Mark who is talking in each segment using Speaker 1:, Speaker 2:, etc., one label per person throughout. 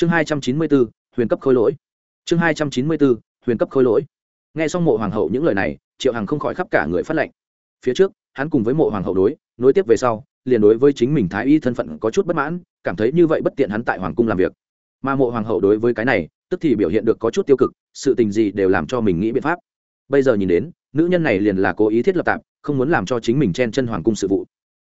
Speaker 1: chương hai trăm chín mươi bốn, huyền cấp khôi lỗi. Chương hai trăm chín mươi bốn, huyền cấp khôi lỗi. Nghe xong mộ hoàng hậu những lời này, triệu hằng không khỏi khắp cả người phát lệnh. Phía trước, hắn cùng với mộ hoàng hậu đối, nối tiếp về sau, liền đối với chính mình thái y thân phận có chút bất mãn, cảm thấy như vậy bất tiện hắn tại hoàng cung làm việc. Mà mộ hoàng hậu đối với cái này, tức thì biểu hiện được có chút tiêu cực, sự tình gì đều làm cho mình nghĩ biện pháp. Bây giờ nhìn đến, nữ nhân này liền là cố ý thiết lập tạm không muốn làm cho chính mình chen chân hoàng cung sự vụ.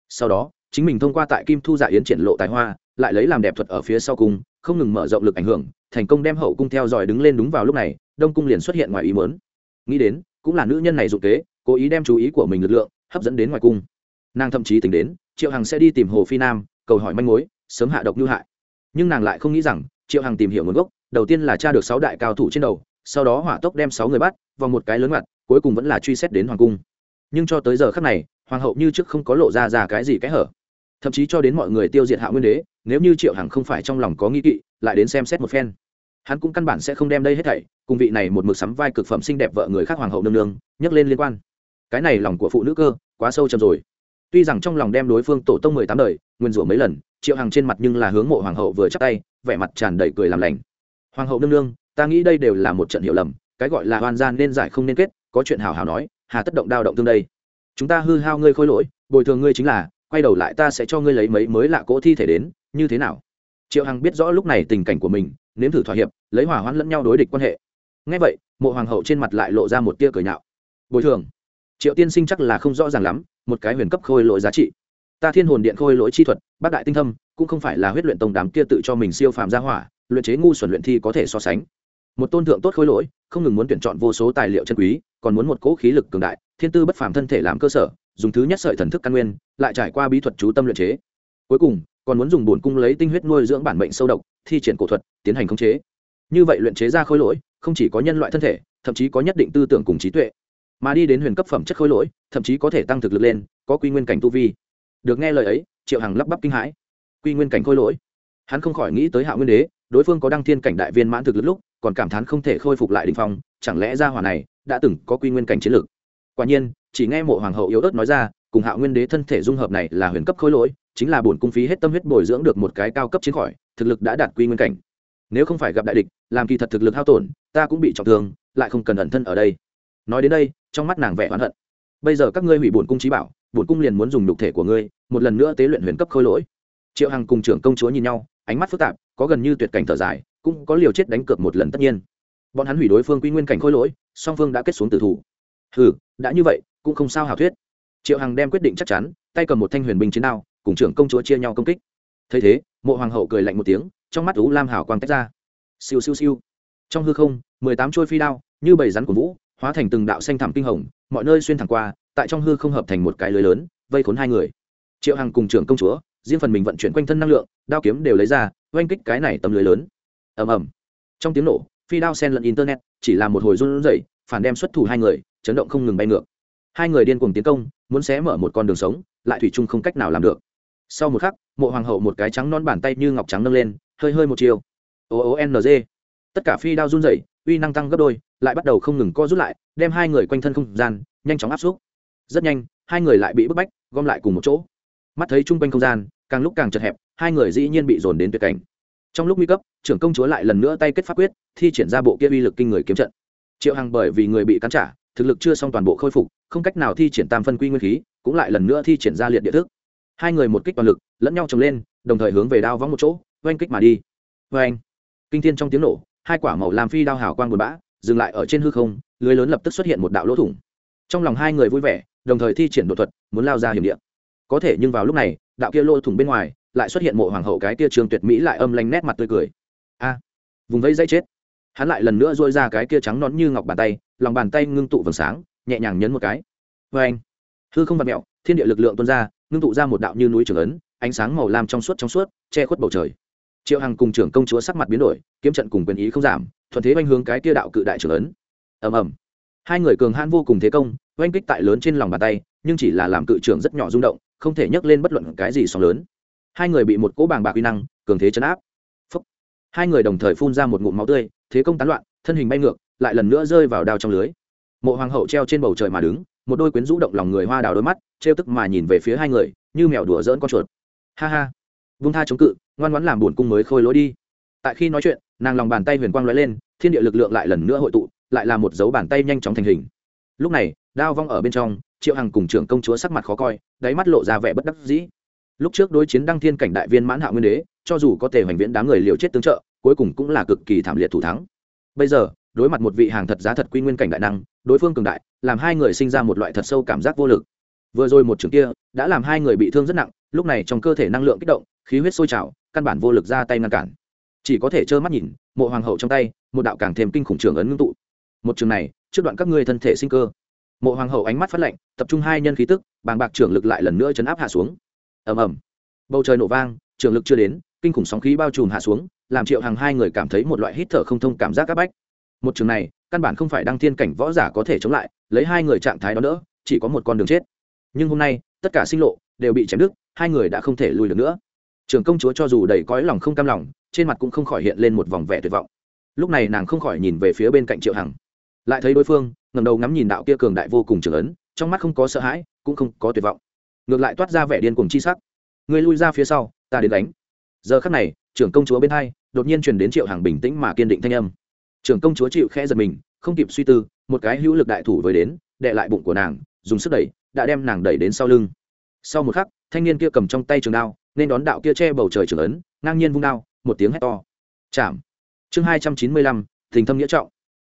Speaker 1: Sau đó chính mình thông qua tại kim thu dạ yến triển lộ tài hoa, lại lấy làm đẹp thuật ở phía sau cung, không ngừng mở rộng lực ảnh hưởng, thành công đem hậu cung theo dõi đứng lên đúng vào lúc này, đông cung liền xuất hiện ngoài ý mớn nghĩ đến, cũng là nữ nhân này dụng kế, cố ý đem chú ý của mình lực lượng, hấp dẫn đến ngoài cung. Nàng thậm chí tính đến, triệu hằng sẽ đi tìm hồ phi nam, cầu hỏi manh mối, sớm hạ độc như hại. Nhưng nàng lại không nghĩ rằng, triệu hằng tìm hiểu nguồn gốc, đầu tiên là tra được sáu đại cao thủ trên đầu, sau đó hỏa tốc đem sáu người bắt vào một cái lớn mặt, cuối cùng vẫn là truy xét đến hoàng cung. Nhưng cho tới giờ khác này, hoàng hậu như trước không có lộ ra ra cái gì cái hở thậm chí cho đến mọi người tiêu diệt hạ nguyên đế, nếu như triệu hằng không phải trong lòng có nghi kỵ, lại đến xem xét một phen. Hắn cũng căn bản sẽ không đem đây hết thảy, cùng vị này một mực sắm vai cực phẩm xinh đẹp vợ người khác hoàng hậu nương nương, nhắc lên liên quan. Cái này lòng của phụ nữ cơ, quá sâu trầm rồi. Tuy rằng trong lòng đem đối phương tổ tông mười tám đời, nguyên rủa mấy lần, triệu hằng trên mặt nhưng là hướng mộ hoàng hậu vừa chắc tay, vẻ mặt tràn đầy cười làm lành. Hoàng hậu nương nương, ta nghĩ đây đều là một trận hiểu lầm, cái gọi là hoàn gian nên giải không nên kết, có chuyện hào hào nói, hà tất động đao động tương đây. Chúng ta hư hao ngươi khôi lỗi, bồi thường ngươi chính là quay đầu lại ta sẽ cho ngươi lấy mấy mới lạ cỗ thi thể đến, như thế nào? Triệu hằng biết rõ lúc này tình cảnh của mình, nếm thử thỏa hiệp, lấy hỏa hoãn lẫn nhau đối địch quan hệ. Ngay vậy, mộ hoàng hậu trên mặt lại lộ ra một tia cười nhạo. Bồi thường. Triệu tiên sinh chắc là không rõ ràng lắm, một cái huyền cấp khôi lỗi giá trị. Ta thiên hồn điện khôi lỗi chi thuật, bác đại tinh thâm, cũng không phải là huyết luyện tông đám kia tự cho mình siêu phàm gia hỏa, luyện chế ngu xuẩn luyện thi có thể so sánh. Một tôn thượng tốt khôi lỗi, không ngừng muốn tuyển chọn vô số tài liệu chân quý, còn muốn một cỗ khí lực cường đại, thiên tư bất phàm thân thể làm cơ sở dùng thứ nhất sợi thần thức căn nguyên, lại trải qua bí thuật chú tâm luyện chế. Cuối cùng, còn muốn dùng bổn cung lấy tinh huyết nuôi dưỡng bản mệnh sâu độc, thi triển cổ thuật, tiến hành khống chế. Như vậy luyện chế ra khối lỗi, không chỉ có nhân loại thân thể, thậm chí có nhất định tư tưởng cùng trí tuệ. Mà đi đến huyền cấp phẩm chất khối lỗi, thậm chí có thể tăng thực lực lên, có quy nguyên cảnh tu vi. Được nghe lời ấy, triệu hằng lắp bắp kinh hãi. Quy nguyên cảnh khôi lỗi? Hắn không khỏi nghĩ tới hạ nguyên đế, đối phương có đăng thiên cảnh đại viên mãn thực lực lúc, còn cảm thán không thể khôi phục lại đình phong, chẳng lẽ ra hỏa này đã từng có quy nguyên cảnh chiến lược? Quả nhiên chỉ nghe mộ hoàng hậu yếu ớt nói ra, cùng hạo nguyên đế thân thể dung hợp này là huyền cấp khôi lỗi, chính là bổn cung phí hết tâm huyết bồi dưỡng được một cái cao cấp chiến khỏi, thực lực đã đạt quy nguyên cảnh. Nếu không phải gặp đại địch, làm kỳ thật thực lực hao tổn, ta cũng bị trọng thương, lại không cần ẩn thân ở đây. Nói đến đây, trong mắt nàng vẻ oán hận. Bây giờ các ngươi hủy bổn cung trí bảo, bổn cung liền muốn dùng nhục thể của ngươi, một lần nữa tế luyện huyền cấp khôi lỗi. Triệu hằng cùng trưởng công chúa nhìn nhau, ánh mắt phức tạp, có gần như tuyệt cảnh thở dài, cũng có liều chết đánh cược một lần tất nhiên. Bọn hắn hủy đối phương quy nguyên cảnh khôi lỗi, song phương đã kết xuống tử thủ. Hừ, đã như vậy cũng không sao hảo thuyết. Triệu hằng đem quyết định chắc chắn, tay cầm một thanh huyền binh chiến đao, cùng trưởng công chúa chia nhau công kích. Thấy thế, mộ hoàng hậu cười lạnh một tiếng, trong mắt ú lam hảo quang tách ra. Siêu siêu siêu. Trong hư không, mười tám trôi phi đao, như bầy rắn của vũ, hóa thành từng đạo xanh thảm kinh hồng, mọi nơi xuyên thẳng qua, tại trong hư không hợp thành một cái lưới lớn, vây khốn hai người. Triệu hằng cùng trưởng công chúa, riêng phần mình vận chuyển quanh thân năng lượng, đao kiếm đều lấy ra, oanh kích cái này tấm lưới lớn. Ầm ầm. Trong tiếng nổ, phi đao sen lẫn internet, chỉ là một hồi run rẩy, phản đem xuất thủ hai người, chấn động không ngừng bay ngược hai người điên cuồng tiến công, muốn xé mở một con đường sống, lại thủy chung không cách nào làm được. Sau một khắc, mộ hoàng hậu một cái trắng non bàn tay như ngọc trắng nâng lên, hơi hơi một chiều. Ồ ồ ng tất cả phi đao run rẩy, uy năng tăng gấp đôi, lại bắt đầu không ngừng co rút lại, đem hai người quanh thân không gian, nhanh chóng áp xúc. Rất nhanh, hai người lại bị bức bách, gom lại cùng một chỗ. Mắt thấy chung quanh không gian, càng lúc càng chật hẹp, hai người dĩ nhiên bị dồn đến tuyệt cảnh. Trong lúc nguy cấp, trưởng công chúa lại lần nữa tay kết pháp quyết, thi triển ra bộ kia uy lực kinh người kiếm trận. Triệu hằng bởi vì người bị cắn trả thực lực chưa xong toàn bộ khôi phục, không cách nào thi triển tam phân quy nguyên khí, cũng lại lần nữa thi triển ra liệt địa thức. Hai người một kích toàn lực, lẫn nhau chồng lên, đồng thời hướng về đao vắng một chỗ, oanh kích mà đi. Oanh. Kinh thiên trong tiếng nổ, hai quả màu làm phi đao hào quang buồn bã, dừng lại ở trên hư không, lưới lớn lập tức xuất hiện một đạo lỗ thủng. Trong lòng hai người vui vẻ, đồng thời thi triển đột thuật, muốn lao ra hiểm địa. Có thể nhưng vào lúc này, đạo kia lỗ thủng bên ngoài, lại xuất hiện mộ hoàng hậu cái kia trường tuyệt mỹ lại âm lanh nét mặt tươi cười. A. Vùng vây dây chết hắn lại lần nữa dôi ra cái kia trắng nón như ngọc bàn tay, lòng bàn tay ngưng tụ vầng sáng, nhẹ nhàng nhấn một cái. Vê anh, hư không vặt mẹo, thiên địa lực lượng tuôn ra, ngưng tụ ra một đạo như núi trường ấn, ánh sáng màu lam trong suốt trong suốt, che khuất bầu trời. Triệu hằng cùng trưởng công chúa sắc mặt biến đổi, kiếm trận cùng quyền ý không giảm, thuận thế oanh hướng cái kia đạo cự đại trường ấn. Ầm ầm. Hai người cường hãn vô cùng thế công, oanh kích tại lớn trên lòng bàn tay, nhưng chỉ là làm cự trưởng rất nhỏ rung động, không thể nhấc lên bất luận cái gì sóng lớn. Hai người bị một cỗ bàng bạc uy năng, cường thế chấn áp. Phúc. hai người đồng thời phun ra một ngụm máu tươi thế công tán loạn, thân hình bay ngược, lại lần nữa rơi vào đao trong lưới. Mộ hoàng hậu treo trên bầu trời mà đứng, một đôi quyến rũ động lòng người hoa đào đôi mắt, trêu tức mà nhìn về phía hai người, như mèo đùa dỡn con chuột. Ha ha. Vung tha chống cự, ngoan ngoãn làm buồn cung mới khôi lối đi. Tại khi nói chuyện, nàng lòng bàn tay huyền quang lóe lên, thiên địa lực lượng lại lần nữa hội tụ, lại là một dấu bàn tay nhanh chóng thành hình. Lúc này, đao vong ở bên trong, triệu hằng cùng trưởng công chúa sắc mặt khó coi, đáy mắt lộ ra vẻ bất đắc dĩ. Lúc trước đối chiến đăng thiên cảnh đại viên mãn hạ nguyên đế, cho dù có thể hoành viễn đám người liều chết tương trợ cuối cùng cũng là cực kỳ thảm liệt thủ thắng. Bây giờ, đối mặt một vị hàng thật giá thật quy nguyên cảnh đại năng, đối phương cường đại, làm hai người sinh ra một loại thật sâu cảm giác vô lực. Vừa rồi một trường kia đã làm hai người bị thương rất nặng, lúc này trong cơ thể năng lượng kích động, khí huyết sôi trào, căn bản vô lực ra tay ngăn cản. Chỉ có thể trơ mắt nhìn, mộ hoàng hậu trong tay, một đạo càng thêm kinh khủng trường ấn ngưng tụ. Một trường này, trước đoạn các ngươi thân thể sinh cơ. Mộ hoàng hậu ánh mắt phát lạnh, tập trung hai nhân khí tức, bàng bạc trưởng lực lại lần nữa chấn áp hạ xuống. Ầm ầm. Bầu trời nổ vang, trường lực chưa đến, kinh khủng sóng khí bao trùm hạ xuống làm triệu hàng hai người cảm thấy một loại hít thở không thông cảm giác áp bách. Một trường này, căn bản không phải đăng thiên cảnh võ giả có thể chống lại, lấy hai người trạng thái đó nữa, chỉ có một con đường chết. Nhưng hôm nay, tất cả sinh lộ đều bị chém đứt, hai người đã không thể lùi được nữa. Trường công chúa cho dù đầy cõi lòng không cam lòng, trên mặt cũng không khỏi hiện lên một vòng vẻ tuyệt vọng. Lúc này nàng không khỏi nhìn về phía bên cạnh triệu hằng. Lại thấy đối phương ngầm đầu ngắm nhìn đạo kia cường đại vô cùng trường ấn, trong mắt không có sợ hãi, cũng không có tuyệt vọng. Ngược lại toát ra vẻ điên cùng chi sắc. Người lui ra phía sau, ta đến đánh. Giờ khắc này, trưởng công chúa bên hai đột nhiên truyền đến triệu hàng bình tĩnh mà kiên định thanh âm. Trưởng công chúa chịu khẽ giật mình, không kịp suy tư, một cái hữu lực đại thủ với đến đệ lại bụng của nàng, dùng sức đẩy, đã đem nàng đẩy đến sau lưng. Sau một khắc, thanh niên kia cầm trong tay trường đao, nên đón đạo kia che bầu trời trường ấn, ngang nhiên vung đao, một tiếng hét to. Chạm. Chương hai trăm chín mươi lăm tình thâm nghĩa trọng.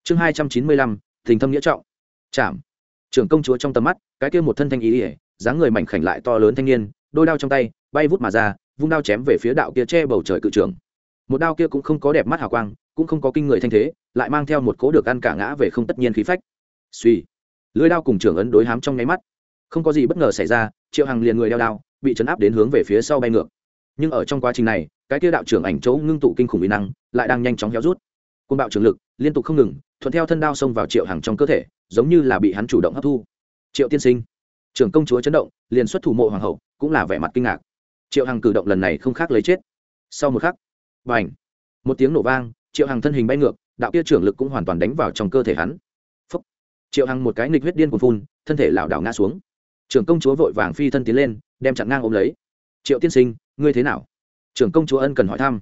Speaker 1: Chương hai trăm chín mươi lăm tình thâm nghĩa trọng. Chạm. Trưởng công chúa trong tầm mắt, cái kia một thân thanh ý ỉa, dáng người mảnh khảnh lại to lớn thanh niên, đôi đao trong tay, bay vút mà ra, vung đao chém về phía đạo kia che bầu trời cự trường một đao kia cũng không có đẹp mắt hào quang, cũng không có kinh người thanh thế, lại mang theo một cố được ăn cả ngã về không tất nhiên khí phách. Suy lưới đao cùng trưởng ấn đối hám trong nháy mắt. Không có gì bất ngờ xảy ra, triệu hằng liền người đeo đao, bị chấn áp đến hướng về phía sau bay ngược. Nhưng ở trong quá trình này, cái kia đạo trưởng ảnh chỗ ngưng tụ kinh khủng bí năng, lại đang nhanh chóng héo rút. Côn bạo trường lực, liên tục không ngừng, thuận theo thân đao xông vào triệu hằng trong cơ thể, giống như là bị hắn chủ động hấp thu. Triệu tiên sinh. Trưởng công chúa chấn động, liền xuất thủ mộ hoàng hậu, cũng là vẻ mặt kinh ngạc. Triệu hằng cử động lần này không khác lấy chết. Sau một khắc b à n h một tiếng nổ vang, triệu hằng thân hình bay ngược, đạo kia trưởng lực cũng hoàn toàn đánh vào trong cơ thể hắn. Phúc. triệu hằng một cái nghịch huyết điên cuồng phun, thân thể lảo đảo ngã xuống. Trưởng công chúa vội vàng phi thân tiến lên, đem chặn ngang ôm lấy. Triệu tiên sinh, ngươi thế nào? Trưởng công chúa ân cần hỏi thăm.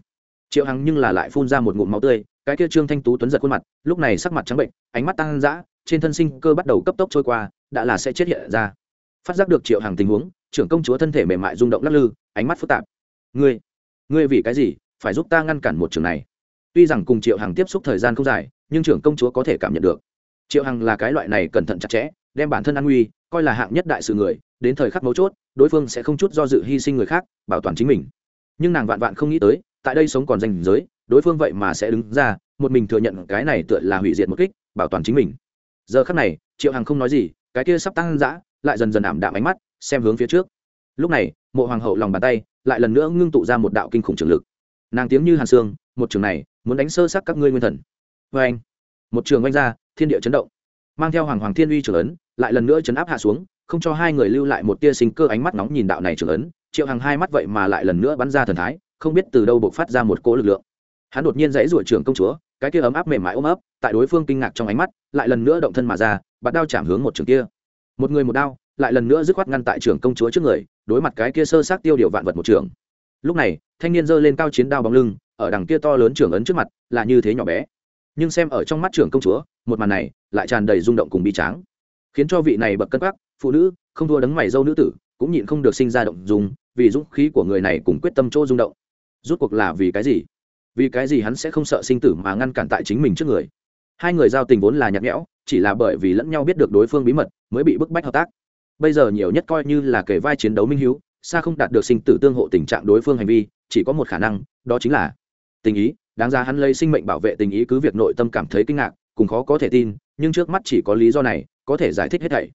Speaker 1: Triệu hằng nhưng là lại phun ra một ngụm máu tươi, cái kia trương thanh tú tuấn giật khuôn mặt, lúc này sắc mặt trắng bệnh, ánh mắt tăng dã, trên thân sinh cơ bắt đầu cấp tốc trôi qua, đã là sẽ chết hiện ra. Phát giác được triệu hằng tình huống, trưởng công chúa thân thể mềm mại rung động lắc lư, ánh mắt phức tạp. Ngươi ngươi vì cái gì? Phải giúp ta ngăn cản một trường này. Tuy rằng cùng triệu hằng tiếp xúc thời gian không dài, nhưng trưởng công chúa có thể cảm nhận được. Triệu hằng là cái loại này cẩn thận chặt chẽ, đem bản thân an nguy, coi là hạng nhất đại sự người, đến thời khắc mấu chốt, đối phương sẽ không chút do dự hy sinh người khác, bảo toàn chính mình. Nhưng nàng vạn vạn không nghĩ tới, tại đây sống còn danh giới, đối phương vậy mà sẽ đứng ra, một mình thừa nhận cái này tựa là hủy diệt một kích, bảo toàn chính mình. Giờ khắc này, triệu hằng không nói gì, cái kia sắp tăng dã, lại dần dần ảm đạm ánh mắt, xem hướng phía trước. Lúc này, mộ hoàng hậu lòng bàn tay lại lần nữa ngưng tụ ra một đạo kinh khủng trường lực nàng tiếng như hàn sương, một trường này muốn đánh sơ sắc các ngươi nguyên thần. Vê anh một trường oanh ra thiên địa chấn động. Mang theo hoàng hoàng thiên uy trưởng ấn lại lần nữa chấn áp hạ xuống không cho hai người lưu lại một tia sinh cơ ánh mắt nóng nhìn đạo này trưởng ấn triệu hàng hai mắt vậy mà lại lần nữa bắn ra thần thái không biết từ đâu bộc phát ra một cỗ lực lượng. Hắn đột nhiên dãy ruổi trưởng công chúa cái kia ấm áp mềm mại ôm ấp tại đối phương kinh ngạc trong ánh mắt lại lần nữa động thân mà ra bắt đao chạm hướng một trường kia. Một người một đao lại lần nữa dứt khoát ngăn tại trưởng công chúa trước người đối mặt cái kia sơ sát tiêu điều vạn vật một trường lúc này, thanh niên giơ lên cao chiến đao bóng lưng, ở đằng kia to lớn trưởng ấn trước mặt, là như thế nhỏ bé. Nhưng xem ở trong mắt trưởng công chúa, một màn này lại tràn đầy rung động cùng bi tráng. Khiến cho vị này bậc cân bác phụ nữ, không thua đấng mày dâu nữ tử, cũng nhịn không được sinh ra động dùng vì dũng khí của người này cùng quyết tâm chỗ rung động. Rút cuộc là vì cái gì? Vì cái gì hắn sẽ không sợ sinh tử mà ngăn cản tại chính mình trước người? Hai người giao tình vốn là nhạt nhẽo, chỉ là bởi vì lẫn nhau biết được đối phương bí mật, mới bị bức bách hợp tác. Bây giờ nhiều nhất coi như là kể vai chiến đấu minh hiếu xa không đạt được sinh tử tương hộ tình trạng đối phương hành vi, chỉ có một khả năng, đó chính là tình ý. Đáng ra hắn lấy sinh mệnh bảo vệ tình ý cứ việc nội tâm cảm thấy kinh ngạc cùng khó có thể tin, nhưng trước mắt chỉ có lý do này, có thể giải thích hết thảy.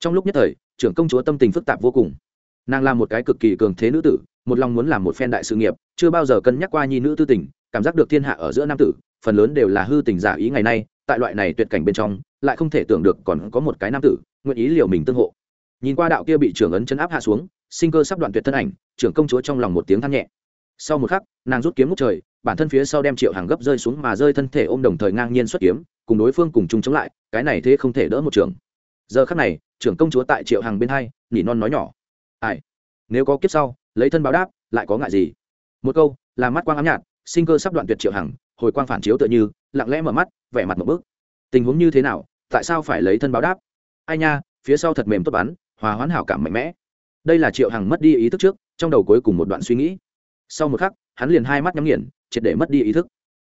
Speaker 1: Trong lúc nhất thời, trưởng công chúa tâm tình phức tạp vô cùng. Nàng là một cái cực kỳ cường thế nữ tử, một lòng muốn làm một phen đại sự nghiệp, chưa bao giờ cân nhắc qua nhi nữ tư tình, cảm giác được thiên hạ ở giữa nam tử, phần lớn đều là hư tình giả ý ngày nay, tại loại này tuyệt cảnh bên trong, lại không thể tưởng được còn có một cái nam tử nguyện ý liều mình tương hộ. Nhìn qua đạo kia bị trưởng ấn chấn áp hạ xuống sinh cơ sắp đoạn tuyệt thân ảnh, trưởng công chúa trong lòng một tiếng than nhẹ. Sau một khắc, nàng rút kiếm ngút trời, bản thân phía sau đem triệu hàng gấp rơi xuống mà rơi thân thể ôm đồng thời ngang nhiên xuất kiếm, cùng đối phương cùng chung chống lại, cái này thế không thể đỡ một trường. Giờ khắc này, trưởng công chúa tại triệu hàng bên hai, nỉ non nói nhỏ. Ai? Nếu có kiếp sau, lấy thân báo đáp, lại có ngại gì? Một câu, là mắt quang ám nhạt, sinh cơ sắp đoạn tuyệt triệu hằng hồi quang phản chiếu tựa như, lặng lẽ mở mắt, vẻ mặt một bước. Tình huống như thế nào, tại sao phải lấy thân báo đáp? Ai nha, phía sau thật mềm tốt bắn, hòa hoãn hảo cảm mạnh mẽ đây là triệu hằng mất đi ý thức trước, trong đầu cuối cùng một đoạn suy nghĩ. Sau một khắc, hắn liền hai mắt nhắm nghiền, triệt để mất đi ý thức.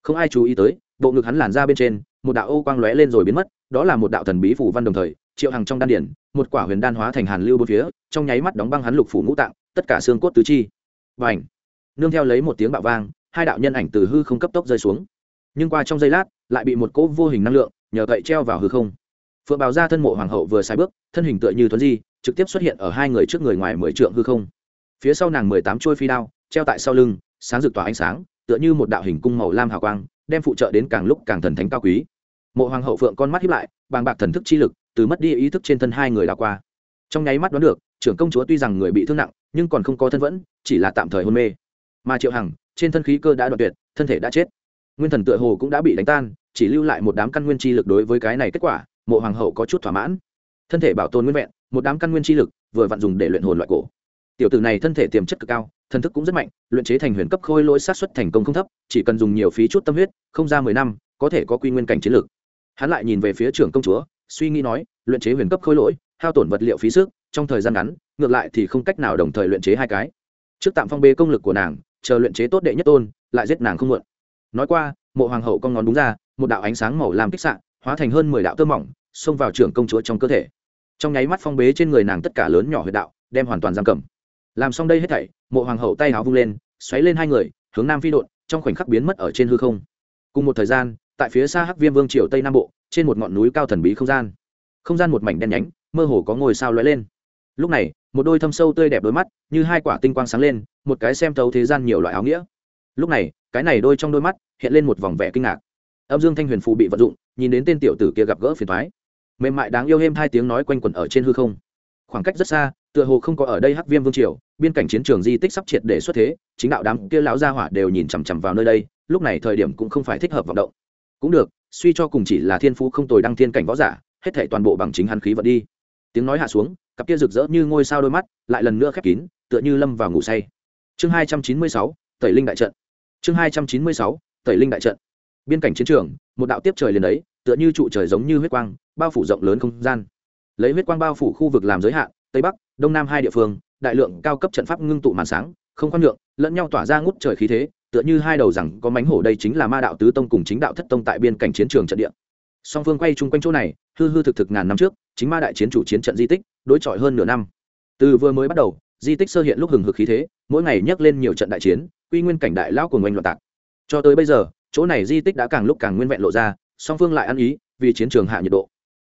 Speaker 1: Không ai chú ý tới, bộ ngực hắn làn ra bên trên, một đạo ô quang lóe lên rồi biến mất, đó là một đạo thần bí phủ văn đồng thời, triệu hằng trong đan điển, một quả huyền đan hóa thành hàn lưu bốn phía, trong nháy mắt đóng băng hắn lục phủ ngũ tạng, tất cả xương cốt tứ chi. Và ảnh nương theo lấy một tiếng bạo vang, hai đạo nhân ảnh từ hư không cấp tốc rơi xuống. Nhưng qua trong giây lát, lại bị một cỗ vô hình năng lượng, nhờ cậy treo vào hư không. Phượng bào ra thân mộ hoàng hậu vừa sai bước, thân hình tựa như thuấn di trực tiếp xuất hiện ở hai người trước người ngoài mười trượng hư không. Phía sau nàng mười tám trôi phi đao, treo tại sau lưng, sáng rực tỏa ánh sáng, tựa như một đạo hình cung màu lam hào quang, đem phụ trợ đến càng lúc càng thần thánh cao quý. Mộ hoàng hậu phượng con mắt hiếp lại, bàng bạc thần thức chi lực từ mất đi ý thức trên thân hai người đào qua. Trong nháy mắt đoán được, trưởng công chúa tuy rằng người bị thương nặng, nhưng còn không có thân vẫn, chỉ là tạm thời hôn mê. Mà triệu hằng, trên thân khí cơ đã đoạn tuyệt, thân thể đã chết. Nguyên thần tựa hồ cũng đã bị đánh tan, chỉ lưu lại một đám căn nguyên chi lực đối với cái này kết quả, mộ hoàng hậu có chút thỏa mãn. Thân thể bảo tồn nguyên vẹn một đám căn nguyên chi lực vừa vặn dùng để luyện hồn loại cổ. Tiểu tử này thân thể tiềm chất cực cao, thần thức cũng rất mạnh, luyện chế thành huyền cấp khôi lỗi sát xuất thành công không thấp, chỉ cần dùng nhiều phí chút tâm huyết, không ra mười năm, có thể có quy nguyên cảnh chiến lược. Hắn lại nhìn về phía trưởng công chúa, suy nghĩ nói, luyện chế huyền cấp khôi lỗi, hao tổn vật liệu phí sức, trong thời gian ngắn, ngược lại thì không cách nào đồng thời luyện chế hai cái. Trước tạm phong bê công lực của nàng, chờ luyện chế tốt đệ nhất tôn, lại giết nàng không muộn. Nói qua, mộ hoàng hậu con ngón đúng ra, một đạo ánh sáng màu làm kích sạn hóa thành hơn mười đạo tơ mỏng, xông vào trưởng công chúa trong cơ thể trong nháy mắt phong bế trên người nàng tất cả lớn nhỏ huyệt đạo, đem hoàn toàn giam cầm. Làm xong đây hết thảy, mộ hoàng hậu tay áo vung lên, xoáy lên hai người, hướng nam phi đột trong khoảnh khắc biến mất ở trên hư không. Cùng một thời gian, tại phía xa hắc viêm vương triều tây nam bộ, trên một ngọn núi cao thần bí không gian. Không gian một mảnh đen nhánh, mơ hồ có ngôi sao lóe lên. Lúc này, một đôi thâm sâu tươi đẹp đôi mắt, như hai quả tinh quang sáng lên, một cái xem thấu thế gian nhiều loại áo nghĩa. Lúc này, cái này đôi trong đôi mắt, hiện lên một vòng vẻ kinh ngạc. Âm dương thanh huyền phù bị vận dụng, nhìn đến tên tiểu tử kia gặp gỡ phiền thoái mềm mại đáng yêu êm hai tiếng nói quanh quẩn ở trên hư không. Khoảng cách rất xa, tựa hồ không có ở đây hắc viêm vương triều, biên cảnh chiến trường di tích sắp triệt để xuất thế, chính đạo đám kia lão gia hỏa đều nhìn chằm chằm vào nơi đây, lúc này thời điểm cũng không phải thích hợp vọng động. Cũng được, suy cho cùng chỉ là thiên phú không tồi đăng thiên cảnh võ giả, hết thảy toàn bộ bằng chính hắn khí vận đi. Tiếng nói hạ xuống, cặp kia rực rỡ như ngôi sao đôi mắt lại lần nữa khép kín, tựa như lâm vào ngủ say. Chương hai trăm chín mươi sáu, tẩy linh đại trận. Chương hai trăm chín mươi sáu, tẩy linh đại trận. Biên cảnh chiến trường, một đạo tiếp trời liền đấy, tựa như trụ trời giống như huyết quang bao phủ rộng lớn không gian. Lấy huyết quang bao phủ khu vực làm giới hạn, tây bắc, đông nam hai địa phương, đại lượng cao cấp trận pháp ngưng tụ màn sáng, không khoan nhượng, lẫn nhau tỏa ra ngút trời khí thế, tựa như hai đầu rằng có mánh hổ đây chính là ma đạo tứ tông cùng chính đạo thất tông tại biên cảnh chiến trường trận địa. Song phương quay chung quanh chỗ này, hư hư thực thực ngàn năm trước, chính ma đại chiến chủ chiến trận di tích, đối chọi hơn nửa năm. Từ vừa mới bắt đầu, di tích sơ hiện lúc hừng hực khí thế, mỗi ngày nhắc lên nhiều trận đại chiến, quy nguyên cảnh đại lão của ngoanh loạn tạc. Cho tới bây giờ, chỗ này di tích đã càng lúc càng nguyên vẹn lộ ra, song phương lại ăn ý, vì chiến trường hạ nhiệt độ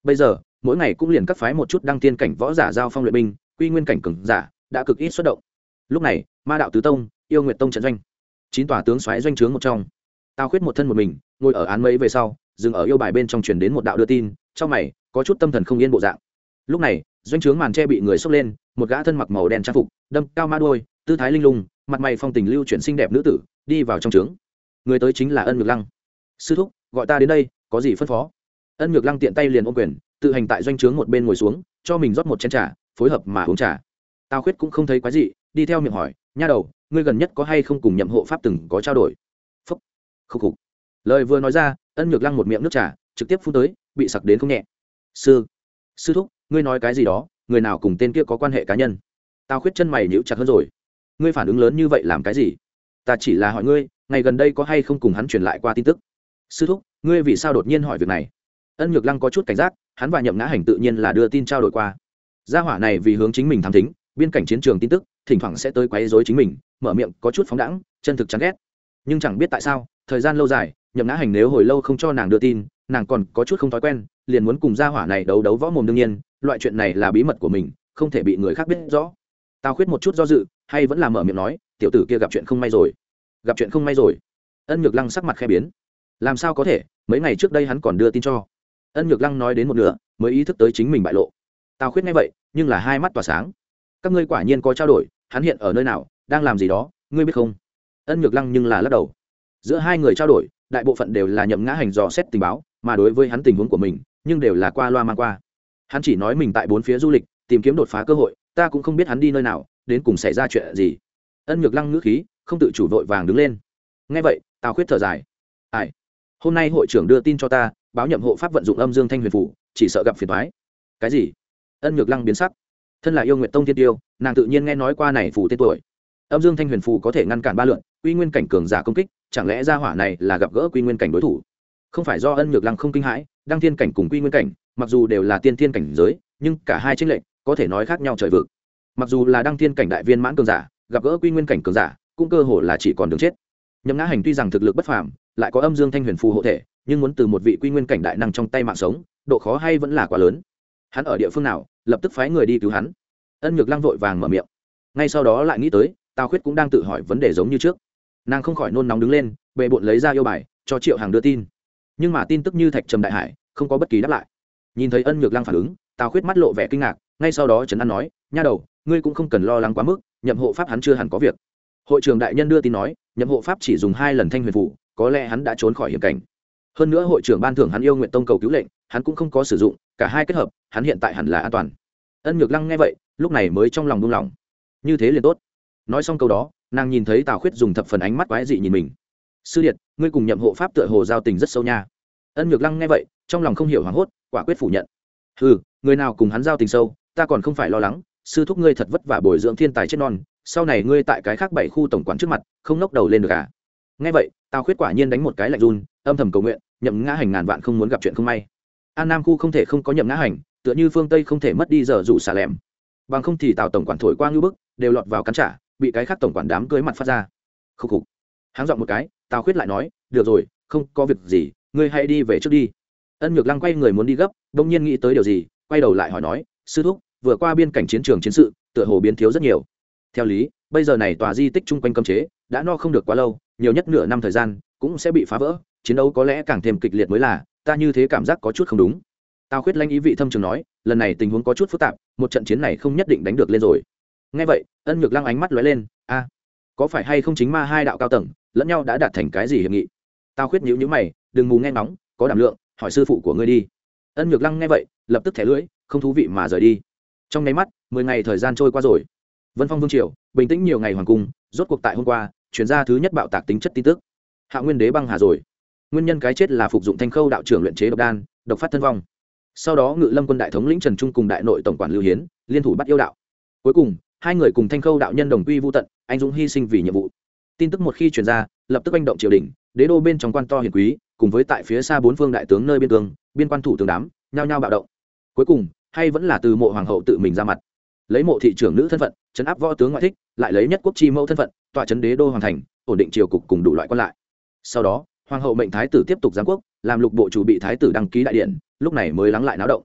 Speaker 1: bây giờ, mỗi ngày cũng liền các phái một chút đăng tiên cảnh võ giả giao phong luyện binh, quy nguyên cảnh cường giả đã cực ít xuất động. Lúc này, ma đạo tứ tông, yêu nguyệt tông trận doanh. Chín tòa tướng xoáy doanh trướng một trong. Tao khuyết một thân một mình, ngồi ở án mấy về sau, dừng ở yêu bài bên trong truyền đến một đạo đưa tin, trong mày, có chút tâm thần không yên bộ dạng. Lúc này, doanh trướng màn tre bị người xốc lên, một gã thân mặc màu đen trang phục, đâm cao ma đôi tư thái linh lung, mặt mày phong tình lưu chuyển xinh đẹp nữ tử, đi vào trong trướng người tới chính là ân ngược lăng. Sư thúc, gọi ta đến đây, có gì phân phó? Ân nhược lăng tiện tay liền ôm quyền, tự hành tại doanh trướng một bên ngồi xuống, cho mình rót một chén trà, phối hợp mà uống trà. Tao khuyết cũng không thấy quái gì đi theo miệng hỏi, nha đầu, ngươi gần nhất có hay không cùng nhậm hộ pháp từng có trao đổi? Phúc. Khúc khục. Lời vừa nói ra, ân nhược lăng một miệng nước trà, trực tiếp phun tới, bị sặc đến không nhẹ. Sư sư thúc, ngươi nói cái gì đó, người nào cùng tên kia có quan hệ cá nhân? Tao khuyết chân mày nhíu chặt hơn rồi. Ngươi phản ứng lớn như vậy làm cái gì? Ta chỉ là hỏi ngươi, ngày gần đây có hay không cùng hắn truyền lại qua tin tức? Sư thúc, ngươi vì sao đột nhiên hỏi việc này? Ân nhược lăng có chút cảnh giác, hắn và nhậm ngã hành tự nhiên là đưa tin trao đổi qua. Gia hỏa này vì hướng chính mình tham thính, biên cảnh chiến trường tin tức, thỉnh thoảng sẽ tới quấy rối chính mình, mở miệng, có chút phóng đẳng chân thực chán ghét. Nhưng chẳng biết tại sao, thời gian lâu dài, nhậm ngã hành nếu hồi lâu không cho nàng đưa tin, nàng còn có chút không thói quen, liền muốn cùng gia hỏa này đấu đấu võ mồm đương nhiên, loại chuyện này là bí mật của mình, không thể bị người khác biết rõ. Tao khuyết một chút do dự, hay vẫn là mở miệng nói, tiểu tử kia gặp chuyện không may rồi, gặp chuyện không may rồi. Ân nhược lăng sắc mặt khe biến. Làm sao có thể? Mấy ngày trước đây hắn còn đưa tin cho ân nhược lăng nói đến một nửa, mới ý thức tới chính mình bại lộ. Tao khuyết nghe vậy, nhưng là hai mắt tỏa sáng. Các ngươi quả nhiên có trao đổi, hắn hiện ở nơi nào, đang làm gì đó, ngươi biết không? Ân nhược lăng nhưng là lắc đầu. Giữa hai người trao đổi, đại bộ phận đều là nhậm ngã hành dò xét tình báo, mà đối với hắn tình huống của mình, nhưng đều là qua loa mang qua. Hắn chỉ nói mình tại bốn phía du lịch, tìm kiếm đột phá cơ hội, ta cũng không biết hắn đi nơi nào, đến cùng xảy ra chuyện gì. Ân nhược lăng ngữ khí, không tự chủ vội vàng đứng lên. Nghe vậy, tào khuyết thở dài. Ai, hôm nay hội trưởng đưa tin cho ta báo nhậm hộ pháp vận dụng âm dương thanh huyền phủ, chỉ sợ gặp phiền thoái cái gì? Ân nhược lăng biến sắc. Thân là yêu nguyện tông thiên tiêu, nàng tự nhiên nghe nói qua này phủ tên tuổi. Âm dương thanh huyền phù có thể ngăn cản ba lượn, quy nguyên cảnh cường giả công kích, chẳng lẽ ra hỏa này là gặp gỡ quy nguyên cảnh đối thủ? Không phải do ân nhược lăng không kinh hãi, đăng thiên cảnh cùng quy nguyên cảnh, mặc dù đều là tiên thiên cảnh giới, nhưng cả hai tranh lệch, có thể nói khác nhau trời vực. Mặc dù là đăng thiên cảnh đại viên mãn cường giả, gặp gỡ quy nguyên cảnh cường giả, cũng cơ hồ là chỉ còn đường chết. Nhậm ngã hành tuy rằng thực lực bất phàm lại có âm dương thanh huyền phù hộ thể, nhưng muốn từ một vị quy nguyên cảnh đại năng trong tay mạng sống, độ khó hay vẫn là quá lớn. Hắn ở địa phương nào, lập tức phái người đi cứu hắn. Ân nhược lăng vội vàng mở miệng. Ngay sau đó lại nghĩ tới, tào khuyết cũng đang tự hỏi vấn đề giống như trước. Nàng không khỏi nôn nóng đứng lên bệ bộn lấy ra yêu bài, cho triệu hàng đưa tin. Nhưng mà tin tức như thạch trầm đại hải, không có bất kỳ đáp lại. Nhìn thấy ân nhược lăng phản ứng, tào khuyết mắt lộ vẻ kinh ngạc, ngay sau đó trấn an nói, nha đầu, ngươi cũng không cần lo lắng quá mức, nhậm hộ pháp hắn chưa hẳn có việc. Hội trưởng đại nhân đưa tin nói, nhậm hộ pháp chỉ dùng hai lần thanh huyền phủ có lẽ hắn đã trốn khỏi hiểm cảnh. Hơn nữa hội trưởng ban thưởng hắn yêu nguyện tông cầu cứu lệnh, hắn cũng không có sử dụng, cả hai kết hợp, hắn hiện tại hẳn là an toàn. Ân nhược lăng nghe vậy, lúc này mới trong lòng buông lỏng. Như thế liền tốt. Nói xong câu đó, nàng nhìn thấy tào khuyết dùng thập phần ánh mắt quái dị nhìn mình. Sư điện ngươi cùng nhậm hộ pháp tựa hồ giao tình rất sâu nha. Ân nhược lăng nghe vậy, trong lòng không hiểu hoảng hốt, quả quyết phủ nhận. Ừ người nào cùng hắn giao tình sâu, ta còn không phải lo lắng, sư thúc ngươi thật vất vả bồi dưỡng thiên tài chết non, sau này ngươi tại cái khác bảy khu tổng quản trước mặt, không lóc đầu lên được à? Nghe vậy, tào khuyết quả nhiên đánh một cái lạnh run, âm thầm cầu nguyện, nhậm ngã hành ngàn vạn không muốn gặp chuyện không may. An nam khu không thể không có nhậm ngã hành, tựa như phương tây không thể mất đi giờ rủ xà lẻm. Bằng không thì tào tổng quản thổi qua ngưu bức, đều lọt vào cắn trả, bị cái khác tổng quản đám cưới mặt phát ra. Khúc khục. Háng dọn một cái, tào khuyết lại nói, được rồi, không có việc gì, ngươi hãy đi về trước đi. Ân nhược lăng quay người muốn đi gấp đông nhiên nghĩ tới điều gì, quay đầu lại hỏi nói, sư thúc, vừa qua biên cảnh chiến trường chiến sự, tựa hồ biến thiếu rất nhiều. Theo lý bây giờ này tòa di tích chung quanh cấm chế, đã no không được quá lâu, nhiều nhất nửa năm thời gian, cũng sẽ bị phá vỡ, chiến đấu có lẽ càng thêm kịch liệt mới là, ta như thế cảm giác có chút không đúng. Tao khuyết lanh ý vị thâm trường nói, lần này tình huống có chút phức tạp, một trận chiến này không nhất định đánh được lên rồi. Ngay vậy, ân nhược lăng ánh mắt lóe lên, a, có phải hay không chính ma hai đạo cao tầng, lẫn nhau đã đạt thành cái gì hiệp nghị? Tao khuyết nhữ nhữ mày, đừng mù nghe nóng có đảm lượng, hỏi sư phụ của ngươi đi. Ân nhược lăng nghe vậy, lập tức thẻ lưỡi, không thú vị mà rời đi. Trong nháy mắt, mười ngày thời gian trôi qua rồi vân phong vương triều, bình tĩnh nhiều ngày hoàng cung, rốt cuộc tại hôm qua chuyển ra thứ nhất bạo tạc tính chất tin tức. Hạ nguyên đế băng hà rồi. Nguyên nhân cái chết là phục dụng thanh khâu đạo trưởng luyện chế độc đan, độc phát thân vong. Sau đó ngự lâm quân đại thống lĩnh trần trung cùng đại nội tổng quản lưu hiến, liên thủ bắt yêu đạo. Cuối cùng, hai người cùng thanh khâu đạo nhân đồng quy vô tận, anh dũng hy sinh vì nhiệm vụ. Tin tức một khi truyền ra, lập tức anh động triều đình, đế đô bên trong quan to hiền quý, cùng với tại phía xa bốn phương đại tướng nơi biên cương, biên quan thủ tướng đám, nhao nhao bạo động. Cuối cùng, hay vẫn là từ mộ hoàng hậu tự mình ra mặt lấy mộ thị trưởng nữ thân phận, chấn áp võ tướng ngoại thích, lại lấy nhất quốc chi mẫu thân phận, tọa chấn đế đô hoàng thành, ổn định triều cục cùng đủ loại quan lại. Sau đó, hoàng hậu mệnh thái tử tiếp tục giám quốc, làm lục bộ chủ bị thái tử đăng ký đại điện, lúc này mới lắng lại náo động.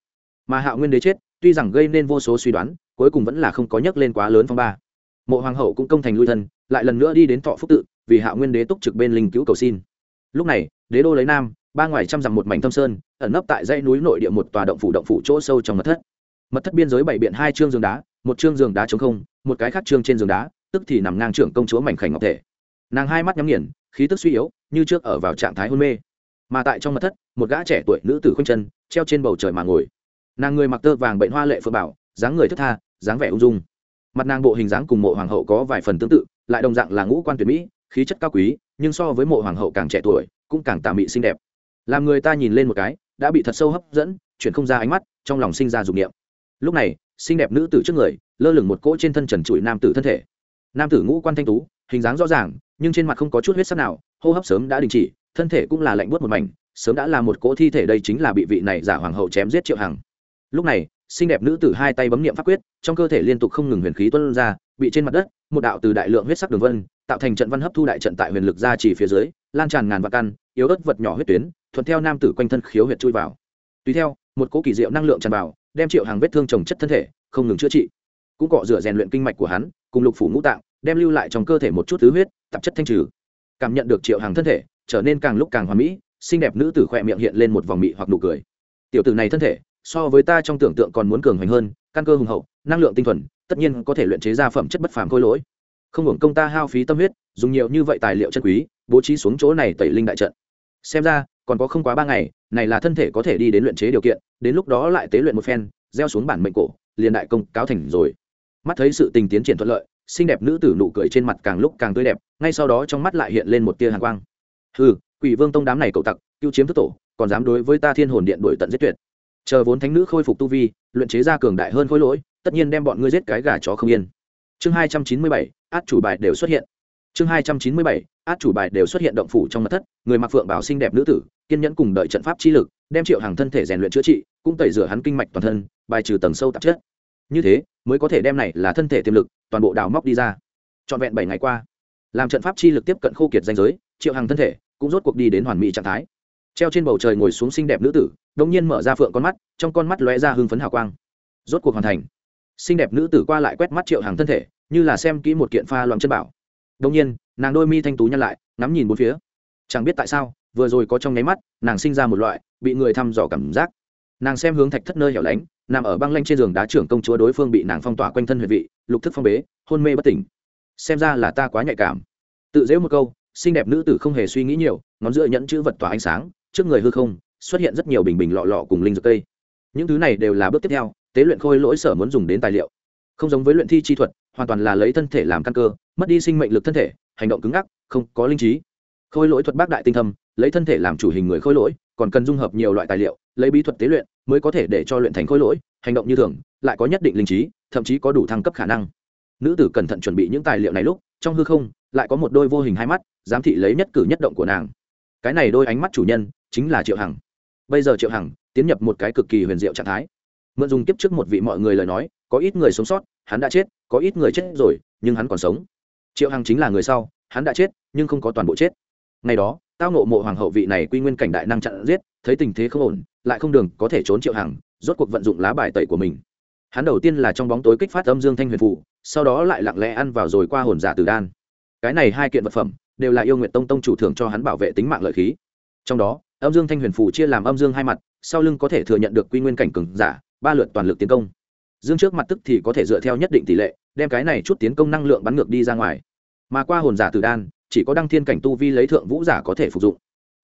Speaker 1: Mà hạo nguyên đế chết, tuy rằng gây nên vô số suy đoán, cuối cùng vẫn là không có nhắc lên quá lớn phong ba. Mộ hoàng hậu cũng công thành lui thân, lại lần nữa đi đến thọ phúc tự, vì hạo nguyên đế túc trực bên linh cứu cầu xin. Lúc này, đế đô lấy nam, ba ngoài trăm dặm một mảnh thâm sơn, ẩn nấp tại dãy núi nội địa một tòa động phủ động phủ chỗ sâu trong mật thất. Mật thất biên giới bảy biện hai chương giường đá một chương giường đá trống không, một cái khác chương trên giường đá, tức thì nằm ngang trưởng công chúa mảnh khảnh ngọc thể. Nàng hai mắt nhắm nghiền, khí tức suy yếu, như trước ở vào trạng thái hôn mê. Mà tại trong mật thất, một gã trẻ tuổi nữ tử khoanh chân, treo trên bầu trời mà ngồi. Nàng người mặc tơ vàng bệnh hoa lệ phượng bảo, dáng người thức tha, dáng vẻ ung dung. Mặt nàng bộ hình dáng cùng mộ hoàng hậu có vài phần tương tự, lại đồng dạng là ngũ quan tuyệt mỹ, khí chất cao quý, nhưng so với mộ hoàng hậu càng trẻ tuổi, cũng càng tà mị xinh đẹp. Làm người ta nhìn lên một cái, đã bị thật sâu hấp dẫn, chuyển không ra ánh mắt, trong lòng sinh ra dục niệm. Lúc này xinh đẹp nữ tử trước người, lơ lửng một cỗ trên thân trần trụi nam tử thân thể. Nam tử ngũ quan thanh tú, hình dáng rõ ràng, nhưng trên mặt không có chút huyết sắc nào, hô hấp sớm đã đình chỉ, thân thể cũng là lạnh buốt một mảnh, sớm đã là một cỗ thi thể đây chính là bị vị này giả hoàng hậu chém giết triệu hằng. Lúc này, xinh đẹp nữ tử hai tay bấm niệm pháp quyết, trong cơ thể liên tục không ngừng huyền khí tuân ra, bị trên mặt đất, một đạo từ đại lượng huyết sắc đường vân, tạo thành trận văn hấp thu đại trận tại huyền lực ra chỉ phía dưới, lan tràn ngàn vạn căn, yếu ớt vật nhỏ huyết tuyến, thuận theo nam tử quanh thân khiếu huyệt chui vào. Tùy theo, một cỗ kỳ diệu năng lượng tràn vào đem triệu hàng vết thương trồng chất thân thể, không ngừng chữa trị. Cũng cọ rửa rèn luyện kinh mạch của hắn, cùng lục phủ ngũ tạng, đem lưu lại trong cơ thể một chút thứ huyết, tạp chất thanh trừ. Cảm nhận được triệu hàng thân thể, trở nên càng lúc càng hoàn mỹ, xinh đẹp nữ tử khỏe miệng hiện lên một vòng mị hoặc nụ cười. Tiểu tử này thân thể, so với ta trong tưởng tượng còn muốn cường hoành hơn, căn cơ hùng hậu, năng lượng tinh thuần, tất nhiên có thể luyện chế ra phẩm chất bất phàm khôi lỗi. Không hưởng công ta hao phí tâm huyết, dùng nhiều như vậy tài liệu chân quý, bố trí xuống chỗ này tẩy linh đại trận. Xem ra còn có không quá ba ngày, này là thân thể có thể đi đến luyện chế điều kiện, đến lúc đó lại tế luyện một phen, gieo xuống bản mệnh cổ, liền đại công cáo thành rồi. Mắt thấy sự tình tiến triển thuận lợi, xinh đẹp nữ tử nụ cười trên mặt càng lúc càng tươi đẹp, ngay sau đó trong mắt lại hiện lên một tia hàn quang. Hừ, quỷ vương tông đám này cậu tặc, cứu chiếm thức tổ, còn dám đối với ta thiên hồn điện đổi tận giết tuyệt. Chờ vốn thánh nữ khôi phục tu vi, luyện chế ra cường đại hơn khối lỗi, tất nhiên đem bọn ngươi giết cái gà chó không yên. Chương hai trăm chín mươi bảy, át chủ bài đều xuất hiện. Chương hai trăm chín mươi bảy át chủ bài đều xuất hiện động phủ trong mặt thất, người mặc phượng bảo xinh đẹp nữ tử, kiên nhẫn cùng đợi trận pháp chi lực, đem triệu hàng thân thể rèn luyện chữa trị, cũng tẩy rửa hắn kinh mạch toàn thân, bài trừ tầng sâu tạp chất. Như thế, mới có thể đem này là thân thể tiềm lực, toàn bộ đào móc đi ra. Trọn vẹn bảy ngày qua, làm trận pháp chi lực tiếp cận khô kiệt danh giới, triệu hàng thân thể cũng rốt cuộc đi đến hoàn mỹ trạng thái. Treo trên bầu trời ngồi xuống xinh đẹp nữ tử đông nhiên mở ra phượng con mắt, trong con mắt lóe ra hưng phấn hào quang. Rốt cuộc hoàn thành. Xinh đẹp nữ tử qua lại quét mắt triệu hàng thân thể, như là xem kỹ một kiện pha loạn chân bảo. Đông nhiên nàng đôi mi thanh tú nhăn lại, ngắm nhìn bốn phía. Chẳng biết tại sao, vừa rồi có trong nháy mắt, nàng sinh ra một loại bị người thăm dò cảm giác. Nàng xem hướng thạch thất nơi hẻo lánh, nằm ở băng lanh trên giường đá trưởng công chúa đối phương bị nàng phong tỏa quanh thân huyệt vị, lục thức phong bế, hôn mê bất tỉnh. Xem ra là ta quá nhạy cảm. Tự dễ một câu, xinh đẹp nữ tử không hề suy nghĩ nhiều, ngón giữa nhẫn chữ vật tỏa ánh sáng, trước người hư không, xuất hiện rất nhiều bình bình lọ lọ cùng linh dược cây. Những thứ này đều là bước tiếp theo, tế luyện khôi lỗi sở muốn dùng đến tài liệu. Không giống với luyện thi chi thuật, hoàn toàn là lấy thân thể làm căn cơ, mất đi sinh mệnh lực thân thể hành động cứng ngắc, không có linh trí. Khôi lỗi thuật bác đại tinh thâm, lấy thân thể làm chủ hình người khôi lỗi, còn cần dung hợp nhiều loại tài liệu, lấy bí thuật tế luyện mới có thể để cho luyện thành khôi lỗi, hành động như thường, lại có nhất định linh trí, thậm chí có đủ thăng cấp khả năng. Nữ tử cẩn thận chuẩn bị những tài liệu này lúc, trong hư không, lại có một đôi vô hình hai mắt, giám thị lấy nhất cử nhất động của nàng. Cái này đôi ánh mắt chủ nhân, chính là triệu hằng. Bây giờ triệu hằng, tiến nhập một cái cực kỳ huyền diệu trạng thái. Mượn dùng tiếp trước một vị mọi người lời nói, có ít người sống sót, hắn đã chết, có ít người chết rồi, nhưng hắn còn sống triệu hằng chính là người sau, hắn đã chết, nhưng không có toàn bộ chết. Ngày đó, tao nộ mộ hoàng hậu vị này quy nguyên cảnh đại năng chặn giết, thấy tình thế không ổn, lại không đường có thể trốn triệu hằng, rốt cuộc vận dụng lá bài tẩy của mình. Hắn đầu tiên là trong bóng tối kích phát âm dương thanh huyền phụ sau đó lại lặng lẽ ăn vào rồi qua hồn giả tử đan. Cái này hai kiện vật phẩm, đều là yêu nguyện tông tông chủ thưởng cho hắn bảo vệ tính mạng lợi khí. Trong đó, âm dương thanh huyền phụ chia làm âm dương hai mặt, sau lưng có thể thừa nhận được quy nguyên cảnh cừng giả, ba lượt toàn lực tiến công dương trước mặt tức thì có thể dựa theo nhất định tỷ lệ, đem cái này chút tiến công năng lượng bắn ngược đi ra ngoài. Mà qua hồn giả tử đan, chỉ có đăng thiên cảnh tu vi lấy thượng vũ giả có thể phục dụng.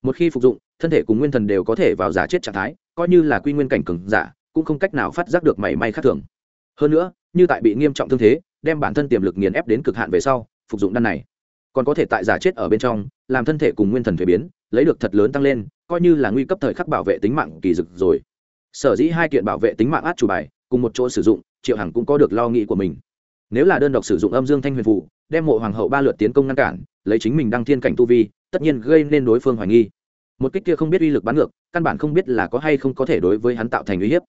Speaker 1: Một khi phục dụng, thân thể cùng nguyên thần đều có thể vào giả chết trạng thái, coi như là quy nguyên cảnh cừng giả, cũng không cách nào phát giác được mảy may khác thường. Hơn nữa, như tại bị nghiêm trọng thương thế, đem bản thân tiềm lực nghiền ép đến cực hạn về sau, phục dụng đan này, còn có thể tại giả chết ở bên trong, làm thân thể cùng nguyên thần thuế biến, lấy được thật lớn tăng lên, coi như là nguy cấp thời khắc bảo vệ tính mạng kỳ dực rồi. Sở dĩ hai kiện bảo vệ tính mạng át chủ bài cùng một chỗ sử dụng, triệu hằng cũng có được lo nghĩ của mình. Nếu là đơn độc sử dụng âm dương thanh huyền phụ đem mộ hoàng hậu ba lượt tiến công ngăn cản, lấy chính mình đăng thiên cảnh tu vi, tất nhiên gây nên đối phương hoài nghi. Một kích kia không biết uy lực bắn ngược, căn bản không biết là có hay không có thể đối với hắn tạo thành uy hiếp.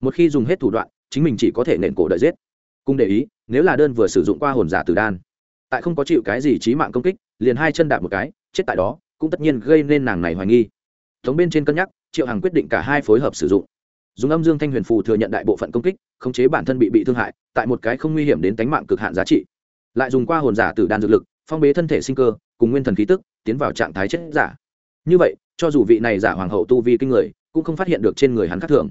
Speaker 1: Một khi dùng hết thủ đoạn, chính mình chỉ có thể nện cổ đợi giết. Cùng để ý, nếu là đơn vừa sử dụng qua hồn giả tử đan, tại không có chịu cái gì trí mạng công kích, liền hai chân đạp một cái, chết tại đó, cũng tất nhiên gây nên nàng này hoài nghi. Thống bên trên cân nhắc, triệu hằng quyết định cả hai phối hợp sử dụng dùng âm dương thanh huyền phù thừa nhận đại bộ phận công kích, khống chế bản thân bị bị thương hại, tại một cái không nguy hiểm đến tính mạng cực hạn giá trị. Lại dùng qua hồn giả tử đan dược lực, phong bế thân thể sinh cơ, cùng nguyên thần khí tức, tiến vào trạng thái chết giả. Như vậy, cho dù vị này giả hoàng hậu tu vi kinh người, cũng không phát hiện được trên người hắn khác thường.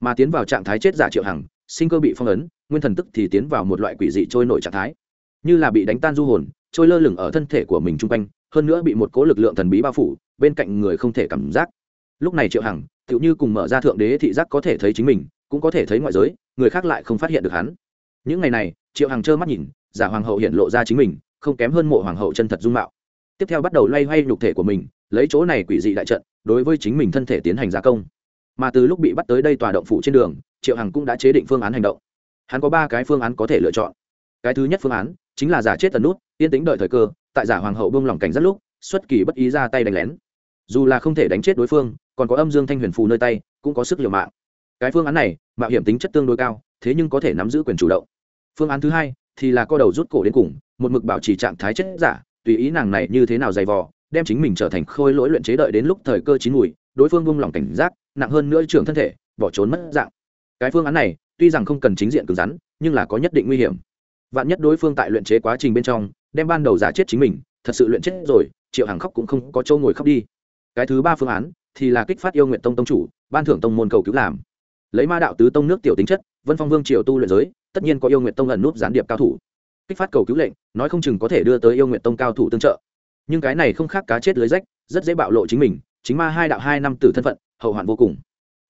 Speaker 1: Mà tiến vào trạng thái chết giả triệu hằng, sinh cơ bị phong ấn, nguyên thần tức thì tiến vào một loại quỷ dị trôi nổi trạng thái. Như là bị đánh tan du hồn, trôi lơ lửng ở thân thể của mình chung quanh, hơn nữa bị một cố lực lượng thần bí bao phủ, bên cạnh người không thể cảm giác. Lúc này triệu hằng tựu như cùng mở ra thượng đế thị giác có thể thấy chính mình, cũng có thể thấy ngoại giới, người khác lại không phát hiện được hắn. Những ngày này, triệu hằng trơ mắt nhìn, giả hoàng hậu hiện lộ ra chính mình, không kém hơn mộ hoàng hậu chân thật dung mạo. Tiếp theo bắt đầu loay hoay nhục thể của mình, lấy chỗ này quỷ dị đại trận, đối với chính mình thân thể tiến hành gia công. Mà từ lúc bị bắt tới đây tòa động phủ trên đường, triệu hằng cũng đã chế định phương án hành động. Hắn có ba cái phương án có thể lựa chọn. Cái thứ nhất phương án chính là giả chết tần nút, yên tính đợi thời cơ, tại giả hoàng hậu bông lỏng cảnh rất lúc, xuất kỳ bất ý ra tay đánh lén. Dù là không thể đánh chết đối phương còn có âm dương thanh huyền phù nơi tay, cũng có sức liều mạng. Cái phương án này, mạo hiểm tính chất tương đối cao, thế nhưng có thể nắm giữ quyền chủ động. Phương án thứ hai thì là co đầu rút cổ đến cùng, một mực bảo trì trạng thái chết giả, tùy ý nàng này như thế nào dày vò, đem chính mình trở thành khôi lỗi luyện chế đợi đến lúc thời cơ chín mùi, đối phương vung lòng cảnh giác, nặng hơn nữa trưởng thân thể, bỏ trốn mất dạng. Cái phương án này, tuy rằng không cần chính diện cứng rắn, nhưng là có nhất định nguy hiểm. Vạn nhất đối phương tại luyện chế quá trình bên trong, đem ban đầu giả chết chính mình, thật sự luyện chết rồi, triệu hàng khóc cũng không có châu ngồi khóc đi. Cái thứ ba phương án thì là kích phát yêu nguyện tông tông chủ, ban thưởng tông môn cầu cứu làm. Lấy ma đạo tứ tông nước tiểu tính chất, vân phong vương triều tu luyện giới, tất nhiên có yêu nguyện tông ẩn nút gián điệp cao thủ. Kích phát cầu cứu lệnh, nói không chừng có thể đưa tới yêu nguyện tông cao thủ tương trợ. Nhưng cái này không khác cá chết lưới rách, rất dễ bạo lộ chính mình, chính ma hai đạo hai năm tử thân phận, hậu hoạn vô cùng.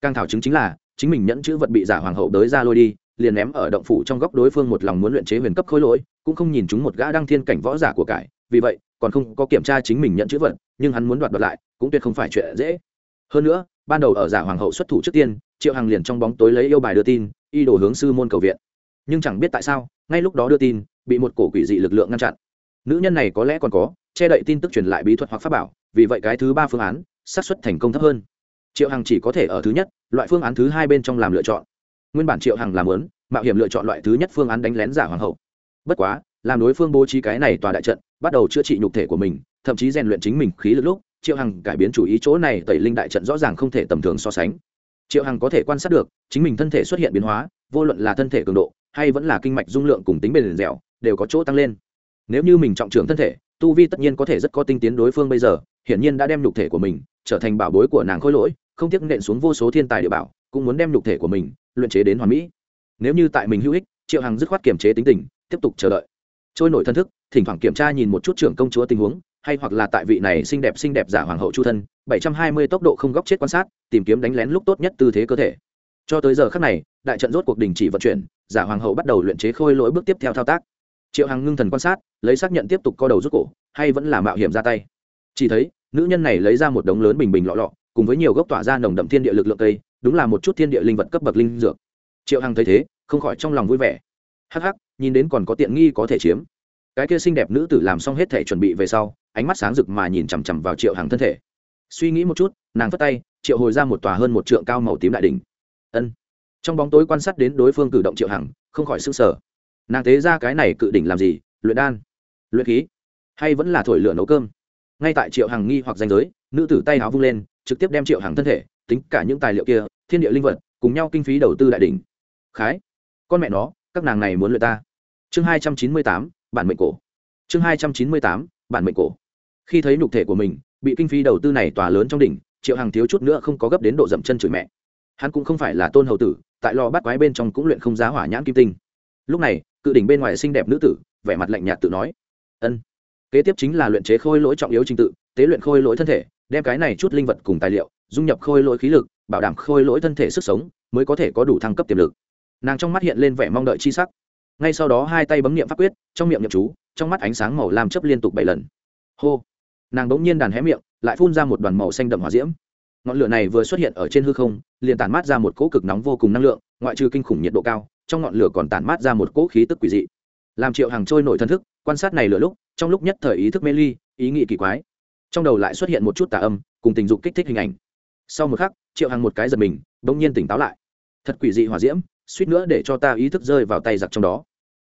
Speaker 1: Càng thảo chứng chính là, chính mình nhẫn chữ vật bị giả hoàng hậu đới ra lôi đi, liền ném ở động phủ trong góc đối phương một lòng muốn luyện chế huyền cấp khối lỗi, cũng không nhìn chúng một gã đăng thiên cảnh võ giả của cải. Vì vậy, còn không có kiểm tra chính mình nhận chữ vật, nhưng hắn muốn đoạt đoạt lại, cũng tuyệt không phải chuyện dễ hơn nữa, ban đầu ở giả hoàng hậu xuất thủ trước tiên, triệu hằng liền trong bóng tối lấy yêu bài đưa tin, y đổ hướng sư môn cầu viện. Nhưng chẳng biết tại sao, ngay lúc đó đưa tin, bị một cổ quỷ dị lực lượng ngăn chặn. Nữ nhân này có lẽ còn có, che đậy tin tức truyền lại bí thuật hoặc pháp bảo, vì vậy cái thứ ba phương án, xác suất thành công thấp hơn. Triệu hằng chỉ có thể ở thứ nhất, loại phương án thứ hai bên trong làm lựa chọn. Nguyên bản triệu hằng làm lớn, mạo hiểm lựa chọn loại thứ nhất phương án đánh lén giả hoàng hậu. Bất quá, làm đối phương bố trí cái này tòa đại trận, bắt đầu chữa trị nhục thể của mình, thậm chí rèn luyện chính mình khí lực lúc triệu hằng cải biến chủ ý chỗ này tẩy linh đại trận rõ ràng không thể tầm thường so sánh. Triệu hằng có thể quan sát được, chính mình thân thể xuất hiện biến hóa, vô luận là thân thể cường độ, hay vẫn là kinh mạch dung lượng cùng tính bền dẻo, đều có chỗ tăng lên. Nếu như mình trọng trưởng thân thể, tu vi tất nhiên có thể rất có tinh tiến đối phương bây giờ, hiển nhiên đã đem nhục thể của mình trở thành bảo bối của nàng khôi lỗi, không tiếc nện xuống vô số thiên tài địa bảo, cũng muốn đem nhục thể của mình luyện chế đến hoàn mỹ. Nếu như tại mình hữu ích, triệu hằng dứt khoát kiềm chế tính tình, tiếp tục chờ đợi. Trôi nổi thân thức, thỉnh thoảng kiểm tra nhìn một chút trưởng công chúa tình huống hay hoặc là tại vị này xinh đẹp xinh đẹp giả hoàng hậu chu thân, bảy trăm hai mươi tốc độ không góc chết quan sát, tìm kiếm đánh lén lúc tốt nhất tư thế cơ thể. Cho tới giờ khắc này, đại trận rốt cuộc đình chỉ vận chuyển, giả hoàng hậu bắt đầu luyện chế khôi lỗi bước tiếp theo thao tác. Triệu hằng ngưng thần quan sát, lấy xác nhận tiếp tục co đầu rút cổ, hay vẫn là mạo hiểm ra tay. Chỉ thấy, nữ nhân này lấy ra một đống lớn bình bình lọ lọ, cùng với nhiều gốc tỏa ra nồng đậm thiên địa lực lượng cây, đúng là một chút thiên địa linh vật cấp bậc linh dược. Triệu hằng thấy thế, không khỏi trong lòng vui vẻ. Hắc hắc, nhìn đến còn có tiện nghi có thể chiếm cái kia xinh đẹp nữ tử làm xong hết thể chuẩn bị về sau, ánh mắt sáng rực mà nhìn chằm chằm vào triệu hằng thân thể. Suy nghĩ một chút, nàng phất tay, triệu hồi ra một tòa hơn một trượng cao màu tím đại đ ỉ n h ân. Trong bóng tối quan sát đến đối phương cử động triệu hằng, không khỏi s ư n g sở nàng tế ra cái này cự đỉnh làm gì? Luyện đan? Luyện khí? Hay vẫn là thổi lửa nấu cơm? Ngay tại triệu hằng nghi hoặc danh giới, nữ tử tay áo vung lên, trực tiếp đem triệu hằng thân thể, tính cả những tài liệu kia, thiên địa linh vật, cùng nhau kinh phí đầu tư đại đ ỉ n h khái. Con mẹ nó, các nàng này muốn luyện ta. Chương hai trăm chín mươi tám bản mệnh cổ. Chương hai trăm chín mươi tám, bản mệnh cổ. Khi thấy nhục thể của mình, bị kinh phí đầu tư này tòa lớn trong đỉnh, triệu hằng thiếu chút nữa không có gấp đến độ dậm chân chửi mẹ. Hắn cũng không phải là tôn hầu tử, tại lò bắt quái bên trong cũng luyện không giá hỏa nhãn kim tinh. Lúc này, cự đỉnh bên ngoài xinh đẹp nữ tử, vẻ mặt lạnh nhạt tự nói, ân, kế tiếp chính là luyện chế khôi lỗi trọng yếu trình tự, tế luyện khôi lỗi thân thể, đem cái này chút linh vật cùng tài liệu, dung nhập khôi lỗi khí lực, bảo đảm khôi lỗi thân thể sức sống, mới có thể có đủ thăng cấp tiềm lực. Nàng trong mắt hiện lên vẻ mong đợi chi sắc ngay sau đó hai tay bấm niệm pháp quyết, trong miệng nhậm chú, trong mắt ánh sáng màu lam chấp liên tục bảy lần. Hô! Nàng đ n g nhiên đàn hé miệng, lại phun ra một đoàn màu xanh đậm hỏa diễm. Ngọn lửa này vừa xuất hiện ở trên hư không, liền tản mát ra một cỗ cực nóng vô cùng năng lượng, ngoại trừ kinh khủng nhiệt độ cao, trong ngọn lửa còn tản mát ra một cỗ khí tức quỷ dị. Làm triệu hàng trôi nổi thân thức, quan sát này lửa lúc, trong lúc nhất thời ý thức mê ly, ý nghĩ kỳ quái. Trong đầu lại xuất hiện một chút tà âm, cùng tình dục kích thích hình ảnh. Sau một khắc, triệu hàng một cái giật mình, bỗng nhiên tỉnh táo lại. Thật quỷ dị hỏa diễm, suýt nữa để cho ta ý thức rơi vào tay giặc trong đó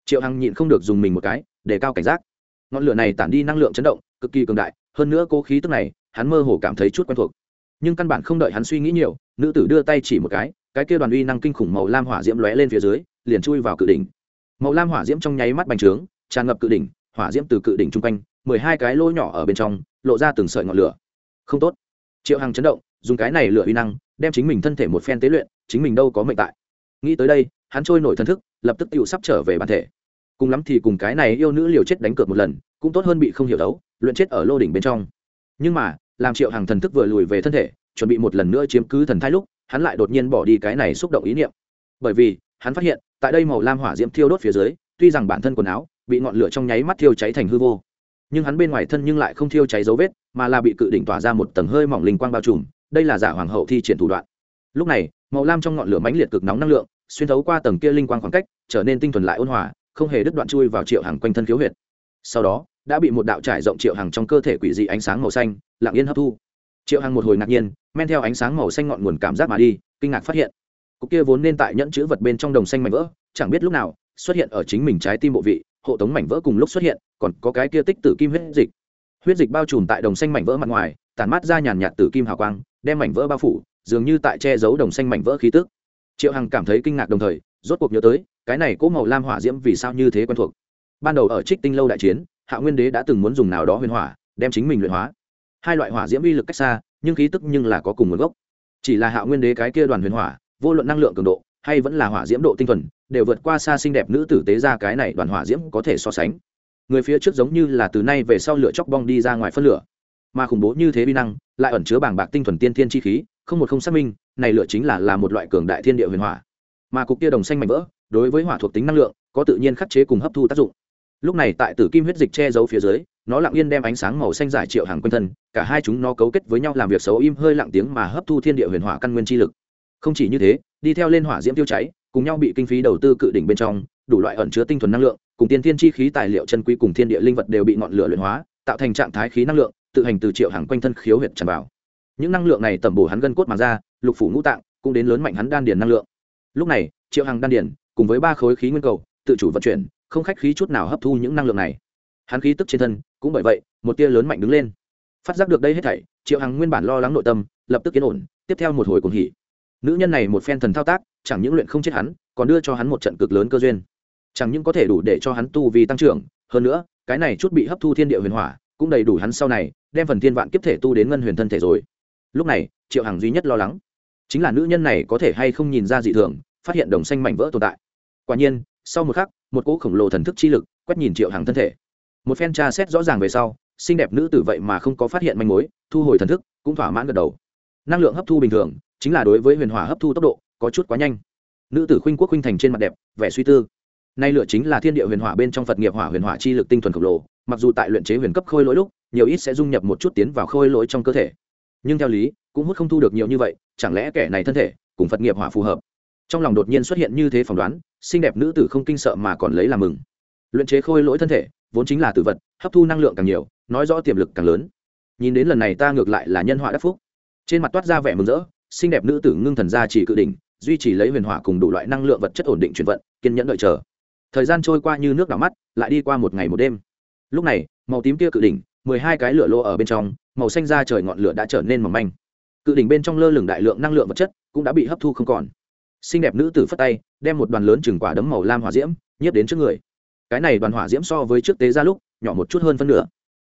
Speaker 1: triệu hằng nhịn không được dùng mình một cái, để cao cảnh giác. Ngọn lửa này tản đi năng lượng chấn động, cực kỳ cường đại, hơn nữa cố khí tức này, hắn mơ hồ cảm thấy chút quen thuộc. Nhưng căn bản không đợi hắn suy nghĩ nhiều, nữ tử đưa tay chỉ một cái cái kia đoàn uy năng kinh khủng màu lam hỏa diễm lóe lên phía dưới, liền chui vào cự đỉnh. Màu lam hỏa diễm trong nháy mắt bành trướng, tràn ngập cự đỉnh, hỏa diễm từ cự đỉnh chung quanh, mười hai cái lỗ nhỏ ở bên trong, lộ ra từng sợi ngọn lửa. Không tốt. Triệu hằng chấn động, dùng cái này lửa uy năng, đem chính mình thân thể một phen tế luyện, chính mình đâu có mệnh tại. Nghĩ tới đây, hắn trôi nổi thân thức, lập tức tự sắp trở về bản thể cùng lắm thì cùng cái này yêu nữ liều chết đánh cược một lần, cũng tốt hơn bị không hiểu đấu, luyện chết ở lô đỉnh bên trong. Nhưng mà, làm triệu hàng thần thức vừa lùi về thân thể, chuẩn bị một lần nữa chiếm cứ thần thai lúc, hắn lại đột nhiên bỏ đi cái này xúc động ý niệm. Bởi vì, hắn phát hiện, tại đây màu lam hỏa diễm thiêu đốt phía dưới, tuy rằng bản thân quần áo, bị ngọn lửa trong nháy mắt thiêu cháy thành hư vô, nhưng hắn bên ngoài thân nhưng lại không thiêu cháy dấu vết, mà là bị cự đỉnh tỏa ra một tầng hơi mỏng linh quang bao trùm, đây là giả hoàng hậu thi triển thủ đoạn. Lúc này, màu lam trong ngọn lửa mãnh liệt cực nóng năng lượng, xuyên thấu qua tầng kia linh quang khoảng cách, trở nên tinh thuần lại ôn hòa không hề đứt đoạn chui vào triệu hàng quanh thân khiếu huyệt. Sau đó, đã bị một đạo trải rộng triệu hàng trong cơ thể quỷ dị ánh sáng màu xanh, lặng yên hấp thu. Triệu hàng một hồi ngạc nhiên, men theo ánh sáng màu xanh ngọn nguồn cảm giác mà đi, kinh ngạc phát hiện, cục kia vốn nên tại nhẫn chữ vật bên trong đồng xanh mảnh vỡ, chẳng biết lúc nào, xuất hiện ở chính mình trái tim bộ vị, hộ tống mảnh vỡ cùng lúc xuất hiện, còn có cái kia tích tử kim huyết dịch. Huyết dịch bao trùm tại đồng xanh mảnh vỡ mặt ngoài tàn mát ra nhàn nhạt tử kim hào quang, đem mảnh vỡ bao phủ, dường như tại che giấu đồng xanh mảnh vỡ khí tức. Triệu hằng cảm thấy kinh ngạc đồng thời rốt cuộc nhớ tới, cái này cỗ màu lam hỏa diễm vì sao như thế quen thuộc. Ban đầu ở trích tinh lâu đại chiến, hạ nguyên đế đã từng muốn dùng nào đó huyền hỏa, đem chính mình luyện hóa. Hai loại hỏa diễm uy lực cách xa, nhưng khí tức nhưng là có cùng nguồn gốc. Chỉ là hạ nguyên đế cái kia đoàn huyền hỏa, vô luận năng lượng cường độ, hay vẫn là hỏa diễm độ tinh thuần, đều vượt qua xa xinh đẹp nữ tử tế ra cái này đoàn hỏa diễm có thể so sánh. Người phía trước giống như là từ nay về sau lửa chóc bong đi ra ngoài phân lửa. Mà khủng bố như thế vi năng, lại ẩn chứa bảng bạc tinh thuần tiên thiên chi khí, không một không xác minh, này lửa chính là là một loại cường đại thiên địa huyền hỏa mà cục kia đồng xanh mạnh vỡ, đối với hỏa thuộc tính năng lượng, có tự nhiên khắc chế cùng hấp thu tác dụng. Lúc này tại tử kim huyết dịch che giấu phía dưới, nó lặng yên đem ánh sáng màu xanh giải triệu hàng quanh thân, cả hai chúng nó cấu kết với nhau làm việc xấu im hơi lặng tiếng mà hấp thu thiên địa huyền hỏa căn nguyên chi lực. Không chỉ như thế, đi theo lên hỏa diễm tiêu cháy, cùng nhau bị kinh phí đầu tư cự đỉnh bên trong, đủ loại ẩn chứa tinh thuần năng lượng, cùng tiên thiên chi khí tài liệu chân quý cùng thiên địa linh vật đều bị ngọn lửa luyện hóa, tạo thành trạng thái khí năng lượng, tự hành từ triệu hàng quanh thân khiếu huyệt tràn vào. Những năng lượng này tẩm bổ hắn gân cốt mà ra, lục phủ ngũ tạng, cũng đến lớn mạnh hắn đan điền năng lượng lúc này, triệu hằng đan điền, cùng với ba khối khí nguyên cầu, tự chủ vận chuyển, không khách khí chút nào hấp thu những năng lượng này. Hắn khí tức trên thân, cũng bởi vậy, một tia lớn mạnh đứng lên. Phát giác được đây hết thảy, triệu hằng nguyên bản lo lắng nội tâm, lập tức yên ổn, tiếp theo một hồi cùng hỉ. Nữ nhân này một phen thần thao tác, chẳng những luyện không chết hắn, còn đưa cho hắn một trận cực lớn cơ duyên. Chẳng những có thể đủ để cho hắn tu vì tăng trưởng, hơn nữa, cái này chút bị hấp thu thiên địa huyền hỏa, cũng đầy đủ hắn sau này, đem phần thiên vạn kiếp thể tu đến ngân huyền thân thể rồi. Lúc này, triệu hằng duy nhất lo lắng, chính là nữ nhân này có thể hay không nhìn ra dị thường phát hiện đồng xanh mảnh vỡ tồn tại. Quả nhiên, sau một khắc, một cỗ khổng lồ thần thức chi lực quét nhìn triệu hằng thân thể. Một phen tra xét rõ ràng về sau, xinh đẹp nữ tử vậy mà không có phát hiện manh mối, thu hồi thần thức, cũng thỏa mãn gật đầu. Năng lượng hấp thu bình thường, chính là đối với huyền hỏa hấp thu tốc độ, có chút quá nhanh. Nữ tử khuynh quốc khuynh thành trên mặt đẹp, vẻ suy tư. Nay lựa chính là thiên địa huyền hỏa bên trong phật nghiệp hỏa huyền hỏa chi lực tinh thuần khổng lồ, mặc dù tại luyện chế huyền cấp khôi lỗi lúc, nhiều ít sẽ dung nhập một chút tiến vào khôi lỗi trong cơ thể. Nhưng theo lý, cũng hút không thu được nhiều như vậy, chẳng lẽ kẻ này thân thể cùng phật nghiệp hỏa phù hợp? Trong lòng đột nhiên xuất hiện như thế phỏng đoán, xinh đẹp nữ tử không kinh sợ mà còn lấy làm mừng. Luyện chế khôi lỗi thân thể, vốn chính là tử vật, hấp thu năng lượng càng nhiều, nói rõ tiềm lực càng lớn. Nhìn đến lần này ta ngược lại là nhân họa đắc phúc. Trên mặt toát ra vẻ mừng rỡ, xinh đẹp nữ tử ngưng thần ra chỉ cự đỉnh, duy trì lấy huyền hỏa cùng đủ loại năng lượng vật chất ổn định chuyển vận, kiên nhẫn đợi chờ. Thời gian trôi qua như nước đỏ mắt, lại đi qua một ngày một đêm. Lúc này, màu tím kia cự đỉnh, mười hai cái lửa lô ở bên trong, màu xanh ra trời ngọn lửa đã trở nên mỏng manh. Cự đỉnh bên trong lơ lửng đại lượng năng lượng vật chất cũng đã bị hấp thu không còn xinh đẹp nữ tử phất tay, đem một đoàn lớn chừng quả đấm màu lam hỏa diễm nhiếp đến trước người. Cái này đoàn hỏa diễm so với trước tế ra lúc, nhỏ một chút hơn phân nửa.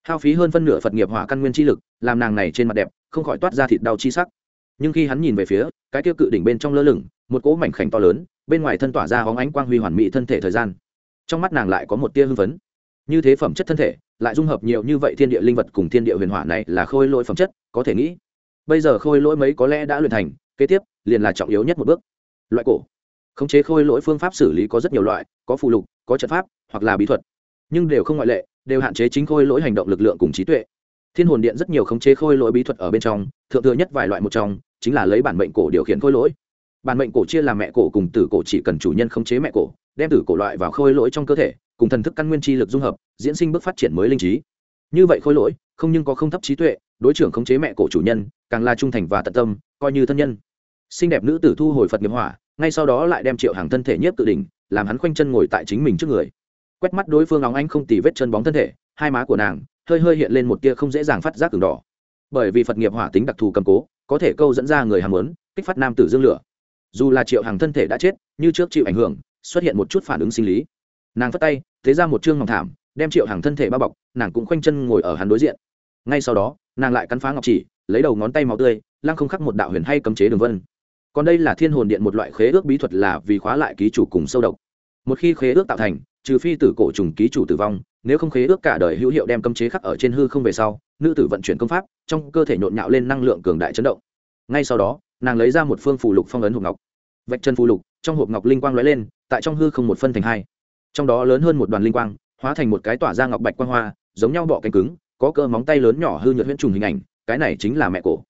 Speaker 1: Hao phí hơn phân nửa phật nghiệp hỏa căn nguyên chi lực, làm nàng này trên mặt đẹp, không khỏi toát ra thịt đau chi sắc. Nhưng khi hắn nhìn về phía, cái tiêu cự đỉnh bên trong lơ lửng, một cỗ mảnh khảnh to lớn, bên ngoài thân tỏa ra hóng ánh quang huy hoàn mỹ thân thể thời gian. Trong mắt nàng lại có một tia hưng phấn. Như thế phẩm chất thân thể, lại dung hợp nhiều như vậy thiên địa linh vật cùng thiên địa huyền hỏa này là khôi lỗi phẩm chất, có thể nghĩ. Bây giờ khôi lỗi mấy có lẽ đã luyện thành, kế tiếp liền là trọng yếu nhất một bước loại cổ. Khống chế khôi lỗi phương pháp xử lý có rất nhiều loại, có phù lục, có trận pháp, hoặc là bí thuật. Nhưng đều không ngoại lệ, đều hạn chế chính khôi lỗi hành động lực lượng cùng trí tuệ. Thiên hồn điện rất nhiều khống chế khôi lỗi bí thuật ở bên trong, thượng thừa nhất vài loại một trong, chính là lấy bản mệnh cổ điều khiển khôi lỗi. Bản mệnh cổ chia làm mẹ cổ cùng tử cổ chỉ cần chủ nhân khống chế mẹ cổ, đem tử cổ loại vào khôi lỗi trong cơ thể, cùng thần thức căn nguyên chi lực dung hợp, diễn sinh bước phát triển mới linh trí. Như vậy khôi lỗi, không nhưng có không thấp trí tuệ, đối trưởng khống chế mẹ cổ chủ nhân, càng là trung thành và tận tâm, coi như thân nhân. Xinh đẹp nữ tử thu hồi phật nghiệp hỏa ngay sau đó lại đem triệu hàng thân thể nhiếp tự đỉnh, làm hắn khoanh chân ngồi tại chính mình trước người. Quét mắt đối phương óng anh không tì vết chân bóng thân thể, hai má của nàng hơi hơi hiện lên một tia không dễ dàng phát giác cường đỏ. Bởi vì phật nghiệp hỏa tính đặc thù cầm cố, có thể câu dẫn ra người hàng lớn kích phát nam tử dương lửa. Dù là triệu hàng thân thể đã chết, như trước chịu ảnh hưởng, xuất hiện một chút phản ứng sinh lý. Nàng phất tay, thế ra một chương ngọc thảm, đem triệu hàng thân thể bao bọc, nàng cũng khoanh chân ngồi ở hắn đối diện. Ngay sau đó, nàng lại cắn phá ngọc chỉ, lấy đầu ngón tay máu tươi, lăng không khắc một đạo huyền hay cấm chế đường vân còn đây là thiên hồn điện một loại khế ước bí thuật là vì khóa lại ký chủ cùng sâu độc. Một khi khế ước tạo thành, trừ phi tử cổ trùng ký chủ tử vong, nếu không khế ước cả đời hữu hiệu đem cấm chế khắc ở trên hư không về sau, nữ tử vận chuyển công pháp, trong cơ thể nhộn nhạo lên năng lượng cường đại chấn động. Ngay sau đó, nàng lấy ra một phương phù lục phong ấn hộp ngọc. Vạch chân phù lục, trong hộp ngọc linh quang lóe lên, tại trong hư không một phân thành hai. Trong đó lớn hơn một đoàn linh quang, hóa thành một cái tỏa ra ngọc bạch quang hoa, giống nhau bọ cánh cứng, có cơ móng tay lớn nhỏ hư nhuận huyễn trùng hình ảnh, cái này chính là mẹ cổ.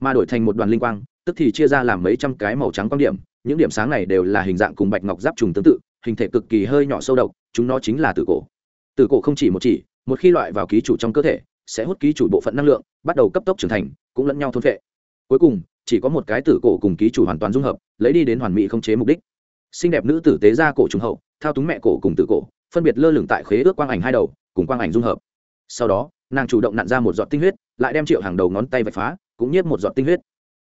Speaker 1: Mà đổi thành một đoàn linh quang tức thì chia ra làm mấy trăm cái màu trắng quan điểm, những điểm sáng này đều là hình dạng cùng bạch ngọc giáp trùng tương tự, hình thể cực kỳ hơi nhỏ sâu độc, chúng nó chính là tử cổ. Tử cổ không chỉ một chỉ, một khi loại vào ký chủ trong cơ thể, sẽ hút ký chủ bộ phận năng lượng, bắt đầu cấp tốc trưởng thành, cũng lẫn nhau thôn vệ cuối cùng, chỉ có một cái tử cổ cùng ký chủ hoàn toàn dung hợp, lấy đi đến hoàn mỹ không chế mục đích. Xinh đẹp nữ tử tế ra cổ trùng hậu, thao túng mẹ cổ cùng tử cổ, phân biệt lơ lửng tại khế ước quang ảnh hai đầu, cùng quang ảnh dung hợp. Sau đó, nàng chủ động nặn ra một giọt tinh huyết, lại đem triệu hàng đầu ngón tay vạch phá, cũng nhiếp một giọt tinh huyết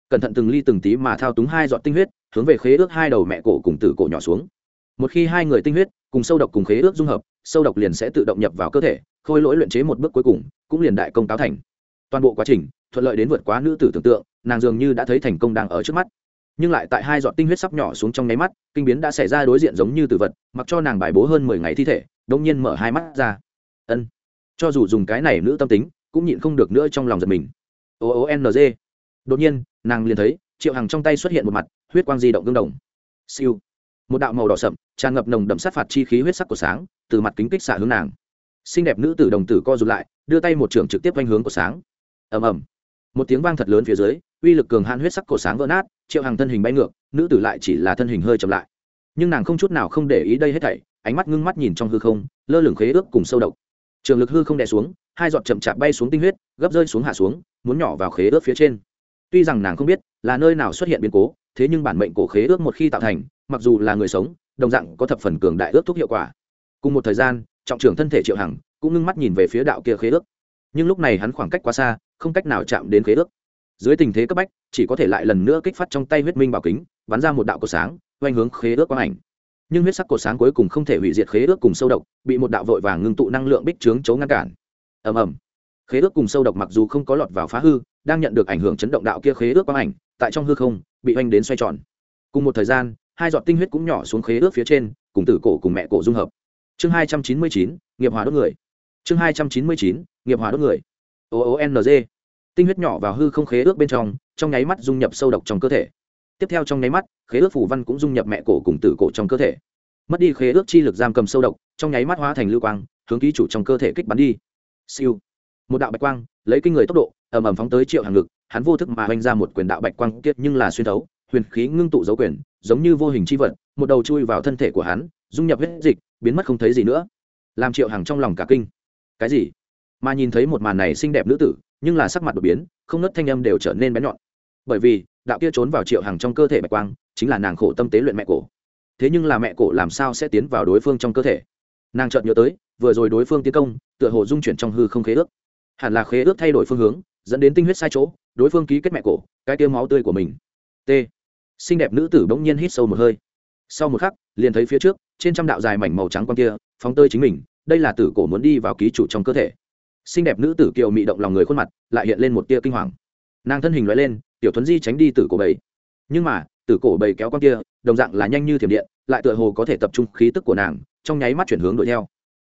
Speaker 1: cẩn thận từng ly từng tí mà thao túng hai giọt tinh huyết, hướng về khế ước hai đầu mẹ cổ cùng tử cổ nhỏ xuống. Một khi hai người tinh huyết cùng sâu độc cùng khế ước dung hợp, sâu độc liền sẽ tự động nhập vào cơ thể, khôi lỗi luyện chế một bước cuối cùng, cũng liền đại công táo thành. Toàn bộ quá trình, thuận lợi đến vượt quá nữ tử tưởng tượng, nàng dường như đã thấy thành công đang ở trước mắt. Nhưng lại tại hai giọt tinh huyết sắp nhỏ xuống trong nháy mắt, kinh biến đã xảy ra đối diện giống như tử vật, mặc cho nàng bài bố hơn mười ngày thi thể đông nhiên mở hai mắt ra. Ân. Cho dù dùng cái này nữ tâm tính, cũng nhịn không được nữa trong lòng giật mình. O o ng đột nhiên, nàng liền thấy, triệu hằng trong tay xuất hiện một mặt, huyết quang di động tương đồng. Siêu. Một đạo màu đỏ sậm, tràn ngập nồng đậm sát phạt chi khí huyết sắc của sáng, từ mặt kính kích xạ hướng nàng. Xinh đẹp nữ tử đồng tử co rụt lại, đưa tay một trường trực tiếp quanh hướng của sáng. Ầm ầm. Một tiếng vang thật lớn phía dưới, uy lực cường hạn huyết sắc cổ sáng vỡ nát, triệu hàng thân hình bay ngược, nữ tử lại chỉ là thân hình hơi chậm lại. Nhưng nàng không chút nào không để ý đây hết thảy, ánh mắt ngưng mắt nhìn trong hư không, lơ lửng khế ước cùng sâu độc. Trường lực hư không đè xuống, hai giọt chậm chạp bay xuống tinh huyết, gấp rơi xuống hạ xuống, muốn nhỏ vào khế ước phía trên tuy rằng nàng không biết là nơi nào xuất hiện biến cố, thế nhưng bản mệnh cổ khế ước một khi tạo thành, mặc dù là người sống, đồng dạng có thập phần cường đại ước thúc hiệu quả. Cùng một thời gian, trọng trưởng thân thể triệu hằng cũng ngưng mắt nhìn về phía đạo kia khế ước. Nhưng lúc này hắn khoảng cách quá xa, không cách nào chạm đến khế ước. Dưới tình thế cấp bách, chỉ có thể lại lần nữa kích phát trong tay huyết minh bảo kính, bắn ra một đạo cột sáng, oanh hướng khế ước quang ảnh. Nhưng huyết sắc cột sáng cuối cùng không thể hủy diệt khế ước cùng sâu độc, bị một đạo vội vàng ngưng tụ năng lượng bích trướng chấu ngăn cản. Ầm ầm khế ước cùng sâu độc mặc dù không có lọt vào phá hư, đang nhận được ảnh hưởng chấn động đạo kia khế ước quang ảnh, tại trong hư không, bị oanh đến xoay tròn. Cùng một thời gian, hai giọt tinh huyết cũng nhỏ xuống khế ước phía trên, cùng tử cổ cùng mẹ cổ dung hợp. Chương hai trăm chín mươi chín, nghiệp hòa đốt người. Chương hai trăm chín mươi chín, nghiệp hòa đốt người. O o n g. Tinh huyết nhỏ vào hư không khế ước bên trong trong nháy mắt dung nhập sâu độc trong cơ thể. Tiếp theo trong nháy mắt, khế ước phủ văn cũng dung nhập mẹ cổ cùng tử cổ trong cơ thể. Mất đi khế ước chi lực giam cầm sâu độc, trong nháy mắt hóa thành lưu quang, hướng ký chủ trong cơ thể kích bắn đi. Siêu một đạo bạch quang, lấy kinh người tốc độ, ầm ầm phóng tới triệu hàng ngực, hắn vô thức mà oanh ra một quyền đạo bạch quang kiệt nhưng là xuyên thấu, huyền khí ngưng tụ dấu quyền, giống như vô hình chi vật, một đầu chui vào thân thể của hắn, dung nhập huyết dịch, biến mất không thấy gì nữa. Làm triệu hàng trong lòng cả kinh. Cái gì? Mà nhìn thấy một màn này xinh đẹp nữ tử, nhưng là sắc mặt đột biến, không nớt thanh âm đều trở nên bé nhọn. Bởi vì, đạo kia trốn vào triệu hàng trong cơ thể bạch quang, chính là nàng khổ tâm tế luyện mẹ cổ. Thế nhưng là mẹ cổ làm sao sẽ tiến vào đối phương trong cơ thể? Nàng chợt nhớ tới, vừa rồi đối phương tiến công, tựa hồ dung chuyển trong hư không khế ước hẳn là khế ước thay đổi phương hướng, dẫn đến tinh huyết sai chỗ, đối phương ký kết mẹ cổ, cái tiêu máu tươi của mình. T. Xinh đẹp nữ tử bỗng nhiên hít sâu một hơi. Sau một khắc, liền thấy phía trước, trên trăm đạo dài mảnh màu trắng con kia, phóng tơi chính mình, đây là tử cổ muốn đi vào ký chủ trong cơ thể. Xinh đẹp nữ tử kiều mị động lòng người khuôn mặt, lại hiện lên một tia kinh hoàng. Nàng thân hình loại lên, tiểu thuấn di tránh đi tử cổ bầy. Nhưng mà, tử cổ bầy kéo con kia, đồng dạng là nhanh như thiểm điện, lại tựa hồ có thể tập trung khí tức của nàng, trong nháy mắt chuyển hướng đuổi theo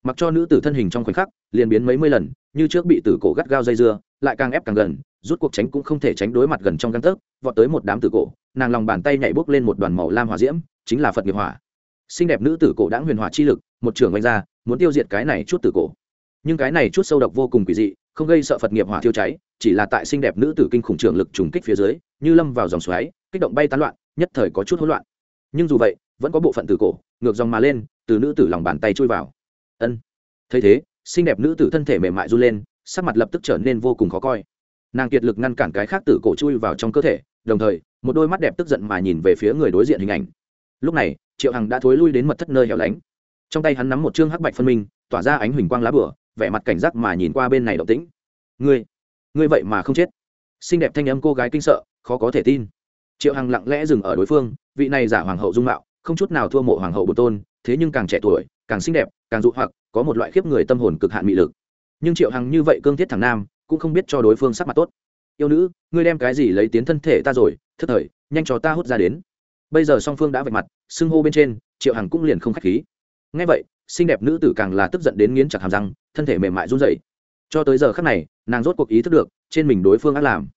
Speaker 1: mặc cho nữ tử thân hình trong khoảnh khắc liền biến mấy mươi lần, như trước bị tử cổ gắt gao dây dưa, lại càng ép càng gần, rút cuộc tránh cũng không thể tránh đối mặt gần trong găng tấc, vọt tới một đám tử cổ, nàng lòng bàn tay nhảy bốc lên một đoàn màu lam hỏa diễm, chính là phật nghiệp hỏa. Xinh đẹp nữ tử cổ đã huyền hỏa chi lực, một trưởng oanh ra, muốn tiêu diệt cái này chút tử cổ. Nhưng cái này chút sâu độc vô cùng quỷ dị, không gây sợ phật nghiệp hỏa thiêu cháy, chỉ là tại xinh đẹp nữ tử kinh khủng trường lực trùng kích phía dưới, như lâm vào dòng xoáy, kích động bay tán loạn, nhất thời có chút hỗn loạn. Nhưng dù vậy, vẫn có bộ phận tử cổ, ngược dòng mà lên, từ nữ tử lòng bàn tay chui vào ân. Thấy thế, xinh đẹp nữ tử thân thể mềm mại run lên, sắc mặt lập tức trở nên vô cùng khó coi. Nàng kiệt lực ngăn cản cái khác tử cổ chui vào trong cơ thể, đồng thời, một đôi mắt đẹp tức giận mà nhìn về phía người đối diện hình ảnh. Lúc này, triệu hằng đã thối lui đến mật thất nơi hẻo lánh. Trong tay hắn nắm một chương hắc bạch phân minh, tỏa ra ánh huỳnh quang lá bửa, vẻ mặt cảnh giác mà nhìn qua bên này động tĩnh. Ngươi ngươi vậy mà không chết? Xinh đẹp thanh âm cô gái kinh sợ, khó có thể tin. Triệu hằng lặng lẽ dừng ở đối phương, vị này giả hoàng hậu dung mạo, không chút nào thua mộ hoàng hậu bột tôn thế nhưng càng trẻ tuổi, càng xinh đẹp, càng dụ hoặc, có một loại khiếp người tâm hồn cực hạn mị lực. Nhưng triệu hằng như vậy cương thiết thằng nam, cũng không biết cho đối phương sắc mặt tốt. Yêu nữ, ngươi đem cái gì lấy tiến thân thể ta rồi, thức thời, nhanh cho ta hút ra đến. Bây giờ song phương đã vạch mặt, xưng hô bên trên, triệu hằng cũng liền không k h á c h khí. Ngay vậy, xinh đẹp nữ tử càng là tức giận đến nghiến chặt hàm răng, thân thể mềm mại run dậy cho tới giờ khắc này, nàng rốt cuộc ý thức được, trên mình đối phương ác làm.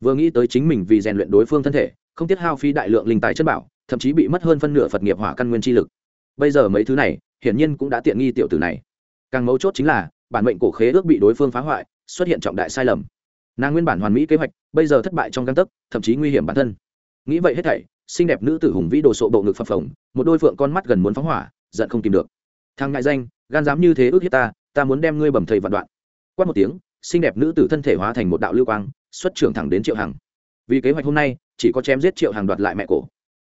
Speaker 1: Vừa nghĩ tới chính mình vì rèn luyện đối phương thân thể, không tiết hao phí đại lượng linh tài chất bảo, thậm chí bị mất hơn phân nửa phật nghiệp hỏa căn nguyên chi lực bây giờ mấy thứ này, hiển nhiên cũng đã tiện nghi tiểu tử này. Càng mấu chốt chính là, bản mệnh cổ khế ước bị đối phương phá hoại, xuất hiện trọng đại sai lầm. Nàng nguyên bản hoàn mỹ kế hoạch, bây giờ thất bại trong găng tấc, thậm chí nguy hiểm bản thân. Nghĩ vậy hết thảy, xinh đẹp nữ tử hùng vĩ đồ sộ bộ ngực phập phồng, một đôi phượng con mắt gần muốn phóng hỏa, giận không tìm được. Thằng ngại danh, gan dám như thế ước hiếp ta ta muốn đem ngươi bầm thầy vạn đoạn. Quát một tiếng, xinh đẹp nữ tử thân thể hóa thành một đạo lưu quang, xuất trưởng thẳng đến triệu hằng. Vì kế hoạch hôm nay, chỉ có chém giết triệu hằng đoạt lại mẹ cổ.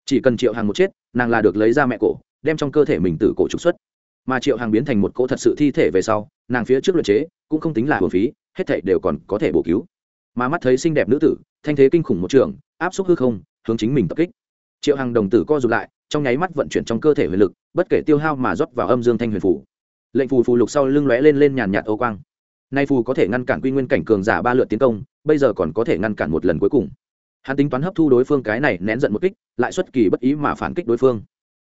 Speaker 1: Chỉ cần triệu hằng một chết, nàng là được lấy ra mẹ cổ đem trong cơ thể mình tử cổ trục xuất. Mà triệu hằng biến thành một cỗ thật sự thi thể về sau, nàng phía trước luật chế, cũng không tính là hồn phí, hết thảy đều còn có thể bổ cứu. Mà mắt thấy xinh đẹp nữ tử, thanh thế kinh khủng một trường, áp xúc hư không, hướng chính mình tập kích. Triệu hằng đồng tử co rụt lại, trong nháy mắt vận chuyển trong cơ thể huyền lực, bất kể tiêu hao mà rót vào âm dương thanh huyền phủ. Lệnh phù phù lục sau lưng lóe lên lên nhàn nhạt ô quang. Nay phù có thể ngăn cản quy nguyên cảnh cường giả ba lượt tiến công, bây giờ còn có thể ngăn cản một lần cuối cùng. Hắn tính toán hấp thu đối phương cái này nén giận một kích, lại xuất kỳ bất ý mà phản kích đối phương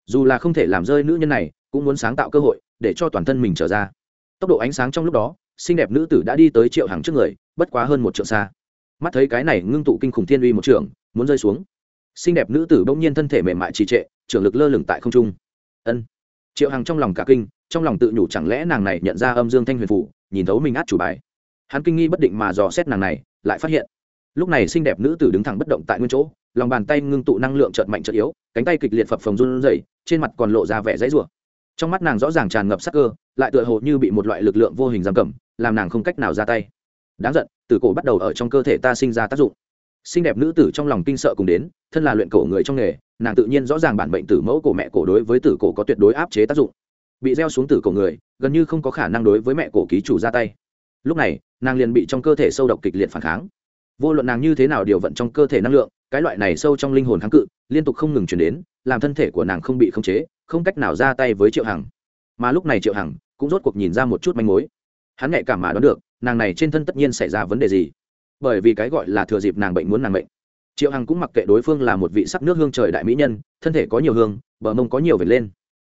Speaker 1: dù là không thể làm rơi nữ nhân này, cũng muốn sáng tạo cơ hội để cho toàn thân mình trở ra. Tốc độ ánh sáng trong lúc đó, xinh đẹp nữ tử đã đi tới triệu hàng trước người, bất quá hơn một trượng xa. Mắt thấy cái này ngưng tụ kinh khủng thiên uy một trường muốn rơi xuống. Xinh đẹp nữ tử bỗng nhiên thân thể mềm mại trì trệ, trưởng lực lơ lửng tại không trung. Ân. Triệu hằng trong lòng cả kinh, trong lòng tự nhủ chẳng lẽ nàng này nhận ra âm dương thanh huyền phủ nhìn thấu mình át chủ bài. Hắn kinh nghi bất định mà dò xét nàng này, lại phát hiện lúc này xinh đẹp nữ tử đứng thẳng bất động tại nguyên chỗ, lòng bàn tay ngưng tụ năng lượng chợt mạnh chợt yếu, cánh tay kịch liệt phập phồng run rẩy, trên mặt còn lộ ra vẻ dãy rủa. Trong mắt nàng rõ ràng tràn ngập sắc cơ, lại tựa hồ như bị một loại lực lượng vô hình giam cầm, làm nàng không cách nào ra tay. Đáng giận, tử cổ bắt đầu ở trong cơ thể ta sinh ra tác dụng. Xinh đẹp nữ tử trong lòng kinh sợ cùng đến, thân là luyện cổ người trong nghề, nàng tự nhiên rõ ràng bản bệnh tử mẫu cổ mẹ cổ đối với tử cổ có tuyệt đối áp chế tác dụng. Bị gieo xuống tử cổ người, gần như không có khả năng đối với mẹ cổ ký chủ ra tay. Lúc này, nàng liền bị trong cơ thể sâu độc kịch liệt phản kháng vô luận nàng như thế nào điều vận trong cơ thể năng lượng, cái loại này sâu trong linh hồn kháng cự, liên tục không ngừng chuyển đến, làm thân thể của nàng không bị khống chế, không cách nào ra tay với triệu hằng. Mà lúc này triệu hằng cũng rốt cuộc nhìn ra một chút manh mối. Hắn nhạy cảm mà đoán được, nàng này trên thân tất nhiên xảy ra vấn đề gì. Bởi vì cái gọi là thừa dịp nàng bệnh muốn nàng bệnh triệu hằng cũng mặc kệ đối phương là một vị sắc nước hương trời đại mỹ nhân, thân thể có nhiều hương, bờ mông có nhiều vệt lên.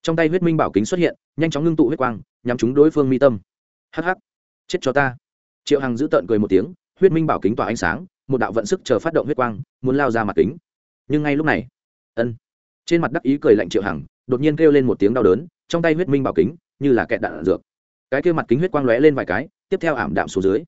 Speaker 1: Trong tay huyết minh bảo kính xuất hiện, nhanh chóng ngưng tụ huyết quang, nhắm chúng đối phương mi tâm. Hh chết cho ta. Triệu hằng giữ tợn cười một tiếng huyết minh bảo kính tỏa ánh sáng, một đạo vận sức chờ phát động huyết quang, muốn lao ra mặt kính. Nhưng ngay lúc này, ân, trên mặt đắc ý cười lạnh triệu hằng, đột nhiên kêu lên một tiếng đau đớn, trong tay huyết minh bảo kính như là kẹt đạn dược. Cái kêu mặt kính huyết quang lóe lên vài cái, tiếp theo ảm đạm xuống dưới.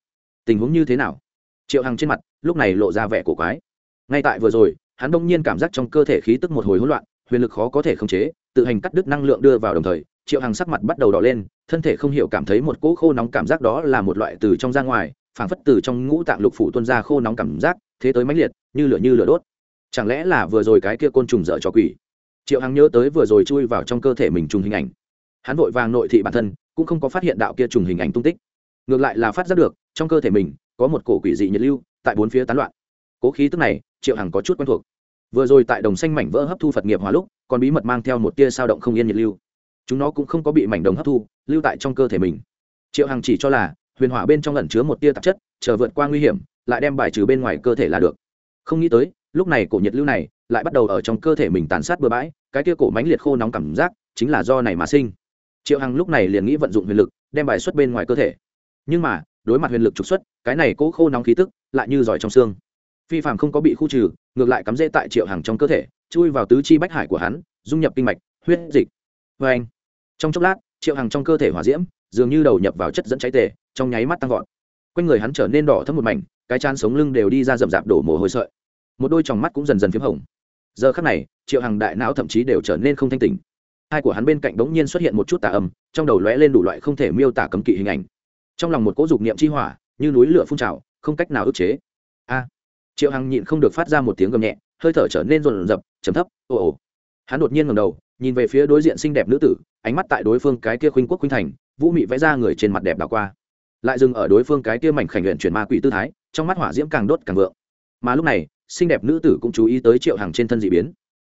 Speaker 1: Tình huống như thế nào? Triệu hằng trên mặt lúc này lộ ra vẻ cổ quái. Ngay tại vừa rồi, hắn đông nhiên cảm giác trong cơ thể khí tức một hồi hỗn loạn, huyền lực khó có thể khống chế, tự hành cắt đứt năng lượng đưa vào đồng thời, triệu hằng sắc mặt bắt đầu đỏ lên, thân thể không hiểu cảm thấy một cỗ khô nóng cảm giác đó là một loại từ trong ra ngoài phảng phất từ trong ngũ tạng lục phủ tuôn ra khô nóng cảm giác, thế tới mãnh liệt, như lửa như lửa đốt. Chẳng lẽ là vừa rồi cái kia côn trùng dở cho quỷ? Triệu hằng nhớ tới vừa rồi chui vào trong cơ thể mình trùng hình ảnh. Hắn vội vàng nội thị bản thân, cũng không có phát hiện đạo kia trùng hình ảnh tung tích. Ngược lại là phát giác được, trong cơ thể mình, có một cổ quỷ dị nhiệt lưu, tại bốn phía tán loạn. Cố khí tức này, triệu hằng có chút quen thuộc. Vừa rồi tại đồng xanh mảnh vỡ hấp thu phật nghiệp hóa lúc, còn bí mật mang theo một tia sao động không yên nhiệt lưu. Chúng nó cũng không có bị mảnh đồng hấp thu, lưu tại trong cơ thể mình. Triệu hằng chỉ cho là huyền hỏa bên trong lẩn chứa một tia tạp chất, chờ vượt qua nguy hiểm, lại đem bài trừ bên ngoài cơ thể là được. Không nghĩ tới, lúc này cổ nhiệt lưu này lại bắt đầu ở trong cơ thể mình tàn sát bừa bãi, cái tia cổ mánh liệt khô nóng cảm giác chính là do này mà sinh. Triệu hằng lúc này liền nghĩ vận dụng huyền lực, đem bài xuất bên ngoài cơ thể. Nhưng mà, đối mặt huyền lực trục xuất, cái này cố khô nóng khí tức lại như giỏi trong xương. Phi phạm không có bị khu trừ, ngược lại cắm rễ tại triệu hằng trong cơ thể, chui vào tứ chi bách hải của hắn, dung nhập kinh mạch, huyết dịch. Vê anh trong chốc lát, triệu hằng trong cơ thể hỏa diễm dường như đầu nhập vào chất dẫn cháy tề, trong nháy mắt tăng vọt. Quanh người hắn trở nên đỏ thấm một mảnh, cái chán sống lưng đều đi ra rậm rạp đổ mồ hôi sợi. Một đôi tròng mắt cũng dần dần p h í m hồng. Giờ khắc này, triệu hằng đại não thậm chí đều trở nên không thanh tình hai của hắn bên cạnh bỗng nhiên xuất hiện một chút tà âm, trong đầu lóe lên đủ loại không thể miêu tả cấm kỵ hình ảnh. Trong lòng một cỗ dục niệm chi hỏa, như núi lửa phun trào, không cách nào ức chế. A! Triệu hằng nhịn không được phát ra một tiếng gầm nhẹ, hơi thở trở nên rộn rập chấm thấp, ồ ồ. Hắn đột nhiên ngầm đầu, nhìn về phía đối diện xinh đẹp nữ tử, ánh mắt tại đối phương cái kia khuynh quốc khuynh thành vũ mị vẽ ra người trên mặt đẹp đảo qua lại dừng ở đối phương cái kia mảnh khảnh luyện chuyển ma quỷ tư thái trong mắt hỏa diễm càng đốt càng vượng mà lúc này xinh đẹp nữ tử cũng chú ý tới triệu hàng trên thân d ị biến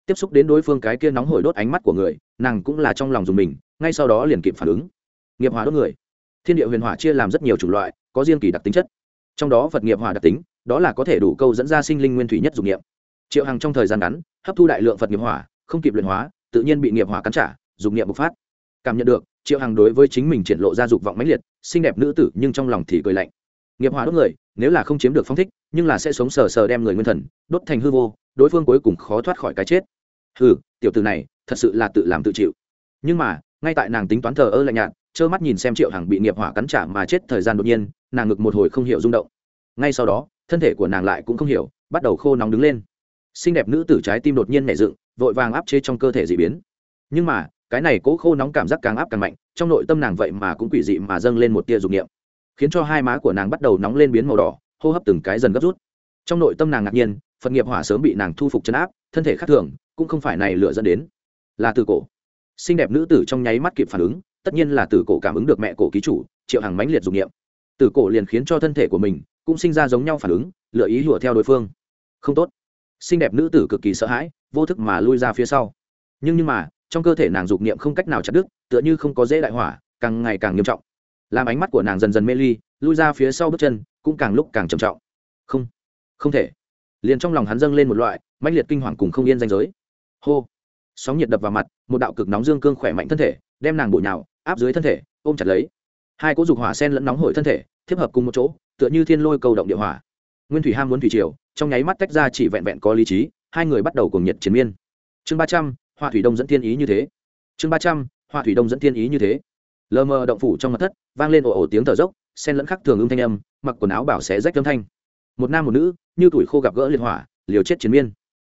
Speaker 1: tiếp xúc đến đối phương cái kia nóng hổi đốt ánh mắt của người nàng cũng là trong lòng dùng mình ngay sau đó liền kịp phản ứng nghiệp hỏa đốt người thiên địa huyền hỏa chia làm rất nhiều chủng loại có riêng kỳ đặc tính chất trong đó vật nghiệp hỏa đặc tính đó là có thể đủ câu dẫn ra sinh linh nguyên thủy nhất dụng nghiệm triệu hằng trong thời gian ngắn hấp thu đại lượng phật nghiệp hỏa không kịp luyện hóa tự nhiên bị nghiệp hỏa cắn trả dụng nghiệm bộc phát cảm nhận được triệu hằng đối với chính mình triển lộ ra dục vọng mãnh liệt, xinh đẹp nữ tử nhưng trong lòng thì cười lạnh. Nghiệp hỏa đốt người, nếu là không chiếm được phong thích, nhưng là sẽ sống sờ sờ đem người nguyên thần, đốt thành hư vô, đối phương cuối cùng khó thoát khỏi cái chết. Hừ, tiểu tử này, thật sự là tự làm tự chịu. Nhưng mà, ngay tại nàng tính toán thờ ơ lạnh nhạt, trơ mắt nhìn xem triệu hằng bị nghiệp hỏa cắn trả mà chết thời gian đột nhiên, nàng ngực một hồi không hiểu rung động. Ngay sau đó, thân thể của nàng lại cũng không hiểu, bắt đầu khô nóng đứng lên. Xinh đẹp nữ tử trái tim đột nhiên nảy dựng, vội vàng áp chế trong cơ thể d ị biến. Nhưng mà cái này cố khô nóng cảm giác càng áp càng mạnh, trong nội tâm nàng vậy mà cũng quỷ dị mà dâng lên một tia dục niệm. Khiến cho hai má của nàng bắt đầu nóng lên biến màu đỏ, hô hấp từng cái dần gấp rút. Trong nội tâm nàng ngạc nhiên, phật nghiệp hỏa sớm bị nàng thu phục chấn áp, thân thể khác thường, cũng không phải này lựa dẫn đến. Là từ cổ. Xinh đẹp nữ tử trong nháy mắt kịp phản ứng, tất nhiên là từ cổ cảm ứng được mẹ cổ ký chủ, triệu hàng mãnh liệt dục niệm. Từ cổ liền khiến cho thân thể của mình cũng sinh ra giống nhau phản ứng, lựa ý hùa theo đối phương. Không tốt. Xinh đẹp nữ tử cực kỳ sợ hãi, vô thức mà lui ra phía sau. Nhưng nhưng mà trong cơ thể nàng dục niệm không cách nào chặt đứt, tựa như không có dễ đại hỏa, càng ngày càng nghiêm trọng. Làm ánh mắt của nàng dần dần mê ly, lui ra phía sau bước chân, cũng càng lúc càng trầm trọng. Không không thể. Liền trong lòng hắn dâng lên một loại mãnh liệt kinh hoàng cùng không yên danh giới. Hô. Sóng nhiệt đập vào mặt, một đạo cực nóng dương cương khỏe mạnh thân thể, đem nàng bụi nhào, áp dưới thân thể, ôm chặt lấy. Hai cỗ dục hỏa sen lẫn nóng hổi thân thể tiếp hợp cùng một chỗ, tựa như thiên lôi cầu động địa hỏa. Nguyên thủy ham muốn thủy triều, trong nháy mắt tách ra chỉ vẹn vẹn có lý trí, hai người bắt đầu cùng nhiệt chiến miên. Chương ba trăm hoa thủy đông dẫn thiên ý như thế. Chương ba trăm, hoa thủy đông dẫn thiên ý như thế. Lờ mờ động phủ trong mặt thất, vang lên ồ ồ tiếng thở dốc sen lẫn khắc thường ưng thanh âm, mặc quần áo bảo xé rách âm thanh. Một nam một nữ, như tuổi khô gặp gỡ liên hỏa, liều chết chiến miên.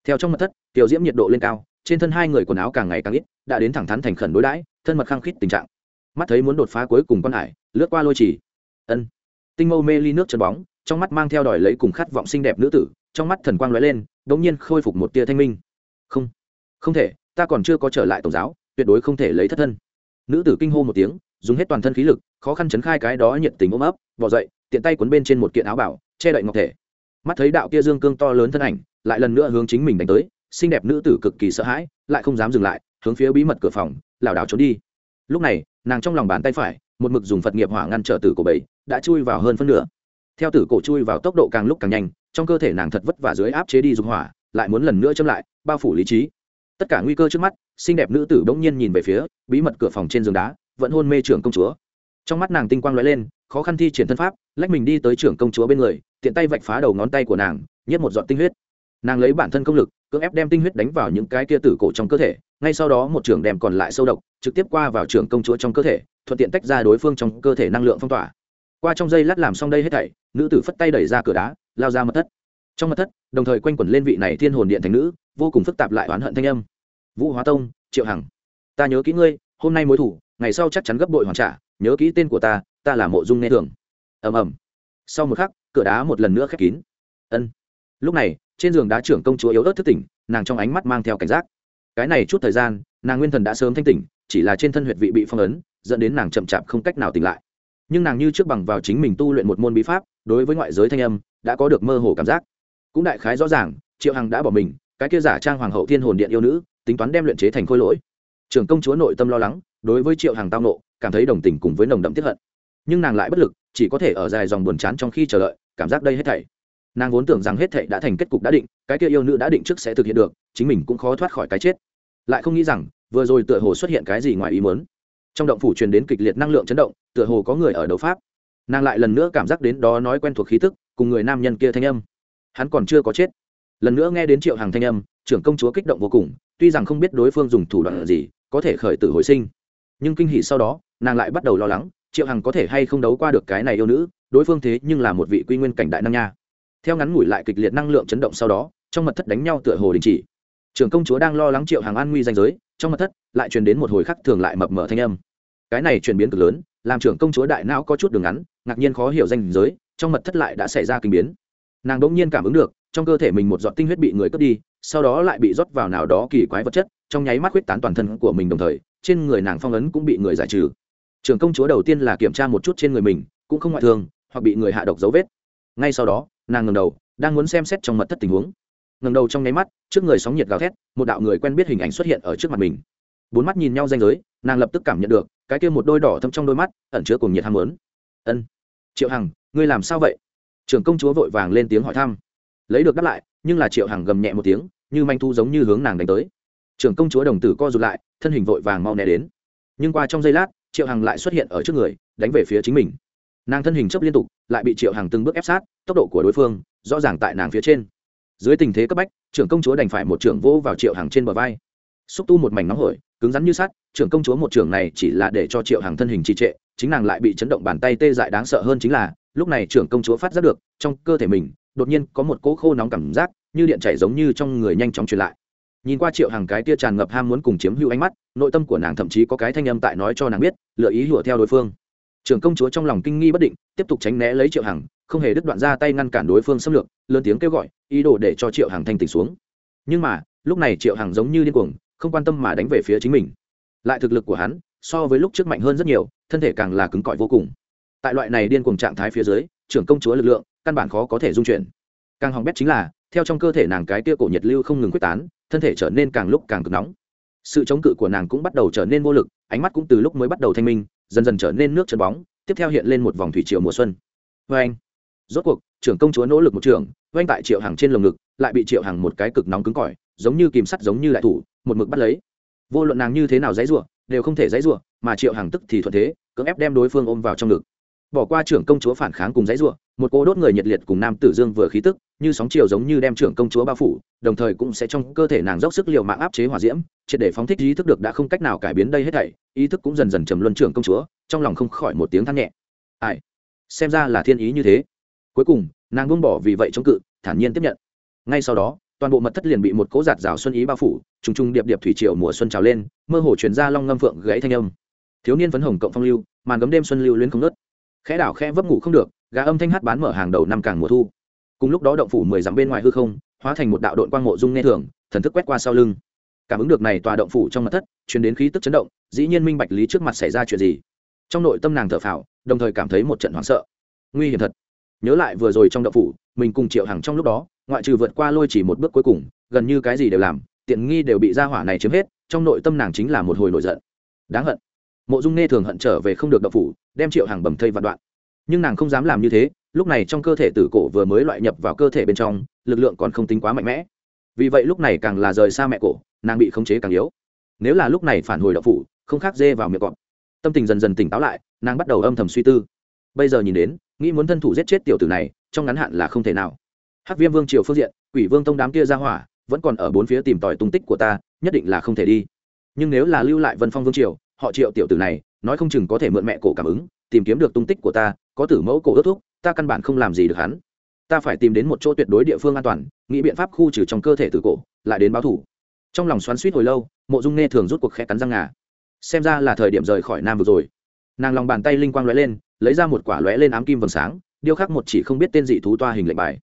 Speaker 1: Theo trong mặt thất, tiểu diễm nhiệt độ lên cao, trên thân hai người quần áo càng ngày càng ít, đã đến thẳng thắn thành khẩn đối đãi, thân mật khăng khít tình trạng. Mắt thấy muốn đột phá cuối cùng quan hải, lướt qua lôi chỉ. Ân. Tinh mâu mê ly nước chân bóng, trong mắt mang theo đòi lấy cùng khát vọng xinh đẹp nữ tử, trong mắt thần quang lóe lên đống nhiên khôi phục một tia thanh minh. Không. Không thể ta còn chưa có trở lại tổng giáo, tuyệt đối không thể lấy thất thân. Nữ tử kinh hô một tiếng, dùng hết toàn thân khí lực, khó khăn chấn khai cái đó nhiệt tình ôm ấp, bỏ dậy, tiện tay cuốn bên trên một kiện áo bảo, che đậy ngọc thể. Mắt thấy đạo kia dương cương to lớn thân ảnh, lại lần nữa hướng chính mình đánh tới, xinh đẹp nữ tử cực kỳ sợ hãi, lại không dám dừng lại, hướng phía bí mật cửa phòng, lảo đảo trốn đi. Lúc này, nàng trong lòng bàn tay phải, một mực dùng phật nghiệp hỏa ngăn trở tử cổ bảy đã chui vào hơn phân nửa. Theo tử cổ chui vào tốc độ càng lúc càng nhanh, trong cơ thể nàng thật vất vả dưới áp chế đi dùng hỏa, lại muốn lần nữa châm lại, bao phủ lý trí tất cả nguy cơ trước mắt, xinh đẹp nữ tử bỗng nhiên nhìn về phía, bí mật cửa phòng trên giường đá, vẫn hôn mê trưởng công chúa. Trong mắt nàng tinh quang lóe lên, khó khăn thi triển thân pháp, lách mình đi tới trưởng công chúa bên người, tiện tay vạch phá đầu ngón tay của nàng, nhét một giọt tinh huyết. Nàng lấy bản thân công lực, cưỡng ép đem tinh huyết đánh vào những cái kia tử cổ trong cơ thể, ngay sau đó một trưởng đem còn lại sâu độc, trực tiếp qua vào trưởng công chúa trong cơ thể, thuận tiện tách ra đối phương trong cơ thể năng lượng phong tỏa. Qua trong giây lát làm xong đây hết thảy, nữ tử phất tay đẩy ra cửa đá, lao ra mật thất. Trong mật thất, đồng thời quanh quẩn lên vị này thiên hồn điện thành nữ vô cùng phức tạp lại oán hận thanh âm. Vũ hóa tông, triệu hằng, ta nhớ kỹ ngươi, hôm nay mối thủ, ngày sau chắc chắn gấp bội hoàn trả, nhớ kỹ tên của ta ta là mộ dung nghe thường. Ầm ầm. Sau một khắc, cửa đá một lần nữa khép kín. Ân. Lúc này, trên giường đá trưởng công chúa yếu ớt thức tỉnh, nàng trong ánh mắt mang theo cảnh giác. Cái này chút thời gian, nàng nguyên thần đã sớm thanh tỉnh, chỉ là trên thân huyệt vị bị phong ấn, dẫn đến nàng chậm chạp không cách nào tỉnh lại. Nhưng nàng như trước bằng vào chính mình tu luyện một môn bí pháp, đối với ngoại giới thanh âm, đã có được mơ hồ cảm giác. Cũng đại khái rõ ràng, triệu hằng đã bỏ mình cái kia giả trang hoàng hậu thiên hồn điện yêu nữ, tính toán đem luyện chế thành khôi lỗi. Trưởng công chúa nội tâm lo lắng, đối với triệu hàng tao nộ, cảm thấy đồng tình cùng với nồng đậm tiếp hận. Nhưng nàng lại bất lực, chỉ có thể ở dài dòng buồn chán trong khi chờ đợi, cảm giác đây hết thảy. Nàng vốn tưởng rằng hết thảy đã thành kết cục đã định, cái kia yêu nữ đã định trước sẽ thực hiện được, chính mình cũng khó thoát khỏi cái chết. Lại không nghĩ rằng, vừa rồi tựa hồ xuất hiện cái gì ngoài ý muốn. Trong động phủ truyền đến kịch liệt năng lượng chấn động, tựa hồ có người ở đấu pháp. Nàng lại lần nữa cảm giác đến đó nói quen thuộc khí tức, cùng người nam nhân kia thanh âm. Hắn còn chưa có chết lần nữa nghe đến triệu hàng thanh âm, trưởng công chúa kích động vô cùng, tuy rằng không biết đối phương dùng thủ đoạn gì, có thể khởi tử hồi sinh. Nhưng kinh hỉ sau đó, nàng lại bắt đầu lo lắng, triệu hằng có thể hay không đấu qua được cái này yêu nữ, đối phương thế nhưng là một vị quy nguyên cảnh đại năng nha. Theo ngắn ngủi lại kịch liệt năng lượng chấn động sau đó, trong mật thất đánh nhau tựa hồ đình chỉ. Trưởng công chúa đang lo lắng triệu hàng an nguy danh giới, trong mật thất lại truyền đến một hồi khắc thường lại mập mờ thanh âm. Cái này chuyển biến cực lớn, làm trưởng công chúa đại não có chút đường ngắn, ngạc nhiên khó hiểu danh giới, trong mật thất lại đã xảy ra kinh biến nàng đ ỗ n g nhiên cảm ứng được, trong cơ thể mình một giọt tinh huyết bị người cướp đi, sau đó lại bị rót vào nào đó kỳ quái vật chất, trong nháy mắt huyết tán toàn thân của mình đồng thời, trên người nàng phong ấn cũng bị người giải trừ. Trưởng công chúa đầu tiên là kiểm tra một chút trên người mình, cũng không ngoại thương, hoặc bị người hạ độc dấu vết. Ngay sau đó, nàng ngầm đầu, đang muốn xem xét trong mật thất tình huống. Ngầm đầu trong nháy mắt, trước người sóng nhiệt gào thét, một đạo người quen biết hình ảnh xuất hiện ở trước mặt mình. Bốn mắt nhìn nhau danh giới, nàng lập tức cảm nhận được, cái kia một đôi đỏ thâm trong đôi mắt, ẩn chứa cùng nhiệt ham muốn. Ân, triệu hằng, ngươi làm sao vậy? Trưởng công chúa vội vàng lên tiếng hỏi thăm. Lấy được đáp lại, nhưng là triệu hằng gầm nhẹ một tiếng, như manh thu giống như hướng nàng đánh tới. Trưởng công chúa đồng tử co rụt lại, thân hình vội vàng mau né đến. Nhưng qua trong giây lát, triệu hằng lại xuất hiện ở trước người, đánh về phía chính mình. Nàng thân hình chấp liên tục, lại bị triệu hằng từng bước ép sát, tốc độ của đối phương, rõ ràng tại nàng phía trên. Dưới tình thế cấp bách, trưởng công chúa đành phải một trưởng vỗ vào triệu hằng trên bờ vai. Xúc tu một mảnh nóng hổi cứng rắn như sắt, trưởng công chúa một trưởng này chỉ là để cho triệu hàng thân hình trì trệ, chính nàng lại bị chấn động bàn tay tê dại đáng sợ hơn chính là, lúc này trưởng công chúa phát giác được, trong cơ thể mình, đột nhiên có một cỗ khô nóng cảm giác, như điện chảy giống như trong người nhanh chóng truyền lại. Nhìn qua triệu hàng cái tia tràn ngập ham muốn cùng chiếm hữu ánh mắt, nội tâm của nàng thậm chí có cái thanh âm tại nói cho nàng biết, lựa ý hùa theo đối phương. Trưởng công chúa trong lòng kinh nghi bất định, tiếp tục tránh né lấy triệu hằng, không hề đứt đoạn ra tay ngăn cản đối phương xâm lược, lớn tiếng kêu gọi, ý đồ để cho triệu hằng thanh tỉnh xuống. Nhưng mà, lúc này triệu hằng giống như điên cuồng không quan tâm mà đánh về phía chính mình. Lại thực lực của hắn, so với lúc trước mạnh hơn rất nhiều, thân thể càng là cứng cỏi vô cùng. Tại loại này điên cuồng trạng thái phía dưới, trưởng công chúa lực lượng, căn bản khó có thể dung chuyển. Càng hỏng bét chính là, theo trong cơ thể nàng cái tia cổ nhiệt lưu không ngừng quyết tán, thân thể trở nên càng lúc càng cực nóng. Sự chống cự của nàng cũng bắt đầu trở nên vô lực, ánh mắt cũng từ lúc mới bắt đầu thanh minh, dần dần trở nên nước chân bóng, tiếp theo hiện lên một vòng thủy triều mùa xuân. Vê anh. Rốt cuộc, trưởng công chúa nỗ lực một trường vâng oanh tại triệu hàng trên lồng ngực, lại bị triệu hàng một cái cực nóng cứng cỏi, giống như kìm sắt giống như đại thủ một mực bắt lấy. Vô luận nàng như thế nào dãy rủa đều không thể dãy rủa mà triệu hàng tức thì thuận thế cưỡng ép đem đối phương ôm vào trong ngực. Bỏ qua trưởng công chúa phản kháng cùng dãy rủa, một cô đốt người nhiệt liệt cùng nam tử dương vừa khí tức như sóng chiều giống như đem trưởng công chúa bao phủ đồng thời cũng sẽ trong cơ thể nàng dốc sức liều mạng áp chế hỏa diễm triệt để phóng thích ý thức được đã không cách nào cải biến đây hết thảy ý thức cũng dần dần trầm luân trưởng công chúa trong lòng không khỏi một tiếng than nhẹ. Ai? Xem ra là thiên ý như thế. Cuối cùng nàng buông bỏ vì vậy chống cự thản nhiên tiếp nhận. Ngay sau đó toàn bộ mật thất liền bị một cỗ giạt rào xuân ý bao phủ, trùng trùng điệp điệp thủy triều mùa xuân trào lên, mơ hồ chuyển ra long ngâm phượng gãy thanh âm. Thiếu niên phấn hồng cộng phong lưu, màn gấm đêm xuân lưu luyến không nớt khẽ đảo khẽ vấp ngủ không được, gà âm thanh hát bán mở hàng đầu năm càng mùa thu. Cùng lúc đó động phủ mười dặm bên ngoài hư không, hóa thành một đạo đội quang mộ dung nghe thường, thần thức quét qua sau lưng. Cảm ứng được này tòa động phủ trong mặt thất chuyển đến khí tức chấn động, dĩ nhiên minh bạch lý trước mặt xảy ra chuyện gì. Trong nội tâm nàng thở phào, đồng thời cảm thấy một trận hoảng sợ. Nguy hiểm thật. Nhớ lại vừa rồi trong động phủ, mình cùng triệu hằng trong lúc đó ngoại trừ vượt qua lôi chỉ một bước cuối cùng, gần như cái gì đều làm, tiện nghi đều bị gia hỏa này chiếm hết, trong nội tâm nàng chính là một hồi nổi giận. Đáng hận. Mộ dung nghe thường hận trở về không được đậu phủ, đem triệu hàng bầm thây vạn đoạn. Nhưng nàng không dám làm như thế, lúc này trong cơ thể tử cổ vừa mới loại nhập vào cơ thể bên trong, lực lượng còn không tính quá mạnh mẽ. Vì vậy lúc này càng là rời xa mẹ cổ, nàng bị khống chế càng yếu. Nếu là lúc này phản hồi đậu phủ, không khác dê vào miệng cọp. Tâm tình dần dần tỉnh táo lại, nàng bắt đầu âm thầm suy tư. Bây giờ nhìn đến, nghĩ muốn thân thủ giết chết tiểu tử này, trong ngắn hạn là không thể nào hắc viêm vương triều phương diện, quỷ vương tông đám kia ra hỏa, vẫn còn ở bốn phía tìm tòi tung tích của ta, nhất định là không thể đi. Nhưng nếu là lưu lại vân phong vương triều, họ triệu tiểu tử này, nói không chừng có thể mượn mẹ cổ cảm ứng, tìm kiếm được tung tích của ta, có tử mẫu cổ ước thúc, ta căn bản không làm gì được hắn. Ta phải tìm đến một chỗ tuyệt đối địa phương an toàn, nghĩ biện pháp khu trừ trong cơ thể tử cổ, lại đến báo thủ trong lòng xoắn suýt hồi lâu, mộ dung nghe thường rút cuộc khẽ cắn răng ngà. Xem ra là thời điểm rời khỏi nam vực rồi. Nàng lòng bàn tay linh quang lóe lên, lấy ra một quả lóe lên ám kim vầng sáng, điêu khắc một chỉ không biết tên dị thú toa hình lệnh bài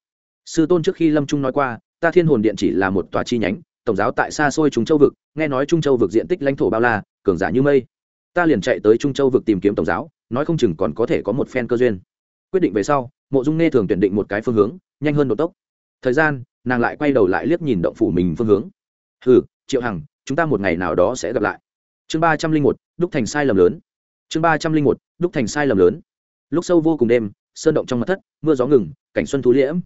Speaker 1: sư tôn trước khi lâm trung nói qua, ta thiên hồn điện chỉ là một tòa chi nhánh, tổng giáo tại xa xôi trung châu vực, nghe nói trung châu vực diện tích lãnh thổ bao la, cường giả như mây. Ta liền chạy tới trung châu vực tìm kiếm tổng giáo, nói không chừng còn có thể có một phen cơ duyên. Quyết định về sau, mộ dung nghe thường tuyển định một cái phương hướng, nhanh hơn độ tốc. Thời gian, nàng lại quay đầu lại liếc nhìn động phủ mình phương hướng. Hừ, triệu hằng, chúng ta một ngày nào đó sẽ gặp lại. Chương ba trăm linh một, đúc thành sai lầm lớn. Chương ba trăm linh một, đúc thành sai lầm lớn. Lúc sâu vô cùng đêm, sơn động trong mặt thất, mưa gió ngừng, cảnh xuân thú liễm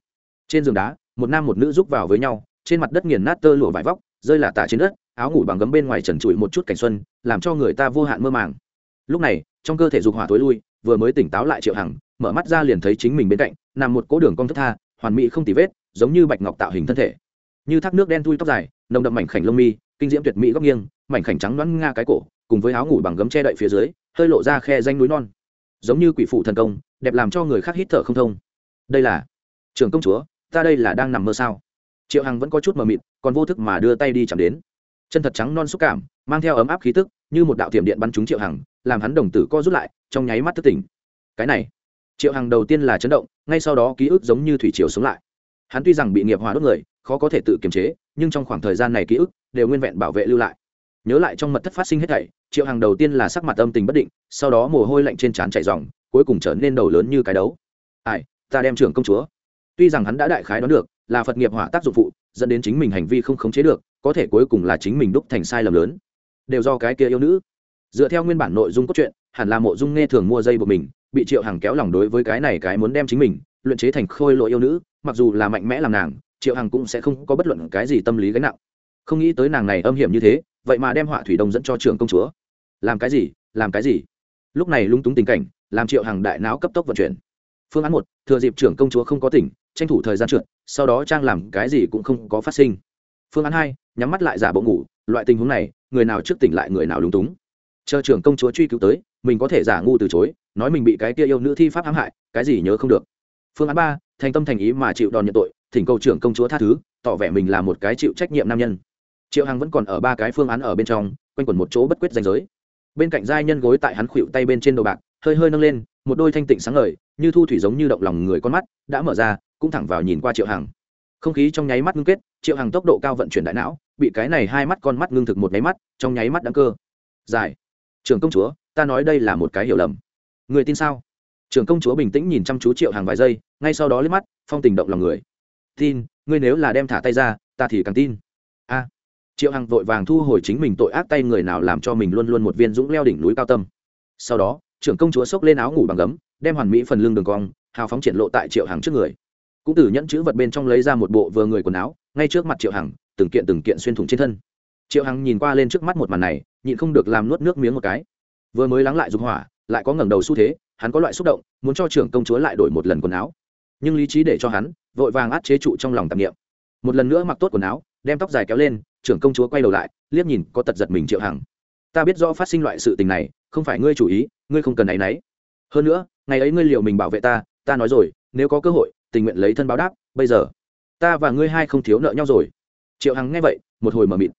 Speaker 1: trên giường đá, một nam một nữ rúc vào với nhau, trên mặt đất nghiền nát tơ lụa vải vóc, rơi là tả trên đất, áo ngủ bằng gấm bên ngoài trần trụi một chút cảnh xuân, làm cho người ta vô hạn mơ màng. Lúc này, trong cơ thể dục hỏa tối lui, vừa mới tỉnh táo lại triệu hằng, mở mắt ra liền thấy chính mình bên cạnh, nằm một cỗ đường cong thất tha, hoàn mỹ không tì vết, giống như bạch ngọc tạo hình thân thể. Như thác nước đen thui tóc dài, nồng đậm mảnh khảnh lông mi, kinh diễm tuyệt mỹ góc nghiêng, mảnh khảnh trắng đoán nga cái cổ, cùng với áo ngủ bằng gấm che đậy phía dưới, hơi lộ ra khe danh núi non. Giống như quỷ phụ thần công, đẹp làm cho người khác hít thở không thông. Đây là trường công chúa ta đây là đang nằm mơ sao? Triệu hằng vẫn có chút mờ mịt, còn vô thức mà đưa tay đi chạm đến. Chân thật trắng non xúc cảm, mang theo ấm áp khí tức, như một đạo tiềm điện bắn trúng triệu hằng, làm hắn đồng tử co rút lại, trong nháy mắt thức tỉnh. Cái này, triệu hằng đầu tiên là chấn động, ngay sau đó ký ức giống như thủy triều sống lại. Hắn tuy rằng bị nghiệp hòa đốt người, khó có thể tự kiềm chế, nhưng trong khoảng thời gian này ký ức đều nguyên vẹn bảo vệ lưu lại. Nhớ lại trong mật thất phát sinh hết thảy, triệu hằng đầu tiên là sắc mặt âm tình bất định, sau đó mồ hôi lạnh trên trán chảy dòng cuối cùng trở nên đầu lớn như cái đấu. Ai, ta đem trưởng công chúa tuy rằng hắn đã đại khái đoán được, là phật nghiệp hỏa tác dụng phụ, dẫn đến chính mình hành vi không khống chế được, có thể cuối cùng là chính mình đúc thành sai lầm lớn. Đều do cái kia yêu nữ. Dựa theo nguyên bản nội dung cốt truyện, hẳn là mộ dung nghe thường mua dây buộc mình, bị triệu hằng kéo lòng đối với cái này cái muốn đem chính mình, luyện chế thành khôi lỗi yêu nữ, mặc dù là mạnh mẽ làm nàng, triệu hằng cũng sẽ không có bất luận cái gì tâm lý gánh nặng. Không nghĩ tới nàng này âm hiểm như thế, vậy mà đem họa thủy đông dẫn cho trưởng công chúa. Làm cái gì, làm cái gì? Lúc này lung túng tình cảnh, làm triệu hàng đại não cấp tốc vận chuyển. Phương án một, thừa dịp trưởng công chúa không có tỉnh tranh thủ thời gian trượt, sau đó trang làm cái gì cũng không có phát sinh. Phương án hai nhắm mắt lại giả bộ ngủ, loại tình huống này, người nào trước tỉnh lại người nào lúng túng. Chờ trưởng công chúa truy cứu tới, mình có thể giả ngu từ chối, nói mình bị cái kia yêu nữ thi pháp hãm hại, cái gì nhớ không được. Phương án ba, thành tâm thành ý mà chịu đòn nhận tội, thỉnh cầu trưởng công chúa tha thứ, tỏ vẻ mình là một cái chịu trách nhiệm nam nhân. Triệu hằng vẫn còn ở ba cái phương án ở bên trong, quanh quẩn một chỗ bất quyết danh giới. Bên cạnh giai nhân gối tại hắn khuỵu tay bên trên đồ bạc, hơi hơi nâng lên, một đôi thanh tịnh sáng ngời, như thu thủy giống như động lòng người con mắt, đã mở ra cũng thẳng vào nhìn qua triệu hằng. Không khí trong nháy mắt ngưng kết, triệu hằng tốc độ cao vận chuyển đại não, bị cái này hai mắt con mắt ngưng thực một nháy mắt, trong nháy mắt đáng cơ. Dài trường công chúa, ta nói đây là một cái hiểu lầm. Người tin sao? Trường công chúa bình tĩnh nhìn chăm chú triệu hàng vài giây, ngay sau đó liếc mắt, phong tình động lòng người. Tin, ngươi nếu là đem thả tay ra, ta thì càng tin. A. Triệu hằng vội vàng thu hồi chính mình tội ác tay người nào làm cho mình luôn luôn một viên dũng leo đỉnh núi cao tâm. Sau đó, trưởng công chúa xốc lên áo ngủ bằng gấm, đem hoàn mỹ phần lưng đường cong, hào phóng triển lộ tại triệu hằng trước người cũng từ nhẫn chữ vật bên trong lấy ra một bộ vừa người quần áo, ngay trước mặt triệu hằng, từng kiện từng kiện xuyên thủng trên thân. Triệu hằng nhìn qua lên trước mắt một màn này, nhịn không được làm nuốt nước miếng một cái. Vừa mới lắng lại dục hỏa, lại có ngẩng đầu xu thế, hắn có loại xúc động, muốn cho trưởng công chúa lại đổi một lần quần áo. Nhưng lý trí để cho hắn, vội vàng át chế trụ trong lòng tạp nghiệm một lần nữa mặc tốt quần áo, đem tóc dài kéo lên, trưởng công chúa quay đầu lại, liếc nhìn, có tật giật mình triệu hằng. Ta biết rõ phát sinh loại sự tình này, không phải ngươi chủ ý, ngươi không cần áy náy hơn nữa, ngày ấy ngươi liều mình bảo vệ ta ta nói rồi, nếu có cơ hội tình nguyện lấy thân báo đáp, bây giờ, ta và ngươi hai không thiếu nợ nhau rồi. Triệu hằng nghe vậy, một hồi mờ mịt.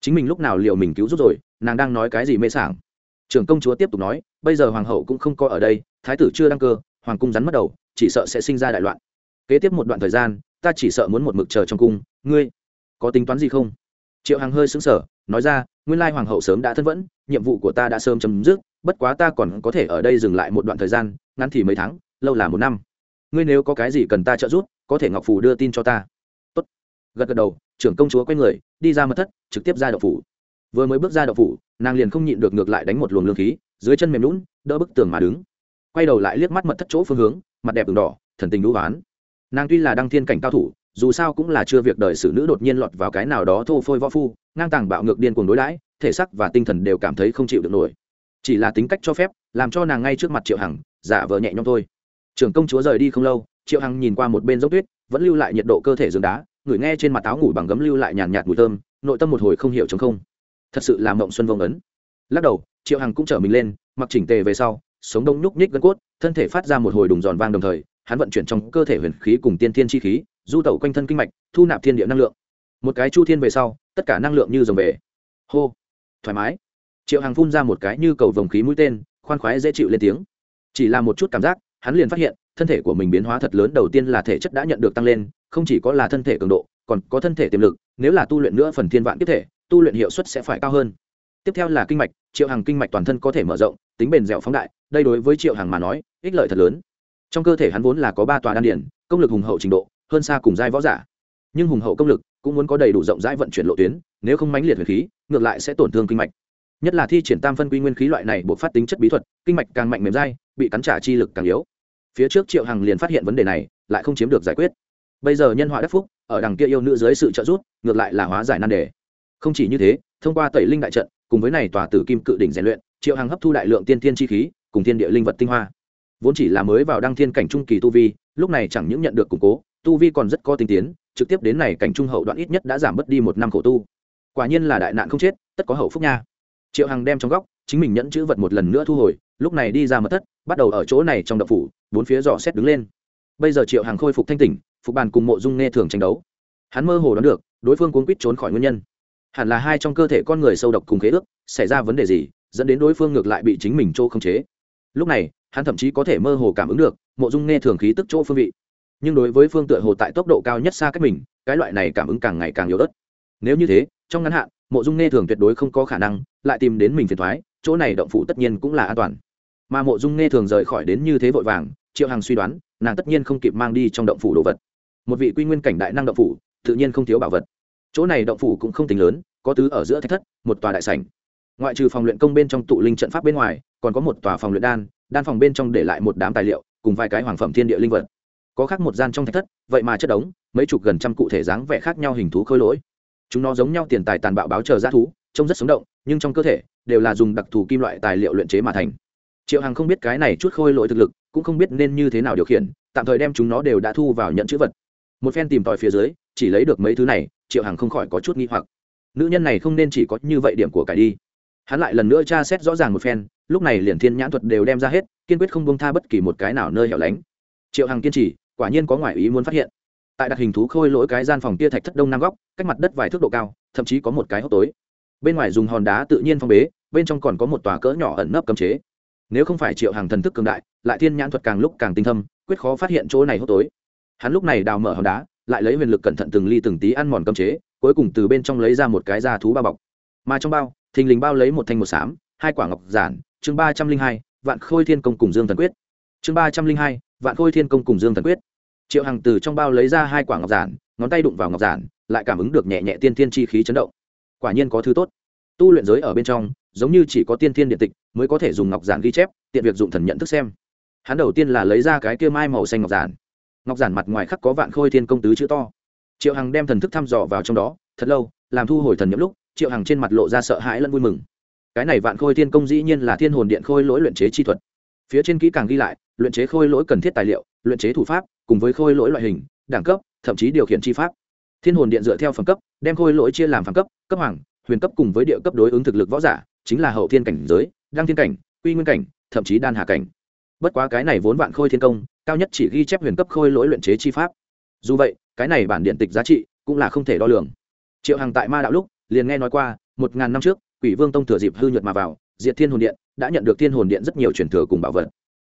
Speaker 1: Chính mình lúc nào liều mình cứu giúp rồi, nàng đang nói cái gì mê sảng. Trưởng công chúa tiếp tục nói, bây giờ hoàng hậu cũng không có ở đây, thái tử chưa đăng cơ, hoàng cung rắn mất đầu, chỉ sợ sẽ sinh ra đại loạn. Kế tiếp một đoạn thời gian, ta chỉ sợ muốn một mực chờ trong cung, ngươi có tính toán gì không? Triệu hằng hơi xứng sở nói ra, nguyên lai hoàng hậu sớm đã thân vẫn, nhiệm vụ của ta đã sớm chấm dứt, bất quá ta còn có thể ở đây dừng lại một đoạn thời gian, ngắn thì mấy tháng, lâu là một năm ngươi nếu có cái gì cần ta trợ giúp, có thể ngọc phủ đưa tin cho ta. Tốt. gật gật đầu, trưởng công chúa quay người, đi ra mật thất, trực tiếp ra đậu phủ. Vừa mới bước ra đậu phủ, nàng liền không nhịn được ngược lại đánh một luồng lương khí, dưới chân mềm lún đỡ bức tường mà đứng. Quay đầu lại liếc mắt mật thất chỗ phương hướng, mặt đẹp đường đỏ, thần tình đũ ván nàng tuy là đăng thiên cảnh cao thủ, dù sao cũng là chưa việc đời xử nữ đột nhiên lọt vào cái nào đó thô phôi võ phu, ngang tàng bạo ngược điên cuồng đối đãi, thể sắc và tinh thần đều cảm thấy không chịu được nổi. Chỉ là tính cách cho phép, làm cho nàng ngay trước mặt triệu hằng, giả vờ nhẹ nhõm thôi trưởng công chúa rời đi không lâu, triệu hằng nhìn qua một bên dốc tuyết, vẫn lưu lại nhiệt độ cơ thể giường đá ngửi nghe trên mặt áo ngủ bằng gấm lưu lại nhàn nhạt mùi thơm, nội tâm một hồi không hiểu chống không. Thật sự là mộng xuân vông ấn. Lắc đầu, triệu hằng cũng trở mình lên, mặc chỉnh tề về sau, sống đông nhúc nhích gân cốt, thân thể phát ra một hồi đùng giòn vang đồng thời, hắn vận chuyển trong cơ thể huyền khí cùng tiên thiên chi khí, du tẩu quanh thân kinh mạch, thu nạp thiên địa năng lượng. Một cái chu thiên về sau, tất cả năng lượng như dòng về. Hô, thoải mái. Triệu hằng phun ra một cái như cầu vồng khí mũi tên, khoan khoái dễ chịu lên tiếng. Chỉ là một chút cảm giác hắn liền phát hiện, thân thể của mình biến hóa thật lớn, đầu tiên là thể chất đã nhận được tăng lên, không chỉ có là thân thể cường độ, còn có thân thể tiềm lực, nếu là tu luyện nữa phần thiên vạn tiếp thể, tu luyện hiệu suất sẽ phải cao hơn. Tiếp theo là kinh mạch, triệu hàng kinh mạch toàn thân có thể mở rộng, tính bền dẻo phóng đại, đây đối với triệu hàng mà nói, ích lợi thật lớn. Trong cơ thể hắn vốn là có ba tòa đan điển công lực hùng hậu trình độ, hơn xa cùng giai võ giả. Nhưng hùng hậu công lực cũng muốn có đầy đủ rộng rãi vận chuyển lộ tuyến, nếu không mãnh liệt huyền khí, ngược lại sẽ tổn thương kinh mạch. Nhất là thi triển tam phân quy nguyên khí loại này buộc phát tính chất bí thuật, kinh mạch càng mạnh mềm dai, bị cắn trả chi lực càng yếu phía trước triệu hằng liền phát hiện vấn đề này, lại không chiếm được giải quyết. Bây giờ nhân họa đắc phúc, ở đằng kia yêu nữ dưới sự trợ giúp, ngược lại là hóa giải nan đề. Không chỉ như thế, thông qua tẩy linh đại trận, cùng với này tòa tử kim cự đỉnh rèn luyện, triệu hằng hấp thu đại lượng tiên thiên chi khí, cùng thiên địa linh vật tinh hoa. Vốn chỉ là mới vào đăng thiên cảnh trung kỳ tu vi, lúc này chẳng những nhận được củng cố, tu vi còn rất có tinh tiến, trực tiếp đến này cảnh trung hậu đoạn ít nhất đã giảm bớt đi một năm khổ tu. Quả nhiên là đại nạn không chết, tất có hậu phúc nha. Triệu hằng đem trong góc, chính mình nhẫn chữ vật một lần nữa thu hồi, lúc này đi ra mật thất, bắt đầu ở chỗ này trong đậu phủ bốn phía dò xét đứng lên. Bây giờ triệu hằng khôi phục thanh tỉnh, phục bàn cùng mộ dung nghe thường tranh đấu. Hắn mơ hồ đoán được, đối phương cuốn quýt trốn khỏi nguyên nhân. Hẳn là hai trong cơ thể con người sâu độc cùng khế ước, xảy ra vấn đề gì, dẫn đến đối phương ngược lại bị chính mình chỗ không chế. Lúc này, hắn thậm chí có thể mơ hồ cảm ứng được, mộ dung nghe thường khí tức chỗ phương vị. Nhưng đối với phương tựa hồ tại tốc độ cao nhất xa cách mình, cái loại này cảm ứng càng ngày càng yếu ớt. Nếu như thế, trong ngắn hạn, mộ dung nghe thường tuyệt đối không có khả năng lại tìm đến mình phiền thoái, chỗ này động phủ tất nhiên cũng là an toàn mà mộ dung nghe thường rời khỏi đến như thế vội vàng, triệu hằng suy đoán, nàng tất nhiên không kịp mang đi trong động phủ đồ vật. Một vị quy nguyên cảnh đại năng động phủ, tự nhiên không thiếu bảo vật. Chỗ này động phủ cũng không tính lớn, có tứ ở giữa thách thất, một tòa đại sảnh. Ngoại trừ phòng luyện công bên trong tụ linh trận pháp bên ngoài, còn có một tòa phòng luyện đan đan phòng bên trong để lại một đám tài liệu, cùng vài cái hoàng phẩm thiên địa linh vật. Có khác một gian trong thách thất, vậy mà chất đống, mấy chục gần trăm cụ thể dáng vẻ khác nhau hình thú khôi lỗi. Chúng nó giống nhau tiền tài tàn bạo báo chờ g thú, trông rất sống động, nhưng trong cơ thể, đều là dùng đặc thù kim loại tài liệu luyện chế mà thành triệu hằng không biết cái này chút khôi lỗi thực lực, cũng không biết nên như thế nào điều khiển, tạm thời đem chúng nó đều đã thu vào nhận chữ vật. Một phen tìm tòi phía dưới, chỉ lấy được mấy thứ này, triệu hằng không khỏi có chút nghi hoặc. Nữ nhân này không nên chỉ có như vậy điểm của cải đi. Hắn lại lần nữa tra xét rõ ràng một phen, lúc này liền thiên nhãn thuật đều đem ra hết, kiên quyết không bông tha bất kỳ một cái nào nơi hẻo lánh. Triệu hằng kiên trì, quả nhiên có ngoại ý muốn phát hiện. Tại đặt hình thú khôi lỗi cái gian phòng kia thạch thất đông nam góc, cách mặt đất vài thước độ cao, thậm chí có một cái hốc tối. Bên ngoài dùng hòn đá tự nhiên phong bế, bên trong còn có một tòa cỡ nhỏ ẩn nấp cấm chế nếu không phải triệu hàng thần thức cường đại, lại thiên nhãn thuật càng lúc càng tinh thâm, quyết khó phát hiện chỗ này hốc tối. Hắn lúc này đào mở hòn đá, lại lấy huyền lực cẩn thận từng ly từng tí ăn mòn cấm chế, cuối cùng từ bên trong lấy ra một cái da thú bao bọc. Mà trong bao, thình lình bao lấy một thanh một xám hai quả ngọc giản, chương ba trăm linh hai, vạn khôi thiên công cùng dương thần quyết. Chương ba trăm linh hai, vạn khôi thiên công cùng dương thần quyết. Triệu hằng từ trong bao lấy ra hai quả ngọc giản, ngón tay đụng vào ngọc giản, lại cảm ứng được nhẹ nhẹ tiên thiên chi khí chấn động. Quả nhiên có thứ tốt. Tu luyện giới ở bên trong, giống như chỉ có tiên thiên điện tịch mới có thể dùng ngọc giản ghi chép, tiện việc dụng thần nhận thức xem. Hắn đầu tiên là lấy ra cái kia mai màu xanh ngọc giản. Ngọc giản mặt ngoài khắc có vạn khôi thiên công tứ chữ to. Triệu hằng đem thần thức thăm dò vào trong đó, thật lâu, làm thu hồi thần nhậm lúc, triệu hằng trên mặt lộ ra sợ hãi lẫn vui mừng. Cái này vạn khôi thiên công dĩ nhiên là thiên hồn điện khôi lỗi luyện chế chi thuật. Phía trên kỹ càng ghi lại, luyện chế khôi lỗi cần thiết tài liệu, luyện chế thủ pháp, cùng với khôi lỗi loại hình, đẳng cấp, thậm chí điều khiển chi pháp. Thiên hồn điện dựa theo phẩm cấp, đem khôi lỗi chia làm phẩm cấp cấp hoàng, huyền cấp cùng với địa cấp đối ứng thực lực võ giả chính là hậu thiên cảnh giới, đăng thiên cảnh, quy nguyên cảnh, thậm chí đan hạ cảnh. Bất quá cái này vốn vạn khôi thiên công, cao nhất chỉ ghi chép huyền cấp khôi lỗi luyện chế chi pháp. Dù vậy, cái này bản điện tịch giá trị cũng là không thể đo lường. Triệu hằng tại ma đạo lúc, liền nghe nói qua, một ngàn năm trước, quỷ vương tông thừa dịp hư nhuật mà vào, diệt thiên hồn điện, đã nhận được thiên hồn điện rất nhiều truyền thừa cùng bảo vật.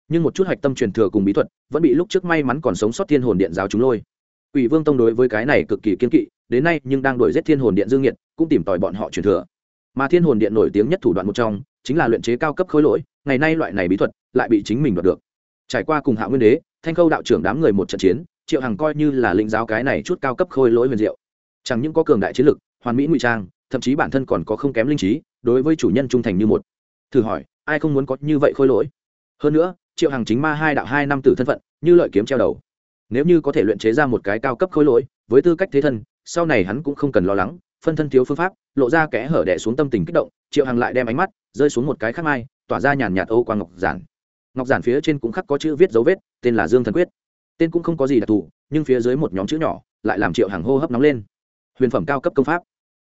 Speaker 1: Nhưng một chút hạch tâm truyền thừa cùng bí thuật, vẫn bị lúc trước may mắn còn sống sót thiên hồn điện giáo chúng lôi. Quỷ vương tông đối với cái này cực kỳ kiên kỵ, đến nay nhưng đang đuổi giết thiên hồn điện dương nhiệt cũng tìm tòi bọn họ truyền thừa mà thiên hồn điện nổi tiếng nhất thủ đoạn một trong chính là luyện chế cao cấp khối lỗi, ngày nay loại này bí thuật lại bị chính mình đoạt được. Trải qua cùng hạ nguyên đế, thanh khâu đạo trưởng đám người một trận chiến, triệu hằng coi như là lĩnh giáo cái này chút cao cấp khôi lỗi huyền diệu. Chẳng những có cường đại chiến lực, hoàn mỹ ngụy trang, thậm chí bản thân còn có không kém linh trí, đối với chủ nhân trung thành như một. Thử hỏi, ai không muốn có như vậy khôi lỗi? Hơn nữa, triệu hằng chính ma hai đạo hai năm tử thân phận, như lợi kiếm treo đầu. Nếu như có thể luyện chế ra một cái cao cấp khôi lỗi, với tư cách thế thân, sau này hắn cũng không cần lo lắng phân thân thiếu phương pháp, lộ ra kẽ hở đẻ xuống tâm tình kích động, triệu hằng lại đem ánh mắt rơi xuống một cái khác mai, tỏa ra nhàn nhạt ô quang ngọc giản. Ngọc giản phía trên cũng khắc có chữ viết dấu vết, tên là dương thần quyết. Tên cũng không có gì đặc thù, nhưng phía dưới một nhóm chữ nhỏ lại làm triệu hàng hô hấp nóng lên. Huyền phẩm cao cấp công pháp.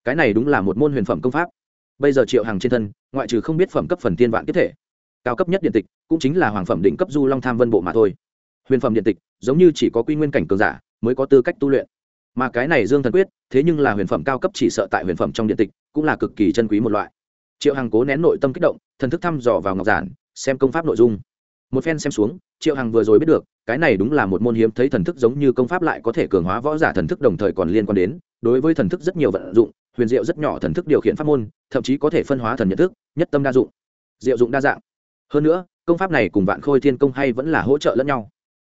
Speaker 1: Cái này đúng là một môn huyền phẩm công pháp. Bây giờ triệu hàng trên thân, ngoại trừ không biết phẩm cấp phần tiên vạn tiếp thể, cao cấp nhất điện tịch cũng chính là hoàng phẩm định cấp du long tham vân bộ mà thôi. Huyền phẩm điện tịch giống như chỉ có quy nguyên cảnh cường giả mới có tư cách tu luyện mà cái này dương thần quyết, thế nhưng là huyền phẩm cao cấp chỉ sợ tại huyền phẩm trong điện tịch, cũng là cực kỳ chân quý một loại. Triệu hằng cố nén nội tâm kích động, thần thức thăm dò vào ngọc giản, xem công pháp nội dung. Một phen xem xuống, triệu hằng vừa rồi biết được, cái này đúng là một môn hiếm thấy thần thức giống như công pháp lại có thể cường hóa võ giả thần thức đồng thời còn liên quan đến, đối với thần thức rất nhiều vận dụng, huyền diệu rất nhỏ thần thức điều khiển pháp môn, thậm chí có thể phân hóa thần nhận thức, nhất tâm đa dụng. Diệu dụng đa dạng. Hơn nữa, công pháp này cùng vạn khôi thiên công hay vẫn là hỗ trợ lẫn nhau.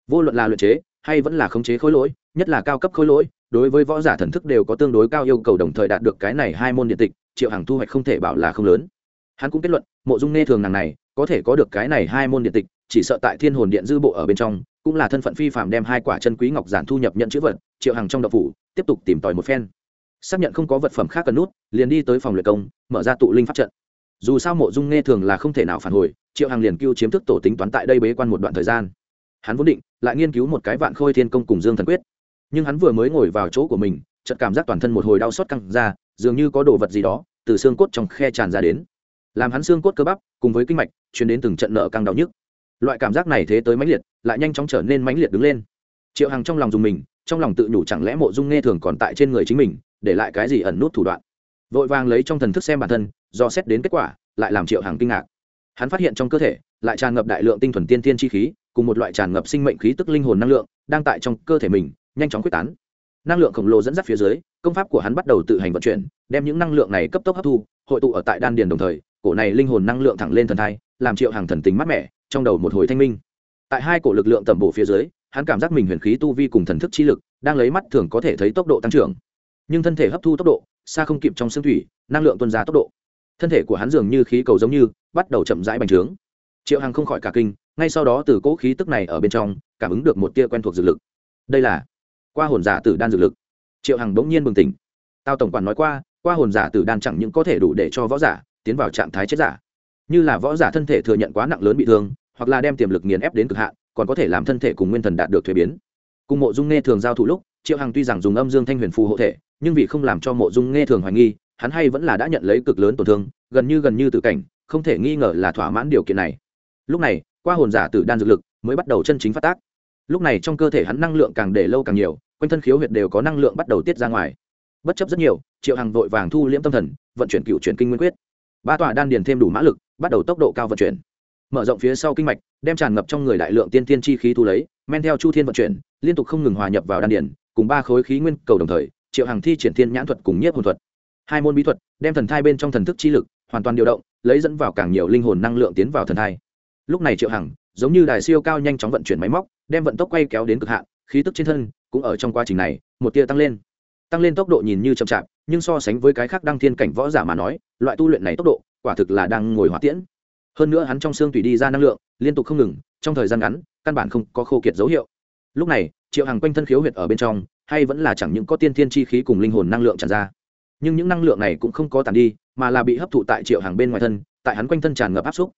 Speaker 1: Vô luận là luyện chế, hay vẫn là khống chế khối lỗi, nhất là cao cấp khối lỗi đối với võ giả thần thức đều có tương đối cao yêu cầu đồng thời đạt được cái này hai môn điện tịch, triệu hằng thu hoạch không thể bảo là không lớn. Hắn cũng kết luận, mộ dung nghe thường nàng này, có thể có được cái này hai môn điện tịch, chỉ sợ tại thiên hồn điện dư bộ ở bên trong, cũng là thân phận phi phạm đem hai quả chân quý ngọc giản thu nhập nhận chữ vật, triệu hàng trong đậu phủ, tiếp tục tìm tòi một phen. Xác nhận không có vật phẩm khác cần nút, liền đi tới phòng luyện công, mở ra tụ linh pháp trận. Dù sao mộ dung nghe thường là không thể nào phản hồi, triệu hàng liền cưu chiếm thức tổ tính toán tại đây bế quan một đoạn thời gian. Hắn vốn định, lại nghiên cứu một cái vạn khôi thiên công cùng dương thần quyết nhưng hắn vừa mới ngồi vào chỗ của mình, chợt cảm giác toàn thân một hồi đau xót căng ra, dường như có đồ vật gì đó từ xương cốt trong khe tràn ra đến. Làm hắn xương cốt cơ bắp, cùng với kinh mạch chuyển đến từng trận nợ căng đau nhức. Loại cảm giác này thế tới mãnh liệt, lại nhanh chóng trở nên mãnh liệt đứng lên. Triệu hằng trong lòng dùng mình, trong lòng tự nhủ chẳng lẽ mộ dung nghe thường còn tại trên người chính mình, để lại cái gì ẩn nút thủ đoạn. Vội vàng lấy trong thần thức xem bản thân, do xét đến kết quả, lại làm triệu hằng kinh ngạc. Hắn phát hiện trong cơ thể, lại tràn ngập đại lượng tinh thuần tiên tiên chi khí, cùng một loại tràn ngập sinh mệnh khí tức linh hồn năng lượng, đang tại trong cơ thể mình nhanh chóng quyết tán. Năng lượng khổng lồ dẫn dắt phía dưới, công pháp của hắn bắt đầu tự hành vận chuyển, đem những năng lượng này cấp tốc hấp thu, hội tụ ở tại đan điền đồng thời, cổ này linh hồn năng lượng thẳng lên thần thai, làm triệu hàng thần tính mát mẻ, trong đầu một hồi thanh minh. Tại hai cổ lực lượng tầm bổ phía dưới, hắn cảm giác mình huyền khí tu vi cùng thần thức chi lực, đang lấy mắt thường có thể thấy tốc độ tăng trưởng. Nhưng thân thể hấp thu tốc độ, xa không kịp trong xương thủy, năng lượng tuân ra tốc độ. Thân thể của hắn dường như khí cầu giống như, bắt đầu chậm rãi bành trướng. Triệu hằng không khỏi cả kinh, ngay sau đó từ cỗ khí tức này ở bên trong, cảm ứng được một tia quen thuộc dược lực. Đây là qua hồn giả tử đan dược lực. Triệu hằng bỗng nhiên bừng tỉnh. Tao tổng quản nói qua qua hồn giả tử đan chẳng những có thể đủ để cho võ giả tiến vào trạng thái chết giả. Như là võ giả thân thể thừa nhận quá nặng lớn bị thương, hoặc là đem tiềm lực nghiền ép đến cực hạn, còn có thể làm thân thể cùng nguyên thần đạt được thuế biến. Cùng mộ dung nghe thường giao thủ lúc, triệu hằng tuy rằng dùng âm dương thanh huyền phù hộ thể, nhưng vì không làm cho mộ dung nghe thường hoài nghi, hắn hay vẫn là đã nhận lấy cực lớn tổn thương, gần như gần như tự cảnh, không thể nghi ngờ là thỏa mãn điều kiện này. Lúc này, qua hồn giả tử đan dược lực mới bắt đầu chân chính phát tác. Lúc này trong cơ thể hắn năng lượng càng để lâu càng nhiều quanh thân khiếu huyệt đều có năng lượng bắt đầu tiết ra ngoài. Bất chấp rất nhiều, triệu hằng vội vàng thu liễm tâm thần, vận chuyển cựu chuyển kinh nguyên quyết. Ba tòa đan điền thêm đủ mã lực, bắt đầu tốc độ cao vận chuyển. Mở rộng phía sau kinh mạch, đem tràn ngập trong người đại lượng tiên tiên chi khí thu lấy, men theo chu thiên vận chuyển, liên tục không ngừng hòa nhập vào đan điền, cùng ba khối khí nguyên cầu đồng thời, triệu Hằng thi triển thiên nhãn thuật cùng nhiếp hồn thuật. Hai môn bí thuật, đem thần thai bên trong thần thức chi lực, hoàn toàn điều động, lấy dẫn vào càng nhiều linh hồn năng lượng tiến vào thần thai. Lúc này triệu hằng, giống như đài siêu cao nhanh chóng vận chuyển máy móc, đem vận tốc quay kéo đến cực hạn, khí tức trên thân cũng ở trong quá trình này, một tia tăng lên. Tăng lên tốc độ nhìn như chậm chạp, nhưng so sánh với cái khác đăng thiên cảnh võ giả mà nói, loại tu luyện này tốc độ, quả thực là đang ngồi hỏa tiễn. Hơn nữa hắn trong xương tùy đi ra năng lượng, liên tục không ngừng, trong thời gian ngắn, căn bản không có khô kiệt dấu hiệu. Lúc này, triệu hàng quanh thân khiếu huyệt ở bên trong, hay vẫn là chẳng những có tiên thiên chi khí cùng linh hồn năng lượng tràn ra. Nhưng những năng lượng này cũng không có tàn đi, mà là bị hấp thụ tại triệu hàng bên ngoài thân, tại hắn quanh thân tràn ngập áp xúc.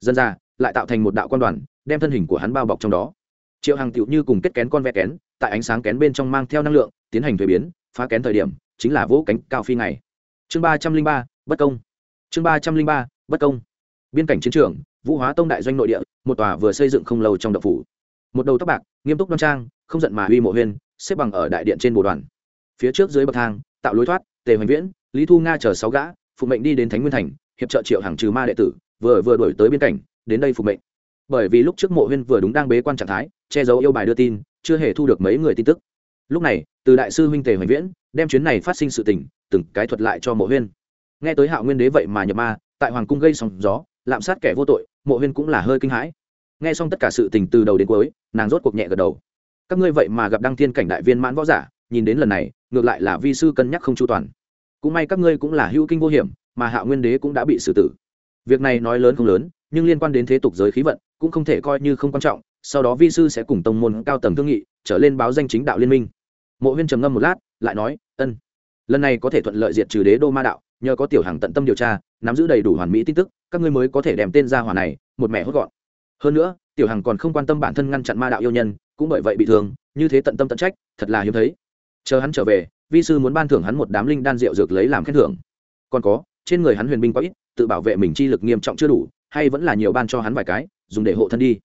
Speaker 1: Dân ra, lại tạo thành một đạo quan đoàn, đem thân hình của hắn bao bọc trong đó. Triệu hàng tựu như cùng kết kén con vẽ kén tại ánh sáng kén bên trong mang theo năng lượng, tiến hành thuế biến, phá kén thời điểm, chính là vỗ cánh cao phi này chương ba trăm linh ba, bất công. Chương ba trăm linh ba, bất công. Biên cảnh chiến trường, vũ hóa tông đại doanh nội địa, một tòa vừa xây dựng không lâu trong đậu phủ. Một đầu tóc bạc, nghiêm túc đoan trang, không giận mà uy mộ huyên, xếp bằng ở đại điện trên bồ đoàn. Phía trước dưới bậc thang, tạo lối thoát, tề hoành viễn, lý thu nga chờ sáu gã, phụ mệnh đi đến thánh nguyên thành, hiệp trợ triệu hàng trừ ma đệ tử, vừa vừa đổi tới biên cảnh, đến đây phụ mệnh. Bởi vì lúc trước mộ huyên vừa đúng đang bế quan trạng thái, che giấu yêu bài đưa tin chưa hề thu được mấy người tin tức. Lúc này, từ đại sư huynh tề hoành viễn, đem chuyến này phát sinh sự tình, từng cái thuật lại cho mộ huyên. Nghe tới hạo nguyên đế vậy mà nhập ma, tại hoàng cung gây sóng gió, lạm sát kẻ vô tội, mộ huyên cũng là hơi kinh hãi. Nghe xong tất cả sự tình từ đầu đến cuối, nàng rốt cuộc nhẹ gật đầu. Các ngươi vậy mà gặp đăng thiên cảnh đại viên mãn võ giả, nhìn đến lần này, ngược lại là vi sư cân nhắc không chu toàn. Cũng may các ngươi cũng là hữu kinh vô hiểm, mà hạ nguyên đế cũng đã bị xử tử. Việc này nói lớn không lớn, nhưng liên quan đến thế tục giới khí vận, cũng không thể coi như không quan trọng sau đó vi sư sẽ cùng tông môn cao tầng thương nghị, trở lên báo danh chính đạo liên minh. Mộ huyên trầm ngâm một lát, lại nói, ân, lần này có thể thuận lợi diệt trừ đế đô ma đạo, nhờ có tiểu hàng tận tâm điều tra, nắm giữ đầy đủ hoàn mỹ tin tức, các ngươi mới có thể đem tên ra hỏa này một mẻ hốt gọn. Hơn nữa, tiểu hằng còn không quan tâm bản thân ngăn chặn ma đạo yêu nhân, cũng bởi vậy bị thương, như thế tận tâm tận trách, thật là hiếm thấy. Chờ hắn trở về, vi sư muốn ban thưởng hắn một đám linh đan rượu dược lấy làm khen thưởng. Còn có, trên người hắn huyền binh quá ít, tự bảo vệ mình chi lực nghiêm trọng chưa đủ, hay vẫn là nhiều ban cho hắn vài cái, dùng để hộ thân đi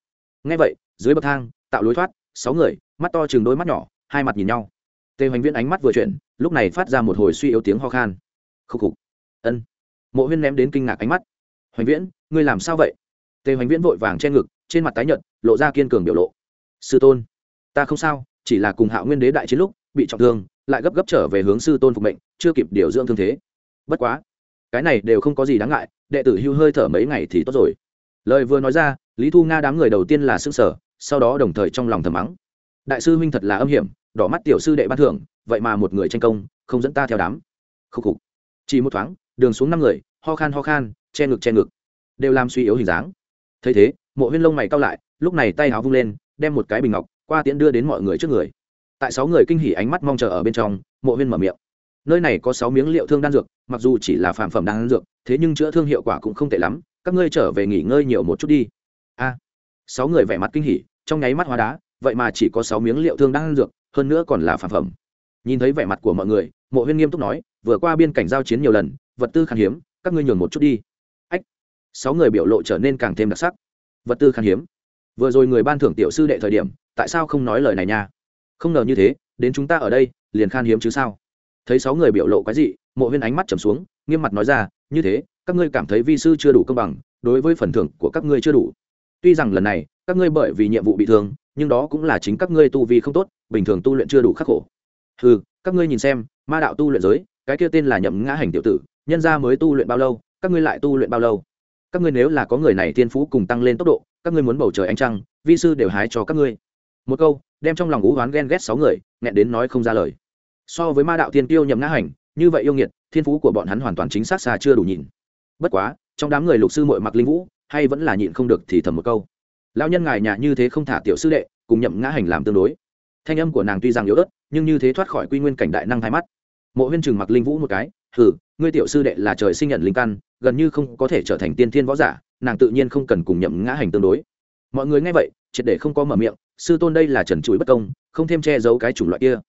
Speaker 1: ngay vậy, dưới bậc thang, tạo lối thoát, sáu người, mắt to chừng đôi mắt nhỏ, hai mặt nhìn nhau. Tề hoành viễn ánh mắt vừa chuyển, lúc này phát ra một hồi suy yếu tiếng ho khan. Khúc khục. Ân. Mộ huyên ném đến kinh ngạc ánh mắt. Hoành viễn, ngươi làm sao vậy? Tề hoành viễn vội vàng che ngực, trên mặt tái nhợt, lộ ra kiên cường biểu lộ. Sư tôn, ta không sao, chỉ là cùng hạo nguyên đế đại chiến lúc, bị trọng thương, lại gấp gấp trở về hướng sư tôn phục mệnh, chưa kịp điều dưỡng thương thế. Bất quá, cái này đều không có gì đáng ngại, đệ tử hưu hơi thở mấy ngày thì tốt rồi. Lời vừa nói ra lý thu nga đám người đầu tiên là s ư ơ n g sở sau đó đồng thời trong lòng thầm mắng. Đại sư huynh thật là âm hiểm, đỏ mắt tiểu sư đệ ban thưởng, vậy mà một người tranh công, không dẫn ta theo đám. Khúc khục. Chỉ một thoáng, đường xuống năm người, ho khan ho khan, che ngực che ngực. Đều làm suy yếu hình dáng. Thấy thế, mộ huyên lông mày cao lại, lúc này tay áo vung lên, đem một cái bình ngọc, qua tiễn đưa đến mọi người trước người. Tại sáu người kinh hỉ ánh mắt mong chờ ở bên trong, mộ huyên mở miệng. Nơi này có sáu miếng liệu thương đan dược, mặc dù chỉ là phàm phẩm đan dược, thế nhưng chữa thương hiệu quả cũng không tệ lắm. Các ngươi trở về nghỉ ngơi nhiều một chút đi a. Sáu người vẻ mặt kinh hỉ, trong nháy mắt hóa đá, vậy mà chỉ có sáu miếng liệu thương đang dược, hơn nữa còn là phản phẩm. Nhìn thấy vẻ mặt của mọi người, mộ huyên nghiêm túc nói, vừa qua biên cảnh giao chiến nhiều lần, vật tư khan hiếm, các ngươi nhường một chút đi. Ách. Sáu người biểu lộ trở nên càng thêm đặc sắc. Vật tư khan hiếm? Vừa rồi người ban thưởng tiểu sư đệ thời điểm, tại sao không nói lời này nha? Không ngờ như thế, đến chúng ta ở đây, liền khan hiếm chứ sao? Thấy sáu người biểu lộ cái gì mộ huyên ánh mắt trầm xuống, nghiêm mặt nói ra, như thế, các ngươi cảm thấy vi sư chưa đủ công bằng, đối với phần thưởng của các ngươi chưa đủ tuy rằng lần này, các ngươi bởi vì nhiệm vụ bị thương, nhưng đó cũng là chính các ngươi tu vi không tốt, bình thường tu luyện chưa đủ khắc khổ. Ừ các ngươi nhìn xem, ma đạo tu luyện giới, cái kia tên là nhậm ngã hành tiểu tử, nhân ra mới tu luyện bao lâu, các ngươi lại tu luyện bao lâu? Các ngươi nếu là có người này thiên phú cùng tăng lên tốc độ, các ngươi muốn bầu trời ánh trăng, vi sư đều hái cho các ngươi. Một câu, đem trong lòng ú hoán ghen ghét sáu người, nghẹn đến nói không ra lời. So với ma đạo thiên tiêu nhậm ngã hành, như vậy yêu nghiệt, thiên phú của bọn hắn hoàn toàn chính xác xa chưa đủ nhìn. Bất quá, trong đám người lục sư mội mặc linh vũ hay vẫn là nhịn không được thì thầm một câu. Lao nhân ngài nhà như thế không thả tiểu sư đệ, cùng nhậm ngã hành làm tương đối. Thanh âm của nàng tuy rằng yếu ớt, nhưng như thế thoát khỏi quy nguyên cảnh đại năng hai mắt. Mộ huyên trừng mặc linh vũ một cái, hừ, ngươi tiểu sư đệ là trời sinh nhận linh căn, gần như không có thể trở thành tiên thiên võ giả, nàng tự nhiên không cần cùng nhậm ngã hành tương đối. Mọi người nghe vậy, triệt để không có mở miệng, sư tôn đây là trần chuối bất công, không thêm che giấu cái chủng loại kia.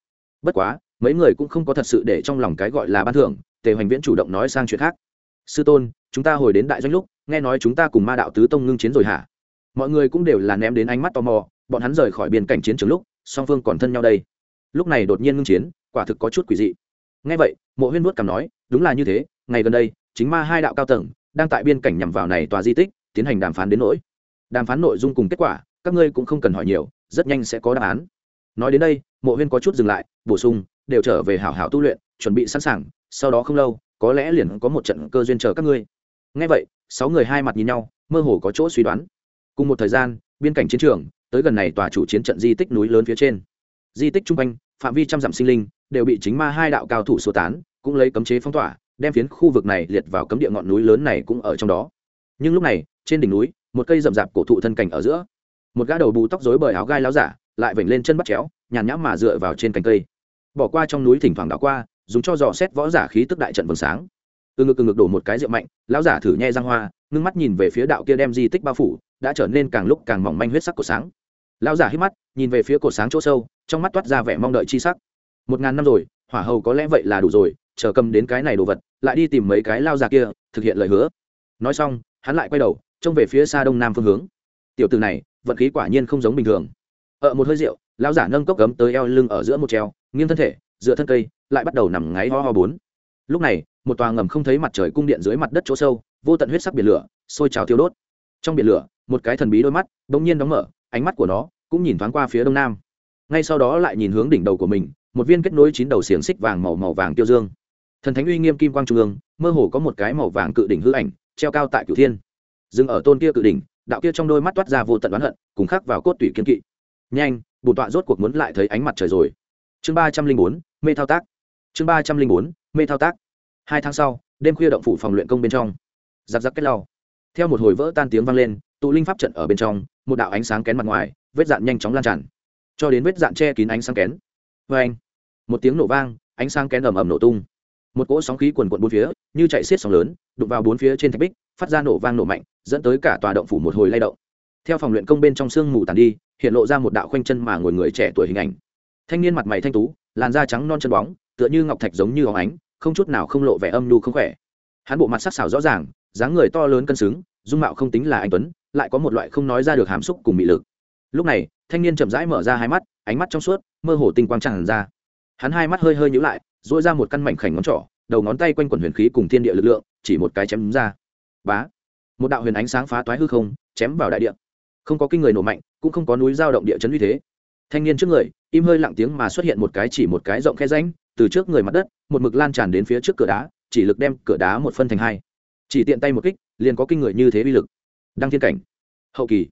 Speaker 1: Bất quá, mấy người cũng không có thật sự để trong lòng cái gọi là ban thưởng, tề hoành viễn chủ động nói sang chuyện khác. Sư tôn, chúng ta hồi đến đại doanh lúc nghe nói chúng ta cùng ma đạo tứ tông ngưng chiến rồi hả? Mọi người cũng đều là ném đến ánh mắt tò mò, bọn hắn rời khỏi biên cảnh chiến trường lúc, song phương còn thân nhau đây. Lúc này đột nhiên ngưng chiến, quả thực có chút quỷ dị. Ngay vậy, mộ huyên vuốt cảm nói, đúng là như thế, ngày gần đây, chính ma hai đạo cao tầng đang tại biên cảnh nhằm vào này tòa di tích, tiến hành đàm phán đến nỗi. Đàm phán nội dung cùng kết quả, các ngươi cũng không cần hỏi nhiều, rất nhanh sẽ có đáp án. Nói đến đây, mộ huyên có chút dừng lại, bổ sung, đều trở về hảo hảo tu luyện, chuẩn bị sẵn sàng, sau đó không lâu, có lẽ liền có một trận cơ duyên chờ các ngươi. Ngay vậy sáu người hai mặt nhìn nhau, mơ hồ có chỗ suy đoán. Cùng một thời gian, biên cảnh chiến trường, tới gần này tòa chủ chiến trận di tích núi lớn phía trên. Di tích trung quanh, phạm vi trăm dặm sinh linh, đều bị chính ma hai đạo cao thủ sơ tán, cũng lấy cấm chế phong tỏa, đem phiến khu vực này liệt vào cấm địa ngọn núi lớn này cũng ở trong đó. Nhưng lúc này, trên đỉnh núi, một cây rậm rạp cổ thụ thân cảnh ở giữa. Một gã đầu bù tóc rối bởi áo gai láo giả, lại vểnh lên chân bắt chéo, nhàn nhãm mà dựa vào trên cành cây. Bỏ qua trong núi thỉnh thoảng đảo qua, dùng cho dò xét võ giả khí tức đại trận vầng sáng từ ngực từ ngực đổ một cái rượu mạnh, lão giả thử nhe răng hoa, ngưng mắt nhìn về phía đạo kia đem di tích bao phủ, đã trở nên càng lúc càng mỏng manh huyết sắc của sáng. Lão giả hít mắt, nhìn về phía cổ sáng chỗ sâu, trong mắt toát ra vẻ mong đợi chi sắc. Một ngàn năm rồi, hỏa hầu có lẽ vậy là đủ rồi, chờ cầm đến cái này đồ vật, lại đi tìm mấy cái lao già kia, thực hiện lời hứa. Nói xong, hắn lại quay đầu, trông về phía xa đông nam phương hướng. Tiểu từ này, vận khí quả nhiên không giống bình thường. Ở một hơi rượu, lão giả nâng cốc cấm tới eo lưng ở giữa một treo, nghiêng thân thể, dựa thân cây, lại bắt đầu nằm ngáy ho ho bốn. Lúc này một tòa ngầm không thấy mặt trời cung điện dưới mặt đất chỗ sâu, vô tận huyết sắc biển lửa, sôi trào thiêu đốt. Trong biển lửa, một cái thần bí đôi mắt bỗng nhiên đóng mở, ánh mắt của nó cũng nhìn thoáng qua phía đông nam. Ngay sau đó lại nhìn hướng đỉnh đầu của mình, một viên kết nối chín đầu xiềng xích vàng màu màu vàng tiêu dương. Thần thánh uy nghiêm kim quang trung ương, mơ hồ có một cái màu vàng cự đỉnh hư ảnh, treo cao tại cửu thiên. Dừng ở tôn kia cự đỉnh, đạo kia trong đôi mắt toát ra vô tận oán hận, cùng khắc vào cốt tủy kiên kỵ. Nhanh, bổn tọa rốt cuộc muốn lại thấy ánh mặt trời rồi. Chương ba trăm linh bốn, mê thao tác. Chương ba trăm linh bốn, mê thao tác hai tháng sau, đêm khuya động phủ phòng luyện công bên trong. Giặc giặc kết lau. Theo một hồi vỡ tan tiếng vang lên, tụ linh pháp trận ở bên trong, một đạo ánh sáng kén mặt ngoài, vết dạn nhanh chóng lan tràn. Cho đến vết dạn che kín ánh sáng kén. Vê anh, một tiếng nổ vang, ánh sáng kén ầm ầm nổ tung. Một cỗ sóng khí quần quận bốn phía, như chạy xiết sóng lớn, đụng vào bốn phía trên thạch bích, phát ra nổ vang nổ mạnh, dẫn tới cả tòa động phủ một hồi lay động. Theo phòng luyện công bên trong sương mù tàn đi, hiện lộ ra một đạo khoanh chân mà ngồi người trẻ tuổi hình ảnh. Thanh niên mặt mày thanh tú, làn da trắng non chân bóng, tựa như ngọc thạch giống như óng ánh không chút nào không lộ vẻ âm nhu không khỏe. Hắn bộ mặt sắc sảo rõ ràng, dáng người to lớn cân xứng, dung mạo không tính là anh tuấn, lại có một loại không nói ra được hàm xúc cùng mị lực. Lúc này, thanh niên chậm rãi mở ra hai mắt, ánh mắt trong suốt, mơ hồ tinh quang tràn ra. Hắn hai mắt hơi hơi nhíu lại dỗi ra một căn mảnh khảnh ngón trỏ, đầu ngón tay quanh quần huyền khí cùng thiên địa lực lượng, chỉ một cái chém ra. Bá! Một đạo huyền ánh sáng phá toái hư không, chém vào đại địa. Không có kinh người nổ mạnh, cũng không có núi giao động địa chấn uy thế. Thanh niên trước người, im hơi lặng tiếng mà xuất hiện một cái chỉ một cái rộng khe ránh từ trước người mặt đất, một mực lan tràn đến phía trước cửa đá, chỉ lực đem cửa đá một phân thành hai. Chỉ tiện tay một kích, liền có kinh người như thế uy lực. Đăng thiên cảnh. Hậu kỳ.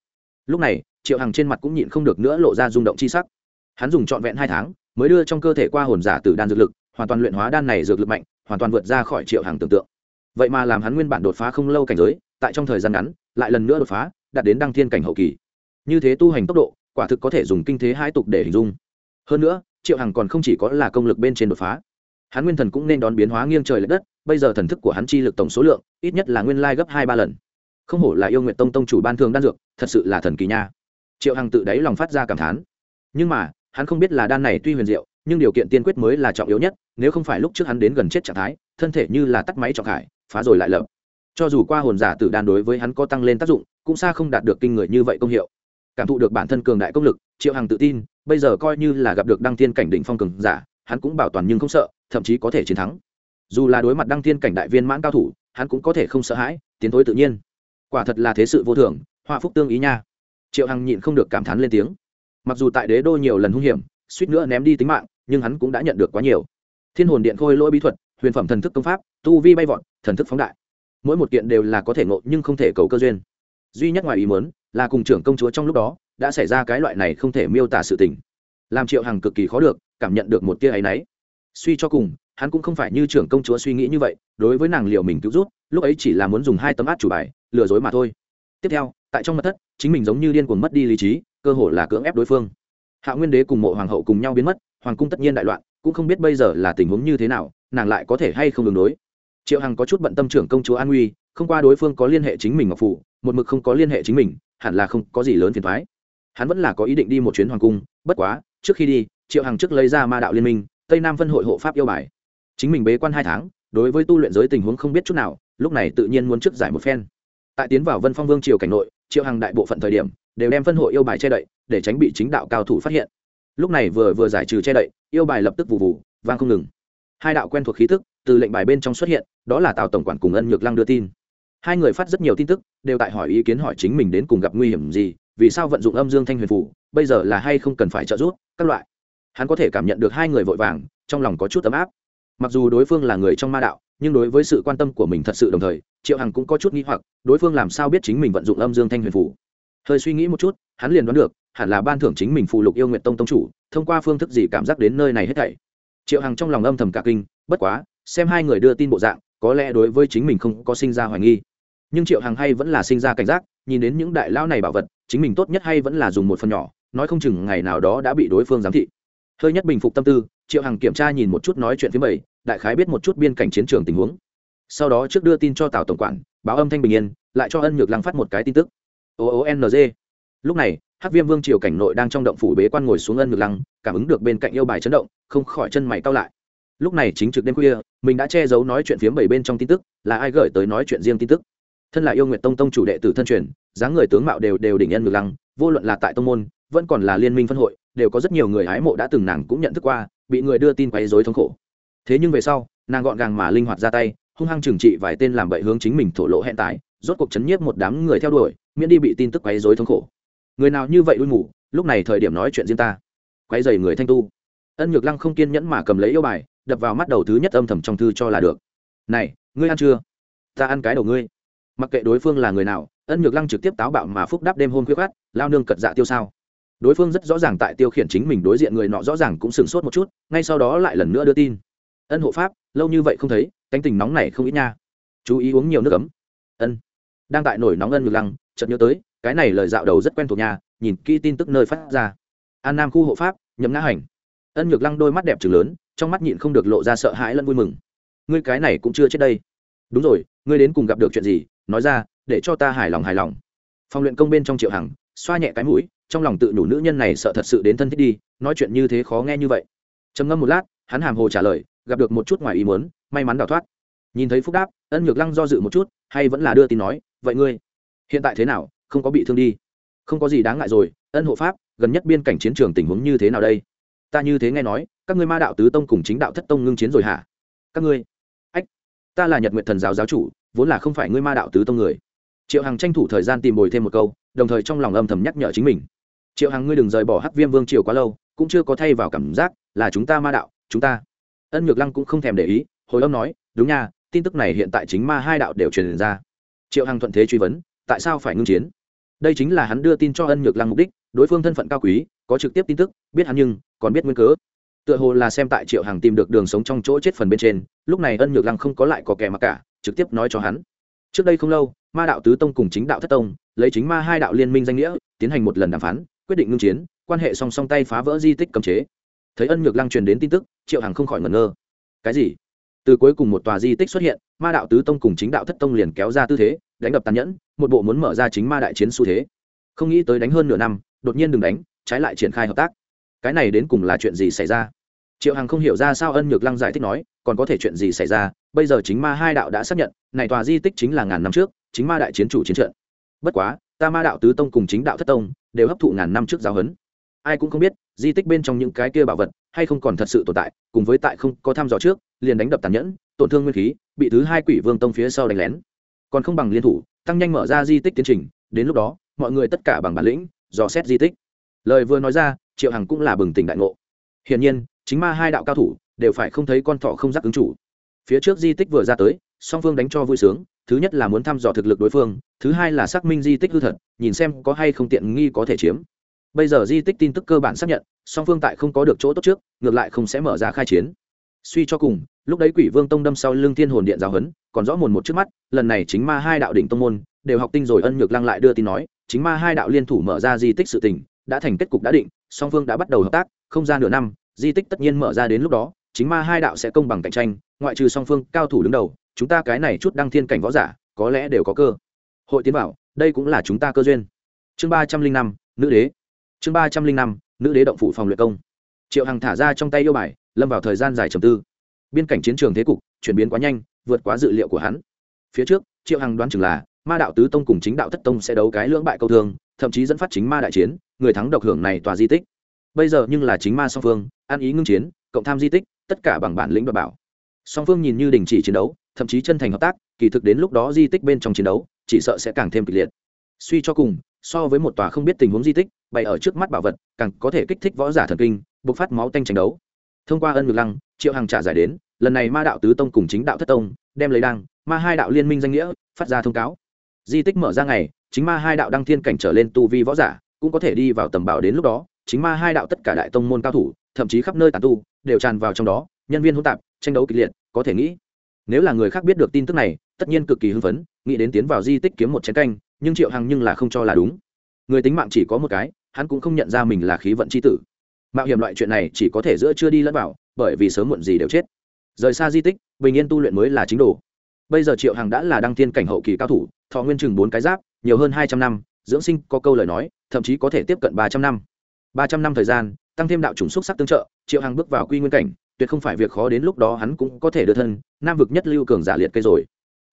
Speaker 1: Lúc này, triệu hằng trên mặt cũng nhịn không được nữa lộ ra rung động chi sắc. Hắn dùng trọn vẹn hai tháng, mới đưa trong cơ thể qua hồn giả từ đan dược lực, hoàn toàn luyện hóa đan này dược lực mạnh, hoàn toàn vượt ra khỏi triệu hằng tưởng tượng. Vậy mà làm hắn nguyên bản đột phá không lâu cảnh giới, tại trong thời gian ngắn, lại lần nữa đột phá, đạt đến đăng thiên cảnh hậu kỳ. Như thế tu hành tốc độ, quả thực có thể dùng kinh thế hai tục để hình dung. Hơn nữa triệu hằng còn không chỉ có là công lực bên trên đột phá, hắn nguyên thần cũng nên đón biến hóa nghiêng trời l ệ đất, bây giờ thần thức của hắn chi lực tổng số lượng, ít nhất là nguyên lai gấp hai ba lần. Không hổ là yêu nguyện tông tông chủ ban thường đan dược, thật sự là thần kỳ nha. Triệu hằng tự đáy lòng phát ra cảm thán. Nhưng mà, hắn không biết là đan này tuy huyền diệu, nhưng điều kiện tiên quyết mới là trọng yếu nhất, nếu không phải lúc trước hắn đến gần chết trạng thái, thân thể như là tắt máy trọng khải, phá rồi lại lợm cho dù qua hồn giả tử đan đối với hắn có tăng lên tác dụng, cũng xa không đạt được kinh người như vậy công hiệu cảm thụ được bản thân cường đại công lực, triệu hằng tự tin, bây giờ coi như là gặp được đăng thiên cảnh đỉnh phong cường giả, hắn cũng bảo toàn nhưng không sợ, thậm chí có thể chiến thắng. Dù là đối mặt đăng thiên cảnh đại viên mãn cao thủ, hắn cũng có thể không sợ hãi, tiến thối tự nhiên. Quả thật là thế sự vô thường, họa phúc tương ý nha. Triệu hằng nhịn không được cảm thán lên tiếng. Mặc dù tại đế đô nhiều lần hung hiểm, suýt nữa ném đi tính mạng, nhưng hắn cũng đã nhận được quá nhiều. Thiên hồn điện khôi lỗi bí thuật, huyền phẩm thần thức công pháp, tu vi bay vọt, thần thức phóng đại. Mỗi một kiện đều là có thể ngộ nhưng không thể cầu cơ duyên duy nhất ngoài ý muốn là cùng trưởng công chúa trong lúc đó đã xảy ra cái loại này không thể miêu tả sự tình. Làm triệu hằng cực kỳ khó được cảm nhận được một tia áy náy. Suy cho cùng, hắn cũng không phải như trưởng công chúa suy nghĩ như vậy, đối với nàng liệu mình cứu rút lúc ấy chỉ là muốn dùng hai tấm át chủ bài, lừa dối mà thôi. Tiếp theo, tại trong mật thất, chính mình giống như điên cuồng mất đi lý trí, cơ hồ là cưỡng ép đối phương. Hạ nguyên đế cùng mộ hoàng hậu cùng nhau biến mất, hoàng cung tất nhiên đại loạn, cũng không biết bây giờ là tình huống như thế nào, nàng lại có thể hay không đường đối. Triệu hằng có chút bận tâm trưởng công chúa an nguy, không qua đối phương có liên hệ chính mình ngọc phủ một mực không có liên hệ chính mình, hẳn là không có gì lớn phiền thoái hắn vẫn là có ý định đi một chuyến hoàng cung, bất quá, trước khi đi, triệu hằng trước lấy ra ma đạo liên minh, tây nam phân hội hộ pháp yêu bài. Chính mình bế quan hai tháng, đối với tu luyện giới tình huống không biết chút nào, lúc này tự nhiên muốn trước giải một phen. Tại tiến vào vân phong vương triều cảnh nội, triệu hằng đại bộ phận thời điểm, đều đem phân hội yêu bài che đậy, để tránh bị chính đạo cao thủ phát hiện. Lúc này vừa vừa giải trừ che đậy, yêu bài lập tức vụ vụ, vang không ngừng. Hai đạo quen thuộc khí thức từ lệnh bài bên trong xuất hiện, đó là tào tổng quản cùng ân nhược lăng đưa tin hai người phát rất nhiều tin tức, đều tại hỏi ý kiến hỏi chính mình đến cùng gặp nguy hiểm gì, vì sao vận dụng âm dương thanh huyền phủ, bây giờ là hay không cần phải trợ giúp, các loại. Hắn có thể cảm nhận được hai người vội vàng, trong lòng có chút ấm áp. Mặc dù đối phương là người trong ma đạo, nhưng đối với sự quan tâm của mình thật sự đồng thời, triệu hằng cũng có chút n g h i hoặc, đối phương làm sao biết chính mình vận dụng âm dương thanh huyền phủ? Hơi suy nghĩ một chút, hắn liền đoán được, hẳn là ban thưởng chính mình phụ lục yêu nguyện tông tông chủ, thông qua phương thức gì cảm giác đến nơi này hết thảy. Triệu hằng trong lòng âm thầm cả kinh, bất quá, xem hai người đưa tin bộ dạng có lẽ đối với chính mình không có sinh ra hoài nghi. Nhưng triệu hằng hay vẫn là sinh ra cảnh giác, nhìn đến những đại lao này bảo vật, chính mình tốt nhất hay vẫn là dùng một phần nhỏ, nói không chừng ngày nào đó đã bị đối phương giám thị. Hơi nhất bình phục tâm tư, triệu hằng kiểm tra nhìn một chút nói chuyện phía bảy đại khái biết một chút biên cảnh chiến trường tình huống. Sau đó trước đưa tin cho tào tổng quản, báo âm thanh bình yên, lại cho ân nhược lăng phát một cái tin tức. O o n g. Lúc này, hắc viêm vương triều cảnh nội đang trong động phủ bế quan ngồi xuống ân nhược lăng, cảm ứng được bên cạnh yêu bài chấn động, không khỏi chân mày cao lại lúc này chính trực đêm khuya, mình đã che giấu nói chuyện phiếm bảy bên trong tin tức, là ai gửi tới nói chuyện riêng tin tức. Thân là yêu nguyện tông tông chủ đệ tử thân truyền, dáng người tướng mạo đều đều đỉnh nhân ngược lăng, vô luận là tại tông môn, vẫn còn là liên minh phân hội, đều có rất nhiều người hái mộ đã từng nàng cũng nhận thức qua, bị người đưa tin quấy dối thống khổ. Thế nhưng về sau, nàng gọn gàng mà linh hoạt ra tay, hung hăng trừng trị vài tên làm bậy hướng chính mình thổ lộ hẹn tại rốt cuộc chấn nhiếp một đám người theo đuổi, miễn đi bị tin tức quấy dối thống khổ. Người nào như vậy đuôi ngủ lúc này thời điểm nói chuyện riêng ta. Quấy dày người thanh tu. Ân nhược lăng không kiên nhẫn mà cầm lấy yêu bài đập vào mắt đầu thứ nhất âm thầm trong thư cho là được. Này, ngươi ăn chưa? Ta ăn cái đầu ngươi. Mặc kệ đối phương là người nào, ân nhược lăng trực tiếp táo bạo mà phúc đáp đêm hôn khuyết khát lao nương cật dạ tiêu sao. Đối phương rất rõ ràng tại tiêu khiển chính mình đối diện người nọ rõ ràng cũng sửng sốt một chút, ngay sau đó lại lần nữa đưa tin. Ân hộ pháp, lâu như vậy không thấy, cánh tình nóng này không ít nha. Chú ý uống nhiều nước ấm. Ân. Đang tại nổi nóng ân nhược lăng, chợt nhớ tới, cái này lời dạo đầu rất quen thuộc nhà nhìn kỹ tin tức nơi phát ra. An nam khu hộ pháp, nhậm ngã hành. Ân nhược lăng đôi mắt đẹp trừng lớn trong mắt nhịn không được lộ ra sợ hãi lẫn vui mừng. Ngươi cái này cũng chưa chết đây. Đúng rồi, ngươi đến cùng gặp được chuyện gì? Nói ra, để cho ta hài lòng hài lòng. Phòng luyện công bên trong triệu hằng, xoa nhẹ cái mũi, trong lòng tự nhủ nữ nhân này sợ thật sự đến thân thích đi, nói chuyện như thế khó nghe như vậy. Trầm ngâm một lát, hắn hàm hồ trả lời, gặp được một chút ngoài ý muốn, may mắn đào thoát. Nhìn thấy phúc đáp, ân nhược lăng do dự một chút, hay vẫn là đưa tin nói, vậy ngươi, hiện tại thế nào? Không có bị thương đi. Không có gì đáng ngại rồi. Ân hộ pháp, gần nhất biên cảnh chiến trường tình huống như thế nào đây? Ta như thế nghe nói, các ngươi ma đạo tứ tông cùng chính đạo thất tông ngưng chiến rồi hả? Các ngươi, ách, ta là nhật nguyện thần giáo giáo chủ, vốn là không phải ngươi ma đạo tứ tông người. Triệu hằng tranh thủ thời gian tìm bồi thêm một câu, đồng thời trong lòng âm thầm nhắc nhở chính mình. Triệu hằng ngươi đừng rời bỏ hắc viêm vương triều quá lâu, cũng chưa có thay vào cảm giác là chúng ta ma đạo, chúng ta. Ân nhược lăng cũng không thèm để ý, hồi âm nói, đúng nha, tin tức này hiện tại chính ma hai đạo đều truyền ra. Triệu hằng thuận thế truy vấn, tại sao phải ngưng chiến? Đây chính là hắn đưa tin cho ân nhược lăng mục đích, đối phương thân phận cao quý, có trực tiếp tin tức, biết hắn nhưng còn biết nguyên cớ. Tựa hồ là xem tại triệu hằng tìm được đường sống trong chỗ chết phần bên trên, lúc này ân nhược lăng không có lại có kẻ mặc cả, trực tiếp nói cho hắn. Trước đây không lâu, ma đạo tứ tông cùng chính đạo thất tông, lấy chính ma hai đạo liên minh danh nghĩa, tiến hành một lần đàm phán, quyết định ngưng chiến, quan hệ song song tay phá vỡ di tích cấm chế. Thấy ân nhược lăng truyền đến tin tức, triệu hằng không khỏi ngẩn ngơ. Cái gì? Từ cuối cùng một tòa di tích xuất hiện, ma đạo tứ tông cùng chính đạo thất tông liền kéo ra tư thế đánh đập tàn nhẫn, một bộ muốn mở ra chính ma đại chiến xu thế. Không nghĩ tới đánh hơn nửa năm, đột nhiên đừng đánh, trái lại triển khai hợp tác. Cái này đến cùng là chuyện gì xảy ra? Triệu hằng không hiểu ra sao ân nhược lăng giải thích nói, còn có thể chuyện gì xảy ra? Bây giờ chính ma hai đạo đã xác nhận, này tòa di tích chính là ngàn năm trước, chính ma đại chiến chủ chiến trận. Bất quá, ta ma đạo tứ tông cùng chính đạo thất tông đều hấp thụ ngàn năm trước giáo huấn. Ai cũng không biết, di tích bên trong những cái kia bảo vật hay không còn thật sự tồn tại, cùng với tại không có thăm dò trước, liền đánh đập tàn nhẫn, tổn thương nguyên khí, bị thứ hai quỷ vương tông phía sau đánh lén còn không bằng liên thủ, tăng nhanh mở ra di tích tiến trình, đến lúc đó, mọi người tất cả bằng bản lĩnh, dò xét di tích. Lời vừa nói ra, triệu hằng cũng là bừng tỉnh đại ngộ. Hiển nhiên, chính ma hai đạo cao thủ đều phải không thấy con thọ không giác ứng chủ. Phía trước di tích vừa ra tới, song phương đánh cho vui sướng, thứ nhất là muốn thăm dò thực lực đối phương, thứ hai là xác minh di tích hư thật, nhìn xem có hay không tiện nghi có thể chiếm. Bây giờ di tích tin tức cơ bản xác nhận, song phương tại không có được chỗ tốt trước, ngược lại không sẽ mở ra khai chiến. Suy cho cùng lúc đấy quỷ vương tông đâm sau lưng thiên hồn điện giáo huấn, còn rõ mồn một trước mắt, lần này chính ma hai đạo đỉnh tông môn, đều học tinh rồi ân nhược lăng lại đưa tin nói, chính ma hai đạo liên thủ mở ra di tích sự tình, đã thành kết cục đã định, song phương đã bắt đầu hợp tác, không ra nửa năm, di tích tất nhiên mở ra đến lúc đó, chính ma hai đạo sẽ công bằng cạnh tranh, ngoại trừ song phương cao thủ đứng đầu, chúng ta cái này chút đăng thiên cảnh võ giả, có lẽ đều có cơ. Hội tiến bảo đây cũng là chúng ta cơ duyên. Chương ba trăm linh năm, nữ đế. Chương ba trăm linh năm, nữ đế động phủ phòng luyện công. Triệu hằng thả ra trong tay yêu bài, lâm vào thời gian dài trầm tư biên cảnh chiến trường thế cục chuyển biến quá nhanh, vượt quá dự liệu của hắn. Phía trước, triệu hằng đoán chừng là ma đạo tứ tông cùng chính đạo thất tông sẽ đấu cái lưỡng bại câu thương, thậm chí dẫn phát chính ma đại chiến, người thắng độc hưởng này tòa di tích. Bây giờ nhưng là chính ma song phương, ăn ý ngưng chiến, cộng tham di tích, tất cả bằng bản lĩnh và bảo. Song phương nhìn như đình chỉ chiến đấu, thậm chí chân thành hợp tác, kỳ thực đến lúc đó di tích bên trong chiến đấu, chỉ sợ sẽ càng thêm kịch liệt. Suy cho cùng, so với một tòa không biết tình huống di tích, bày ở trước mắt bảo vật, càng có thể kích thích võ giả thần kinh, bộc phát máu tanh tranh đấu thông qua ân ngược lăng, triệu hằng trả giải đến, lần này ma đạo tứ tông cùng chính đạo thất tông, đem lấy đăng, ma hai đạo liên minh danh nghĩa, phát ra thông cáo. Di tích mở ra ngày, chính ma hai đạo đăng thiên cảnh trở lên tu vi võ giả, cũng có thể đi vào tầm bảo đến lúc đó, chính ma hai đạo tất cả đại tông môn cao thủ, thậm chí khắp nơi tàn tu, đều tràn vào trong đó, nhân viên hỗn tạp, tranh đấu kịch liệt, có thể nghĩ. Nếu là người khác biết được tin tức này, tất nhiên cực kỳ hưng phấn, nghĩ đến tiến vào di tích kiếm một chén canh, nhưng triệu hằng nhưng là không cho là đúng. Người tính mạng chỉ có một cái, hắn cũng không nhận ra mình là khí vận c h i tử mạo hiểm loại chuyện này chỉ có thể giữa chưa đi lẫn vào, bởi vì sớm muộn gì đều chết. Rời xa di tích, bình yên tu luyện mới là chính đồ. Bây giờ triệu hằng đã là đăng thiên cảnh hậu kỳ cao thủ, thọ nguyên chừng bốn cái giáp, nhiều hơn hai trăm năm, dưỡng sinh có câu lời nói, thậm chí có thể tiếp cận ba trăm năm. Ba trăm năm thời gian, tăng thêm đạo chủng xúc sắc tương trợ, triệu hằng bước vào quy nguyên cảnh, tuyệt không phải việc khó đến lúc đó hắn cũng có thể đưa thân, nam vực nhất lưu cường giả liệt cây rồi.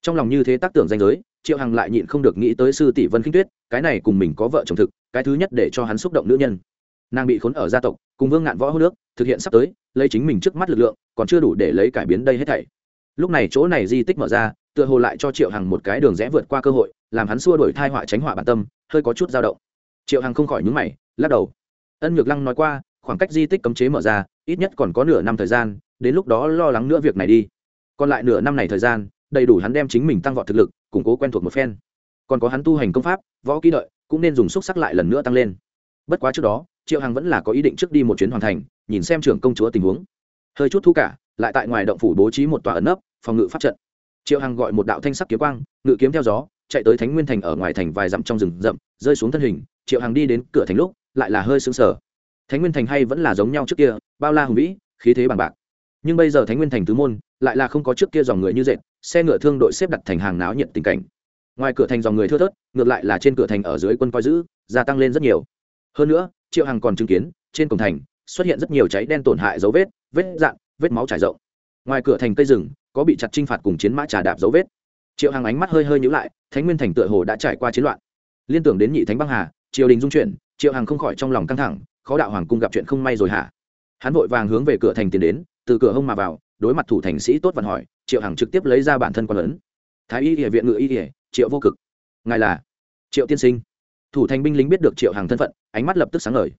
Speaker 1: Trong lòng như thế tác tưởng danh giới, triệu hằng lại nhịn không được nghĩ tới sư tỷ vân khinh tuyết, cái này cùng mình có vợ chồng thực, cái thứ nhất để cho hắn xúc động nữ nhân nàng bị khốn ở gia tộc, cùng vương ngạn võ hô nước, thực hiện sắp tới, lấy chính mình trước mắt lực lượng, còn chưa đủ để lấy cải biến đây hết thảy. Lúc này chỗ này di tích mở ra, tựa hồ lại cho triệu hằng một cái đường rẽ vượt qua cơ hội, làm hắn xua đổi thai họa tránh họa bản tâm, hơi có chút dao động. Triệu hằng không khỏi nhúng mày, lắc đầu. Ân nhược lăng nói qua, khoảng cách di tích cấm chế mở ra, ít nhất còn có nửa năm thời gian, đến lúc đó lo lắng nữa việc này đi. Còn lại nửa năm này thời gian, đầy đủ hắn đem chính mình tăng vọt thực lực, củng cố quen thuộc một phen. Còn có hắn tu hành công pháp, võ kỹ đợi, cũng nên dùng xúc sắc lại lần nữa tăng lên. Bất quá trước đó triệu hằng vẫn là có ý định trước đi một chuyến hoàn thành, nhìn xem trưởng công chúa tình huống. Hơi chút thu cả, lại tại ngoài động phủ bố trí một tòa ẩn nấp, phòng ngự pháp trận. Triệu hằng gọi một đạo thanh sắc kiếm quang, ngự kiếm theo gió, chạy tới thánh nguyên thành ở ngoài thành vài dặm trong rừng rậm, rơi xuống thân hình, triệu hằng đi đến cửa thành lúc, lại là hơi xứng sở thánh nguyên thành hay vẫn là giống nhau trước kia, bao la hùng vĩ, khí thế bằng bạc. Nhưng bây giờ thánh nguyên thành tứ môn, lại là không có trước kia dòng người như dệt, xe ngựa thương đội xếp đặt thành hàng náo nhiệt tình cảnh. Ngoài cửa thành dòng người thưa thớt, ngược lại là trên cửa thành ở dưới quân coi giữ, gia tăng lên rất nhiều. Hơn nữa triệu hằng còn chứng kiến, trên cổng thành, xuất hiện rất nhiều cháy đen tổn hại dấu vết vết dạn, vết máu trải rộng. Ngoài cửa thành cây rừng, có bị chặt trinh phạt cùng chiến mã trà đạp dấu vết. Triệu hằng ánh mắt hơi hơi nhữ lại, thánh nguyên thành tựa hồ đã trải qua chiến loạn. Liên tưởng đến nhị thánh băng hà, triều đình dung chuyển, triệu hằng không khỏi trong lòng căng thẳng, khó đạo hoàng cung gặp chuyện không may rồi hả? Hắn vội vàng hướng về cửa thành tiến đến, từ cửa hông mà vào, đối mặt thủ thành sĩ tốt văn hỏi, triệu hằng trực tiếp lấy ra bản thân quan lớn thái y địa viện ngự y địa triệu vô cực. Ngài là triệu tiên sinh thủ thành binh lính biết được triệu hằng thân phận, ánh mắt lập tức sáng ngời.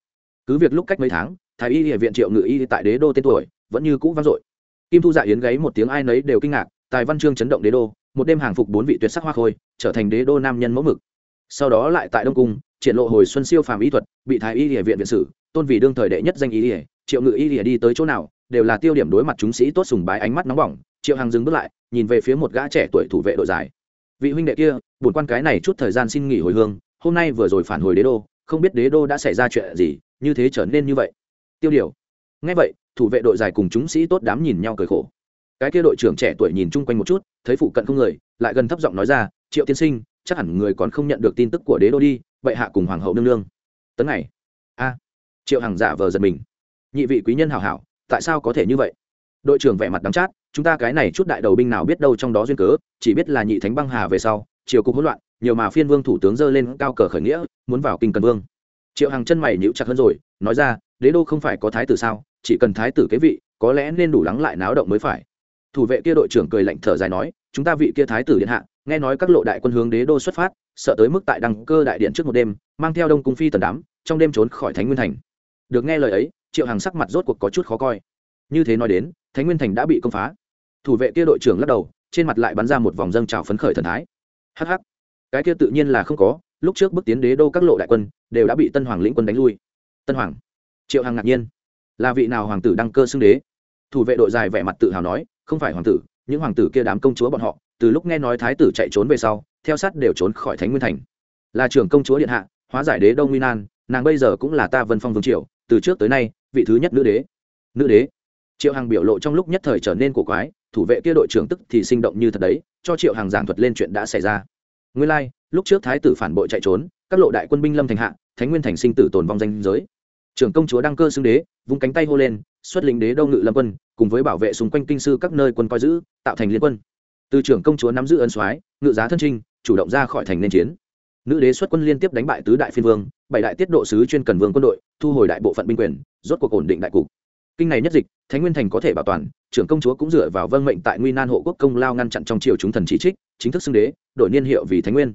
Speaker 1: Cứ việc lúc cách mấy tháng, thái y địa viện triệu ngự y tại đế đô tên tuổi, vẫn như cũ vang dội. Kim thu dạ yến gáy một tiếng ai nấy đều kinh ngạc, tài văn chương chấn động đế đô, một đêm hàng phục bốn vị tuyệt sắc hoa khôi, trở thành đế đô nam nhân mẫu mực. Sau đó lại tại đông cung, triển lộ hồi xuân siêu phàm y thuật, bị thái y địa viện viện sử tôn vì đương thời đệ nhất danh y địa triệu ngự y địa đi tới chỗ nào, đều là tiêu điểm đối mặt chúng sĩ tốt sùng bái ánh mắt nóng bỏng. Triệu hàng dừng bước lại, nhìn về phía một gã trẻ tuổi thủ vệ đội dài. Vị huynh đệ kia, bổn quan cái này chút thời gian xin nghỉ hồi hương hôm nay vừa rồi phản hồi đế đô, không biết đế đô đã xảy ra chuyện gì, như thế trở nên như vậy. Tiêu điều. Ngay vậy, thủ vệ đội dài cùng chúng sĩ tốt đám nhìn nhau cười khổ. Cái kia đội trưởng trẻ tuổi nhìn chung quanh một chút, thấy phụ cận không người, lại gần thấp giọng nói ra, triệu tiên sinh, chắc hẳn người còn không nhận được tin tức của đế đô đi vậy hạ cùng hoàng hậu nương nương. Tấn này. A. Triệu hằng giả vờ giật mình. Nhị vị quý nhân hảo hảo, tại sao có thể như vậy? Đội trưởng vẻ mặt đắm chát, chúng ta cái này chút đại đầu binh nào biết đâu trong đó duyên cớ, chỉ biết là nhị thánh băng hà về sau, triều cục hỗn loạn nhiều mà phiên vương thủ tướng dơ lên cao cờ khởi nghĩa, muốn vào kinh cần vương. Triệu hàng chân mày nhíu chặt hơn rồi, nói ra, đế đô không phải có thái tử sao, chỉ cần thái tử kế vị, có lẽ nên đủ lắng lại náo động mới phải. Thủ vệ kia đội trưởng cười lạnh thở dài nói, chúng ta vị kia thái tử điện hạ, nghe nói các lộ đại quân hướng đế đô xuất phát, sợ tới mức tại đăng cơ đại điện trước một đêm, mang theo đông cung phi tần đám, trong đêm trốn khỏi thánh nguyên thành. Được nghe lời ấy, triệu hàng sắc mặt rốt cuộc có chút khó coi. Như thế nói đến, thánh nguyên thành đã bị công phá. Thủ vệ kia đội trưởng lắc đầu, trên mặt lại bắn ra một vòng dâng trào phấn khởi thần thái. Hh cái kia tự nhiên là không có, lúc trước bước tiến đế đô các lộ đại quân, đều đã bị tân hoàng lĩnh quân đánh lui. Tân hoàng, triệu hằng ngạc nhiên. Là vị nào hoàng tử đăng cơ xưng đế? Thủ vệ đội dài vẻ mặt tự hào nói, không phải hoàng tử, những hoàng tử kia đám công chúa bọn họ, từ lúc nghe nói thái tử chạy trốn về sau, theo sát đều trốn khỏi thánh nguyên thành. Là trưởng công chúa điện hạ, hóa giải đế đông nguyên an nàng bây giờ cũng là ta vân phong vương triều, từ trước tới nay, vị thứ nhất nữ đế. Nữ đế? Triệu hằng biểu lộ trong lúc nhất thời trở nên cổ quái, thủ vệ kia đội trưởng tức thì sinh động như thật đấy, cho triệu hằng giảng thuật lên chuyện đã xảy ra nguyên lai、like, lúc trước thái tử phản bội chạy trốn các lộ đại quân binh lâm thành hạ thánh nguyên thành sinh tử tồn vong danh giới. Trưởng công chúa đăng cơ xưng đế vung cánh tay hô lên xuất lĩnh đế đông ngự lâm quân cùng với bảo vệ xung quanh kinh sư các nơi quân coi giữ tạo thành liên quân. Từ trưởng công chúa nắm giữ ân soái ngự giá thân trinh chủ động ra khỏi thành nên chiến. Nữ đế xuất quân liên tiếp đánh bại tứ đại phiên vương bảy đại tiết độ sứ chuyên cần vương quân đội thu hồi đại bộ phận binh quyền rốt cuộc ổn định đại cục kinh này nhất dịch, thánh nguyên thành có thể bảo toàn, trưởng công chúa cũng dựa vào vâng mệnh tại nguy nan hộ quốc công lao ngăn chặn trong triều chúng thần chỉ trích, chính thức xưng đế, đổi niên hiệu vì thánh nguyên.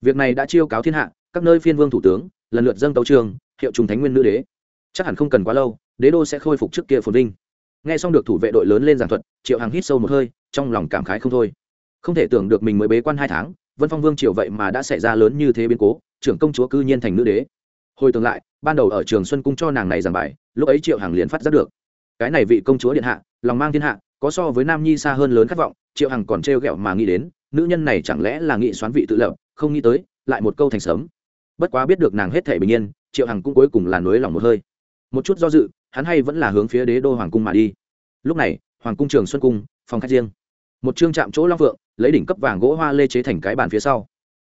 Speaker 1: Việc này đã chiêu cáo thiên hạ, các nơi phiên vương thủ tướng, lần lượt dâng tấu trường, hiệu trùng thánh nguyên nữ đế. Chắc hẳn không cần quá lâu, đế đô sẽ khôi phục trước kia phồn vinh. Nghe xong được thủ vệ đội lớn lên giảng thuật, triệu hàng hít sâu một hơi, trong lòng cảm khái không thôi. Không thể tưởng được mình mới bế quan hai tháng, vân phong vương triều vậy mà đã xảy ra lớn như thế biến cố, trưởng công chúa cư nhiên thành nữ đế. Hồi tương lại, ban đầu ở trường xuân cung cho nàng này giảng bài, lúc ấy triệu hàng liền phát giác được cái này vị công chúa điện hạ, lòng mang thiên hạ, có so với nam nhi xa hơn lớn khát vọng, triệu hằng còn trêu ghẹo mà nghĩ đến, nữ nhân này chẳng lẽ là nghị xoán vị tự lập, không nghĩ tới, lại một câu thành sớm. Bất quá biết được nàng hết thể bình yên, triệu hằng cũng cuối cùng là nối lòng một hơi. Một chút do dự, hắn hay vẫn là hướng phía đế đô hoàng cung mà đi. Lúc này, hoàng cung trường xuân cung, phòng khách riêng. Một chương chạm chỗ long phượng lấy đỉnh cấp vàng gỗ hoa lê chế thành cái bàn phía sau.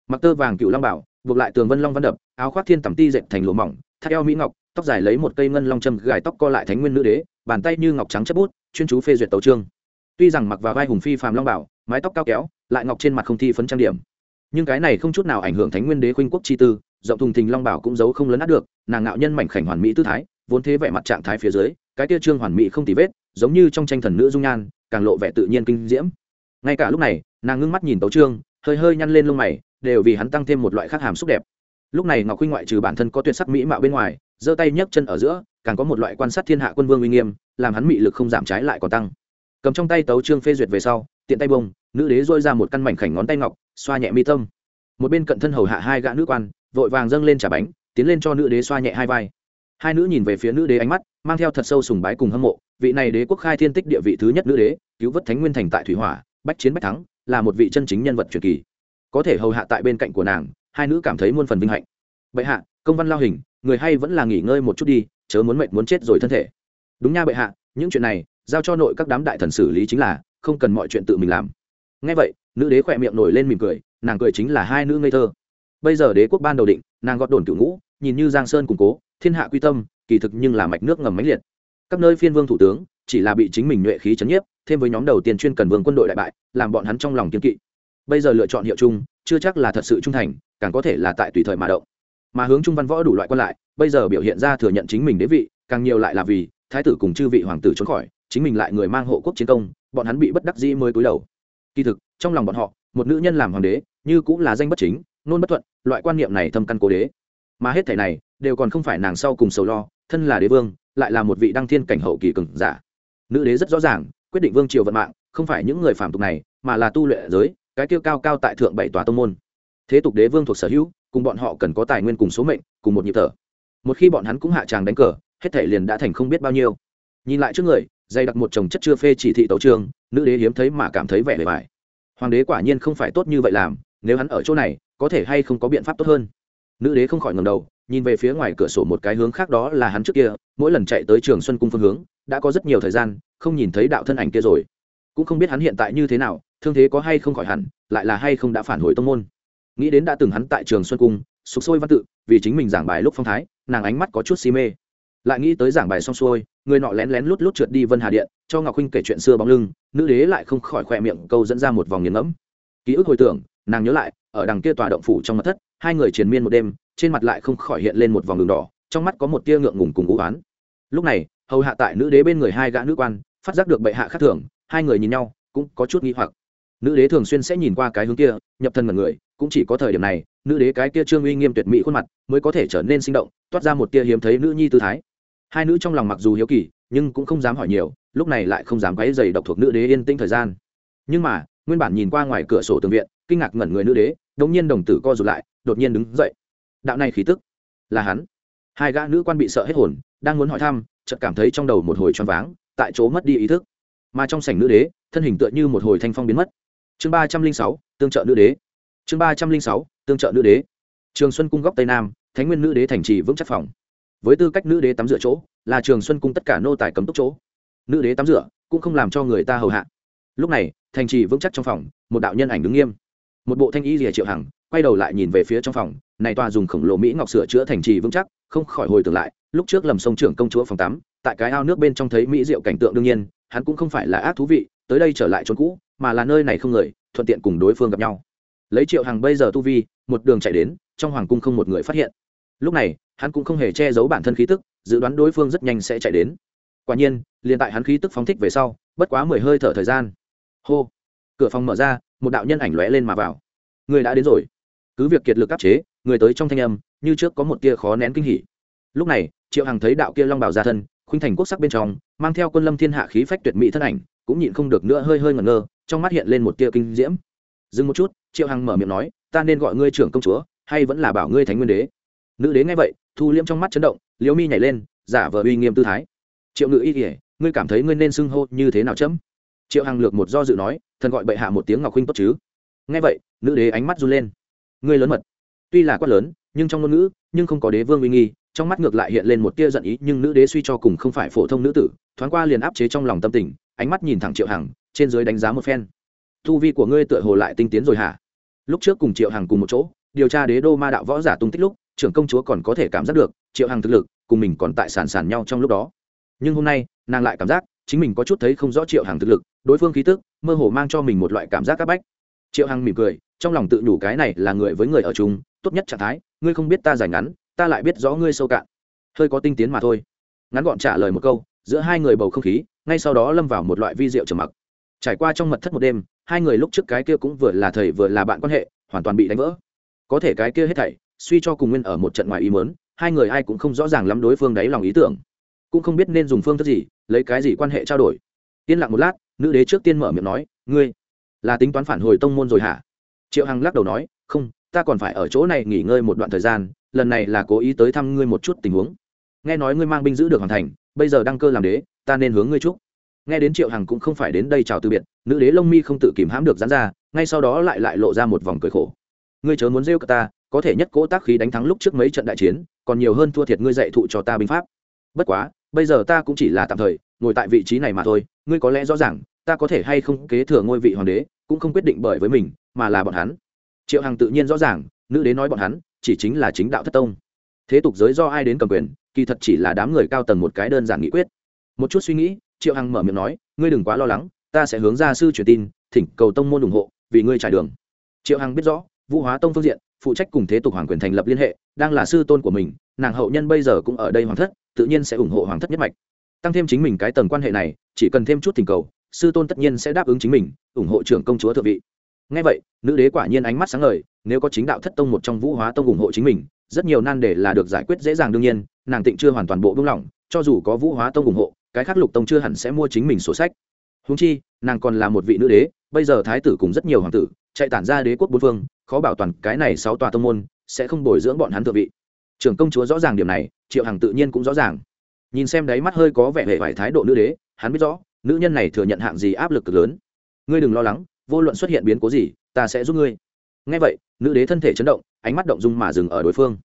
Speaker 1: Mặc tơ vàng cựu long bảo, buộc lại tường vân long văn đập, áo khoác thiên tẩm ti dệt thành lụa mỏng, thắt eo mỹ ngọc, tóc dài lấy một cây ngân long châm gài tóc co lại thánh nguyên nữ đế bàn tay như ngọc trắng chấp bút, chuyên chú phê duyệt tấu trương tuy rằng mặc vào vai hùng phi phàm long bảo, mái tóc cao kéo, lại ngọc trên mặt không thi phấn trang điểm. Nhưng cái này không chút nào ảnh hưởng thánh nguyên đế khuynh quốc chi tư giọng thùng thình long bảo cũng giấu không lấn át được, nàng ngạo nhân mảnh khảnh hoàn mỹ tư thái, vốn thế vẻ mặt trạng thái phía dưới, cái tia trương hoàn mỹ không tì vết, giống như trong tranh thần nữ dung nhan, càng lộ vẻ tự nhiên kinh diễm. Ngay cả lúc này, nàng ngưng mắt nhìn tấu trương hơi hơi nhăn lên lông mày, đều vì hắn tăng thêm một loại khác hàm xúc đẹp. Lúc này ngọc khuynh ngoại trừ bản thân có tuyệt sắc mỹ mạo bên ngoài, giơ tay nhấc chân ở giữa càng có một loại quan sát thiên hạ quân vương uy nghiêm, làm hắn mị lực không giảm trái lại còn tăng. Cầm trong tay tấu trương phê duyệt về sau, tiện tay bông, nữ đế dôi ra một căn mảnh khảnh ngón tay ngọc, xoa nhẹ mi tâm. Một bên cận thân hầu hạ hai gã nữ quan, vội vàng dâng lên trả bánh, tiến lên cho nữ đế xoa nhẹ hai vai. Hai nữ nhìn về phía nữ đế ánh mắt, mang theo thật sâu sùng bái cùng hâm mộ, vị này đế quốc khai thiên tích địa vị thứ nhất nữ đế, cứu vớt thánh nguyên thành tại thủy hỏa, bách chiến bách thắng, là một vị chân chính nhân vật truyền kỳ. Có thể hầu hạ tại bên cạnh của nàng, hai nữ cảm thấy muôn phần vinh hạnh. Bệ hạ, công văn lao hình, người hay vẫn là nghỉ ngơi một chút đi chớ muốn mệt muốn chết rồi thân thể. Đúng nha bệ hạ, những chuyện này, giao cho nội các đám đại thần xử lý chính là, không cần mọi chuyện tự mình làm. Ngay vậy, nữ đế khỏe miệng nổi lên mỉm cười, nàng cười chính là hai nữ ngây thơ. Bây giờ đế quốc ban đầu định, nàng gọt đồn cựu ngũ, nhìn như giang sơn củng cố, thiên hạ quy tâm, kỳ thực nhưng là mạch nước ngầm mãnh liệt. Các nơi phiên vương thủ tướng, chỉ là bị chính mình nhuệ khí chấn nhiếp, thêm với nhóm đầu tiên chuyên cần vương quân đội đại bại, làm bọn hắn trong lòng kiên kỵ. Bây giờ lựa chọn hiệu chung, chưa chắc là thật sự trung thành, càng có thể là tại tùy thời mà động. Mà hướng trung văn võ đủ loại quân lại bây giờ biểu hiện ra thừa nhận chính mình đế vị, càng nhiều lại là vì thái tử cùng chư vị hoàng tử trốn khỏi, chính mình lại người mang hộ quốc chiến công, bọn hắn bị bất đắc dĩ mới cúi đầu. Kỳ thực, trong lòng bọn họ, một nữ nhân làm hoàng đế, như cũng là danh bất chính, nôn bất thuận, loại quan niệm này thâm căn cố đế. Mà hết thể này, đều còn không phải nàng sau cùng sầu lo, thân là đế vương, lại là một vị đăng thiên cảnh hậu kỳ cường giả. Nữ đế rất rõ ràng, quyết định vương triều vận mạng, không phải những người phạm tục này, mà là tu luyện giới, cái tiêu cao cao tại thượng bảy tòa tông môn. Thế tục đế vương thuộc sở hữu, cùng bọn họ cần có tài nguyên cùng số mệnh, cùng một nhịp thở một khi bọn hắn cũng hạ tràng đánh cờ, hết thể liền đã thành không biết bao nhiêu. Nhìn lại trước người, dày đặc một chồng chất chưa phê chỉ thị tấu trường, nữ đế hiếm thấy mà cảm thấy vẻ bề bài hoàng đế quả nhiên không phải tốt như vậy làm, nếu hắn ở chỗ này, có thể hay không có biện pháp tốt hơn. Nữ đế không khỏi ngầm đầu, nhìn về phía ngoài cửa sổ một cái hướng khác đó là hắn trước kia, mỗi lần chạy tới trường xuân cung phương hướng, đã có rất nhiều thời gian, không nhìn thấy đạo thân ảnh kia rồi. Cũng không biết hắn hiện tại như thế nào, thương thế có hay không khỏi hẳn, lại là hay không đã phản hồi tông môn. Nghĩ đến đã từng hắn tại trường xuân cung, sục sôi văn tự, vì chính mình giảng bài lúc phong thái nàng ánh mắt có chút si mê. Lại nghĩ tới giảng bài xong xuôi, người nọ lén lén lút lút trượt đi vân hà điện, cho ngọc huynh kể chuyện xưa bóng lưng, nữ đế lại không khỏi khỏe miệng câu dẫn ra một vòng nghiền ngẫm. Ký ức hồi tưởng, nàng nhớ lại, ở đằng kia tòa động phủ trong mặt thất, hai người triền miên một đêm, trên mặt lại không khỏi hiện lên một vòng đường đỏ, trong mắt có một tia ngượng ngùng cùng ngũ oán. Lúc này, hầu hạ tại nữ đế bên người hai gã nữ quan, phát giác được bệ hạ khác thường, hai người nhìn nhau, cũng có chút nghi hoặc nữ đế thường xuyên sẽ nhìn qua cái hướng kia, nhập thân mật người, cũng chỉ có thời điểm này, nữ đế cái kia trương uy nghiêm tuyệt mỹ khuôn mặt mới có thể trở nên sinh động, toát ra một tia hiếm thấy nữ nhi tư thái. Hai nữ trong lòng mặc dù hiếu kỳ, nhưng cũng không dám hỏi nhiều, lúc này lại không dám quấy dày độc thuộc nữ đế yên tĩnh thời gian. Nhưng mà, nguyên bản nhìn qua ngoài cửa sổ tường viện, kinh ngạc ngẩn người nữ đế, đống nhiên đồng tử co rụt lại, đột nhiên đứng dậy. Đạo này khí tức, là hắn. Hai gã nữ quan bị sợ hết hồn, đang muốn hỏi thăm, chợt cảm thấy trong đầu một hồi choáng váng, tại chỗ mất đi ý thức. Mà trong sảnh nữ đế, thân hình tựa như một hồi thanh phong biến mất chương ba trăm linh sáu, tương trợ nữ đế. Chương ba trăm linh sáu, tương trợ nữ đế. Trường xuân cung góc tây nam, thánh nguyên nữ đế thành trì vững chắc phòng. Với tư cách nữ đế tắm rửa chỗ, là trường xuân cung tất cả nô tài cấm túc chỗ. Nữ đế tắm rửa cũng không làm cho người ta hầu hạ. Lúc này, thành trì vững chắc trong phòng, một đạo nhân ảnh đứng nghiêm. Một bộ thanh y rìa triệu hằng, quay đầu lại nhìn về phía trong phòng, này tòa dùng khổng lồ mỹ ngọc sửa chữa thành trì vững chắc, không khỏi hồi tưởng lại, lúc trước lầm sông trưởng công chúa phòng tắm, tại cái ao nước bên trong thấy mỹ diệu cảnh tượng đương nhiên, hắn cũng không phải là ác thú vị tới đây trở lại chốn cũ, mà là nơi này không người, thuận tiện cùng đối phương gặp nhau. Lấy triệu hằng bây giờ tu vi, một đường chạy đến, trong hoàng cung không một người phát hiện. Lúc này, hắn cũng không hề che giấu bản thân khí tức, dự đoán đối phương rất nhanh sẽ chạy đến. Quả nhiên, liền tại hắn khí tức phóng thích về sau, bất quá mười hơi thở thời gian. Hô! Cửa phòng mở ra, một đạo nhân ảnh lóe lên mà vào. Người đã đến rồi. Cứ việc kiệt lực áp chế, người tới trong thanh âm, như trước có một tia khó nén kinh hỉ. Lúc này, triệu hằng thấy đạo kia long bảo ra thân, khuynh thành quốc sắc bên trong, mang theo quân lâm thiên hạ khí phách tuyệt mỹ thân ảnh cũng nhịn không được nữa hơi hơi ngẩn ngơ, trong mắt hiện lên một tia kinh diễm. Dừng một chút, triệu hằng mở miệng nói, ta nên gọi ngươi trưởng công chúa, hay vẫn là bảo ngươi thánh nguyên đế? Nữ đế nghe vậy, thu liễm trong mắt chấn động, liễu mi nhảy lên, giả vờ uy nghiêm tư thái. Triệu ngự y kể ngươi cảm thấy ngươi nên xưng hô như thế nào chấm? Triệu hằng lược một do dự nói, thần gọi bệ hạ một tiếng ngọc huynh tốt chứ? Nghe vậy, nữ đế ánh mắt run lên. Ngươi lớn mật. Tuy là quát lớn, nhưng trong ngôn ngữ, nhưng không có đế vương uy nghi, trong mắt ngược lại hiện lên một tia giận ý, nhưng nữ đế suy cho cùng không phải phổ thông nữ tử, thoáng qua liền áp chế trong lòng tâm tình ánh mắt nhìn thẳng triệu hằng, trên dưới đánh giá một phen. Thu vi của ngươi tựa hồ lại tinh tiến rồi hả? Lúc trước cùng triệu hằng cùng một chỗ, điều tra đế đô ma đạo võ giả tung tích lúc, trưởng công chúa còn có thể cảm giác được, triệu hằng thực lực, cùng mình còn tại sàn sàn nhau trong lúc đó. Nhưng hôm nay, nàng lại cảm giác, chính mình có chút thấy không rõ triệu hằng thực lực, đối phương khí tức, mơ hồ mang cho mình một loại cảm giác c bách. Triệu hằng mỉm cười, trong lòng tự nhủ cái này là người với người ở chung, tốt nhất trạng thái, ngươi không biết ta dài ngắn, ta lại biết rõ ngươi sâu cạn. Hơi có tinh tiến mà thôi. Ngắn gọn trả lời một câu, giữa hai người bầu không khí ngay sau đó lâm vào một loại vi rượu trầm mặc. Trải qua trong mật thất một đêm, hai người lúc trước cái kia cũng vừa là thầy vừa là bạn quan hệ, hoàn toàn bị đánh vỡ. Có thể cái kia hết thảy, suy cho cùng nguyên ở một trận ngoài ý mớn hai người ai cũng không rõ ràng lắm đối phương đáy lòng ý tưởng. Cũng không biết nên dùng phương thức gì, lấy cái gì quan hệ trao đổi. Yên lặng một lát, nữ đế trước tiên mở miệng nói, ngươi là tính toán phản hồi tông môn rồi hả? Triệu hằng lắc đầu nói, không, ta còn phải ở chỗ này nghỉ ngơi một đoạn thời gian, lần này là cố ý tới thăm ngươi một chút tình huống. Nghe nói ngươi mang binh giữ được hoàn thành, bây giờ đăng cơ làm đế ta nên hướng ngươi chúc. Nghe đến triệu hằng cũng không phải đến đây chào từ biệt, nữ đế lông mi không tự kìm hãm được dán ra, ngay sau đó lại lại lộ ra một vòng cười khổ. Ngươi chớ muốn rêu cả ta, có thể nhất cố tác khí đánh thắng lúc trước mấy trận đại chiến, còn nhiều hơn thua thiệt ngươi dạy thụ cho ta binh pháp. Bất quá, bây giờ ta cũng chỉ là tạm thời, ngồi tại vị trí này mà thôi, ngươi có lẽ rõ ràng, ta có thể hay không kế thừa ngôi vị hoàng đế, cũng không quyết định bởi với mình, mà là bọn hắn. Triệu hằng tự nhiên rõ ràng, nữ đế nói bọn hắn, chỉ chính là chính đạo thất tông. Thế tục giới do ai đến cầm quyền, kỳ thật chỉ là đám người cao tầng một cái đơn giản nghị quyết một chút suy nghĩ, triệu hằng mở miệng nói, ngươi đừng quá lo lắng, ta sẽ hướng ra sư truyền tin, thỉnh cầu tông môn ủng hộ, vì ngươi trải đường. Triệu hằng biết rõ, vũ hóa tông phương diện, phụ trách cùng thế tục hoàng quyền thành lập liên hệ, đang là sư tôn của mình, nàng hậu nhân bây giờ cũng ở đây hoàng thất, tự nhiên sẽ ủng hộ hoàng thất nhất mạch. Tăng thêm chính mình cái tầng quan hệ này, chỉ cần thêm chút thỉnh cầu, sư tôn tất nhiên sẽ đáp ứng chính mình, ủng hộ trưởng công chúa thượng vị. Ngay vậy, nữ đế quả nhiên ánh mắt sáng ngời, nếu có chính đạo thất tông một trong vũ hóa tông ủng hộ chính mình, rất nhiều nan đề là được giải quyết dễ dàng đương nhiên, nàng tịnh chưa hoàn toàn bộ buông lỏng cho dù có vũ hóa tông ủng hộ cái khác lục tông chưa hẳn sẽ mua chính mình sổ sách. Húng chi, nàng còn là một vị nữ đế, bây giờ thái tử cùng rất nhiều hoàng tử, chạy tản ra đế quốc bốn phương, khó bảo toàn cái này sáu tòa tông môn, sẽ không bồi dưỡng bọn hắn thượng vị. Trưởng công chúa rõ ràng điểm này, triệu hằng tự nhiên cũng rõ ràng. Nhìn xem đáy mắt hơi có vẻ hệ vải thái độ nữ đế, hắn biết rõ, nữ nhân này thừa nhận hạng gì áp lực cực lớn. Ngươi đừng lo lắng, vô luận xuất hiện biến cố gì, ta sẽ giúp ngươi. Ngay vậy, nữ đế thân thể chấn động, ánh mắt động dung mà dừng ở đối phương.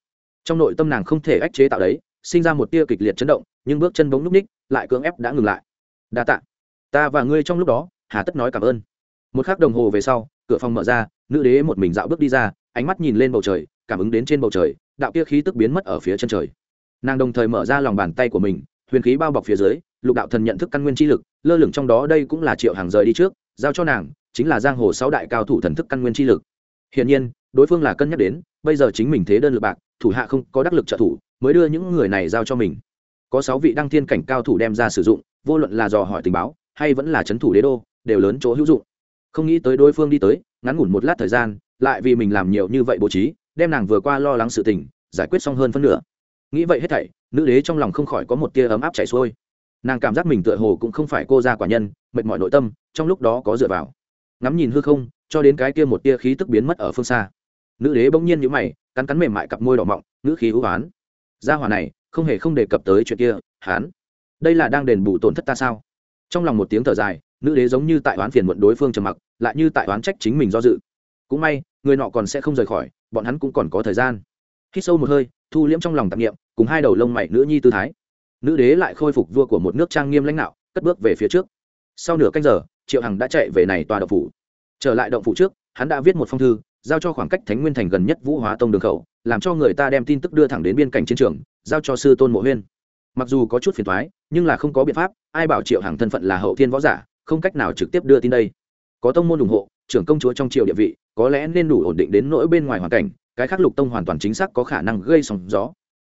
Speaker 1: Trong nội tâm nàng không thể ách chế tạo đấy sinh ra một tia kịch liệt chấn động, nhưng bước chân bóng núp ních, lại cưỡng ép đã ngừng lại. Đa tạ. Ta và ngươi trong lúc đó, hà tất nói cảm ơn. Một k h ắ c đồng hồ về sau, cửa phòng mở ra, nữ đế một mình dạo bước đi ra, ánh mắt nhìn lên bầu trời, cảm ứng đến trên bầu trời, đạo kia khí tức biến mất ở phía chân trời. Nàng đồng thời mở ra lòng bàn tay của mình, huyền khí bao bọc phía dưới, lục đạo thần nhận thức căn nguyên chi lực, lơ lửng trong đó đây cũng là triệu hàng rời đi trước, giao cho nàng, chính là giang hồ sáu đại cao thủ thần thức căn nguyên chi lực. Hiển nhiên, đối phương là cân nhắc đến, bây giờ chính mình thế đơn lực bạc thủ hạ không có đắc lực trợ thủ, mới đưa những người này giao cho mình. Có sáu vị đăng thiên cảnh cao thủ đem ra sử dụng, vô luận là dò hỏi tình báo, hay vẫn là c h ấ n thủ đế đô, đều lớn chỗ hữu dụng. Không nghĩ tới đối phương đi tới, ngắn ngủn một lát thời gian, lại vì mình làm nhiều như vậy bố trí, đem nàng vừa qua lo lắng sự tình, giải quyết xong hơn phân nửa. Nghĩ vậy hết thảy, nữ đế trong lòng không khỏi có một tia ấm áp chảy xuôi. Nàng cảm giác mình tựa hồ cũng không phải cô gia quả nhân, mệt mỏi nội tâm, trong lúc đó có dựa vào. Ngắm nhìn hư không, cho đến cái kia một tia khí tức biến mất ở phương xa. Nữ đế bỗng nhiên nhíu mày cắn cắn mềm mại cặp môi đỏ mọng, ngữ khí hữu oán gia hỏa này, không hề không đề cập tới chuyện kia, hán. Đây là đang đền bù tổn thất ta sao? Trong lòng một tiếng thở dài, nữ đế giống như tại oán phiền muộn đối phương trầm mặc, lại như tại oán trách chính mình do dự. Cũng may, người nọ còn sẽ không rời khỏi, bọn hắn cũng còn có thời gian. Khi sâu một hơi, thu liễm trong lòng tạp nghiệm cùng hai đầu lông mày nữ nhi tư thái. Nữ đế lại khôi phục vua của một nước trang nghiêm lãnh đạo, cất bước về phía trước. Sau nửa canh giờ, triệu hằng đã chạy về này tòa động phủ. Trở lại động phủ trước, hắn đã viết một phong thư giao cho khoảng cách thánh nguyên thành gần nhất vũ hóa tông đường khẩu, làm cho người ta đem tin tức đưa thẳng đến biên cảnh chiến trường, giao cho sư tôn mộ huyên. Mặc dù có chút phiền thoái nhưng là không có biện pháp, ai bảo triệu hàng thân phận là hậu thiên võ giả, không cách nào trực tiếp đưa tin đây. Có tông môn ủng hộ, trưởng công chúa trong triều địa vị, có lẽ nên đủ ổn định đến nỗi bên ngoài hoàn cảnh, cái khác lục tông hoàn toàn chính xác có khả năng gây sóng gió.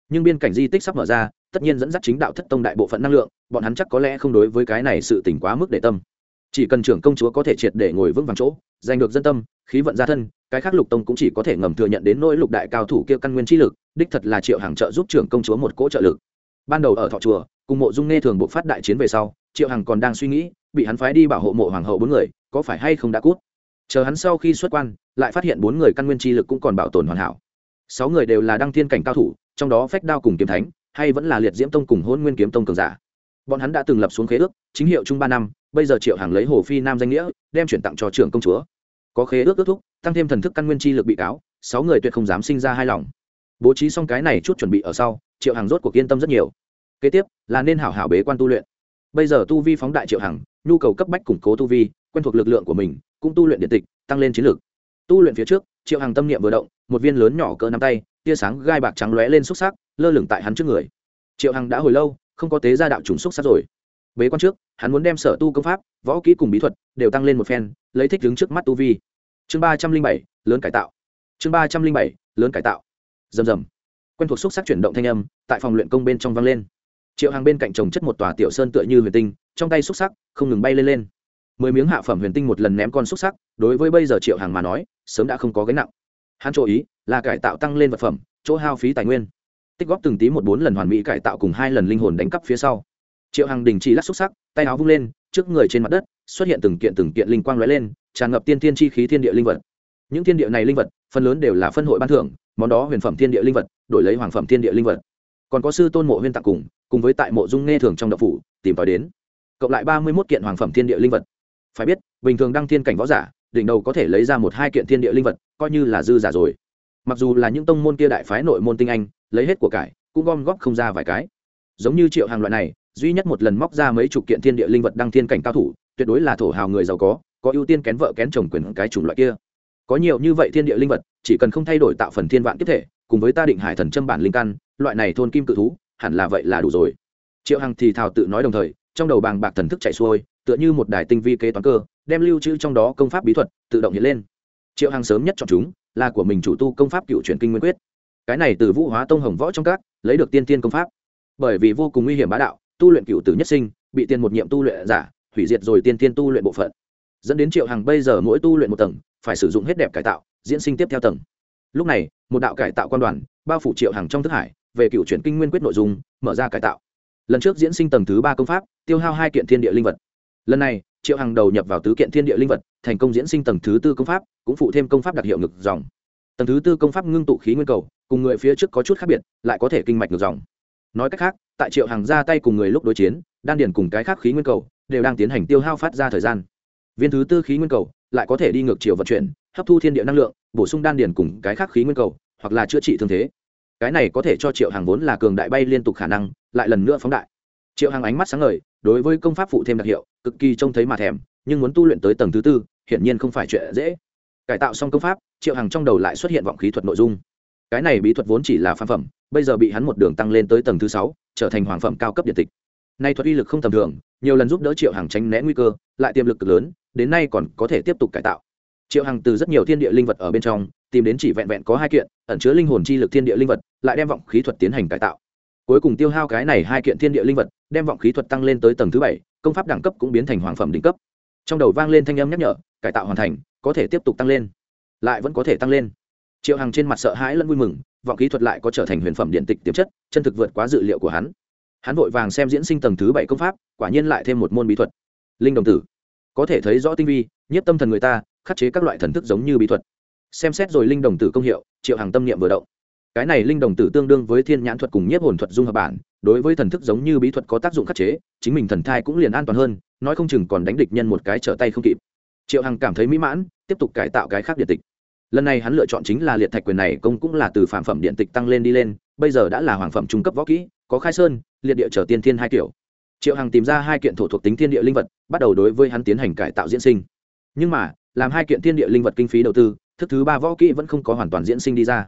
Speaker 1: Nhưng biên cảnh di tích sắp mở ra, tất nhiên dẫn dắt chính đạo thất tông đại bộ phận năng lượng, bọn hắn chắc có lẽ không đối với cái này sự tỉnh quá mức để tâm. Chỉ cần trưởng công chúa có thể triệt để ngồi vững vàng chỗ, giành được dân tâm, khí vận gia thân cái khác lục tông cũng chỉ có thể ngầm thừa nhận đến nỗi lục đại cao thủ kia căn nguyên chi lực, đích thật là triệu hàng trợ giúp trưởng công chúa một cỗ trợ lực. Ban đầu ở thọ chùa, cùng mộ dung nghe thường buộc phát đại chiến về sau, triệu hằng còn đang suy nghĩ, bị hắn phái đi bảo hộ mộ hoàng hậu bốn người, có phải hay không đã cút? Chờ hắn sau khi xuất quan, lại phát hiện bốn người căn nguyên chi lực cũng còn bảo tồn hoàn hảo. Sáu người đều là đăng thiên cảnh cao thủ, trong đó phách đao cùng kiếm thánh, hay vẫn là liệt diễm tông cùng hôn nguyên kiếm tông cường giả. Bọn hắn đã từng lập xuống khế ước, chính hiệu chung ba năm, bây giờ triệu hàng lấy hồ phi nam danh nghĩa, đem chuyển tặng cho trưởng công chúa có khế ước ước thúc, tăng thêm thần thức căn nguyên chi lực bị cáo, sáu người tuyệt không dám sinh ra hai lòng. Bố trí xong cái này chút chuẩn bị ở sau, triệu hàng rốt cuộc yên tâm rất nhiều. Kế tiếp, là nên hảo hảo bế quan tu luyện. Bây giờ tu vi phóng đại triệu hàng nhu cầu cấp bách củng cố tu vi, quen thuộc lực lượng của mình, cũng tu luyện điện tịch, tăng lên chiến lược tu luyện phía trước, triệu hàng tâm niệm vừa động, một viên lớn nhỏ cỡ nắm tay, tia sáng gai bạc trắng lóe lên xúc sắc, lơ lửng tại hắn trước người. Triệu hằng đã hồi lâu, không có tế gia đạo trùng xúc sắc rồi bế quan trước, hắn muốn đem sở tu công pháp, võ kỹ cùng bí thuật đều tăng lên một phen, lấy thích đứng trước mắt tu vi. Chương ba trăm linh bảy, lớn cải tạo. Chương ba trăm linh bảy, lớn cải tạo. Rầm rầm. Quen thuộc xúc sắc chuyển động thanh âm tại phòng luyện công bên trong vang lên. Triệu hàng bên cạnh trồng chất một tòa tiểu sơn tựa như huyền tinh, trong tay xúc sắc không ngừng bay lên lên. Mười miếng hạ phẩm huyền tinh một lần ném con xúc sắc đối với bây giờ triệu hàng mà nói, sớm đã không có gánh nặng. Hắn chỗ ý là cải tạo tăng lên vật phẩm, chỗ hao phí tài nguyên. Tích góp từng tí một bốn lần hoàn mỹ cải tạo cùng hai lần linh hồn đánh cắp phía sau triệu hằng đình chỉ lắc xúc sắc, tay áo vung lên, trước người trên mặt đất xuất hiện từng kiện từng kiện linh quang lóe lên, tràn ngập tiên thiên chi khí thiên địa linh vật. Những thiên địa này linh vật, phần lớn đều là phân hội ban thưởng, món đó huyền phẩm thiên địa linh vật, đổi lấy hoàng phẩm thiên địa linh vật. Còn có sư tôn mộ huyên tặng cùng cùng với tại mộ dung nghe thường trong đậu phủ, tìm tòi đến. Cộng lại ba mươi một kiện hoàng phẩm thiên địa linh vật. Phải biết, bình thường đăng thiên cảnh võ giả, đỉnh đầu có thể lấy ra một hai kiện thiên địa linh vật, coi như là dư giả rồi. Mặc dù là những tông môn kia đại phái nội môn tinh anh, lấy hết của cải, cũng gom góp không ra vài cái. Giống như triệu hàng loại này duy nhất một lần móc ra mấy chục kiện thiên địa linh vật đăng thiên cảnh cao thủ, tuyệt đối là thổ hào người giàu có có ưu tiên kén vợ kén chồng quyền cái chủng loại kia. Có nhiều như vậy thiên địa linh vật, chỉ cần không thay đổi tạo phần thiên vạn tiếp thể, cùng với ta định hải thần châm bản linh căn, loại này thôn kim cự thú, hẳn là vậy là đủ rồi. Triệu hằng thì thào tự nói đồng thời, trong đầu bàng bạc thần thức chạy xuôi, tựa như một đài tinh vi kế toán cơ, đem lưu trữ trong đó công pháp bí thuật, tự động hiện lên. Triệu hằng sớm nhất chọn chúng, là của mình chủ tu công pháp cựu truyền kinh nguyên quyết. Cái này từ vũ hóa tông hồng võ trong các, lấy được tiên tiên công pháp. Bởi vì vô cùng nguy hiểm bá đạo tu luyện cựu tử nhất sinh, bị tiên một nhiệm tu luyện giả, hủy diệt rồi tiên tiên tu luyện bộ phận. Dẫn đến triệu hằng bây giờ mỗi tu luyện một tầng, phải sử dụng hết đẹp cải tạo, diễn sinh tiếp theo tầng. Lúc này, một đạo cải tạo quan đoàn, bao phủ triệu hằng trong thức hải, về cựu chuyển kinh nguyên quyết nội dung, mở ra cải tạo. Lần trước diễn sinh tầng thứ ba công pháp, tiêu hao hai kiện thiên địa linh vật. Lần này, triệu hằng đầu nhập vào tứ kiện thiên địa linh vật, thành công diễn sinh tầng thứ tư công pháp, cũng phụ thêm công pháp đặc hiệu ngực dòng. Tầng thứ tư công pháp ngưng tụ khí nguyên cầu, cùng người phía trước có chút khác biệt, lại có thể kinh mạch ngược dòng nói cách khác, tại triệu hằng ra tay cùng người lúc đối chiến, đan điền cùng cái khác khí nguyên cầu đều đang tiến hành tiêu hao phát ra thời gian. Viên thứ tư khí nguyên cầu lại có thể đi ngược chiều vận chuyển, hấp thu thiên địa năng lượng, bổ sung đan điền cùng cái khác khí nguyên cầu, hoặc là chữa trị thương thế. Cái này có thể cho triệu hàng vốn là cường đại bay liên tục khả năng, lại lần nữa phóng đại. Triệu hàng ánh mắt sáng ngời, đối với công pháp phụ thêm đặc hiệu, cực kỳ trông thấy mà thèm, nhưng muốn tu luyện tới tầng thứ tư, hiển nhiên không phải chuyện dễ. Cải tạo xong công pháp, triệu hàng trong đầu lại xuất hiện vọng khí thuật nội dung cái này bí thuật vốn chỉ là phan phẩm, bây giờ bị hắn một đường tăng lên tới tầng thứ sáu, trở thành hoàng phẩm cao cấp điện tịch. Nay thuật uy lực không tầm thường, nhiều lần giúp đỡ triệu hàng tránh né nguy cơ, lại tiềm lực cực lớn, đến nay còn có thể tiếp tục cải tạo. Triệu hằng từ rất nhiều thiên địa linh vật ở bên trong, tìm đến chỉ vẹn vẹn có hai kiện, ẩn chứa linh hồn chi lực thiên địa linh vật, lại đem vọng khí thuật tiến hành cải tạo. Cuối cùng tiêu hao cái này hai kiện thiên địa linh vật, đem vọng khí thuật tăng lên tới tầng thứ bảy, công pháp đẳng cấp cũng biến thành hoàng phẩm đỉnh cấp. Trong đầu vang lên thanh âm nhắc nhở, cải tạo hoàn thành, có thể tiếp tục tăng lên. Lại vẫn có thể tăng lên triệu hằng trên mặt sợ hãi lẫn vui mừng, vọng kỹ thuật lại có trở thành huyền phẩm điện tịch tiềm chất, chân thực vượt quá dự liệu của hắn. Hắn vội vàng xem diễn sinh tầng thứ bảy công pháp, quả nhiên lại thêm một môn bí thuật. Linh đồng tử. Có thể thấy rõ tinh vi nhất tâm thần người ta, khắc chế các loại thần thức giống như bí thuật. Xem xét rồi linh đồng tử công hiệu, triệu hàng tâm niệm vừa động. Cái này linh đồng tử tương đương với thiên nhãn thuật cùng nhiếp hồn thuật dung hợp bản, đối với thần thức giống như bí thuật có tác dụng khắc chế, chính mình thần thai cũng liền an toàn hơn, nói không chừng còn đánh địch nhân một cái trở tay không kịp. Triệu hằng cảm thấy mỹ mãn, tiếp tục cải tạo cái khác điện tịch lần này hắn lựa chọn chính là liệt thạch quyền này, công cũng là từ phạm phẩm điện tịch tăng lên đi lên, bây giờ đã là hoàng phẩm trung cấp võ kỹ, có khai sơn, liệt địa trở tiên thiên hai kiểu. Triệu hằng tìm ra hai kiện thổ thuộc tính thiên địa linh vật, bắt đầu đối với hắn tiến hành cải tạo diễn sinh. Nhưng mà, làm hai kiện thiên địa linh vật kinh phí đầu tư, thức thứ ba võ kỹ vẫn không có hoàn toàn diễn sinh đi ra.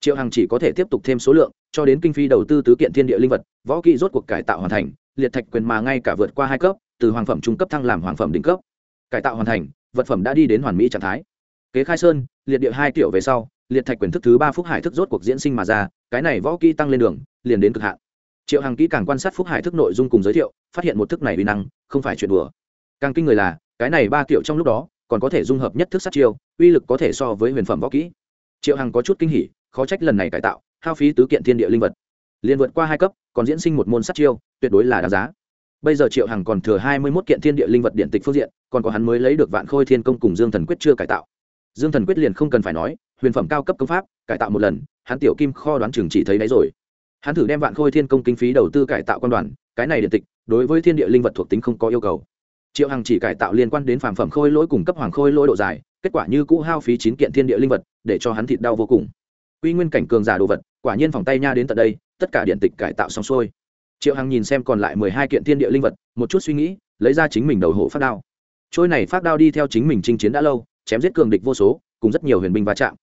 Speaker 1: Triệu hằng chỉ có thể tiếp tục thêm số lượng, cho đến kinh phí đầu tư tứ kiện thiên địa linh vật, võ kỹ rốt cuộc cải tạo hoàn thành, liệt thạch quyền mà ngay cả vượt qua hai cấp, từ hoàng phẩm trung cấp thăng làm hoàng phẩm đỉnh cấp. Cải tạo hoàn thành, vật phẩm đã đi đến hoàn mỹ trạng thái kế khai sơn, liệt địa hai tiểu về sau, liệt thạch quyền thức thứ ba phúc hải thức rốt cuộc diễn sinh mà ra, cái này võ kỹ tăng lên đường, liền đến cực hạn. Triệu hằng kỹ càng quan sát phúc hải thức nội dung cùng giới thiệu, phát hiện một thức này uy năng, không phải chuyện đùa. Càng kinh người là, cái này ba kiểu trong lúc đó, còn có thể dung hợp nhất thức sát chiêu, uy lực có thể so với huyền phẩm võ kỹ. Triệu hằng có chút kinh hỉ, khó trách lần này cải tạo, hao phí tứ kiện thiên địa linh vật. Liền vượt qua hai cấp, còn diễn sinh một môn sát chiêu, tuyệt đối là đáng giá. Bây giờ triệu hằng còn thừa hai mươi mốt kiện thiên địa linh vật điện tịch phương diện, còn có hắn mới lấy được vạn khôi thiên công cùng dương thần quyết chưa cải tạo dương thần quyết liền không cần phải nói, huyền phẩm cao cấp công pháp, cải tạo một lần, hắn tiểu kim kho đoán chừng chỉ thấy đấy rồi. Hắn thử đem vạn khôi thiên công kinh phí đầu tư cải tạo quan đoàn, cái này điện tịch, đối với thiên địa linh vật thuộc tính không có yêu cầu. Triệu hằng chỉ cải tạo liên quan đến phàm phẩm khôi lỗi cùng cấp hoàng khôi lỗi độ dài, kết quả như cũ hao phí chín kiện thiên địa linh vật, để cho hắn thịt đau vô cùng. Quy nguyên cảnh cường giả đồ vật, quả nhiên phòng tay nha đến tận đây, tất cả điện tịch cải tạo xong xuôi. Triệu hằng nhìn xem còn lại mười hai kiện thiên địa linh vật, một chút suy nghĩ, lấy ra chính mình đầu hộ phát đao. Trôi này phát đao đi theo chính mình chinh chiến đã lâu chém giết cường địch vô số, cùng rất nhiều huyền binh va chạm.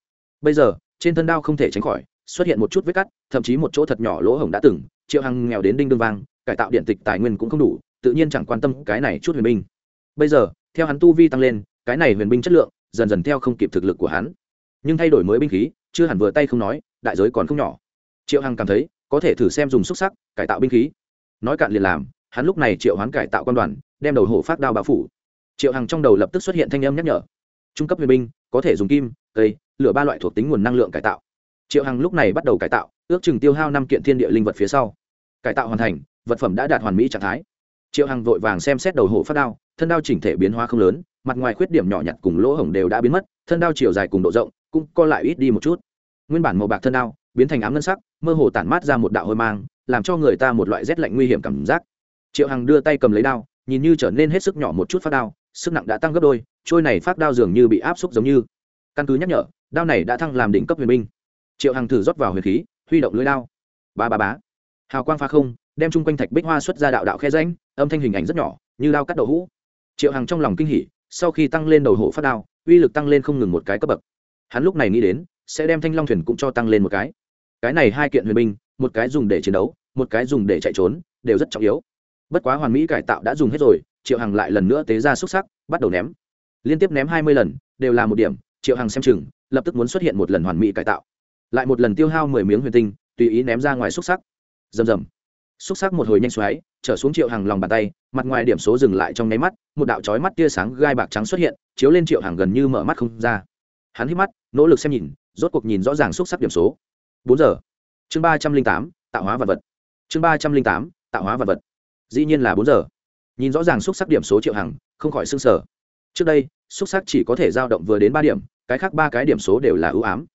Speaker 1: Bây giờ, trên thân đao không thể tránh khỏi, xuất hiện một chút vết cắt, thậm chí một chỗ thật nhỏ lỗ hổng đã từng, triệu hằng nghèo đến đinh đương vang, cải tạo điện tịch tài nguyên cũng không đủ, tự nhiên chẳng quan tâm cái này chút huyền binh. Bây giờ, theo hắn tu vi tăng lên, cái này huyền binh chất lượng, dần dần theo không kịp thực lực của hắn. Nhưng thay đổi mới binh khí, chưa hẳn vừa tay không nói, đại giới còn không nhỏ. Triệu hằng cảm thấy, có thể thử xem dùng xúc sắc, cải tạo binh khí. Nói cạn liền làm, hắn lúc này triệu hoán cải tạo quan đoàn, đem đầu hổ phát đao bao phủ. Triệu hằng trong đầu lập tức xuất hiện thanh âm nhắc nhở trung cấp huyền binh, có thể dùng kim, cây, lửa ba loại thuộc tính nguồn năng lượng cải tạo. Triệu hằng lúc này bắt đầu cải tạo, ước chừng tiêu hao năm kiện thiên địa linh vật phía sau. Cải tạo hoàn thành, vật phẩm đã đạt hoàn mỹ trạng thái. Triệu hằng vội vàng xem xét đầu hổ phát đao, thân đao chỉnh thể biến hóa không lớn, mặt ngoài khuyết điểm nhỏ nhặt cùng lỗ hổng đều đã biến mất, thân đao chiều dài cùng độ rộng, cũng co lại ít đi một chút. Nguyên bản màu bạc thân đao, biến thành ám ngân sắc, mơ hồ tản mát ra một đạo hôi mang, làm cho người ta một loại rét lạnh nguy hiểm cảm giác. Triệu hằng đưa tay cầm lấy đao, nhìn như trở nên hết sức nhỏ một chút phát đao sức nặng đã tăng gấp đôi, trôi này phát đao dường như bị áp xúc giống như. Căn cứ nhắc nhở, đao này đã thăng làm đỉnh cấp huyền binh. Triệu hằng thử rót vào huyền khí, huy động lưới đao. Ba ba bá hào quang pha không, đem chung quanh thạch bích hoa xuất ra đạo đạo khe ránh âm thanh hình ảnh rất nhỏ, như đao cắt đầu hũ. Triệu hằng trong lòng kinh hỉ, sau khi tăng lên đầu hộ phát đao, uy lực tăng lên không ngừng một cái cấp bậc. Hắn lúc này nghĩ đến, sẽ đem thanh long thuyền cũng cho tăng lên một cái. Cái này hai kiện huyền binh, một cái dùng để chiến đấu, một cái dùng để chạy trốn, đều rất trọng yếu. Bất quá hoàn mỹ cải tạo đã dùng hết rồi triệu hằng lại lần nữa tế ra xúc sắc, bắt đầu ném. Liên tiếp ném hai mươi lần, đều là một điểm, triệu hằng xem chừng, lập tức muốn xuất hiện một lần hoàn mỹ cải tạo. Lại một lần tiêu hao mười miếng huyền tinh, tùy ý ném ra ngoài xúc sắc. Rầm rầm. Xúc sắc một hồi nhanh xoáy, trở xuống triệu hàng lòng bàn tay, mặt ngoài điểm số dừng lại trong nháy mắt, một đạo trói mắt tia sáng gai bạc trắng xuất hiện, chiếu lên triệu hàng gần như mở mắt không ra. Hắn hít mắt, nỗ lực xem nhìn, rốt cuộc nhìn rõ ràng xúc sắc điểm số. Bốn giờ. Chương ba trăm linh tám, tạo hóa vật vật. Chương ba trăm linh tám, tạo hóa vật vật. Dĩ nhiên là bốn giờ nhìn rõ ràng xúc sắc điểm số triệu hằng, không khỏi s sở trước đây, xúc sắc chỉ có thể giao động vừa đến ba điểm, cái khác ba cái điểm số đều là ưu ám.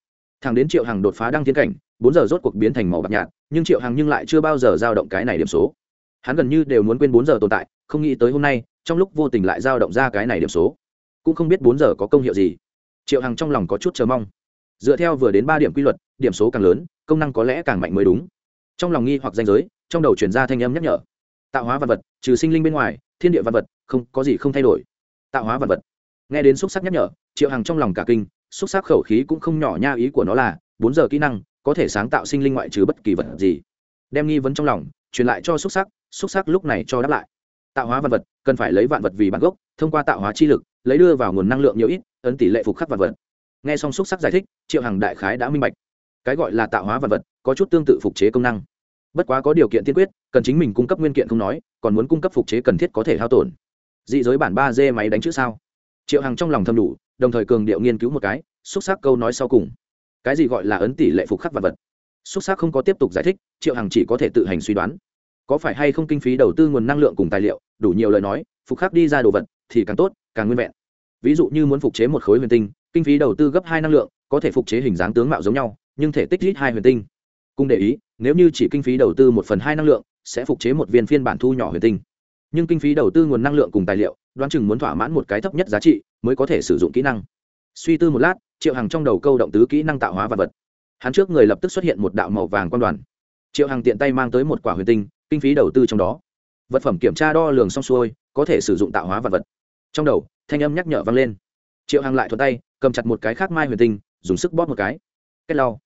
Speaker 1: Thằng đến triệu hằng đột phá đăng tiến cảnh, bốn giờ rốt cuộc biến thành màu bạc nhạt, nhưng triệu hằng nhưng lại chưa bao giờ giao động cái này điểm số. Hắn gần như đều muốn quên bốn giờ tồn tại, không nghĩ tới hôm nay, trong lúc vô tình lại giao động ra cái này điểm số. Cũng không biết bốn giờ có công hiệu gì. Triệu hằng trong lòng có chút chờ mong. Dựa theo vừa đến ba điểm quy luật, điểm số càng lớn, công năng có lẽ càng mạnh mới đúng. Trong lòng nghi hoặc danh giới, trong đầu chuyển ra thanh âm nhắc nhở tạo hóa vật vật, trừ sinh linh bên ngoài, thiên địa vật vật, không, có gì không thay đổi. Tạo hóa vật vật. Nghe đến xúc sắc nhắc nhở, triệu hằng trong lòng cả kinh, xúc sắc khẩu khí cũng không nhỏ nha ý của nó là, bốn giờ kỹ năng, có thể sáng tạo sinh linh ngoại trừ bất kỳ vật gì. Đem nghi vấn trong lòng, truyền lại cho xúc sắc xúc sắc lúc này cho đáp lại. Tạo hóa vật vật, cần phải lấy vạn vật vì bản gốc, thông qua tạo hóa chi lực, lấy đưa vào nguồn năng lượng nhiều ít, ấn tỷ lệ phục khắc vật vật. Nghe xong xúc sắc giải thích, triệu hằng đại khái đã minh bạch. Cái gọi là tạo hóa vật vật, có chút tương tự phục chế công năng bất quá có điều kiện tiên quyết, cần chính mình cung cấp nguyên kiện không nói, còn muốn cung cấp phục chế cần thiết có thể hao tổn. Dị giới bản ba d máy đánh chữ sao? Triệu hằng trong lòng thầm đủ, đồng thời cường điệu nghiên cứu một cái, xúc sắc câu nói sau cùng. Cái gì gọi là ấn tỷ lệ phục khắc vật vật? Xúc sắc không có tiếp tục giải thích, triệu hằng chỉ có thể tự hành suy đoán. Có phải hay không kinh phí đầu tư nguồn năng lượng cùng tài liệu, đủ nhiều lời nói, phục khắc đi ra đồ vật thì càng tốt, càng nguyên vẹn. Ví dụ như muốn phục chế một khối huyền tinh, kinh phí đầu tư gấp hai năng lượng, có thể phục chế hình dáng tướng mạo giống nhau, nhưng thể tích ít hai huyền tinh cùng để ý, nếu như chỉ kinh phí đầu tư một phần hai năng lượng, sẽ phục chế một viên phiên bản thu nhỏ huyền tinh. Nhưng kinh phí đầu tư nguồn năng lượng cùng tài liệu, đoán chừng muốn thỏa mãn một cái thấp nhất giá trị mới có thể sử dụng kỹ năng. Suy tư một lát, triệu hằng trong đầu câu động tứ kỹ năng tạo hóa vật vật. Hắn trước người lập tức xuất hiện một đạo màu vàng quan đoàn. Triệu hằng tiện tay mang tới một quả huyền tinh, kinh phí đầu tư trong đó. Vật phẩm kiểm tra đo lường xong xuôi, có thể sử dụng tạo hóa vật vật. Trong đầu, thanh âm nhắc nhở vang lên. Triệu hằng lại thuận tay, cầm chặt một cái khác mai huyền tinh, dùng sức bóp một cái. Cách lau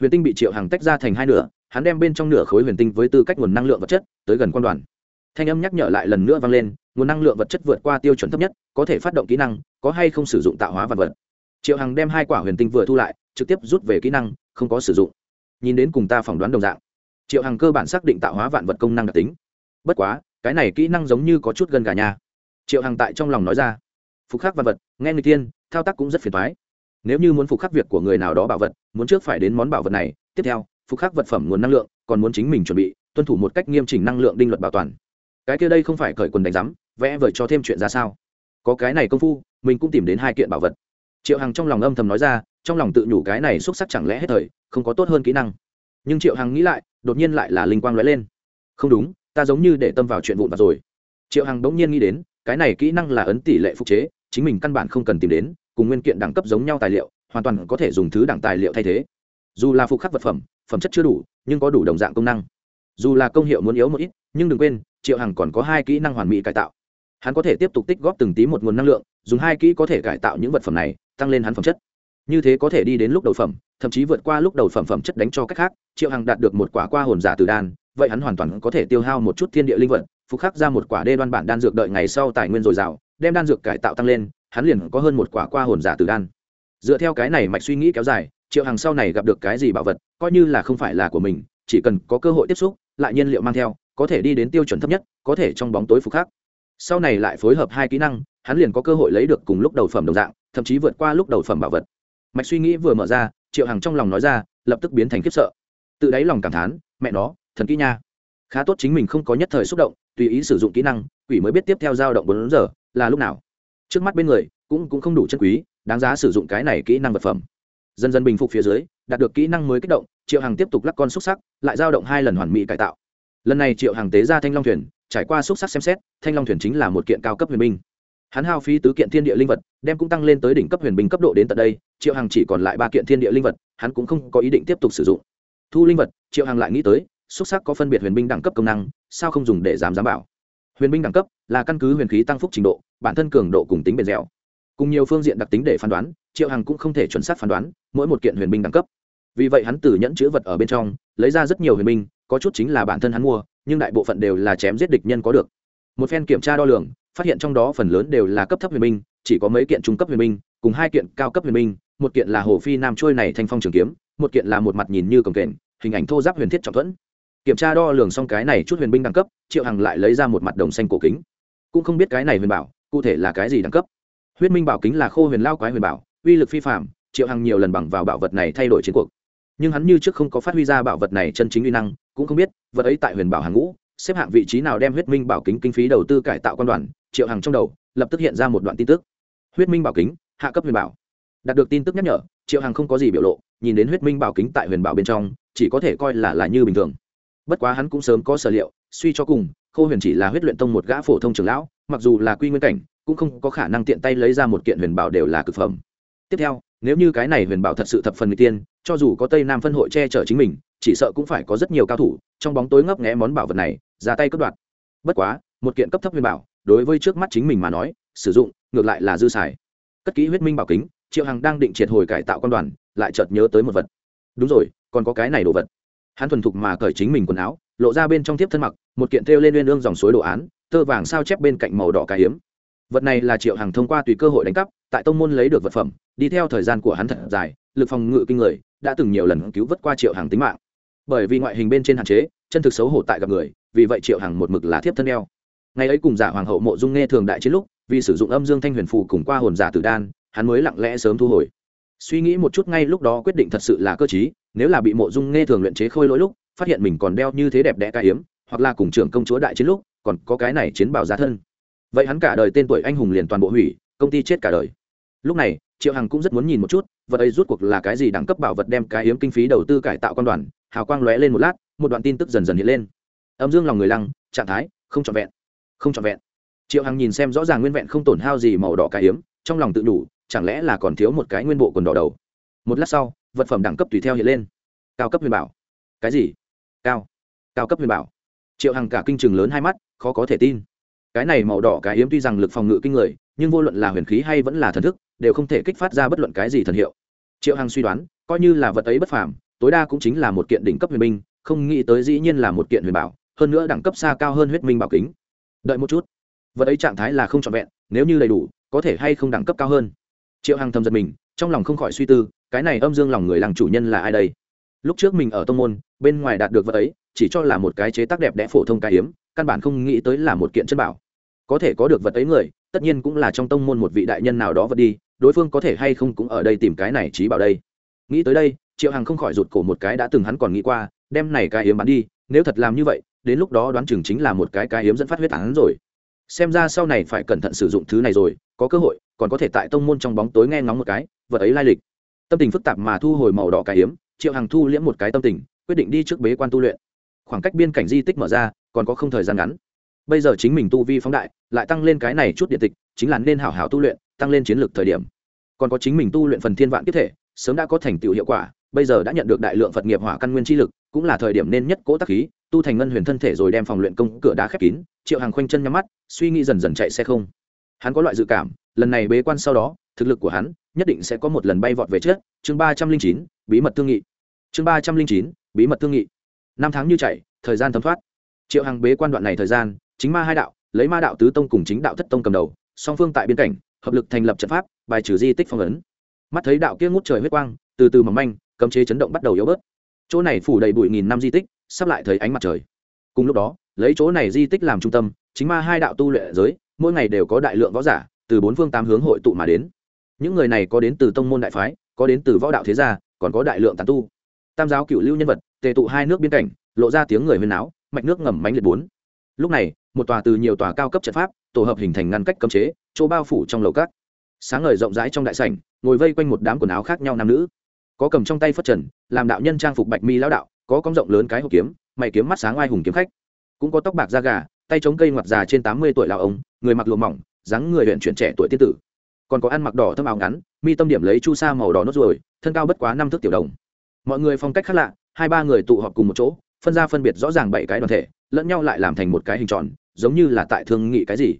Speaker 1: huyền tinh bị triệu hằng tách ra thành hai nửa, hắn đem bên trong nửa khối huyền tinh với tư cách nguồn năng lượng vật chất tới gần quan đoàn. Thanh âm nhắc nhở lại lần nữa vang lên, nguồn năng lượng vật chất vượt qua tiêu chuẩn thấp nhất, có thể phát động kỹ năng, có hay không sử dụng tạo hóa vật vật. Triệu hằng đem hai quả huyền tinh vừa thu lại, trực tiếp rút về kỹ năng, không có sử dụng. Nhìn đến cùng ta phỏng đoán đồng dạng, triệu hằng cơ bản xác định tạo hóa vạn vật công năng đặc tính. Bất quá, cái này kỹ năng giống như có chút gần gà nhà triệu hằng tại trong lòng nói ra, phục khắc vạn vật, nghe người tiên, thao tác cũng rất phiền thoái nếu như muốn phục khắc việc của người nào đó bảo vật muốn trước phải đến món bảo vật này, tiếp theo, phục khắc vật phẩm nguồn năng lượng, còn muốn chính mình chuẩn bị, tuân thủ một cách nghiêm chỉnh năng lượng đinh luật bảo toàn. Cái kia đây không phải cởi quần đánh rắm vẽ vời cho thêm chuyện ra sao? Có cái này công phu, mình cũng tìm đến hai kiện bảo vật. Triệu hằng trong lòng âm thầm nói ra, trong lòng tự nhủ cái này xúc sắc chẳng lẽ hết thời, không có tốt hơn kỹ năng. Nhưng triệu hằng nghĩ lại, đột nhiên lại là linh quang lóe lên. Không đúng, ta giống như để tâm vào chuyện vụn vặt rồi. Triệu hằng bỗng nhiên nghĩ đến, cái này kỹ năng là ấn tỷ lệ phục chế, chính mình căn bản không cần tìm đến, cùng nguyên kiện đẳng cấp giống nhau tài liệu hoàn toàn có thể dùng thứ đẳng tài liệu thay thế. Dù là phục khắc vật phẩm phẩm chất chưa đủ, nhưng có đủ đồng dạng công năng. Dù là công hiệu muốn yếu một ít, nhưng đừng quên, triệu hằng còn có hai kỹ năng hoàn mỹ cải tạo. Hắn có thể tiếp tục tích góp từng tí một nguồn năng lượng, dùng hai kỹ có thể cải tạo những vật phẩm này, tăng lên hắn phẩm chất. Như thế có thể đi đến lúc đầu phẩm, thậm chí vượt qua lúc đầu phẩm phẩm chất đánh cho cách khác, triệu hằng đạt được một quả qua hồn giả từ đan, vậy hắn hoàn toàn có thể tiêu hao một chút thiên địa linh vật, phục khắc ra một quả đê đoan bản đan dược đợi ngày sau tài nguyên dồi dào, đem đan dược cải tạo tăng lên, hắn liền có hơn một quả qua hồn giả từ đan dựa theo cái này mạch suy nghĩ kéo dài, triệu hằng sau này gặp được cái gì bảo vật, coi như là không phải là của mình, chỉ cần có cơ hội tiếp xúc, lại nhiên liệu mang theo, có thể đi đến tiêu chuẩn thấp nhất, có thể trong bóng tối phục khác sau này lại phối hợp hai kỹ năng, hắn liền có cơ hội lấy được cùng lúc đầu phẩm đồng dạng, thậm chí vượt qua lúc đầu phẩm bảo vật. Mạch suy nghĩ vừa mở ra, triệu hằng trong lòng nói ra, lập tức biến thành khiếp sợ. Tự đáy lòng cảm thán, mẹ nó, thần kỹ nha. Khá tốt chính mình không có nhất thời xúc động, tùy ý sử dụng kỹ năng, quỷ mới biết tiếp theo dao động bốn giờ là lúc nào. Trước mắt bên người, cũng cũng không đủ chân quý đáng giá sử dụng cái này kỹ năng vật phẩm. Dần dần bình phục phía dưới, đạt được kỹ năng mới kích động, triệu hằng tiếp tục lắc con xúc sắc, lại dao động hai lần hoàn mỹ cải tạo. Lần này triệu hằng tế ra thanh long thuyền, trải qua xúc sắc xem xét, thanh long thuyền chính là một kiện cao cấp huyền binh. Hắn hao phí tứ kiện thiên địa linh vật, đem cũng tăng lên tới đỉnh cấp huyền binh cấp độ đến tận đây, triệu hằng chỉ còn lại ba kiện thiên địa linh vật, hắn cũng không có ý định tiếp tục sử dụng. Thu linh vật, triệu hằng lại nghĩ tới, xúc sắc có phân biệt huyền binh đẳng cấp công năng, sao không dùng để giảm giám bảo? Huyền binh đẳng cấp là căn cứ huyền khí tăng phúc trình độ, bản thân cường độ cùng tính bền dẻo cùng nhiều phương diện đặc tính để phán đoán, triệu hằng cũng không thể chuẩn xác phán đoán, mỗi một kiện huyền binh đẳng cấp. Vì vậy hắn từ nhẫn chữ vật ở bên trong, lấy ra rất nhiều huyền binh, có chút chính là bản thân hắn mua, nhưng đại bộ phận đều là chém giết địch nhân có được. Một phen kiểm tra đo lường, phát hiện trong đó phần lớn đều là cấp thấp huyền binh, chỉ có mấy kiện trung cấp huyền binh, cùng hai kiện cao cấp huyền binh, một kiện là hồ phi nam trôi này thanh phong trường kiếm, một kiện là một mặt nhìn như cồng kềnh, hình ảnh thô giáp huyền thiết trọng thuẫn. Kiểm tra đo lường xong cái này chút huyền binh đẳng cấp, triệu hằng lại lấy ra một mặt đồng xanh cổ kính. Cũng không biết cái này huyền bảo, cụ thể là cái gì đẳng cấp huyết minh bảo kính là khô huyền lao quái huyền bảo, uy lực phi phạm triệu hằng nhiều lần bằng vào bảo vật này thay đổi chiến cuộc. Nhưng hắn như trước không có phát huy ra bảo vật này chân chính uy năng, cũng không biết, vật ấy tại huyền bảo hàng ngũ, xếp hạng vị trí nào đem huyết minh bảo kính kinh phí đầu tư cải tạo quan đoàn, triệu hằng trong đầu, lập tức hiện ra một đoạn tin tức. Huyết minh bảo kính, hạ cấp huyền bảo. Đạt được tin tức nhắc nhở, triệu hằng không có gì biểu lộ, nhìn đến huyết minh bảo kính tại huyền bảo bên trong, chỉ có thể coi là là như bình thường. Bất quá hắn cũng sớm có sở liệu, suy cho cùng, khô huyền chỉ là huyết luyện tông một gã phổ thông trường lão, mặc dù là quy nguyên cảnh cũng không có khả năng tiện tay lấy ra một kiện huyền bảo đều là cực phẩm. Tiếp theo, nếu như cái này huyền bảo thật sự thập phần người tiên, cho dù có tây nam phân hội che chở chính mình, chỉ sợ cũng phải có rất nhiều cao thủ, trong bóng tối ngấp nghẽ món bảo vật này, ra tay cướp đoạt. Bất quá, một kiện cấp thấp huyền bảo, đối với trước mắt chính mình mà nói, sử dụng, ngược lại là dư xài. Cất kỹ huyết minh bảo kính, triệu hằng đang định triệt hồi cải tạo quan đoàn, lại chợt nhớ tới một vật. Đúng rồi, còn có cái này đồ vật. Hắn thuần thục mà cởi chính mình quần áo, lộ ra bên trong tiếp thân mặc, một kiện thêu lên uyên ương dòng suối đồ án, tơ vàng sao chép bên cạnh màu đỏ cái hiếm vật này là triệu hàng thông qua tùy cơ hội đánh cắp, tại tông môn lấy được vật phẩm, đi theo thời gian của hắn thật dài, lực phòng ngự kinh người, đã từng nhiều lần cứu vớt qua triệu hàng tính mạng. Bởi vì ngoại hình bên trên hạn chế, chân thực xấu hổ tại gặp người, vì vậy triệu hàng một mực là thiếp thân đeo ngày ấy cùng giả hoàng hậu mộ dung nghe thường đại chiến lúc, vì sử dụng âm dương thanh huyền phù cùng qua hồn giả tử đan, hắn mới lặng lẽ sớm thu hồi. Suy nghĩ một chút ngay lúc đó quyết định thật sự là cơ chí nếu là bị mộ dung nghe thường luyện chế khôi lỗi lúc, phát hiện mình còn đeo như thế đẹp đẽ ca hiếm hoặc là cùng trưởng công chúa đại chiến lúc, còn có cái này chiến bảo giá thân vậy hắn cả đời tên tuổi anh hùng liền toàn bộ hủy, công ty chết cả đời. Lúc này, triệu hằng cũng rất muốn nhìn một chút, vật ấy rút cuộc là cái gì đẳng cấp bảo vật đem cái hiếm kinh phí đầu tư cải tạo quan đoàn, hào quang lóe lên một lát, một đoạn tin tức dần dần hiện lên. Âm dương lòng người lăng, trạng thái, không trọn vẹn. Không trọn vẹn. Triệu hằng nhìn xem rõ ràng nguyên vẹn không tổn hao gì màu đỏ cái hiếm trong lòng tự đủ, chẳng lẽ là còn thiếu một cái nguyên bộ quần đỏ đầu? Một lát sau, vật phẩm đẳng cấp tùy theo hiện lên. Cao cấp huyền bảo. Cái gì? Cao. Cao cấp huyền bảo. Triệu hằng cả kinh trường lớn hai mắt, khó có thể tin cái này màu đỏ cái yếm tuy rằng lực phòng ngự kinh người, nhưng vô luận là huyền khí hay vẫn là thần thức, đều không thể kích phát ra bất luận cái gì thần hiệu. Triệu hằng suy đoán, coi như là vật ấy bất phàm, tối đa cũng chính là một kiện đỉnh cấp huyền minh không nghĩ tới dĩ nhiên là một kiện huyền bảo, hơn nữa đẳng cấp xa cao hơn huyết minh bảo kính. Đợi một chút. Vật ấy trạng thái là không trọn vẹn, nếu như đầy đủ, có thể hay không đẳng cấp cao hơn. Triệu hằng thầm giật mình, trong lòng không khỏi suy tư, cái này âm dương lòng người làng chủ nhân là ai đây? Lúc trước mình ở tông môn, bên ngoài đạt được vật ấy, chỉ cho là một cái chế tác đẹp đẽ phổ thông cái hiếm căn bản không nghĩ tới là một kiện chân bảo có thể có được vật ấy người, tất nhiên cũng là trong tông môn một vị đại nhân nào đó vật đi, đối phương có thể hay không cũng ở đây tìm cái này trí bảo đây. Nghĩ tới đây, triệu hằng không khỏi rụt cổ một cái đã từng hắn còn nghĩ qua, đem này cái hiếm bán đi, nếu thật làm như vậy, đến lúc đó đoán chừng chính là một cái cái hiếm dẫn phát huyết án rồi. Xem ra sau này phải cẩn thận sử dụng thứ này rồi, có cơ hội, còn có thể tại tông môn trong bóng tối nghe ngóng một cái, vật ấy lai lịch. Tâm tình phức tạp mà thu hồi màu đỏ cái hiếm triệu hằng thu liễm một cái tâm tình, quyết định đi trước bế quan tu luyện. Khoảng cách biên cảnh di tích mở ra, còn có không thời gian ngắn bây giờ chính mình tu vi phóng đại, lại tăng lên cái này chút điện tịch, chính là nên hảo hảo tu luyện, tăng lên chiến lược thời điểm. Còn có chính mình tu luyện phần thiên vạn kiếp thể, sớm đã có thành tựu hiệu quả, bây giờ đã nhận được đại lượng phật nghiệp hỏa căn nguyên chi lực, cũng là thời điểm nên nhất cố tác khí, tu thành ngân huyền thân thể rồi đem phòng luyện công cửa đá khép kín, triệu hàng khoanh chân nhắm mắt, suy nghĩ dần dần chạy xe không. Hắn có loại dự cảm, lần này bế quan sau đó, thực lực của hắn nhất định sẽ có một lần bay vọt về trước. Chương ba trăm linh chín, bí mật thương nghị. Chương ba trăm linh chín, bí mật thương nghị. Năm tháng như chạy, thời gian thấm thoát. Triệu hằng bế quan đoạn này thời gian chính ma hai đạo, lấy ma đạo tứ tông cùng chính đạo thất tông cầm đầu, song phương tại biên cảnh, hợp lực thành lập trận pháp, bài trừ di tích phong ấn. Mắt thấy đạo kia ngút trời huyết quang, từ từ mỏng manh, cấm chế chấn động bắt đầu yếu bớt. Chỗ này phủ đầy bụi nghìn năm di tích, sắp lại thấy ánh mặt trời. Cùng lúc đó, lấy chỗ này di tích làm trung tâm, chính ma hai đạo tu luyện giới, mỗi ngày đều có đại lượng võ giả, từ bốn phương tám hướng hội tụ mà đến. Những người này có đến từ tông môn đại phái, có đến từ võ đạo thế gia, còn có đại lượng tàn tu. Tam giáo cựu lưu nhân vật, tề tụ hai nước biên cảnh, lộ ra tiếng người huyên náo, mạch nước ngầm mánh liệt bốn. Lúc này một tòa từ nhiều tòa cao cấp trận pháp, tổ hợp hình thành ngăn cách cấm chế, chỗ bao phủ trong lầu cát sáng ngời rộng rãi trong đại sảnh, ngồi vây quanh một đám quần áo khác nhau nam nữ. Có cầm trong tay phất trần, làm đạo nhân trang phục bạch mi lão đạo, có cong rộng lớn cái hộp kiếm, mày kiếm mắt sáng oai hùng kiếm khách. Cũng có tóc bạc da gà, tay chống cây ngoặt già trên tám mươi tuổi lão ông, người mặc lụa mỏng, dáng người huyện chuyển trẻ tuổi tiên tử. Còn có ăn mặc đỏ thâm áo ngắn, mi tâm điểm lấy chu sa màu đỏ nốt ruồi, thân cao bất quá năm thước tiểu đồng. Mọi người phong cách khác lạ, hai ba người tụ họp cùng một chỗ phân ra phân biệt rõ ràng bảy cái đoàn thể, lẫn nhau lại làm thành một cái hình tròn, giống như là tại thương nghị cái gì.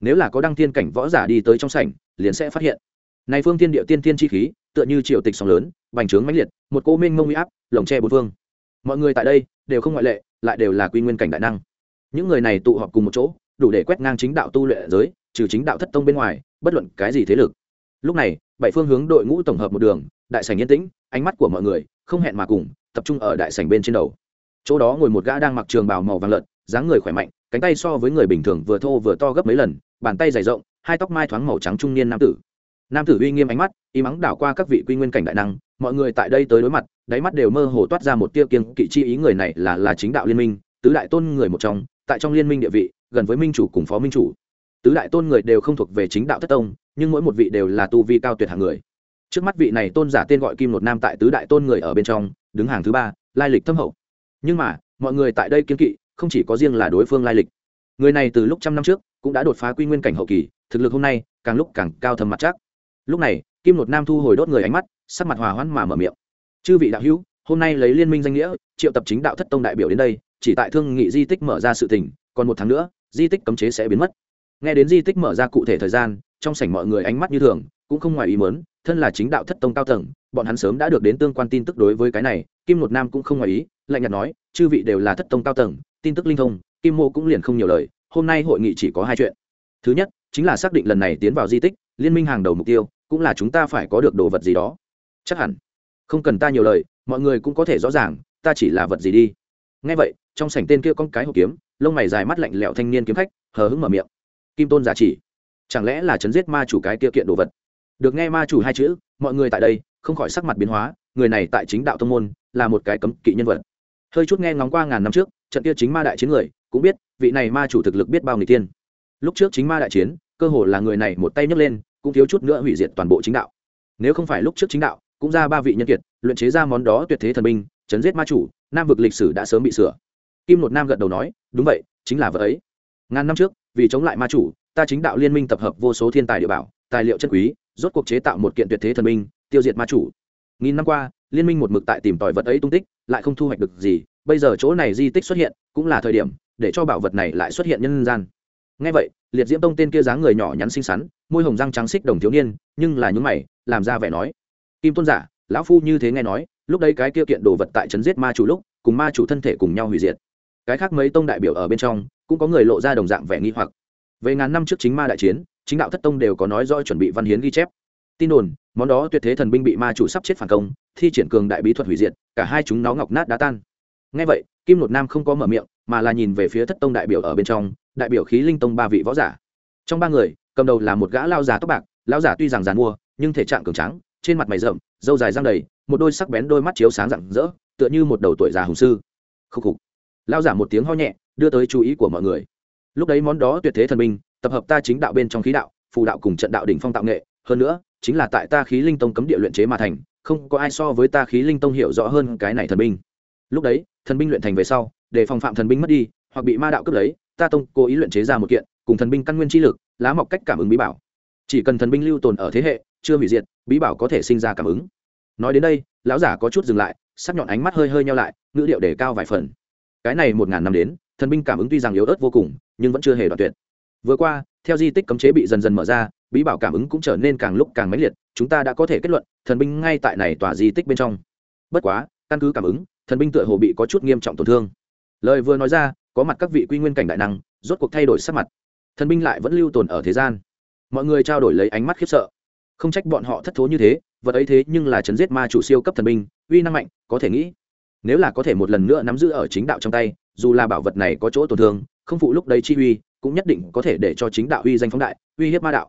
Speaker 1: Nếu là có đăng thiên cảnh võ giả đi tới trong sảnh, liền sẽ phát hiện. Này phương tiên địa tiên tiên chi khí, tựa như triều tịch sóng lớn, bành trướng mãnh liệt, một cô minh mông uy áp, lồng che bốn phương. Mọi người tại đây, đều không ngoại lệ, lại đều là quy nguyên cảnh đại năng. Những người này tụ họp cùng một chỗ, đủ để quét ngang chính đạo tu luyện giới, trừ chính đạo thất tông bên ngoài, bất luận cái gì thế lực. Lúc này, bảy phương hướng đội ngũ tổng hợp một đường, đại sảnh yên tĩnh, ánh mắt của mọi người không hẹn mà cùng, tập trung ở đại sảnh bên trên đầu chỗ đó ngồi một gã đang mặc trường bào màu vàng lợn, dáng người khỏe mạnh, cánh tay so với người bình thường vừa thô vừa to gấp mấy lần, bàn tay dày rộng, hai tóc mai thoáng màu trắng trung niên nam tử. Nam tử uy nghiêm ánh mắt, y mắng đảo qua các vị quy nguyên cảnh đại năng, mọi người tại đây tới đối mặt, đáy mắt đều mơ hồ toát ra một tia kiêng kỵ chi ý người này là là chính đạo liên minh, tứ đại tôn người một trong, tại trong liên minh địa vị, gần với minh chủ cùng phó minh chủ. Tứ đại tôn người đều không thuộc về chính đạo thất tông, nhưng mỗi một vị đều là tu vi cao tuyệt hạng người. Trước mắt vị này tôn giả tên gọi kim một nam tại tứ đại tôn người ở bên trong, đứng hàng thứ ba, lai lịch thâm hậu nhưng mà, mọi người tại đây kiên kỵ, không chỉ có riêng là đối phương lai lịch. Người này từ lúc trăm năm trước, cũng đã đột phá quy nguyên cảnh hậu kỳ, thực lực hôm nay, càng lúc càng cao thầm mặt chắc. Lúc này, kim lột nam thu hồi đốt người ánh mắt, sắc mặt hòa hoãn mà mở miệng. Chư vị đạo hữu, hôm nay lấy liên minh danh nghĩa, triệu tập chính đạo thất tông đại biểu đến đây, chỉ tại thương nghị di tích mở ra sự tình, còn một tháng nữa, di tích cấm chế sẽ biến mất. Nghe đến di tích mở ra cụ thể thời gian, trong sảnh mọi người ánh mắt như thường, cũng không ngoài ý mớn thân là chính đạo thất tông cao tầng, bọn hắn sớm đã được đến tương quan tin tức đối với cái này, kim một nam cũng không ngoài ý, lạnh nhạt nói, chư vị đều là thất tông cao tầng, tin tức linh thông, kim mô cũng liền không nhiều lời, hôm nay hội nghị chỉ có hai chuyện. Thứ nhất, chính là xác định lần này tiến vào di tích, liên minh hàng đầu mục tiêu, cũng là chúng ta phải có được đồ vật gì đó. Chắc hẳn. Không cần ta nhiều lời, mọi người cũng có thể rõ ràng, ta chỉ là vật gì đi. Ngay vậy, trong sảnh tên kia con cái hộp kiếm, lông mày dài mắt lạnh lẽo thanh niên kiếm khách, hờ hững mở miệng. Kim tôn giả chỉ, chẳng lẽ là chấn giết ma chủ cái kia kiện đồ vật? Được nghe ma chủ hai chữ, mọi người tại đây, không khỏi sắc mặt biến hóa, người này tại chính đạo thông môn, là một cái cấm kỵ nhân vật. Hơi chút nghe ngóng qua ngàn năm trước, trận kia chính ma đại chiến người, cũng biết, vị này ma chủ thực lực biết bao người tiên lúc trước chính ma đại chiến, cơ hồ là người này một tay nhấc lên, cũng thiếu chút nữa hủy diệt toàn bộ chính đạo. Nếu không phải lúc trước chính đạo, cũng ra ba vị nhân kiệt, luyện chế ra món đó tuyệt thế thần binh, chấn giết ma chủ, nam vực lịch sử đã sớm bị sửa. Kim một nam gật đầu nói, đúng vậy, chính là vợ ấy. Ngàn năm trước, vì chống lại ma chủ, ta chính đạo liên minh tập hợp vô số thiên tài địa bảo, tài liệu chân quý rốt cuộc chế tạo một kiện tuyệt thế thần minh, tiêu diệt ma chủ. Nghìn năm qua liên minh một mực tại tìm tòi vật ấy tung tích lại không thu hoạch được gì bây giờ chỗ này di tích xuất hiện cũng là thời điểm để cho bảo vật này lại xuất hiện nhân gian. Ngay vậy liệt diễm tông tên kia dáng người nhỏ nhắn xinh xắn môi hồng răng trắng xích đồng thiếu niên nhưng là những mày làm ra vẻ nói kim tôn giả lão phu như thế nghe nói lúc đấy cái kia kiện đồ vật tại trấn giết ma chủ lúc cùng ma chủ thân thể cùng nhau hủy diệt. Cái khác mấy tông đại biểu ở bên trong cũng có người lộ ra đồng dạng vẻ nghi hoặc. Về ngàn năm trước chính ma đại chiến chính đạo thất tông đều có nói rõ chuẩn bị văn hiến ghi chép. Tin đồn, món đó tuyệt thế thần binh bị ma chủ sắp chết phản công, thi triển cường đại bí thuật hủy diệt, cả hai chúng nó ngọc nát đá tan. Ngay vậy, kim lột nam không có mở miệng, mà là nhìn về phía thất tông đại biểu ở bên trong, đại biểu khí linh tông ba vị võ giả. Trong ba người, cầm đầu là một gã lao già tóc bạc, lao giả tuy rằng giàn mua nhưng thể trạng cường trắng trên mặt mày rậm dâu dài răng đầy, một đôi sắc bén đôi mắt chiếu sáng rạng rỡ, tựa như một đầu tuổi già hùng sư. Khúc khục. Lao giả một tiếng ho nhẹ, đưa tới chú ý của mọi người. Lúc đấy món đó tuyệt thế thần binh tập hợp ta chính đạo bên trong khí đạo, phù đạo cùng trận đạo đỉnh phong tạo nghệ, hơn nữa, chính là tại ta khí linh tông cấm địa luyện chế mà thành, không có ai so với ta khí linh tông hiểu rõ hơn cái này thần binh. Lúc đấy, thần binh luyện thành về sau, để phòng phạm thần binh mất đi, hoặc bị ma đạo cướp lấy, ta tông cố ý luyện chế ra một kiện, cùng thần binh căn nguyên chi lực, lá mọc cách cảm ứng bí bảo. Chỉ cần thần binh lưu tồn ở thế hệ, chưa hủy diệt, bí bảo có thể sinh ra cảm ứng. Nói đến đây, lão giả có chút dừng lại, sắc nhọn ánh mắt hơi hơi nhau lại, ngữ điệu để cao vài phần. Cái này một ngàn năm đến, thần binh cảm ứng tuy rằng yếu ớt vô cùng, nhưng vẫn chưa hề đoạn tuyệt vừa qua, theo di tích cấm chế bị dần dần mở ra, bí bảo cảm ứng cũng trở nên càng lúc càng mãnh liệt, chúng ta đã có thể kết luận, thần binh ngay tại này tòa di tích bên trong. Bất quá, căn cứ cảm ứng, thần binh tựa hồ bị có chút nghiêm trọng tổn thương. Lời vừa nói ra, có mặt các vị quy nguyên cảnh đại năng, rốt cuộc thay đổi sắc mặt. Thần binh lại vẫn lưu tồn ở thế gian. Mọi người trao đổi lấy ánh mắt khiếp sợ. Không trách bọn họ thất thố như thế, vật ấy thế nhưng là chấn giết ma chủ siêu cấp thần binh, uy năng mạnh, có thể nghĩ. Nếu là có thể một lần nữa nắm giữ ở chính đạo trong tay, dù là bảo vật này có chỗ tổn thương, không phụ lúc đấy chi uy cũng nhất định có thể để cho chính đạo uy danh phóng đại, uy hiếp ma đạo.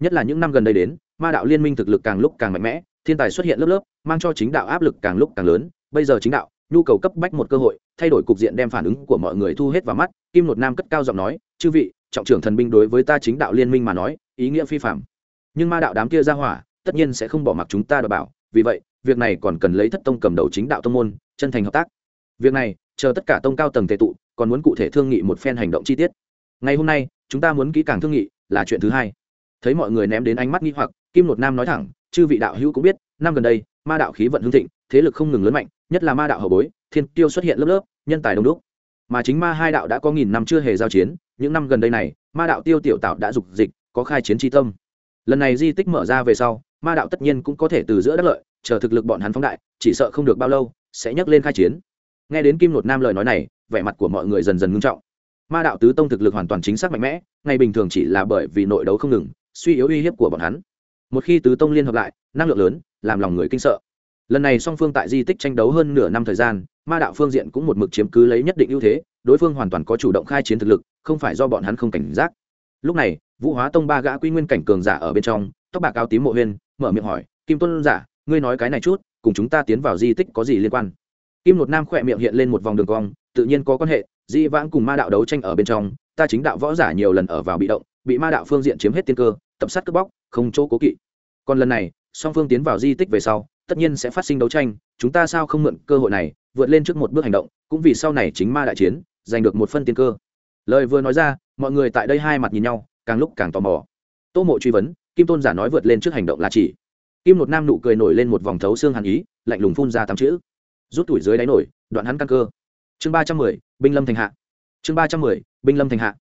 Speaker 1: Nhất là những năm gần đây đến, ma đạo liên minh thực lực càng lúc càng mạnh mẽ, thiên tài xuất hiện lớp lớp, mang cho chính đạo áp lực càng lúc càng lớn. Bây giờ chính đạo, nhu cầu cấp bách một cơ hội, thay đổi cục diện đem phản ứng của mọi người thu hết vào mắt, kim nột nam cất cao giọng nói, chư vị, trọng trưởng thần binh đối với ta chính đạo liên minh mà nói, ý nghĩa phi phạm nhưng ma đạo đám kia ra hỏa, tất nhiên sẽ không bỏ mặc chúng ta đảm bảo, vì vậy, việc này còn cần lấy thất tông cầm đầu chính đạo tông môn, chân thành hợp tác. Việc này, chờ tất cả tông cao tầng tệ tụ, còn muốn cụ thể thương nghị một phen hành động chi tiết ngày hôm nay, chúng ta muốn kỹ càng thương nghị là chuyện thứ hai. Thấy mọi người ném đến ánh mắt nghi hoặc, kim lột nam nói thẳng, chư vị đạo hữu cũng biết, năm gần đây, ma đạo khí vận hương thịnh, thế lực không ngừng lớn mạnh, nhất là ma đạo hậu bối, thiên tiêu xuất hiện lớp lớp, nhân tài đông đúc. Mà chính ma hai đạo đã có nghìn năm chưa hề giao chiến, những năm gần đây này, ma đạo tiêu tiểu tạo đã dục dịch, có khai chiến tri tâm. Lần này di tích mở ra về sau, ma đạo tất nhiên cũng có thể từ giữa đất lợi, chờ thực lực bọn hắn phóng đại, chỉ sợ không được bao lâu, sẽ nhấc lên khai chiến. Nghe đến kim lột nam lời nói này, vẻ mặt của mọi người dần dần ngưng trọng ma đạo tứ tông thực lực hoàn toàn chính xác mạnh mẽ, ngày bình thường chỉ là bởi vì nội đấu không ngừng, suy yếu uy hiếp của bọn hắn. Một khi tứ tông liên hợp lại, năng lượng lớn, làm lòng người kinh sợ. Lần này song phương tại di tích tranh đấu hơn nửa năm thời gian, ma đạo phương diện cũng một mực chiếm cứ lấy nhất định ưu thế, đối phương hoàn toàn có chủ động khai chiến thực lực, không phải do bọn hắn không cảnh giác. Lúc này, vũ hóa tông ba gã quy nguyên cảnh cường giả ở bên trong, tóc bạc áo tím mộ huyên, mở miệng hỏi, kim Tuân giả, ngươi nói cái này chút, cùng chúng ta tiến vào di tích có gì liên quan? Kim lột nam khỏe miệng hiện lên một vòng đường cong, tự nhiên có quan hệ di vãng cùng ma đạo đấu tranh ở bên trong, ta chính đạo võ giả nhiều lần ở vào bị động, bị ma đạo phương diện chiếm hết tiên cơ, tập sát cướp bóc, không chỗ cố kỵ. Còn lần này, song phương tiến vào di tích về sau, tất nhiên sẽ phát sinh đấu tranh, chúng ta sao không mượn cơ hội này, vượt lên trước một bước hành động, cũng vì sau này chính ma đại chiến, giành được một phân tiên cơ. Lời vừa nói ra, mọi người tại đây hai mặt nhìn nhau, càng lúc càng tò mò. Tô mộ truy vấn, kim tôn giả nói vượt lên trước hành động là chỉ. Kim một nam nụ cười nổi lên một vòng thấu xương hàn ý, lạnh lùng phun ra tám chữ. Rút tuổi dưới đáy nổi, đoạn hắn căn cơ. Chương ba trăm mười binh lâm thành hạ. Chương ba trăm mười, binh lâm thành hạ.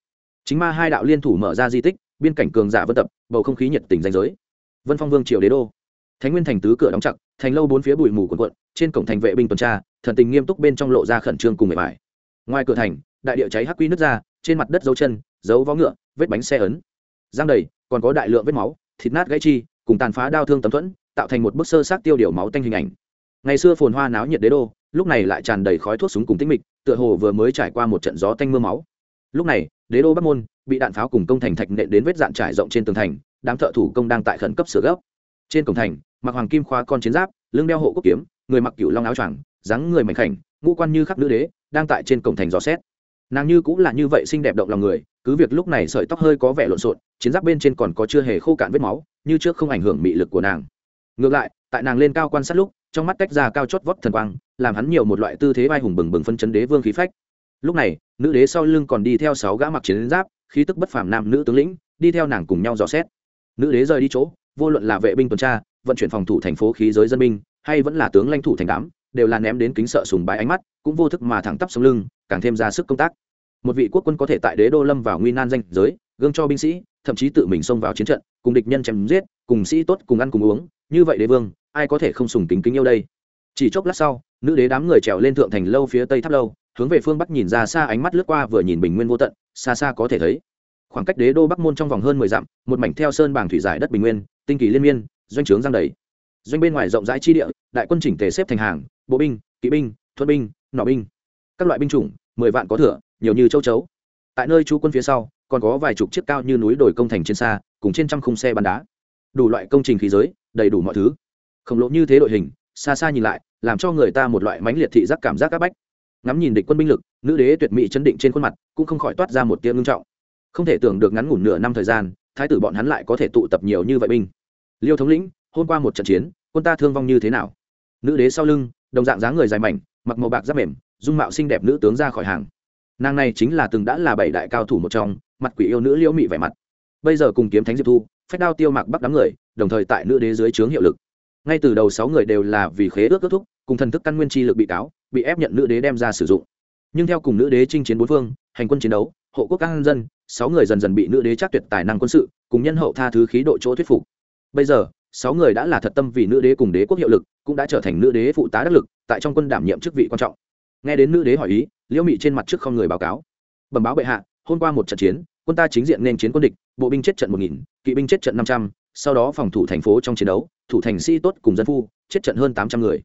Speaker 1: Chính ma hai đạo liên thủ mở ra di tích, biên cảnh cường giả vân tập, bầu không khí nhiệt tình danh giới. Vân phong vương triều đế đô. Thánh nguyên thành tứ cửa đóng chặt, thành lâu bốn phía bụi mù quần quận trên cổng thành vệ binh tuần tra, thần tình nghiêm túc bên trong lộ ra khẩn trương cùng mệt mỏi. Ngoài cửa thành, đại địa cháy hắc quy nước ra, trên mặt đất dấu chân, dấu vó ngựa, vết bánh xe ấn. Giang đầy, còn có đại lượng vết máu, thịt nát gãy chi, cùng tàn phá đau thương tấm thuẫn, tạo thành một bức sơ sát tiêu điều máu tanh hình ảnh. Ngày xưa phồn hoa náo nhiệt đế đô, lúc này lại tràn đầy khói thuốc súng cùng tĩnh mịch tựa hồ vừa mới trải qua một trận gió tanh mưa máu. Lúc này, đế đô bắc môn bị đạn pháo cùng công thành thạch nện đến vết dạn trải rộng trên tường thành, đám thợ thủ công đang tại khẩn cấp sửa gấp. Trên cổng thành, mặc hoàng kim khoa con chiến giáp, lưng đeo hộ quốc kiếm, người mặc cựu long áo choàng, dáng người mảnh khảnh, ngũ quan như khắc nữ đế, đang tại trên cổng thành dò xét. Nàng như cũng là như vậy xinh đẹp động lòng người, cứ việc lúc này sợi tóc hơi có vẻ lộn xộn, chiến giáp bên trên còn có chưa hề khô cạn vết máu, như trước không ảnh hưởng mị lực của nàng. Ngược lại tại nàng lên cao quan sát lúc, trong mắt cách ra cao chót vót thần quang, làm hắn nhiều một loại tư thế vai hùng bừng bừng phân chấn đế vương khí phách. Lúc này, nữ đế sau lưng còn đi theo sáu gã mặc chiến giáp, khí tức bất phàm nam nữ tướng lĩnh, đi theo nàng cùng nhau dò xét. Nữ đế rời đi chỗ, vô luận là vệ binh tuần tra, vận chuyển phòng thủ thành phố khí giới dân binh, hay vẫn là tướng lãnh thủ thành đám, đều là ném đến kính sợ sùng bái ánh mắt, cũng vô thức mà thẳng tắp sống lưng, càng thêm ra sức công tác. Một vị quốc quân có thể tại đế đô lâm vào nguy nan danh giới, gương cho binh sĩ, thậm chí tự mình xông vào chiến trận, cùng địch nhân chém giết, cùng sĩ tốt cùng ăn cùng uống, như vậy đế vương ai có thể không sùng kính kính yêu đây? Chỉ chốc lát sau, nữ đế đám người trèo lên thượng thành lâu phía tây tháp lâu, hướng về phương bắc nhìn ra xa ánh mắt lướt qua vừa nhìn bình nguyên vô tận, xa xa có thể thấy. Khoảng cách đế đô bắc môn trong vòng hơn mười dặm, một mảnh theo sơn bảng thủy giải đất bình nguyên, tinh kỳ liên miên, doanh trướng giang đầy. Doanh bên ngoài rộng rãi chi địa, đại quân chỉnh tề xếp thành hàng, bộ binh, kỵ binh thuật binh, nỏ binh. Các loại binh chủng, mười vạn có thừa, nhiều như châu chấu. Tại nơi chú quân phía sau, còn có vài chục chiếc cao như núi đồi công thành trên xa, cùng trên trăm khung xe bắn đá. Đủ loại công trình khí giới, đầy đủ mọi thứ khổng lồ như thế đội hình, xa xa nhìn lại, làm cho người ta một loại mãnh liệt thị giác cảm giác áp bách. Ngắm nhìn địch quân binh lực, nữ đế tuyệt mỹ chấn định trên khuôn mặt, cũng không khỏi toát ra một tiếng ngưng trọng. Không thể tưởng được ngắn ngủn nửa năm thời gian, thái tử bọn hắn lại có thể tụ tập nhiều như vậy binh. Liêu thống lĩnh, hôm qua một trận chiến, quân ta thương vong như thế nào? Nữ đế sau lưng, đồng dạng dáng người dài mảnh, mặc màu bạc giáp mềm, dung mạo xinh đẹp nữ tướng ra khỏi hàng. Nàng này chính là từng đã là bảy đại cao thủ một trong, mặt quỷ yêu nữ liễu mị vẻ mặt. Bây giờ cùng kiếm thánh diệp thu, phách đao tiêu mạc bắc đám người, đồng thời tại nữ đế dưới trướng hiệu lực ngay từ đầu sáu người đều là vì khế ước kết thúc, cùng thần thức căn nguyên chi lực bị cáo, bị ép nhận nữ đế đem ra sử dụng. Nhưng theo cùng nữ đế chinh chiến bốn phương, hành quân chiến đấu, hộ quốc an dân, sáu người dần dần bị nữ đế chắc tuyệt tài năng quân sự, cùng nhân hậu tha thứ khí độ chỗ thuyết phục. Bây giờ, sáu người đã là thật tâm vì nữ đế cùng đế quốc hiệu lực, cũng đã trở thành nữ đế phụ tá đắc lực, tại trong quân đảm nhiệm chức vị quan trọng. Nghe đến nữ đế hỏi ý, liễu mị trên mặt trước không người báo cáo. Bẩm báo bệ hạ, hôm qua một trận chiến, quân ta chính diện nên chiến quân địch, bộ binh chết trận một nghìn, kỵ binh chết trận năm trăm sau đó phòng thủ thành phố trong chiến đấu, thủ thành sĩ tốt cùng dân phu, chết trận hơn tám trăm người.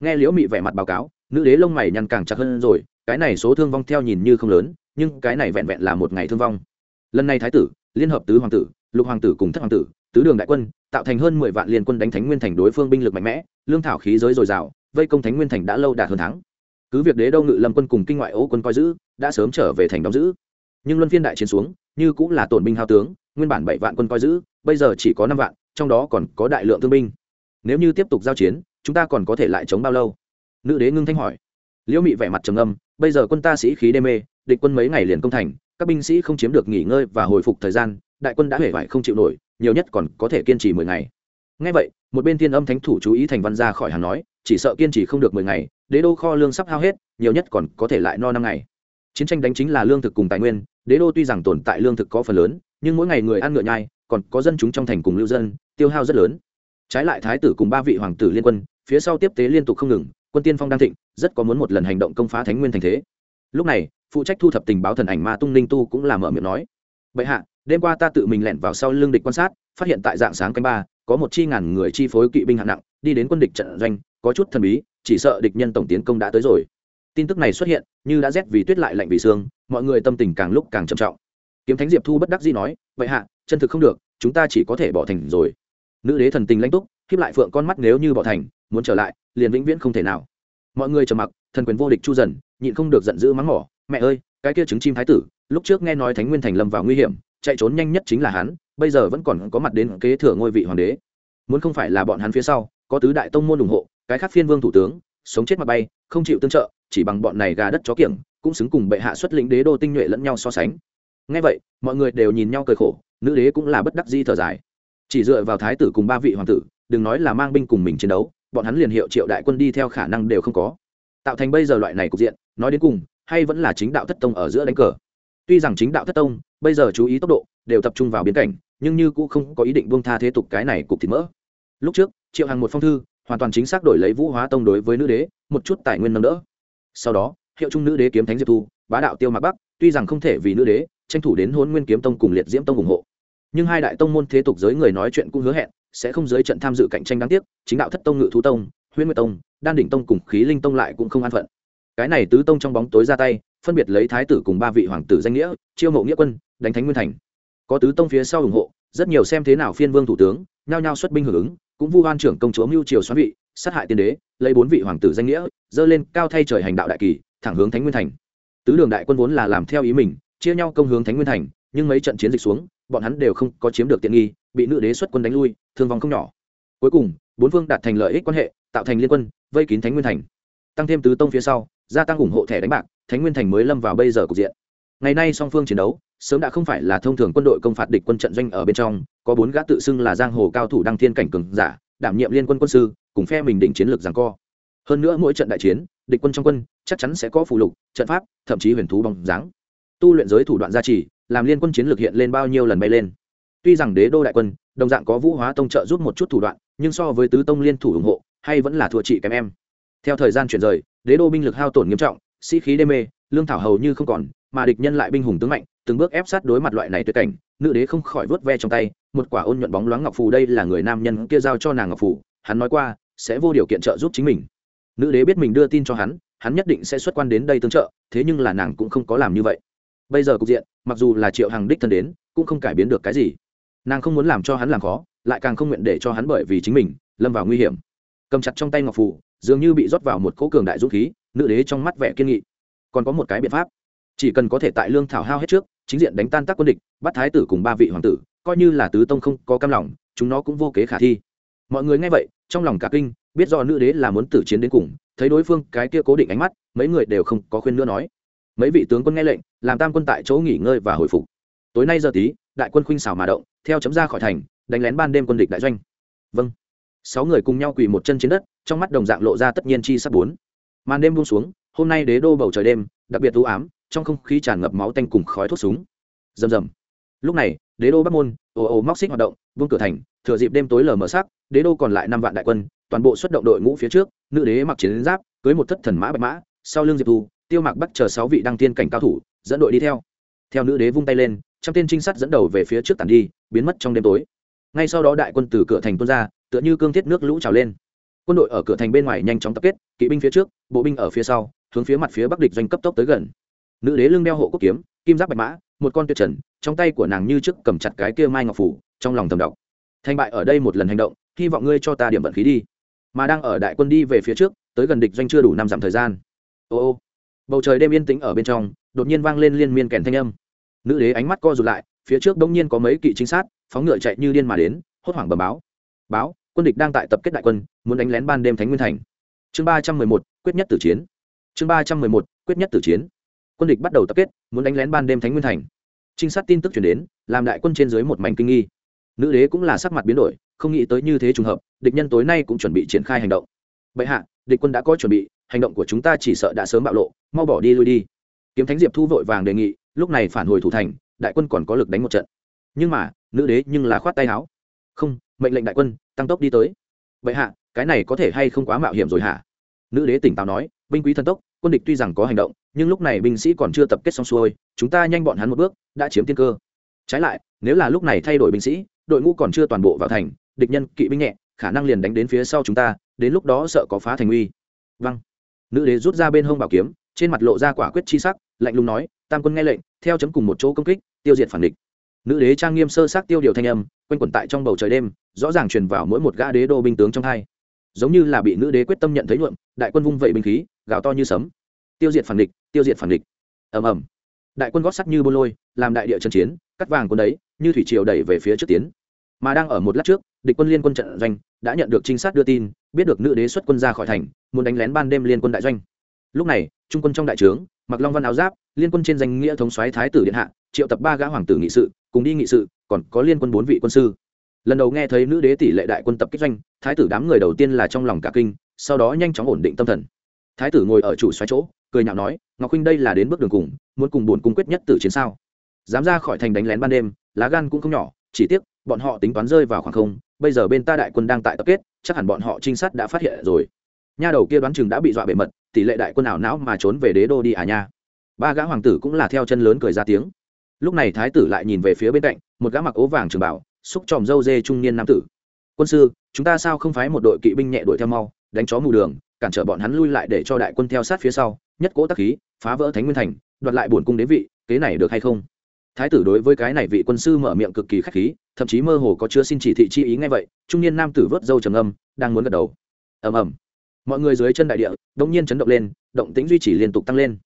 Speaker 1: Nghe liễu mị vẻ mặt báo cáo, nữ đế lông mày nhăn càng chặt hơn rồi, cái này số thương vong theo nhìn như không lớn, nhưng cái này vẹn vẹn là một ngày thương vong. Lần này thái tử, liên hợp tứ hoàng tử, lục hoàng tử cùng thất hoàng tử, tứ đường đại quân, tạo thành hơn mười vạn liên quân đánh thánh nguyên thành đối phương binh lực mạnh mẽ, lương thảo khí giới dồi dào, vây công thánh nguyên thành đã lâu đạt hơn tháng cứ việc đế đâu ngự lâm quân cùng kinh ngoại ô quân coi giữ, đã sớm trở về thành đóng giữ. Nhưng luân phiên đại chiến xuống, như cũng là tổn binh hao tướng, nguyên bản bảy vạn quân coi giữ bây giờ chỉ có năm vạn, trong đó còn có đại lượng thương binh. Nếu như tiếp tục giao chiến, chúng ta còn có thể lại chống bao lâu? Nữ đế ngưng thanh hỏi. Liễu mị vẻ mặt trầm âm bây giờ quân ta sĩ khí đê mê, địch quân mấy ngày liền công thành, các binh sĩ không chiếm được nghỉ ngơi và hồi phục thời gian, đại quân đã hể vải không chịu nổi, nhiều nhất còn có thể kiên trì mười ngày. Ngay vậy, một bên thiên âm thánh thủ chú ý thành văn ra khỏi hàng nói, chỉ sợ kiên trì không được mười ngày, đế đô kho lương sắp hao hết, nhiều nhất còn có thể lại no năm ngày. Chiến tranh đánh chính là lương thực cùng tài nguyên, đế đô tuy rằng tồn tại lương thực có phần lớn, nhưng mỗi ngày người ăn ngựa nhai còn có dân chúng trong thành cùng lưu dân, tiêu hao rất lớn. Trái lại thái tử cùng ba vị hoàng tử liên quân, phía sau tiếp tế liên tục không ngừng, quân tiên phong đang thịnh, rất có muốn một lần hành động công phá thánh nguyên thành thế. Lúc này, phụ trách thu thập tình báo thần ảnh ma tung ninh tu cũng làm mở miệng nói, bệ hạ, đêm qua ta tự mình lẻn vào sau lưng địch quan sát, phát hiện tại dạng sáng canh ba, có một chi ngàn người chi phối kỵ binh hạng nặng, đi đến quân địch trận doanh, có chút thần bí, chỉ sợ địch nhân tổng tiến công đã tới rồi. Tin tức này xuất hiện, như đã rét vì tuyết lại lạnh vì xương mọi người tâm tình càng lúc càng trầm trọng kiếm thánh diệp thu bất đắc dĩ nói, vậy hạ, chân thực không được, chúng ta chỉ có thể bỏ thành rồi. Nữ đế thần tình lãnh túc khiếp lại phượng con mắt nếu như bỏ thành, muốn trở lại, liền vĩnh viễn không thể nào. Mọi người trầm mặc, thần quyền vô địch chu dần, nhịn không được giận dữ mắng mỏ, mẹ ơi, cái kia trứng chim thái tử, lúc trước nghe nói thánh nguyên thành lâm vào nguy hiểm, chạy trốn nhanh nhất chính là hắn, bây giờ vẫn còn có mặt đến kế thừa ngôi vị hoàng đế. Muốn không phải là bọn hắn phía sau, có tứ đại tông môn ủng hộ, cái khác phiên vương thủ tướng, sống chết mà bay, không chịu tương trợ, chỉ bằng bọn này gà đất chó kiểng, cũng xứng cùng bệ hạ xuất lĩnh đế đô tinh nhuệ lẫn nhau so sánh ngay vậy, mọi người đều nhìn nhau cười khổ, nữ đế cũng là bất đắc di thở dài. Chỉ dựa vào thái tử cùng ba vị hoàng tử, đừng nói là mang binh cùng mình chiến đấu, bọn hắn liền hiệu triệu đại quân đi theo khả năng đều không có. Tạo thành bây giờ loại này cục diện, nói đến cùng, hay vẫn là chính đạo thất tông ở giữa đánh cờ. Tuy rằng chính đạo thất tông, bây giờ chú ý tốc độ đều tập trung vào biến cảnh, nhưng như cũng không có ý định buông tha thế tục cái này cục thịt mỡ. Lúc trước, triệu hàng một phong thư, hoàn toàn chính xác đổi lấy vũ hóa tông đối với nữ đế, một chút tài nguyên nâng đỡ. Sau đó, hiệu trung nữ đế kiếm thánh diệp thu, bá đạo tiêu mạc bắc, tuy rằng không thể vì nữ đế tranh thủ đến hôn nguyên kiếm tông cùng liệt diễm tông ủng hộ. Nhưng hai đại tông môn thế tục giới người nói chuyện cũng hứa hẹn, sẽ không giới trận tham dự cạnh tranh đáng tiếc, chính đạo thất tông ngự thú tông, huyễn nguyệt tông, đan đỉnh tông cùng khí linh tông lại cũng không an phận. Cái này tứ tông trong bóng tối ra tay, phân biệt lấy thái tử cùng ba vị hoàng tử danh nghĩa, chiêu mộ nghĩa quân, đánh thánh nguyên thành. Có tứ tông phía sau ủng hộ, rất nhiều xem thế nào phiên vương thủ tướng, nhao nhao xuất binh hưởng ứng, cũng vu hoan trưởng công chúa mưu triều xoắn vị, sát hại tiên đế, lấy bốn vị hoàng tử danh nghĩa, dơ lên cao thay trời hành đạo đại kỳ, thẳng hướng thánh nguyên thành. Tứ đường đại quân vốn là làm theo ý mình chia nhau công hướng thánh nguyên thành, nhưng mấy trận chiến dịch xuống, bọn hắn đều không có chiếm được tiện nghi, bị nữ đế xuất quân đánh lui, thương vong không nhỏ. Cuối cùng, bốn phương đạt thành lợi ích quan hệ, tạo thành liên quân, vây kín thánh nguyên thành. Tăng thêm tứ tông phía sau, gia tăng ủng hộ thẻ đánh bạc, thánh nguyên thành mới lâm vào bây giờ cục diện. Ngày nay song phương chiến đấu, sớm đã không phải là thông thường quân đội công phạt địch quân trận doanh ở bên trong, có bốn gã tự xưng là giang hồ cao thủ đăng thiên cảnh cường giả, đảm nhiệm liên quân quân sư, cùng phe mình định chiến lược giằng co. Hơn nữa mỗi trận đại chiến, địch quân trong quân chắc chắn sẽ có phụ lục, trận pháp, thậm chí huyền thú bóng dáng tu luyện giới thủ đoạn gia trì, làm liên quân chiến lược hiện lên bao nhiêu lần bay lên. Tuy rằng đế đô đại quân, đồng dạng có vũ hóa tông trợ giúp một chút thủ đoạn, nhưng so với tứ tông liên thủ ủng hộ, hay vẫn là thua trị kém em. Theo thời gian chuyển rời, đế đô binh lực hao tổn nghiêm trọng, sĩ khí đê mê, lương thảo hầu như không còn, mà địch nhân lại binh hùng tướng mạnh, từng bước ép sát đối mặt loại này tuyệt cảnh, nữ đế không khỏi vớt ve trong tay, một quả ôn nhuận bóng loáng ngọc phù đây là người nam nhân kia giao cho nàng ngọc phù, hắn nói qua, sẽ vô điều kiện trợ giúp chính mình. Nữ đế biết mình đưa tin cho hắn hắn nhất định sẽ xuất quan đến đây tương trợ, thế nhưng là nàng cũng không có làm như vậy bây giờ cục diện, mặc dù là triệu hàng đích thân đến, cũng không cải biến được cái gì. Nàng không muốn làm cho hắn làm khó, lại càng không nguyện để cho hắn bởi vì chính mình, lâm vào nguy hiểm. Cầm chặt trong tay ngọc phù, dường như bị rót vào một cỗ cường đại dũng khí, nữ đế trong mắt vẻ kiên nghị. Còn có một cái biện pháp. Chỉ cần có thể tại lương thảo hao hết trước, chính diện đánh tan tác quân địch, bắt thái tử cùng ba vị hoàng tử, coi như là tứ tông không có cam lòng, chúng nó cũng vô kế khả thi. Mọi người nghe vậy, trong lòng cả kinh, biết do nữ đế là muốn tử chiến đến cùng, thấy đối phương cái kia cố định ánh mắt, mấy người đều không có khuyên nữa nói mấy vị tướng quân nghe lệnh, làm tam quân tại chỗ nghỉ ngơi và hồi phục. Tối nay giờ tí, đại quân khuynh xảo mà động, theo chấm ra khỏi thành, đánh lén ban đêm quân địch đại doanh. Vâng. Sáu người cùng nhau quỳ một chân trên đất, trong mắt đồng dạng lộ ra tất nhiên chi sắp bốn. Màn đêm buông xuống, hôm nay đế đô bầu trời đêm, đặc biệt u ám, trong không khí tràn ngập máu tanh cùng khói thuốc súng. Rầm rầm. Lúc này, đế đô bắc môn, ồ ồ móc xích hoạt động vương cửa thành, thừa dịp đêm tối lờ mờ sắc, đế đô còn lại năm vạn đại quân, toàn bộ xuất động đội ngũ phía trước, nữ đế mặc chiến giáp, cưới một thất thần mã bạch mã, sau lưng diệp thu tiêu mạc bắt chờ sáu vị đăng tiên cảnh cao thủ, dẫn đội đi theo. Theo nữ đế vung tay lên, trăm tên trinh sát dẫn đầu về phía trước tàn đi, biến mất trong đêm tối. Ngay sau đó đại quân từ cửa thành tuôn ra, tựa như cương thiết nước lũ trào lên. Quân đội ở cửa thành bên ngoài nhanh chóng tập kết, kỵ binh phía trước, bộ binh ở phía sau, hướng phía mặt phía bắc địch doanh cấp tốc tới gần. Nữ đế lưng đeo hộ quốc kiếm, kim giáp bạch mã, một con tuyệt trần, trong tay của nàng như trước cầm chặt cái kia mai ngọc phủ, trong lòng thầm đọc. Thành bại ở đây một lần hành động, hy vọng ngươi cho ta điểm vận khí đi. Mà đang ở đại quân đi về phía trước, tới gần địch doanh chưa đủ năm dặm thời gian. Ô ô bầu trời đêm yên tĩnh ở bên trong, đột nhiên vang lên liên miên kèn thanh âm. Nữ đế ánh mắt co rụt lại, phía trước đông nhiên có mấy kỵ trinh sát, phóng ngựa chạy như điên mà đến, hốt hoảng bờ báo. Báo, quân địch đang tại tập kết đại quân, muốn đánh lén ban đêm thánh nguyên thành. Chương ba trăm mười một, quyết nhất tử chiến. Chương ba trăm mười một, quyết nhất tử chiến. Quân địch bắt đầu tập kết, muốn đánh lén ban đêm thánh nguyên thành. Trinh sát tin tức chuyển đến, làm đại quân trên dưới một mảnh kinh nghi. Nữ đế cũng là sắc mặt biến đổi, không nghĩ tới như thế trùng hợp, địch nhân tối nay cũng chuẩn bị triển khai hành động. Bệ hạ, địch quân đã có chuẩn bị hành động của chúng ta chỉ sợ đã sớm bạo lộ, mau bỏ đi lui đi. Kiếm thánh diệp thu vội vàng đề nghị, lúc này phản hồi thủ thành, đại quân còn có lực đánh một trận. Nhưng mà, nữ đế nhưng là khoát tay áo. Không, mệnh lệnh đại quân, tăng tốc đi tới. Vậy hạ, cái này có thể hay không quá mạo hiểm rồi hả? Nữ đế tỉnh táo nói, binh quý thần tốc, quân địch tuy rằng có hành động, nhưng lúc này binh sĩ còn chưa tập kết xong xuôi, chúng ta nhanh bọn hắn một bước, đã chiếm tiên cơ. Trái lại, nếu là lúc này thay đổi binh sĩ, đội ngũ còn chưa toàn bộ vào thành, địch nhân kỵ binh nhẹ, khả năng liền đánh đến phía sau chúng ta, đến lúc đó sợ có phá thành uy. Vâng nữ đế rút ra bên hông bảo kiếm, trên mặt lộ ra quả quyết chi sắc, lạnh lùng nói, tam quân nghe lệnh, theo chấm cùng một chỗ công kích, tiêu diệt phản địch. Nữ đế trang nghiêm sơ sát tiêu điều thanh âm, quanh quẩn tại trong bầu trời đêm, rõ ràng truyền vào mỗi một gã đế đô binh tướng trong hai. Giống như là bị nữ đế quyết tâm nhận thấy nhuộm, đại quân vung vẩy binh khí, gào to như sấm. Tiêu diệt phản địch, tiêu diệt phản địch. Ầm ầm. Đại quân gót sắt như bô lôi, làm đại địa trần chiến, cắt vàng quân đấy, như thủy triều đẩy về phía trước tiến. Mà đang ở một lát trước địch quân liên quân trận doanh, đã nhận được trinh sát đưa tin, biết được nữ đế xuất quân ra khỏi thành, muốn đánh lén ban đêm liên quân đại doanh. Lúc này, trung quân trong đại trướng, mặc long văn áo giáp, liên quân trên danh nghĩa thống soái thái tử điện hạ, triệu tập ba gã hoàng tử nghị sự, cùng đi nghị sự, còn có liên quân bốn vị quân sư. Lần đầu nghe thấy nữ đế tỷ lệ đại quân tập kích doanh, thái tử đám người đầu tiên là trong lòng cả kinh, sau đó nhanh chóng ổn định tâm thần. Thái tử ngồi ở chủ xoáy chỗ, cười nhạo nói, ngọc huynh đây là đến bước đường cùng, muốn cùng bổn cung quyết nhất tử chiến sao? Dám ra khỏi thành đánh lén ban đêm, lá gan cũng không nhỏ, chỉ tiếc, bọn họ tính toán rơi vào khoảng không bây giờ bên ta đại quân đang tại tập kết, chắc hẳn bọn họ trinh sát đã phát hiện rồi. Nha đầu kia đoán chừng đã bị dọa bề mật, tỷ lệ đại quân ảo não mà trốn về đế đô đi à nha. Ba gã hoàng tử cũng là theo chân lớn cười ra tiếng. Lúc này thái tử lại nhìn về phía bên cạnh, một gã mặc ố vàng trường bảo, xúc tròm dâu dê trung niên nam tử. Quân sư, chúng ta sao không phái một đội kỵ binh nhẹ đuổi theo mau, đánh chó mù đường, cản trở bọn hắn lui lại để cho đại quân theo sát phía sau, nhất cỗ tắc khí, phá vỡ thánh nguyên thành, đoạt lại bổn cung đế vị, kế này được hay không? Thái tử đối với cái này vị quân sư mở miệng cực kỳ khách khí, thậm chí mơ hồ có chứa xin chỉ thị chi ý ngay vậy, trung niên nam tử vớt dâu trầm âm đang muốn gật đầu. Ầm ầm. Mọi người dưới chân đại địa đống nhiên chấn động lên, động tĩnh duy trì liên tục tăng lên.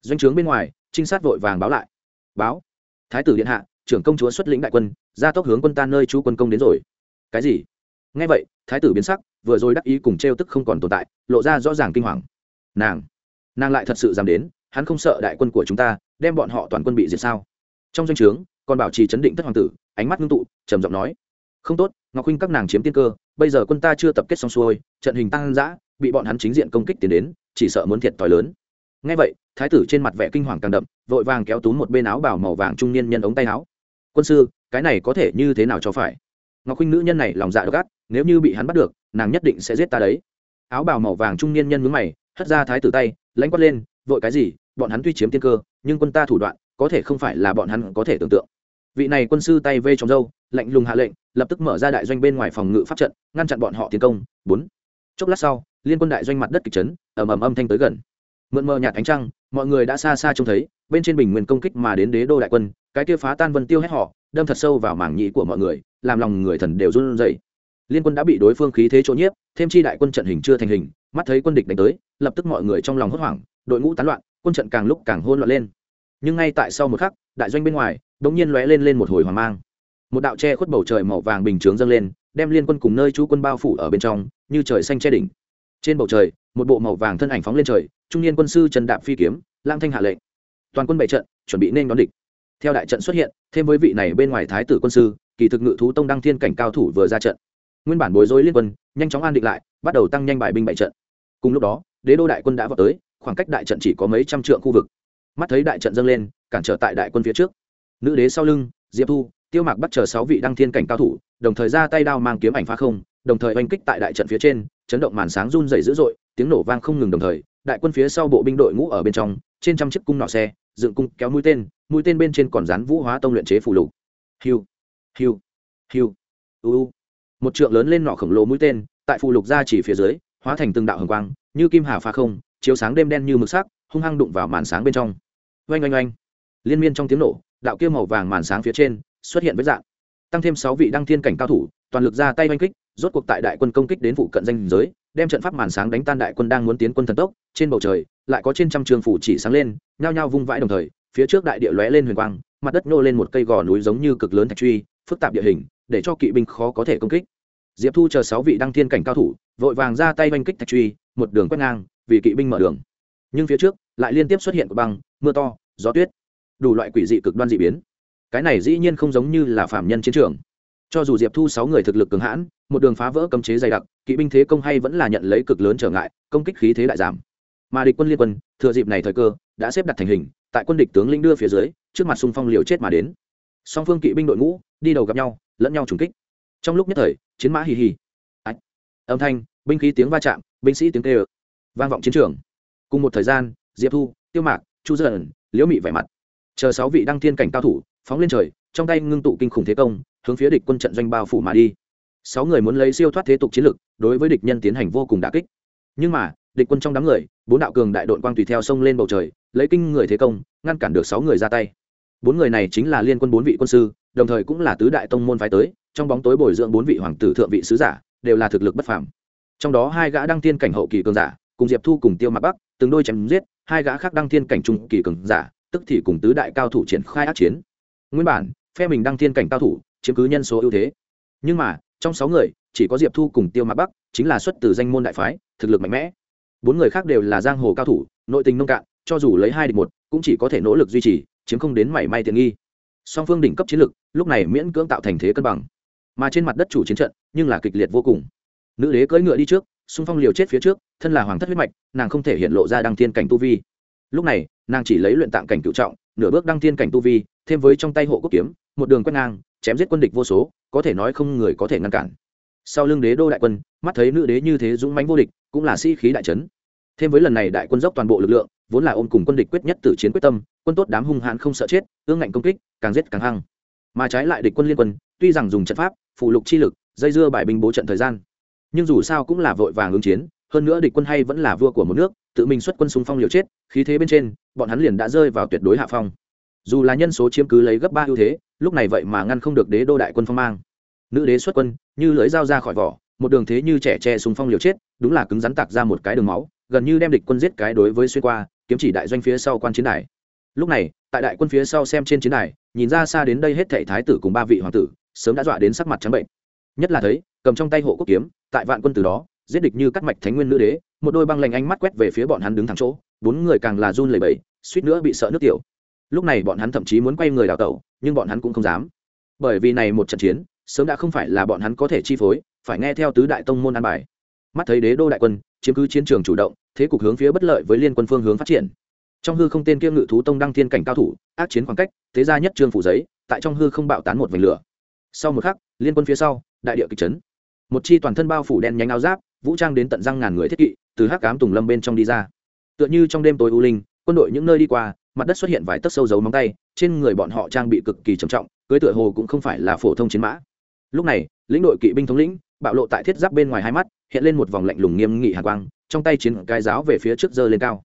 Speaker 1: Doanh trướng bên ngoài, trinh sát vội vàng báo lại. Báo. Thái tử điện hạ, trưởng công chúa xuất lĩnh đại quân ra tốc hướng quân ta nơi chú quân công đến rồi. Cái gì? Nghe vậy, thái tử biến sắc, vừa rồi đắc ý cùng t tức không còn tồn tại, lộ ra rõ ràng kinh hoàng. Nàng. Nàng lại thật sự dám đến, hắn không sợ đại quân của chúng ta, đem bọn họ toàn quân bị diệt sao? Trong doanh trướng còn bảo trì chấn định tất hoàng tử, ánh mắt ngưng tụ, trầm giọng nói, không tốt, ngọc huynh các nàng chiếm tiên cơ, bây giờ quân ta chưa tập kết xong xuôi, trận hình tăng giã bị bọn hắn chính diện công kích tiến đến, chỉ sợ muốn thiệt thòi lớn. Ngay vậy, thái tử trên mặt vẻ kinh hoàng càng đậm, vội vàng kéo túm một bên áo bảo màu vàng trung niên nhân ống tay áo. Quân sư, cái này có thể như thế nào cho phải? Ngọc huynh nữ nhân này lòng dạ gắt nếu như bị hắn bắt được, nàng nhất định sẽ giết ta đấy. Áo bào màu vàng trung niên nhân mướn mày, hất ra thái tử tay, lãnh quát lên, vội cái gì? Bọn hắn tuy chiếm tiên cơ, nhưng quân ta thủ đoạn có thể không phải là bọn hắn có thể tưởng tượng. Vị này quân sư tay vê trong dâu lạnh lùng hạ lệnh, lập tức mở ra đại doanh bên ngoài phòng ngự pháp trận, ngăn chặn bọn họ tiến công. Bốn. Chốc lát sau, liên quân đại doanh mặt đất kịch chấn, ầm ầm âm thanh tới gần. Mượn mờ nhạt ánh trăng, mọi người đã xa xa trông thấy, bên trên bình nguyên công kích mà đến đế đô đại quân, cái kia phá tan vân tiêu hết họ đâm thật sâu vào mảng nhĩ của mọi người, làm lòng người thần đều run rẩy. Liên quân đã bị đối phương khí thế chỗ nhiếp, thêm chi đại quân trận hình chưa thành hình, mắt thấy quân địch đánh tới, lập tức mọi người trong lòng hốt hoảng, đội ngũ tán loạn, quân trận càng lúc càng hôn loạn lên nhưng ngay tại sau một khắc, đại doanh bên ngoài đ ỗ n g nhiên lóe lên lên một hồi hoàng mang. Một đạo che khuất bầu trời màu vàng bình chướng dâng lên, đem liên quân cùng nơi chú quân bao phủ ở bên trong, như trời xanh che đỉnh. Trên bầu trời, một bộ màu vàng thân ảnh phóng lên trời, trung niên quân sư trần đạp phi kiếm, lang thanh hạ lệnh. Toàn quân bày trận, chuẩn bị nên đón địch. Theo đại trận xuất hiện, thêm với vị này bên ngoài thái tử quân sư, kỳ thực ngự thú tông đăng thiên cảnh cao thủ vừa ra trận. Nguyên bản bối rối liên quân, nhanh chóng an định lại, bắt đầu tăng nhanh bài binh bại trận. Cùng lúc đó, đế đô đại quân đã vào tới, khoảng cách đại trận chỉ có mấy trăm trượng khu vực mắt thấy đại trận dâng lên, cản trở tại đại quân phía trước. Nữ đế sau lưng, diệp thu, tiêu mạc bắt chờ sáu vị đăng thiên cảnh cao thủ, đồng thời ra tay đao mang kiếm ảnh phá không, đồng thời oanh kích tại đại trận phía trên, chấn động màn sáng run dày dữ dội, tiếng nổ vang không ngừng đồng thời, đại quân phía sau bộ binh đội ngũ ở bên trong, trên trăm chiếc cung nọ xe, dựng cung kéo mũi tên mũi tên bên trên còn dán vũ hóa tông luyện chế phủ lục. Hiu hiu hiu uu một trượng lớn lên nọ khổng lồ mũi tên, tại phù lục ra chỉ phía dưới, hóa thành từng đạo hồng quang, như kim hà phá không, chiếu sáng đêm đen như mực sắc hung hăng đụng vào màn sáng bên trong. Oanh oanh oanh. Liên miên trong tiếng nổ, đạo kia màu vàng màn sáng phía trên xuất hiện với dạng. Tăng thêm sáu vị đăng thiên cảnh cao thủ, toàn lực ra tay oanh kích, rốt cuộc tại đại quân công kích đến phụ cận danh giới, đem trận pháp màn sáng đánh tan đại quân đang muốn tiến quân thần tốc, trên bầu trời, lại có trên trăm trường phủ chỉ sáng lên, nhao nhao vung vãi đồng thời, phía trước đại địa lóe lên huyền quang, mặt đất nô lên một cây gò núi giống như cực lớn thạch truy, phức tạp địa hình, để cho kỵ binh khó có thể công kích. Diệp thu chờ sáu vị đăng thiên cảnh cao thủ, vội vàng ra tay oanh kích thạch truy, một đường quét ngang, vì kỵ binh mở đường. Nhưng phía trước lại liên tiếp xuất hiện của băng, mưa to, gió tuyết. Đủ loại quỷ dị cực đoan dị biến. Cái này dĩ nhiên không giống như là phạm nhân chiến trường. Cho dù diệp thu sáu người thực lực cường hãn, một đường phá vỡ cấm chế dày đặc, kỵ binh thế công hay vẫn là nhận lấy cực lớn trở ngại, công kích khí thế đại giảm. Mà địch quân liên quân, thừa dịp này thời cơ, đã xếp đặt thành hình, tại quân địch tướng lĩnh đưa phía dưới, trước mặt xung phong liều chết mà đến. Song phương kỵ binh đội ngũ, đi đầu gặp nhau, lẫn nhau trùng kích. Trong lúc nhất thời, chiến mã hì hì. Ách. Âm thanh, binh khí tiếng va chạm, binh sĩ tiếng kê vang vọng chiến trường. Cùng một thời gian diệp thu tiêu mạc chu dần liễu mị vẻ mặt chờ sáu vị đăng thiên cảnh cao thủ phóng lên trời trong tay ngưng tụ kinh khủng thế công hướng phía địch quân trận doanh bao phủ mà đi sáu người muốn lấy siêu thoát thế tục chiến lực đối với địch nhân tiến hành vô cùng đà kích nhưng mà địch quân trong đám người bốn đạo cường đại đội quang tùy theo sông lên bầu trời lấy kinh người thế công ngăn cản được sáu người ra tay bốn người này chính là liên quân bốn vị quân sư đồng thời cũng là tứ đại tông môn phái tới trong bóng tối bồi dưỡng bốn vị hoàng tử thượng vị sứ giả đều là thực lực bất phàm trong đó hai gã đăng thiên cảnh hậu kỳ cường giả cùng diệp thu cùng tiêu Mặc bắc từng đôi chém giết hai gã khác đăng thiên cảnh trung kỳ cường giả, tức thì cùng tứ đại cao thủ triển khai ác chiến. Nguyên bản, phe mình đăng thiên cảnh cao thủ chiếm cứ nhân số ưu thế. Nhưng mà, trong sáu người, chỉ có diệp thu cùng tiêu mạc bắc chính là xuất từ danh môn đại phái, thực lực mạnh mẽ. Bốn người khác đều là giang hồ cao thủ, nội tình nông cạn, cho dù lấy hai địch một, cũng chỉ có thể nỗ lực duy trì, chiếm không đến mảy may tiện nghi. Song phương đỉnh cấp chiến lực, lúc này miễn cưỡng tạo thành thế cân bằng. Mà trên mặt đất chủ chiến trận, nhưng là kịch liệt vô cùng. Nữ đế cưỡi ngựa đi trước xung phong liều chết phía trước, thân là hoàng thất huyết mạch, nàng không thể hiện lộ ra đăng thiên cảnh tu vi. Lúc này, nàng chỉ lấy luyện tạng cảnh cựu trọng, nửa bước đăng thiên cảnh tu vi, thêm với trong tay hộ quốc kiếm, một đường quét ngang, chém giết quân địch vô số, có thể nói không người có thể ngăn cản. Sau lưng đế đô đại quân, mắt thấy nữ đế như thế dũng mãnh vô địch, cũng là sĩ、si、khí đại trấn thêm với lần này đại quân dốc toàn bộ lực lượng, vốn là ôm cùng quân địch quyết nhất tử chiến quyết tâm, quân tốt đám hung hãn không sợ chết, ương ngạnh công kích, càng giết càng hăng. Mà trái lại địch quân liên quân, tuy rằng dùng trận pháp, phụ lục chi lực, dây dưa bài binh bố trận thời gian nhưng dù sao cũng là vội vàng ứng chiến, hơn nữa địch quân hay vẫn là vua của một nước, tự mình xuất quân xung phong liều chết, khí thế bên trên, bọn hắn liền đã rơi vào tuyệt đối hạ phong. Dù là nhân số chiếm cứ lấy gấp ba ưu thế, lúc này vậy mà ngăn không được đế đô đại quân phong mang. Nữ đế xuất quân, như lưỡi dao ra khỏi vỏ, một đường thế như trẻ tre xung phong liều chết, đúng là cứng rắn tạc ra một cái đường máu, gần như đem địch quân giết cái đối với xuyên qua, kiếm chỉ đại doanh phía sau quan chiến đài. Lúc này, tại đại quân phía sau xem trên chiến đài, nhìn ra xa đến đây hết thảy thái tử cùng ba vị hoàng tử, sớm đã dọa đến sắc mặt trắng bệnh nhất là thấy, cầm trong tay hộ quốc kiếm, tại vạn quân từ đó, giết địch như cắt mạch thánh nguyên nữ đế, một đôi băng lành ánh mắt quét về phía bọn hắn đứng thẳng chỗ, bốn người càng là run lẩy bẩy, suýt nữa bị sợ nước tiểu. Lúc này bọn hắn thậm chí muốn quay người đào tẩu, nhưng bọn hắn cũng không dám. Bởi vì này một trận chiến, sớm đã không phải là bọn hắn có thể chi phối, phải nghe theo tứ đại tông môn an bài. Mắt thấy đế đô đại quân, chiếm cứ chiến trường chủ động, thế cục hướng phía bất lợi với liên quân phương hướng phát triển. Trong hư không tên kia ngự thú tông đăng thiên cảnh cao thủ, ác chiến khoảng cách, thế ra nhất trương phủ giấy, tại trong hư không bạo tán một vành lửa. Sau một khắc, liên quân phía sau đại địa kịch trấn một chi toàn thân bao phủ đen nhánh áo giáp, vũ trang đến tận răng ngàn người thiết kỵ, từ hắc cám tùng lâm bên trong đi ra. Tựa như trong đêm tối u linh, quân đội những nơi đi qua, mặt đất xuất hiện vài tấc sâu dấu móng tay, trên người bọn họ trang bị cực kỳ trầm trọng, cưới tựa hồ cũng không phải là phổ thông chiến mã. Lúc này, lĩnh đội kỵ binh thống lĩnh, bạo lộ tại thiết giáp bên ngoài hai mắt, hiện lên một vòng lạnh lùng nghiêm nghị hạ quang, trong tay chiến cái giáo về phía trước giơ lên cao.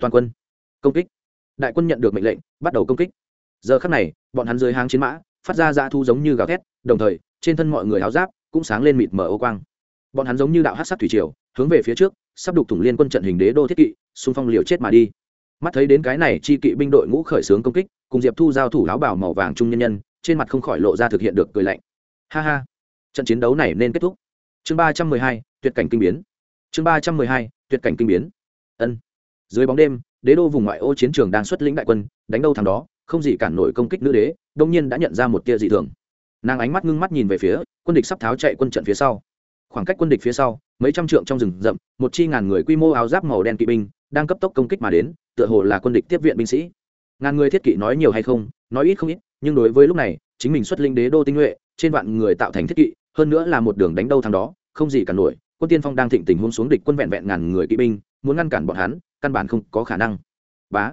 Speaker 1: Toàn quân, công kích. Đại quân nhận được mệnh lệnh, bắt đầu công kích. Giờ khắc này, bọn hắn dưới hang chiến mã, phát ra ra thu giống như gào thét, đồng thời trên thân mọi người áo giáp cũng sáng lên mịt mờ ô quang. Bọn hắn giống như đạo hát sắc thủy triều, hướng về phía trước, sắp đục thủng liên quân trận hình đế đô thiết kỵ, xung phong liều chết mà đi. Mắt thấy đến cái này, chi kỵ binh đội ngũ khởi xướng công kích, cùng diệp thu giao thủ áo bảo màu vàng trung nhân nhân, trên mặt không khỏi lộ ra thực hiện được cười lạnh. Ha ha. Trận chiến đấu này nên kết thúc. Chương ba trăm mười hai, tuyệt cảnh kinh biến. Chương ba trăm mười hai, tuyệt cảnh kinh biến. Ân. Dưới bóng đêm, đế đô vùng ngoại ô chiến trường đang xuất lĩnh đại quân, đánh đâu thằng đó, không gì cản nổi công kích nữ đế, đông nhiên đã nhận ra một tia dị thường nàng ánh mắt ngưng mắt nhìn về phía quân địch sắp tháo chạy quân trận phía sau. Khoảng cách quân địch phía sau, mấy trăm trượng trong rừng rậm, một chi ngàn người quy mô áo giáp màu đen kỵ binh đang cấp tốc công kích mà đến, tựa hồ là quân địch tiếp viện binh sĩ. Ngàn người thiết kỵ nói nhiều hay không, nói ít không ít, nhưng đối với lúc này, chính mình xuất linh đế đô tinh nhuệ, trên vạn người tạo thành thiết kỵ, hơn nữa là một đường đánh đâu thằng đó, không gì cả nổi, quân tiên phong đang thịnh tình huống xuống địch quân vẹn vẹn ngàn người kỵ binh, muốn ngăn cản bọn hắn, căn bản không có khả năng. Bá.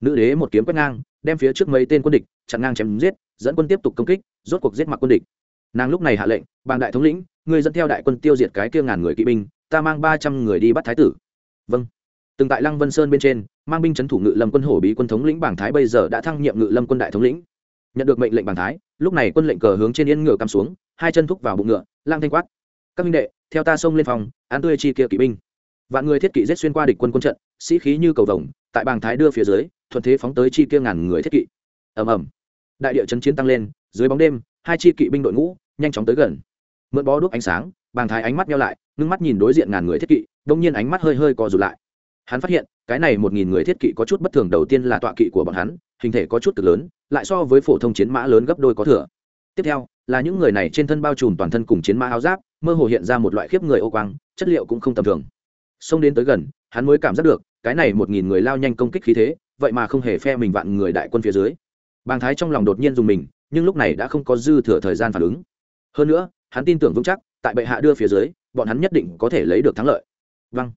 Speaker 1: Nữ đế một kiếm quét ngang, đem phía trước mấy tên quân địch chặn ngang chém giết, dẫn quân tiếp tục công kích, rốt cuộc giết mặc quân địch. Nàng lúc này hạ lệnh, bàng đại thống lĩnh người dẫn theo đại quân tiêu diệt cái kia ngàn người kỵ binh, ta mang ba trăm người đi bắt thái tử. Vâng. Từng tại lăng vân sơn bên trên, mang binh c h ấ n thủ ngự lâm quân hổ bí quân thống lĩnh bảng thái bây giờ đã thăng nhiệm ngự lâm quân đại thống lĩnh. Nhận được mệnh lệnh bảng thái, lúc này quân lệnh cờ hướng trên yên ngựa cắm xuống, hai chân thúc vào bụng ngựa, lang thanh quát, các minh đệ, theo ta xông lên phòng, án tươi chi kia kỵ binh. Vạn người thiết kỵ giết xuyên qua địch quân quân trận, sĩ khí như cầu vồng, tại bàng thái đưa phía dưới, thuận thế phóng tới chi kia ngàn người thiết kỵ. Ầm ầm đại địa chấn chiến tăng lên, dưới bóng đêm, hai chi kỵ binh đội ngũ nhanh chóng tới gần. Mượn bó đuốc ánh sáng, bàng thái ánh mắt nhau lại, ngưng mắt nhìn đối diện ngàn người thiết kỵ, đông nhiên ánh mắt hơi hơi co rụt lại. Hắn phát hiện, cái này một nghìn người thiết kỵ có chút bất thường đầu tiên là tọa kỵ của bọn hắn, hình thể có chút cực lớn, lại so với phổ thông chiến mã lớn gấp đôi có thừa. Tiếp theo, là những người này trên thân bao trùm toàn thân cùng chiến mã áo giáp, mơ hồ hiện ra một loại khiếp người ô quang, chất liệu cũng không tầm thường. Xông đến tới gần, hắn mới cảm giác được, cái này một nghìn người lao nhanh công kích khí thế, vậy mà không hề phe mình vạn người đại quân phía dưới bàng thái trong lòng đột nhiên dùng mình, nhưng lúc này đã không có dư thừa thời gian phản ứng. Hơn nữa, hắn tin tưởng vững chắc, tại bệ hạ đưa phía dưới, bọn hắn nhất định có thể lấy được thắng lợi. Vâng.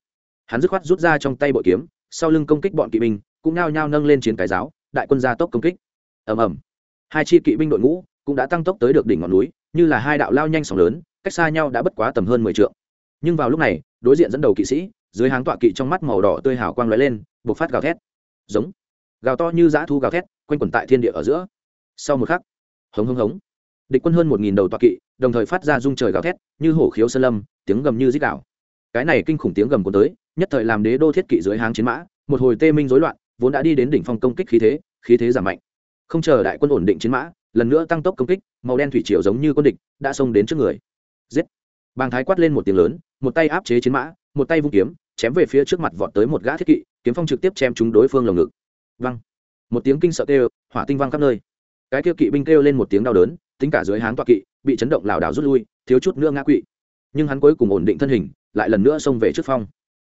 Speaker 1: Hắn dứt khoát rút ra trong tay bội kiếm, sau lưng công kích bọn kỵ binh, cũng nao nhao nâng lên chiến cái giáo, đại quân gia tốc công kích. Ầm ầm. Hai chi kỵ binh đội ngũ cũng đã tăng tốc tới được đỉnh ngọn núi, như là hai đạo lao nhanh sóng lớn, cách xa nhau đã bất quá tầm hơn mười t nhưng vào lúc này, đối diện dẫn đầu kỵ sĩ, dưới háng tọa kỵ trong mắt màu đỏ tươi hào quang lóe lên, bộc phát gào thét. Giống. Gào to như dã thu gào thét quanh quẩn tại thiên địa ở giữa. Sau một khắc, hống hống hống, địch quân hơn một nghìn đầu tọa kỵ, đồng thời phát ra rung trời gào thét, như hổ khiếu sơn lâm, tiếng gầm như dích đạo cái này kinh khủng tiếng gầm của tới, nhất thời làm đế đô thiết kỵ dưới háng chiến mã, một hồi tê minh rối loạn, vốn đã đi đến đỉnh phong công kích khí thế khí thế giảm mạnh. Không chờ đại quân ổn định chiến mã, lần nữa tăng tốc công kích, màu đen thủy triều giống như quân địch, đã xông đến trước người. Giết! Bàng thái quát lên một tiếng lớn, một tay áp chế chiến mã, một tay vung kiếm, chém về phía trước mặt vọt tới một gã thiết kỵ, kiếm phong trực tiếp chém trúng đối phương lồng ngực. Văng một tiếng kinh sợ kêu, hỏa tinh văng khắp nơi. Cái kia kỵ binh kêu lên một tiếng đau đớn, tính cả dưới háng toa kỵ, bị chấn động lảo đảo rút lui, thiếu chút nữa ngã quỵ. Nhưng hắn cuối cùng ổn định thân hình, lại lần nữa xông về trước phong.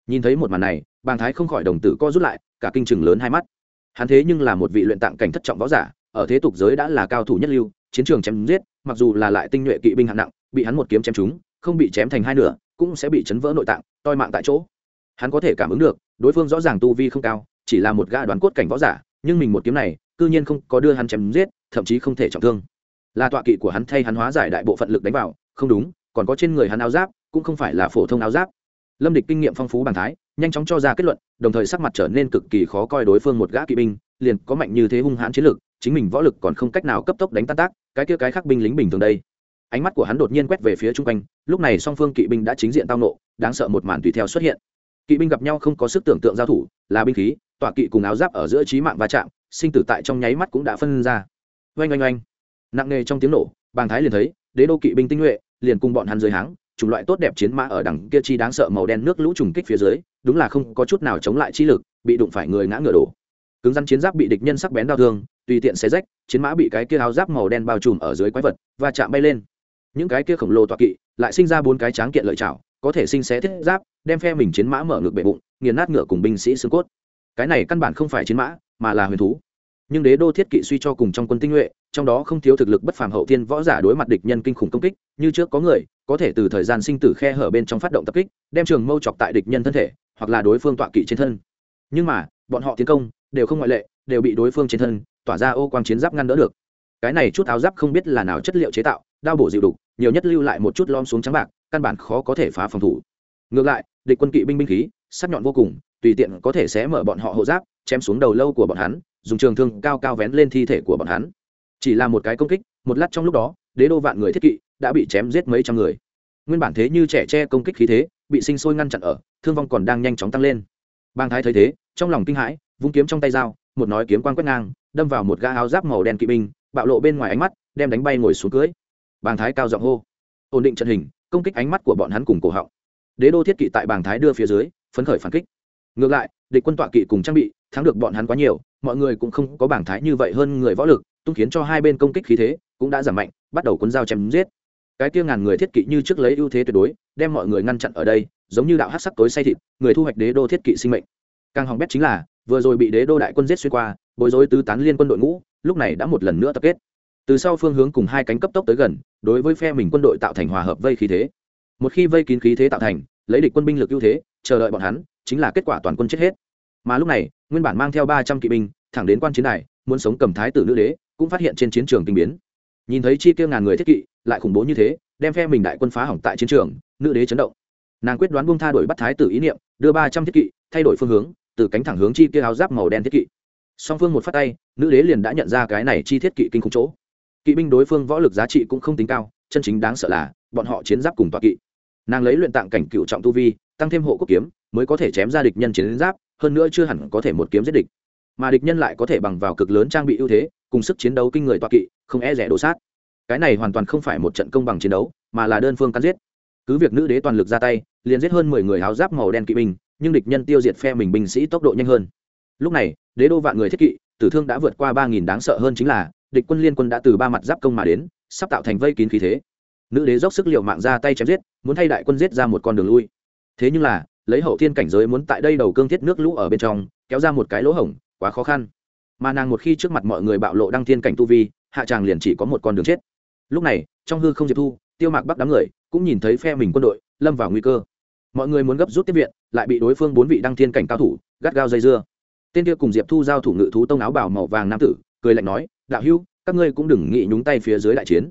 Speaker 1: Nhìn thấy một màn này, bàng thái không khỏi đồng tử co rút lại, cả kinh chừng lớn hai mắt. Hắn thế nhưng là một vị luyện tạng cảnh thất trọng võ giả, ở thế tục giới đã là cao thủ nhất lưu, chiến trường chém giết, mặc dù là lại tinh nhuệ kỵ binh hạng nặng, bị hắn một kiếm chém trúng, không bị chém thành hai nửa, cũng sẽ bị chấn vỡ nội tạng, toi mạng tại chỗ. Hắn có thể cảm ứng được, đối phương rõ ràng tu vi không cao, chỉ là một gã đoán cốt cảnh võ giả nhưng mình một kiếm này, cư nhiên không có đưa hắn chém giết, thậm chí không thể trọng thương. Là tọa kỵ của hắn thay hắn hóa giải đại bộ phận lực đánh vào, không đúng, còn có trên người hắn áo giáp, cũng không phải là phổ thông áo giáp. Lâm địch kinh nghiệm phong phú bằng thái, nhanh chóng cho ra kết luận, đồng thời sắc mặt trở nên cực kỳ khó coi đối phương một gã kỵ binh, liền có mạnh như thế hung hãn chiến lực, chính mình võ lực còn không cách nào cấp tốc đánh tan tác, cái kia cái khác binh lính bình thường đây. Ánh mắt của hắn đột nhiên quét về phía chung quanh, lúc này song phương kỵ binh đã chính diện tao nộ, đáng sợ một màn tùy theo xuất hiện. Kỵ binh gặp nhau không có sức tưởng tượng giao thủ, là binh khí tọa kỵ cùng áo giáp ở giữa trí mạng va chạm, sinh tử tại trong nháy mắt cũng đã phân ra. Oanh oanh oanh. Nặng nề trong tiếng nổ, bàng thái liền thấy, đế đô kỵ binh tinh nhuệ, liền cùng bọn hắn dưới háng, chủng loại tốt đẹp chiến mã ở đằng kia chi đáng sợ màu đen nước lũ trùng kích phía dưới, đúng là không có chút nào chống lại chi lực, bị đụng phải người ngã ngựa đổ. Cứng rắn chiến giáp bị địch nhân sắc bén đau thương, tùy tiện xé rách, chiến mã bị cái kia áo giáp màu đen bao trùm ở dưới quái vật và chạm bay lên. Những cái kia khổng lồ tọa kỵ lại sinh ra bốn cái tráng kiện lợi chảo có thể sinh xé thiết giáp, đem phe mình chiến mã mở ngược bệ bụng, nghiền nát ngựa cùng binh sĩ xương cốt cái này căn bản không phải chiến mã, mà là huyền thú. Nhưng đế đô thiết kỵ suy cho cùng trong quân tinh nhuệ, trong đó không thiếu thực lực bất phàm hậu thiên võ giả đối mặt địch nhân kinh khủng công kích, như trước có người, có thể từ thời gian sinh tử khe hở bên trong phát động tập kích, đem trường mâu chọc tại địch nhân thân thể, hoặc là đối phương tọa kỵ trên thân. Nhưng mà, bọn họ tiến công, đều không ngoại lệ, đều bị đối phương trên thân, tỏa ra ô quang chiến giáp ngăn đỡ được. Cái này chút áo giáp không biết là nào chất liệu chế tạo, đao bổ dịu đục, nhiều nhất lưu lại một chút lom xuống trắng bạc, căn bản khó có thể phá phòng thủ. Ngược lại, địch quân kỵ binh binh khí sắc nhọn vô cùng, tùy tiện có thể sẽ mở bọn họ hộ giáp, chém xuống đầu lâu của bọn hắn, dùng trường thương cao cao vén lên thi thể của bọn hắn. Chỉ là một cái công kích, một lát trong lúc đó, đế đô vạn người thiết kỵ đã bị chém giết mấy trăm người. Nguyên bản thế như trẻ tre công kích khí thế, bị sinh sôi ngăn chặn ở, thương vong còn đang nhanh chóng tăng lên. Bang thái thấy thế, trong lòng kinh hãi, vung kiếm trong tay dao, một nói kiếm quang quét ngang, đâm vào một gã áo giáp màu đen kỵ binh, bạo lộ bên ngoài ánh mắt, đem đánh bay ngồi xuống cưới. Bàng thái cao giọng hô. Ổn định trận hình, công kích ánh mắt của bọn hắn cùng cổ họng. Đế đô thiết kỵ tại bàng thái đưa phía dưới phấn khởi phản kích. Ngược lại, địch quân tọa kỵ cùng trang bị, thắng được bọn hắn quá nhiều, mọi người cũng không có bảng thái như vậy hơn người võ lực tung khiến cho hai bên công kích khí thế cũng đã giảm mạnh, bắt đầu cuốn dao chém giết. Cái kia ngàn người thiết kỵ như trước lấy ưu thế tuyệt đối, đem mọi người ngăn chặn ở đây, giống như đạo hát sắc tối say thịt, người thu hoạch đế đô thiết kỵ sinh mệnh. Càng hỏng bét chính là, vừa rồi bị đế đô đại quân giết xuyên qua, bối rối tứ tán liên quân đội ngũ, lúc này đã một lần nữa tập kết. Từ sau phương hướng cùng hai cánh cấp tốc tới gần, đối với phe mình quân đội tạo thành hòa hợp vây khí thế. Một khi vây kín khí thế tạo thành, lấy địch quân binh lực ưu thế chờ đợi bọn hắn, chính là kết quả toàn quân chết hết. Mà lúc này, nguyên bản mang theo ba trăm kỵ binh, thẳng đến quan chiến này, muốn sống cầm thái tử nữ đế, cũng phát hiện trên chiến trường kinh biến. Nhìn thấy chi tiêu ngàn người thiết kỵ, lại khủng bố như thế, đem phe mình đại quân phá hỏng tại chiến trường, nữ đế chấn động. Nàng quyết đoán buông tha đổi bắt thái tử ý niệm, đưa ba trăm thiết kỵ, thay đổi phương hướng, từ cánh thẳng hướng chi kia áo giáp màu đen thiết kỵ. Song phương một phát tay, nữ đế liền đã nhận ra cái này chi thiết kỵ kinh khủng chỗ. Kỵ binh đối phương võ lực giá trị cũng không tính cao, chân chính đáng sợ là, bọn họ chiến giáp cùng tọa kỵ. Nàng lấy luyện tạng cảnh cựu trọng tu vi tăng thêm hộ quốc kiếm, mới có thể chém ra địch nhân chiến giáp, hơn nữa chưa hẳn có thể một kiếm giết địch. Mà địch nhân lại có thể bằng vào cực lớn trang bị ưu thế, cùng sức chiến đấu kinh người toa kỵ, không e rẻ đổ sát. Cái này hoàn toàn không phải một trận công bằng chiến đấu, mà là đơn phương cắn giết. Cứ việc nữ đế toàn lực ra tay, liền giết hơn mười người áo giáp màu đen kỵ binh, nhưng địch nhân tiêu diệt phe mình binh sĩ tốc độ nhanh hơn. Lúc này, đế đô vạn người thiết kỵ, tử thương đã vượt qua ba nghìn đáng sợ hơn chính là, địch quân liên quân đã từ ba mặt giáp công mà đến, sắp tạo thành vây kín khí thế. Nữ đế dốc sức l i ề u mạng ra tay chém giết, muốn thay đại quân giết ra một con đường lui thế nhưng là lấy hậu thiên cảnh giới muốn tại đây đầu cương thiết nước lũ ở bên trong kéo ra một cái lỗ hổng quá khó khăn. Mà nàng một khi trước mặt mọi người bạo lộ đăng thiên cảnh tu vi hạ tràng liền chỉ có một con đường chết. Lúc này trong hư không diệp thu tiêu mạc bắc đám người cũng nhìn thấy phe mình quân đội lâm vào nguy cơ. Mọi người muốn gấp rút tiếp viện lại bị đối phương bốn vị đăng thiên cảnh cao thủ gắt gao dây dưa. Tên kia cùng diệp thu giao thủ ngự thú tông áo bảo màu vàng nam tử cười lạnh nói đạo Hưu, các ngươi cũng đừng nghĩ nhúng tay phía dưới đại chiến.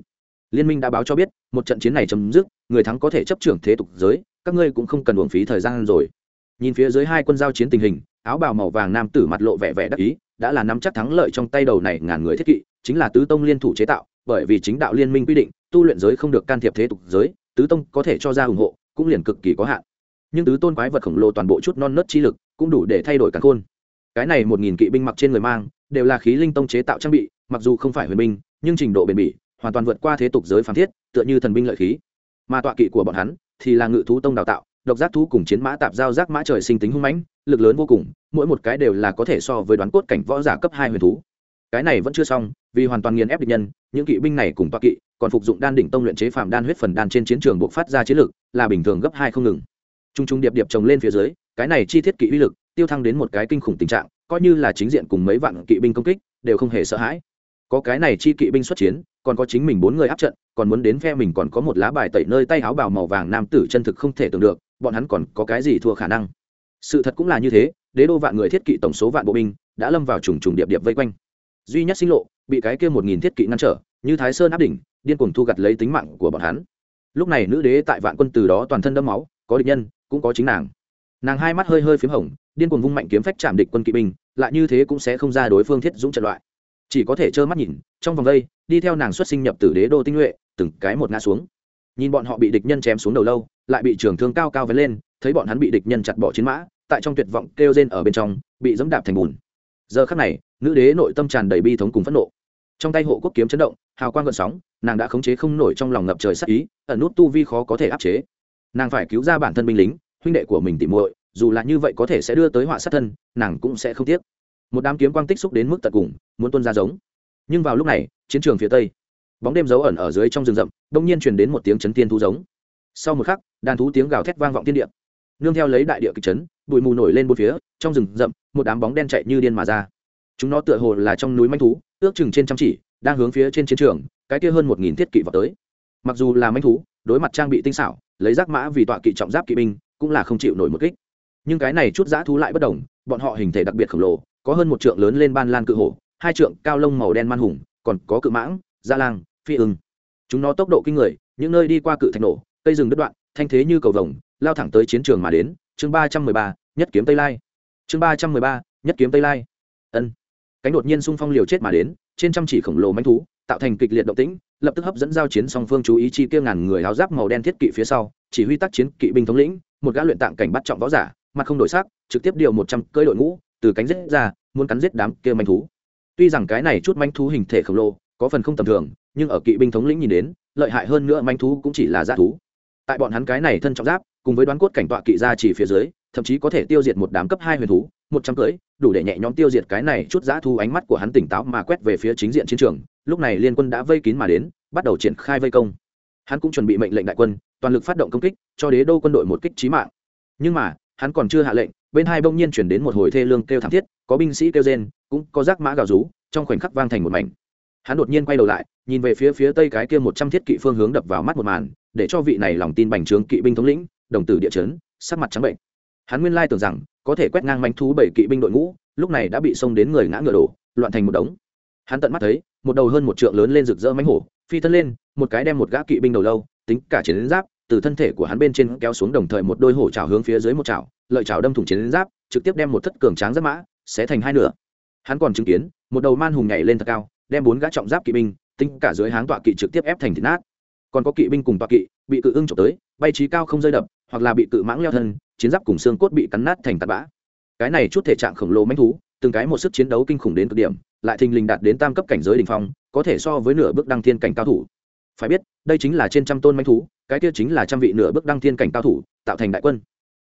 Speaker 1: Liên minh đã báo cho biết một trận chiến này chấm dứt người thắng có thể chấp trưởng thế tục giới các ngươi cũng không cần uổng phí thời gian rồi. Nhìn phía dưới hai quân giao chiến tình hình, áo bào màu vàng nam tử mặt lộ vẻ vẻ đắc ý, đã là nắm chắc thắng lợi trong tay đầu này ngàn người thiết kỵ, chính là tứ tông liên thủ chế tạo, bởi vì chính đạo liên minh quy định, tu luyện giới không được can thiệp thế tục giới, tứ tông có thể cho ra ủng hộ, cũng liền cực kỳ có hạn. Nhưng tứ tôn quái vật khổng lồ toàn bộ chút non nớt chi lực, cũng đủ để thay đổi cả khôn. Cái này một nghìn kỵ binh mặc trên người mang, đều là khí linh tông chế tạo trang bị, mặc dù không phải huyền binh, nhưng trình độ bền bỉ, hoàn toàn vượt qua thế tục giới phàm thiết, tựa như thần binh lợi khí. Mà tọa kỵ của bọn hắn thì là ngự thú tông đào tạo, độc giác thú cùng chiến mã tạp giao giác mã trời sinh tính hung mãnh, lực lớn vô cùng, mỗi một cái đều là có thể so với đoán cốt cảnh võ giả cấp hai huyền thú. Cái này vẫn chưa xong, vì hoàn toàn nghiền ép địch nhân, những kỵ binh này cùng toa kỵ còn phục dụng đan đỉnh tông luyện chế phạm đan huyết phần đan trên chiến trường buộc phát ra chiến lực, là bình thường gấp hai không ngừng. Trung trung điệp điệp trồng lên phía dưới, cái này chi thiết kỵ uy lực, tiêu thăng đến một cái kinh khủng tình trạng, coi như là chính diện cùng mấy vạn kỵ binh công kích, đều không hề sợ hãi. Có cái này chi kỵ binh xuất chiến còn có chính mình bốn người áp trận, còn muốn đến phe mình còn có một lá bài tẩy nơi tay áo bào màu vàng nam tử chân thực không thể tưởng được, bọn hắn còn có cái gì thua khả năng. Sự thật cũng là như thế, đế đô vạn người thiết kỵ tổng số vạn bộ binh, đã lâm vào trùng trùng điệp điệp vây quanh. Duy nhất sinh lộ, bị cái kia một nghìn thiết kỵ ngăn trở, như thái sơn áp đỉnh, điên cuồng thu gặt lấy tính mạng của bọn hắn. Lúc này nữ đế tại vạn quân từ đó toàn thân đâm máu, có địch nhân, cũng có chính nàng. Nàng hai mắt hơi hơi p h í m hồng, điên cuồng vung mạnh kiếm phách chạm địch quân kỵ binh, lại như thế cũng sẽ không ra đối phương thiết dũng trận loại chỉ có thể trơ mắt nhìn, trong vòng đây, đi theo nàng xuất sinh nhập từ đế đô tinh nhuệ, từng cái một ngã xuống. Nhìn bọn họ bị địch nhân chém xuống đầu lâu, lại bị trường thương cao cao vén lên, thấy bọn hắn bị địch nhân chặt bỏ chiến mã, tại trong tuyệt vọng kêu rên ở bên trong, bị dẫm đạp thành bùn. Giờ khắc này, nữ đế nội tâm tràn đầy bi thống cùng phẫn nộ. Trong tay hộ quốc kiếm chấn động, hào quang gợn sóng, nàng đã khống chế không nổi trong lòng ngập trời sắc ý, ẩn nút tu vi khó có thể áp chế. Nàng phải cứu ra bản thân binh lính, huynh đệ của mình tỉ muội, dù là như vậy có thể sẽ đưa tới họa sát thân, nàng cũng sẽ không tiếc một đám kiếm quang tích xúc đến mức tận cùng, muốn tuân ra giống. Nhưng vào lúc này, chiến trường phía tây, bóng đêm dấu ẩn ở dưới trong rừng rậm, đông nhiên truyền đến một tiếng chấn tiên thú giống. Sau một khắc, đàn thú tiếng gào thét vang vọng tiên địa. Nương theo lấy đại địa kịch chấn, bụi mù nổi lên bốn phía, trong rừng rậm, một đám bóng đen chạy như điên mà ra. Chúng nó tựa hồ là trong núi manh thú, ước chừng trên trăm chỉ, đang hướng phía trên chiến trường, cái kia hơn một nghìn thiết kỵ vào tới. Mặc dù là manh thú, đối mặt trang bị tinh xảo, lấy rác mã vì tọa kỵ trọng giáp kỵ binh, cũng là không chịu nổi một kích. Nhưng cái này chút giã thú lại bất đồng, bọn họ hình thể đặc biệt khổng lồ có hơn một trượng lớn lên ban lan cự hổ, hai trượng cao lông màu đen man hùng, còn có cự mãng gia lang, phi ưng. Chúng nó tốc độ kinh người, những nơi đi qua cự thạch nổ, cây rừng đứt đoạn, thanh thế như cầu vồng, lao thẳng tới chiến trường mà đến. Chương ba trăm mười ba, nhất kiếm tây lai. Chương ba trăm mười ba, nhất kiếm tây lai. Ân. Cánh đột nhiên xung phong liều chết mà đến, trên trăm chỉ khổng lồ manh thú, tạo thành kịch liệt động tĩnh, lập tức hấp dẫn giao chiến song phương chú ý chi kia ngàn người áo giáp màu đen thiết kỵ phía sau, chỉ huy tác chiến kỵ binh thống lĩnh, một gã luyện tạng cảnh bắt trọng võ giả, mặt không đổi sắc, trực tiếp điều một trăm cơi đội ngũ từ cánh rết ra, muốn cắn giết đám kia manh thú. Tuy rằng cái này chút manh thú hình thể khổng lồ, có phần không tầm thường, nhưng ở kỵ binh thống lĩnh nhìn đến, lợi hại hơn nữa manh thú cũng chỉ là g thú. Tại bọn hắn cái này thân trọng giáp, cùng với đoán cốt cảnh tọa kỵ ra chỉ phía dưới, thậm chí có thể tiêu diệt một đám cấp hai huyền thú, một trăm cưỡi, đủ để nhẹ nhõm tiêu diệt cái này chút giã thu ánh mắt của hắn tỉnh táo mà quét về phía chính diện chiến trường. Lúc này liên quân đã vây kín mà đến, bắt đầu triển khai vây công. Hắn cũng chuẩn bị mệnh lệnh đại quân, toàn lực phát động công kích, cho đế đô quân đội một kích trí mạng. Nhưng mà, hắn còn chưa hạ lệnh bên hai bỗng nhiên chuyển đến một hồi thê lương kêu thảm thiết, có binh sĩ kêu rên, cũng có rác mã gào rú, trong khoảnh khắc vang thành một mảnh. Hắn đột nhiên quay đầu lại, nhìn về phía phía tây cái kia một trăm thiết kỵ phương hướng đập vào mắt một màn, để cho vị này lòng tin bành trướng kỵ binh thống lĩnh, đồng tử địa chấn, sắc mặt trắng bệnh. Hắn nguyên lai tưởng rằng, có thể quét ngang manh thú bảy kỵ binh đội ngũ, lúc này đã bị xông đến người ngã ngựa đổ, loạn thành một đống. Hắn tận mắt thấy, một đầu hơn một trượng lớn lên rực rỡ mánh hổ, phi thân lên, một cái đem một gã kỵ binh đầu lâu, tính cả chiến giáp từ thân thể của hắn bên trên kéo xuống đồng thời một đôi hổ trào hướng phía dưới một trào lợi trào đâm thủng chiến giáp, trực tiếp đem một thất cường tráng giáp mã sẽ thành hai nửa. Hắn còn chứng kiến, một đầu man hùng nhảy lên thật cao, đem bốn gã trọng giáp kỵ binh, tính cả dưới háng tọa kỵ trực tiếp ép thành thịt nát. Còn có kỵ binh cùng tọa kỵ bị cự ưng trộm tới, bay trí cao không rơi đập, hoặc là bị cự mãng leo thân, chiến giáp cùng xương cốt bị cắn nát thành tạt bã. Cái này chút thể trạng khổng lồ manh thú, từng cái một sức chiến đấu kinh khủng đến cực điểm, lại thình lình đạt đến tam cấp cảnh giới đ ỉ n h phong, có thể so với nửa bước đăng thiên cảnh cao thủ. Phải biết, đây chính là trên trăm tôn manh thú cái kia chính là trăm vị nửa bước đăng thiên cảnh cao thủ, tạo thành đại quân.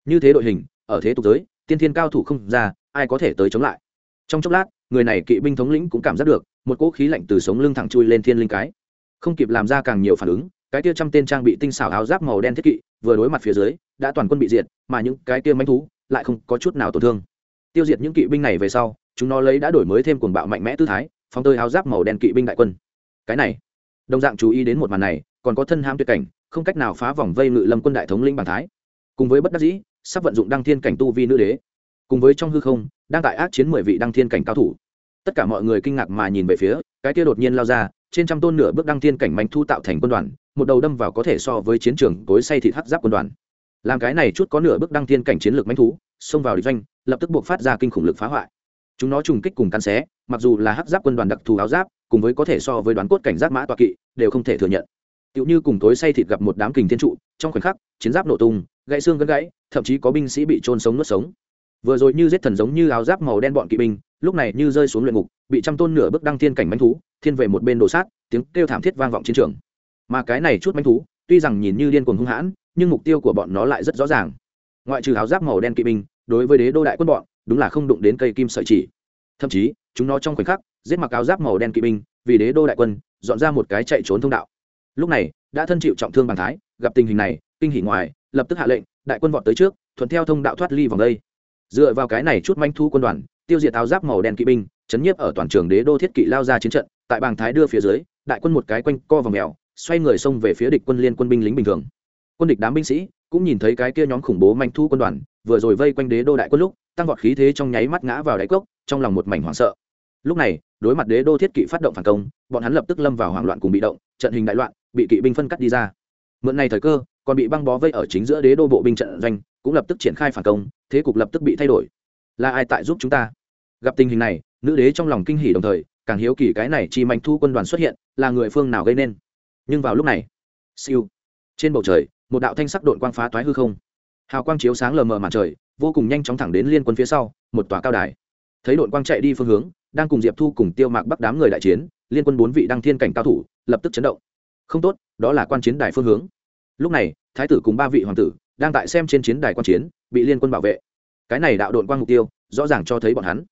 Speaker 1: Như thế đội hình, ở thế tục giới, tiên thiên cao thủ không ra, ai có thể tới chống lại? Trong chốc lát, người này kỵ binh thống lĩnh cũng cảm giác được, một cỗ khí lạnh từ sống lưng thẳng chui lên thiên linh cái. Không kịp làm ra càng nhiều phản ứng, cái kia trăm tên trang bị tinh xảo áo giáp màu đen thiết kỵ, vừa đối mặt phía dưới, đã toàn quân bị diệt, mà những cái kia manh thú lại không có chút nào tổn thương. Tiêu diệt những kỵ binh này về sau, chúng nó lấy đã đổi mới thêm cuồng bạo mạnh mẽ tư thái, phóng tơi áo giáp màu đen kỵ binh đại quân. Cái này, đồng dạng chú ý đến một màn này, còn có thân ham tuyệt cảnh không cách nào phá vòng vây ngự lâm quân đại thống linh bằng thái. Cùng với bất đắc dĩ, sắp vận dụng đăng thiên cảnh tu vi nữ đế. Cùng với trong hư không, đang tại ác chiến mười vị đăng thiên cảnh cao thủ. Tất cả mọi người kinh ngạc mà nhìn về phía, cái kia đột nhiên lao ra, trên trăm tôn nửa bước đăng thiên cảnh manh thu tạo thành quân đoàn, một đầu đâm vào có thể so với chiến trường cối say thịt hắc giáp quân đoàn. Làm cái này chút có nửa bước đăng thiên cảnh chiến lược manh thú, xông vào địch doanh, lập tức buộc phát ra kinh khủng lực phá hoại. Chúng nó trùng kích cùng căn xé, mặc dù là hắc giáp quân đoàn đặc thù áo giáp, cùng với có thể so với đoán cốt cảnh giáp mã toa kỵ, đều không thể thừa nhận tựu như cùng tối say thịt gặp một đám kình thiên trụ, trong khoảnh khắc, chiến giáp nổ tung, gãy xương gân gãy, thậm chí có binh sĩ bị trôn sống nuốt sống. Vừa rồi như giết thần giống như áo giáp màu đen bọn kỵ binh, lúc này như rơi xuống luyện ngục, bị trăm tôn nửa bước đăng thiên cảnh manh thú, thiên về một bên đồ sát, tiếng kêu thảm thiết vang vọng chiến trường. Mà cái này chút manh thú, tuy rằng nhìn như điên cuồng hung hãn, nhưng mục tiêu của bọn nó lại rất rõ ràng. Ngoại trừ áo giáp màu đen kỵ binh, đối với đế đô đại quân bọn, đúng là không đụng đến cây kim sợi chỉ. Thậm chí, chúng nó trong khoảnh khắc, giết mặc áo giáp màu đen kỵ binh, vì đế đô đại quân, dọn ra một cái chạy trốn thông đạo lúc này, đã thân chịu trọng thương bằng thái, gặp tình hình này, kinh hỉ ngoài, lập tức hạ lệnh, đại quân vọt tới trước, thuận theo thông đạo thoát ly vòng đây. Dựa vào cái này chút manh thu quân đoàn, tiêu diệt áo giáp màu đen kỵ binh, chấn nhiếp ở toàn trường đế đô thiết kỵ lao ra chiến trận, tại bàng thái đưa phía dưới, đại quân một cái quanh co vòng mèo, xoay người xông về phía địch quân liên quân binh lính bình thường. Quân địch đám binh sĩ cũng nhìn thấy cái kia nhóm khủng bố manh thu quân đoàn, vừa rồi vây quanh đế đô đại quân lúc, tăng vọt khí thế trong nháy mắt ngã vào đáy cốc, trong lòng một mảnh hoảng sợ. Lúc này, đối mặt đế đô thiết kỵ phát động phản công, bọn hắn lập tức lâm vào hoảng loạn cùng bị động, trận hình đại loạn bị kỵ binh phân cắt đi ra. Mượn này thời cơ, còn bị băng bó vây ở chính giữa đế đô bộ binh trận doanh, cũng lập tức triển khai phản công, thế cục lập tức bị thay đổi. Là ai tại giúp chúng ta? Gặp tình hình này, nữ đế trong lòng kinh hỉ đồng thời, càng hiếu kỳ cái này chi manh thu quân đoàn xuất hiện, là người phương nào gây nên. Nhưng vào lúc này, siêu, trên bầu trời, một đạo thanh sắc đội quang phá toái hư không. Hào quang chiếu sáng lờ mờ màn trời, vô cùng nhanh chóng thẳng đến liên quân phía sau, một tòa cao đài. Thấy đội quang chạy đi phương hướng, đang cùng diệp thu cùng tiêu mạc bắc đám người đại chiến, liên quân bốn vị đăng thiên cảnh cao thủ, lập tức chấn động không tốt, đó là quan chiến đài phương hướng. Lúc này, thái tử cùng ba vị hoàng tử đang tại xem trên chiến đài quan chiến, bị liên quân bảo vệ. Cái này đạo đội quang mục tiêu, rõ ràng cho thấy bọn hắn.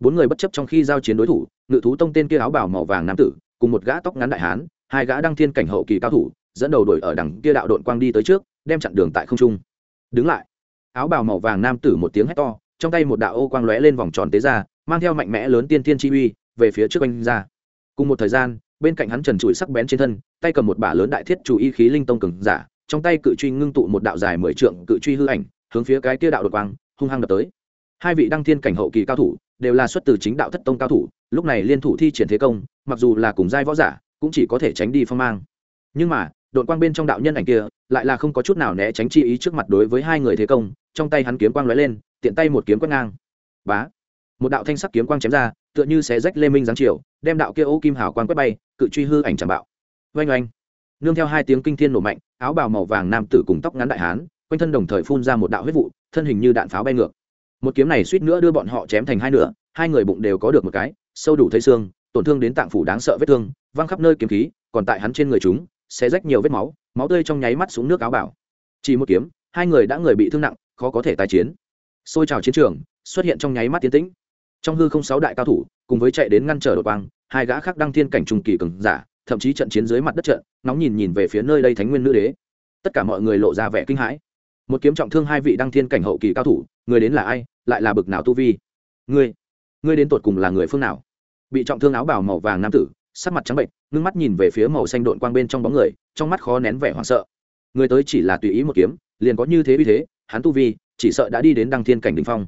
Speaker 1: Bốn người bất chấp trong khi giao chiến đối thủ, ngự thú tông tên kia áo bảo màu vàng nam tử, cùng một gã tóc ngắn đại hán, hai gã đăng thiên cảnh hậu kỳ cao thủ, dẫn đầu đuổi ở đằng kia đạo đội quang đi tới trước, đem chặn đường tại không trung. Đứng lại. Áo bào màu vàng nam tử một tiếng hét to, trong tay một đạo ô quang lóe lên vòng tròn tế ra, mang theo mạnh mẽ lớn tiên tiên chi uy, về phía trước anh ra. Cùng một thời gian bên cạnh hắn trần trụi sắc bén trên thân, tay cầm một bả lớn đại thiết chủ y khí linh tông cường giả, trong tay cự truy ngưng tụ một đạo dài mười trượng cự truy hư ảnh, hướng phía cái kia đạo đột quang, hung hăng đập tới. Hai vị đăng thiên cảnh hậu kỳ cao thủ đều là xuất từ chính đạo thất tông cao thủ, lúc này liên thủ thi triển thế công, mặc dù là cùng giai võ giả, cũng chỉ có thể tránh đi phong mang. Nhưng mà đội quang bên trong đạo nhân ảnh kia lại là không có chút nào né tránh chi ý trước mặt đối với hai người thế công, trong tay hắn kiếm quang lóe lên, tiện tay một kiếm quét ngang. Bá! Một đạo thanh sắc kiếm quang chém ra, tựa như xé rách lê minh giáng chiều, đem đạo kia ô kim Hảo quang quét bay, cự truy hư ảnh trảm bạo. Oanh oanh. Nương theo hai tiếng kinh thiên nổ mạnh, áo bào màu vàng nam tử cùng tóc ngắn đại hán, quanh thân đồng thời phun ra một đạo huyết vụ, thân hình như đạn pháo bay ngược. Một kiếm này suýt nữa đưa bọn họ chém thành hai nửa, hai người bụng đều có được một cái, sâu đủ thấy xương, tổn thương đến tạng phủ đáng sợ vết thương, văng khắp nơi kiếm khí, còn tại hắn trên người chúng, xé rách nhiều vết máu máu tươi trong nháy mắt xuống nước áo bảo chỉ một kiếm, hai người đã người bị thương nặng, khó có thể tái chiến. Xôi trào chiến trường, xuất hiện trong nháy mắt tiến tĩnh trong hư không sáu đại cao thủ, cùng với chạy đến ngăn trở đột quang, hai gã khác đăng thiên cảnh trùng kỳ cường giả, thậm chí trận chiến dưới mặt đất trận, nóng nhìn nhìn về phía nơi đây thánh nguyên nữ đế. Tất cả mọi người lộ ra vẻ kinh hãi. Một kiếm trọng thương hai vị đăng thiên cảnh hậu kỳ cao thủ, người đến là ai, lại là bực nào tu vi? Ngươi ngươi đến tột cùng là người phương nào? Bị trọng thương áo bào màu vàng nam tử, sắc mặt trắng bệnh, ngưng mắt nhìn về phía màu xanh đội quang bên trong bóng người, trong mắt khó nén vẻ hoảng sợ. Người tới chỉ là tùy ý một kiếm, liền có như thế uy thế, hắn tu vi, chỉ sợ đã đi đến đăng thiên cảnh đình phong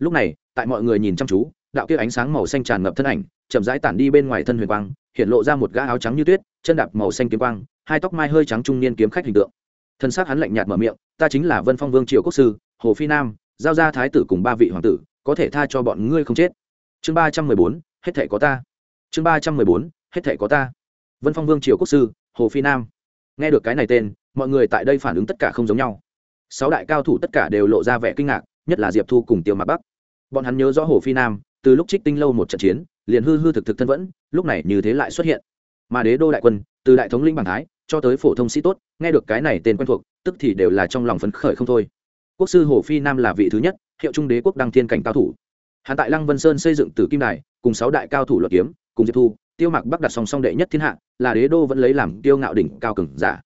Speaker 1: lúc này, tại mọi người nhìn chăm chú, đạo kia ánh sáng màu xanh tràn ngập thân ảnh, chậm rãi tản đi bên ngoài thân huyền quang, hiện lộ ra một gã áo trắng như tuyết, chân đạp màu xanh kiếm quang, hai tóc mai hơi trắng trung niên kiếm khách hình tượng. Thân xác hắn lạnh nhạt mở miệng, ta chính là vân phong vương triều quốc sư, hồ phi nam, giao ra thái tử cùng ba vị hoàng tử, có thể tha cho bọn ngươi không chết. Chương ba trăm mười bốn, hết thể có ta. Chương ba trăm mười bốn, hết thể có ta. Vân phong vương triều quốc sư, hồ phi nam. Nghe được cái này tên, mọi người tại đây phản ứng tất cả không giống nhau. Sáu đại cao thủ tất cả đều lộ ra vẻ kinh ngạc, nhất là diệp thu cùng tiêu mạc bắc bọn hắn nhớ rõ hồ phi nam, từ lúc trích tinh lâu một trận chiến, liền hư hư thực thực thân vẫn, lúc này như thế lại xuất hiện. Mà đế đô đại quân, từ đại thống linh bằng thái, cho tới phổ thông sĩ tốt, nghe được cái này tên quen thuộc, tức thì đều là trong lòng phấn khởi không thôi. Quốc sư hồ phi nam là vị thứ nhất, hiệu trung đế quốc đăng thiên cảnh cao thủ. Hắn tại lăng vân sơn xây dựng từ kim đài, cùng sáu đại cao thủ luật kiếm, cùng diệp thu, tiêu mặc bắc đặt song song đệ nhất thiên hạ, là đế đô vẫn lấy làm tiêu ngạo đỉnh cao cường giả.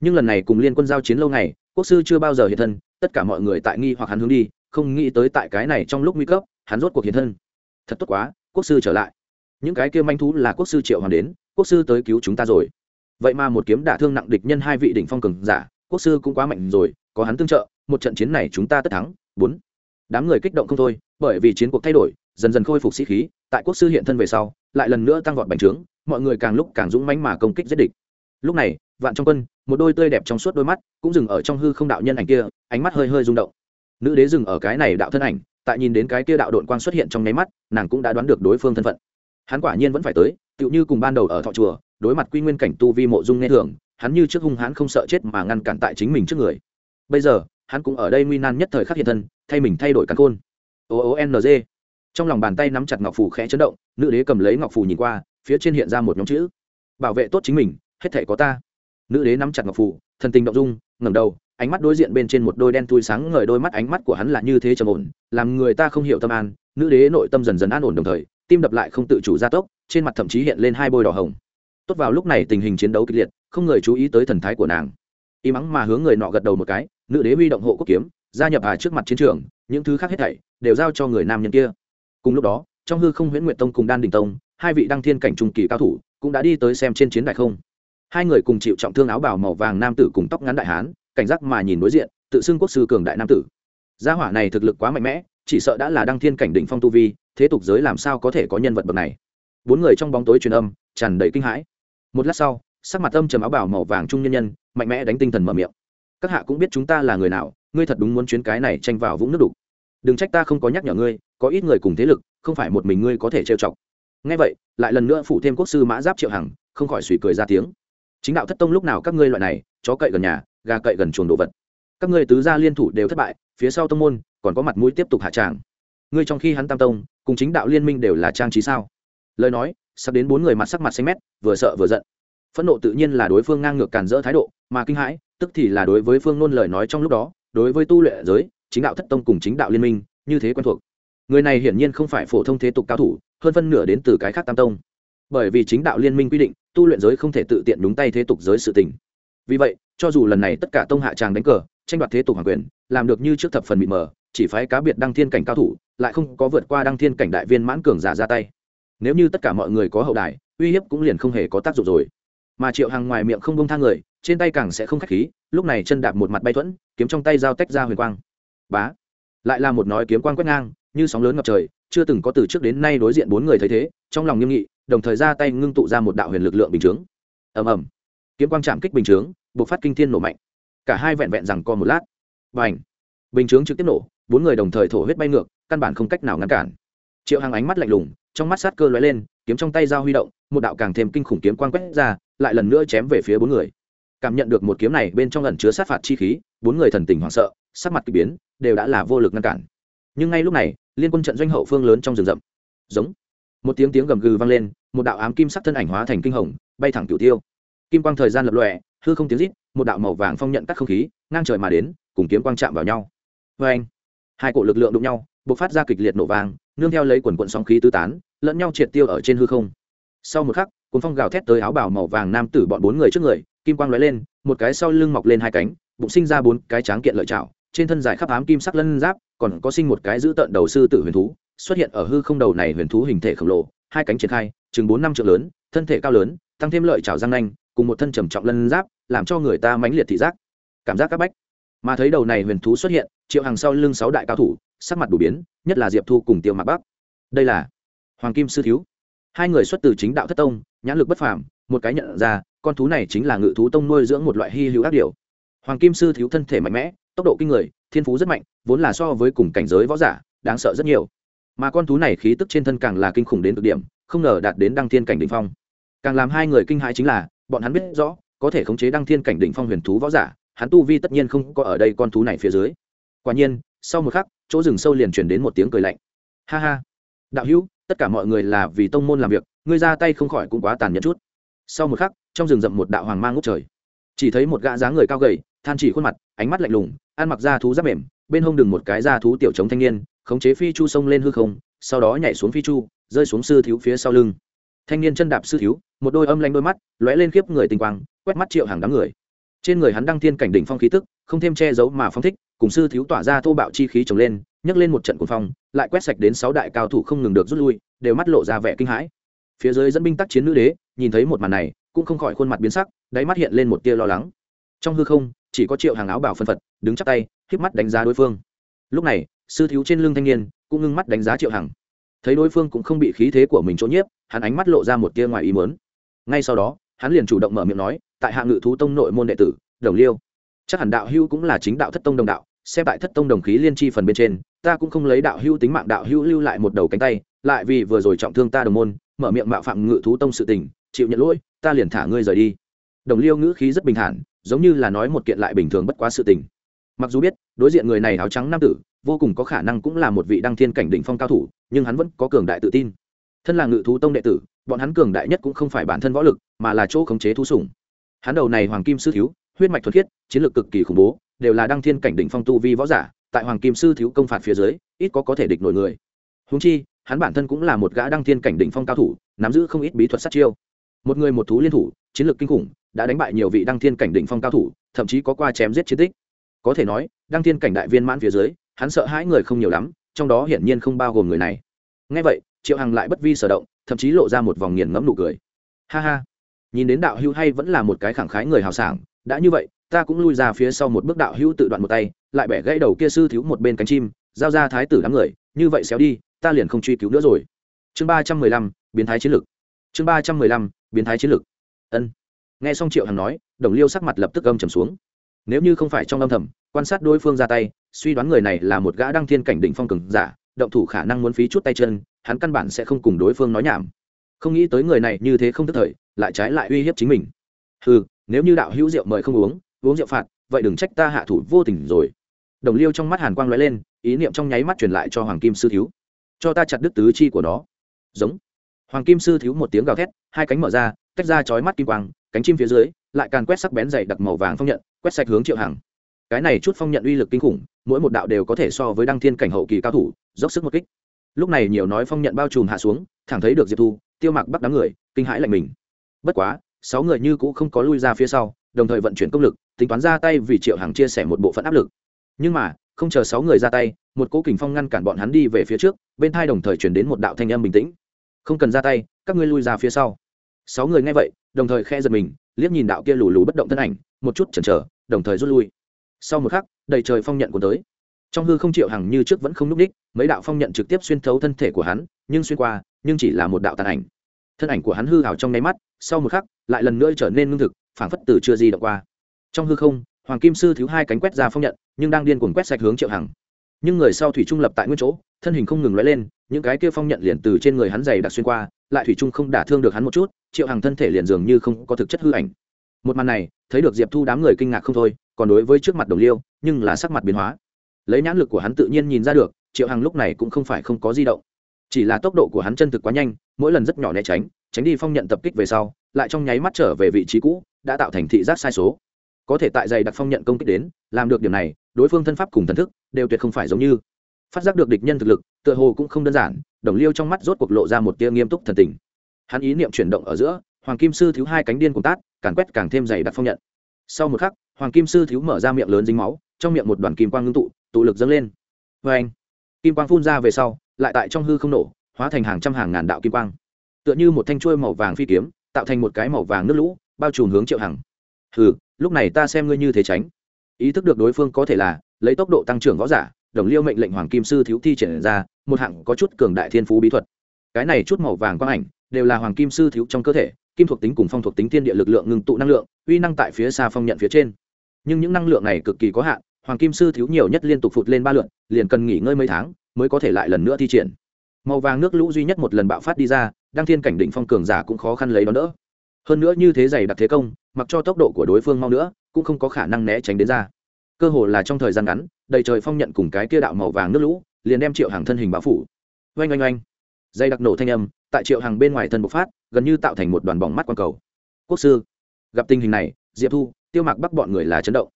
Speaker 1: Nhưng lần này cùng liên quân giao chiến lâu ngày, quốc sư chưa bao giờ hiện thân, tất cả mọi người tại nghi hoặc hắn hướng đi không nghĩ tới tại cái này trong lúc nguy cấp, hắn rốt cuộc hiện thân. Thật tốt quá, quốc sư trở lại. Những cái kia manh thú là quốc sư triệu hoàng đến, quốc sư tới cứu chúng ta rồi. Vậy mà một kiếm đả thương nặng địch nhân hai vị đỉnh phong cường giả, quốc sư cũng quá mạnh rồi, có hắn tương trợ, một trận chiến này chúng ta tất thắng. Bốn. Đám người kích động không thôi, bởi vì chiến cuộc thay đổi, dần dần khôi phục sĩ khí, tại quốc sư hiện thân về sau, lại lần nữa tăng vọt bành trướng, mọi người càng lúc càng dũng mãnh mà công kích giết địch. Lúc này, vạn trong quân, một đôi tươi đẹp trong suốt đôi mắt, cũng dừng ở trong hư không đạo nhân ảnh kia, ánh mắt hơi hơi rung động nữ đế dừng ở cái này đạo thân ảnh, tại nhìn đến cái kia đạo đội quang xuất hiện trong nháy mắt, nàng cũng đã đoán được đối phương thân phận. Hắn quả nhiên vẫn phải tới, tựu như cùng ban đầu ở thọ chùa, đối mặt quy nguyên cảnh tu vi mộ dung nghe thường, hắn như trước hung hãn không sợ chết mà ngăn cản tại chính mình trước người. Bây giờ, hắn cũng ở đây nguy nan nhất thời khắc hiện thân, thay mình thay đổi căn khôn. O o n g. Trong lòng bàn tay nắm chặt ngọc phù khẽ chấn động, nữ đế cầm lấy ngọc phù nhìn qua, phía trên hiện ra một nhóm chữ. Bảo vệ tốt chính mình, hết thể có ta. Nữ đế nắm chặt ngọc phù, thần tình động dung, ngẩng đầu ánh mắt đối diện bên trên một đôi đen thui sáng ngời đôi mắt ánh mắt của hắn là như thế trầm ổn, làm người ta không hiểu tâm an, nữ đế nội tâm dần dần an ổn đồng thời, tim đập lại không tự chủ gia tốc, trên mặt thậm chí hiện lên hai bôi đỏ hồng. Tốt vào lúc này tình hình chiến đấu kịch liệt, không người chú ý tới thần thái của nàng. Y mắng mà hướng người nọ gật đầu một cái, nữ đế huy động hộ quốc kiếm, gia nhập hà trước mặt chiến trường, những thứ khác hết thảy đều giao cho người nam nhân kia. Cùng lúc đó, trong hư không huyễn Nguyệt tông cùng đan đình tông, hai vị đăng thiên cảnh trung kỳ cao thủ cũng đã đi tới xem trên chiến đài không. Hai người cùng chịu trọng thương áo bào màu vàng nam tử cùng tóc ngắn đại hán cảnh giác mà nhìn đối diện, tự xưng quốc sư cường đại nam tử. Gia hỏa này thực lực quá mạnh mẽ, chỉ sợ đã là đăng thiên cảnh đỉnh phong tu vi, thế tục giới làm sao có thể có nhân vật bậc này? Bốn người trong bóng tối truyền âm, tràn đầy kinh hãi. Một lát sau, sắc mặt âm trầm áo bảo màu vàng trung nhân nhân, mạnh mẽ đánh tinh thần mở miệng. Các hạ cũng biết chúng ta là người nào, ngươi thật đúng muốn chuyến cái này tranh vào vũng nước đục. Đừng trách ta không có nhắc nhở ngươi, có ít người cùng thế lực, không phải một mình ngươi có thể trêu chọc. Ngay vậy, lại lần nữa phụ thêm quốc sư mã giáp triệu hằng, không khỏi suy cười ra tiếng. Chính đạo thất tông lúc nào các ngươi loại này, chó cậy gần nhà gà cậy gần chuồng đồ vật. Các ngươi tứ gia liên thủ đều thất bại, phía sau tông môn còn có mặt mũi tiếp tục hạ tràng. Ngươi trong khi hắn tam tông, cùng chính đạo liên minh đều là trang trí sao? Lời nói, sắp đến bốn người mặt sắc mặt xanh mét, vừa sợ vừa giận. Phẫn nộ tự nhiên là đối phương ngang ngược cản rỡ thái độ, mà kinh hãi, tức thì là đối với phương nôn lời nói trong lúc đó, đối với tu luyện giới, chính đạo thất tông cùng chính đạo liên minh, như thế quen thuộc. Người này hiển nhiên không phải phổ thông thế tục cao thủ, hơn phân nửa đến từ cái khác tam tông. Bởi vì chính đạo liên minh quy định, tu luyện giới không thể tự tiện đúng tay thế tục giới sự tình. Vì vậy cho dù lần này tất cả tông hạ tràng đánh cờ, tranh đoạt thế tục hoàng quyền, làm được như trước thập phần mịt mờ, chỉ phái cá biệt đăng thiên cảnh cao thủ, lại không có vượt qua đăng thiên cảnh đại viên mãn cường giả ra tay. Nếu như tất cả mọi người có hậu đài, uy hiếp cũng liền không hề có tác dụng rồi. Mà triệu hằng ngoài miệng không bông thang người, trên tay càng sẽ không k h á c h khí, lúc này chân đạp một mặt bay thuẫn, kiếm trong tay giao tách ra huyền quang. Bá! Lại là một nói kiếm quang quét ngang, như sóng lớn ngập trời, chưa từng có từ trước đến nay đối diện bốn người thấy thế, trong lòng nghiêm nghị, đồng thời ra tay ngưng tụ ra một đạo huyền lực lượng bình chướng. Ầm ầm. Kiếm quang chạm kích bình chướng bộc phát kinh thiên nổ mạnh. Cả hai vẹn vẹn rằng co một lát. Và ảnh bình chướng trực tiếp nổ, bốn người đồng thời thổ huyết bay ngược, căn bản không cách nào ngăn cản. Triệu hằng ánh mắt lạnh lùng, trong mắt sát cơ lóe lên, kiếm trong tay dao huy động, một đạo càng thêm kinh khủng kiếm quang quét ra, lại lần nữa chém về phía bốn người. Cảm nhận được một kiếm này bên trong ẩn chứa sát phạt chi khí, bốn người thần tình hoảng sợ, sắc mặt k ỳ biến, đều đã là vô lực ngăn cản. Nhưng ngay lúc này, liên quân trận doanh hậu phương lớn trong rừng rậm. Giống! Một tiếng tiếng gầm gừ vang lên, một đạo ám kim sắc thân ảnh hóa thành kinh hồng, bay thẳng cửu tiêu kim quang thời gian lập lòe, hư không tiếng rít, một đạo màu vàng phong nhận cắt không khí, ngang trời mà đến, cùng kiếm quang chạm vào nhau. Vê anh, hai cổ lực lượng đụng nhau b ộ c phát ra kịch liệt nổ vàng nương theo lấy quần quận sóng khí tứ tán, lẫn nhau triệt tiêu ở trên hư không. Sau một khắc cuốn phong gào thét tới áo bảo màu vàng nam tử bọn bốn người trước người, kim quang lóe lên, một cái sau lưng mọc lên hai cánh, bụng sinh ra bốn cái tráng kiện lợi chảo trên thân dài khắp ám kim sắc lân giáp, còn có sinh một cái giữ tợn đầu sư tử huyền thú, xuất hiện ở hư không đầu này huyền thú hình thể khổng lồ, hai cánh triển khai, chừng bốn năm triệu lớn, thân thể cao lớn, tăng thêm lợi chảo răng nanh cùng một thân trầm trọng lân giáp, làm cho người ta mãnh liệt thị giác. Cảm giác các bách. Mà thấy đầu này huyền thú xuất hiện, triệu hàng sau lưng sáu đại cao thủ, sắc mặt đủ biến, nhất là diệp thu cùng tiêu mạc bắc. Đây là hoàng kim sư thiếu. Hai người xuất từ chính đạo thất tông, nhãn lực bất phàm, một cái nhận ra, con thú này chính là ngự thú tông nuôi dưỡng một loại hy hữu ác điều hoàng kim sư thiếu thân thể mạnh mẽ, tốc độ kinh người, thiên phú rất mạnh, vốn là so với cùng cảnh giới võ giả, đáng sợ rất nhiều. Mà con thú này khí tức trên thân càng là kinh khủng đến cực điểm, không ngờ đạt đến đăng thiên cảnh đ ỉ n h phong. Càng làm hai người kinh hãi chính là bọn hắn biết rõ, có thể khống chế đăng thiên cảnh đỉnh phong huyền thú võ giả, hắn tu vi tất nhiên không có ở đây con thú này phía dưới. Quả nhiên, sau một khắc, chỗ rừng sâu liền chuyển đến một tiếng cười lạnh. Ha ha. Đạo hữu, tất cả mọi người là vì tông môn làm việc, ngươi ra tay không khỏi cũng quá tàn nhẫn chút. Sau một khắc, trong rừng rậm một đạo hoàng mang ngút trời. Chỉ thấy một gã dáng người cao gầy, than chỉ khuôn mặt, ánh mắt lạnh lùng, ăn mặc da thú giáp mềm, bên hông đừng một cái da thú tiểu trống thanh niên, khống chế phi chu sông lên hư không, sau đó nhảy xuống phi chu, rơi xuống sư thiếu phía sau lưng thanh niên chân đạp sư thiếu, một đôi âm lanh đôi mắt, lóe lên khiếp người tinh quang, quét mắt triệu hàng đám người. Trên người hắn đăng thiên cảnh đỉnh phong khí tức, không thêm che giấu mà phong thích, cùng sư thiếu tỏa ra thô bạo chi khí trồng lên, nhấc lên một trận cuồng phong, lại quét sạch đến sáu đại cao thủ không ngừng được rút lui, đều mắt lộ ra vẻ kinh hãi. Phía dưới dẫn binh tác chiến nữ đế, nhìn thấy một màn này, cũng không khỏi khuôn mặt biến sắc, đáy mắt hiện lên một tia lo lắng. Trong hư không, chỉ có triệu hàng áo bảo phân phật, đứng chắp tay híp mắt đánh giá đối phương. Lúc này, sư thiếu trên lưng thanh niên, cũng ngưng mắt đánh giá triệu hằng thấy đối phương cũng không bị khí thế của mình chỗ nhiếp, hắn ánh mắt lộ ra một tia ngoài ý mớn ngay sau đó, hắn liền chủ động mở miệng nói, tại hạ ngự thú tông nội môn đệ tử, đồng liêu, chắc hẳn đạo hưu cũng là chính đạo thất tông đồng đạo, xem tại thất tông đồng khí liên tri phần bên trên, ta cũng không lấy đạo hưu tính mạng đạo hưu lưu lại một đầu cánh tay, lại vì vừa rồi trọng thương ta đồng môn, mở miệng mạo phạm ngự thú tông sự tình, chịu nhận lỗi, ta liền thả ngươi rời đi. Đồng liêu ngữ khí rất bình thản, giống như là nói một kiện lại bình thường bất quá sự tình. Mặc dù biết đối diện người này áo trắng nam tử, vô cùng có khả năng cũng là một vị đăng thiên cảnh đỉnh phong cao thủ, nhưng hắn vẫn có cường đại tự tin. Thân là ngự thú tông đệ tử, bọn hắn cường đại nhất cũng không phải bản thân võ lực, mà là chỗ khống chế thú sủng. Hắn đầu này hoàng kim sư thiếu, huyết mạch thuật khiết, chiến lược cực kỳ khủng bố, đều là đăng thiên cảnh đỉnh phong tu vi võ giả, tại hoàng kim sư thiếu công phạt phía dưới, ít có có thể địch nổi người. Húng chi, hắn bản thân cũng là một gã đăng thiên cảnh đỉnh phong cao thủ, nắm giữ không ít bí thuật sát chiêu. Một người một thú liên thủ, chiến lược kinh khủng, đã đánh bại nhiều vị đăng thiên cảnh đỉnh phong cao thủ, thậm chí có qua chém giết chiến tích. Có thể nói đăng thiên cảnh đại viên mãn phía dưới, hắn sợ hãi người không nhiều lắm, trong đó hiển nhiên không bao gồm người này. Ngay vậy, triệu hằng lại bất vi sở động, thậm chí lộ ra một vòng nghiền ngẫm nụ cười. Ha ha, nhìn đến đạo hữu hay vẫn là một cái khẳng khái người hào sảng, đã như vậy, ta cũng lui ra phía sau một bước đạo hữu tự đoạn một tay, lại bẻ gãy đầu kia sư thiếu một bên cánh chim, giao ra thái tử đám người, như vậy xéo đi, ta liền không truy cứu nữa rồi. Chương ba trăm mười lăm, biến thái chiến lược. Chương ba trăm mười lăm, biến thái chiến lược. Ân. Nghe xong triệu hằng nói, đồng liêu sắc mặt lập tức âm trầm xuống. Nếu như không phải trong âm thầm quan sát đối phương ra tay, suy đoán người này là một gã đăng thiên cảnh đỉnh phong cường giả, động thủ khả năng muốn phí chút tay chân, hắn căn bản sẽ không cùng đối phương nói nhảm. Không nghĩ tới người này như thế không tức thời, lại trái lại uy hiếp chính mình. Ừ nếu như đạo hữu rượu mời không uống uống rượu phạt, vậy đừng trách ta hạ thủ vô tình rồi. Đồng liêu trong mắt hàn quang lóe lên, ý niệm trong nháy mắt truyền lại cho hoàng kim sư thiếu. Cho ta chặt đứt tứ chi của nó. Giống. Hoàng kim sư thiếu một tiếng gào thét, hai cánh mở ra, tách ra chói mắt kim quang, cánh chim phía dưới, lại càn quét sắc bén dày đặc màu vàng phong nhận, quét sạch hướng triệu hằng cái này chút phong nhận uy lực kinh khủng, mỗi một đạo đều có thể so với đăng thiên cảnh hậu kỳ cao thủ, dốc sức một kích. Lúc này nhiều nói phong nhận bao trùm hạ xuống, thẳng thấy được diệp thu, tiêu mặc bắt đám người, kinh hãi lạnh mình. Bất quá, sáu người như cũ không có lui ra phía sau, đồng thời vận chuyển công lực, tính toán ra tay vì triệu hàng chia sẻ một bộ phận áp lực. Nhưng mà, không chờ sáu người ra tay, một cỗ kình phong ngăn cản bọn hắn đi về phía trước, bên thai đồng thời chuyển đến một đạo thanh âm bình tĩnh. Không cần ra tay, các ngươi lui ra phía sau. Sáu người nghe vậy, đồng thời khe giật mình, liếc nhìn đạo kia lù lù bất động thân ảnh, một chút chần chờ, đồng thời rút lui sau một khắc, đầy trời phong nhận của tới. Trong hư không triệu hằng như trước vẫn không n ú c đích, mấy đạo phong nhận trực tiếp xuyên thấu thân thể của hắn, nhưng xuyên qua, nhưng chỉ là một đạo tàn ảnh. Thân ảnh của hắn hư hào trong nháy mắt, sau một khắc, lại lần nữa trở nên ngưng thực, phảng phất từ chưa gì động qua. Trong hư không, hoàng kim sư thiếu hai cánh quét ra phong nhận, nhưng đang điên cuồng quét sạch hướng triệu hằng. Nhưng người sau thủy trung lập tại nguyên chỗ, thân hình không ngừng lóe lên, những cái kia phong nhận liền từ trên người hắn dày đặc xuyên qua, lại thủy trung không đả thương được hắn một chút, triệu hằng thân thể liền dường như không có thực chất hư ảnh. Một màn này, thấy được diệp thu đám người kinh ngạc không thôi còn đối với trước mặt đồng liêu, nhưng là sắc mặt biến hóa. Lấy nhãn lực của hắn tự nhiên nhìn ra được, triệu hằng lúc này cũng không phải không có di động. Chỉ là tốc độ của hắn chân thực quá nhanh, mỗi lần rất nhỏ né tránh tránh đi phong nhận tập kích về sau, lại trong nháy mắt trở về vị trí cũ, đã tạo thành thị giác sai số. Có thể tại dày đặc phong nhận công kích đến, làm được điểm này, đối phương thân pháp cùng thần thức, đều tuyệt không phải giống như. Phát giác được địch nhân thực lực, tựa hồ cũng không đơn giản, đồng liêu trong mắt rốt cuộc lộ ra một tia nghiêm túc thần tình. Hắn ý niệm chuyển động ở giữa, hoàng kim sư thứ hai cánh điên cùng tát càng quét càng thêm dày đặc phong nhận sau một khắc, hoàng kim sư thiếu mở ra miệng lớn dính máu, trong miệng một đoàn kim quang ngưng tụ tụ lực dâng lên. Vê anh, kim quang phun ra về sau, lại tại trong hư không nổ, hóa thành hàng trăm hàng ngàn đạo kim quang. Tựa như một thanh chuôi màu vàng phi kiếm, tạo thành một cái màu vàng nước lũ, bao trùm hướng triệu hằng. Hừ, lúc này ta xem ngươi như thế tránh. Ý thức được đối phương có thể là, lấy tốc độ tăng trưởng võ giả, đồng liêu mệnh lệnh hoàng kim sư thiếu thi triển ra, một hạng có chút cường đại thiên phú bí thuật. Cái này chút màu vàng quang ảnh đều là hoàng kim sư thiếu trong cơ thể, kim thuộc tính cùng phong thuộc tính thiên địa lực lượng ngừng tụ năng lượng, uy năng tại phía xa phong nhận phía trên. Nhưng những năng lượng này cực kỳ có hạn, hoàng kim sư thiếu nhiều nhất liên tục phụt lên ba lượn liền cần nghỉ ngơi mấy tháng mới có thể lại lần nữa thi triển. Màu vàng nước lũ duy nhất một lần bạo phát đi ra, đăng thiên cảnh định phong cường giả cũng khó khăn lấy đó đỡ. Hơn nữa như thế dày đặc thế công, mặc cho tốc độ của đối phương mau nữa, cũng không có khả năng né tránh đến ra. Cơ hồ là trong thời gian ngắn, đầy trời phong nhận cùng cái kia đạo màu vàng nước lũ, liền đem triệu hàng thân hình báo phủ. Oanh oanh oanh dây đặc nổ thanh âm, tại triệu hàng bên ngoài thân bộc phát, gần như tạo thành một đoàn bóng mắt quang cầu. Quốc sư, gặp tình hình này, diệp thu, tiêu mạc bắc bọn người là chấn động.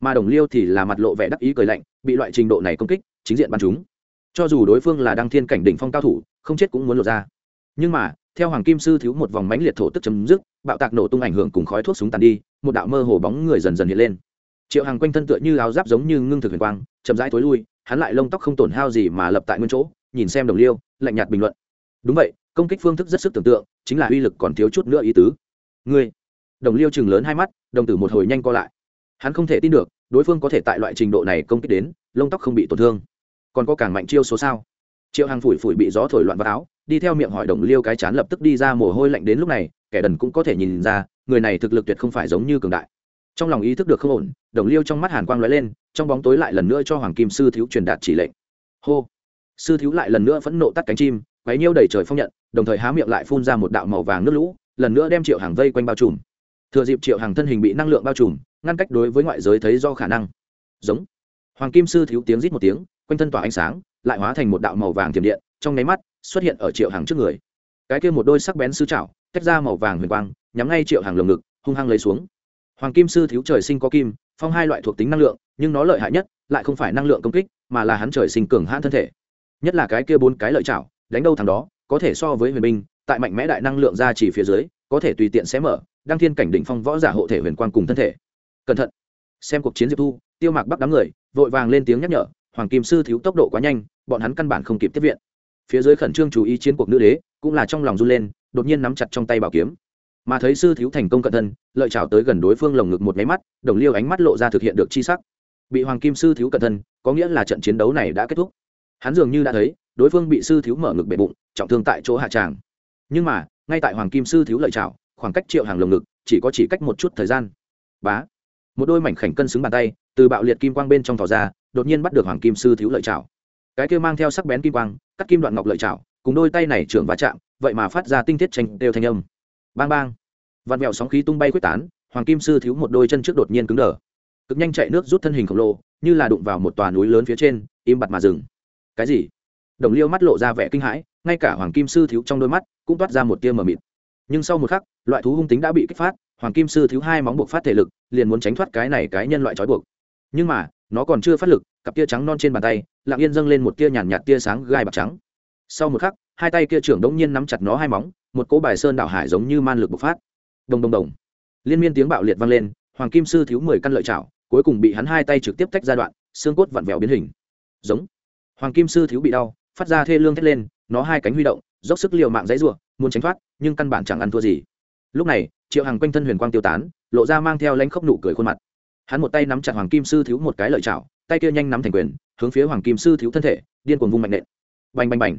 Speaker 1: Mà đồng liêu thì là mặt lộ vẻ đắc ý cười lạnh, bị loại trình độ này công kích, chính diện bắn chúng. Cho dù đối phương là đăng thiên cảnh đỉnh phong cao thủ, không chết cũng muốn lột ra. Nhưng mà, theo hoàng kim sư thiếu một vòng mánh liệt thổ tức chấm dứt, bạo tạc nổ tung ảnh hưởng cùng khói thuốc súng tàn đi, một đạo mơ hồ bóng người dần dần hiện lên. Triệu hàng quanh thân tựa như áo giáp giống như ngưng thực huyền quang, chậm rãi tối lui, hắn lại lông tóc không tổn hao gì mà lập tại nguyên chỗ, nhìn xem đồng liêu, lạnh nhạt bình luận đúng vậy, công kích phương thức rất sức tưởng tượng, chính là uy lực còn thiếu chút nữa ý tứ. Ngươi, đồng liêu chừng lớn hai mắt, đồng tử một hồi nhanh co lại. Hắn không thể tin được, đối phương có thể tại loại trình độ này công kích đến, lông tóc không bị tổn thương. Còn có càng mạnh chiêu số sao? Triệu hàng phủi phủi bị gió thổi loạn vào áo, đi theo miệng hỏi đồng liêu cái chán lập tức đi ra mồ hôi lạnh đến lúc này, kẻ đần cũng có thể nhìn ra, người này thực lực tuyệt không phải giống như cường đại. Trong lòng ý thức được không ổn, đồng liêu trong mắt hàn quang lóe lên, trong bóng tối lại lần nữa cho hoàng kim sư thiếu truyền đạt chỉ lệnh. Hô! Sư thiếu lại lần nữa phẫn nộ tắt cánh chim quấy nhiêu đầy trời phong nhận, đồng thời há miệng lại phun ra một đạo màu vàng nước lũ, lần nữa đem triệu hàng vây quanh bao trùm. Thừa dịp triệu hàng thân hình bị năng lượng bao trùm, ngăn cách đối với ngoại giới thấy do khả năng. Giống. Hoàng kim sư thiếu tiếng rít một tiếng, quanh thân tỏa ánh sáng, lại hóa thành một đạo màu vàng tiềm điện, trong nháy mắt, xuất hiện ở triệu hàng trước người. Cái kia một đôi sắc bén sư chảo tách ra màu vàng huyền quang, nhắm ngay triệu hàng lồng ngực, hung hăng lấy xuống. Hoàng kim sư thiếu trời sinh có kim, phong hai loại thuộc tính năng lượng, nhưng nó lợi hại nhất, lại không phải năng lượng công kích, mà là hắn trời sinh cường hãn thân thể. Nhất là cái kia bốn cái lợi chảo đánh đâu thằng đó, có thể so với huyền binh, tại mạnh mẽ đại năng lượng ra chỉ phía dưới, có thể tùy tiện xé mở, đăng thiên cảnh đỉnh phong võ giả hộ thể huyền quang cùng thân thể. Cẩn thận. Xem cuộc chiến diệp thu, tiêu mạc bắc đám người, vội vàng lên tiếng nhắc nhở, hoàng kim sư thiếu tốc độ quá nhanh, bọn hắn căn bản không kịp tiếp viện. Phía dưới khẩn trương chú ý chiến cuộc nữ đế, cũng là trong lòng run lên, đột nhiên nắm chặt trong tay bảo kiếm. Mà thấy sư thiếu thành công cận thân lợi trào tới gần đối phương lồng ngực một máy mắt, đồng liêu ánh mắt lộ ra thực hiện được chi sắc. Bị hoàng kim sư thiếu cận thân có nghĩa là trận chiến đấu này đã kết thúc. Hắn dường như đã thấy đối phương bị sư thiếu mở ngực bể bụng, trọng thương tại chỗ hạ tràng. Nhưng mà, ngay tại hoàng kim sư thiếu lợi trào khoảng cách triệu hàng lồng ngực chỉ có chỉ cách một chút thời gian. Bá! Một đôi mảnh khảnh cân xứng bàn tay, từ bạo liệt kim quang bên trong thỏ ra, đột nhiên bắt được hoàng kim sư thiếu lợi trào cái kia mang theo sắc bén kim quang, cắt kim đoạn ngọc lợi trào cùng đôi tay này trưởng va chạm, vậy mà phát ra tinh thiết tranh, đều thanh âm. Bang bang! Vạt mẹo sóng khí tung bay quyết tán, hoàng kim sư thiếu một đôi chân trước đột nhiên cứng đờ. Cực nhanh chạy nước rút thân hình khổng lồ, như là đụng vào một tòa núi lớn phía trên, im bặt mà dừng. Cái gì? Đồng liêu mắt lộ ra vẻ kinh hãi, ngay cả hoàng kim sư thiếu trong đôi mắt cũng toát ra một tia mờ mịt. Nhưng sau một khắc, loại thú hung tính đã bị kích phát, hoàng kim sư thiếu hai móng buộc phát thể lực, liền muốn tránh thoát cái này cái nhân loại trói buộc. Nhưng mà, nó còn chưa phát lực, cặp tia trắng non trên bàn tay, lặng yên dâng lên một tia nhàn nhạt tia sáng gai bạc trắng. Sau một khắc, hai tay kia trưởng đống nhiên nắm chặt nó hai móng, một cỗ bài sơn đảo hải giống như man lực bộc phát. Đồng đồng đồng. Liên miên tiếng bạo liệt vang lên, hoàng kim sư thiếu mười căn lợi chảo cuối cùng bị hắn hai tay trực tiếp tách ra đoạn, xương cốt vặn vẹo biến hình. Giống. Hoàng kim sư thiếu bị đau phát ra thê lương thét lên, nó hai cánh huy động, dốc sức liều mạng dãy ruộng muốn tránh thoát, nhưng căn bản chẳng ăn thua gì. Lúc này, triệu hàng quanh thân huyền quang tiêu tán, lộ ra mang theo lãnh khốc nụ cười khuôn mặt. Hắn một tay nắm chặt hoàng kim sư thiếu một cái lợi chảo, tay kia nhanh nắm thành quyền, hướng phía hoàng kim sư thiếu thân thể, điên cuồng vung mạnh nện. Bành bành bành.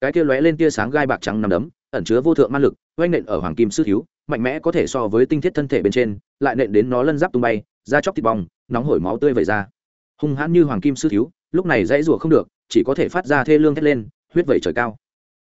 Speaker 1: Cái kia lóe lên tia sáng gai bạc trắng nằm đấm, ẩn chứa vô thượng man lực oanh nện ở hoàng kim sư thiếu, mạnh mẽ có thể so với tinh thiết thân thể bên trên, lại nện đến nó lân giáp tung bay, da chóc thịt bong, nóng hổi máu tươi vẩy ra. Hung hãn như hoàng kim sư thiếu lúc này dãy rủa không được, chỉ có thể phát ra thê lương thét lên, huyết vẩy trời cao.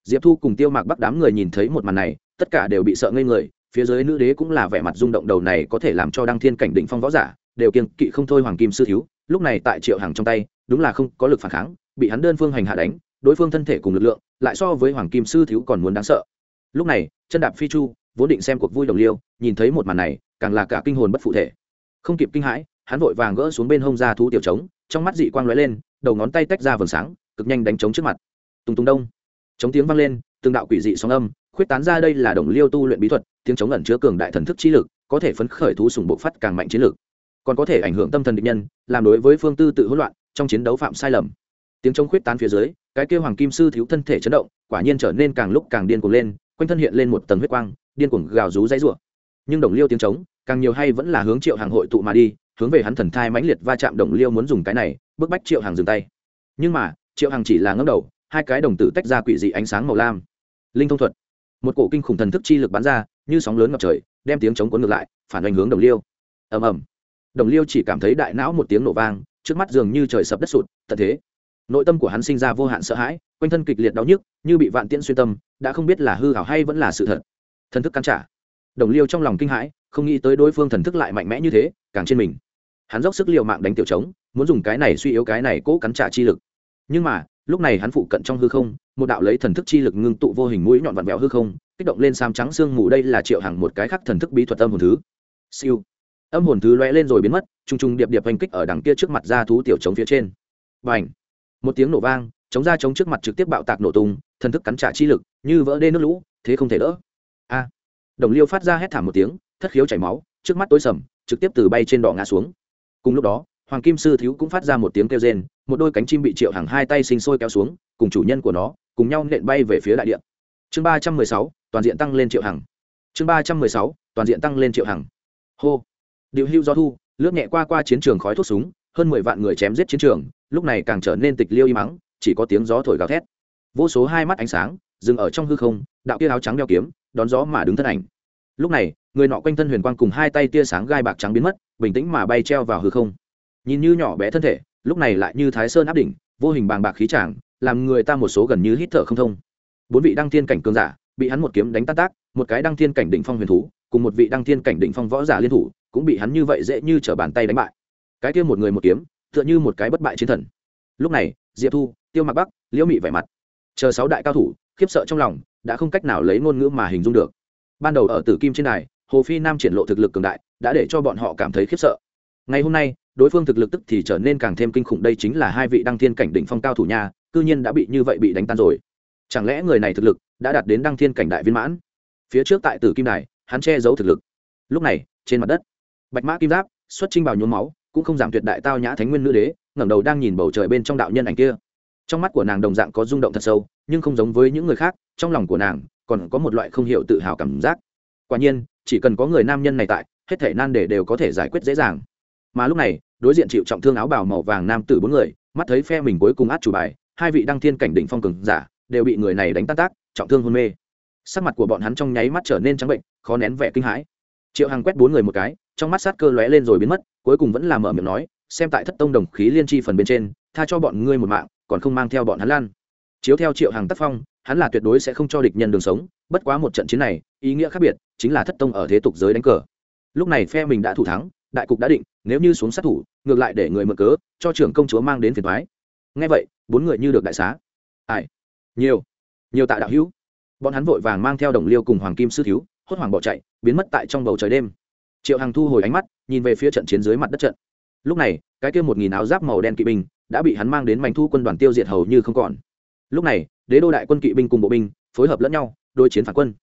Speaker 1: Diệp thu cùng tiêu mạc bắc đám người nhìn thấy một màn này, tất cả đều bị sợ ngây người, phía dưới nữ đế cũng là vẻ mặt rung động đầu này có thể làm cho đăng thiên cảnh định phong võ giả, đều kiên kỵ không thôi hoàng kim sư thiếu, lúc này tại triệu hàng trong tay, đúng là không có lực phản kháng, bị hắn đơn phương hành hạ đánh, đối phương thân thể cùng lực lượng, lại so với hoàng kim sư thiếu còn muốn đáng sợ. Lúc này, chân đạp phi chu, vốn định xem cuộc vui đồng liêu, nhìn thấy một màn này, càng là cả kinh hồn bất phụ thể. Không kịp kinh hãi, hắn vội vàng gỡ xuống bên hông ra thú tiểu trống trong mắt dị quang lóe lên, đầu ngón tay tách ra vầng sáng, cực nhanh đánh trống trước mặt. Tùng tùng đông. Trống tiếng vang lên, từng đạo quỷ dị sóng âm, khuyết tán ra đây là đồng liêu tu luyện bí thuật, tiếng trống ẩn chứa cường đại thần thức chi lực, có thể phấn khởi thú sùng bộ phát càng mạnh chiến lực. Còn có thể ảnh hưởng tâm thần địch nhân, làm đối với phương tư tự hỗn loạn, trong chiến đấu phạm sai lầm. Tiếng trống khuyết tán phía dưới, cái kêu hoàng kim sư thiếu thân thể chấn động, quả nhiên trở nên càng lúc càng điên cuồng lên, quanh thân hiện lên một tầng huyết quang, điên cuồng gào rú dãy rủa. Nhưng đồng liêu tiếng trống, càng nhiều hay vẫn là hướng triệu hàng hội tụ mà đi hướng về hắn thần thai mãnh liệt va chạm đồng liêu muốn dùng cái này, bức bách triệu hàng dừng tay. Nhưng mà, triệu hàng chỉ là ngấm đầu, hai cái đồng tử tách ra quỷ dị ánh sáng màu lam. Linh thông thuật. Một cổ kinh khủng thần thức chi lực bắn ra, như sóng lớn ngập trời, đem tiếng chống cuốn ngược lại, phản ảnh hướng đồng liêu. Ầm ầm. Đồng liêu chỉ cảm thấy đại não một tiếng nổ vang, trước mắt dường như trời sập đất sụt, tận thế. Nội tâm của hắn sinh ra vô hạn sợ hãi, quanh thân kịch liệt đau nhức, như bị vạn tiễn xuyên tâm, đã không biết là hư hảo hay vẫn là sự thật. Thần thức cắn trả. Đồng liêu trong lòng kinh hãi, không nghĩ tới đối phương thần thức lại mạnh mẽ như thế, càng trên mình hắn dốc sức l i ề u mạng đánh tiểu trống, muốn dùng cái này suy yếu cái này cố cắn trả chi lực. Nhưng mà, lúc này hắn phụ cận trong hư không, một đạo lấy thần thức chi lực ngưng tụ vô hình mũi nhọn vặn vẹo hư không, kích động lên sam trắng sương mù đây là triệu hàng một cái khác thần thức bí thuật âm hồn thứ. Siêu. Âm hồn thứ lóe lên rồi biến mất t r u n g t r u n g điệp điệp hành kích ở đằng kia trước mặt ra thú tiểu trống phía trên. Và n h một tiếng nổ vang chống ra chống trước mặt trực tiếp bạo tạc nổ tung, thần thức cắn trả chi lực, như vỡ đê nước lũ, thế không thể đỡ. A. Đồng liêu phát ra hét thảm một tiếng, thất khiếu chảy máu, trước mắt tối sầm, trực tiếp từ bay trên đỏ ngã xuống cùng lúc đó, hoàng kim sư thiếu cũng phát ra một tiếng kêu rên, một đôi cánh chim bị triệu hàng hai tay sinh sôi kéo xuống, cùng chủ nhân của nó, cùng nhau nện bay về phía đại điện chương ba trăm mười sáu, toàn diện tăng lên triệu hàng. Chương ba trăm mười sáu, toàn diện tăng lên triệu hàng. Hô. Điệu hưu do thu, lướt nhẹ qua qua chiến trường khói thuốc súng, hơn mười vạn người chém giết chiến trường, lúc này càng trở nên tịch liêu y mắng chỉ có tiếng gió thổi gào thét. Vô số hai mắt ánh sáng, dừng ở trong hư không, đạo kia áo trắng đeo kiếm, đón gió mà đứng thân ảnh. Lúc này người nọ quanh thân huyền quang cùng hai tay tia sáng gai bạc trắng biến mất, bình tĩnh mà bay treo vào hư không. Nhìn như nhỏ bé thân thể, lúc này lại như thái sơn áp đỉnh, vô hình bàng bạc khí tràng, làm người ta một số gần như hít thở không thông. Bốn vị đăng thiên cảnh cường giả, bị hắn một kiếm đánh tan tác, một cái đăng thiên cảnh đỉnh phong huyền thú, cùng một vị đăng thiên cảnh đỉnh phong võ giả liên thủ, cũng bị hắn như vậy dễ như trở bàn tay đánh bại. Cái kia một người một kiếm, tựa như một cái bất bại chiến thần. Lúc này, diệp thu, tiêu mặc bắc, liễu mị vẻ mặt. Chờ sáu đại cao thủ, khiếp sợ trong lòng, đã không cách nào lấy ngôn ngữ mà hình dung được. Ban đầu ở tử kim trên đài hồ phi nam triển lộ thực lực cường đại, đã để cho bọn họ cảm thấy khiếp sợ. Ngày hôm nay, đối phương thực lực tức thì trở nên càng thêm kinh khủng, đây chính là hai vị đăng thiên cảnh đỉnh phong cao thủ nhà cư nhiên đã bị như vậy bị đánh tan rồi. Chẳng lẽ người này thực lực đã đạt đến đăng thiên cảnh đại viên mãn? Phía trước tại tử kim đài, hắn che giấu thực lực. Lúc này, trên mặt đất, bạch mã kim giáp xuất trinh bào nhuốm máu, cũng không giảm tuyệt đại tao nhã thánh nguyên nữ đế, ngẩng đầu đang nhìn bầu trời bên trong đạo nhân ảnh kia. Trong mắt của nàng đồng dạng có rung động thật sâu, nhưng không giống với những người khác, trong lòng của nàng còn có một loại không hiểu tự hào cảm giác. Quả nhiên chỉ cần có người nam nhân này tại, hết thể nan đề đều có thể giải quyết dễ dàng. Mà lúc này, đối diện chịu trọng thương áo bào màu vàng nam tử bốn người, mắt thấy phe mình cuối cùng át chủ bài, hai vị đăng thiên cảnh đỉnh phong cường giả, đều bị người này đánh tan tác, trọng thương hôn mê. Sắc mặt của bọn hắn trong nháy mắt trở nên trắng bệnh, khó nén vẻ kinh hãi. Triệu hằng quét bốn người một cái, trong mắt sát cơ lóe lên rồi biến mất, cuối cùng vẫn là mở miệng nói, xem tại thất tông đồng khí liên tri phần bên trên, tha cho bọn ngươi một mạng, còn không mang theo bọn hắn lan. Chiếu theo triệu hằng tác phong hắn là tuyệt đối sẽ không cho địch nhân đường sống, bất quá một trận chiến này, ý nghĩa khác biệt, chính là thất tông ở thế tục giới đánh cờ. Lúc này phe mình đã thủ thắng, đại cục đã định, nếu như xuống sát thủ, ngược lại để người mượn cớ, cho trưởng công chúa mang đến phiền thoái ngay vậy, bốn người như được đại xá. Ai? Nhiều. Nhiều tạ đạo hữu. Bọn hắn vội vàng mang theo đồng liêu cùng hoàng kim sư thiếu, hốt hoảng bỏ chạy, biến mất tại trong bầu trời đêm. Triệu hằng thu hồi ánh mắt, nhìn về phía trận chiến dưới mặt đất trận. Lúc này, cái kia một nghìn áo giáp màu đen kỵ binh, đã bị hắn mang đến mảnh thu quân đoàn tiêu diệt hầu như không còn. Lúc này đế đô đại quân kỵ binh cùng bộ binh phối hợp lẫn nhau, đối chiến phản quân.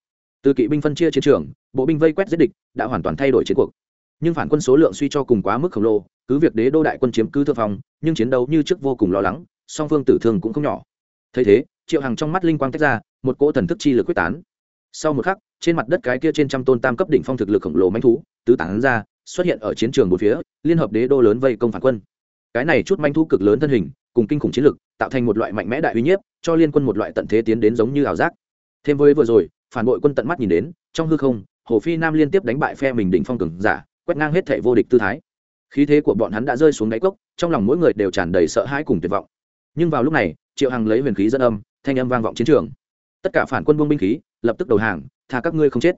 Speaker 1: Từ kỵ binh phân chia chiến trường, bộ binh vây quét giết địch, đã hoàn toàn thay đổi chiến cuộc. Nhưng phản quân số lượng suy cho cùng quá mức khổng lồ, cứ việc đế đô đại quân chiếm cứ thượng phong, nhưng chiến đấu như trước vô cùng lo lắng, song phương tử thương cũng không nhỏ. Thấy thế, triệu hằng trong mắt linh quang tách ra, một cỗ thần thức chi lực quyết tán. Sau một khắc, trên mặt đất cái kia trên trăm tôn tam cấp đỉnh phong thực lực khổng lồ manh thú, tứ tán ra, xuất hiện ở chiến trường một phía, liên hợp đế đô lớn vây công phản quân. Cái này chút manh thú cực lớn thân hình cùng kinh khủng chiến lực, tạo thành một loại mạnh mẽ đại uy nhiếp, cho liên quân một loại tận thế tiến đến giống như ảo giác. Thêm với vừa rồi, phản bội quân tận mắt nhìn đến, trong hư không, hồ phi nam liên tiếp đánh bại phe mình đỉnh phong cường giả, quét ngang hết thảy vô địch tư thái. Khí thế của bọn hắn đã rơi xuống đáy cốc, trong lòng mỗi người đều tràn đầy sợ hãi cùng tuyệt vọng. Nhưng vào lúc này, triệu hằng lấy huyền khí dẫn âm, thanh âm vang vọng chiến trường. Tất cả phản quân buông binh khí, lập tức đầu hàng, tha các ngươi không chết.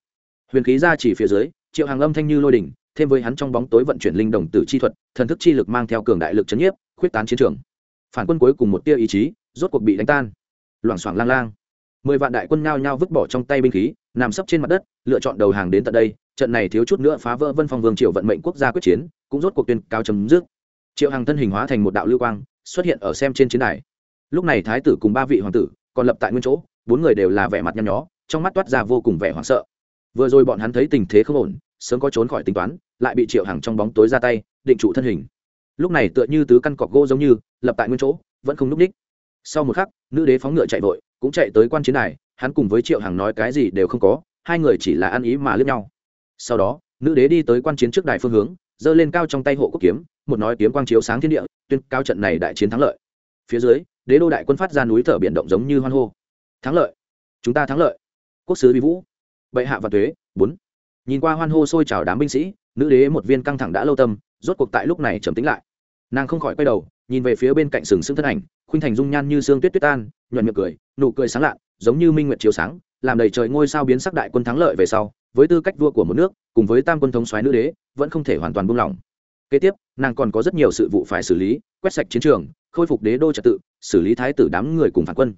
Speaker 1: Huyền khí ra chỉ phía dưới, triệu hằng âm thanh như lôi đỉnh, thêm với hắn trong bóng tối vận chuyển linh đồng tử chi thuật, thần thức chi lực mang theo cường đại lực chấn nhiếp, khuyết tán chiến trường phản quân cuối cùng một tia ý chí, rốt cuộc bị đánh tan. Loảng xoảng lang lang. Mười vạn đại quân nhao nhao vứt bỏ trong tay binh khí, nằm sấp trên mặt đất, lựa chọn đầu hàng đến tận đây. Trận này thiếu chút nữa phá vỡ vân phong vương triều vận mệnh quốc gia quyết chiến, cũng rốt cuộc tuyên cao chấm dứt. Triệu hằng thân hình hóa thành một đạo lưu quang, xuất hiện ở xem trên chiến đài. Lúc này thái tử cùng ba vị hoàng tử còn lập tại nguyên chỗ, bốn người đều là vẻ mặt nhăn nhó, trong mắt toát ra vô cùng vẻ hoảng sợ. Vừa rồi bọn hắn thấy tình thế không ổn, sớm có trốn khỏi tính toán, lại bị triệu hằng trong bóng tối ra tay, định trụ thân hình lúc này tựa như tứ căn cọc gỗ giống như, lập tại nguyên chỗ, vẫn không núp ních. Sau một khắc, nữ đế phóng ngựa chạy vội, cũng chạy tới quan chiến đài, hắn cùng với triệu hằng nói cái gì đều không có, hai người chỉ là ăn ý mà lướt nhau. Sau đó, nữ đế đi tới quan chiến trước đài phương hướng, giơ lên cao trong tay hộ quốc kiếm, một nói kiếm quang chiếu sáng thiên địa, tuyên cao trận này đại chiến thắng lợi. Phía dưới, đế đô đại quân phát ra núi thở biển động giống như hoan hô. Thắng lợi! Chúng ta thắng lợi! Quốc sứ vi vũ, bệ hạ và thuế, bốn. Nhìn qua hoan hô sôi trào đám binh sĩ, nữ đế một viên căng thẳng đã lâu tâm, rốt cuộc tại lúc này trầm tính lại nàng không khỏi quay đầu, nhìn về phía bên cạnh sừng sững thân ảnh, khuynh thành dung nhan như sương tuyết tuyết tan, nhuận miệng cười, nụ cười sáng lạ, giống như minh nguyệt chiếu sáng, làm đầy trời ngôi sao biến sắc đại quân thắng lợi về sau, với tư cách vua của một nước, cùng với tam quân thống soái nữ đế, vẫn không thể hoàn toàn buông lỏng. Kế tiếp, nàng còn có rất nhiều sự vụ phải xử lý, quét sạch chiến trường, khôi phục đế đô trật tự, xử lý thái tử đám người cùng phản quân.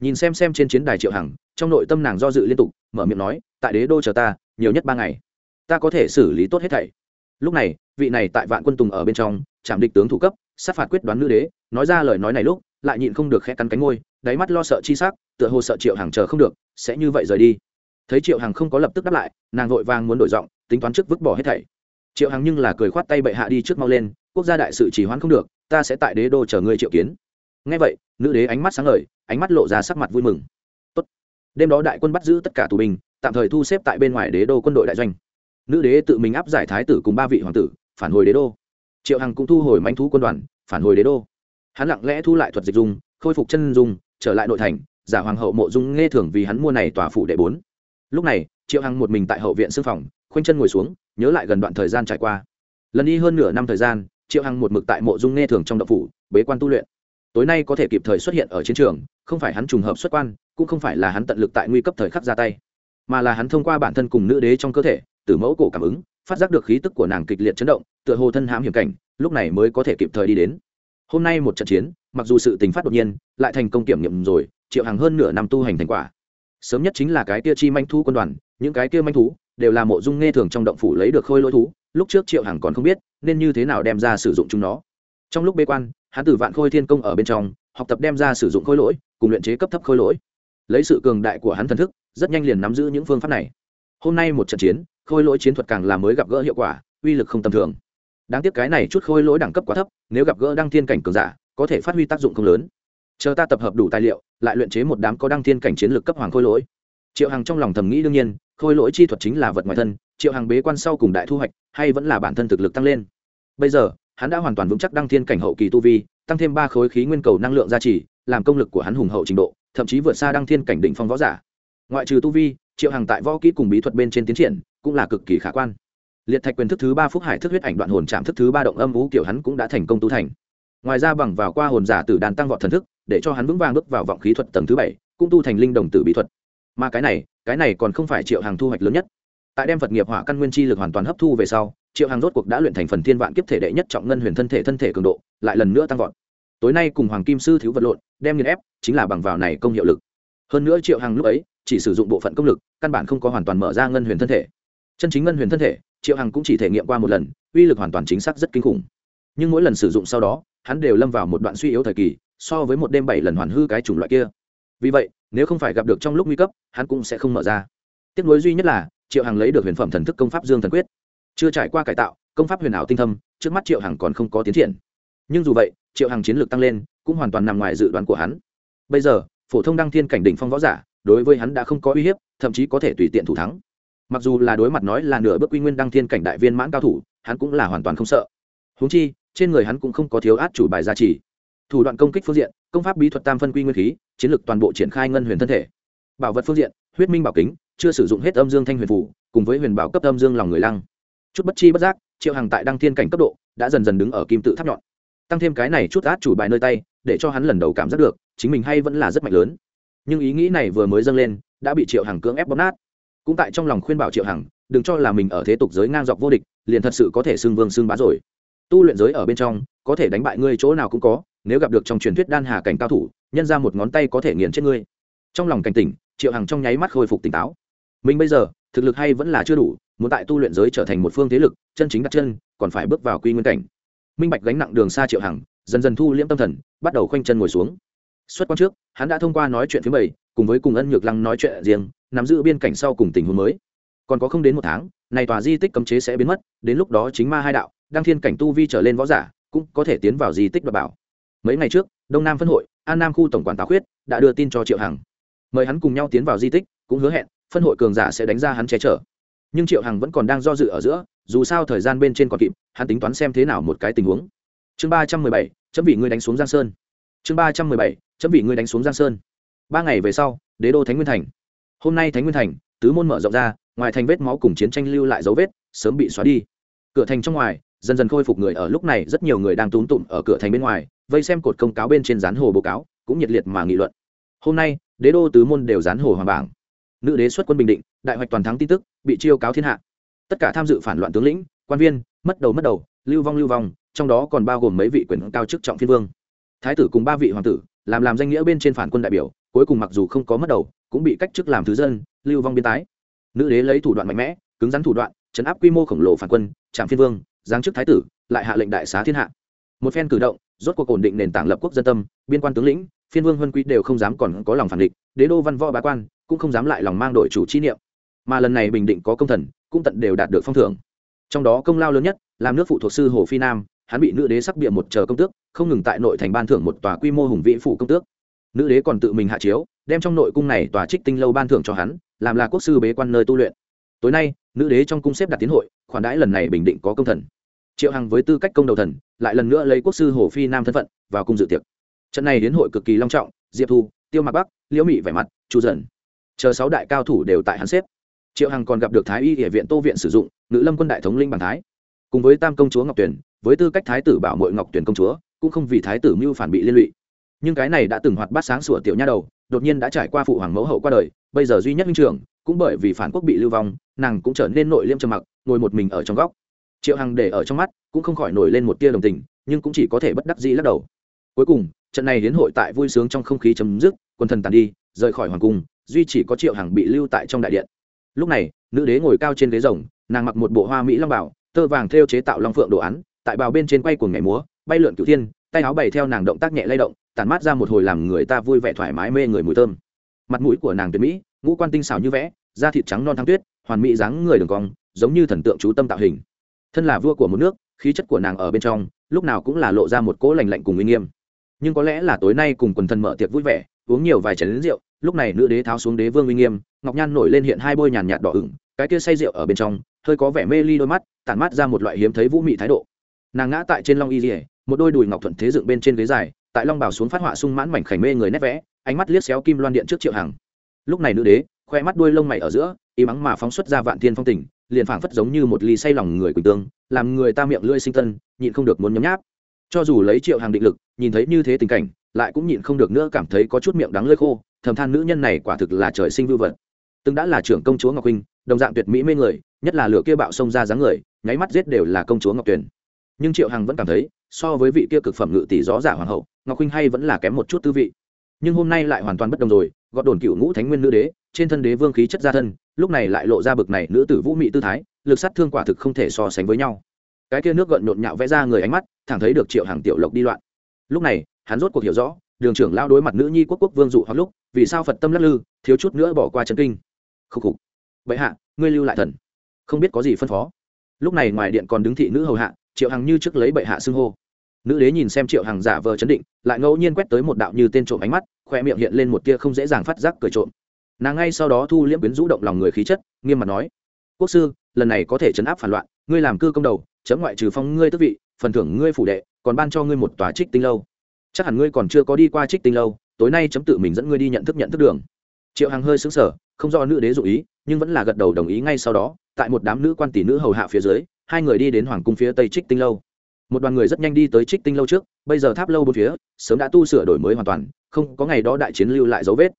Speaker 1: Nhìn xem xem trên chiến đài triệu hằng, trong nội tâm nàng do dự liên tục, mở miệng nói, tại đế đô chờ ta, nhiều nhất ba ngày. Ta có thể xử lý tốt hết thảy. Lúc này, vị này tại vạn quân tùng ở bên trong chạm địch tướng thủ cấp, sát phạt quyết đoán nữ đế, nói ra lời nói này lúc, lại nhịn không được khẽ cắn cánh ngôi đáy mắt lo sợ chi s ắ c tựa hồ sợ triệu hàng chờ không được, sẽ như vậy rời đi. Thấy triệu hàng không có lập tức đáp lại, nàng vội vàng muốn đổi giọng, tính toán trước vứt bỏ hết thảy. Triệu hàng nhưng là cười khoát tay bệ hạ đi trước mau lên, quốc gia đại sự chỉ hoãn không được, ta sẽ tại đế đô chờ ngươi triệu kiến. Ngay vậy, nữ đế ánh mắt sáng lời ánh mắt lộ ra sắc mặt vui mừng. Tốt. đêm đó đại quân bắt giữ tất cả tù binh, tạm thời thu xếp tại bên ngoài đế đô quân đội đại doanh. Nữ đế tự mình áp giải thái tử cùng ba vị hoàng tử, phản hồi đế đô triệu hằng cũng thu hồi manh thú quân đoàn, phản hồi đế đô. Hắn lặng lẽ thu lại thuật dịch dung, khôi phục chân dung, trở lại nội thành, giả hoàng hậu mộ dung nghe thường vì hắn mua này tòa phủ đệ bốn. Lúc này, triệu hằng một mình tại hậu viện xương phòng khoanh chân ngồi xuống, nhớ lại gần đoạn thời gian trải qua. Lần đi hơn nửa năm thời gian, triệu hằng một mực tại mộ dung nghe thường trong đậu phủ, bế quan tu luyện. Tối nay có thể kịp thời xuất hiện ở chiến trường, không phải hắn trùng hợp xuất quan, cũng không phải là hắn tận lực tại nguy cấp thời khắc ra tay, mà là hắn thông qua bản thân cùng nữ đế trong cơ thể từ mẫu cổ cảm ứng phát giác được khí tức của nàng kịch liệt chấn động, tựa hồ thân hãm hiểm cảnh, lúc này mới có thể kịp thời đi đến. Hôm nay một trận chiến, mặc dù sự tình phát đột nhiên, lại thành công kiểm nghiệm rồi, triệu hàng hơn nửa năm tu hành thành quả. Sớm nhất chính là cái kia chi manh thú quân đoàn, những cái kia manh thú đều là mộ dung nghe thường trong động phủ lấy được khôi lỗi thú, lúc trước triệu hàng còn không biết, nên như thế nào đem ra sử dụng chúng nó. Trong lúc bế quan, hắn tử vạn khôi thiên công ở bên trong, học tập đem ra sử dụng khôi lỗi, cùng luyện chế cấp thấp khôi lỗi. Lấy sự cường đại của hắn thần thức, rất nhanh liền nắm giữ những phương pháp này. Hôm nay một trận chiến khôi lỗi chiến thuật càng là mới gặp gỡ hiệu quả, uy lực không tầm thường. Đáng tiếc cái này chút khôi lỗi đẳng cấp quá thấp, nếu gặp gỡ đăng thiên cảnh cường giả, có thể phát huy tác dụng không lớn. Chờ ta tập hợp đủ tài liệu, lại luyện chế một đám có đăng thiên cảnh chiến lược cấp hoàng khôi lỗi. Triệu hằng trong lòng thầm nghĩ đương nhiên, khôi lỗi chi thuật chính là vật ngoài thân, triệu hằng bế quan sau cùng đại thu hoạch, hay vẫn là bản thân thực lực tăng lên. Bây giờ, hắn đã hoàn toàn vững chắc đăng thiên cảnh hậu kỳ tu vi, tăng thêm ba khối khí nguyên cầu năng lượng gia trì, làm công lực của hắn hùng hậu trình độ, thậm chí vượt xa đăng thiên cảnh đỉnh phong võ giả. Ngoại trừ tu vi, triệu hằng tại võ kỹ cùng bí thuật bên trên tiến triển cũng là cực kỳ khả quan. Liệt thạch quyền thức thứ ba phúc hải thức huyết ảnh đoạn hồn chạm thức thứ ba động âm vũ kiểu hắn cũng đã thành công tu thành. Ngoài ra bằng vào qua hồn giả tử đàn tăng vọt thần thức, để cho hắn vững vàng bước vào vọng khí thuật tầng thứ bảy, cũng tu thành linh đồng tử bí thuật. Mà cái này cái này còn không phải triệu hàng thu hoạch lớn nhất. Tại đem vật nghiệp hỏa căn nguyên chi lực hoàn toàn hấp thu về sau, triệu hàng rốt cuộc đã luyện thành phần thiên vạn kiếp thể đệ nhất trọng ngân huyền thân thể thân thể cường độ, lại lần nữa tăng vọt. Tối nay cùng hoàng kim sư thiếu vật lộn, đem nghiên ép, chính là bằng vào này công hiệu lực. Hơn nữa triệu hàng lúc ấy chỉ sử dụng bộ phận công lực, căn bản không có hoàn toàn mở ra ngân huyền thân thể chân chính ngân huyền thân thể, triệu hằng cũng chỉ thể nghiệm qua một lần, uy lực hoàn toàn chính xác rất kinh khủng. Nhưng mỗi lần sử dụng sau đó, hắn đều lâm vào một đoạn suy yếu thời kỳ, so với một đêm bảy lần hoàn hư cái chủng loại kia. Vì vậy, nếu không phải gặp được trong lúc nguy cấp, hắn cũng sẽ không mở ra. Tiếc nuối duy nhất là, triệu hằng lấy được huyền phẩm thần thức công pháp dương thần quyết. Chưa trải qua cải tạo, công pháp huyền ảo tinh thâm, trước mắt triệu hằng còn không có tiến triển. Nhưng dù vậy, triệu hằng chiến lược tăng lên, cũng hoàn toàn nằm ngoài dự đoán của hắn. Bây giờ, phổ thông đăng thiên cảnh đỉnh phong võ giả, đối với hắn đã không có uy hiếp, thậm chí có thể tùy tiện thủ thắng mặc dù là đối mặt nói là nửa bước quy nguyên đăng thiên cảnh đại viên mãn cao thủ, hắn cũng là hoàn toàn không sợ. Húng chi, trên người hắn cũng không có thiếu át chủ bài gia trì. Thủ đoạn công kích phương diện, công pháp bí thuật tam phân quy nguyên khí, chiến lược toàn bộ triển khai ngân huyền thân thể. Bảo vật phương diện, huyết minh bảo kính, chưa sử dụng hết âm dương thanh huyền phủ, cùng với huyền bảo cấp âm dương lòng người lăng. Chút bất chi bất giác, triệu hàng tại đăng thiên cảnh cấp độ, đã dần dần đứng ở kim tự tháp nhọn. Tăng thêm cái này chút át chủ bài nơi tay, để cho hắn lần đầu cảm giác được, chính mình hay vẫn là rất mạnh lớn. Nhưng ý nghĩ này vừa mới dâng lên, đã bị triệu hằng cưỡng ép bóp nát cũng tại trong lòng khuyên bảo triệu hằng, đừng cho là mình ở thế tục giới ngang dọc vô địch, liền thật sự có thể xưng vương xưng bá rồi. Tu luyện giới ở bên trong, có thể đánh bại ngươi chỗ nào cũng có, nếu gặp được trong truyền thuyết đan hà cảnh cao thủ, nhân ra một ngón tay có thể nghiền chết ngươi. Trong lòng cảnh tỉnh, triệu hằng trong nháy mắt khôi phục tỉnh táo. Mình bây giờ, thực lực hay vẫn là chưa đủ, muốn tại tu luyện giới trở thành một phương thế lực, chân chính đặt chân, còn phải bước vào quy nguyên cảnh. Minh bạch gánh nặng đường xa triệu hằng, dần dần thu liễm tâm thần, bắt đầu khoanh chân ngồi xuống. Xuất quan trước, hắn đã thông qua nói chuyện thứ bảy cùng với cùng ân nhược lăng nói chuyện riêng, nắm giữ biên cảnh sau cùng tình huống mới. Còn có không đến một tháng, này tòa di tích cấm chế sẽ biến mất, đến lúc đó chính ma hai đạo, đăng thiên cảnh tu vi trở lên võ giả, cũng có thể tiến vào di tích đoạt bảo. Mấy ngày trước, đông nam phân hội, an nam khu tổng quản tào khuyết, đã đưa tin cho triệu hằng. Mời hắn cùng nhau tiến vào di tích, cũng hứa hẹn, phân hội cường giả sẽ đánh ra hắn che chở. Nhưng triệu hằng vẫn còn đang do dự ở giữa, dù sao thời gian bên trên còn kịp, hắn tính toán xem thế nào một cái tình huống. Chương ba trăm mười bảy, chấm vị ngươi đánh xuống giang sơn. Chương ba trăm mười bảy, chấm vị ngươi đánh xuống giang sơn ba ngày về sau, đế đô thánh nguyên thành. Hôm nay thánh nguyên thành, tứ môn mở rộng ra, ngoài thành vết máu cùng chiến tranh lưu lại dấu vết, sớm bị xóa đi. Cửa thành trong ngoài, dần dần khôi phục người ở lúc này, rất nhiều người đang túm tụm ở cửa thành bên ngoài, vây xem cột công cáo bên trên dán hồ báo cáo, cũng nhiệt liệt mà nghị luận. Hôm nay, đế đô tứ môn đều dán hồ hoàng bảng. Nữ đế xuất quân bình định, đại hoạch toàn thắng tin tức, bị chiêu cáo thiên hạ. Tất cả tham dự phản loạn tướng lĩnh, quan viên, mất đầu mất đầu, lưu vong lưu vong, trong đó còn bao gồm mấy vị quyền cao chức trọng phiên vương. Thái tử cùng ba vị hoàng tử, làm làm danh nghĩa bên trên phản quân đại biểu cuối cùng mặc dù không có mất đầu, cũng bị cách chức làm thứ dân, lưu vong biên tái. Nữ đế lấy thủ đoạn mạnh mẽ, cứng rắn thủ đoạn, chấn áp quy mô khổng lồ phản quân trạm phiên vương, giáng chức thái tử, lại hạ lệnh đại xá thiên hạ. Một phen cử động, rốt cuộc ổn định nền tảng lập quốc dân tâm, biên quan tướng lĩnh, phiên vương huân quý đều không dám còn có lòng phản địch, đế đô văn võ bá quan cũng không dám lại lòng mang đội chủ chi niệm. Mà lần này bình định có công thần, cũng tận đều đạt được phong thưởng. Trong đó công lao lớn nhất, làm nước phụ thuộc sư hồ phi nam, hắn bị nữ đế sắc bịa một chờ công tước, không ngừng tại nội thành ban thưởng một tòa quy mô hùng vĩ phụ công tước nữ đế còn tự mình hạ chiếu đem trong nội cung này tòa trích tinh lâu ban thưởng cho hắn làm là quốc sư bế quan nơi tu luyện. Tối nay nữ đế trong cung xếp đặt tiến hội khoản đãi lần này bình định có công thần. Triệu hằng với tư cách công đầu thần lại lần nữa lấy quốc sư hồ phi nam thân phận vào cung dự tiệc. Trận này đến hội cực kỳ long trọng diệp thu tiêu mạc bắc liễu mị vẻ mặt chu dần. Chờ sáu đại cao thủ đều tại hắn xếp. Triệu hằng còn gặp được thái y địa viện tô viện sử dụng nữ lâm quân đại thống linh bằng thái. Cùng với tam công chúa ngọc tuyền, với tư cách thái tử bảo mội ngọc tuyền công chúa cũng không vì thái tử mưu phản bị liên lụy nhưng cái này đã từng hoạt bát sáng sủa tiểu nha đầu, đột nhiên đã trải qua phụ hoàng mẫu hậu qua đời, bây giờ duy nhất minh trưởng, cũng bởi vì phản quốc bị lưu vong, nàng cũng trở nên nội liêm trầm mặc, ngồi một mình ở trong góc. Triệu hằng để ở trong mắt, cũng không khỏi nổi lên một tia đồng tình, nhưng cũng chỉ có thể bất đắc dĩ lắc đầu. Cuối cùng, trận này đến hội tại vui sướng trong không khí chấm dứt, quân thần tàn đi, rời khỏi hoàng cung, duy chỉ có triệu hằng bị lưu tại trong đại điện. Lúc này, nữ đế ngồi cao trên ghế rồng, nàng mặc một bộ hoa mỹ long bảo tơ vàng thêu chế tạo long phượng đồ án, tại bào bên trên quay cuồng nhảy múa, bay lượn cửu thiên, tay áo bày theo nàng động tác nhẹ lay động tản mát ra một hồi làm người ta vui vẻ thoải mái mê người mùi thơm. Mặt mũi của nàng tuyệt mỹ, ngũ quan tinh xảo như vẽ, da thịt trắng non thăng tuyết, hoàn mỹ dáng người đường cong, giống như thần tượng chú tâm tạo hình. Thân là vua của một nước, khí chất của nàng ở bên trong, lúc nào cũng là lộ ra một cỗ lành lạnh cùng uy nghiêm. Nhưng có lẽ là tối nay cùng quần thần mở tiệc vui vẻ, uống nhiều vài chén lính rượu, lúc này nữ đế tháo xuống đế vương uy nghiêm, ngọc nhan nổi lên hiện hai bôi nhàn nhạt đỏ ửng, cái kia say rượu ở bên trong, hơi có vẻ mê ly đôi mắt, tản mát ra một loại hiếm thấy vũ mị thái độ. Nàng ngã tại trên long y dỉa một đôi đùi ngọc thuận thế dựng bên trên ghế dài tại long bảo xuống phát họa sung mãn mảnh khảnh mê người nét vẽ, ánh mắt liếc xéo kim loan điện trước triệu hằng. Lúc này nữ đế, khoe mắt đuôi lông mày ở giữa, y mắng mà phóng xuất ra vạn thiên phong tình, liền phảng phất giống như một ly say lòng người quỳnh tương, làm người ta miệng lưỡi sinh tân, nhịn không được muốn nhấm nháp. Cho dù lấy triệu hàng định lực, nhìn thấy như thế tình cảnh, lại cũng nhịn không được nữa cảm thấy có chút miệng đắng lơi khô, thầm than nữ nhân này quả thực là trời sinh vưu vật. Từng đã là trưởng công chúa ngọc huynh, đồng dạng tuyệt mỹ mê người, nhất là lửa kia bạo xông ra dáng người, nháy mắt giết đều là công chúa ngọc tuyền nhưng triệu hằng vẫn cảm thấy, so với vị kia cực phẩm ngự tỷ gió giả hoàng hậu, ngọc huynh hay vẫn là kém một chút tư vị. Nhưng hôm nay lại hoàn toàn bất đồng rồi, gọt đồn cựu ngũ thánh nguyên nữ đế, trên thân đế vương khí chất gia thân, lúc này lại lộ ra bực này nữ tử vũ mị tư thái, lực sát thương quả thực không thể so sánh với nhau. Cái kia nước gợn nhộn nhạo vẽ ra người ánh mắt, thẳng thấy được triệu hàng tiểu lộc đi loạn. Lúc này, hắn rốt cuộc hiểu rõ, đường trưởng lao đối mặt nữ nhi quốc quốc vương dụ hoặc lúc, vì sao phật tâm lắc lư, thiếu chút nữa bỏ qua chân kinh. Khúc khục. Vậy hạ, ngươi lưu lại thần. Không biết có gì phân phó. Lúc này ngoài điện còn đứng thị nữ hầu hạ triệu hằng như trước lấy bệ hạ xưng hô nữ đế nhìn xem triệu hằng giả vờ chấn định lại ngẫu nhiên quét tới một đạo như tên trộm ánh mắt khoe miệng hiện lên một tia không dễ dàng phát giác cười trộm nàng ngay sau đó thu liễm quyến rũ động lòng người khí chất nghiêm mặt nói quốc sư lần này có thể chấn áp phản loạn ngươi làm cư công đầu chấm ngoại trừ phong ngươi tức vị phần thưởng ngươi phủ đệ còn ban cho ngươi một tòa trích tinh lâu chắc hẳn ngươi còn chưa có đi qua trích tinh lâu tối nay chấm tự mình dẫn ngươi đi nhận thức nhận thức đường triệu hằng hơi xứng sở không do nữ đế dụ ý nhưng vẫn là gật đầu đồng ý ngay sau đó tại một đám nữ quan tỷ nữ hầu hạ phía dưới hai người đi đến hoàng cung phía tây trích tinh lâu. Một đoàn người rất nhanh đi tới trích tinh lâu trước, bây giờ tháp lâu bốn phía, sớm đã tu sửa đổi mới hoàn toàn, không có ngày đó đại chiến lưu lại dấu vết.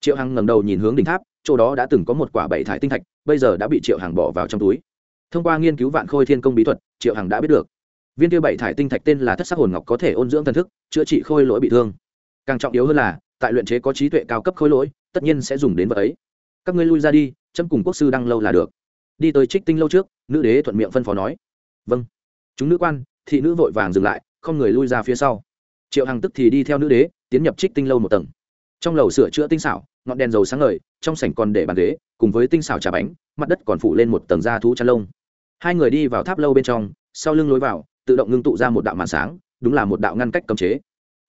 Speaker 1: Triệu hằng ngẩng đầu nhìn hướng đỉnh tháp, chỗ đó đã từng có một quả bảy thải tinh thạch, bây giờ đã bị triệu hằng bỏ vào trong túi. Thông qua nghiên cứu vạn khôi thiên công bí thuật, triệu hằng đã biết được. Viên tiêu bảy thải tinh thạch tên là thất sắc hồn ngọc có thể ôn dưỡng thần thức, chữa trị khôi lỗi bị thương. Càng trọng yếu hơn là, tại luyện chế có trí tuệ cao cấp khôi lỗi, tất nhiên sẽ dùng đến vật ấy. Các ngươi lui ra đi, chấm cùng quốc sư đăng lâu là được đi tới trích tinh lâu trước nữ đế thuận miệng phân phó nói. Vâng. Chúng nữ quan thị nữ vội vàng dừng lại không người lui ra phía sau. Triệu hằng tức thì đi theo nữ đế tiến nhập trích tinh lâu một tầng. Trong lầu sửa chữa tinh xảo ngọn đèn dầu sáng ngời trong sảnh còn để bàn ghế cùng với tinh xảo trà bánh mặt đất còn phủ lên một tầng da thú chăn lông. Hai người đi vào tháp lâu bên trong sau lưng lối vào tự động ngưng tụ ra một đạo màn sáng đúng là một đạo ngăn cách cấm chế.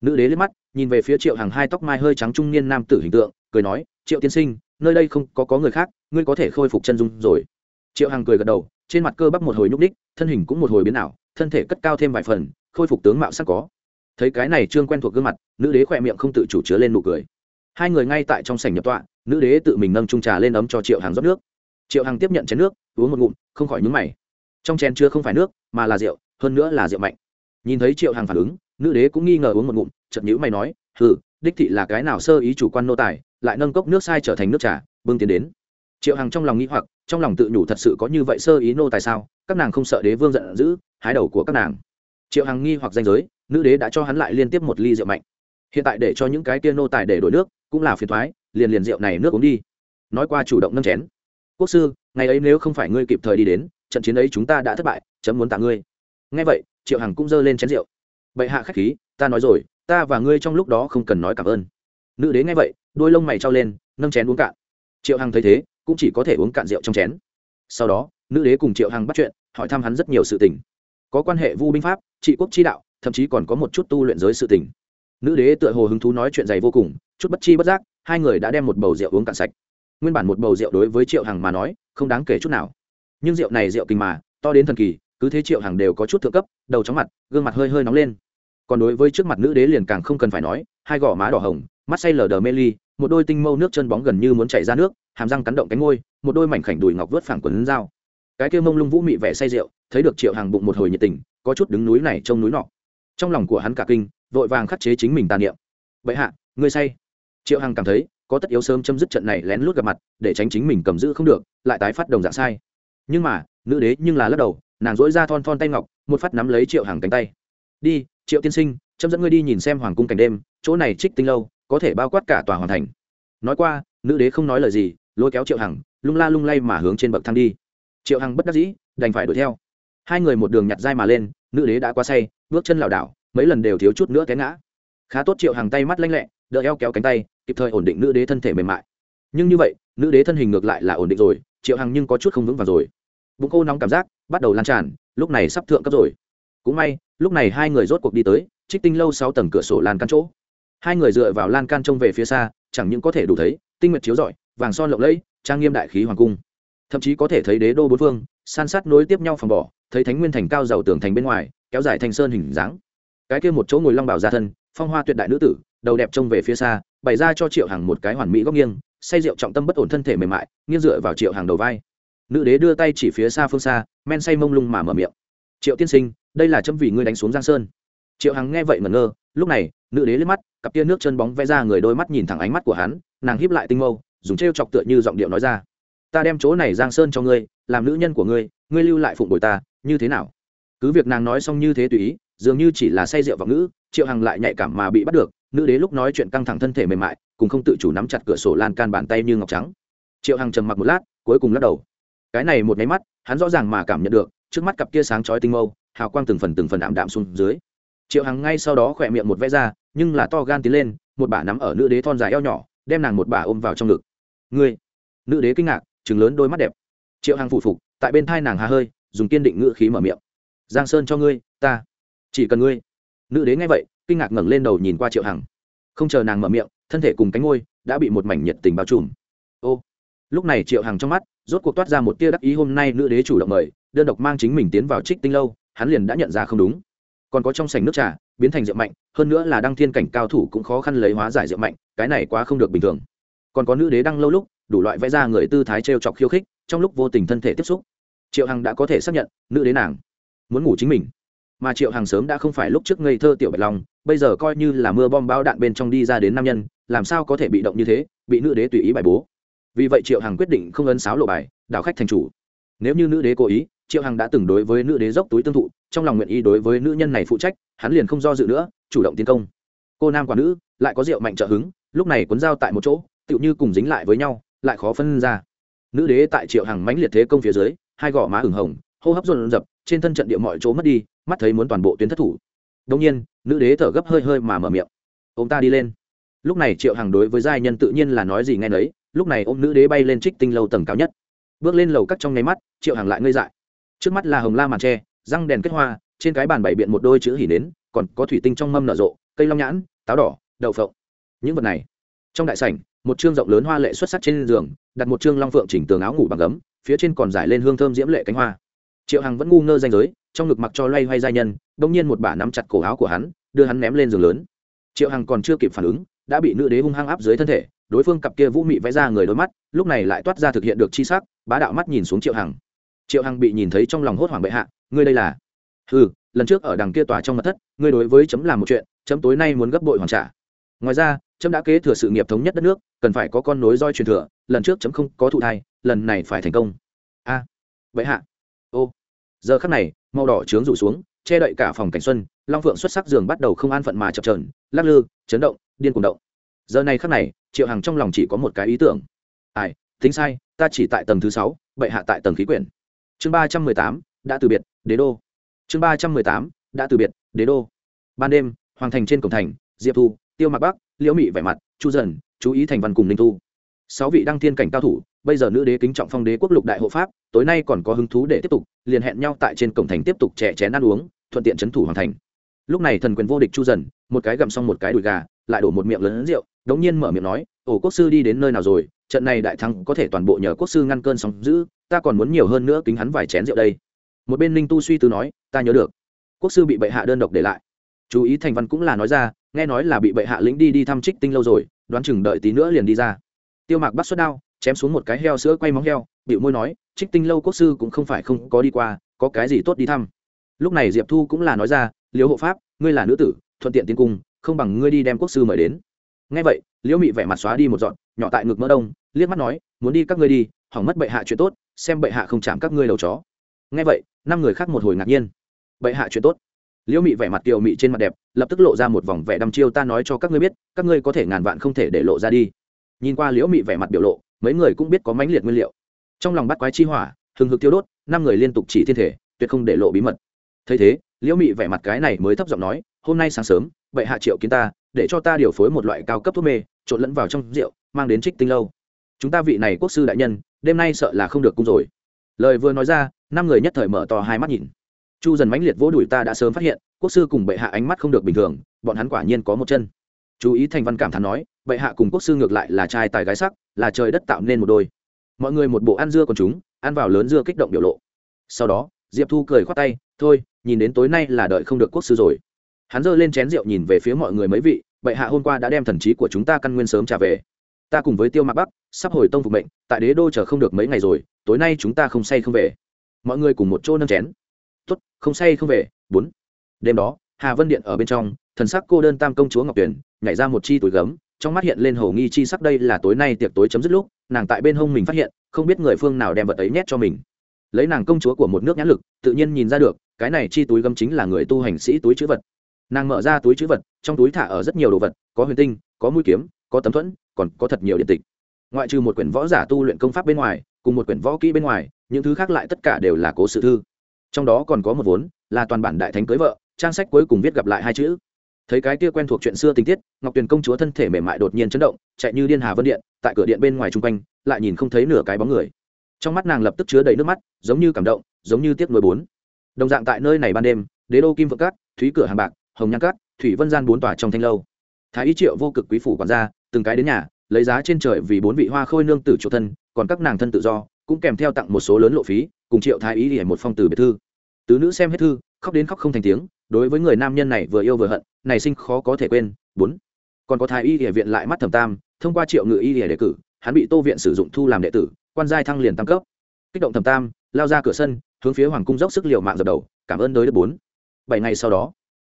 Speaker 1: Nữ đế liếc mắt nhìn về phía triệu hàng hai tóc mai hơi trắng trung niên nam tử hình tượng cười nói triệu tiên sinh nơi đây không có, có người khác ngươi có thể khôi phục chân dung rồi triệu Hằng cười gật đầu, trên mặt cơ bắp một hồi nhúc ních thân hình cũng một hồi biến ảo, thân thể cất cao thêm vài phần, khôi phục tướng mạo sắc có. Thấy cái này trương quen thuộc gương mặt, nữ đế khỏe miệng không tự chủ chứa lên nụ cười. Hai người ngay tại trong sảnh nhập tọa, nữ đế tự mình nâng trung trà lên ấm cho triệu Hằng rót nước. Triệu Hằng tiếp nhận chén nước, uống một ngụm, không khỏi nhúng mày. Trong chén chưa không phải nước, mà là rượu, hơn nữa là rượu mạnh. Nhìn thấy triệu Hằng phản ứng, nữ đế cũng nghi ngờ uống một ngụm, chợt nhữ mày nói, hừ, đích thị là cái nào sơ ý chủ quan nô tài, lại nâng cốc nước sai trở thành nước trà, bưng tiến đến triệu hằng trong lòng nghĩ hoặc, trong lòng tự nhủ thật sự có như vậy sơ ý nô tài sao, các nàng không sợ đế vương giận dữ, hái đầu của các nàng. Triệu hằng nghi hoặc danh giới, nữ đế đã cho hắn lại liên tiếp một ly rượu mạnh. Hiện tại để cho những cái kia nô tài để đổi nước, cũng là phiền thoái liền liền rượu này nước uống đi. Nói qua chủ động nâng chén. Quốc sư, ngày ấy nếu không phải ngươi kịp thời đi đến, trận chiến ấy chúng ta đã thất bại, chấm muốn tạ ngươi. Nghe vậy, triệu hằng cũng giơ lên chén rượu. Bệ hạ khách khí, ta nói rồi, ta và ngươi trong lúc đó không cần nói cảm ơn. Nữ đế nghe vậy, đôi lông mày trao lên, nâng chén uống cạn. Triệu hằng thấy thế cũng chỉ có thể uống cạn rượu trong chén. Sau đó, nữ đế cùng triệu hằng bắt chuyện, hỏi thăm hắn rất nhiều sự tình. Có quan hệ vu binh pháp, trị quốc chi đạo, thậm chí còn có một chút tu luyện giới sự tình. Nữ đế tựa hồ hứng thú nói chuyện dày vô cùng, chút bất chi bất giác, hai người đã đem một bầu rượu uống cạn sạch. Nguyên bản một bầu rượu đối với triệu hằng mà nói, không đáng kể chút nào. Nhưng rượu này rượu kinh mà, to đến thần kỳ, cứ thế triệu hằng đều có chút thượng cấp, đầu chóng mặt, gương mặt hơi hơi nóng lên. Còn đối với trước mặt nữ đế liền càng không cần phải nói, hai gò má đỏ hồng mắt say lờ đờ mê ly, một đôi tinh mâu nước chân bóng gần như muốn chảy ra nước, hàm răng cắn động cánh ngôi một đôi mảnh khảnh đùi ngọc vớt phẳng quần dao. Cái kia mông lung vũ mị vẻ say rượu, thấy được triệu hàng bụng một hồi nhiệt tình, có chút đứng núi này trông núi nọ. Trong lòng của hắn cả kinh, vội vàng khắc chế chính mình tàn niệm. Vậy hạ, ngươi say. Triệu hằng cảm thấy, có tất yếu sớm chấm dứt trận này lén lút gặp mặt, để tránh chính mình cầm giữ không được, lại tái phát đồng dạng sai. Nhưng mà, nữ đế nhưng là lắc đầu, nàng dỗi ra thon thon tay ngọc, một phát nắm lấy triệu hằng cánh tay. Đi, triệu tiên sinh, chấm dẫn ngươi đi nhìn xem hoàng cung cảnh đêm, chỗ này trích tinh lâu có thể bao quát cả tòa hoàn thành. Nói qua, nữ đế không nói lời gì, lôi kéo triệu hằng, lung la lung lay mà hướng trên bậc thang đi. Triệu hằng bất đắc dĩ, đành phải đuổi theo. Hai người một đường nhặt dai mà lên, nữ đế đã quá say, bước chân lảo đảo, mấy lần đều thiếu chút nữa té ngã. Khá tốt triệu hằng tay mắt lanh lẹ, đỡ eo kéo cánh tay, kịp thời ổn định nữ đế thân thể mềm mại. Nhưng như vậy, nữ đế thân hình ngược lại là ổn định rồi, triệu hằng nhưng có chút không vững vàng rồi. Bụng cô nóng cảm giác bắt đầu lan tràn, lúc này sắp thượng cấp rồi. Cũng may, lúc này hai người rốt cuộc đi tới, trích tinh lâu sáu tầng cửa sổ lan căn chỗ hai người dựa vào lan can trông về phía xa, chẳng những có thể đủ thấy, tinh nguyệt chiếu rọi, vàng son lộng lẫy, trang nghiêm đại khí hoàng cung. Thậm chí có thể thấy đế đô bốn phương, san sát nối tiếp nhau phòng bỏ, thấy thánh nguyên thành cao giàu tường thành bên ngoài, kéo dài thành sơn hình dáng. Cái kia một chỗ ngồi long bảo ra thân, phong hoa tuyệt đại nữ tử, đầu đẹp trông về phía xa, bày ra cho triệu hàng một cái hoàn mỹ góc nghiêng, say rượu trọng tâm bất ổn thân thể mềm mại, nghiêng dựa vào triệu hàng đầu vai. Nữ đế đưa tay chỉ phía xa phương xa, men say mông lung mà mở miệng. Triệu tiên sinh, đây là châm vì ngươi đánh xuống giang sơn triệu hằng nghe vậy ngẩn ngơ, lúc này, nữ đế liếc mắt, cặp tia nước chân bóng vẽ ra người đôi mắt nhìn thẳng ánh mắt của hắn, nàng híp lại tinh mâu, dùng t chọc tựa như giọng điệu nói ra. Ta đem chỗ này giang sơn cho ngươi, làm nữ nhân của ngươi ngươi lưu lại phụng bồi ta, như thế nào? Cứ việc nàng nói xong như thế tùy ý, dường như chỉ là say rượu vào ngữ, triệu hằng lại nhạy cảm mà bị bắt được, nữ đế lúc nói chuyện căng thẳng thân thể mềm mại, cùng không tự chủ nắm chặt cửa sổ lan can bàn tay như ngọc trắng. Triệu hằng trầm mặc một lát, cuối cùng lắc đầu. Cái này một nháy mắt, hắn rõ ràng mà cảm nhận được, trước mắt cặp kia sáng chói tinh mâu, hào quang từng phần từng phần ảm đạm xuống dưới triệu hằng ngay sau đó khỏe miệng một vẽ ra, nhưng là to gan tiến lên, một bà nắm ở nữ đế thon dài eo nhỏ, đem nàng một bà ôm vào trong ngực. Ngươi? Nữ đế kinh ngạc chừng lớn đôi mắt đẹp. Triệu hằng phụ phục, tại bên thai nàng hà hơi, dùng kiên định ngữ khí mở miệng. Giang sơn cho ngươi, ta chỉ cần ngươi. Nữ đế nghe vậy, kinh ngạc ngẩng lên đầu nhìn qua triệu hằng. Không chờ nàng mở miệng, thân thể cùng cánh ngôi đã bị một mảnh nhiệt tình bao trùm. Ô. Lúc này triệu hằng trong mắt, rốt cuộc toát ra một tia đắc ý hôm nay nữ đế chủ động mời, đơn độc mang chính mình tiến vào trích tinh lâu, hắn liền đã nhận ra không đúng còn có trong sảnh nước trà, biến thành rượu mạnh, hơn nữa là đăng thiên cảnh cao thủ cũng khó khăn lấy hóa giải rượu mạnh, cái này quá không được bình thường. Còn có nữ đế đăng lâu lúc, đủ loại vẽ ra người tư thái t r e o chọc khiêu khích, trong lúc vô tình thân thể tiếp xúc. Triệu hằng đã có thể xác nhận, nữ đế nàng muốn ngủ chính mình. Mà triệu hằng sớm đã không phải lúc trước ngây thơ tiểu bạch long, bây giờ coi như là mưa bom bao đạn bên trong đi ra đến nam nhân, làm sao có thể bị động như thế, bị nữ đế tùy ý bài bố. Vì vậy triệu hằng quyết định không ấn sáo lộ bài, đảo khách thành chủ. Nếu như nữ đế cố ý, triệu hằng đã từng đối với nữ đế dốc túi tương thụ trong lòng nguyện ý đối với nữ nhân này phụ trách, hắn liền không do dự nữa, chủ động tiến công. Cô nam quả nữ, lại có rượu mạnh trợ hứng, lúc này cuốn dao tại một chỗ, tựu như cùng dính lại với nhau, lại khó phân ra. Nữ đế tại triệu hằng mãnh liệt thế công phía dưới, hai gò má ửng hồng, hô hấp rộn rập trên thân trận địa mọi chỗ mất đi, mắt thấy muốn toàn bộ tuyến thất thủ. Đông nhiên, nữ đế thở gấp hơi hơi mà mở miệng. Ông ta đi lên. Lúc này triệu hằng đối với giai nhân tự nhiên là nói gì nghe nấy, lúc này ôm nữ đế bay lên trích tinh lâu tầng cao nhất. Bước lên lầu cắt trong nháy mắt, triệu hằng lại ngây dại. Trước mắt là hồng la màn tre răng đèn kết hoa, trên cái bàn bày biện một đôi chữ hỉ nến, còn có thủy tinh trong mâm nở rộ, cây long nhãn, táo đỏ, đậu phộng. Những vật này. Trong đại sảnh, một chương rộng lớn hoa lệ xuất sắc trên giường, đặt một chương long phượng chỉnh tường áo ngủ bằng gấm, phía trên còn giải lên hương thơm diễm lệ cánh hoa. Triệu hằng vẫn ngu ngơ danh giới, trong ngực mặc cho loay hoay giai nhân đông nhiên một bả nắm chặt cổ áo của hắn, đưa hắn ném lên giường lớn. Triệu hằng còn chưa kịp phản ứng, đã bị nữ đế hung hăng áp dưới thân thể, đối phương cặp kia vũ mị vẽ ra người đôi mắt, lúc này lại toát ra thực hiện được chi sắc, bá đạo mắt nhìn xuống triệu hằng. Triệu hằng bị nhìn thấy trong lòng hốt hoảng bệ hạ ngươi đây là? Ừ lần trước ở đằng kia tòa trong mặt thất ngươi đối với chấm làm một chuyện chấm tối nay muốn gấp bội hoàn trả. Ngoài ra chấm đã kế thừa sự nghiệp thống nhất đất nước cần phải có con nối roi truyền thừa lần trước chấm không có thụ thai lần này phải thành công. A à, bệ hạ. Ô giờ khắc này màu đỏ trướng rủ xuống che đậy cả phòng cảnh xuân long phượng xuất sắc giường bắt đầu không an phận mà chập trờn lắc lư chấn động điên cuồng động. Giờ này khắc này triệu hằng trong lòng chỉ có một cái ý tưởng. Ai tính sai ta chỉ tại tầng thứ sáu bệ hạ tại tầng khí quyển. Chương ba trăm mười tám đã từ biệt, đế đô. Chương ba trăm mười tám, đã từ biệt, đế đô. Ban đêm, hoàng thành trên cổng thành, diệp thu, tiêu Mặc bắc, liễu mị vẻ mặt, chu dần, chú ý thành văn cùng ninh thu. Sáu vị đăng thiên cảnh cao thủ, bây giờ nữ đế kính trọng phong đế quốc lục đại hộ pháp, tối nay còn có hứng thú để tiếp tục, liền hẹn nhau tại trên cổng thành tiếp tục chè chén ăn uống, thuận tiện trấn thủ hoàng thành. Lúc này thần quyền vô địch chu dần, một cái gầm xong một cái đùi gà, lại đổ một miệng lớn rượu, đống nhiên mở miệng nói ổ quốc sư đi đến nơi nào rồi? Trận này đại thắng có thể toàn bộ nhờ quốc sư ngăn cơn sóng giữ ta còn muốn nhiều hơn nữa kính hắn vài chén rượu đây một bên linh tu suy tư nói, ta nhớ được. Quốc sư bị bệ hạ đơn độc để lại. Chú ý thành văn cũng là nói ra, nghe nói là bị bệ hạ lĩnh đi đi thăm trích tinh lâu rồi, đoán chừng đợi tí nữa liền đi ra. Tiêu mạc bắt xuất đao, chém xuống một cái heo sữa quay móng heo bịu môi nói, trích tinh lâu quốc sư cũng không phải không có đi qua, có cái gì tốt đi thăm? Lúc này diệp thu cũng là nói ra, liễu hộ pháp, ngươi là nữ tử, thuận tiện tiến cung, không bằng ngươi đi đem quốc sư mời đến. Ngay vậy, liễu mị vẻ mặt xóa đi một dọn nhỏ tại ngực mỡ đông, liếc mắt nói, muốn đi các ngươi đi, hỏng mất bệ hạ chuyện tốt, xem bệ hạ không chạm các ngươi đầu chó nghe vậy, năm người khác một hồi ngạc nhiên. Bệ hạ chuyện tốt. Liễu mị vẻ mặt kiều mị trên mặt đẹp, lập tức lộ ra một vòng vẻ đăm chiêu ta nói cho các ngươi biết, các ngươi có thể ngàn vạn không thể để lộ ra đi. Nhìn qua liễu mị vẻ mặt biểu lộ, mấy người cũng biết có mãnh liệt nguyên liệu. Trong lòng bắt quái chi hỏa, hừng hực tiêu đốt, năm người liên tục chỉ thiên thể, tuyệt không để lộ bí mật. Thấy thế, liễu mị vẻ mặt cái này mới thấp giọng nói, hôm nay sáng sớm, bệ hạ triệu kiến ta, để cho ta điều phối một loại cao cấp thuốc mê, trộn lẫn vào trong rượu, mang đến trích tinh lâu. Chúng ta vị này quốc sư đại nhân, đêm nay sợ là không được cung rồi. Lời vừa nói ra năm người nhất thời mở to hai mắt nhìn. Chu dần mãnh liệt vỗ đùi ta đã sớm phát hiện, quốc sư cùng bệ hạ ánh mắt không được bình thường, bọn hắn quả nhiên có một chân. Chú ý thành văn cảm thán nói, bệ hạ cùng quốc sư ngược lại là trai tài gái sắc, là trời đất tạo nên một đôi. Mọi người một bộ ăn dưa còn chúng, ăn vào lớn dưa kích động biểu lộ. Sau đó, diệp thu cười khoát tay, thôi, nhìn đến tối nay là đợi không được quốc sư rồi. Hắn giơ lên chén rượu nhìn về phía mọi người mấy vị, bệ hạ hôm qua đã đem thần trí của chúng ta căn nguyên sớm trả về. Ta cùng với tiêu mạc bắc, sắp hồi tông phục mệnh, tại đế đô chờ không được mấy ngày rồi, tối nay chúng ta không say không về mọi người cùng một chỗ nâng chén. Tốt, không say không về, bốn. Đêm đó, hà vân điện ở bên trong, thần sắc cô đơn tam công chúa ngọc tuyền, nhảy ra một chi túi gấm, trong mắt hiện lên hồ nghi chi sắc đây là tối nay tiệc tối chấm dứt lúc, nàng tại bên hông mình phát hiện, không biết người phương nào đem vật ấy nhét cho mình. Lấy nàng công chúa của một nước nhãn lực, tự nhiên nhìn ra được, cái này chi túi gấm chính là người tu hành sĩ túi chữ vật. Nàng mở ra túi chữ vật, trong túi thả ở rất nhiều đồ vật, có huyền tinh, có mũi kiếm, có tấm thuẫn, còn có thật nhiều điện tịch. Ngoại trừ một quyển võ giả tu luyện công pháp bên ngoài cùng một quyển võ kỹ bên ngoài, những thứ khác lại tất cả đều là cố sự thư. Trong đó còn có một vốn, là toàn bản đại thánh cưới vợ, trang sách cuối cùng viết gặp lại hai chữ. Thấy cái kia quen thuộc chuyện xưa tình tiết, ngọc tuyền công chúa thân thể mềm mại đột nhiên chấn động, chạy như điên hà vân điện, tại cửa điện bên ngoài chung quanh, lại nhìn không thấy nửa cái bóng người. Trong mắt nàng lập tức chứa đầy nước mắt, giống như cảm động, giống như tiếc nuối bốn. Đồng dạng tại nơi này ban đêm, đế đô kim vượng cát, thúy cửa hàng bạc, hồng nhang cát, thủy vân gian bốn tòa trong thanh lâu. Thái y triệu vô cực quý phủ quản gia, từng cái đến nhà, lấy giá trên trời vì bốn vị hoa khôi nương tử chủ thân còn các nàng thân tự do, cũng kèm theo tặng một số lớn lộ phí, cùng triệu thái y để một phong từ biệt thư. Tứ nữ xem hết thư, khóc đến khóc không thành tiếng, đối với người nam nhân này vừa yêu vừa hận, này sinh khó có thể quên. Bốn, còn có thái y địa viện lại mắt thẩm tam, thông qua triệu ngự y địa đề cử, hắn bị tô viện sử dụng thu làm đệ tử, quan giai thăng liền tăng cấp. Kích động thẩm tam, lao ra cửa sân, hướng phía hoàng cung dốc sức liều mạng dập đầu, cảm ơn đối đất bốn. Bảy ngày sau đó,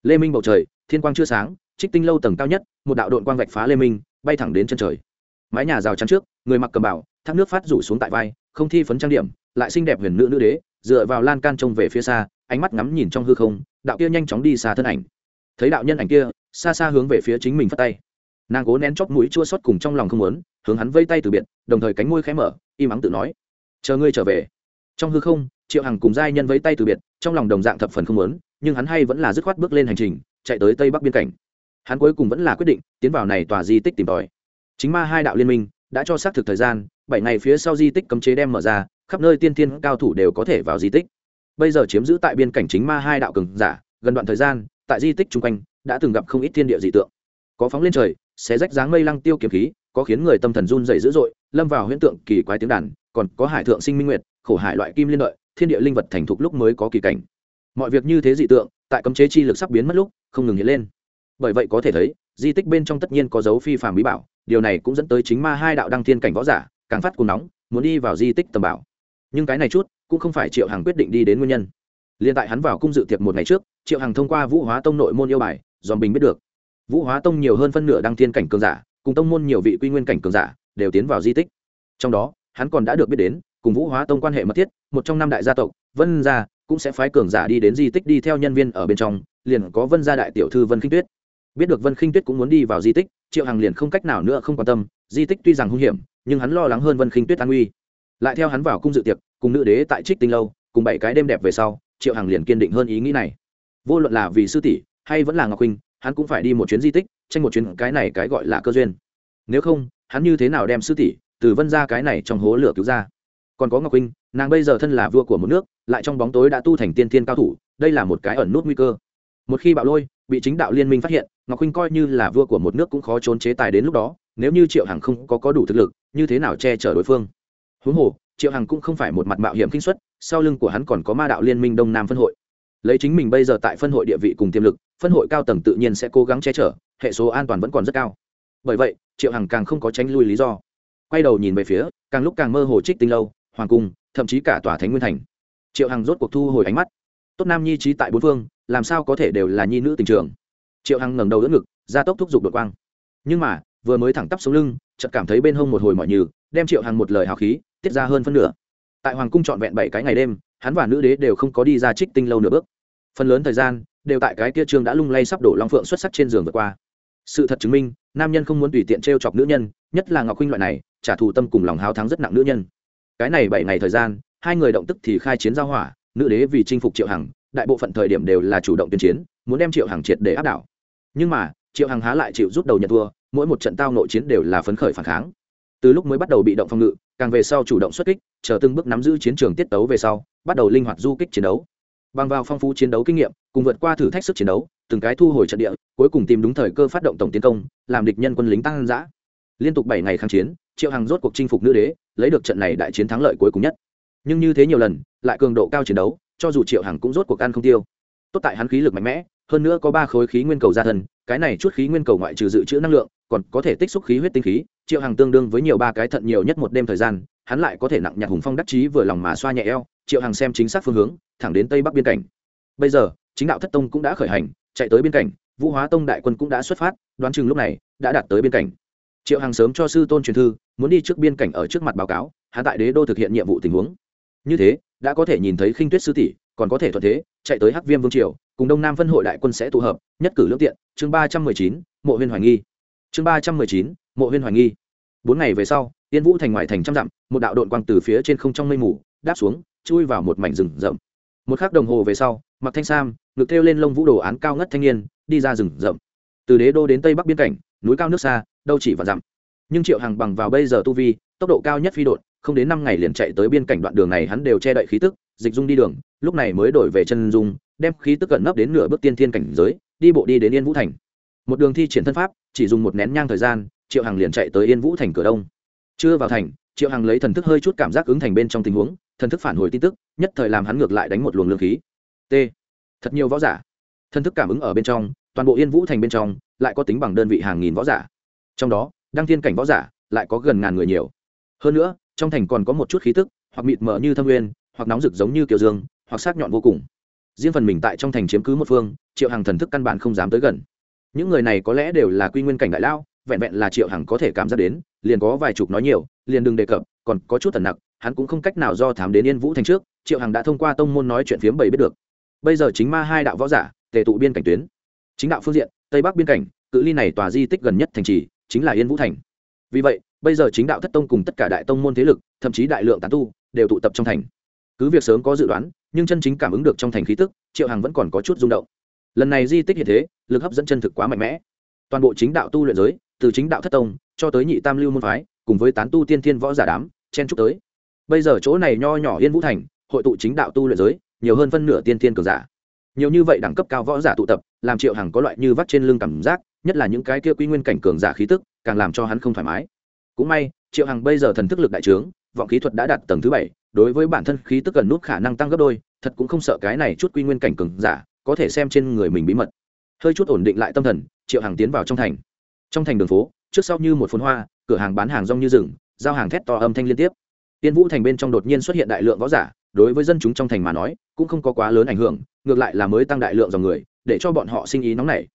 Speaker 1: lê minh bầu trời, thiên quang chưa sáng, trích tinh lâu tầng cao nhất, một đạo đội quang vạch phá lê minh, bay thẳng đến chân trời. Mái nhà rào chắn trước, người mặc cầm bảo thác nước phát rủ xuống tại vai, không thi phấn trang điểm, lại xinh đẹp huyền nữ nữ đế, dựa vào lan can trông về phía xa, ánh mắt ngắm nhìn trong hư không, đạo kia nhanh chóng đi xa thân ảnh. Thấy đạo nhân ảnh kia, xa xa hướng về phía chính mình phát tay. Nàng cố nén chóp mũi chua xót cùng trong lòng không muốn, hướng hắn vây tay từ biệt, đồng thời cánh môi khẽ mở, im ắng tự nói, chờ ngươi trở về. Trong hư không, triệu hằng cùng giai nhân vây tay từ biệt, trong lòng đồng dạng thập phần không muốn, nhưng hắn hay vẫn là dứt khoát bước lên hành trình, chạy tới tây bắc biên cảnh. Hắn cuối cùng vẫn là quyết định, tiến vào này tòa di tích tìm tòi. Chính ma hai đạo liên minh đã cho xác thực thời gian, bảy ngày phía sau di tích cấm chế đem mở ra, khắp nơi tiên tiên cao thủ đều có thể vào di tích. Bây giờ chiếm giữ tại biên cảnh chính ma hai đạo cường giả, gần đoạn thời gian, tại di tích chung quanh, đã từng gặp không ít thiên địa dị tượng. Có phóng lên trời, xé rách dáng mây lăng tiêu kiếm khí, có khiến người tâm thần run dày dữ dội, lâm vào huyễn tượng kỳ quái tiếng đàn, còn có hải thượng sinh minh nguyệt, khổ hải loại kim liên lợi thiên địa linh vật thành thục lúc mới có kỳ cảnh. Mọi việc như thế dị tượng, tại cấm chế chi lực sắp biến mất lúc, không ngừng hiện lên. Bởi vậy có thể thấy, di tích bên trong tất nhiên có dấu phi phàm bí bảo điều này cũng dẫn tới chính ma hai đạo đăng thiên cảnh võ giả càng phát cùng nóng, muốn đi vào di tích tầm bảo. Nhưng cái này chút cũng không phải triệu hằng quyết định đi đến nguyên nhân. Liền tại hắn vào cung dự tiệc một ngày trước, triệu hằng thông qua vũ hóa tông nội môn yêu bài, dòm bình biết được. Vũ hóa tông nhiều hơn phân nửa đăng thiên cảnh cường giả, cùng tông môn nhiều vị quy nguyên cảnh cường giả đều tiến vào di tích. Trong đó, hắn còn đã được biết đến, cùng vũ hóa tông quan hệ mật thiết, một trong năm đại gia tộc, vân gia cũng sẽ phái cường giả đi đến di tích đi theo nhân viên ở bên trong, liền có vân gia đại tiểu thư vân khinh tuyết. Biết được vân khinh tuyết cũng muốn đi vào di tích triệu hằng liền không cách nào nữa không quan tâm, di tích tuy rằng hung hiểm, nhưng hắn lo lắng hơn vân khinh tuyết an uy lại theo hắn vào cung dự tiệc, cùng nữ đế tại trích tinh lâu, cùng bảy cái đêm đẹp về sau, triệu hằng liền kiên định hơn ý nghĩ này. Vô luận là vì sư tỷ, hay vẫn là ngọc huynh, hắn cũng phải đi một chuyến di tích, tranh một chuyến cái này cái gọi là cơ duyên. Nếu không, hắn như thế nào đem sư tỷ, từ vân ra cái này trong hố lửa cứu ra? Còn có ngọc huynh, nàng bây giờ thân là vua của một nước, lại trong bóng tối đã tu thành tiên thiên cao thủ, đây là một cái ẩn nút nguy cơ. Một khi bạo lôi, bị chính đạo liên minh phát hiện ngọc huynh coi như là vua của một nước cũng khó trốn chế tài đến lúc đó nếu như triệu hằng không có, có đủ thực lực như thế nào che chở đối phương? Huống hồ triệu hằng cũng không phải một mặt mạo hiểm kinh xuất sau lưng của hắn còn có ma đạo liên minh đông nam phân hội. Lấy chính mình bây giờ tại phân hội địa vị cùng tiềm lực phân hội cao tầng tự nhiên sẽ cố gắng che chở hệ số an toàn vẫn còn rất cao. Bởi vậy triệu hằng càng không có tránh lui lý do. Quay đầu nhìn về phía càng lúc càng mơ hồ trích tinh lâu hoàng cung thậm chí cả tòa thánh nguyên thành. Triệu hằng rốt cuộc thu hồi ánh mắt. Tốt nam nhi trí tại bốn phương làm sao có thể đều là nhi nữ tình trường? Triệu hằng ngẩng đầu đỡ ngực ra tốc thúc giục đột quang. Nhưng mà, vừa mới thẳng tắp xuống lưng, chợt cảm thấy bên hông một hồi mỏi nhừ, đem triệu hằng một lời hào khí, tiết ra hơn phân nửa. Tại hoàng cung trọn vẹn bảy cái ngày đêm, hắn và nữ đế đều không có đi ra trích tinh lâu nửa bước. Phần lớn thời gian, đều tại cái kia trương đã lung lay sắp đổ long phượng xuất sắc trên giường vượt qua. Sự thật chứng minh, nam nhân không muốn tùy tiện t r e o chọc nữ nhân, nhất là ngọc huynh loại này, trả thù tâm cùng lòng háo thắng rất nặng nữ nhân. Cái này bảy ngày thời gian, hai người động tức thì khai chiến giao hỏa, nữ đế vì chinh phục triệu hằng, đại bộ phận thời điểm đều là chủ động tuyên chiến, muốn đem triệu hằng triệt để áp đảo nhưng mà, triệu hằng há lại chịu rút đầu nhận thua, mỗi một trận tao nội chiến đều là phấn khởi phản kháng. Từ lúc mới bắt đầu bị động phòng ngự, càng về sau chủ động xuất kích, chờ từng bước nắm giữ chiến trường tiết tấu về sau, bắt đầu linh hoạt du kích chiến đấu. Bằng vào phong phú chiến đấu kinh nghiệm, cùng vượt qua thử thách sức chiến đấu, từng cái thu hồi trận địa, cuối cùng tìm đúng thời cơ phát động tổng tiến công, làm địch nhân quân lính tăng giã liên tục bảy ngày kháng chiến, triệu hằng rốt cuộc chinh phục nữ đế, lấy được trận này đại chiến thắng lợi cuối cùng nhất. Nhưng như thế nhiều lần, lại cường độ cao chiến đấu, cho dù triệu hằng cũng rốt cuộc ăn không tiêu. Tốt tại hắn khí lực mạnh mẽ hơn nữa có ba khối khí nguyên cầu ra thân, cái này chút khí nguyên cầu ngoại trừ dự trữ năng lượng, còn có thể tích xúc khí huyết tinh khí, triệu hằng tương đương với nhiều ba cái thận nhiều nhất một đêm thời gian, hắn lại có thể nặng nhạc hùng phong đắc chí vừa lòng mà xoa nhẹ eo, triệu hằng xem chính xác phương hướng, thẳng đến tây bắc biên cảnh. Bây giờ, chính đạo thất tông cũng đã khởi hành, chạy tới biên cảnh, vũ hóa tông đại quân cũng đã xuất phát, đoán chừng lúc này, đã đạt tới biên cảnh. Triệu hằng sớm cho sư tôn truyền thư, muốn đi trước biên cảnh ở trước mặt báo cáo hạ tại đế đô thực hiện nhiệm vụ tình huống. Như thế, đã có thể nhìn thấy khinh tuyết sư tỷ còn có thể thuận thế, chạy tới hắc viêm vương triều, cùng đông nam phân hội đại quân sẽ tụ hợp, nhất cử lương tiện. Chương ba trăm mười chín, mộ huyên hoài nghi. Chương ba trăm mười chín, mộ huyên hoài nghi. Bốn ngày về sau, yên vũ thành ngoài thành trăm dặm, một đạo đội quang từ phía trên không trong mây mù, đáp xuống, chui vào một mảnh rừng rậm. Một khắc đồng hồ về sau mặc thanh sam ngực thêu lên lông vũ đồ án cao ngất thanh niên, đi ra rừng rậm. Từ đế đô đến tây bắc biên cảnh, núi cao nước xa, đâu chỉ và dặm. Nhưng triệu hàng bằng vào bây giờ tu vi, tốc độ cao nhất phi đột không đến năm ngày liền chạy tới biên cảnh đoạn đường này hắn đều che đậy khí tức dịch dung đi đường, lúc này mới đổi về chân dung, đem khí tức cận nấp đến nửa bước tiên thiên cảnh giới, đi bộ đi đến yên vũ thành. Một đường thi triển thân pháp, chỉ dùng một nén nhang thời gian, triệu hằng liền chạy tới yên vũ thành cửa đông. Chưa vào thành, triệu hằng lấy thần thức hơi chút cảm giác ứng thành bên trong tình huống, thần thức phản hồi tin tức, nhất thời làm hắn ngược lại đánh một luồng lương khí. T. Thật nhiều võ giả. Thần thức cảm ứng ở bên trong, toàn bộ yên vũ thành bên trong, lại có tính bằng đơn vị hàng nghìn võ giả. Trong đó, đăng thiên cảnh võ giả, lại có gần ngàn người nhiều. Hơn nữa, trong thành còn có một chút khí tức, hoặc mịt mờ như thâm nguyên hoặc nóng rực giống như kiểu dương, hoặc sắc nhọn vô cùng. Riêng phần mình tại trong thành chiếm cứ một phương, triệu hàng thần thức căn bản không dám tới gần. Những người này có lẽ đều là quy nguyên cảnh đại lao vẹn vẹn là triệu hằng có thể cảm giác đến, liền có vài chục nói nhiều, liền đừng đề cập, còn có chút thần nặc, hắn cũng không cách nào do thám đến yên vũ thành trước, triệu hằng đã thông qua tông môn nói chuyện phiếm bảy biết được. Bây giờ chính ma hai đạo võ giả, tề tụ biên cảnh tuyến. Chính đạo phương diện, tây bắc biên cảnh, cự ly này tòa di tích gần nhất thành trì, chính là yên vũ thành. Vì vậy, bây giờ chính đạo thất tông cùng tất cả đại tông môn thế lực, thậm chí đại lượng tán tu, đều tụ tập trong thành cứ việc sớm có dự đoán, nhưng chân chính cảm ứng được trong thành khí tức, triệu hằng vẫn còn có chút rung động. Lần này di tích hiện thế, lực hấp dẫn chân thực quá mạnh mẽ. Toàn bộ chính đạo tu luyện giới, từ chính đạo thất tông, cho tới nhị tam lưu môn phái, cùng với tán tu tiên thiên võ giả đám, chen chúc tới. Bây giờ chỗ này nho nhỏ yên vũ thành, hội tụ chính đạo tu luyện giới, nhiều hơn phân nửa tiên thiên cường giả. Nhiều như vậy đẳng cấp cao võ giả tụ tập, làm triệu hằng có loại như vắt trên lưng cảm giác, nhất là những cái kia quy nguyên cảnh cường giả khí tức, càng làm cho hắn không thoải mái. Cũng may, triệu hằng bây giờ thần thức lực đại trướng, vọng khí thuật đã đạt tầng thứ bảy đối với bản thân khí tức cần nút khả năng tăng gấp đôi, thật cũng không sợ cái này chút quy nguyên cảnh cường giả, có thể xem trên người mình bí mật. Hơi chút ổn định lại tâm thần, triệu hằng tiến vào trong thành. Trong thành đường phố, trước sau như một phun hoa, cửa hàng bán hàng rong như rừng, giao hàng thét to âm thanh liên tiếp. Tiên vũ thành bên trong đột nhiên xuất hiện đại lượng võ giả, đối với dân chúng trong thành mà nói, cũng không có quá lớn ảnh hưởng, ngược lại là mới tăng đại lượng dòng người, để cho bọn họ sinh ý nóng nảy.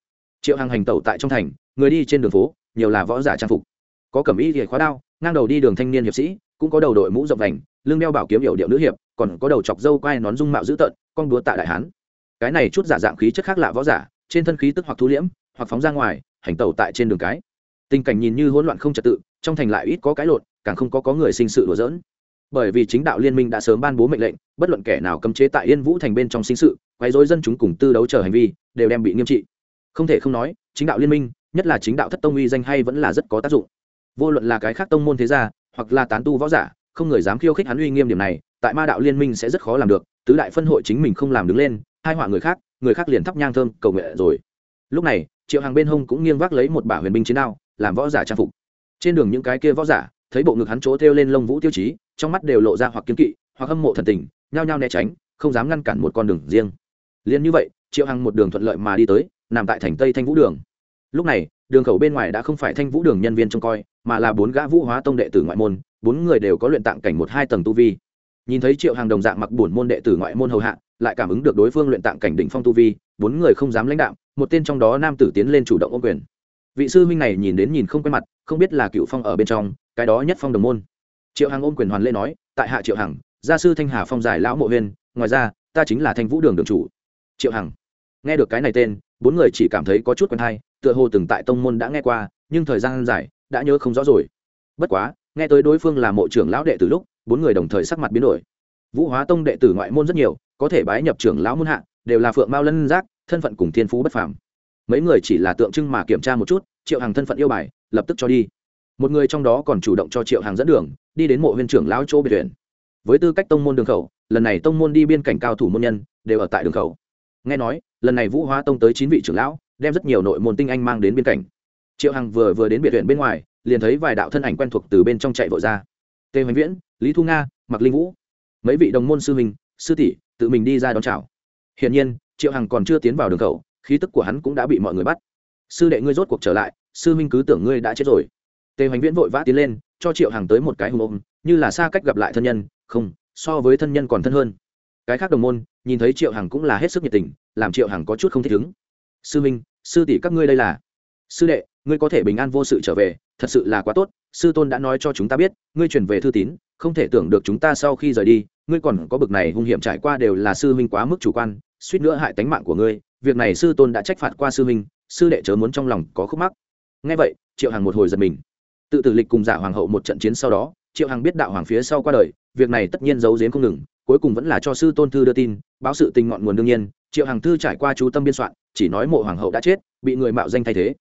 Speaker 1: Triệu hàng hành tẩu tại trong thành, người đi trên đường phố, nhiều là võ giả trang phục. Có cẩm y thì khóa đao, ngang đầu đi đường thanh niên hiệp sĩ, cũng có đầu đội mũ rộng vành lưng đeo bảo kiếm hiệu điệu nữ hiệp, còn có đầu chọc dâu quai nón dung mạo dữ tợn, con đúa tại đại hán. Cái này chút giả dạng khí chất khác lạ võ giả, trên thân khí tức hoặc thu liễm, hoặc phóng ra ngoài, hành tẩu tại trên đường cái. Tình cảnh nhìn như hỗn loạn không trật tự, trong thành lại ít có cái lộn, càng không có có người sinh sự đùa dỡn bởi vì chính đạo liên minh đã sớm ban bố mệnh lệnh, bất luận kẻ nào cấm chế tại yên vũ thành bên trong sinh sự, quấy dối dân chúng cùng tư đấu chờ hành vi, đều đem bị nghiêm trị. Không thể không nói, chính đạo liên minh, nhất là chính đạo thất tông uy danh hay vẫn là rất có tác dụng. Vô luận là cái khác tông môn thế gia, hoặc là tán tu võ giả không người dám khiêu khích hắn uy nghiêm điểm này, tại ma đạo liên minh sẽ rất khó làm được, tứ đại phân hội chính mình không làm đứng lên, hai họa người khác người khác liền thắp nhang thơm, cầu nguyện rồi. Lúc này, triệu hàng bên hông cũng nghiêng vác lấy một bả huyền binh chiến đao, làm võ giả trang phục. Trên đường những cái kia võ giả, thấy bộ ngực hắn chỗ thêu lên lông vũ tiêu chí, trong mắt đều lộ ra hoặc kiếm kỵ, hoặc hâm mộ thần tình, nhao nhao né tránh, không dám ngăn cản một con đường riêng. Liền như vậy, triệu hằng một đường thuận lợi mà đi tới, nằm tại thành tây thanh vũ đường. Lúc này, đường khẩu bên ngoài đã không phải thanh vũ đường nhân viên trông coi, mà là bốn gã vũ hóa tông đệ tử ngoại môn bốn người đều có luyện tạng cảnh một hai tầng tu vi. Nhìn thấy triệu hàng đồng dạng mặc bổn môn đệ tử ngoại môn hầu hạ, lại cảm ứng được đối phương luyện tạng cảnh đỉnh phong tu vi, bốn người không dám lãnh đạo một tên trong đó nam tử tiến lên chủ động ô quyền. Vị sư huynh này nhìn đến nhìn không quen mặt, không biết là cựu phong ở bên trong, cái đó nhất phong đồng môn. Triệu hằng ôm quyền hoàn lễ nói, tại hạ triệu hằng, gia sư thanh hà phong giải lão mộ huyên, ngoài ra, ta chính là thanh vũ đường đường chủ. Triệu hằng nghe được cái này tên, bốn người chỉ cảm thấy có chút quen hay, tựa hồ từng tại tông môn đã nghe qua, nhưng thời gian dài, đã nhớ không rõ rồi. Bất quá nghe tới đối phương là mộ trưởng lão đệ từ lúc, bốn người đồng thời sắc mặt biến đổi. Vũ hóa tông đệ tử ngoại môn rất nhiều, có thể bái nhập trưởng lão môn hạ, đều là phượng mao lân giác, thân phận cùng thiên phú bất phàm. Mấy người chỉ là tượng trưng mà kiểm tra một chút, triệu hàng thân phận yêu bài, lập tức cho đi. Một người trong đó còn chủ động cho triệu hàng dẫn đường, đi đến mộ huyên trưởng lão chỗ biệt tuyển với tư cách tông môn đường khẩu, lần này tông môn đi biên cảnh cao thủ môn nhân, đều ở tại đường khẩu. Nghe nói, lần này vũ hóa tông tới chín vị trưởng lão, đem rất nhiều nội môn tinh anh mang đến biên cảnh. Triệu hằng vừa vừa đến biệt viện bên ngoài liền thấy vài đạo thân ảnh quen thuộc từ bên trong chạy vội ra. Tề hoành viễn, lý thu nga mặc linh vũ. Mấy vị đồng môn sư minh sư tỷ, tự mình đi ra đón chào. Hiển nhiên, triệu hằng còn chưa tiến vào đường khẩu, khí tức của hắn cũng đã bị mọi người bắt. Sư đệ ngươi rốt cuộc trở lại, sư minh cứ tưởng ngươi đã chết rồi. Tề hoành viễn vội vã tiến lên, cho triệu hằng tới một cái hùng ôm, như là xa cách gặp lại thân nhân, không, so với thân nhân còn thân hơn. Cái khác đồng môn, nhìn thấy triệu hằng cũng là hết sức nhiệt tình, làm triệu hằng có chút không thích ứng. Sư minh sư tỷ các ngươi đây là? Sư đệ, ngươi có thể bình an vô sự trở về thật sự là quá tốt, sư tôn đã nói cho chúng ta biết, ngươi chuyển về thư tín, không thể tưởng được chúng ta sau khi rời đi, ngươi còn có bực này hung hiểm trải qua đều là sư minh quá mức chủ quan, suýt nữa hại tánh mạng của ngươi, việc này sư tôn đã trách phạt qua sư minh sư đệ chớ muốn trong lòng có khúc mắc. Ngay vậy, triệu hằng một hồi giật mình. Tự tử lịch cùng giả hoàng hậu một trận chiến sau đó, triệu hằng biết đạo hoàng phía sau qua đời, việc này tất nhiên giấu giếm không ngừng, cuối cùng vẫn là cho sư tôn thư đưa tin, báo sự tình ngọn nguồn đương nhiên, triệu hằng thư trải qua chú tâm biên soạn, chỉ nói mộ hoàng hậu đã chết, bị người mạo danh thay thế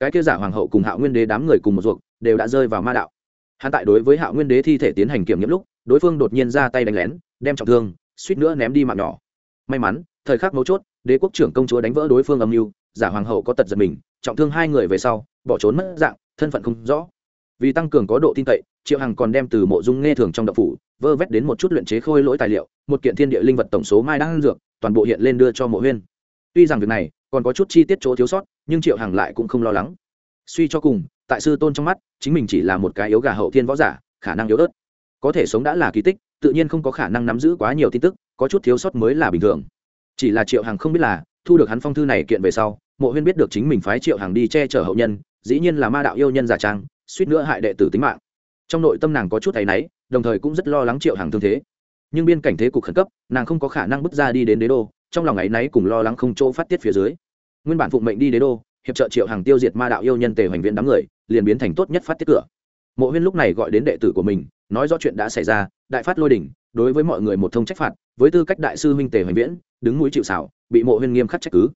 Speaker 1: cái kia giả hoàng hậu cùng hạo nguyên đế đám người cùng một ruột, đều đã rơi vào ma đạo. Hắn tại đối với hạo nguyên đế thi thể tiến hành kiểm nghiệm lúc, đối phương đột nhiên ra tay đánh lén, đem trọng thương, suýt nữa ném đi mạng nhỏ. May mắn, thời khắc mấu chốt, đế quốc trưởng công chúa đánh vỡ đối phương âm mưu, giả hoàng hậu có tật giật mình, trọng thương hai người về sau, bỏ trốn mất dạng, thân phận không rõ. Vì tăng cường có độ tin cậy, triệu hằng còn đem từ mộ dung nghe thường trong đậu phủ, vơ vét đến một chút luyện chế khôi lỗi tài liệu, một kiện thiên địa linh vật tổng số mai đang dược, toàn bộ hiện lên đưa cho mộ huyên. Tuy rằng việc này còn có chút chi tiết chỗ thiếu sót, nhưng triệu hằng lại cũng không lo lắng. Suy cho cùng, tại sư tôn trong mắt, chính mình chỉ là một cái yếu gà hậu thiên võ giả, khả năng yếu ớt. Có thể sống đã là kỳ tích, tự nhiên không có khả năng nắm giữ quá nhiều tin tức, có chút thiếu sót mới là bình thường. Chỉ là triệu hằng không biết là, thu được hắn phong thư này kiện về sau, mộ huyên biết được chính mình phái triệu hằng đi che chở hậu nhân, dĩ nhiên là ma đạo yêu nhân giả trang, suýt nữa hại đệ tử tính mạng. Trong nội tâm nàng có chút thấy náy, đồng thời cũng rất lo lắng triệu hằng thương thế. Nhưng biên cảnh thế cục khẩn cấp, nàng không có khả năng bước ra đi đến đế đô trong lòng ấy náy cùng lo lắng không chỗ phát tiết phía dưới. Nguyên bản phụng mệnh đi đế đô, hiệp trợ triệu hàng tiêu diệt ma đạo yêu nhân tề hoành viện đám người, liền biến thành tốt nhất phát tiết cửa. Mộ huyên lúc này gọi đến đệ tử của mình, nói rõ chuyện đã xảy ra, đại phát lôi đỉnh, đối với mọi người một thông trách phạt, với tư cách đại sư huynh tề hoành viễn, đứng mũi chịu xảo bị mộ huyên nghiêm khắc trách cứ.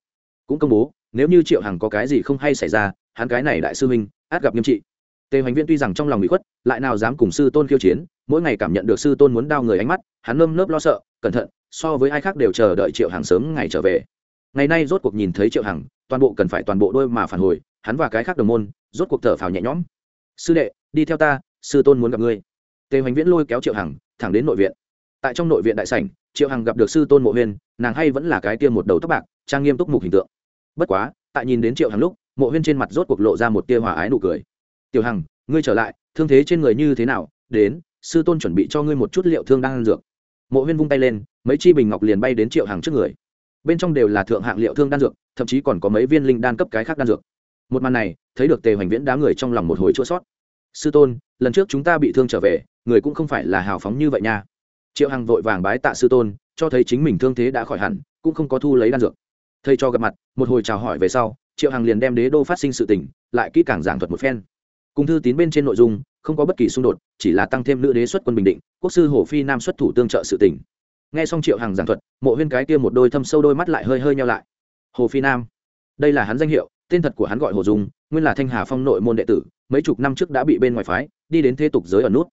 Speaker 1: Cũng công bố, nếu như triệu hằng có cái gì không hay xảy ra, hắn cái này đại sư huynh, át gặp nghiêm trị. Tề hoành viễn tuy rằng trong lòng bị khuất, lại nào dám cùng sư tôn khiêu chiến, mỗi ngày cảm nhận được sư tôn muốn đao người ánh mắt, hắn nơm nớp lo sợ, cẩn thận so với ai khác đều chờ đợi triệu hằng sớm ngày trở về. Ngày nay rốt cuộc nhìn thấy triệu hằng, toàn bộ cần phải toàn bộ đôi mà phản hồi, hắn và cái khác đồng môn, rốt cuộc thở phào nhẹ nhõm. Sư đệ, đi theo ta, sư tôn muốn gặp ngươi. Tề hoành viễn lôi kéo triệu hằng, thẳng đến nội viện. Tại trong nội viện đại sảnh, triệu hằng gặp được sư tôn mộ huyên, nàng hay vẫn là cái tiêm một đầu tóc bạc, trang nghiêm túc mục hình tượng. Bất quá, tại nhìn đến triệu hằng lúc, mộ huyên trên mặt rốt cuộc lộ ra một tia hòa ái nụ cười. Tiểu hằng, ngươi trở lại, thương thế trên người như thế nào? Đến, sư tôn chuẩn bị cho ngươi một chút liệu thương đang ăn dược mộ huyên vung tay lên, mấy chi bình ngọc liền bay đến triệu hàng trước người. Bên trong đều là thượng hạng liệu thương đan dược, thậm chí còn có mấy viên linh đan cấp cái khác đan dược. Một màn này, thấy được tề hoành viễn đám người trong lòng một hồi chỗ sót. Sư tôn, lần trước chúng ta bị thương trở về, người cũng không phải là hào phóng như vậy nha. Triệu hằng vội vàng bái tạ sư tôn, cho thấy chính mình thương thế đã khỏi hẳn, cũng không có thu lấy đan dược. Thầy cho gặp mặt, một hồi chào hỏi về sau, triệu hằng liền đem đế đô phát sinh sự tình, lại kỹ càng giảng thuật một phen. Cùng thư tín bên trên nội dung không có bất kỳ xung đột, chỉ là tăng thêm nữ đế xuất quân bình định, quốc sư hồ phi nam xuất thủ tương trợ sự tỉnh nghe xong triệu hằng giảng thuật, mộ huyên cái kia một đôi thâm sâu đôi mắt lại hơi hơi nhau lại. Hồ phi nam, đây là hắn danh hiệu, tên thật của hắn gọi hồ dung, nguyên là thanh hà phong nội môn đệ tử, mấy chục năm trước đã bị bên ngoài phái, đi đến thế tục giới ở nút.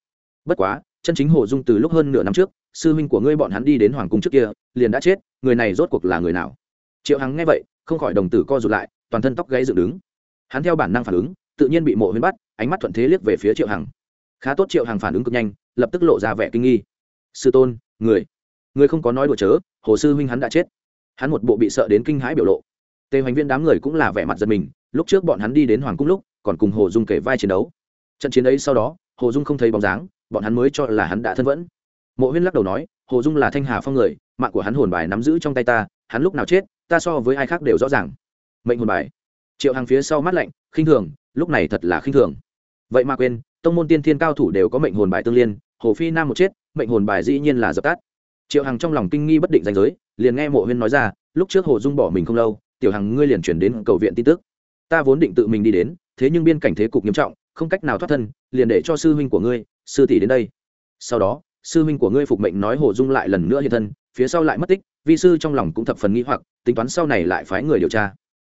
Speaker 1: Bất quá, chân chính hồ dung từ lúc hơn nửa năm trước, sư huynh của ngươi bọn hắn đi đến hoàng cung trước kia, liền đã chết, người này rốt cuộc là người nào? Triệu hằng nghe vậy, không khỏi đồng tử co rụt lại, toàn thân tóc gáy dựng đứng. Hắn theo bản năng phản ứng, tự nhiên bị mộ huyên bắt ánh mắt thuận thế liếc về phía triệu hằng. Khá tốt, triệu hằng phản ứng cực nhanh, lập tức lộ ra vẻ kinh nghi. Sư tôn, người người không có nói đùa chớ, hồ sư huynh hắn đã chết. Hắn một bộ bị sợ đến kinh hãi biểu lộ. Tề hoành viên đám người cũng là vẻ mặt giật mình, lúc trước bọn hắn đi đến hoàng cung lúc, còn cùng hồ dung kể vai chiến đấu. Trận chiến ấy sau đó, hồ dung không thấy bóng dáng, bọn hắn mới cho là hắn đã thân vẫn. Mộ huyên lắc đầu nói, hồ dung là thanh hà phong người, mạng của hắn hồn bài nắm giữ trong tay ta, hắn lúc nào chết, ta so với ai khác đều rõ ràng. Mệnh hồn bài. Triệu hàng phía sau mắt lạnh, khinh thường lúc này thật là khinh thường. Vậy mà quên, tông môn tiên thiên cao thủ đều có mệnh hồn bài tương liên, hồ phi nam một chết, mệnh hồn bài dĩ nhiên là dập tắt. Triệu hằng trong lòng kinh nghi bất định danh giới, liền nghe mộ huyên nói ra, lúc trước hồ dung bỏ mình không lâu, tiểu hằng ngươi liền chuyển đến cầu viện tin tức. Ta vốn định tự mình đi đến, thế nhưng biên cảnh thế cục nghiêm trọng, không cách nào thoát thân, liền để cho sư huynh của ngươi, sư tỷ đến đây. Sau đó, sư huynh của ngươi phục mệnh nói hồ dung lại lần nữa hiện thân, phía sau lại mất tích, vi sư trong lòng cũng thập phần nghĩ hoặc, tính toán sau này lại phái người điều tra.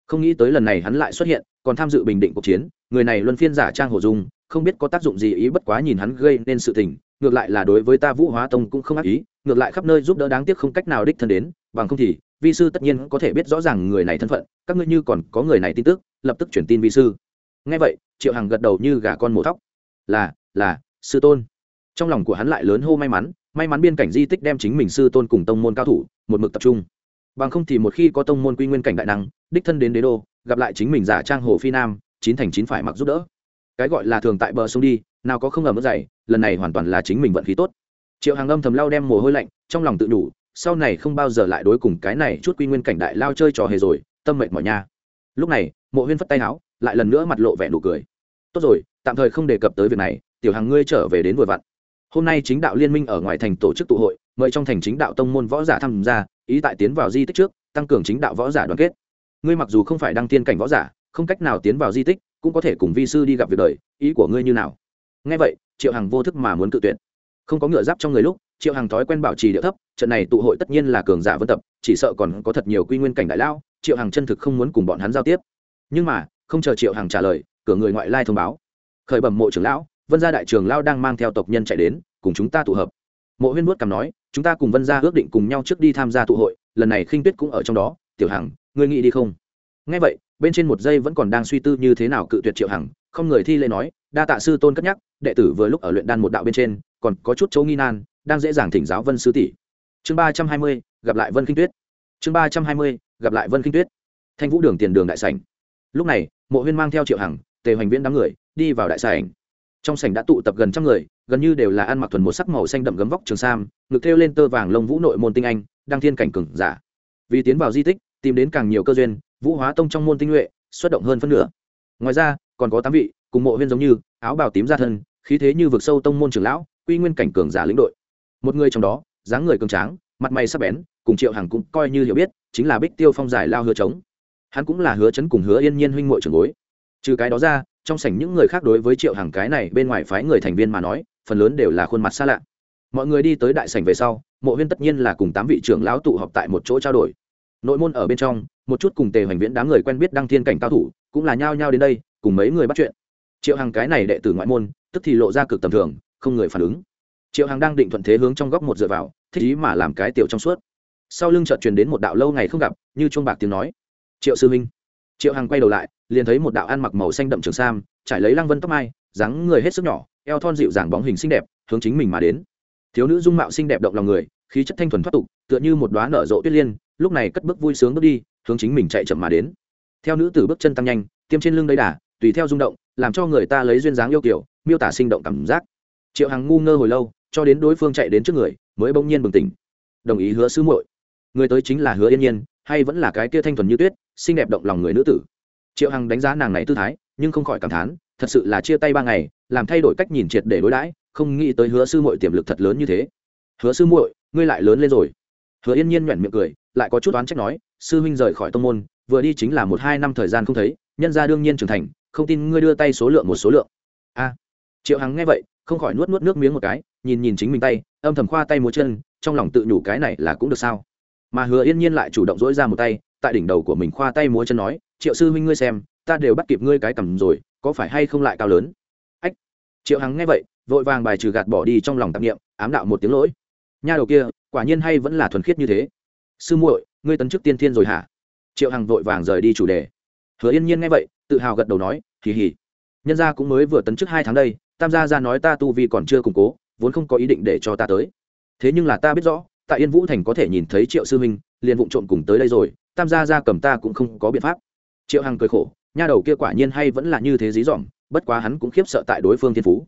Speaker 1: Không nghĩ tới lần này hắn lại xuất hiện còn tham dự bình định cuộc chiến, người này luân phiên giả trang hồ dung, không biết có tác dụng gì ý bất quá nhìn hắn gây nên sự tình, ngược lại là đối với ta vũ hóa tông cũng không ác ý, ngược lại khắp nơi giúp đỡ đáng tiếc không cách nào đích thân đến, bằng không thì, vi sư tất nhiên có thể biết rõ ràng người này thân phận, các ngươi như còn có người này tin tức, lập tức chuyển tin vi sư. Ngay vậy, triệu hằng gật đầu như gà con mổ thóc. Là là, sư tôn. Trong lòng của hắn lại lớn hô may mắn may mắn biên cảnh di tích đem chính mình sư tôn cùng tông môn cao thủ, một mực tập trung. Bằng không thì một khi có tông môn quy nguyên cảnh đại năng, đích thân đến đế đô gặp lại chính mình giả trang hồ phi nam, chín thành chín phải mặc giúp đỡ. Cái gọi là thường tại bờ sông đi, nào có không ngờ mất dày lần này hoàn toàn là chính mình vận khí tốt. Triệu hàng âm thầm lao đem mồ hôi lạnh, trong lòng tự đủ, sau này không bao giờ lại đối cùng cái này chút quy nguyên cảnh đại lao chơi trò hề rồi, tâm mệnh mỏi nha. Lúc này, mộ huyên phất tay áo lại lần nữa mặt lộ vẻ nụ cười. Tốt rồi, tạm thời không đề cập tới việc này, tiểu hàng ngươi trở về đến vừa vặn. Hôm nay chính đạo liên minh ở ngoài thành tổ chức tụ hội, mời trong thành chính đạo tông môn võ giả tham gia, ý tại tiến vào di tích trước, tăng cường chính đạo võ giả đoàn kết ngươi mặc dù không phải đăng tiên cảnh võ giả, không cách nào tiến vào di tích, cũng có thể cùng vi sư đi gặp việc đời, ý của ngươi như nào? Nghe vậy, triệu hằng vô thức mà muốn cự tuyệt. Không có ngựa giáp trong người lúc, triệu hằng thói quen bảo trì địa thấp, trận này tụ hội tất nhiên là cường giả vân tập, chỉ sợ còn có thật nhiều quy nguyên cảnh đại lao triệu hằng chân thực không muốn cùng bọn hắn giao tiếp. Nhưng mà, không chờ triệu hằng trả lời, cửa người ngoại lai thông báo. Khởi bẩm mộ trưởng lão, vân gia đại trường lao đang mang theo tộc nhân chạy đến, cùng chúng ta tụ hợp. Mộ huyên vuốt cằm nói, chúng ta cùng vân gia ước định cùng nhau trước đi tham gia tụ hội, lần này khinh tuyết cũng ở trong đó, tiểu hằng ngươi nghĩ đi không? Ngay vậy, bên trên một giây vẫn còn đang suy tư như thế nào cự tuyệt triệu hằng, không người thi lễ nói, đa tạ sư tôn cất nhắc, đệ tử vừa lúc ở luyện đan một đạo bên trên, còn có chút chỗ nghi nan, đang dễ dàng thỉnh giáo vân sư tỷ. Chương ba trăm hai mươi, gặp lại vân kinh tuyết. Chương ba trăm hai mươi, gặp lại vân kinh tuyết. Thanh vũ đường tiền đường đại sảnh. Lúc này, mộ huyên mang theo triệu hằng, tề hoành viễn đám người, đi vào đại sảnh. Trong sảnh đã tụ tập gần trăm người, gần như đều là ăn mặc thuần một sắc màu xanh đậm gấm vóc trường sam, ngực thêu lên tơ vàng lông vũ nội môn tinh anh đang thiên cảnh cừng giả. Vì tiến vào di tích tìm đến càng nhiều cơ duyên, vũ hóa tông trong môn tinh nhuệ, xuất động hơn phân nửa. Ngoài ra, còn có tám vị, cùng mộ huyên giống như, áo bào tím ra thân, khí thế như vực sâu tông môn trưởng lão, quy nguyên cảnh cường giả lĩnh đội. Một người trong đó, dáng người cường tráng, mặt mày sắc bén, cùng triệu hằng cũng coi như hiểu biết, chính là bích tiêu phong giải lao hứa trống hắn cũng là hứa chấn cùng hứa yên nhiên huynh muội trưởng bối. Trừ cái đó ra, trong sảnh những người khác đối với triệu hằng cái này bên ngoài phái người thành viên mà nói, phần lớn đều là khuôn mặt xa lạ. Mọi người đi tới đại sảnh về sau, mộ huyên tất nhiên là cùng tám vị trưởng lão tụ họp tại một chỗ trao đổi nội môn ở bên trong, một chút cùng tề hoành viễn đám người quen biết đăng thiên cảnh cao thủ, cũng là nhao nhao đến đây, cùng mấy người bắt chuyện. Triệu hằng cái này đệ tử ngoại môn, tức thì lộ ra cực tầm thường, không người phản ứng. Triệu hằng đang định thuận thế hướng trong góc một dựa vào, thích ý mà làm cái tiểu trong suốt. Sau lưng chợt truyền đến một đạo lâu ngày không gặp, như chuông bạc tiếng nói. Triệu sư minh triệu hằng quay đầu lại, liền thấy một đạo ăn mặc màu xanh đậm trường sam, trải lấy lăng vân tóc mai, dáng người hết sức nhỏ, eo thon dịu dàng bóng hình xinh đẹp, hướng chính mình mà đến. Thiếu nữ dung mạo xinh đẹp động lòng người, khí chất thanh thuần thoát tục, tựa như một đoá nở rộ tuyết liên lúc này cất bước vui sướng bước đi, hướng chính mình chạy chậm mà đến. Theo nữ tử bước chân tăng nhanh, tiêm trên lưng đầy đà, tùy theo rung động, làm cho người ta lấy duyên dáng yêu kiểu miêu tả sinh động cảm giác. Triệu hằng ngu ngơ hồi lâu, cho đến đối phương chạy đến trước người, mới bỗng nhiên bừng tỉnh. Đồng ý hứa sư muội. Người tới chính là hứa yên nhiên, hay vẫn là cái kia thanh thuần như tuyết, xinh đẹp động lòng người nữ tử. Triệu hằng đánh giá nàng này tư thái, nhưng không khỏi cảm thán, thật sự là chia tay ba ngày, làm thay đổi cách nhìn triệt để đối đãi, không nghĩ tới hứa sư muội tiềm lực thật lớn như thế. Hứa sư muội, ngươi lại lớn lên rồi. Hứa yên nhiên nhoẻn miệng cười lại có chút oán trách nói, sư huynh rời khỏi tông môn, vừa đi chính là một hai năm thời gian không thấy, nhân ra đương nhiên trưởng thành, không tin ngươi đưa tay số lượng một số lượng. A. Triệu hằng nghe vậy, không khỏi nuốt nuốt nước miếng một cái, nhìn nhìn chính mình tay, âm thầm khoa tay múa chân, trong lòng tự nhủ cái này là cũng được sao. Mà hứa yên nhiên lại chủ động dỗi ra một tay, tại đỉnh đầu của mình khoa tay múa chân nói, triệu sư huynh ngươi xem, ta đều bắt kịp ngươi cái cầm rồi, có phải hay không lại cao lớn? Ách. Triệu hằng nghe vậy, vội vàng bài trừ gạt bỏ đi trong lòng tạp nghiệm ám đạo một tiếng lỗi. Nha đầu kia, quả nhiên hay vẫn là thuần khiết như thế sư muội, ngươi tấn chức tiên thiên rồi hả? Triệu hằng vội vàng rời đi chủ đề. Hứa yên nhiên nghe vậy, tự hào gật đầu nói, hì hì. Nhân gia cũng mới vừa tấn chức hai tháng đây, tam gia ra nói ta tu vi còn chưa củng cố, vốn không có ý định để cho ta tới. Thế nhưng là ta biết rõ, tại yên vũ thành có thể nhìn thấy triệu sư minh, liền vụng trộm cùng tới đây rồi, tam gia ra cầm ta cũng không có biện pháp. Triệu hằng cười khổ, nha đầu kia quả nhiên hay vẫn là như thế dí dỏm, bất quá hắn cũng khiếp sợ tại đối phương thiên phú.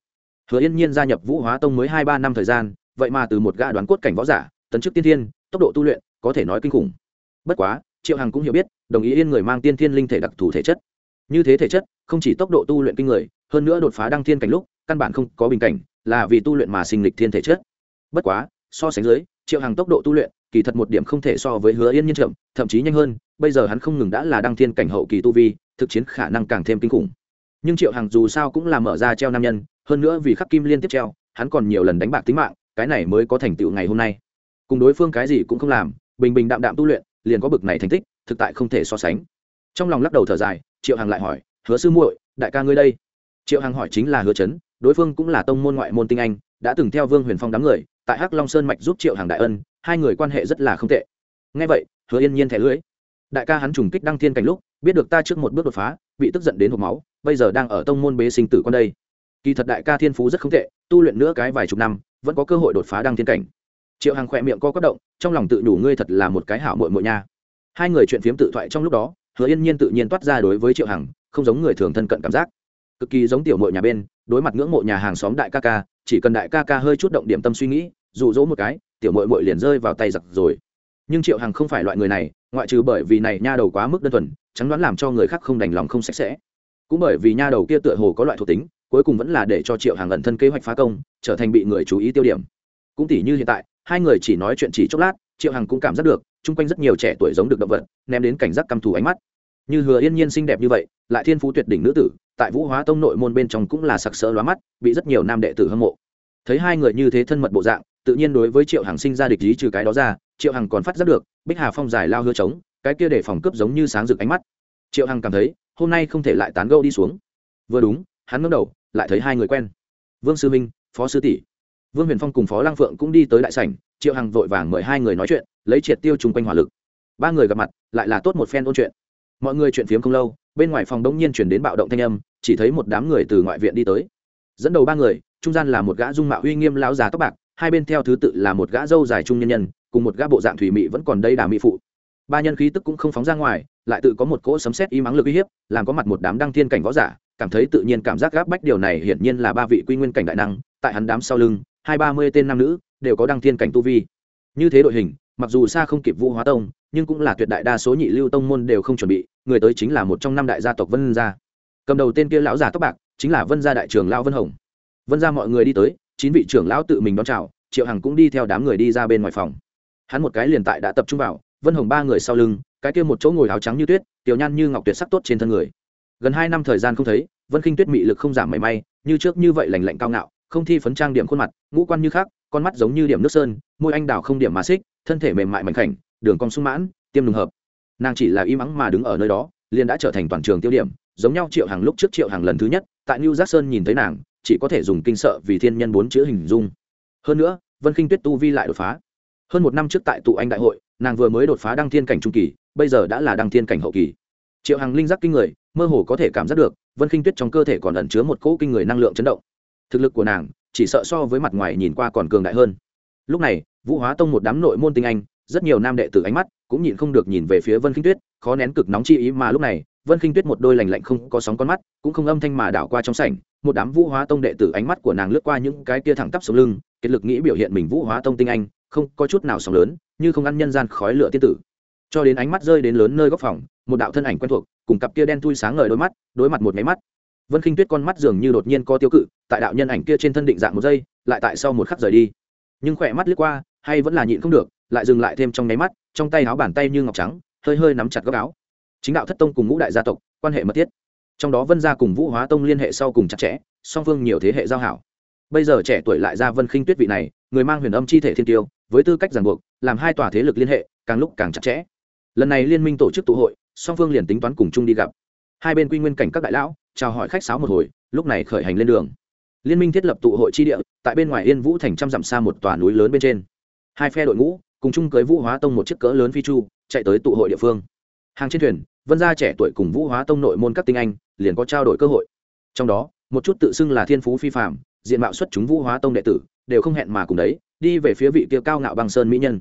Speaker 1: Hứa yên nhiên gia nhập vũ hóa tông mới hai ba năm thời gian, vậy mà từ một gã đoán cốt cảnh võ giả, tấn chức tiên thiên, tốc độ tu luyện có thể nói kinh khủng. Bất quá, triệu hằng cũng hiểu biết, đồng ý yên người mang tiên thiên linh thể đặc thù thể chất. Như thế thể chất, không chỉ tốc độ tu luyện kinh người, hơn nữa đột phá đăng thiên cảnh lúc, căn bản không có bình cảnh, là vì tu luyện mà sinh lịch thiên thể chất. Bất quá, so sánh dưới, triệu hằng tốc độ tu luyện, kỳ thật một điểm không thể so với hứa yên nhiên chậm, thậm chí nhanh hơn, bây giờ hắn không ngừng đã là đăng thiên cảnh hậu kỳ tu vi, thực chiến khả năng càng thêm kinh khủng. Nhưng triệu hằng dù sao cũng là mở ra treo nam nhân, hơn nữa vì khắc kim liên tiếp treo, hắn còn nhiều lần đánh bạc tính mạng, cái này mới có thành tựu ngày hôm nay. Cùng đối phương cái gì cũng không làm bình bình đạm đạm tu luyện, liền có bực này thành tích, thực tại không thể so sánh. Trong lòng lắc đầu thở dài, triệu hằng lại hỏi, hứa sư muội, đại ca ngươi đây? Triệu hằng hỏi chính là hứa chấn, đối phương cũng là tông môn ngoại môn tinh anh, đã từng theo vương huyền phong đám người, tại hắc long sơn mạch giúp triệu hằng đại ân, hai người quan hệ rất là không tệ. Ngay vậy, hứa yên nhiên thẻ lưới. Đại ca hắn trùng kích đăng thiên cảnh lúc, biết được ta trước một bước đột phá, bị tức giận đến hộp máu, bây giờ đang ở tông môn bế sinh tử con đây. Kỳ thật đại ca thiên phú rất không tệ, tu luyện nữa cái vài chục năm, vẫn có cơ hội đột phá đăng thiên cảnh triệu hằng khỏe miệng co quất động, trong lòng tự đủ ngươi thật là một cái hảo mội mội nha. Hai người chuyện phiếm tự thoại trong lúc đó, hứa yên nhiên tự nhiên toát ra đối với triệu hằng, không giống người thường thân cận cảm giác. Cực kỳ giống tiểu mội nhà bên, đối mặt ngưỡng mộ nhà hàng xóm đại ca ca, chỉ cần đại ca ca hơi chút động điểm tâm suy nghĩ, dụ dỗ một cái, tiểu mội mội liền rơi vào tay giặc rồi. Nhưng triệu hằng không phải loại người này, ngoại trừ bởi vì này nha đầu quá mức đơn thuần chẳng đoán làm cho người khác không đành lòng không sạch sẽ. Cũng bởi vì nha đầu kia tựa hồ có loại thuộc tính, cuối cùng vẫn là để cho triệu hàng ẩn thân kế hoạch phá công, trở thành bị người chú ý tiêu điểm. Cũng tỷ như hiện tại hai người chỉ nói chuyện chỉ chốc lát, triệu hằng cũng cảm giác được, chung quanh rất nhiều trẻ tuổi giống được động vật, ném đến cảnh giác căm thù ánh mắt. Như hứa yên nhiên xinh đẹp như vậy, lại thiên phú tuyệt đỉnh nữ tử, tại vũ hóa tông nội môn bên trong cũng là sặc sỡ lóa mắt, bị rất nhiều nam đệ tử hâm mộ. Thấy hai người như thế thân mật bộ dạng, tự nhiên đối với triệu hằng sinh ra địch ý trừ cái đó ra, triệu hằng còn phát giác được, bích hà phong dài lao hứa trống, cái kia để phòng cướp giống như sáng rực ánh mắt. Triệu hằng cảm thấy, hôm nay không thể lại tán gâu đi xuống. Vừa đúng, hắn ngẩng đầu, lại thấy hai người quen. Vương sư minh, phó sư tỷ vương huyền phong cùng phó lang phượng cũng đi tới đại sảnh, triệu hằng vội vàng mời hai người nói chuyện, lấy triệt tiêu chung quanh hỏa lực. Ba người gặp mặt, lại là tốt một phen ôn chuyện. Mọi người chuyện phiếm không lâu, bên ngoài phòng đông nhiên chuyển đến bạo động thanh âm, chỉ thấy một đám người từ ngoại viện đi tới. Dẫn đầu ba người, trung gian là một gã dung mạo uy nghiêm lão già tóc bạc, hai bên theo thứ tự là một gã dâu dài trung nhân nhân, cùng một gã bộ dạng thủy mị vẫn còn đây đà mỹ phụ. Ba nhân khí tức cũng không phóng ra ngoài, lại tự có một cỗ sấm sét y mắng lực uy hiếp, làm có mặt một đám đăng thiên cảnh võ giả, cảm thấy tự nhiên cảm giác gáp bách điều này hiển nhiên là ba vị quy nguyên cảnh đại năng, tại hắn đám sau lưng hai ba mươi tên nam nữ đều có đăng thiên cảnh tu vi. Như thế đội hình, mặc dù xa không kịp vũ hóa tông, nhưng cũng là tuyệt đại đa số nhị lưu tông môn đều không chuẩn bị, người tới chính là một trong năm đại gia tộc vân gia. Cầm đầu tên kia lão già tóc bạc chính là vân gia đại trưởng lão vân hồng. Vân gia mọi người đi tới, chín vị trưởng lão tự mình đón chào, triệu hằng cũng đi theo đám người đi ra bên ngoài phòng. Hắn một cái liền tại đã tập trung vào, vân hồng ba người sau lưng, cái kia một chỗ ngồi áo trắng như tuyết, tiểu nhan như ngọc tuyệt sắc tốt trên thân người. Gần hai năm thời gian không thấy, vân khinh tuyết mị lực không giảm mảy may, như trước như vậy lành lạnh cao ngạo không thi phấn trang điểm khuôn mặt, ngũ quan như khác con mắt giống như điểm nước sơn, môi anh đào không điểm mà xích, thân thể mềm mại mảnh khảnh, đường cong sung mãn, tiêm lùng hợp. Nàng chỉ là im ắng mà đứng ở nơi đó, liền đã trở thành toàn trường tiêu điểm, giống nhau triệu hàng lúc trước triệu hàng lần thứ nhất, tại new giác sơn nhìn thấy nàng, chỉ có thể dùng kinh sợ vì thiên nhân bốn chữ hình dung. Hơn nữa, vân khinh tuyết tu vi lại đột phá. Hơn một năm trước tại tụ anh đại hội, nàng vừa mới đột phá đăng thiên cảnh trung kỳ, bây giờ đã là đăng thiên cảnh hậu kỳ. Triệu hằng linh giác kinh người, mơ hồ có thể cảm giác được, vân khinh tuyết trong cơ thể còn ẩn chứa một cỗ kinh người năng lượng chấn động thực lực của nàng chỉ sợ so với mặt ngoài nhìn qua còn cường đại hơn. Lúc này, vũ hóa tông một đám nội môn tinh anh, rất nhiều nam đệ tử ánh mắt cũng nhịn không được nhìn về phía vân khinh tuyết, khó nén cực nóng chi ý mà lúc này, vân khinh tuyết một đôi lành lạnh không có sóng con mắt, cũng không âm thanh mà đảo qua trong sảnh, một đám vũ hóa tông đệ tử ánh mắt của nàng lướt qua những cái kia thẳng tắp sống lưng kết lực nghĩ biểu hiện mình vũ hóa tông tinh anh, không có chút nào sóng lớn, như không ăn nhân gian khói lửa tiên tử. Cho đến ánh mắt rơi đến lớn nơi góc phòng, một đạo thân ảnh quen thuộc, cùng cặp kia đen thui sáng ngời đôi mắt, đối mặt một máy mắt vân khinh tuyết con mắt dường như đột nhiên có tiêu cự, tại đạo nhân ảnh kia trên thân định dạng một giây, lại tại sau một khắc rời đi. Nhưng khỏe mắt lướt qua, hay vẫn là nhịn không được, lại dừng lại thêm trong nháy mắt, trong tay áo bàn tay như ngọc trắng, hơi hơi nắm chặt góc áo. Chính đạo thất tông cùng ngũ đại gia tộc, quan hệ mật thiết. Trong đó vân gia cùng vũ hóa tông liên hệ sau cùng chặt chẽ, song phương nhiều thế hệ giao hảo. Bây giờ trẻ tuổi lại ra vân khinh tuyết vị này, người mang huyền âm chi thể thiên tiêu, với tư cách giảng buộc, làm hai tòa thế lực liên hệ, càng lúc càng chặt chẽ. Lần này liên minh tổ chức tụ hội, song phương liền tính toán cùng chung đi gặp. Hai bên quy nguyên cảnh các đại lão chào hỏi khách sáo một hồi, lúc này khởi hành lên đường. Liên minh thiết lập tụ hội chi địa, tại bên ngoài yên vũ thành trăm dặm xa một tòa núi lớn bên trên. Hai phe đội ngũ, cùng chung cưới vũ hóa tông một chiếc cỡ lớn phi chu, chạy tới tụ hội địa phương. Hàng trên thuyền, vân gia trẻ tuổi cùng vũ hóa tông nội môn các tinh anh, liền có trao đổi cơ hội. Trong đó, một chút tự xưng là thiên phú phi phạm diện mạo xuất chúng vũ hóa tông đệ tử, đều không hẹn mà cùng đấy, đi về phía vị kia cao ngạo băng sơn mỹ nhân.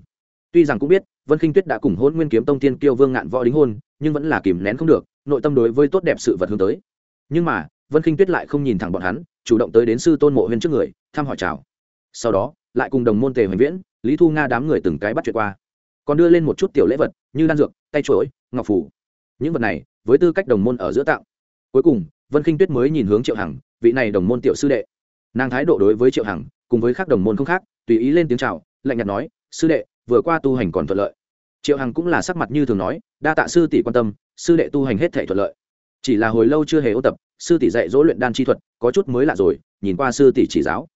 Speaker 1: Tuy rằng cũng biết, vân khinh tuyết đã cùng hôn nguyên kiếm tông tiên kiêu vương ngạn võ đính hôn, nhưng vẫn là kìm nén không được, nội tâm đối với tốt đẹp sự vật hướng tới nhưng mà, vân khinh tuyết lại không nhìn thẳng bọn hắn, chủ động tới đến sư tôn mộ huyên trước người, thăm hỏi chào. Sau đó, lại cùng đồng môn tề hoành viễn, lý thu nga đám người từng cái bắt chuyện qua. Còn đưa lên một chút tiểu lễ vật, như đan dược, tay chuỗi ngọc phủ. Những vật này, với tư cách đồng môn ở giữa tạo cuối cùng, vân khinh tuyết mới nhìn hướng triệu hằng, vị này đồng môn tiểu sư đệ. Nàng thái độ đối với triệu hằng, cùng với các đồng môn không khác, tùy ý lên tiếng chào, lạnh nhạt nói, sư đệ, vừa qua tu hành còn thuận lợi. Triệu hằng cũng là sắc mặt như thường nói, đa tạ sư tỷ quan tâm, sư đệ tu hành hết thể thuận lợi chỉ là hồi lâu chưa hề ô tập, sư tỷ dạy dỗ luyện đan chi thuật, có chút mới lạ rồi, nhìn qua sư tỷ chỉ giáo.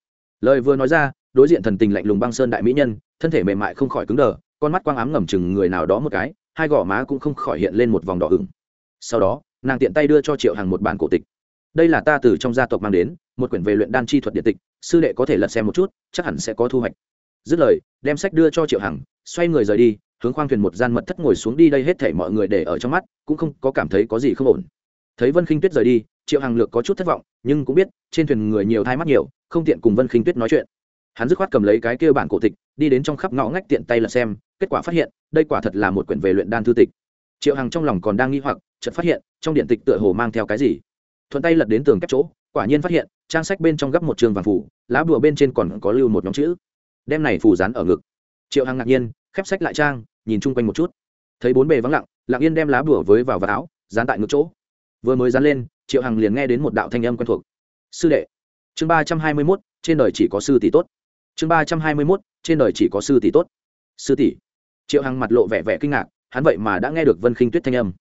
Speaker 1: Lời vừa nói ra, đối diện thần tình lạnh lùng băng sơn đại mỹ nhân, thân thể mềm mại không khỏi cứng đờ, con mắt quang ám ngầm chừng người nào đó một cái, hai gò má cũng không khỏi hiện lên một vòng đỏ ửng. Sau đó, nàng tiện tay đưa cho triệu hằng một bản cổ tịch. Đây là ta từ trong gia tộc mang đến, một quyển về luyện đan chi thuật điện tịch, sư đệ có thể lật xem một chút, chắc hẳn sẽ có thu hoạch. Dứt lời, đem sách đưa cho triệu hằng, xoay người rời đi, hướng khoang thuyền một gian mật thất ngồi xuống đi, đây hết thể mọi người để ở trong mắt, cũng không có cảm thấy có gì không ổn thấy vân khinh tuyết rời đi triệu hằng lược có chút thất vọng nhưng cũng biết trên thuyền người nhiều thai mắt nhiều không tiện cùng vân khinh tuyết nói chuyện hắn dứt khoát cầm lấy cái kia bản cổ tịch đi đến trong khắp ngõ ngách tiện tay lật xem kết quả phát hiện đây quả thật là một quyển về luyện đan thư tịch triệu hằng trong lòng còn đang nghi hoặc chợt phát hiện trong điện tịch tựa hồ mang theo cái gì thuận tay lật đến tường kép chỗ quả nhiên phát hiện trang sách bên trong gấp một trường vàng phủ lá bùa bên trên còn có lưu một nhóm chữ đem này phủ dán ở ngực triệu hằng ngạc nhiên khép sách lại trang nhìn chung quanh một chút thấy bốn bề vắng lặng lặng yên đem lá bùa với vào vào áo dán tại ngực chỗ vừa mới dán lên, triệu hằng liền nghe đến một đạo thanh âm quen thuộc. Sư đệ. Chương ba trăm hai mươi mốt, trên đời chỉ có sư tỷ tốt. Chương ba trăm hai mươi mốt, trên đời chỉ có sư tỷ tốt. Sư tỷ. Triệu hằng mặt lộ vẻ vẻ kinh ngạc, hắn vậy mà đã nghe được vân khinh tuyết thanh âm.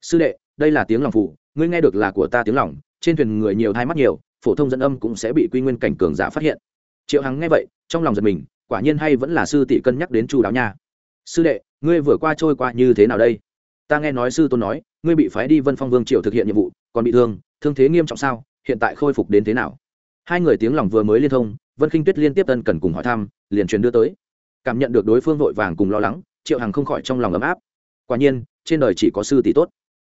Speaker 1: Sư đệ, đây là tiếng lòng phụ ngươi nghe được là của ta tiếng lòng, trên thuyền người nhiều hai mắt nhiều, phổ thông dẫn âm cũng sẽ bị quy nguyên cảnh cường giả phát hiện. Triệu hằng nghe vậy, trong lòng giật mình, quả nhiên hay vẫn là sư tỷ cân nhắc đến chu đáo nha. Sư đệ, ngươi vừa qua trôi qua như thế nào đây? Ta nghe nói sư tôn nói, ngươi bị phái đi vân phong vương triều thực hiện nhiệm vụ, còn bị thương thương thế nghiêm trọng sao, hiện tại khôi phục đến thế nào? Hai người tiếng lòng vừa mới liên thông, vân khinh tuyết liên tiếp tân cần cùng hỏi thăm, liền truyền đưa tới. Cảm nhận được đối phương vội vàng cùng lo lắng, triệu hằng không khỏi trong lòng ấm áp. Quả nhiên, trên đời chỉ có sư tỷ tốt.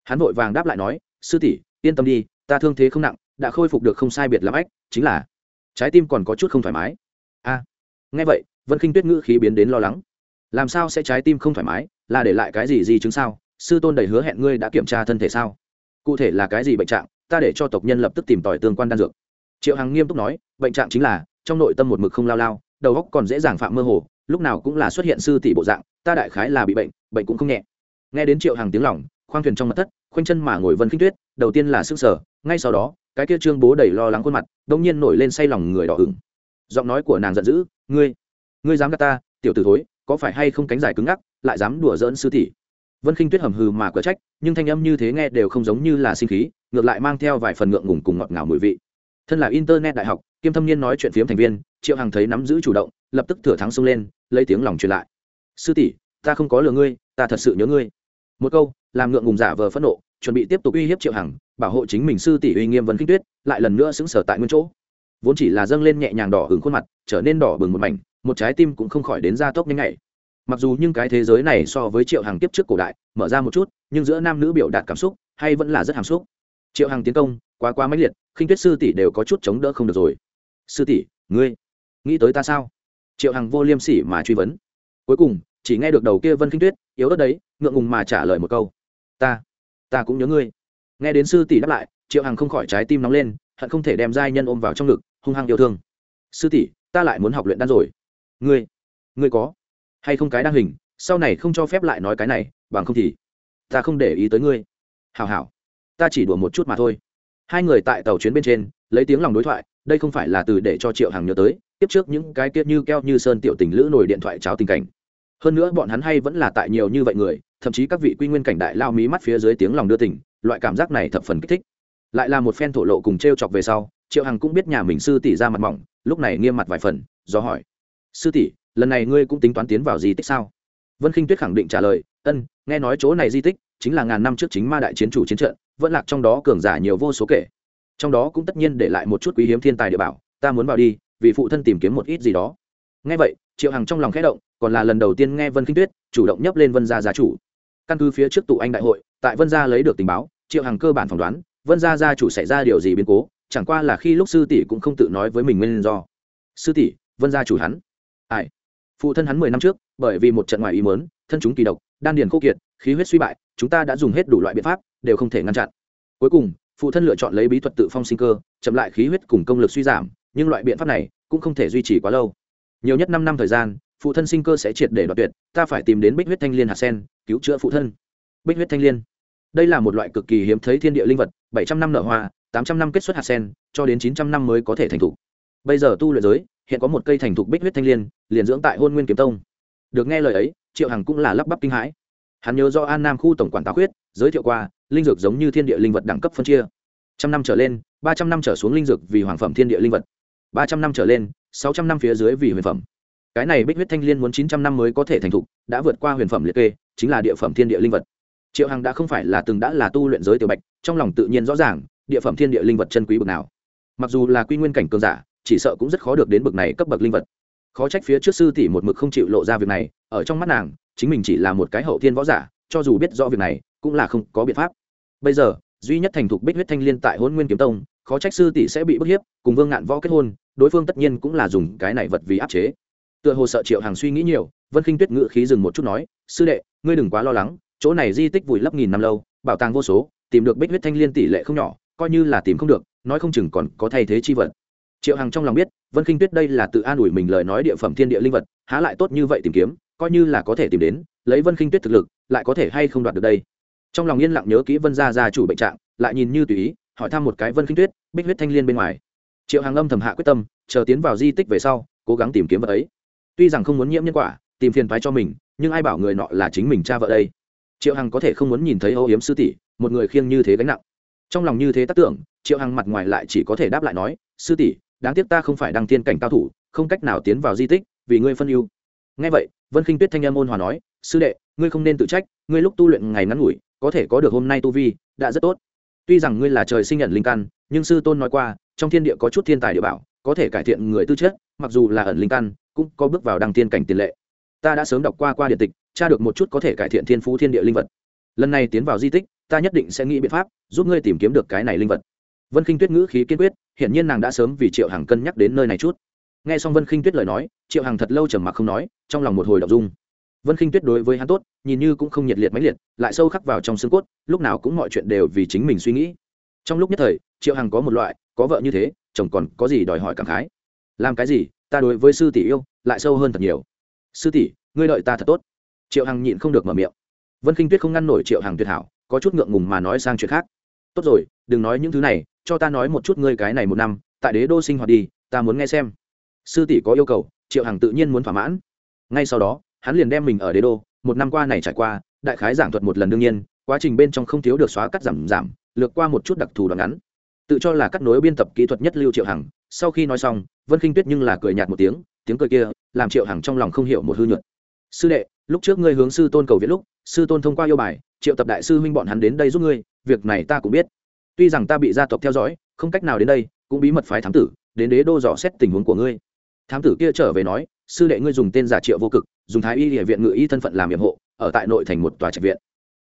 Speaker 1: Hắn vội vàng đáp lại nói, sư tỷ, yên tâm đi, ta thương thế không nặng, đã khôi phục được không sai biệt lắm ách, chính là trái tim còn có chút không thoải mái. A. Nghe vậy, vân khinh tuyết ngữ khí biến đến lo lắng. Làm sao sẽ trái tim không thoải mái? Là để lại cái gì gì chứng sao? Sư tôn đầy hứa hẹn ngươi đã kiểm tra thân thể sao? Cụ thể là cái gì bệnh trạng? Ta để cho tộc nhân lập tức tìm tòi tương quan đan dược. Triệu hằng nghiêm túc nói, bệnh trạng chính là, trong nội tâm một mực không lao lao, đầu óc còn dễ dàng phạm mơ hồ, lúc nào cũng là xuất hiện sư tỷ bộ dạng, ta đại khái là bị bệnh bệnh cũng không nhẹ. Nghe đến triệu hằng tiếng lỏng khoang thuyền trong mặt thất, khoanh chân mà ngồi vân khinh tuyết, đầu tiên là sức sở ngay sau đó, cái kia trương bố đầy lo lắng khuôn mặt đông nhiên nổi lên say lòng người đỏ ửng. Giọng nói của nàng giận dữ, ngươi ngươi dám gạt ta, tiểu t ử thối, có phải hay không cánh giải cứng ngắc, lại dám đùa dỡn sư tỷ? Vân khinh tuyết hầm hừ mà quở trách, nhưng thanh âm như thế nghe đều không giống như là sinh khí, ngược lại mang theo vài phần ngượng ngùng cùng ngọt ngào mùi vị. Thân là internet đại học, kiêm thâm niên nói chuyện phiếm thành viên, triệu hằng thấy nắm giữ chủ động, lập tức thừa thắng xông lên, lấy tiếng lòng truyền lại. Sư tỷ, ta không có lừa ngươi, ta thật sự nhớ ngươi. Một câu, làm ngượng ngùng giả vờ phẫn nộ, chuẩn bị tiếp tục uy hiếp triệu hằng, bảo hộ chính mình sư tỷ uy nghiêm vân kinh tuyết, lại lần nữa xứng sở tại nguyên chỗ. Vốn chỉ là dâng lên nhẹ nhàng đỏ hừng khuôn mặt, trở nên đỏ bừng một mảnh, một trái tim cũng không khỏi đến ra tốc nhanh ngày mặc dù nhưng cái thế giới này so với triệu hàng tiếp trước cổ đại, mở ra một chút, nhưng giữa nam nữ biểu đạt cảm xúc hay vẫn là rất hàm xúc. Triệu hàng tiến công, quá quá mãnh liệt, khinh tuyết sư tỷ đều có chút chống đỡ không được rồi. Sư tỷ, ngươi nghĩ tới ta sao? Triệu hằng vô liêm sỉ mà truy vấn. Cuối cùng, chỉ nghe được đầu kia vân khinh tuyết, yếu ớt đấy, ngượng ngùng mà trả lời một câu. Ta ta cũng nhớ ngươi. Nghe đến sư tỷ đáp lại, triệu hằng không khỏi trái tim nóng lên, hận không thể đem giai nhân ôm vào trong ngực, hung hăng yêu thương. Sư tỷ, ta lại muốn học luyện đan rồi. Ngươi ngươi có hay không cái đang hình, sau này không cho phép lại nói cái này, bằng không thì ta không để ý tới ngươi. Hảo hảo, ta chỉ đùa một chút mà thôi. Hai người tại tàu chuyến bên trên, lấy tiếng lòng đối thoại, đây không phải là từ để cho triệu hằng nhớ tới, tiếp trước những cái kia như keo như sơn tiểu tình lữ nổi điện thoại cháo tình cảnh. Hơn nữa bọn hắn hay vẫn là tại nhiều như vậy người, thậm chí các vị quy nguyên cảnh đại lao mí mắt phía dưới tiếng lòng đưa tình, loại cảm giác này thập phần kích thích. Lại là một phen thổ lộ cùng t r e o chọc về sau, triệu hằng cũng biết nhà mình sư tỷ ra mặt mỏng, lúc này nghiêm mặt vài phần, do hỏi, sư tỷ lần này ngươi cũng tính toán tiến vào di tích sao? Vân khinh tuyết khẳng định trả lời, ân, nghe nói chỗ này di tích chính là ngàn năm trước chính ma đại chiến chủ chiến trận, vẫn lạc trong đó cường giả nhiều vô số kể. Trong đó cũng tất nhiên để lại một chút quý hiếm thiên tài địa bảo, ta muốn vào đi, vì phụ thân tìm kiếm một ít gì đó. Nghe vậy, triệu hằng trong lòng khẽ động, còn là lần đầu tiên nghe vân kinh tuyết chủ động nhấp lên vân gia gia chủ. Căn cứ phía trước tụ anh đại hội, tại vân gia lấy được tình báo, triệu hằng cơ bản phỏng đoán, vân gia gia chủ xảy ra điều gì biến cố, chẳng qua là khi lúc sư tỷ cũng không tự nói với mình nguyên do. Sư tỷ, vân gia chủ hắn. Ai? Phụ thân hắn mười năm trước, bởi vì một trận ngoài ý mớn thân chúng kỳ độc, đan điền khô kiệt, khí huyết suy bại, chúng ta đã dùng hết đủ loại biện pháp, đều không thể ngăn chặn. Cuối cùng, phụ thân lựa chọn lấy bí thuật tự phong sinh cơ, chậm lại khí huyết cùng công lực suy giảm, nhưng loại biện pháp này cũng không thể duy trì quá lâu. Nhiều nhất năm năm thời gian, phụ thân sinh cơ sẽ triệt để đoạt tuyệt, ta phải tìm đến bích huyết thanh liên hạt sen, cứu chữa phụ thân. Bích huyết thanh liên. Đây là một loại cực kỳ hiếm thấy thiên địa linh vật, bảy trăm năm nở hoa, tám trăm năm kết xuất hạt sen, cho đến chín trăm năm mới có thể thành thục. Bây giờ tu luyện giới hiện có một cây thành thục bích huyết thanh liên, liền dưỡng tại hôn nguyên kiếm tông. Được nghe lời ấy, triệu hằng cũng là lắp bắp kinh hãi. Hắn nhớ do an nam khu tổng quản tá khuyết, giới thiệu qua, linh dược giống như thiên địa linh vật đẳng cấp phân chia. Trăm năm trở lên, ba trăm năm trở xuống linh dược vì hoàng phẩm thiên địa linh vật. Ba trăm năm trở lên, sáu trăm năm phía dưới vì huyền phẩm. Cái này bích huyết thanh liên muốn chín trăm năm mới có thể thành thục, đã vượt qua huyền phẩm liệt kê, chính là địa phẩm thiên địa linh vật. Triệu hằng đã không phải là từng đã là tu luyện giới tiểu bạch, trong lòng tự nhiên rõ ràng, địa phẩm thiên địa linh vật chân quý bực nào. Mặc dù là quy nguyên cảnh cường giả chỉ sợ cũng rất khó được đến bậc này cấp bậc linh vật. Khó trách phía trước sư tỷ một mực không chịu lộ ra việc này, ở trong mắt nàng, chính mình chỉ là một cái hậu thiên võ giả, cho dù biết rõ việc này, cũng là không có biện pháp. Bây giờ, duy nhất thành thục bích huyết thanh liên tại hôn nguyên kiếm tông, khó trách sư tỷ sẽ bị bức hiếp, cùng vương ngạn võ kết hôn, đối phương tất nhiên cũng là dùng cái này vật vì áp chế. Tựa hồ sợ triệu hàng suy nghĩ nhiều, vân khinh tuyết ngự khí dừng một chút nói, sư đệ, ngươi đừng quá lo lắng, chỗ này di tích vùi lấp nghìn năm lâu, bảo tàng vô số, tìm được bích huyết thanh liên tỷ lệ không nhỏ, coi như là tìm không được, nói không chừng còn có thay thế chi vật triệu hằng trong lòng biết, vân khinh tuyết đây là tự an ủi mình lời nói địa phẩm thiên địa linh vật, há lại tốt như vậy tìm kiếm, coi như là có thể tìm đến, lấy vân khinh tuyết thực lực, lại có thể hay không đoạt được đây. Trong lòng yên lặng nhớ kỹ vân gia gia chủ bệnh trạng, lại nhìn như tùy ý, hỏi thăm một cái vân khinh tuyết, bích huyết thanh liên bên ngoài. Triệu hàng âm thầm hạ quyết tâm, chờ tiến vào di tích về sau, cố gắng tìm kiếm vợ ấy. Tuy rằng không muốn nhiễm nhân quả, tìm phiền phái cho mình, nhưng ai bảo người nọ là chính mình cha vợ đây? Triệu hằng có thể không muốn nhìn thấy âu yếm sư tỷ, một người khiêng như thế gánh nặng. Trong lòng như thế tác tưởng, triệu hằng mặt ngoài lại chỉ có thể đáp lại nói, sư tỷ đáng tiếc ta không phải đăng tiên cảnh cao thủ, không cách nào tiến vào di tích, vì ngươi phân ưu. Ngay vậy, vân khinh tuyết thanh âm ôn hòa nói, sư đệ, ngươi không nên tự trách, ngươi lúc tu luyện ngày ngắn ngủi, có thể có được hôm nay tu vi, đã rất tốt. Tuy rằng ngươi là trời sinh nhận linh căn, nhưng sư tôn nói qua, trong thiên địa có chút thiên tài địa bảo, có thể cải thiện người tư chất, mặc dù là ẩn linh căn, cũng có bước vào đăng tiên cảnh tiền lệ. Ta đã sớm đọc qua qua điện tịch, tra được một chút có thể cải thiện thiên phú thiên địa linh vật. Lần này tiến vào di tích, ta nhất định sẽ nghĩ biện pháp, giúp ngươi tìm kiếm được cái này linh vật. Vân khinh tuyết ngữ khí kiên quyết hiển nhiên nàng đã sớm vì triệu hằng cân nhắc đến nơi này chút. Nghe xong vân khinh tuyết lời nói, triệu hằng thật lâu trầm mặc không nói, trong lòng một hồi đ ộ n g dung. Vân khinh tuyết đối với hắn tốt, nhìn như cũng không nhiệt liệt máy liệt, lại sâu khắc vào trong xương cốt, lúc nào cũng mọi chuyện đều vì chính mình suy nghĩ. Trong lúc nhất thời, triệu hằng có một loại, có vợ như thế, chồng còn có gì đòi hỏi cảm khái. Làm cái gì, ta đối với sư tỷ yêu, lại sâu hơn thật nhiều. Sư tỷ, ngươi đợi ta thật tốt. Triệu hằng nhịn không được mở miệng. Vân khinh tuyết không ngăn nổi triệu hằng tuyệt hảo, có chút ngượng ngùng mà nói sang chuyện khác. Tốt rồi, đừng nói những thứ này cho ta nói một chút ngươi cái này một năm, tại đế đô sinh hoạt đi, ta muốn nghe xem. Sư tỷ có yêu cầu, triệu hằng tự nhiên muốn thỏa mãn. Ngay sau đó, hắn liền đem mình ở đế đô, một năm qua này trải qua, đại khái giảng thuật một lần đương nhiên, quá trình bên trong không thiếu được xóa cắt giảm giảm, lược qua một chút đặc thù đoạn ngắn. Tự cho là cắt nối biên tập kỹ thuật nhất lưu triệu hằng, sau khi nói xong, vân khinh tuyết nhưng là cười nhạt một tiếng tiếng cười kia, làm triệu hằng trong lòng không hiểu một hư nhuận sư đệ, lúc trước ngươi hướng sư tôn cầu viết lúc, sư tôn thông qua yêu bài, triệu tập đại sư huynh bọn hắn đến đây giúp ngươi, việc này ta cũng biết tuy rằng ta bị gia tộc theo dõi, không cách nào đến đây, cũng bí mật phái thám tử, đến đế đô dò xét tình huống của ngươi. Thám tử kia trở về nói, sư đệ ngươi dùng tên giả triệu vô cực, dùng thái y địa viện ngự y thân phận làm nhiệm hộ, ở tại nội thành một tòa trạch viện.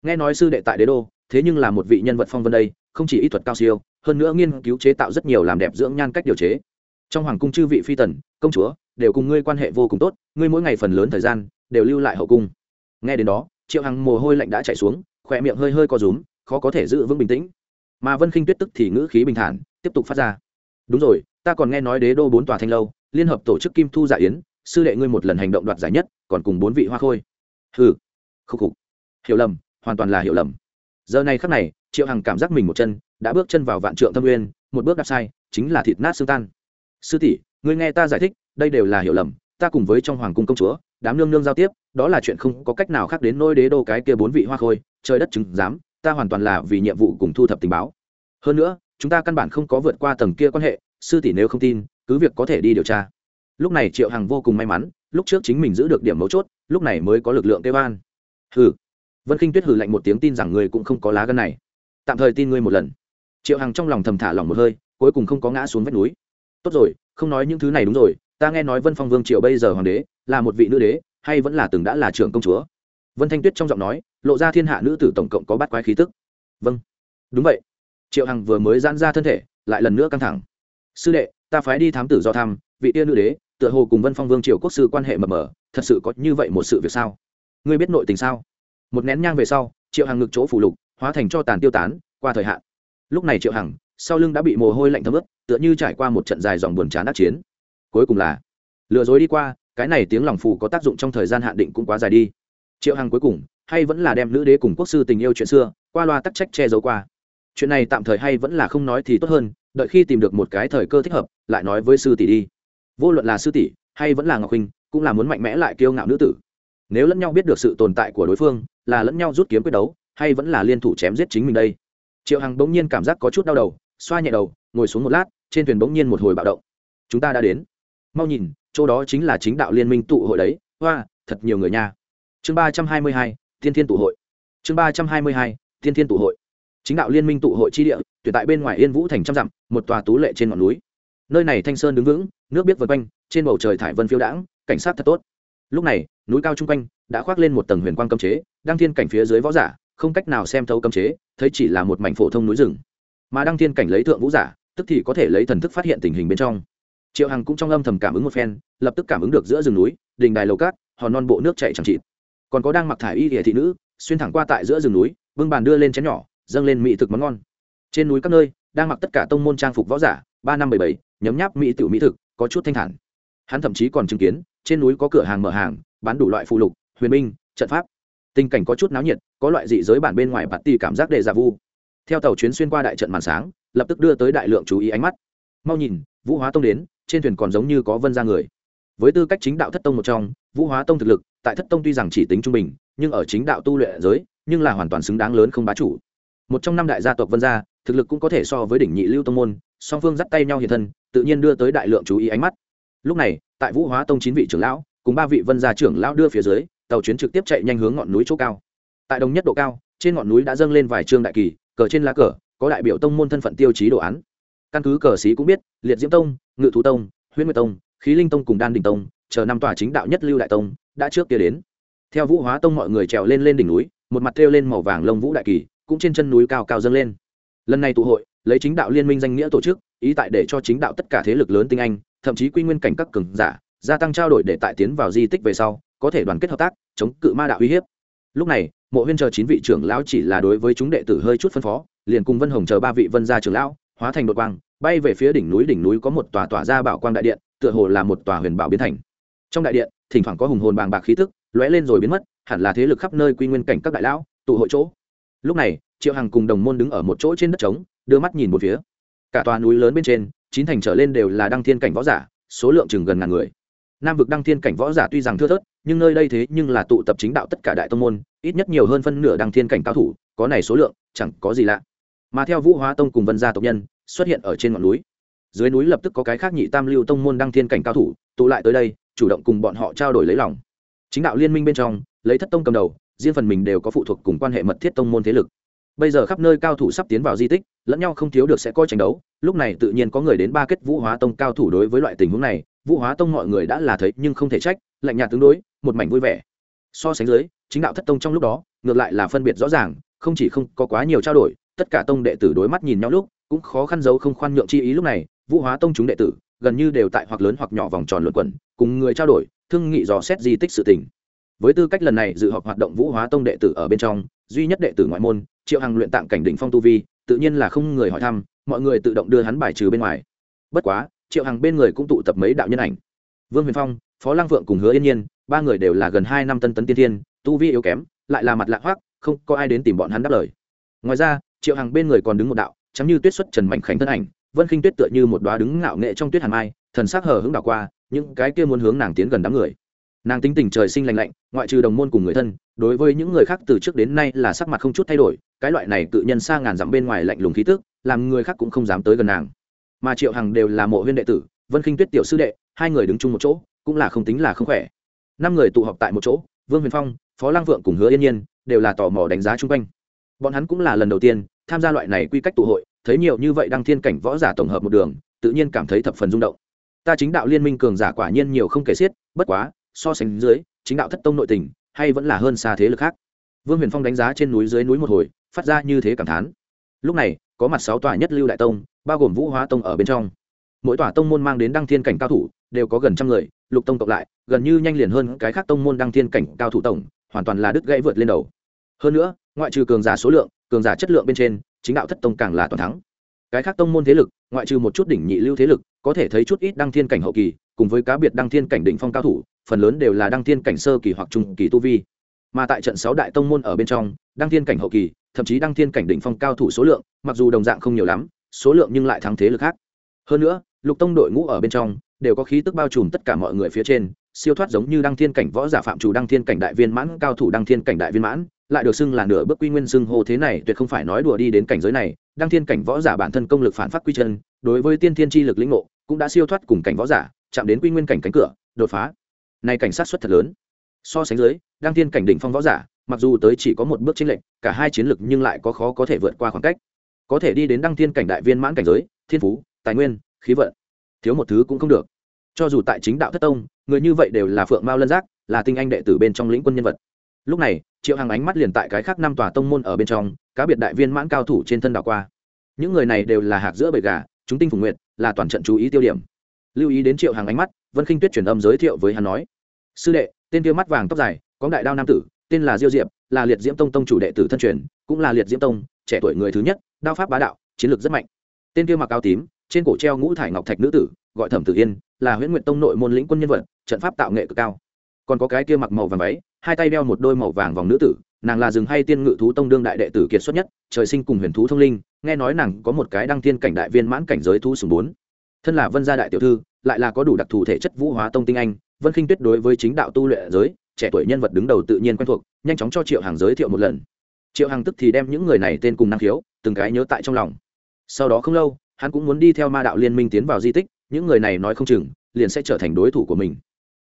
Speaker 1: Nghe nói sư đệ tại đế đô, thế nhưng là một vị nhân vật phong vân đây, không chỉ y thuật cao siêu, hơn nữa nghiên cứu chế tạo rất nhiều làm đẹp dưỡng nhan cách điều chế. Trong hoàng cung chư vị phi tần, công chúa, đều cùng ngươi quan hệ vô cùng tốt, ngươi mỗi ngày phần lớn thời gian, đều lưu lại hậu cung. Nghe đến đó, triệu hằng mồ hôi lạnh đã chảy xuống, khỏe miệng hơi hơi co rúm, khó có thể giữ vững bình tĩnh mà vân khinh tuyết tức thì ngữ khí bình thản, tiếp tục phát ra. Đúng rồi, ta còn nghe nói đế đô bốn tòa thanh lâu, liên hợp tổ chức kim thu dạ yến, sư đệ ngươi một lần hành động đoạt giải nhất, còn cùng bốn vị hoa khôi. Hừ, khúc khục. Hiểu lầm, hoàn toàn là hiểu lầm. Giờ này khắc này, triệu hằng cảm giác mình một chân đã bước chân vào vạn trượng thâm nguyên, một bước đạp sai, chính là thịt nát xương tan. Sư tỷ, ngươi nghe ta giải thích, đây đều là hiểu lầm, ta cùng với trong hoàng cung công chúa, đám nương nương giao tiếp, đó là chuyện không có cách nào khác đến nôi đế đô cái kia bốn vị hoa khôi, trời đất chứng giám ta hoàn toàn là vì nhiệm vụ cùng thu thập tình báo. Hơn nữa, chúng ta căn bản không có vượt qua tầng kia quan hệ, sư tỷ nếu không tin, cứ việc có thể đi điều tra. Lúc này triệu hằng vô cùng may mắn, lúc trước chính mình giữ được điểm mấu chốt, lúc này mới có lực lượng kêu an. Hừ. Vân kinh tuyết hừ lạnh một tiếng tin rằng người cũng không có lá gân này. Tạm thời tin ngươi một lần. Triệu hằng trong lòng thầm thả lòng một hơi, cuối cùng không có ngã xuống vách núi. Tốt rồi, không nói những thứ này đúng rồi, ta nghe nói vân phong vương triệu bây giờ hoàng đế, là một vị nữ đế, hay vẫn là từng đã là trưởng công chúa? Vân thanh tuyết trong giọng nói lộ ra thiên hạ nữ tử tổng cộng có bát quái khí tức. Vâng. Đúng vậy. Triệu hằng vừa mới giãn ra thân thể, lại lần nữa căng thẳng. Sư đệ, ta phái đi thám tử do thăm, vị tiên nữ đế, tựa hồ cùng vân phong vương triều quốc sư quan hệ mờ mờ, thật sự có như vậy một sự việc sao? Ngươi biết nội tình sao? Một nén nhang về sau, triệu hằng ngực chỗ phủ lục, hóa thành cho tàn tiêu tán, qua thời hạn. Lúc này triệu hằng, sau lưng đã bị mồ hôi lạnh thấm ướt, tựa như trải qua một trận dài dòng buồn chán đắc chiến. Cuối cùng là, lừa dối đi qua, cái này tiếng lòng phù có tác dụng trong thời gian hạn định cũng quá dài đi. Triệu hằng cuối cùng hay vẫn là đem nữ đế cùng quốc sư tình yêu chuyện xưa, qua loa tắc trách che giấu qua. Chuyện này tạm thời hay vẫn là không nói thì tốt hơn, đợi khi tìm được một cái thời cơ thích hợp, lại nói với sư tỷ đi. Vô luận là sư tỷ, hay vẫn là ngọc huynh, cũng là muốn mạnh mẽ lại kiêu ngạo nữ tử. Nếu lẫn nhau biết được sự tồn tại của đối phương, là lẫn nhau rút kiếm quyết đấu, hay vẫn là liên thủ chém giết chính mình đây. Triệu hằng bỗng nhiên cảm giác có chút đau đầu, xoa nhẹ đầu, ngồi xuống một lát, trên thuyền bỗng nhiên một hồi bạo động. Chúng ta đã đến. Mau nhìn, chỗ đó chính là chính đạo liên minh tụ hội đấy. Hoa, thật nhiều người nha. Chương ba trăm hai mươi hai thiên thiên tụ hội. Chương ba trăm hai mươi hai, thiên thiên tụ hội. Chính đạo liên minh tụ hội chi địa, tuyển tại bên ngoài yên vũ thành trăm dặm, một tòa tú lệ trên ngọn núi. Nơi này thanh sơn đứng vững, nước biết vượt quanh, trên bầu trời thải vân phiêu đãng, cảnh sát thật tốt. Lúc này, núi cao chung quanh đã khoác lên một tầng huyền quang cấm chế, đăng thiên cảnh phía dưới võ giả, không cách nào xem thấu cấm chế, thấy chỉ là một mảnh phổ thông núi rừng. Mà đăng thiên cảnh lấy thượng vũ giả, tức thì có thể lấy thần thức phát hiện tình hình bên trong. Triệu hằng cũng trong âm thầm cảm ứng một phen, lập tức cảm ứng được giữa rừng núi, đình đài lầu cát, hòn non bộ nước chạy chẳng chịt còn có đang mặc thải y địa thị nữ, xuyên thẳng qua tại giữa rừng núi vương bàn đưa lên chén nhỏ, dâng lên mỹ thực món ngon. Trên núi các nơi, đang mặc tất cả tông môn trang phục võ giả, ba năm bảy bảy, nhấm nháp mỹ tiểu mỹ thực, có chút thanh thản. Hắn thậm chí còn chứng kiến, trên núi có cửa hàng mở hàng, bán đủ loại phụ lục, huyền minh trận pháp. Tình cảnh có chút náo nhiệt, có loại dị giới bản bên ngoài bạt tì cảm giác đề giả dạ vu. Theo tàu chuyến xuyên qua đại trận màn sáng, lập tức đưa tới đại lượng chú ý ánh mắt. Mau nhìn, vũ hóa tông đến, trên thuyền còn giống như có vân ra người với tư cách chính đạo thất tông một trong, vũ hóa tông thực lực, tại thất tông tuy rằng chỉ tính trung bình, nhưng ở chính đạo tu luyện giới, nhưng là hoàn toàn xứng đáng lớn không bá chủ. Một trong năm đại gia tộc vân gia, thực lực cũng có thể so với đỉnh nhị lưu tông môn, song phương dắt tay nhau hiện thân, tự nhiên đưa tới đại lượng chú ý ánh mắt. Lúc này, tại vũ hóa tông chín vị trưởng lão, cùng ba vị vân gia trưởng lão đưa phía dưới, tàu chuyến trực tiếp chạy nhanh hướng ngọn núi chỗ cao. Tại đồng nhất độ cao, trên ngọn núi đã dâng lên vài trương đại kỳ, cờ trên lá cờ, có đại biểu tông môn thân phận tiêu chí đồ án. Căn cứ cờ sĩ cũng biết, liệt diễm tông, ngự thú tông, huyễn nguyệt tông khí linh tông cùng đan đình tông, chờ năm tòa chính đạo nhất lưu đại tông, đã trước kia đến. Theo vũ hóa tông mọi người trèo lên lên đỉnh núi, một mặt thêu lên màu vàng lông vũ đại kỳ, cũng trên chân núi cao cao dâng lên. Lần này tụ hội, lấy chính đạo liên minh danh nghĩa tổ chức, ý tại để cho chính đạo tất cả thế lực lớn tinh anh, thậm chí quy nguyên cảnh các cường giả, gia tăng trao đổi để tại tiến vào di tích về sau, có thể đoàn kết hợp tác, chống cự ma đạo uy hiếp. Lúc này, mộ huyên chờ chín vị trưởng lão chỉ là đối với chúng đệ tử hơi chút phân phó, liền cùng vân hồng chờ ba vị vân gia trưởng lão, hóa thành đột quang, bay về phía đỉnh núi đỉnh núi có một tòa tỏa ra bảo quang đại điện tựa hồ là một tòa huyền bảo biến thành. Trong đại điện, thỉnh thoảng có hùng hồn bàng bạc khí tức, lóe lên rồi biến mất, hẳn là thế lực khắp nơi quy nguyên cảnh các đại lão, tụ hội chỗ. Lúc này, triệu hằng cùng đồng môn đứng ở một chỗ trên đất trống, đưa mắt nhìn một phía. Cả tòa núi lớn bên trên, chín thành trở lên đều là đăng thiên cảnh võ giả, số lượng chừng gần ngàn người. Nam vực đăng thiên cảnh võ giả tuy rằng thưa thớt, nhưng nơi đây thế nhưng là tụ tập chính đạo tất cả đại tông môn, ít nhất nhiều hơn phân nửa đăng thiên cảnh cao thủ, có này số lượng, chẳng có gì lạ. Mà theo vũ hóa tông cùng vân gia tộc nhân, xuất hiện ở trên ngọn núi dưới núi lập tức có cái khác nhị tam lưu tông môn đăng thiên cảnh cao thủ, tụ lại tới đây, chủ động cùng bọn họ trao đổi lấy lòng. Chính đạo liên minh bên trong, lấy thất tông cầm đầu, riêng phần mình đều có phụ thuộc cùng quan hệ mật thiết tông môn thế lực. Bây giờ khắp nơi cao thủ sắp tiến vào di tích, lẫn nhau không thiếu được sẽ coi tranh đấu, lúc này tự nhiên có người đến ba kết vũ hóa tông cao thủ đối với loại tình huống này, vũ hóa tông mọi người đã là thấy nhưng không thể trách, lạnh nhạt tương đối, một mảnh vui vẻ. So sánh dưới, chính đạo thất tông trong lúc đó, ngược lại là phân biệt rõ ràng, không chỉ không có quá nhiều trao đổi, tất cả tông đệ tử đối mắt nhìn nhau lúc, cũng khó khăn giấu không khoan nhượng chi ý lúc này vũ hóa tông chúng đệ tử, gần như đều tại hoặc lớn hoặc nhỏ vòng tròn luận quẩn, cùng người trao đổi, thương nghị dò xét di tích sự tình. Với tư cách lần này dự họp hoạt động vũ hóa tông đệ tử ở bên trong, duy nhất đệ tử ngoại môn, triệu hằng luyện tạng cảnh đỉnh phong tu vi, tự nhiên là không người hỏi thăm, mọi người tự động đưa hắn bài trừ bên ngoài. Bất quá, triệu hằng bên người cũng tụ tập mấy đạo nhân ảnh. Vương huyền phong, phó Lang vượng cùng hứa yên nhiên, ba người đều là gần hai năm tân tấn tiên thiên, tu vi yếu kém, lại là mặt lạ hoác không có ai đến tìm bọn hắn đáp lời. Ngoài ra, triệu hằng bên người còn đứng một đạo chắm như tuyết xuất trần mạnh khánh thân ảnh vân khinh tuyết tựa như một đoá đứng ngạo nghệ trong tuyết hàn mai, thần sắc hờ hững đảo qua, những cái kia muốn hướng nàng tiến gần đám người. Nàng tính tình trời sinh lành lạnh, ngoại trừ đồng môn cùng người thân, đối với những người khác từ trước đến nay là sắc mặt không chút thay đổi, cái loại này tự nhân xa ngàn dặm bên ngoài lạnh lùng khí tức, làm người khác cũng không dám tới gần nàng. Mà triệu hằng đều là mộ huyên đệ tử, vân khinh tuyết tiểu sư đệ, hai người đứng chung một chỗ, cũng là không tính là không khỏe. Năm người tụ họp tại một chỗ, vương huyền phong, phó Lang vượng cùng hứa yên nhiên, đều là tò mò đánh giá chung quanh. Bọn hắn cũng là lần đầu tiên tham gia loại này quy cách tụ hội thấy nhiều như vậy đăng thiên cảnh võ giả tổng hợp một đường, tự nhiên cảm thấy thập phần rung động. Ta chính đạo liên minh cường giả quả nhiên nhiều không kể xiết, bất quá, so sánh dưới, chính đạo thất tông nội tình, hay vẫn là hơn xa thế lực khác. Vương huyền phong đánh giá trên núi dưới núi một hồi, phát ra như thế cảm thán. Lúc này, có mặt sáu tòa nhất lưu đại tông, bao gồm vũ hóa tông ở bên trong. Mỗi tòa tông môn mang đến đăng thiên cảnh cao thủ, đều có gần trăm người, lục tông cộng lại, gần như nhanh liền hơn cái khác tông môn đăng thiên cảnh cao thủ tổng, hoàn toàn là đứt gãy vượt lên đầu. Hơn nữa, ngoại trừ cường giả số lượng, cường giả chất lượng bên trên chính đạo thất tông càng là toàn thắng. Cái khác tông môn thế lực, ngoại trừ một chút đỉnh nhị lưu thế lực, có thể thấy chút ít đăng thiên cảnh hậu kỳ, cùng với cá biệt đăng thiên cảnh đỉnh phong cao thủ, phần lớn đều là đăng thiên cảnh sơ kỳ hoặc trung kỳ tu vi. Mà tại trận sáu đại tông môn ở bên trong, đăng thiên cảnh hậu kỳ, thậm chí đăng thiên cảnh đỉnh phong cao thủ số lượng, mặc dù đồng dạng không nhiều lắm, số lượng nhưng lại thắng thế lực khác. Hơn nữa, lục tông đội ngũ ở bên trong, đều có khí tức bao trùm tất cả mọi người phía trên, siêu thoát giống như đăng thiên cảnh võ giả phạm chủ, đăng thiên cảnh đại viên mãn, cao thủ đăng thiên cảnh đại viên mãn lại được xưng là nửa bước quy nguyên xưng hô thế này, tuyệt không phải nói đùa đi đến cảnh giới này. Đăng thiên cảnh võ giả bản thân công lực phản phát quy chân, đối với tiên thiên chi lực lĩnh ngộ, cũng đã siêu thoát cùng cảnh võ giả, chạm đến quy nguyên cảnh cánh cửa, đột phá. Này cảnh sát xuất thật lớn. So sánh dưới, đăng thiên cảnh đỉnh phong võ giả, mặc dù tới chỉ có một bước chênh lệch, cả hai chiến lực nhưng lại có khó có thể vượt qua khoảng cách. Có thể đi đến đăng thiên cảnh đại viên mãn cảnh giới, thiên phú, tài nguyên, khí vận, thiếu một thứ cũng không được. Cho dù tại chính đạo thất tông, người như vậy đều là phượng mao lân giác, là tinh anh đệ tử bên trong lĩnh quân nhân vật. Lúc này triệu hàng ánh mắt liền tại cái khác năm tòa tông môn ở bên trong, cá biệt đại viên mãn cao thủ trên thân đảo qua. Những người này đều là hạt giữa bầy gà, chúng tinh phùng nguyện là toàn trận chú ý tiêu điểm. Lưu ý đến triệu hàng ánh mắt, vân khinh tuyết truyền âm giới thiệu với hắn nói, sư đệ, tên kia mắt vàng tóc dài, có đại đao nam tử, tên là diêu diệp, là liệt diễm tông tông chủ đệ tử thân truyền, cũng là liệt diễm tông, trẻ tuổi người thứ nhất, đao pháp bá đạo, chiến lược rất mạnh. Tên kia mặc áo tím, trên cổ treo ngũ thải ngọc thạch nữ tử, gọi thẩm tử yên, là huyễn nguyện tông nội môn lĩnh quân nhân vật, trận pháp tạo nghệ cực cao. Còn có cái kia mặc màu vàng váy hai tay đeo một đôi màu vàng vòng nữ tử, nàng là rừng hay tiên ngự thú tông đương đại đệ tử kiệt xuất nhất, trời sinh cùng huyền thú thông linh, nghe nói nàng có một cái đăng thiên cảnh đại viên mãn cảnh giới thú sùng bốn. Thân là vân gia đại tiểu thư, lại là có đủ đặc thù thể chất vũ hóa tông tinh anh, vân khinh tuyết đối với chính đạo tu luyện giới, trẻ tuổi nhân vật đứng đầu tự nhiên quen thuộc, nhanh chóng cho triệu hàng giới thiệu một lần. Triệu hàng tức thì đem những người này tên cùng năng khiếu, từng cái nhớ tại trong lòng. Sau đó không lâu, hắn cũng muốn đi theo ma đạo liên minh tiến vào di tích, những người này nói không chừng, liền sẽ trở thành đối thủ của mình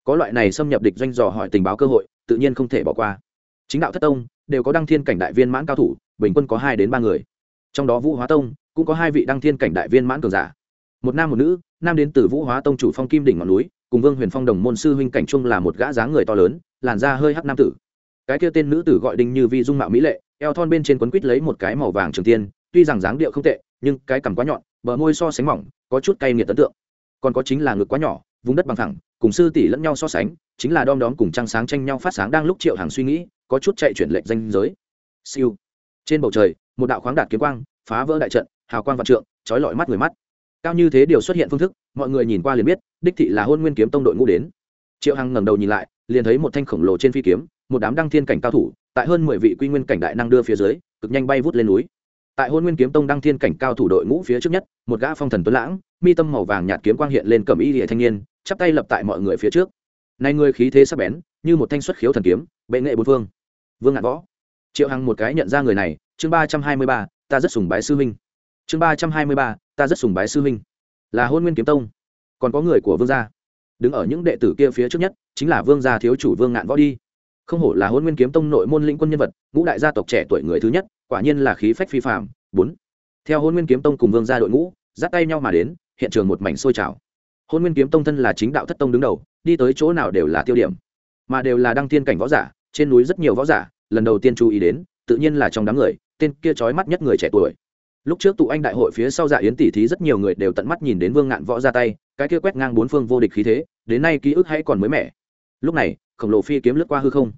Speaker 1: có loại này xâm nhập địch doanh dò hỏi tình báo cơ hội, tự nhiên không thể bỏ qua. Chính đạo thất tông đều có đăng thiên cảnh đại viên mãn cao thủ, bình quân có hai đến ba người. Trong đó vũ hóa tông cũng có hai vị đăng thiên cảnh đại viên mãn cường giả. Một nam một nữ, nam đến từ vũ hóa tông chủ phong kim đỉnh ngọn núi, cùng vương huyền phong đồng môn sư huynh cảnh trung là một gã dáng người to lớn, làn da hơi hắc nam tử. Cái kia tên nữ tử gọi đinh như vi dung mạo mỹ lệ, eo thon bên trên quấn quít lấy một cái màu vàng trường tiên, tuy rằng dáng điệu không tệ, nhưng cái cằm quá nhọn, bờ môi so sánh mỏng, có chút cay nghiệt ấn tượng. Còn có chính là ngực quá nhỏ, vùng đất bằng thẳng cùng sư tỷ lẫn nhau so sánh, chính là đom đóm cùng trăng sáng tranh nhau phát sáng đang lúc triệu hàng suy nghĩ, có chút chạy chuyển lệnh danh giới. Siêu. Trên bầu trời, một đạo khoáng đạt kiếm quang, phá vỡ đại trận, hào quang vạn trượng, trói lọi mắt người mắt. Cao như thế điều xuất hiện phương thức, mọi người nhìn qua liền biết, đích thị là hôn nguyên kiếm tông đội ngũ đến. Triệu hằng ngẩng đầu nhìn lại, liền thấy một thanh khổng lồ trên phi kiếm, một đám đăng thiên cảnh cao thủ, tại hơn mười vị quy nguyên cảnh đại năng đưa phía dưới, cực nhanh bay vút lên núi. Tại hôn nguyên kiếm tông đăng thiên cảnh cao thủ đội ngũ phía trước nhất, một gã phong thần tuấn lãng, mi tâm màu vàng nhạt kiếm quang hiện lên cầm y địa thanh niên chắp tay lập tại mọi người phía trước. Nay người khí thế sắc bén, như một thanh xuất khiếu thần kiếm, bệ nghệ bốn phương. Vương ngạn võ, triệu hằng một cái nhận ra người này, chương ba trăm hai mươi ba, ta rất sùng bái sư huynh. Chương ba trăm hai mươi ba, ta rất sùng bái sư huynh. Là hôn nguyên kiếm tông. Còn có người của vương gia. Đứng ở những đệ tử kia phía trước nhất, chính là vương gia thiếu chủ vương ngạn võ đi. Không hổ là hôn nguyên kiếm tông nội môn lĩnh quân nhân vật, ngũ đại gia tộc trẻ tuổi người thứ nhất, quả nhiên là khí phách phi phạm bốn. Theo hôn nguyên kiếm tông cùng vương gia đội ngũ, dắt tay nhau mà đến, hiện trường một mảnh sôi trào hôn nguyên kiếm tông thân là chính đạo thất tông đứng đầu, đi tới chỗ nào đều là tiêu điểm. Mà đều là đăng tiên cảnh võ giả, trên núi rất nhiều võ giả, lần đầu tiên chú ý đến, tự nhiên là trong đám người, tên kia trói mắt nhất người trẻ tuổi. Lúc trước tụ anh đại hội phía sau dạ yến tỷ thí rất nhiều người đều tận mắt nhìn đến vương ngạn võ ra tay, cái kia quét ngang bốn phương vô địch khí thế, đến nay ký ức hay còn mới mẻ. Lúc này, khổng lồ phi kiếm lướt qua hư không.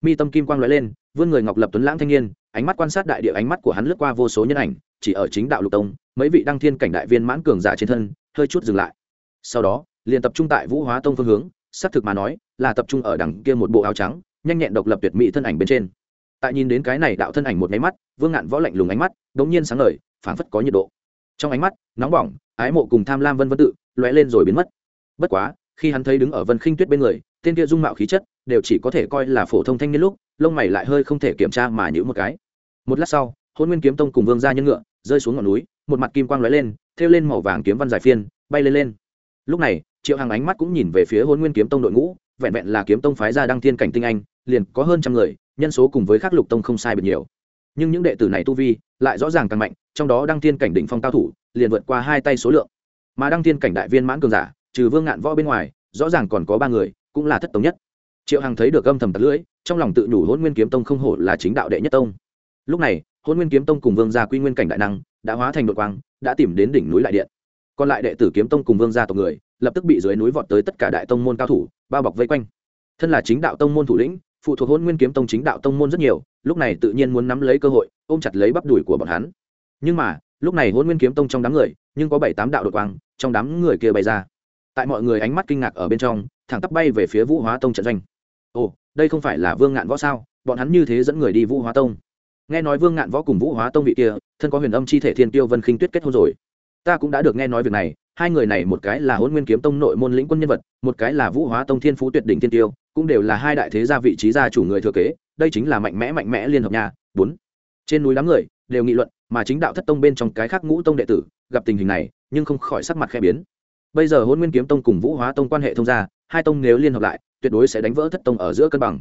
Speaker 1: Mi tâm kim quang lóe lên, vươn người ngọc lập tuấn lãng thanh niên, ánh mắt quan sát đại địa ánh mắt của hắn lướt qua vô số nhân ảnh, chỉ ở chính đạo lục tông, mấy vị đăng thiên cảnh đại viên mãn cường giả trên thân, hơi chút dừng lại sau đó, liền tập trung tại vũ hóa tông phương hướng, xác thực mà nói, là tập trung ở đằng kia một bộ áo trắng, nhanh nhẹn độc lập tuyệt mỹ thân ảnh bên trên. Tại nhìn đến cái này đạo thân ảnh một máy mắt, vương ngạn võ lạnh lùng ánh mắt đ ỗ n g nhiên sáng ngời, phảng phất có nhiệt độ. Trong ánh mắt, nóng bỏng, ái mộ cùng tham lam vân vân tự, lóe lên rồi biến mất. Bất quá, khi hắn thấy đứng ở vân khinh tuyết bên người, tên kia dung mạo khí chất, đều chỉ có thể coi là phổ thông thanh niên lúc, lông mày lại hơi không thể kiểm tra mà nhữ một cái. Một lát sau, hôn nguyên kiếm tông cùng vương ra nhân ngựa rơi xuống ngọn núi, một mặt kim quang lóe lên, thêu lên màu vàng kiếm văn dài phiên, bay lên lên lúc này, triệu hằng ánh mắt cũng nhìn về phía hôn nguyên kiếm tông đội ngũ, vẹn vẹn là kiếm tông phái ra đăng thiên cảnh tinh anh, liền có hơn trăm người, nhân số cùng với khắc lục tông không sai biệt nhiều. Nhưng những đệ tử này tu vi lại rõ ràng càng mạnh, trong đó đăng thiên cảnh đỉnh phong cao thủ liền vượt qua hai tay số lượng. Mà đăng thiên cảnh đại viên mãn cường giả, trừ vương ngạn võ bên ngoài, rõ ràng còn có ba người, cũng là thất tống nhất. Triệu hằng thấy được âm thầm tật lưỡi, trong lòng tự nhủ hôn nguyên kiếm tông không hổ là chính đạo đệ nhất tông. Lúc này hôn nguyên kiếm tông cùng vương gia quy nguyên cảnh đại năng đã hóa thành đội quang, đã tìm đến đỉnh núi đại điện còn lại đệ tử kiếm tông cùng vương gia tộc người lập tức bị dưới núi vọt tới tất cả đại tông môn cao thủ, bao bọc vây quanh. Thân là chính đạo tông môn thủ lĩnh, phụ thuộc hôn nguyên kiếm tông chính đạo tông môn rất nhiều, lúc này tự nhiên muốn nắm lấy cơ hội, ôm chặt lấy bắp đùi của bọn hắn. Nhưng mà, lúc này hôn nguyên kiếm tông trong đám người, nhưng có bảy tám đạo đột quang trong đám người kia bay ra. Tại mọi người ánh mắt kinh ngạc ở bên trong, thẳng tắp bay về phía vũ hóa tông trận doanh. Ồ, đây không phải là vương ngạn võ sao? Bọn hắn như thế dẫn người đi vũ hóa tông. Nghe nói vương ngạn võ cùng vũ hóa tông vị kia, thân có huyền âm chi thể thiên tiêu vân khinh tuyết kết hôn rồi ta cũng đã được nghe nói việc này, hai người này một cái là hôn nguyên kiếm tông nội môn lĩnh quân nhân vật, một cái là vũ hóa tông thiên phú tuyệt đỉnh thiên tiêu, cũng đều là hai đại thế gia vị trí gia chủ người thừa kế, đây chính là mạnh mẽ mạnh mẽ liên hợp nhà bốn. Trên núi đám người đều nghị luận, mà chính đạo thất tông bên trong cái khác ngũ tông đệ tử gặp tình hình này, nhưng không khỏi sắc mặt khẽ biến. Bây giờ hôn nguyên kiếm tông cùng vũ hóa tông quan hệ thông gia, hai tông nếu liên hợp lại, tuyệt đối sẽ đánh vỡ thất tông ở giữa cân bằng.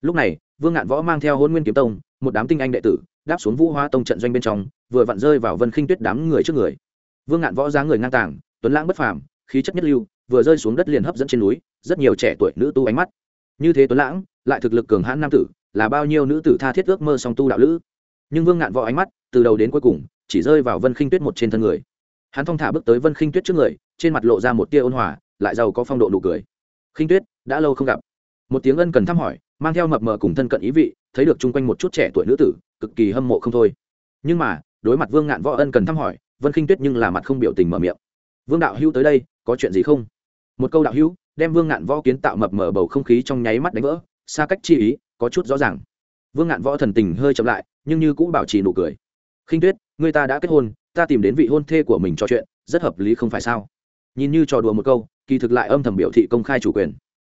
Speaker 1: Lúc này, vương ngạn võ mang theo hôn nguyên kiếm tông, một đám tinh anh đệ tử, đáp xuống vũ hóa tông trận doanh bên trong, vừa vặn rơi vào vân khinh tuyết đám người trước người vương ngạn võ dáng người ngang tàng, tuấn lãng bất phàm, khí chất nhất lưu, vừa rơi xuống đất liền hấp dẫn trên núi, rất nhiều trẻ tuổi nữ tu ánh mắt. Như thế tuấn lãng, lại thực lực cường hãn nam tử, là bao nhiêu nữ tử tha thiết ước mơ song tu đạo lữ. Nhưng vương ngạn võ ánh mắt, từ đầu đến cuối cùng, chỉ rơi vào vân khinh tuyết một trên thân người. Hắn thong thả bước tới vân khinh tuyết trước người, trên mặt lộ ra một tia ôn hòa, lại giàu có phong độ nụ cười. Khinh tuyết, đã lâu không gặp. Một tiếng ân cần thăm hỏi, mang theo mập mờ cùng thân cận ý vị, thấy được chung quanh một chút trẻ tuổi nữ tử, cực kỳ hâm mộ không thôi. Nhưng mà, đối mặt vương ngạn võ ân cần thăm hỏi vân khinh tuyết nhưng là mặt không biểu tình mở miệng. Vương đạo hữu tới đây, có chuyện gì không? Một câu đạo hữu, đem vương ngạn võ kiến tạo mập mở bầu không khí trong nháy mắt đánh vỡ, xa cách chi ý, có chút rõ ràng. Vương ngạn võ thần tình hơi chậm lại, nhưng như cũng bảo trì nụ cười. Khinh tuyết, người ta đã kết hôn, ta tìm đến vị hôn thê của mình trò chuyện, rất hợp lý không phải sao? Nhìn như trò đùa một câu, kỳ thực lại âm thầm biểu thị công khai chủ quyền.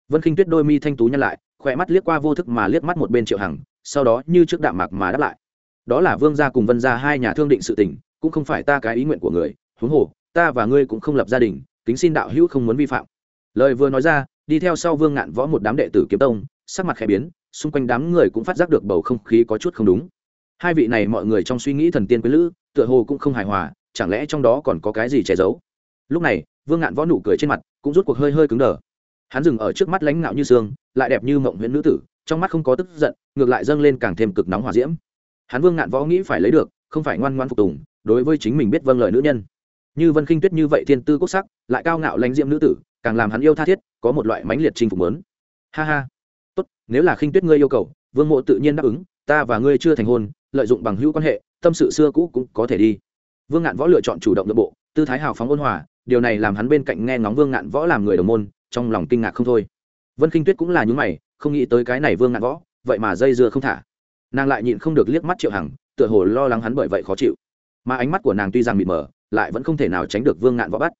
Speaker 1: Vân khinh tuyết đôi mi thanh tú nhăn lại, khỏe mắt liếc qua vô thức mà liếc mắt một bên triệu hằng, sau đó như trước đạm mạc mà đáp lại đó là vương gia cùng vân gia hai nhà thương định sự tình, cũng không phải ta cái ý nguyện của người, huống hồ, ta và ngươi cũng không lập gia đình, kính xin đạo hữu không muốn vi phạm. Lời vừa nói ra, đi theo sau vương ngạn võ một đám đệ tử kiếm tông, sắc mặt khẽ biến, xung quanh đám người cũng phát giác được bầu không khí có chút không đúng. Hai vị này mọi người trong suy nghĩ thần tiên quyến lữ, tựa hồ cũng không hài hòa, chẳng lẽ trong đó còn có cái gì che giấu? Lúc này, vương ngạn võ nụ cười trên mặt, cũng rút cuộc hơi hơi cứng đờ. Hắn dừng ở trước mắt lãnh ngạo như sương lại đẹp như mộng huyễn nữ tử, trong mắt không có tức giận, ngược lại dâng lên càng thêm cực nóng hòa diễm hắn vương ngạn võ nghĩ phải lấy được, không phải ngoan ngoan phục tùng, đối với chính mình biết vâng lời nữ nhân. Như vân khinh tuyết như vậy thiên tư quốc sắc, lại cao ngạo lãnh diệm nữ tử, càng làm hắn yêu tha thiết, có một loại mãnh liệt chinh phục lớn ha ha. Tốt, nếu là khinh tuyết ngươi yêu cầu, vương mộ tự nhiên đáp ứng, ta và ngươi chưa thành hôn, lợi dụng bằng hữu quan hệ, tâm sự xưa cũ cũng có thể đi. Vương ngạn võ lựa chọn chủ động nội bộ, tư thái hào phóng ôn hòa, điều này làm hắn bên cạnh nghe ngóng vương ngạn võ làm người đồng môn, trong lòng kinh ngạc không thôi. Vân khinh tuyết cũng là những mày, không nghĩ tới cái này vương ngạn võ, vậy mà dây dưa không thả nàng lại nhịn không được liếc mắt triệu hằng, tựa hồ lo lắng hắn bởi vậy khó chịu. Mà ánh mắt của nàng tuy rằng mịt mờ, lại vẫn không thể nào tránh được vương ngạn võ bắt.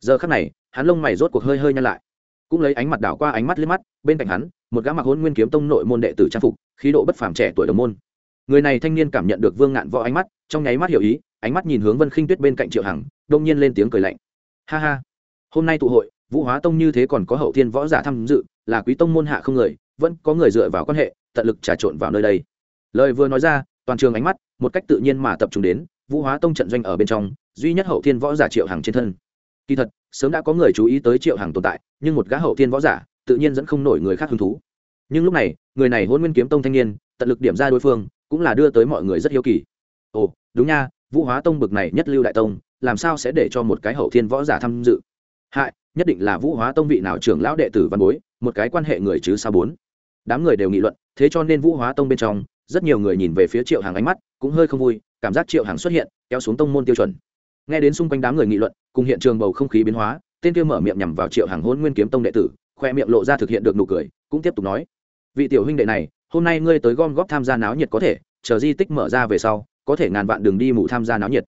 Speaker 1: Giờ khắc này, hắn lông mày rốt cuộc hơi hơi nhăn lại. Cũng lấy ánh mặt đảo qua ánh mắt liếc mắt, bên cạnh hắn, một gã mặc hôn nguyên kiếm tông nội môn đệ tử trang phục, khí độ bất phàm trẻ tuổi đồng môn. Người này thanh niên cảm nhận được vương ngạn võ ánh mắt, trong nháy mắt hiểu ý, ánh mắt nhìn hướng vân khinh tuyết bên cạnh triệu hằng, đông nhiên lên tiếng cười lạnh. Ha ha, hôm nay tụ hội, vũ hóa tông như thế còn có hậu thiên võ giả tham dự, là quý tông môn hạ không người, vẫn có người dựa vào quan hệ, tận lực trà trộn vào nơi đây lời vừa nói ra, toàn trường ánh mắt một cách tự nhiên mà tập trung đến vũ hóa tông trận doanh ở bên trong, duy nhất hậu thiên võ giả triệu hàng trên thân. Kỳ thật, sớm đã có người chú ý tới triệu hàng tồn tại, nhưng một gã hậu thiên võ giả tự nhiên dẫn không nổi người khác hứng thú. Nhưng lúc này, người này hôn nguyên kiếm tông thanh niên, tận lực điểm ra đối phương, cũng là đưa tới mọi người rất hiếu kỳ. Ồ, đúng nha, vũ hóa tông bực này nhất lưu đại tông, làm sao sẽ để cho một cái hậu thiên võ giả tham dự? Hại, nhất định là vũ hóa tông vị nào trưởng lão đệ tử văn bối, một cái quan hệ người chứ sao bốn? Đám người đều nghị luận, thế cho nên vũ hóa tông bên trong rất nhiều người nhìn về phía triệu hàng ánh mắt cũng hơi không vui, cảm giác triệu hàng xuất hiện, kéo xuống tông môn tiêu chuẩn. Nghe đến xung quanh đám người nghị luận, cùng hiện trường bầu không khí biến hóa, tên kia mở miệng nhằm vào triệu hàng hôn nguyên kiếm tông đệ tử, khoe miệng lộ ra thực hiện được nụ cười, cũng tiếp tục nói, vị tiểu huynh đệ này, hôm nay ngươi tới gom góp tham gia náo nhiệt có thể, chờ di tích mở ra về sau, có thể ngàn vạn đường đi mù tham gia náo nhiệt.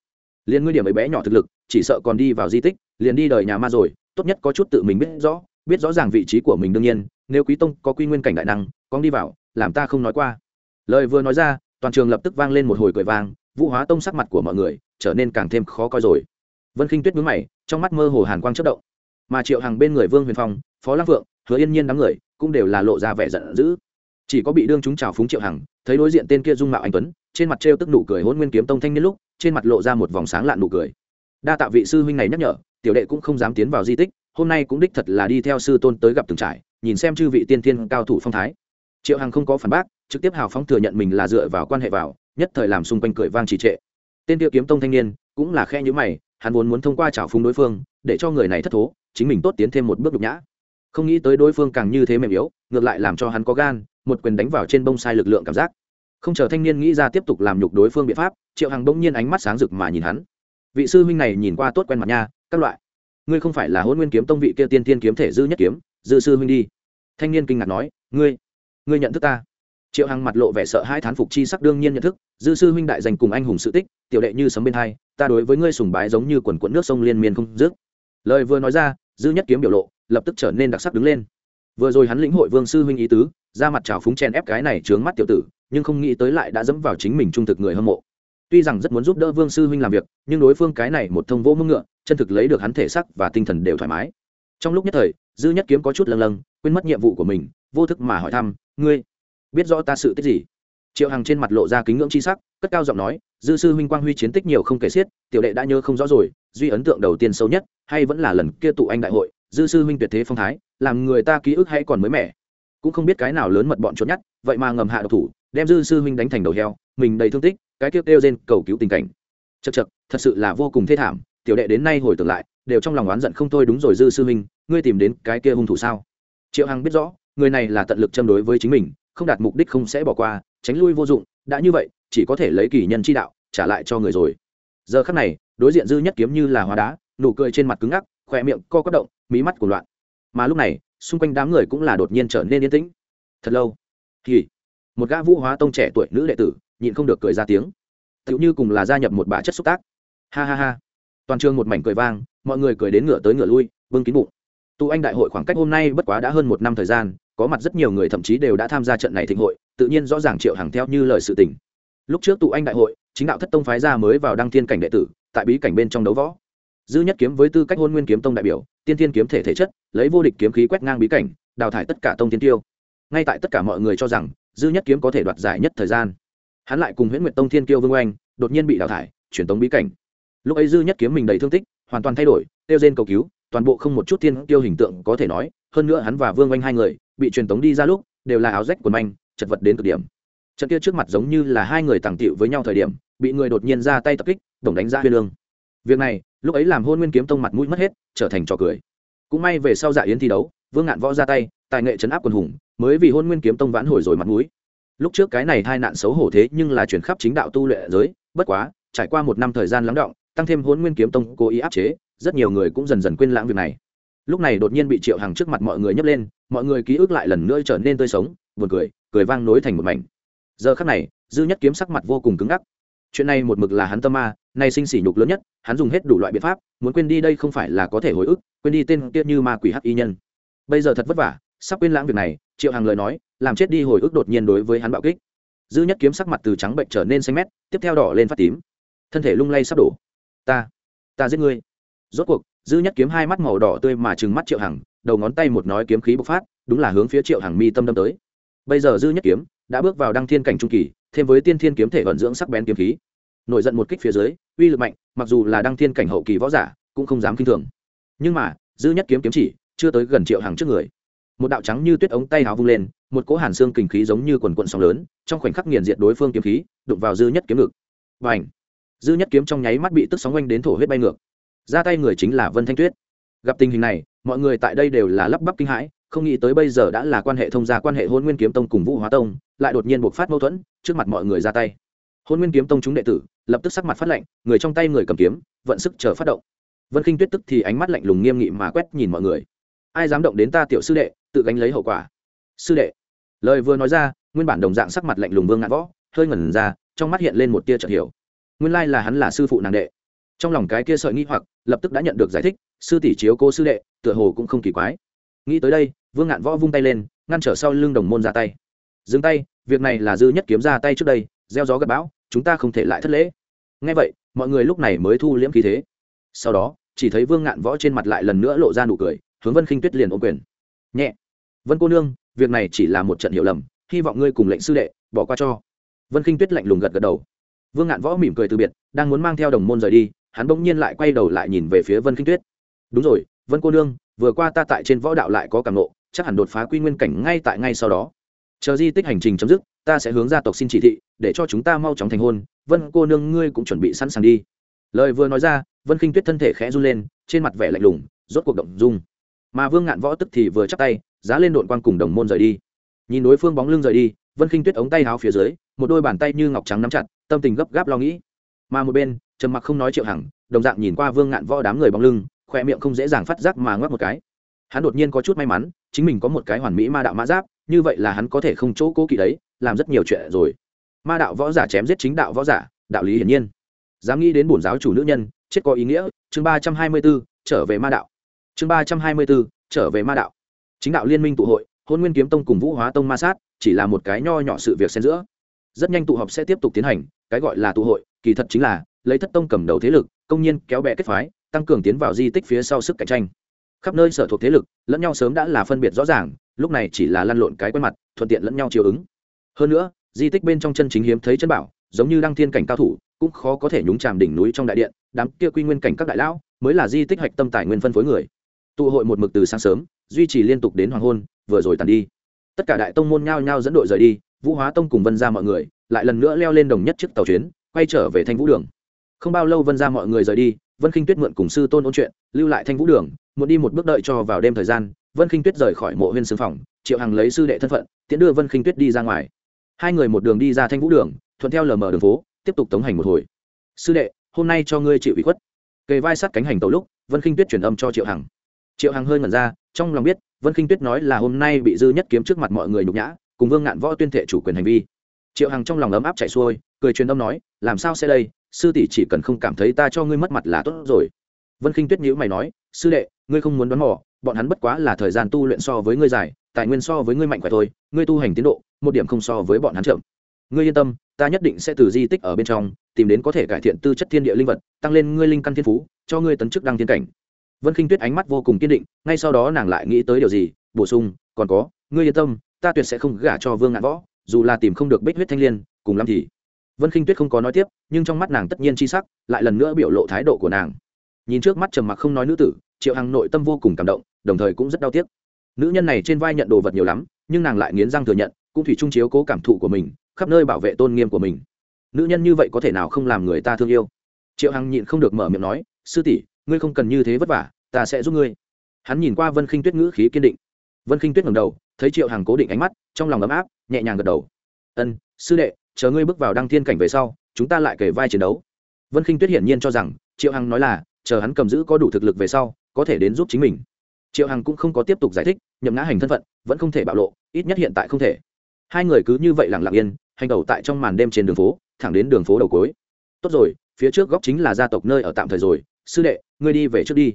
Speaker 1: Liền ngươi điểm ấy bé nhỏ thực lực, chỉ sợ còn đi vào di tích, liền đi đời nhà ma rồi, tốt nhất có chút tự mình biết rõ biết rõ ràng vị trí của mình đương nhiên, nếu quý tông có quy nguyên cảnh đại năng con đi vào, làm ta không nói qua lời vừa nói ra, toàn trường lập tức vang lên một hồi cười vang, vũ hóa tông sắc mặt của mọi người trở nên càng thêm khó coi rồi. Vân khinh tuyết mướn mày, trong mắt mơ hồ hàn quang chất động. Mà triệu hàng bên người vương huyền phong, phó lăng phượng hứa yên nhiên đám người cũng đều là lộ ra vẻ giận dữ. Chỉ có bị đương chúng trào phúng triệu hằng, thấy đối diện tên kia dung mạo anh tuấn, trên mặt trêu tức nụ cười hôn nguyên kiếm tông thanh niên lúc, trên mặt lộ ra một vòng sáng lạn nụ cười. Đa tạ vị sư huynh này nhắc nhở, tiểu đệ cũng không dám tiến vào di tích, hôm nay cũng đích thật là đi theo sư tôn tới gặp từng trải nhìn xem chư vị tiên thiên cao thủ phong thái triệu hằng không có phản bác trực tiếp hào phóng thừa nhận mình là dựa vào quan hệ vào nhất thời làm xung quanh cười vang trì trệ tên tiêu kiếm tông thanh niên cũng là khe nhữ mày hắn vốn muốn thông qua trào phúng đối phương để cho người này thất thố chính mình tốt tiến thêm một bước nhục nhã không nghĩ tới đối phương càng như thế mềm yếu ngược lại làm cho hắn có gan một quyền đánh vào trên bông sai lực lượng cảm giác không chờ thanh niên nghĩ ra tiếp tục làm nhục đối phương biện pháp triệu hằng bỗng nhiên ánh mắt sáng rực mà nhìn hắn vị sư huynh này nhìn qua tốt quen mặt nha các loại ngươi không phải là hôn nguyên kiếm tông vị kia tiên tiên kiếm thể dư nhất kiếm dư sư huynh đi thanh niên kinh ngạc nói ngươi ngươi nhận thức ta. Triệu hằng mặt lộ vẻ sợ hai thán phục chi sắc đương nhiên nhận thức, dư sư huynh đại dành cùng anh hùng sự tích, tiểu đệ như sấm bên hai, ta đối với ngươi sùng bái giống như quần quận nước sông liên miên không dứt. Lời vừa nói ra, dư nhất kiếm biểu lộ, lập tức trở nên đặc sắc đứng lên. Vừa rồi hắn lĩnh hội vương sư huynh ý tứ, ra mặt trào phúng chen ép cái này trướng mắt tiểu tử, nhưng không nghĩ tới lại đã dẫm vào chính mình trung thực người hâm mộ. Tuy rằng rất muốn giúp đỡ vương sư huynh làm việc, nhưng đối phương cái này một thông vô mưng ngựa, chân thực lấy được hắn thể sắc và tinh thần đều thoải mái. Trong lúc nhất thời, dư nhất kiếm có chút lâng lâng, quên mất nhiệm vụ của mình, vô thức mà hỏi thăm ngươi biết rõ ta sự tích gì? Triệu hằng trên mặt lộ ra kính ngưỡng c h i sắc, cất cao giọng nói, dư sư huynh quang huy chiến tích nhiều không kể xiết, tiểu đệ đã nhớ không rõ rồi, duy ấn tượng đầu tiên sâu nhất, hay vẫn là lần kia tụ anh đại hội, dư sư huynh tuyệt thế phong thái, làm người ta ký ức hay còn mới mẻ. Cũng không biết cái nào lớn mật bọn trốn nhất, vậy mà ngầm hạ độc thủ, đem dư sư huynh đánh thành đầu heo, mình đầy thương tích, cái kêu kêu trên cầu cứu tình cảnh. Chật chật thật sự là vô cùng thê thảm, tiểu đệ đến nay hồi tưởng lại, đều trong lòng oán giận không thôi, đúng rồi dư sư huynh, ngươi tìm đến cái kia hung thủ sao? Triệu hằng biết rõ người này là tận lực châm đối với chính mình, không đạt mục đích không sẽ bỏ qua, tránh lui vô dụng, đã như vậy, chỉ có thể lấy kỳ nhân chi đạo, trả lại cho người rồi. Giờ khắc này, đối diện dư nhất kiếm như là hóa đá, nụ cười trên mặt cứng ngắc, khỏe miệng co quất động, mí mắt của loạn. Mà lúc này, xung quanh đám người cũng là đột nhiên trở nên yên tĩnh. Thật lâu, thì, một gã vũ hóa tông trẻ tuổi nữ đệ tử, nhịn không được cười ra tiếng. Tựu như cùng là gia nhập một bà chất xúc tác. Ha ha ha. Toàn trường một mảnh cười vang, mọi người cười đến ngựa tới ngựa lui vương kín bụng. Tụ anh đại hội khoảng cách hôm nay bất quá đã hơn một năm thời gian có mặt rất nhiều người thậm chí đều đã tham gia trận này thịnh hội, tự nhiên rõ ràng triệu hàng theo như lời sự tình. Lúc trước tụ anh đại hội, chính đạo thất tông phái ra mới vào đăng thiên cảnh đệ tử, tại bí cảnh bên trong đấu võ. Dư nhất kiếm với tư cách hôn nguyên kiếm tông đại biểu, tiên thiên kiếm thể thể chất, lấy vô địch kiếm khí quét ngang bí cảnh, đào thải tất cả tông tiên tiêu. Ngay tại tất cả mọi người cho rằng, dư nhất kiếm có thể đoạt giải nhất thời gian. Hắn lại cùng huyễn nguyệt tông thiên kiêu vương oanh, đột nhiên bị đào thải chuyển tống bí cảnh. Lúc ấy dư nhất kiếm mình đầy thương tích, hoàn toàn thay đổi, tiêu trên cầu cứu, toàn bộ không một chút thiên tiêu hình tượng có thể nói, hơn nữa hắn và vương oanh hai người bị truyền tống đi ra lúc, đều là áo rách quần manh, chật vật đến cực điểm. Trận kia trước mặt giống như là hai người tàng tiệu với nhau thời điểm, bị người đột nhiên ra tay tập kích, đồng đánh ra huyên lương việc này, lúc ấy làm hôn nguyên kiếm tông mặt mũi mất hết, trở thành trò cười. Cũng may về sau dạ yến thi đấu, vương ngạn võ ra tay, tài nghệ chấn áp quần hùng, mới vì hôn nguyên kiếm tông vãn hồi rồi mặt mũi. Lúc trước cái này hai nạn xấu hổ thế nhưng là chuyển khắp chính đạo tu luyện giới, bất quá, trải qua một năm thời gian lắng động, tăng thêm hôn nguyên kiếm tông cố ý áp chế, rất nhiều người cũng dần dần quên lãng việc này lúc này đột nhiên bị triệu hàng trước mặt mọi người nhấc lên, mọi người ký ức lại lần nữa trở nên tươi sống, buồn cười cười vang nối thành một mảnh. Giờ khắc này, dư nhất kiếm sắc mặt vô cùng cứng ngắc. Chuyện này một mực là hắn tâm ma, nay sinh sỉ nhục lớn nhất, hắn dùng hết đủ loại biện pháp, muốn quên đi đây không phải là có thể hồi ức, quên đi tên kia như ma quỷ hắc y nhân. Bây giờ thật vất vả, sắp quên lãng việc này, triệu hàng lời nói, làm chết đi hồi ức đột nhiên đối với hắn bạo kích. Dư nhất kiếm sắc mặt từ trắng bệnh trở nên xanh mét, tiếp theo đỏ lên phát tím. Thân thể lung lay sắp đổ. Ta ta giết ngươi rốt cuộc, dư nhất kiếm hai mắt màu đỏ tươi mà trừng mắt triệu hằng, đầu ngón tay một nói kiếm khí bộc phát, đúng là hướng phía triệu hằng mi tâm đâm tới. Bây giờ dư nhất kiếm đã bước vào đăng thiên cảnh trung kỳ, thêm với tiên thiên kiếm thể vận dưỡng sắc bén kiếm khí. Nổi giận một kích phía dưới, uy lực mạnh, mặc dù là đăng thiên cảnh hậu kỳ võ giả, cũng không dám kinh thường. Nhưng mà, dư nhất kiếm kiếm chỉ chưa tới gần triệu hàng trước người. Một đạo trắng như tuyết ống tay háo vung lên, một cỗ hàn xương kình khí giống như quần quận sóng lớn, trong khoảnh khắc nghiền diện đối phương kiếm khí, đụng vào dư nhất kiếm ngực. Và ảnh dư nhất kiếm trong nháy mắt bị tức sóng oanh đến thổ huyết bay ngược ra tay người chính là vân thanh tuyết. Gặp tình hình này, mọi người tại đây đều là lắp bắp kinh hãi, không nghĩ tới bây giờ đã là quan hệ thông gia, quan hệ hôn nguyên kiếm tông cùng vũ hóa tông, lại đột nhiên buộc phát mâu thuẫn, trước mặt mọi người ra tay. Hôn nguyên kiếm tông chúng đệ tử, lập tức sắc mặt phát lạnh, người trong tay người cầm kiếm, vận sức chờ phát động. Vân khinh tuyết tức thì ánh mắt lạnh lùng nghiêm nghị mà quét nhìn mọi người. Ai dám động đến ta tiểu sư đệ, tự gánh lấy hậu quả. Sư đệ. Lời vừa nói ra, nguyên bản đồng dạng sắc mặt lạnh lùng vương ngạn võ, hơi ngẩn ra, trong mắt hiện lên một tia chợt hiểu. Nguyên lai là hắn là sư phụ nàng đệ trong lòng cái kia sợi nghi hoặc, lập tức đã nhận được giải thích, sư tỷ chiếu cô sư đệ, tựa hồ cũng không kỳ quái. Nghĩ tới đây, vương ngạn võ vung tay lên, ngăn trở sau lưng đồng môn ra tay. Dừng tay, việc này là dư nhất kiếm ra tay trước đây, gieo gió gặp bão, chúng ta không thể lại thất lễ. Ngay vậy, mọi người lúc này mới thu liễm khí thế. Sau đó, chỉ thấy vương ngạn võ trên mặt lại lần nữa lộ ra nụ cười, hướng vân khinh tuyết liền ô quyền. Nhẹ. Vân cô nương, việc này chỉ là một trận hiểu lầm, hy vọng ngươi cùng lệnh sư đệ, bỏ qua cho. Vân khinh tuyết lạnh lùng gật gật đầu. Vương ngạn võ mỉm cười từ biệt, đang muốn mang theo đồng môn rời đi hắn bỗng nhiên lại quay đầu lại nhìn về phía vân khinh tuyết. Đúng rồi, vân cô nương, vừa qua ta tại trên võ đạo lại có cảm nộ chắc hẳn đột phá quy nguyên cảnh ngay tại ngay sau đó. Chờ di tích hành trình chấm dứt, ta sẽ hướng gia tộc xin chỉ thị, để cho chúng ta mau chóng thành hôn, vân cô nương ngươi cũng chuẩn bị sẵn sàng đi. Lời vừa nói ra, vân khinh tuyết thân thể khẽ run lên, trên mặt vẻ lạnh lùng, rốt cuộc động dung. Mà vương ngạn võ tức thì vừa chắc tay, giá lên đội quan cùng đồng môn rời đi. Nhìn đối phương bóng lưng rời đi, vân khinh tuyết ống tay háo phía dưới, một đôi bàn tay như ngọc trắng nắm chặt, tâm tình gấp gáp lo nghĩ. Mà một bên trầm mặc không nói triệu hằng, đồng dạng nhìn qua vương ngạn võ đám người bóng lưng khoe miệng không dễ dàng phát giác mà ngoắc một cái. Hắn đột nhiên có chút may mắn, chính mình có một cái hoàn mỹ ma đạo mã giáp, như vậy là hắn có thể không chỗ cố kỵ đấy, làm rất nhiều chuyện rồi. Ma đạo võ giả chém giết chính đạo võ giả, đạo lý hiển nhiên. Dám nghĩ đến bổn giáo chủ nữ nhân, chết có ý nghĩa, chương ba trăm hai mươi b ố trở về ma đạo. Chương ba trăm hai mươi b ố trở về ma đạo. Chính đạo liên minh tụ hội, hôn nguyên kiếm tông cùng vũ hóa tông ma sát, chỉ là một cái nho nhỏ sự việc xen giữa. Rất nhanh tụ họp sẽ tiếp tục tiến hành, cái gọi là tụ hội, kỳ thật chính là lấy thất tông cầm đầu thế lực, công nhiên kéo bè kết phái, tăng cường tiến vào di tích phía sau sức cạnh tranh. Khắp nơi sở thuộc thế lực, lẫn nhau sớm đã là phân biệt rõ ràng, lúc này chỉ là lăn lộn cái quen mặt, thuận tiện lẫn nhau chiều ứng. Hơn nữa, di tích bên trong chân chính hiếm thấy chân bảo, giống như đăng thiên cảnh cao thủ, cũng khó có thể nhúng tràm đỉnh núi trong đại điện, đám kia quy nguyên cảnh các đại lão mới là di tích hạch tâm tài nguyên phân phối người. Tụ hội một mực từ sáng sớm, duy trì liên tục đến hoàng hôn, vừa rồi tàn đi. Tất cả đại tông môn nhao nhao dẫn đội rời đi, vũ hóa tông cùng vân ra mọi người lại lần nữa leo lên đồng nhất chiếc tàu chuyến, quay trở về thanh vũ đường không bao lâu vân ra mọi người rời đi, vân khinh tuyết mượn cùng sư tôn ôn chuyện, lưu lại thanh vũ đường, muốn đi một bước đợi cho vào đêm thời gian, vân khinh tuyết rời khỏi mộ huyên xương phòng, triệu hằng lấy sư đệ thân phận, tiễn đưa vân khinh tuyết đi ra ngoài. Hai người một đường đi ra thanh vũ đường, thuận theo lờ mờ đường phố, tiếp tục tống hành một hồi. Sư đệ, hôm nay cho ngươi chịu ủy khuất. Kề vai sát cánh hành tàu lúc, vân khinh tuyết truyền âm cho triệu hằng. Triệu hằng hơi ngẩn ra, trong lòng biết, vân khinh tuyết nói là hôm nay bị dư nhất kiếm trước mặt mọi người nhục nhã, cùng vương ngạn võ tuyên thệ chủ quyền hành vi. Triệu hằng trong lòng ấm áp chạy xuôi, cười truyền âm nói, làm sao sẽ đây? Sư tỷ chỉ cần không cảm thấy ta cho ngươi mất mặt là tốt rồi. Vân khinh tuyết nhữ mày nói, sư đệ, ngươi không muốn đoán mò, bọn hắn bất quá là thời gian tu luyện so với ngươi dài, tài nguyên so với ngươi mạnh khỏe thôi, ngươi tu hành tiến độ, một điểm không so với bọn hắn chậm. Ngươi yên tâm, ta nhất định sẽ từ di tích ở bên trong, tìm đến có thể cải thiện tư chất thiên địa linh vật, tăng lên ngươi linh căn thiên phú, cho ngươi tấn chức đăng thiên cảnh. Vân khinh tuyết ánh mắt vô cùng kiên định, ngay sau đó nàng lại nghĩ tới điều gì, bổ sung, còn có, ngươi yên tâm, ta tuyệt sẽ không gả cho vương ngạn võ, dù là tìm không được bích huyết thanh liên, cùng lắm thì vân khinh tuyết không có nói tiếp, nhưng trong mắt nàng tất nhiên chi sắc, lại lần nữa biểu lộ thái độ của nàng. Nhìn trước mắt trầm mặc không nói nữ tử, triệu hằng nội tâm vô cùng cảm động, đồng thời cũng rất đau tiếc. Nữ nhân này trên vai nhận đồ vật nhiều lắm, nhưng nàng lại nghiến răng thừa nhận, cũng thủy trung chiếu cố cảm thụ của mình, khắp nơi bảo vệ tôn nghiêm của mình. Nữ nhân như vậy có thể nào không làm người ta thương yêu? Triệu hằng nhịn không được mở miệng nói, sư tỷ, ngươi không cần như thế vất vả, ta sẽ giúp ngươi. Hắn nhìn qua vân khinh tuyết ngữ khí kiên định. Vân khinh tuyết ngầm đầu, thấy triệu hằng cố định ánh mắt, trong lòng ấm áp, nhẹ nhàng gật đầu. Ân, sư đệ chờ ngươi bước vào đăng thiên cảnh về sau, chúng ta lại kể vai chiến đấu. Vân khinh tuyết hiển nhiên cho rằng, triệu hằng nói là, chờ hắn cầm giữ có đủ thực lực về sau, có thể đến giúp chính mình. Triệu hằng cũng không có tiếp tục giải thích, nhậm ngã hành thân phận, vẫn không thể bạo lộ, ít nhất hiện tại không thể. Hai người cứ như vậy lặng lặng yên, hành đầu tại trong màn đêm trên đường phố, thẳng đến đường phố đầu cối tốt rồi, phía trước góc chính là gia tộc nơi ở tạm thời rồi. Sư đệ, ngươi đi về trước đi.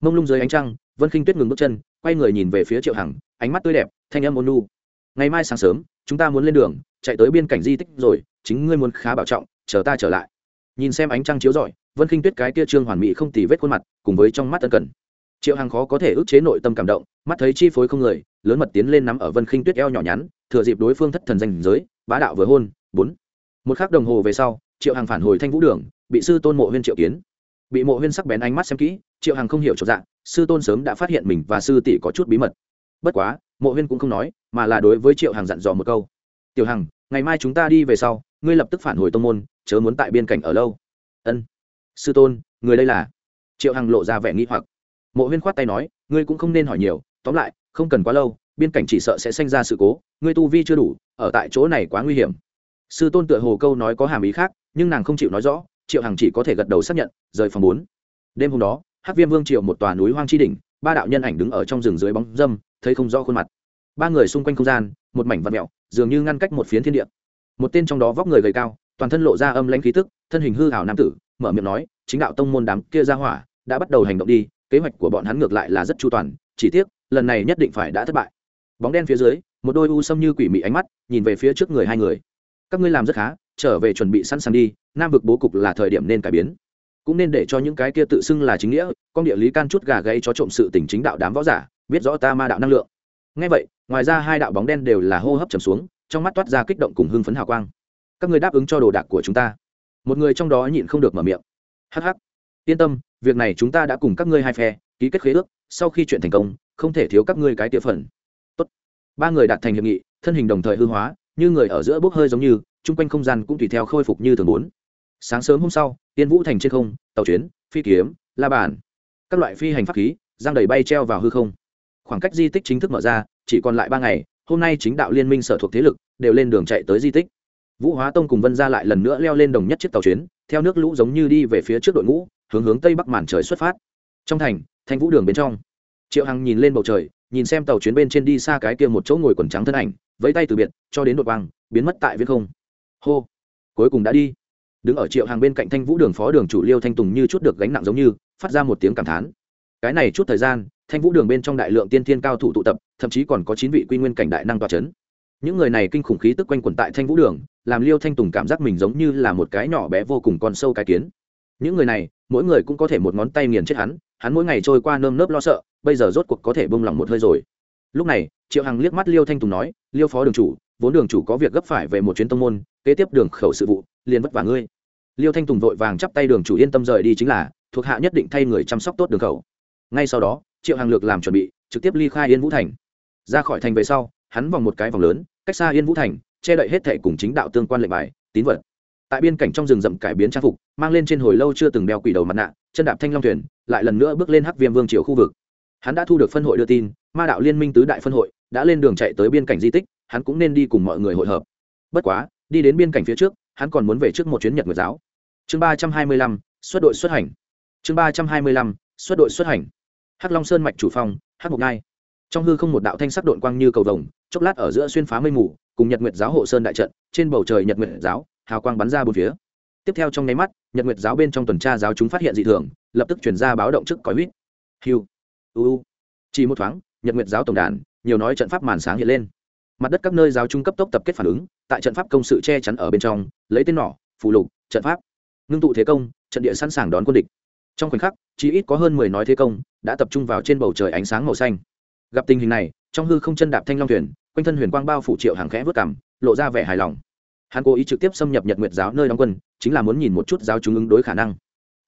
Speaker 1: Mông lung dưới ánh trăng, vân khinh tuyết ngừng bước chân, quay người nhìn về phía triệu hằng, ánh mắt tươi đẹp, thanh âm ôn nu ngày mai sáng sớm chúng ta muốn lên đường, chạy tới biên cảnh di tích rồi, chính ngươi muốn khá bảo trọng, chờ ta trở lại. Nhìn xem ánh trăng chiếu rọi, vân khinh tuyết cái kia trương hoàn mỹ không tì vết khuôn mặt, cùng với trong mắt tân cần. Triệu hằng khó có thể ức chế nội tâm cảm động, mắt thấy chi phối không người, lớn mật tiến lên nắm ở vân khinh tuyết eo nhỏ nhắn, thừa dịp đối phương thất thần danh giới bá đạo vừa hôn, bốn. Một khắc đồng hồ về sau, triệu hằng phản hồi thanh vũ đường, bị sư tôn mộ huyên triệu kiến. Bị mộ huyên sắc bén ánh mắt xem kỹ, triệu hằng không hiểu trọn dạng sư tôn sớm đã phát hiện mình và sư tỷ có chút bí mật. Bất quá mộ huyên cũng không nói, mà là đối với triệu hằng dặn dò một câu. Tiểu hằng, ngày mai chúng ta đi về sau, ngươi lập tức phản hồi tông môn, chớ muốn tại biên cảnh ở lâu. Ân, sư tôn, người đây là? Triệu hằng lộ ra vẻ nghĩ hoặc. Mộ huyên khoát tay nói, ngươi cũng không nên hỏi nhiều, tóm lại, không cần quá lâu, biên cảnh chỉ sợ sẽ sinh ra sự cố, ngươi tu vi chưa đủ, ở tại chỗ này quá nguy hiểm. Sư tôn tựa hồ câu nói có hàm ý khác, nhưng nàng không chịu nói rõ, triệu hằng chỉ có thể gật đầu xác nhận, rời phòng bốn. Đêm hôm đó Hát viêm vương triệu một tòa núi hoang chi đỉnh ba đạo nhân ảnh đứng ở trong rừng dưới bóng dâm, thấy không rõ khuôn mặt. Ba người xung quanh không gian, một mảnh vật mẹo dường như ngăn cách một phiến thiên địa. Một tên trong đó vóc người gầy cao, toàn thân lộ ra âm lãnh khí tức, thân hình hư hảo nam tử, mở miệng nói, chính đạo tông môn đám kia ra hỏa, đã bắt đầu hành động đi, kế hoạch của bọn hắn ngược lại là rất chu toàn, chỉ tiếc, lần này nhất định phải đã thất bại. Bóng đen phía dưới, một đôi u sâm như quỷ mị ánh mắt, nhìn về phía trước người hai người. Các ngươi làm rất khá, trở về chuẩn bị sẵn sàng đi, nam vực bố cục là thời điểm nên cải biến cũng nên để cho những cái kia tự xưng là chính nghĩa, con địa lý can chút gà gáy cho trộm sự tình chính đạo đám võ giả, biết rõ ta ma đạo năng lượng. Ngay vậy, ngoài ra hai đạo bóng đen đều là hô hấp trầm xuống, trong mắt toát ra kích động cùng hưng phấn hào quang. Các người đáp ứng cho đồ đạc của chúng ta. Một người trong đó nhịn không được mở miệng. Hắc hắc. Yên tâm, việc này chúng ta đã cùng các ngươi hai phe, ký kết khế ước, sau khi chuyện thành công, không thể thiếu các ngươi cái tỉa phần. Tốt. ba người đạt thành hiệp nghị, thân hình đồng thời hư hóa, như người ở giữa bốc hơi giống như, chung quanh không gian cũng tùy theo khôi phục như thường muốn sáng sớm hôm sau, tiên vũ thành trên không, tàu chuyến, phi kiếm, la bàn. Các loại phi hành pháp khí, giang đầy bay treo vào hư không. Khoảng cách di tích chính thức mở ra, chỉ còn lại ba ngày, hôm nay chính đạo liên minh sở thuộc thế lực đều lên đường chạy tới di tích. Vũ hóa tông cùng vân ra lại lần nữa leo lên đồng nhất chiếc tàu chuyến, theo nước lũ giống như đi về phía trước đội ngũ, hướng hướng tây bắc màn trời xuất phát. Trong thành, thanh vũ đường bên trong. Triệu hằng nhìn lên bầu trời, nhìn xem tàu chuyến bên trên đi xa cái kia một chỗ ngồi quần trắng thân ảnh, vẫy tay từ biệt, cho đến đội quang, biến mất tại viễn không. Hô, cuối cùng đã đi đứng ở triệu hàng bên cạnh thanh vũ đường phó đường chủ liêu thanh tùng như chút được gánh nặng giống như, phát ra một tiếng cảm thán. Cái này chút thời gian, thanh vũ đường bên trong đại lượng tiên thiên cao thủ tụ tập, thậm chí còn có chín vị quy nguyên cảnh đại năng tòa c h ấ n những người này kinh khủng khí tức quanh quẩn tại thanh vũ đường, làm liêu thanh tùng cảm giác mình giống như là một cái nhỏ bé vô cùng con sâu cái kiến. Những người này, mỗi người cũng có thể một ngón tay nghiền chết hắn hắn mỗi ngày trôi qua nơm nớp lo sợ, bây giờ rốt cuộc có thể bông lỏng một hơi rồi. Lúc này, triệu hằng liếc mắt liêu thanh tùng nói, liêu phó đường chủ, vốn đường chủ có việc gấp phải về một chuyến tông môn, kế tiếp đường khẩu sự vụ, liền vất vả ngươi liêu thanh tùng vội vàng chắp tay đường chủ yên tâm rời đi chính là, thuộc hạ nhất định thay người chăm sóc tốt đường khẩu. Ngay sau đó, triệu hàng lược làm chuẩn bị, trực tiếp ly khai yên vũ thành. Ra khỏi thành về sau, hắn vòng một cái vòng lớn, cách xa yên vũ thành, che đậy hết thệ cùng chính đạo tương quan lệnh bài, tín vật. Tại biên cảnh trong rừng rậm cải biến trang phục, mang lên trên hồi lâu chưa từng đeo quỷ đầu mặt nạ, chân đạp thanh long thuyền, lại lần nữa bước lên hắc viêm vương triều khu vực. Hắn đã thu được phân hội đưa tin, ma đạo liên minh tứ đại phân hội, đã lên đường chạy tới biên cảnh di tích, hắn cũng nên đi cùng mọi người hội hợp. Bất quá, đi đến biên cảnh phía trước, hắn còn muốn về trước một chuyến nhật nguyệt giáo chương ba trăm hai mươi lăm, xuất đội xuất hành. Chương ba trăm hai mươi lăm, xuất đội xuất hành. Hắc long sơn mạch chủ phong hắc mộc ngai. Trong hư không một đạo thanh sắc đội quang như cầu vồng, chốc lát ở giữa xuyên phá mây mù, cùng nhật nguyệt giáo hộ sơn đại trận, trên bầu trời nhật nguyệt giáo, hào quang bắn ra bốn phía. Tiếp theo trong nháy mắt, nhật nguyệt giáo bên trong tuần tra giáo chúng phát hiện dị thường, lập tức chuyển ra báo động trước cõi huýt. Hiu, u chỉ một thoáng, nhật nguyệt giáo tổng đàn, nhiều nói trận pháp màn sáng hiện lên. Mặt đất các nơi giáo trung cấp tốc tập kết phản ứng, tại trận pháp công sự che chắn ở bên trong, lấy tên nỏ, phù lục, trận pháp ngưng tụ thế công, trận địa sẵn sàng đón quân địch. Trong khoảnh khắc chỉ ít có hơn mười nói thế công đã tập trung vào trên bầu trời ánh sáng màu xanh. Gặp tình hình này, trong hư không chân đạp thanh long thuyền, quanh thân huyền quang bao phủ triệu hàng khẽ vớt cảm lộ ra vẻ hài lòng. Hắn cố ý trực tiếp xâm nhập nhật nguyệt giáo nơi đóng quân, chính là muốn nhìn một chút giáo chúng ứng đối khả năng.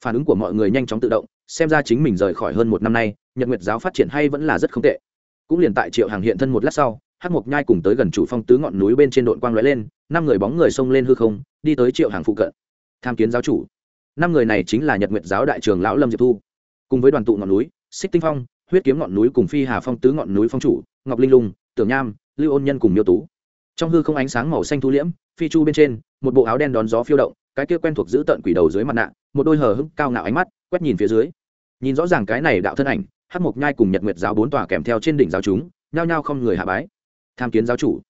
Speaker 1: Phản ứng của mọi người nhanh chóng tự động, xem ra chính mình rời khỏi hơn một năm nay, nhật nguyệt giáo phát triển hay vẫn là rất không tệ. Cũng liền tại triệu hàng hiện thân một lát sau, hắc mộc nhai cùng tới gần chủ phong tứ ngọn núi bên trên đội quang lóe lên, năm người bóng người xông lên hư không, đi tới triệu hàng phụ cận tham kiến giáo chủ. Năm người này chính là nhật nguyệt giáo đại trường lão lâm diệp thu, cùng với đoàn tụ ngọn núi, xích tinh phong, huyết kiếm ngọn núi cùng phi hà phong tứ ngọn núi phong chủ, ngọc linh lùng tưởng nham, lưu ôn nhân cùng miêu tú. Trong hư không ánh sáng màu xanh thu liễm, phi chu bên trên, một bộ áo đen đón gió phiêu động, cái kia quen thuộc giữ tận quỷ đầu dưới mặt nạ, một đôi hờ hững cao ngạo ánh mắt, quét nhìn phía dưới. Nhìn rõ ràng cái này đạo thân ảnh hát mộc nhai cùng nhật nguyệt giáo bốn tòa kèm theo trên đỉnh giáo chúng, nhao nhao không người hạ bái. Tham kiến giáo chủ.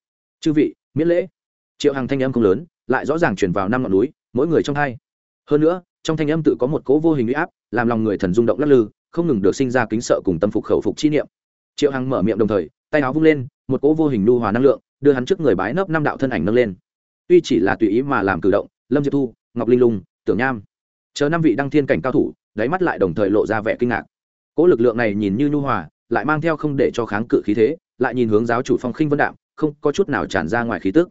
Speaker 1: Chư vị, miễn lễ. Triệu hàng thanh âm không lớn, lại rõ ràng chuyển vào năm ngọn núi mỗi người trong hai. Hơn nữa, trong thanh âm tự có một cố vô hình huy áp, làm lòng người thần rung động lắc lư, không ngừng được sinh ra kính sợ cùng tâm phục khẩu phục chi niệm. Triệu hằng mở miệng đồng thời, tay áo vung lên, một cố vô hình lưu hòa năng lượng, đưa hắn trước người bái nấp năm đạo thân ảnh nâng lên. Tuy chỉ là tùy ý mà làm cử động, lâm diệp thu, ngọc linh lung, tưởng nham, chờ năm vị đăng thiên cảnh cao thủ, đáy mắt lại đồng thời lộ ra vẻ kinh ngạc. Cỗ lực lượng này nhìn như nhu hòa, lại mang theo không để cho kháng cự khí thế, lại nhìn hướng giáo chủ phong khinh vân đạm, không có chút nào tràn ra ngoài khí tức.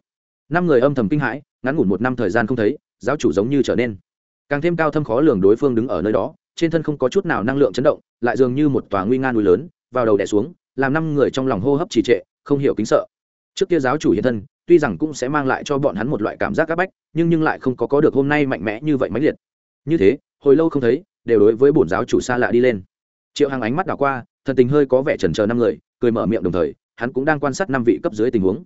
Speaker 1: Năm người âm thầm kinh hãi, ngắn ngủn một năm thời gian không thấy giáo chủ giống như trở nên. Càng thêm cao thâm khó lường đối phương đứng ở nơi đó, trên thân không có chút nào năng lượng chấn động, lại dường như một tòa nguy nga núi lớn, vào đầu đè xuống, làm năm người trong lòng hô hấp trì trệ, không hiểu kính sợ. Trước kia giáo chủ hiện thân, tuy rằng cũng sẽ mang lại cho bọn hắn một loại cảm giác áp bách, nhưng nhưng lại không có có được hôm nay mạnh mẽ như vậy mãnh liệt. Như thế, hồi lâu không thấy, đều đối với bổn giáo chủ xa lạ đi lên. Triệu hằng ánh mắt đảo qua, thần tình hơi có vẻ chần chờ năm người, cười mở miệng đồng thời, hắn cũng đang quan sát năm vị cấp dưới tình huống.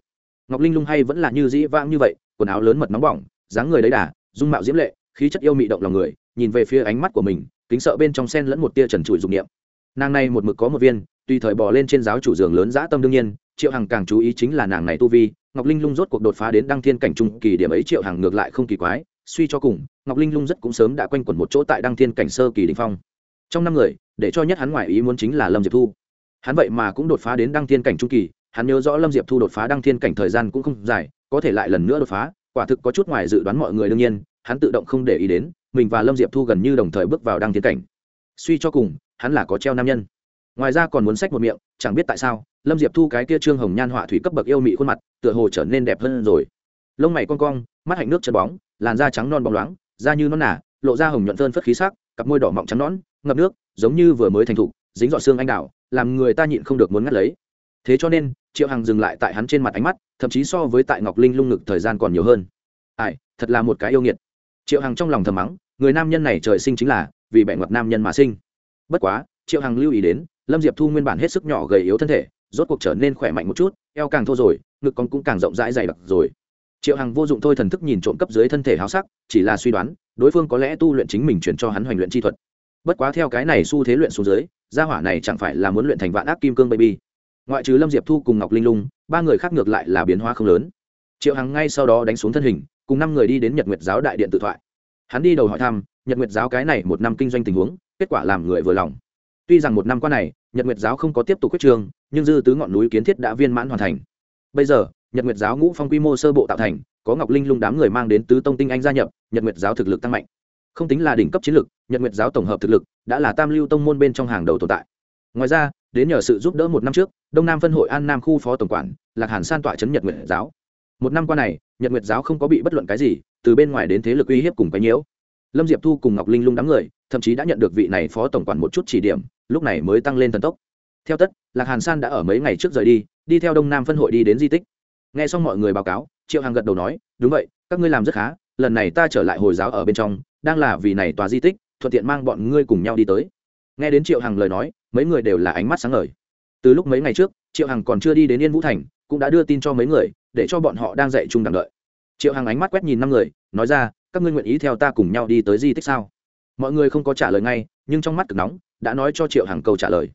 Speaker 1: Ngọc linh lung hay vẫn là như dĩ vãng như vậy, quần áo lớn mật nóng bỏng, dáng người đấy đà dung mạo diễm lệ, khí chất yêu mị động lòng người, nhìn về phía ánh mắt của mình, kính sợ bên trong sen lẫn một tia trần trụi dục niệm. Nàng này một mực có một viên, tùy thời bò lên trên giáo chủ giường lớn dã tâm đương nhiên, triệu hằng càng chú ý chính là nàng này tu vi, ngọc linh lung rốt cuộc đột phá đến đăng thiên cảnh trung kỳ điểm ấy, triệu hằng ngược lại không kỳ quái, suy cho cùng, ngọc linh lung rất cũng sớm đã quanh quẩn một chỗ tại đăng thiên cảnh sơ kỳ đình phong. Trong năm người, để cho nhất hắn ngoại ý muốn chính là lâm diệp thu. Hắn vậy mà cũng đột phá đến đăng thiên cảnh trung kỳ, hắn nhớ rõ lâm diệp thu đột phá đăng thiên cảnh thời gian cũng không dài, có thể lại lần nữa đột phá quả thực có chút ngoài dự đoán mọi người đương nhiên, hắn tự động không để ý đến, mình và lâm diệp thu gần như đồng thời bước vào đăng tiến cảnh. Suy cho cùng, hắn là có treo nam nhân. Ngoài ra còn muốn sách một miệng, chẳng biết tại sao, lâm diệp thu cái kia trương hồng nhan họa thủy cấp bậc yêu mị khuôn mặt, tựa hồ trở nên đẹp hơn rồi. Lông mày con cong, mắt hạnh nước chân bóng, làn da trắng non bóng loáng, da như non nả lộ ra hồng nhuận thơn phất khí sắc, cặp môi đỏ mọng trắng nón ngập nước, giống như vừa mới thành thục, dính dọn xương anh đào, làm người ta nhịn không được muốn ngắt lấy. Thế cho nên triệu hằng dừng lại tại hắn trên mặt ánh mắt, thậm chí so với tại ngọc linh lung ngực thời gian còn nhiều hơn. Ai, thật là một cái yêu nghiệt. Triệu hằng trong lòng thầm mắng, người nam nhân này trời sinh chính là vì bẻ ngoặt nam nhân mà sinh. Bất quá, triệu hằng lưu ý đến, lâm diệp thu nguyên bản hết sức nhỏ gầy yếu thân thể, rốt cuộc trở nên khỏe mạnh một chút, eo càng thô rồi, ngực con cũng càng rộng rãi dày đặc rồi. Triệu hằng vô dụng thôi thần thức nhìn trộm cấp dưới thân thể háo sắc, chỉ là suy đoán, đối phương có lẽ tu luyện chính mình chuyển cho hắn hoành luyện chi thuật. Bất quá theo cái này xu thế luyện xuống dưới, gia hỏa này chẳng phải là muốn luyện thành vạn ác kim cương baby ngoại trừ lâm diệp thu cùng ngọc linh lung, ba người khác ngược lại là biến hóa không lớn. Triệu hằng ngay sau đó đánh xuống thân hình, cùng năm người đi đến nhật nguyệt giáo đại điện tự thoại. Hắn đi đầu hỏi thăm, nhật nguyệt giáo cái này một năm kinh doanh tình huống, kết quả làm người vừa lòng. Tuy rằng một năm qua này, nhật nguyệt giáo không có tiếp tục quyết trường nhưng dư tứ ngọn núi kiến thiết đã viên mãn hoàn thành. Bây giờ, nhật nguyệt giáo ngũ phong quy mô sơ bộ tạo thành, có ngọc linh lung đám người mang đến tứ tông tinh anh gia nhập, nhật nguyệt giáo thực lực tăng mạnh. Không tính là đỉnh cấp chiến lực nhật nguyệt giáo tổng hợp thực lực đã là tam lưu tông môn bên trong hàng đầu tồn tại ngoài ra, đến nhờ sự giúp đỡ một năm trước, đông nam phân hội an nam khu phó tổng quản, lạc hàn san tọa chấn nhật nguyệt giáo. Một năm qua này, nhật nguyệt giáo không có bị bất luận cái gì, từ bên ngoài đến thế lực uy hiếp cùng cái nhiễu. Lâm diệp thu cùng ngọc linh lung đám người, thậm chí đã nhận được vị này phó tổng quản một chút chỉ điểm, lúc này mới tăng lên thần tốc. Theo tất, lạc hàn san đã ở mấy ngày trước rời đi đi theo đông nam phân hội đi đến di tích. Nghe xong mọi người báo cáo, triệu hằng gật đầu nói, đúng vậy, các ngươi làm rất khá, lần này ta trở lại hồi giáo ở bên trong, đang là vì này tòa di tích, thuận tiện mang bọn ngươi cùng nhau đi tới. Nghe đến triệu hằng lời nói mấy người đều là ánh mắt sáng ngời. Từ lúc mấy ngày trước, triệu hằng còn chưa đi đến yên vũ thành, cũng đã đưa tin cho mấy người, để cho bọn họ đang dạy chung đằng đợi. Triệu hằng ánh mắt quét nhìn năm người, nói ra, các ngươi nguyện ý theo ta cùng nhau đi tới di tích sao? Mọi người không có trả lời ngay, nhưng trong mắt cực nóng, đã nói cho triệu hằng câu trả lời.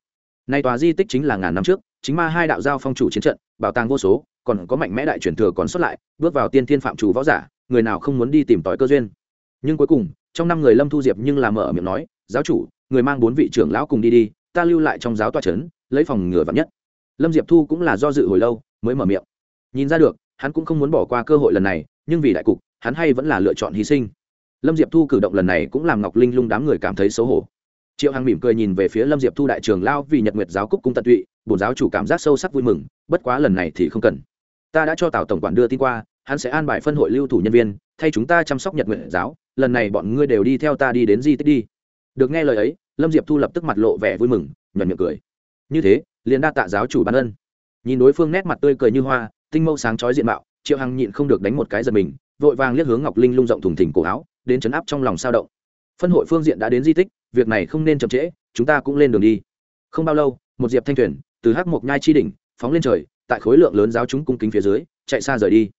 Speaker 1: Nay tòa di tích chính là ngàn năm trước, chính ma hai đạo giao phong chủ chiến trận, bảo tàng vô số, còn có mạnh mẽ đại truyền thừa còn xuất lại, bước vào tiên thiên phạm chủ võ giả, người nào không muốn đi tìm tòi cơ duyên. Nhưng cuối cùng, trong năm người lâm thu diệp nhưng làm mở miệng nói, giáo chủ, người mang bốn vị trưởng lão cùng đi đi ta lưu lại trong giáo toa trấn, lấy phòng ngừa vạn nhất. Lâm diệp thu cũng là do dự hồi lâu, mới mở miệng. Nhìn ra được, hắn cũng không muốn bỏ qua cơ hội lần này, nhưng vì đại cục, hắn hay vẫn là lựa chọn hy sinh. Lâm diệp thu cử động lần này cũng làm ngọc linh lung đám người cảm thấy xấu hổ. Triệu hằng mỉm cười nhìn về phía lâm diệp thu đại trường lao vì nhật nguyệt giáo cúc cung tận tụy, bổn giáo chủ cảm giác sâu sắc vui mừng, bất quá lần này thì không cần. Ta đã cho tào tổng quản đưa tin qua, hắn sẽ an bài phân hội lưu thủ nhân viên, thay chúng ta chăm sóc nhật nguyệt giáo, lần này bọn ngươi đều đi theo ta đi đến di tích đi. Được nghe lời ấy lâm diệp thu lập tức mặt lộ vẻ vui mừng, nhuận miệng cười. Như thế, liền đa tạ giáo chủ ban ân. Nhìn đối phương nét mặt tươi cười như hoa, tinh mâu sáng chói diện mạo, triệu hằng nhịn không được đánh một cái giật mình, vội vàng liếc hướng ngọc linh lung rộng thùng thỉnh cổ áo, đến chấn áp trong lòng sao động. Phân hội phương diện đã đến di tích, việc này không nên chậm trễ, chúng ta cũng lên đường đi. Không bao lâu, một diệp thanh thuyền, từ hắc mộc nhai chi đỉnh, phóng lên trời, tại khối lượng lớn giáo chúng cung kính phía dưới, chạy xa rời đi.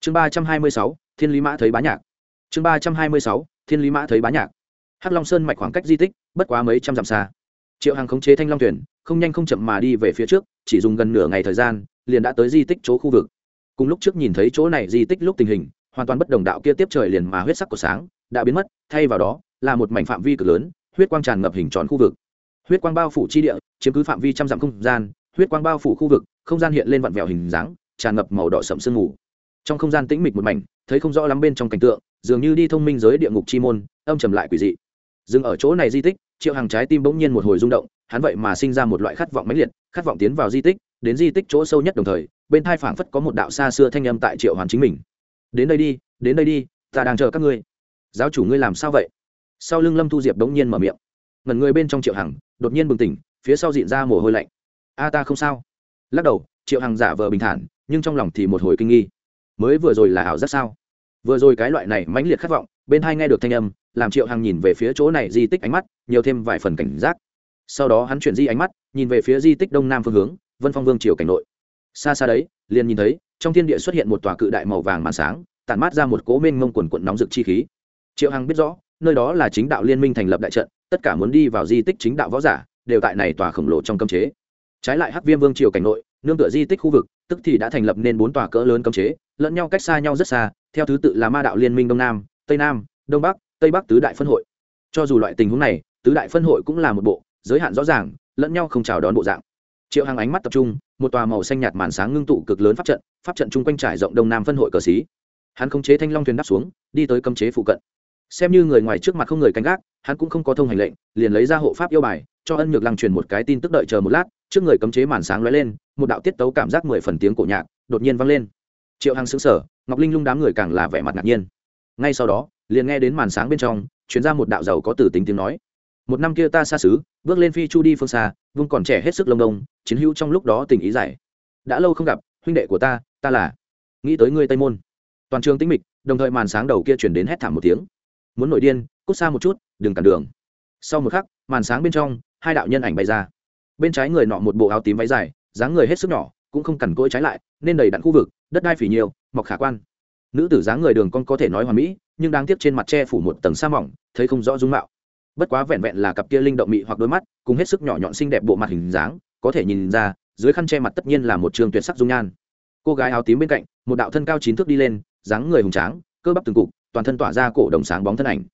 Speaker 1: Chương ba trăm hai mươi sáu, thiên lý mã thấy bá nhạc. Chương ba trăm hai mươi sáu, thiên lý mã thấy bá nhạc hắc long sơn mạch khoảng cách di tích bất quá mấy trăm dặm xa. Triệu hàng khống chế thanh long thuyền, không nhanh không chậm mà đi về phía trước, chỉ dùng gần nửa ngày thời gian, liền đã tới di tích chỗ khu vực. Cùng lúc trước nhìn thấy chỗ này di tích lúc tình hình, hoàn toàn bất đồng đạo kia tiếp trời liền mà huyết sắc của sáng đã biến mất, thay vào đó là một mảnh phạm vi cực lớn, huyết quang tràn ngập hình tròn khu vực. Huyết quang bao phủ chi địa, chiếm cứ phạm vi trăm dặm không gian, huyết quang bao phủ khu vực, không gian hiện lên vặn vẹo hình dáng, tràn ngập màu đỏ sậm sương mù. Trong không gian tĩnh mịch một mảnh, thấy không rõ lắm bên trong cảnh tượng, dường như đi thông minh giới địa ngục chi môn, âm trầm lại quỷ dị dừng ở chỗ này di tích, triệu hàng trái tim bỗng nhiên một hồi rung động, hắn vậy mà sinh ra một loại khát vọng mãnh liệt, khát vọng tiến vào di tích, đến di tích chỗ sâu nhất đồng thời, bên thai phảng phất có một đạo xa xưa thanh âm tại triệu hoàn chính mình. Đến đây đi, đến đây đi, ta đang chờ các ngươi. Giáo chủ ngươi làm sao vậy? Sau lưng lâm thu diệp bỗng nhiên mở miệng. Ngẩn người bên trong triệu hằng, đột nhiên bừng tỉnh, phía sau diện ra mồ hôi lạnh. A, ta không sao. Lắc đầu, triệu hằng giả vờ bình thản, nhưng trong lòng thì một hồi kinh nghi. Mới vừa rồi là ảo rất sao? Vừa rồi cái loại này mãnh liệt khát vọng, bên hai nghe được thanh âm làm triệu hằng nhìn về phía chỗ này di tích ánh mắt, nhiều thêm vài phần cảnh giác. Sau đó hắn chuyển di ánh mắt, nhìn về phía di tích đông nam phương hướng, vân phong vương triều cảnh nội. Xa xa đấy, liền nhìn thấy, trong thiên địa xuất hiện một tòa cự đại màu vàng màn sáng, tản mát ra một cố mênh mông quần quận nóng rực chi khí. Triệu hằng biết rõ, nơi đó là chính đạo liên minh thành lập đại trận, tất cả muốn đi vào di tích chính đạo võ giả, đều tại này tòa khổng lồ trong cấm chế. Trái lại hắc viêm vương triều cảnh nội, nương tựa di tích khu vực, tức thì đã thành lập nên bốn tòa cỡ lớn cấm chế, lẫn nhau cách xa nhau rất xa, theo thứ tự là ma đạo liên minh đông nam, tây nam, đông bắc tây bắc tứ đại phân hội. Cho dù loại tình huống này, tứ đại phân hội cũng là một bộ, giới hạn rõ ràng, lẫn nhau không chào đón bộ dạng. Triệu hàng ánh mắt tập trung, một tòa màu xanh nhạt màn sáng ngưng tụ cực lớn pháp trận pháp trận chung quanh trải rộng đông nam phân hội cờ xí. Hắn khống chế thanh long thuyền đáp xuống, đi tới cấm chế phụ cận. Xem như người ngoài trước mặt không người canh gác, hắn cũng không có thông hành lệnh, liền lấy ra hộ pháp yêu bài, cho ân nhược lăng truyền một cái tin tức đợi chờ một lát, trước người cấm chế màn sáng lóe lên, một đạo tiết tấu cảm giác mười phần tiếng cổ nhạc đột nhiên vang lên. Triệu hằng xứng sở ngọc linh lung đám người càng là vẻ mặt ngạc nhiên. Ngay sau đó liền nghe đến màn sáng bên trong chuyển ra một đạo giàu có từ tính tiếng nói. Một năm kia ta xa xứ, bước lên phi chu đi phương xa, vung còn trẻ hết sức lông đông, chiến hữu trong lúc đó tình ý giải. Đã lâu không gặp, huynh đệ của ta ta là. Nghĩ tới ngươi tây môn. Toàn trường tĩnh mịch, đồng thời màn sáng đầu kia chuyển đến hét thảm một tiếng. Muốn nổi điên, cút xa một chút, đừng cản đường. Sau một khắc, màn sáng bên trong, hai đạo nhân ảnh bay ra. Bên trái người nọ một bộ áo tím váy dài, dáng người hết sức nhỏ, cũng không cằn cỗi trái lại, nên đầy đặn khu vực, đất đai phỉ nhiều, mọc khả quan nữ tử dáng người đường con có thể nói hoàn mỹ, nhưng đáng tiếc trên mặt che phủ một tầng sa mỏng, thấy không rõ dung mạo. Bất quá vẹn vẹn là cặp kia linh động mị hoặc đôi mắt, cùng hết sức nhỏ nhọn xinh đẹp bộ mặt hình dáng, có thể nhìn ra, dưới khăn che mặt tất nhiên là một trường tuyệt sắc dung nhan. Cô gái áo tím bên cạnh, một đạo thân cao chín thước đi lên, dáng người hùng tráng, cơ bắp từng cục, toàn thân tỏa ra cổ đồng sáng bóng thân ảnh.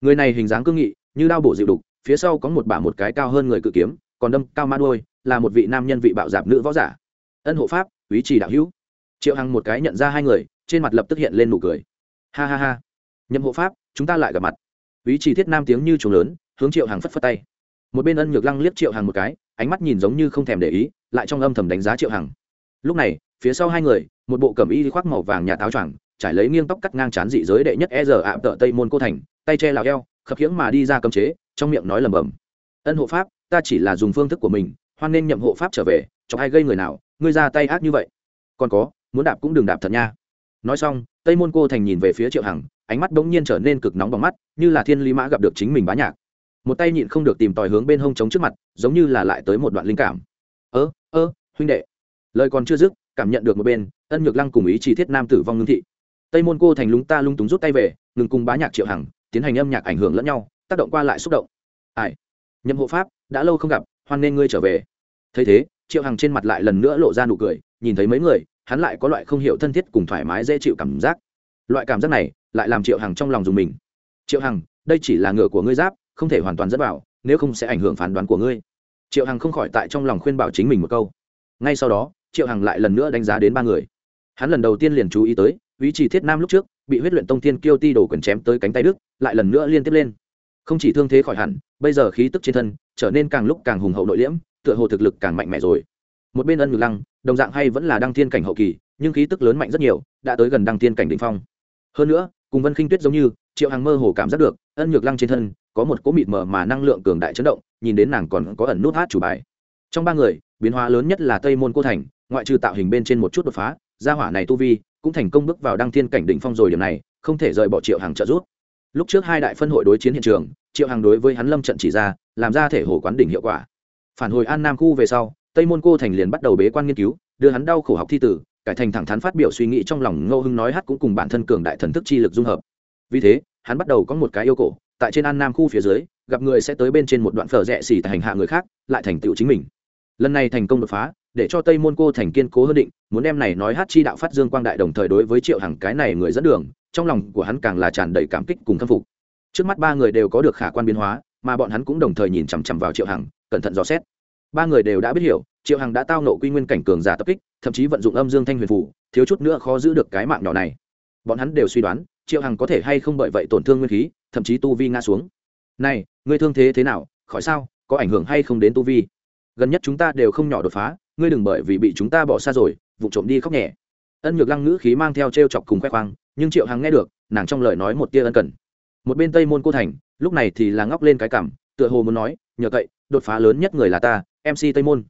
Speaker 1: Người này hình dáng cương nghị, như đao bổ dịu đục, phía sau có một bả một cái cao hơn người cự kiếm, còn đâm cao ma đôi là một vị nam nhân vị bạo dạp nữ võ giả. Ân hộ pháp ý trì đạo hữu. Triệu hằng một cái nhận ra hai người trên mặt lập tức hiện lên nụ cười. Ha ha ha. Nhậm hộ pháp, chúng ta lại gặp mặt. Ý trì thiết nam tiếng như trùng lớn, hướng triệu hằng phất phất tay. Một bên ân nhược lăng liếc triệu hằng một cái, ánh mắt nhìn giống như không thèm để ý, lại trong âm thầm đánh giá triệu hằng. Lúc này, phía sau hai người, một bộ cẩm y khoác màu vàng nhà táo choàng, trải lấy nghiêng tóc cắt ngang chán dị giới đệ nhất e giờ ạ tợ tây môn cô thành, tay che lào eo, khập khiễng mà đi ra cấm chế, trong miệng nói lầm bầm ân hộ pháp, ta chỉ là dùng phương thức của mình, hoan nên nhậm hộ pháp trở về cho ai gây người nào, ngươi ra tay ác như vậy. Còn có, muốn đạp cũng đừng đạp thật nha nói xong, tây môn cô thành nhìn về phía triệu hằng, ánh mắt bỗng nhiên trở nên cực nóng bằng mắt, như là thiên lý mã gặp được chính mình bá nhạc. Một tay nhịn không được tìm tòi hướng bên hông trống trước mặt, giống như là lại tới một đoạn linh cảm. Ơ ơ, huynh đệ. Lời còn chưa dứt, cảm nhận được một bên, ân nhược lăng cùng ý chỉ thiết nam tử vong ngưng thị. Tây môn cô thành lúng ta lung túng rút tay về, ngừng cùng bá nhạc triệu hằng, tiến hành âm nhạc ảnh hưởng lẫn nhau, tác động qua lại xúc động. Ai? Nhậm hộ pháp, đã lâu không gặp, hoan nên ngươi trở về. Thấy thế, triệu hằng trên mặt lại lần nữa lộ ra nụ cười, nhìn thấy mấy người hắn lại có loại không hiểu thân thiết cùng thoải mái dễ chịu cảm giác. Loại cảm giác này lại làm triệu hằng trong lòng dùng mình. Triệu hằng, đây chỉ là ngựa của ngươi giáp, không thể hoàn toàn dẫn vào nếu không sẽ ảnh hưởng phán đoán của ngươi. Triệu hằng không khỏi tại trong lòng khuyên bảo chính mình một câu. Ngay sau đó, triệu hằng lại lần nữa đánh giá đến ba người. Hắn lần đầu tiên liền chú ý tới, ý chỉ thiết nam lúc trước, bị huyết luyện tông thiên kiêu ti đổ quyền chém tới cánh tay đức, lại lần nữa liên tiếp lên. Không chỉ thương thế khỏi hẳn, bây giờ khí tức trên thân trở nên càng lúc càng hùng hậu nội liễm, tựa hồ thực lực càng mạnh mẽ rồi một bên ân ngược lăng, đồng dạng hay vẫn là đăng thiên cảnh hậu kỳ, nhưng khí tức lớn mạnh rất nhiều, đã tới gần đăng thiên cảnh đ ỉ n h phong. Hơn nữa, cùng vân khinh tuyết giống như, triệu hàng mơ hồ cảm giác được, ân nhược lăng trên thân, có một cỗ mịt mờ mà năng lượng cường đại chấn động, nhìn đến nàng còn có ẩn nút hát chủ bài. Trong ba người, biến hóa lớn nhất là tây môn cô thành, ngoại trừ tạo hình bên trên một chút đột phá, gia hỏa này tu vi, cũng thành công bước vào đăng thiên cảnh đỉnh phong rồi điểm này, không thể rời bỏ triệu hàng trợ giúp. Lúc trước hai đại phân hội đối chiến hiện trường, triệu hàng đối với hắn lâm trận chỉ ra, làm ra thể hồ quán đỉnh hiệu quả. Phản hồi an nam khu về sau tây môn cô thành liền bắt đầu bế quan nghiên cứu, đưa hắn đau khổ học thi tử, cải thành thẳng thắn phát biểu suy nghĩ trong lòng ngô hưng nói hát cũng cùng bản thân cường đại thần thức chi lực dung hợp. Vì thế, hắn bắt đầu có một cái yêu cổ, tại trên an nam khu phía dưới, gặp người sẽ tới bên trên một đoạn phở rẽ xỉ hành hạ người khác, lại thành tựu chính mình. Lần này thành công đột phá, để cho tây môn cô thành kiên cố hơn định, muốn đem này nói hát chi đạo phát dương quang đại đồng thời đối với triệu hằng cái này người dẫn đường, trong lòng của hắn càng là tràn đầy cảm kích cùng khâm phục. Trước mắt ba người đều có được khả quan biến hóa, mà bọn hắn cũng đồng thời nhìn chằm chằm vào triệu hằng, cẩn thận dò xét ba người đều đã biết hiểu, triệu hằng đã tao nộ quy nguyên cảnh cường giả tập kích, thậm chí vận dụng âm dương thanh huyền phủ, thiếu chút nữa khó giữ được cái mạng nhỏ này. Bọn hắn đều suy đoán, triệu hằng có thể hay không bởi vậy tổn thương nguyên khí, thậm chí tu vi ngã xuống. Này, ngươi thương thế thế nào, khỏi sao, có ảnh hưởng hay không đến tu vi? Gần nhất chúng ta đều không nhỏ đột phá, ngươi đừng bởi vì bị chúng ta bỏ xa rồi vụ trộm đi khóc nhẹ. Ân nhược lăng ngữ khí mang theo t r e o chọc cùng khoe khoang, nhưng triệu hằng nghe được, nàng trong lời nói một tia ân cần. Một bên tây môn cô thành, lúc này thì là ngóc lên cái cảm tựa hồ muốn nói nhờ cậy, đột phá lớn nhất người là ta mc tây môn.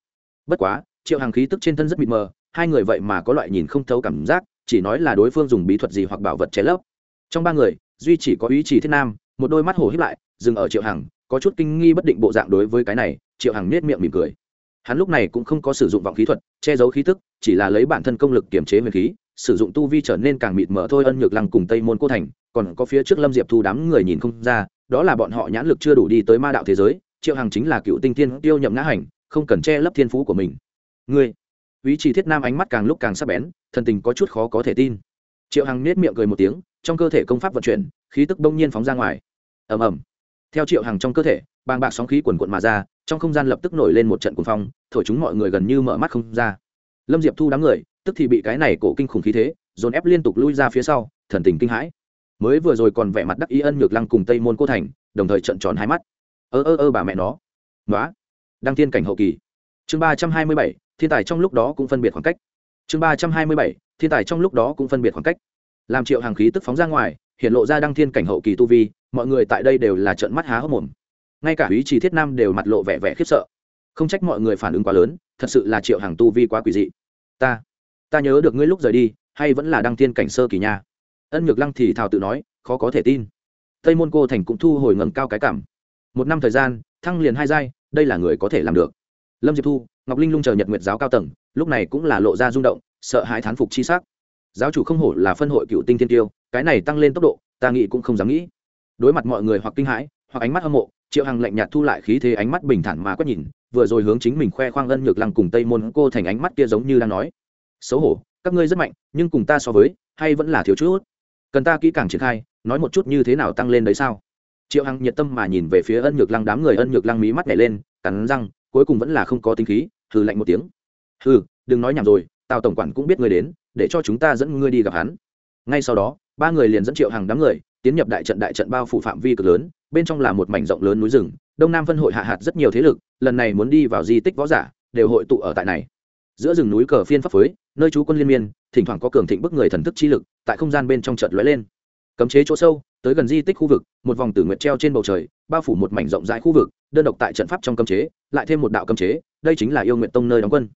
Speaker 1: Bất quá, triệu hàng khí tức trên thân rất mịt mờ, hai người vậy mà có loại nhìn không thấu cảm giác, chỉ nói là đối phương dùng bí thuật gì hoặc bảo vật che lấp. Trong ba người, duy chỉ có ý chỉ thiết nam, một đôi mắt hổ hít lại, dừng ở triệu hằng có chút kinh nghi bất định bộ dạng đối với cái này, triệu hằng nết miệng mỉm cười. Hắn lúc này cũng không có sử dụng vọng khí thuật, che giấu khí tức, chỉ là lấy bản thân công lực kiểm chế huyền khí, sử dụng tu vi trở nên càng mịt mờ thôi ân nhược lăng cùng tây môn cô thành, còn có phía trước lâm diệp thu đám người nhìn không ra, đó là bọn họ nhãn lực chưa đủ đi tới ma đạo thế giới, triệu hằng chính là cựu tinh thiên tiêu nhậm ngã hành không cần che lấp thiên phú của mình. Ngươi, ý chỉ thiết nam ánh mắt càng lúc càng sắc bén, thần tình có chút khó có thể tin. Triệu hằng nết miệng cười một tiếng, trong cơ thể công pháp vận chuyển, khí tức đông nhiên phóng ra ngoài. Ầm ầm. Theo triệu hằng trong cơ thể, bàng bạc sóng khí quần quận mà ra, trong không gian lập tức nổi lên một trận cuồng phong, thổi chúng mọi người gần như mở mắt không ra. Lâm diệp thu đám người, tức thì bị cái này cổ kinh khủng khí thế, dồn ép liên tục lui ra phía sau, thần tình kinh hãi. Mới vừa rồi còn vẻ mặt đắc ý ân nhược lăng cùng tây môn cô thành, đồng thời trận tròn hai mắt. Ơ ơ ơ bà mẹ nó. Nói đăng thiên cảnh hậu kỳ. Chương ba trăm hai mươi bảy, thiên tài trong lúc đó cũng phân biệt khoảng cách. Chương ba trăm hai mươi bảy, thiên tài trong lúc đó cũng phân biệt khoảng cách. Làm triệu hàng khí tức phóng ra ngoài, hiện lộ ra đăng thiên cảnh hậu kỳ tu vi, mọi người tại đây đều là trợn mắt há hốc mồm. Ngay cả ý chí thiết nam đều mặt lộ vẻ vẻ khiếp sợ. Không trách mọi người phản ứng quá lớn, thật sự là triệu hàng tu vi quá quỷ dị. Ta ta nhớ được ngươi lúc rời đi, hay vẫn là đăng thiên cảnh sơ kỳ nha? Ân nhược lăng thì thào tự nói, khó có thể tin. Tây môn cô thành cũng thu hồi ngẩng cao cái cảm. Một năm thời gian, thăng liền hai giai đây là người có thể làm được. Lâm diệp thu, ngọc linh lung chờ nhật nguyệt giáo cao tầng, lúc này cũng là lộ ra rung động, sợ hãi thán phục chi sắc. Giáo chủ không hổ là phân hội cựu tinh thiên tiêu, cái này tăng lên tốc độ, ta nghĩ cũng không dám nghĩ. Đối mặt mọi người hoặc kinh hãi, hoặc ánh mắt hâm mộ, triệu hằng lạnh nhạt thu lại khí thế ánh mắt bình thản mà quét nhìn, vừa rồi hướng chính mình khoe khoang ân nhược lăng cùng tây môn cô thành ánh mắt kia giống như đang nói. Xấu hổ, các ngươi rất mạnh, nhưng cùng ta so với, hay vẫn là thiếu chút. Cần ta kỹ càng triển khai, nói một chút như thế nào tăng lên đấy sao? Triệu hằng nhiệt tâm mà nhìn về phía ân nhược lăng, đám người ân nhược lăng mí mắt nhảy lên, cắn răng, cuối cùng vẫn là không có tính khí, hừ lạnh một tiếng. Hừ, đừng nói nhảm rồi, tào tổng quản cũng biết ngươi đến, để cho chúng ta dẫn ngươi đi gặp hắn. Ngay sau đó, ba người liền dẫn triệu hàng đám người tiến nhập đại trận đại trận bao phủ phạm vi cực lớn, bên trong là một mảnh rộng lớn núi rừng, đông nam phân hội hạ hạt rất nhiều thế lực, lần này muốn đi vào di tích võ giả, đều hội tụ ở tại này. Giữa rừng núi cờ phiên pháp phới nơi trú quân liên miên, thỉnh thoảng có cường thịnh bức người thần thức chi lực, tại không gian bên trong trận lóe lên. Cấm chế chỗ sâu tới gần di tích khu vực, một vòng tử nguyệt treo trên bầu trời, bao phủ một mảnh rộng rãi khu vực, đơn độc tại trận pháp trong cấm chế, lại thêm một đạo cấm chế, đây chính là yêu nguyện tông nơi đóng quân.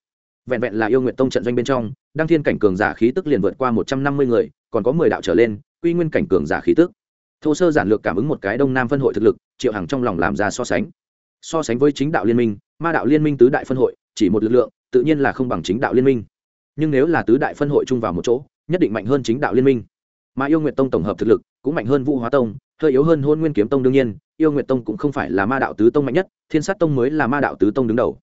Speaker 1: Vẹn vẹn là yêu nguyện tông trận doanh bên trong, đăng thiên cảnh cường giả khí tức liền vượt qua một trăm năm mươi người, còn có mười đạo trở lên, quy nguyên cảnh cường giả khí tức. Thô sơ giản lược cảm ứng một cái đông nam phân hội thực lực, triệu hằng trong lòng làm ra so sánh. So sánh với chính đạo liên minh, ma đạo liên minh tứ đại phân hội, chỉ một lực lượng, tự nhiên là không bằng chính đạo liên minh. Nhưng nếu là tứ đại phân hội chung vào một chỗ, nhất định mạnh hơn chính đạo liên minh. Mà yêu nguyện tông tổng hợp thực lực cũng mạnh hơn vũ hóa tông, hơi yếu hơn hôn nguyên kiếm tông đương nhiên, yêu Nguyệt tông cũng không phải là ma đạo tứ tông mạnh nhất, thiên sát tông mới là ma đạo tứ tông đứng đầu.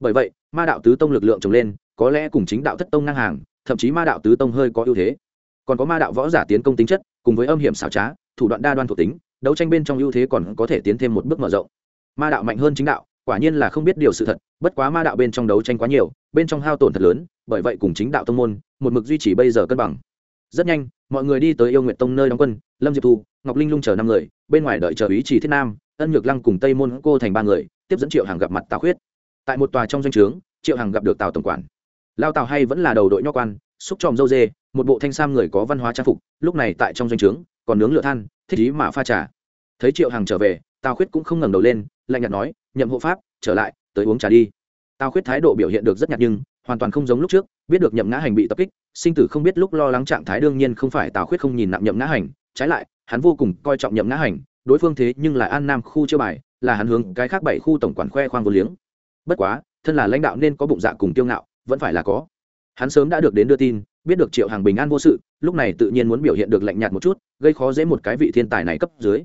Speaker 1: Bởi vậy, ma đạo tứ tông lực lượng trồng lên, có lẽ cùng chính đạo thất tông ngang hàng, thậm chí ma đạo tứ tông hơi có ưu thế. Còn có ma đạo võ giả tiến công tính chất, cùng với âm hiểm xảo trá, thủ đoạn đa đoan thuộc tính, đấu tranh bên trong ưu thế còn có thể tiến thêm một bước mở rộng. Ma đạo mạnh hơn chính đạo, quả nhiên là không biết điều sự thật, bất quá ma đạo bên trong đấu tranh quá nhiều, bên trong hao tổn thật lớn, bởi vậy cùng chính đạo tông môn, một mực duy trì bây giờ cân bằng rất nhanh, mọi người đi tới yêu nguyện tông nơi đóng quân, lâm diệp thu, ngọc linh lung chờ năm người, bên ngoài đợi chờ ý chỉ thiết nam, ân nhược lăng cùng tây môn cô thành ba người, tiếp dẫn triệu hàng gặp mặt tào khuyết. Tại một tòa trong doanh trướng, triệu hàng gặp được tào tổng quản. Lao tào hay vẫn là đầu đội nho quan, xúc tròm dâu dê, một bộ thanh sam người có văn hóa trang phục, lúc này tại trong doanh trướng, còn nướng lửa than, thích ý mà pha trà. Thấy triệu hàng trở về, tào khuyết cũng không ngẩng đầu lên, lạnh nhạt nói, nhậm hộ pháp, trở lại, tới uống trà đi. Tào khuyết thái độ biểu hiện được rất nhạt nhưng hoàn toàn không giống lúc trước, biết được nhậm ngã hành bị tập kích, sinh tử không biết lúc lo lắng trạng thái đương nhiên không phải tào khuyết không nhìn nặng nhậm ngã hành, trái lại, hắn vô cùng coi trọng nhậm ngã hành, đối phương thế nhưng là an nam khu chưa bài, là hắn hướng cái khác bảy khu tổng quản khoe khoang vô liếng. Bất quá, thân là lãnh đạo nên có bụng dạ cùng tiêu ngạo, vẫn phải là có. Hắn sớm đã được đến đưa tin, biết được triệu hàng bình an vô sự, lúc này tự nhiên muốn biểu hiện được lạnh nhạt một chút, gây khó dễ một cái vị thiên tài này cấp dưới.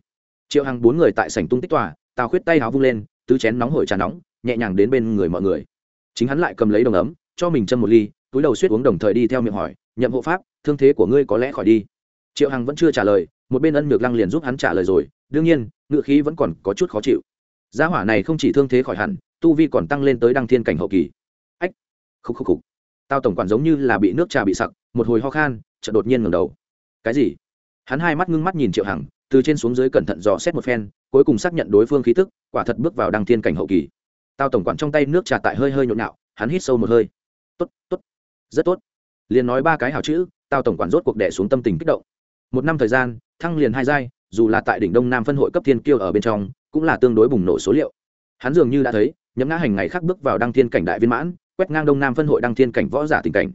Speaker 1: Triệu hàng bốn người tại sảnh tung tích tòa, tào khuyết tay háo vung lên, tứ chén nóng hổi trà nóng, nhẹ nhàng đến bên người mọi người. Chính hắn lại cầm lấy đồng ấm cho mình châm một ly, túi đầu suýt uống đồng thời đi theo miệng hỏi, nhậm hộ pháp, thương thế của ngươi có lẽ khỏi đi? Triệu hằng vẫn chưa trả lời, một bên ân nhược lăng liền giúp hắn trả lời rồi, đương nhiên ngự khí vẫn còn có chút khó chịu. Gia hỏa này không chỉ thương thế khỏi hẳn, tu vi còn tăng lên tới đăng thiên cảnh hậu kỳ. Ách, khúc khúc khúc. Tao tổng quản giống như là bị nước trà bị sặc, một hồi ho khan, chợt đột nhiên ngẩng đầu. Cái gì? Hắn hai mắt ngưng mắt nhìn triệu hằng, từ trên xuống dưới cẩn thận dò xét một phen, cuối cùng xác nhận đối phương khí tức, quả thật bước vào đăng thiên cảnh hậu kỳ. Tao tổng quản trong tay nước trà tại hơi hơi nhộn nhạo, hắn hít sâu một hơi tốt tốt, rất tốt. Liền nói ba cái hào chữ tao tổng quản rốt cuộc đẻ xuống tâm tình kích động. Một năm thời gian, thăng liền hai giai, dù là tại đỉnh đông nam phân hội cấp thiên kiêu ở bên trong, cũng là tương đối bùng nổ số liệu. Hắn dường như đã thấy nhấm ngã hành ngày khác bước vào đăng thiên cảnh đại viên mãn, quét ngang đông nam phân hội đăng thiên cảnh võ giả tình cảnh.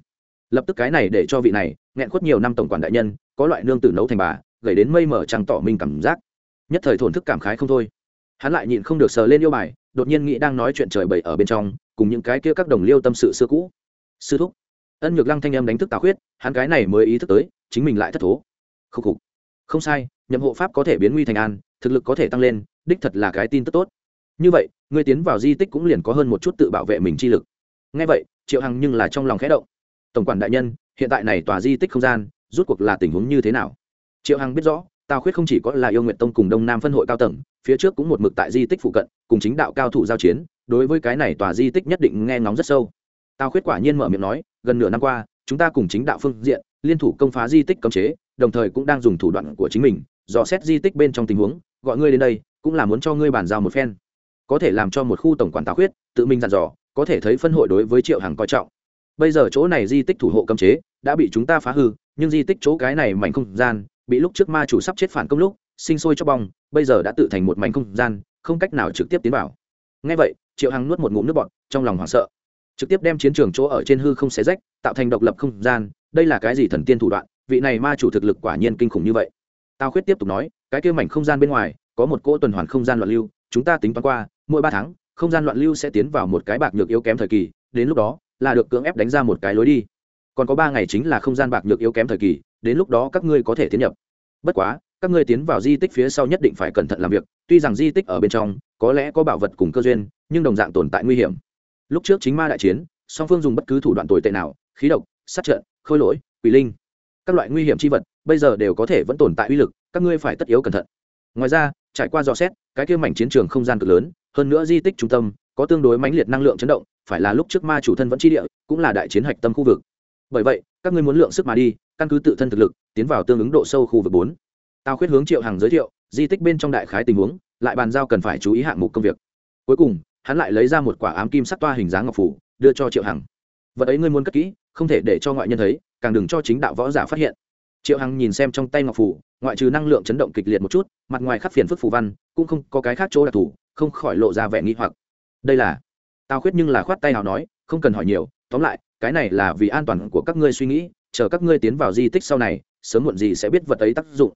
Speaker 1: Lập tức cái này để cho vị này, nghẹn khuất nhiều năm tổng quản đại nhân, có loại nương tử nấu thành bà, gầy đến mây mở trăng tỏ minh cảm giác. Nhất thời thổn thức cảm khái không thôi. Hắn lại nhịn không được sờ lên yêu bài, đột nhiên nghĩ đang nói chuyện trời bậy ở bên trong, cùng những cái kia các đồng liêu tâm sự xưa cũ sư thúc. Ân nhược lăng thanh em đánh thức tào khuyết, hắn cái này mới ý thức tới, chính mình lại thất thố. Khúc khục. Không sai, nhậm hộ pháp có thể biến nguy thành an, thực lực có thể tăng lên, đích thật là cái tin tức tốt. Như vậy, người tiến vào di tích cũng liền có hơn một chút tự bảo vệ mình chi lực. Ngay vậy, triệu hằng nhưng là trong lòng khẽ động. Tổng quản đại nhân, hiện tại này tòa di tích không gian rút cuộc là tình huống như thế nào? Triệu hằng biết rõ, tào khuyết không chỉ có là yêu nguyện tông cùng đông nam phân hội cao tầng, phía trước cũng một mực tại di tích phụ cận, cùng chính đạo cao thủ giao chiến, đối với cái này tòa di tích nhất định nghe ngóng rất sâu tào khuyết quả nhiên mở miệng nói, gần nửa năm qua, chúng ta cùng chính đạo phương diện, liên thủ công phá di tích cấm chế, đồng thời cũng đang dùng thủ đoạn của chính mình, dò xét di tích bên trong tình huống, gọi ngươi đến đây, cũng là muốn cho ngươi bàn giao một phen. Có thể làm cho một khu tổng quản tào khuyết, tự mình dặn dò, có thể thấy phân hội đối với triệu hằng coi trọng. Bây giờ chỗ này di tích thủ hộ cấm chế, đã bị chúng ta phá hư, nhưng di tích chỗ cái này mảnh không gian, bị lúc trước ma chủ sắp chết phản công lúc, sinh sôi cho bong, bây giờ đã tự thành một mảnh không gian, không cách nào trực tiếp tiến vào. Ngay vậy, triệu hằng nuốt một ngụm nước bọt, trong lòng hoảng sợ trực tiếp đem chiến trường chỗ ở trên hư không xé rách, tạo thành độc lập không gian, đây là cái gì thần tiên thủ đoạn, vị này ma chủ thực lực quả nhiên kinh khủng như vậy. Tao khuyết tiếp tục nói, cái kia mảnh không gian bên ngoài, có một cỗ tuần hoàn không gian loạn lưu, chúng ta tính toán qua, mỗi ba tháng, không gian loạn lưu sẽ tiến vào một cái bạc nhược yếu kém thời kỳ, đến lúc đó là được cưỡng ép đánh ra một cái lối đi. Còn có ba ngày chính là không gian bạc nhược yếu kém thời kỳ, đến lúc đó các ngươi có thể tiến nhập. Bất quá, các ngươi tiến vào di tích phía sau nhất định phải cẩn thận làm việc, tuy rằng di tích ở bên trong có lẽ có bảo vật cùng cơ duyên, nhưng đồng dạng tồn tại nguy hiểm lúc trước chính ma đại chiến, song phương dùng bất cứ thủ đoạn tồi tệ nào, khí độc, sát trận, khôi lỗi, quỷ linh, các loại nguy hiểm c h i vật, bây giờ đều có thể vẫn tồn tại uy lực, các ngươi phải tất yếu cẩn thận. Ngoài ra, trải qua dò xét, cái kia mảnh chiến trường không gian cực lớn, hơn nữa di tích trung tâm, có tương đối mãnh liệt năng lượng chấn động, phải là lúc trước ma chủ thân vẫn chi địa, cũng là đại chiến hạch tâm khu vực. Bởi vậy, các ngươi muốn lượng sức mà đi, căn cứ tự thân thực lực, tiến vào tương ứng độ sâu khu vực bốn. Tao khuyết hướng triệu hàng giới thiệu, di tích bên trong đại khái tình huống, lại bàn giao cần phải chú ý hạng mục công việc. Cuối cùng hắn lại lấy ra một quả ám kim sắc toa hình dáng ngọc phủ, đưa cho triệu hằng. Vật ấy ngươi muốn cất kỹ, không thể để cho ngoại nhân thấy, càng đừng cho chính đạo võ giả phát hiện. Triệu hằng nhìn xem trong tay ngọc phủ, ngoại trừ năng lượng chấn động kịch liệt một chút, mặt ngoài khắc phiền phức phù văn, cũng không có cái khác chỗ đặc thù, không khỏi lộ ra vẻ nghi hoặc. Đây là, tao khuyết nhưng là khoát tay nào nói, không cần hỏi nhiều, tóm lại, cái này là vì an toàn của các ngươi suy nghĩ, chờ các ngươi tiến vào di tích sau này, sớm muộn gì sẽ biết vật ấy tác dụng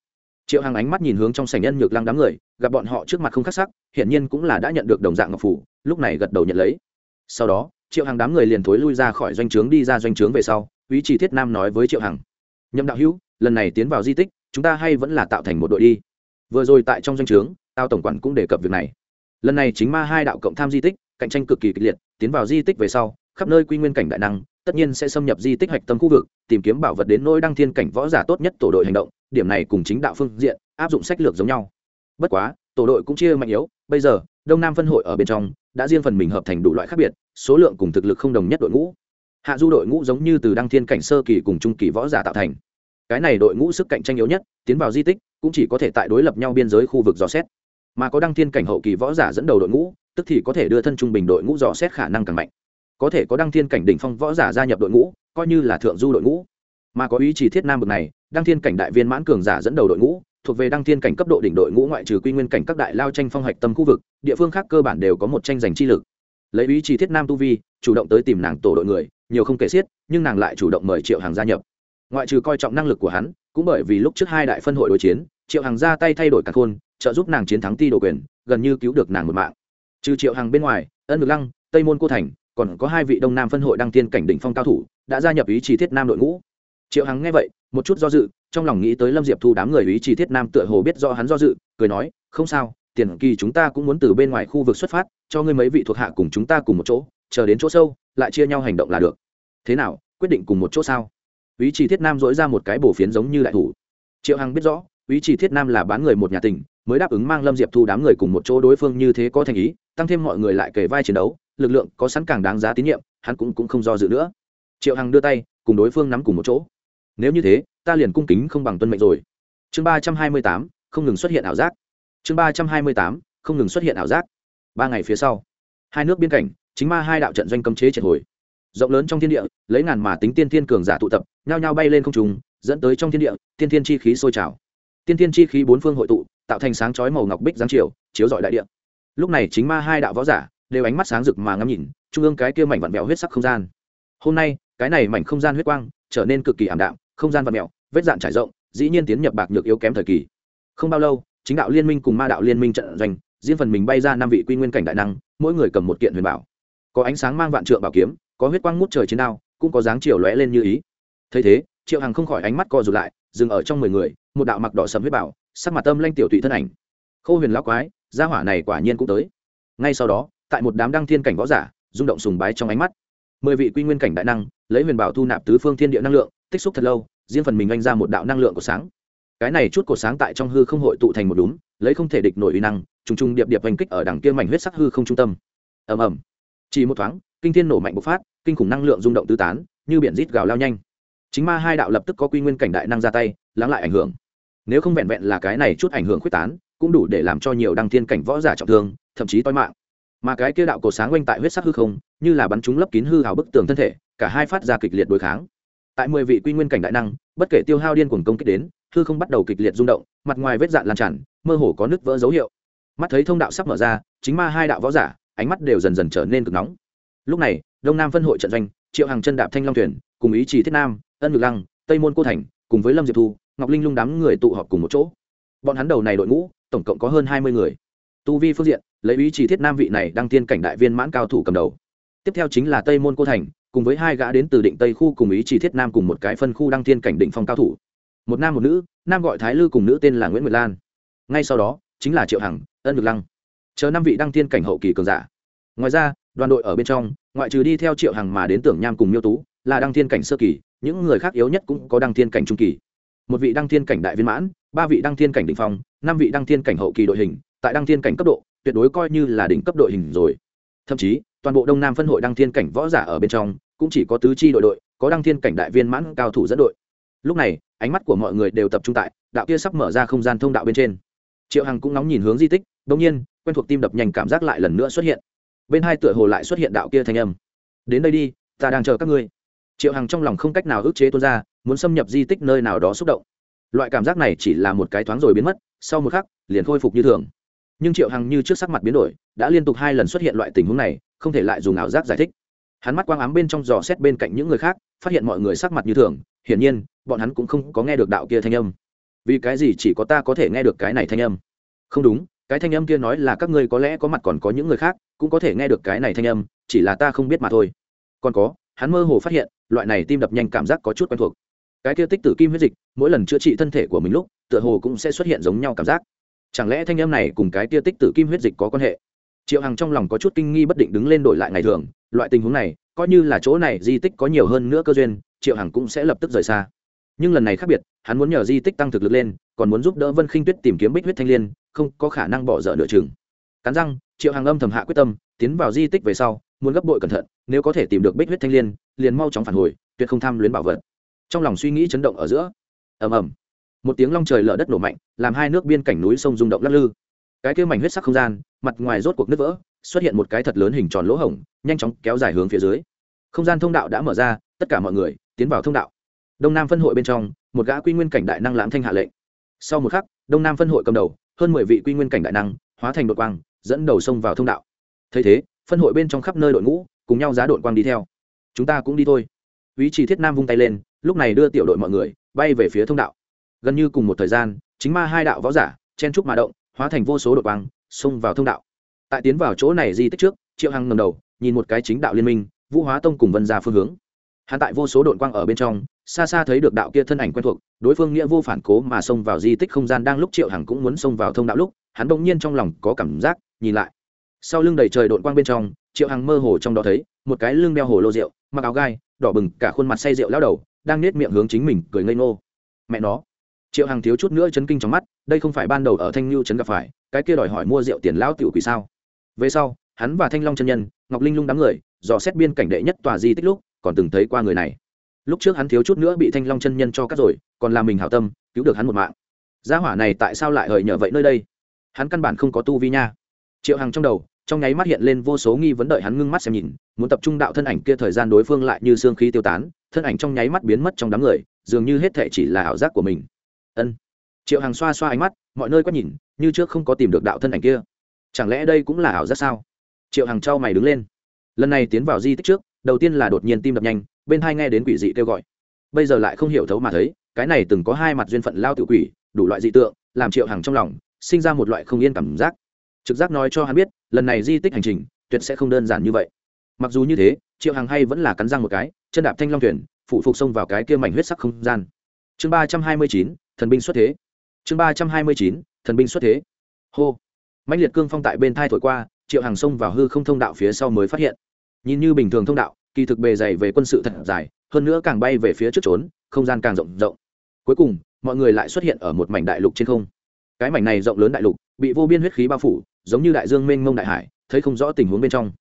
Speaker 1: triệu hằng ánh mắt nhìn hướng trong sảnh nhân nhược lăng đám người, gặp bọn họ trước mặt không khắc sắc, hiển nhiên cũng là đã nhận được đồng dạng ngọc phủ, lúc này gật đầu nhận lấy. Sau đó, triệu hằng đám người liền thối lui ra khỏi doanh trướng đi ra doanh trướng về sau ý chỉ thiết nam nói với triệu hằng, nhậm đạo hữu, lần này tiến vào di tích, chúng ta hay vẫn là tạo thành một đội đi. Vừa rồi tại trong doanh trướng tao tổng quản cũng đề cập việc này. Lần này chính ma hai đạo cộng tham di tích, cạnh tranh cực kỳ kịch liệt, tiến vào di tích về sau, khắp nơi quy nguyên cảnh đại năng, tất nhiên sẽ xâm nhập di tích hạch tâm khu vực, tìm kiếm bảo vật đến nỗi đăng thiên cảnh võ giả tốt nhất tổ đội hành động điểm này cùng chính đạo phương diện, áp dụng sách lược giống nhau. Bất quá, tổ đội cũng chia mạnh yếu, bây giờ, đông nam phân hội ở bên trong, đã riêng phần mình hợp thành đủ loại khác biệt, số lượng cùng thực lực không đồng nhất đội ngũ. Hạ du đội ngũ giống như từ đăng thiên cảnh sơ kỳ cùng trung kỳ võ giả tạo thành. Cái này đội ngũ sức cạnh tranh yếu nhất, tiến vào di tích, cũng chỉ có thể tại đối lập nhau biên giới khu vực dò xét. Mà có đăng thiên cảnh hậu kỳ võ giả dẫn đầu đội ngũ, tức thì có thể đưa thân trung bình đội ngũ dò xét khả năng càng mạnh. Có thể có đăng thiên cảnh đỉnh phong võ giả gia nhập đội ngũ, coi như là thượng du đội ngũ mà có ý chỉ thiết nam bực này, đăng thiên cảnh đại viên mãn cường giả dẫn đầu đội ngũ, thuộc về đăng thiên cảnh cấp độ đỉnh đội ngũ ngoại trừ quy nguyên cảnh các đại lao tranh phong hạch tâm khu vực, địa phương khác cơ bản đều có một tranh giành chi lực. Lấy ý chỉ thiết nam tu vi, chủ động tới tìm nàng tổ đội người, nhiều không kể xiết, nhưng nàng lại chủ động mời triệu hàng gia nhập. Ngoại trừ coi trọng năng lực của hắn, cũng bởi vì lúc trước hai đại phân hội đối chiến, triệu hàng ra tay thay đổi cả khôn trợ giúp nàng chiến thắng ti đồ quyền, gần như cứu được nàng một mạng. Trừ triệu hàng bên ngoài, ân ngược lăng, tây môn cô thành, còn có hai vị đông nam phân hội đăng tiên cảnh đỉnh phong cao thủ, đã gia nhập ý chỉ thiết nam đội ngũ triệu hằng nghe vậy một chút do dự trong lòng nghĩ tới lâm diệp thu đám người ý chỉ thiết nam tựa hồ biết do hắn do dự cười nói không sao tiền kỳ chúng ta cũng muốn từ bên ngoài khu vực xuất phát cho ngươi mấy vị thuộc hạ cùng chúng ta cùng một chỗ chờ đến chỗ sâu lại chia nhau hành động là được. Thế nào quyết định cùng một chỗ sao? Ý chỉ thiết nam dỗi ra một cái bổ phiến giống như đại thủ. Triệu hằng biết rõ ý chỉ thiết nam là bán người một nhà tình mới đáp ứng mang lâm diệp thu đám người cùng một chỗ đối phương như thế có thành ý tăng thêm mọi người lại kể vai chiến đấu lực lượng có sẵn càng đáng giá tín nhiệm hắn cũng, cũng không do dự nữa. Triệu hằng đưa tay cùng đối phương nắm cùng một chỗ nếu như thế, ta liền cung kính không bằng tuân mệnh rồi. Chương ba trăm hai mươi tám, không ngừng xuất hiện ảo giác. Chương ba trăm hai mươi tám, không ngừng xuất hiện ảo giác. Ba ngày phía sau, hai nước biên cảnh, chính ma hai đạo trận doanh cấm chế triệt hồi. Rộng lớn trong thiên địa, lấy ngàn mà tính tiên thiên cường giả tụ tập, nhao nhao bay lên không trùng dẫn tới trong thiên địa, tiên thiên chi khí sôi trào. Tiên thiên chi khí bốn phương hội tụ, tạo thành sáng chói màu ngọc bích giáng chiều, chiếu dọi đại địa. Lúc này chính ma hai đạo võ giả, đều ánh mắt sáng rực mà ngắm nhìn, trung ương cái kia mảnh vặn vẹo huyết sắc không gian. Hôm nay, cái này mảnh không gian huyết quang, trở nên cực kỳ ảm đạm không gian vật mèo, vết dạn trải rộng dĩ nhiên tiến nhập bạc nhược yếu kém thời kỳ. Không bao lâu chính đạo liên minh cùng ma đạo liên minh trận doanh riêng phần mình bay ra năm vị quy nguyên cảnh đại năng mỗi người cầm một kiện huyền bảo. Có ánh sáng mang vạn trượng bảo kiếm có huyết quang ngút trời chiến đao cũng có dáng chiều lóe lên như ý. Thấy thế triệu hằng không khỏi ánh mắt co rụt lại dừng ở trong mười người một đạo mặc đỏ sầm huyết bảo sắc mặt tâm lanh tiểu tụy thân ảnh. Khô huyền lão quái gia hỏa này quả nhiên cũng tới. Ngay sau đó tại một đám đăng thiên cảnh võ giả rung động sùng bái trong ánh mắt. Mười vị quy nguyên cảnh đại năng lấy huyền bảo thu nạp tứ phương thiên địa năng lượng tích xúc thật lâu riêng phần mình anh ra một đạo năng lượng của sáng. Cái này chút cột sáng tại trong hư không hội tụ thành một đúng lấy không thể địch nổi uy năng, trùng trùng điệp điệp hành kích ở đằng kia mảnh huyết sắc hư không trung tâm. Ầm ầm. Chỉ một thoáng, kinh thiên nổ mạnh bộc phát, kinh khủng năng lượng rung động tứ tán, như biển rít gào lao nhanh. Chính ma hai đạo lập tức có quy nguyên cảnh đại năng ra tay, lắng lại ảnh hưởng. Nếu không vẹn vẹn là cái này chút ảnh hưởng quyết tán, cũng đủ để làm cho nhiều đăng thiên cảnh võ giả trọng thương, thậm chí toi mạng. Mà cái kia đạo cổ sáng quanh tại huyết sắc hư không, như là bắn chúng lấp kín hư hào bức tường thân thể, cả hai phát ra kịch liệt đối kháng tại mười vị quy nguyên cảnh đại năng, bất kể tiêu hao điên cuồng công kích đến, hư không bắt đầu kịch liệt rung động, mặt ngoài vết dạn lan tràn, mơ hồ có nứt vỡ dấu hiệu. Mắt thấy thông đạo sắp mở ra, chính ma hai đạo võ giả, ánh mắt đều dần dần trở nên cực nóng. Lúc này, đông nam phân hội trận doanh, triệu hàng chân đạp thanh long thuyền, cùng ý chí thiết nam, ân ngực lăng, tây môn cô thành, cùng với lâm diệp thu, ngọc linh lung đám người tụ họp cùng một chỗ. Bọn hắn đầu này đội ngũ, tổng cộng có hơn hai mươi người. Tu vi phương diện, lấy ý chí thiết nam vị này đăng tiên cảnh đại viên mãn cao thủ cầm đầu. Tiếp theo chính là tây môn cô thành cùng với hai gã đến từ định tây khu cùng ý chỉ thiết nam cùng một cái phân khu đăng thiên cảnh định phong cao thủ. Một nam một nữ, nam gọi thái lư cùng nữ tên là nguyễn nguyệt lan. Ngay sau đó, chính là triệu hằng, ân ngực lăng. Chờ năm vị đăng thiên cảnh hậu kỳ cường giả. Ngoài ra, đoàn đội ở bên trong, ngoại trừ đi theo triệu hằng mà đến tưởng nham cùng miêu tú, là đăng thiên cảnh sơ kỳ, những người khác yếu nhất cũng có đăng thiên cảnh trung kỳ. Một vị đăng thiên cảnh đại viên mãn, ba vị đăng thiên cảnh định phong, năm vị đăng thiên cảnh hậu kỳ đội hình, tại đăng thiên cảnh cấp độ, tuyệt đối coi như là đỉnh cấp đội hình rồi. Thậm chí toàn bộ đông nam phân hội đăng thiên cảnh võ giả ở bên trong, cũng chỉ có tứ chi đội đội, có đăng thiên cảnh đại viên mãn cao thủ dẫn đội. Lúc này, ánh mắt của mọi người đều tập trung tại đạo kia sắp mở ra không gian thông đạo bên trên. Triệu hằng cũng nóng nhìn hướng di tích đông nhiên, quen thuộc tim đập nhanh cảm giác lại lần nữa xuất hiện. Bên hai tựa hồ lại xuất hiện đạo kia thanh âm. Đến đây đi, ta đang chờ các ngươi. Triệu hằng trong lòng không cách nào ức chế tuôn ra, muốn xâm nhập di tích nơi nào đó xúc động. Loại cảm giác này chỉ là một cái thoáng rồi biến mất, sau một khắc, liền khôi phục như thường. Nhưng triệu hằng như trước sắc mặt biến đổi, đã liên tục hai lần xuất hiện loại tình huống này không thể lại dùng ảo giác giải thích. Hắn mắt quang ám bên trong giò xét bên cạnh những người khác, phát hiện mọi người sắc mặt như thường, hiển nhiên, bọn hắn cũng không có nghe được đạo kia thanh âm. Vì cái gì chỉ có ta có thể nghe được cái này thanh âm? Không đúng, cái thanh âm kia nói là các ngươi có lẽ có mặt còn có những người khác, cũng có thể nghe được cái này thanh âm, chỉ là ta không biết mà thôi. Còn có, hắn mơ hồ phát hiện, loại này tim đập nhanh cảm giác có chút quen thuộc. Cái kia tích tử kim huyết dịch, mỗi lần chữa trị thân thể của mình lúc, tựa hồ cũng sẽ xuất hiện giống nhau cảm giác. Chẳng lẽ thanh âm này cùng cái kia tích tử kim huyết dịch có quan hệ? Triệu hằng trong lòng có chút kinh nghi bất định đứng lên đổi lại ngày thường, loại tình huống này, coi như là chỗ này di tích có nhiều hơn nữa cơ duyên, triệu hằng cũng sẽ lập tức rời xa. Nhưng lần này khác biệt, hắn muốn nhờ di tích tăng thực lực lên, còn muốn giúp đỡ vân khinh tuyết tìm kiếm bích huyết thanh l i ê n không có khả năng bỏ dở nửa chừng. Cắn răng, triệu hằng âm thầm hạ quyết tâm, tiến vào di tích về sau, muốn gấp bội cẩn thận, nếu có thể tìm được bích huyết thanh l i ê n liền mau chóng phản hồi, tuyệt không tham luyến bảo vật. Trong lòng suy nghĩ chấn động ở giữa, ầm ầm, một tiếng long trời lở đất nổ mạnh, làm hai nước biên cảnh núi sông rung động lắc lư cái kia mảnh huyết sắc không gian, mặt ngoài rốt cuộc nứt vỡ, xuất hiện một cái thật lớn hình tròn lỗ hổng, nhanh chóng kéo dài hướng phía dưới. Không gian thông đạo đã mở ra, tất cả mọi người tiến vào thông đạo. Đông nam phân hội bên trong, một gã quy nguyên cảnh đại năng lãm thanh hạ lệnh. Sau một khắc, đông nam phân hội cầm đầu, hơn mười vị quy nguyên cảnh đại năng, hóa thành đội quang, dẫn đầu sông vào thông đạo. Thấy thế, phân hội bên trong khắp nơi đội ngũ, cùng nhau giá đội quang đi theo. Chúng ta cũng đi thôi. Ý chỉ thiết nam vung tay lên, lúc này đưa tiểu đội mọi người bay về phía thông đạo. Gần như cùng một thời gian, chính ma hai đạo võ giả, chen trúc mà động hóa thành vô số đội quang, xông vào thông đạo. Tại tiến vào chỗ này di tích trước, triệu hằng ngầm đầu, nhìn một cái chính đạo liên minh, vũ hóa tông cùng vân ra phương hướng. Hắn tại vô số đội quang ở bên trong, xa xa thấy được đạo kia thân ảnh quen thuộc, đối phương nghĩa vô phản cố mà xông vào di tích không gian đang lúc triệu hằng cũng muốn xông vào thông đạo lúc, hắn bỗng nhiên trong lòng có cảm giác, nhìn lại. Sau lưng đầy trời đội quang bên trong, triệu hằng mơ hồ trong đó thấy, một cái lưng đeo hồ lô rượu, mặc áo gai, đỏ bừng, cả khuôn mặt say rượu lao đầu, đang nết miệng hướng chính mình cười ngây ngô. Mẹ nó triệu hằng thiếu chút nữa chấn kinh trong mắt, đây không phải ban đầu ở thanh lưu trấn gặp phải, cái kia đòi hỏi mua rượu tiền lão tiểu quỷ sao? Về sau, hắn và thanh long chân nhân, ngọc linh lung đám người, dò xét biên cảnh đệ nhất tòa di tích lúc, còn từng thấy qua người này. Lúc trước hắn thiếu chút nữa bị thanh long chân nhân cho cắt rồi, còn là mình hảo tâm, cứu được hắn một mạng. Gia hỏa này tại sao lại hời nhờ vậy nơi đây? Hắn căn bản không có tu vi nha. Triệu hằng trong đầu, trong nháy mắt hiện lên vô số nghi vấn đợi hắn ngưng mắt xem nhìn, muốn tập trung đạo thân ảnh kia thời gian đối phương lại như xương khí tiêu tán, thân ảnh trong nháy mắt biến mất trong đám người, dường như hết thệ chỉ là ảo giác của mình ân. Triệu hằng xoa xoa ánh mắt, mọi nơi quét nhìn, như trước không có tìm được đạo thân ảnh kia. Chẳng lẽ đây cũng là ảo giác sao? Triệu hàng trao mày đứng lên. Lần này tiến vào di tích trước, đầu tiên là đột nhiên tim đập nhanh, bên hai nghe đến quỷ dị kêu gọi. Bây giờ lại không hiểu thấu mà thấy, cái này từng có hai mặt duyên phận lao tự quỷ, đủ loại dị tượng, làm triệu hàng trong lòng, sinh ra một loại không yên cảm giác. Trực giác nói cho hắn biết, lần này di tích hành trình, tuyệt sẽ không đơn giản như vậy. Mặc dù như thế, triệu hàng hay vẫn là cắn răng một cái, chân đạp thanh long thuyền, phụ phục xông vào cái kia mảnh huyết sắc không gian. Chương ba trăm hai mươi chín thần binh xuất thế. Chương ba trăm hai mươi chín, thần binh xuất thế. Hô. Mạnh liệt cương phong tại bên thai thổi qua, triệu hàng sông vào hư không thông đạo phía sau mới phát hiện. Nhìn như bình thường thông đạo, kỳ thực bề dày về quân sự thật dài, hơn nữa càng bay về phía trước trốn, không gian càng rộng rộng. Cuối cùng, mọi người lại xuất hiện ở một mảnh đại lục trên không. Cái mảnh này rộng lớn đại lục, bị vô biên huyết khí bao phủ, giống như đại dương mênh mông đại hải, thấy không rõ tình huống bên trong.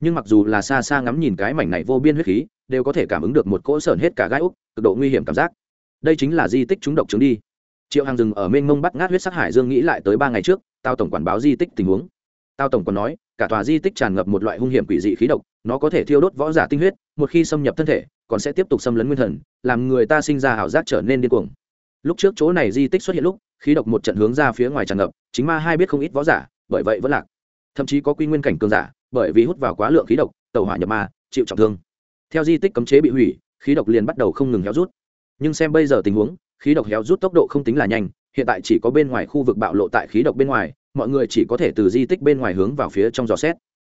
Speaker 1: Nhưng mặc dù là xa xa ngắm nhìn cái mảnh này vô biên huyết khí, đều có thể cảm ứng được một cỗ sởn hết cả gai úc, cực độ nguy hiểm cảm giác đây chính là di tích chúng độc chứng đi. Triệu hàng rừng ở mênh mông bắt ngát huyết sắc hải dương nghĩ lại tới ba ngày trước tao tổng quản báo di tích tình huống. Tao tổng còn nói, cả tòa di tích tràn ngập một loại hung hiểm quỷ dị khí độc, nó có thể thiêu đốt võ giả tinh huyết, một khi xâm nhập thân thể, còn sẽ tiếp tục xâm lấn nguyên thần, làm người ta sinh ra ảo giác trở nên điên cuồng. Lúc trước chỗ này di tích xuất hiện lúc, khí độc một trận hướng ra phía ngoài tràn ngập, chính ma hai biết không ít võ giả, bởi vậy vẫn lạc. Thậm chí có quy nguyên cảnh cường giả, bởi vì hút vào quá lượng khí độc tàu hỏa nhập ma, chịu trọng thương. Theo di tích cấm chế bị hủy, khí độc liền bắt đầu không ngừng héo rút nhưng xem bây giờ tình huống, khí độc héo rút tốc độ không tính là nhanh, hiện tại chỉ có bên ngoài khu vực bạo lộ tại khí độc bên ngoài, mọi người chỉ có thể từ di tích bên ngoài hướng vào phía trong giò xét.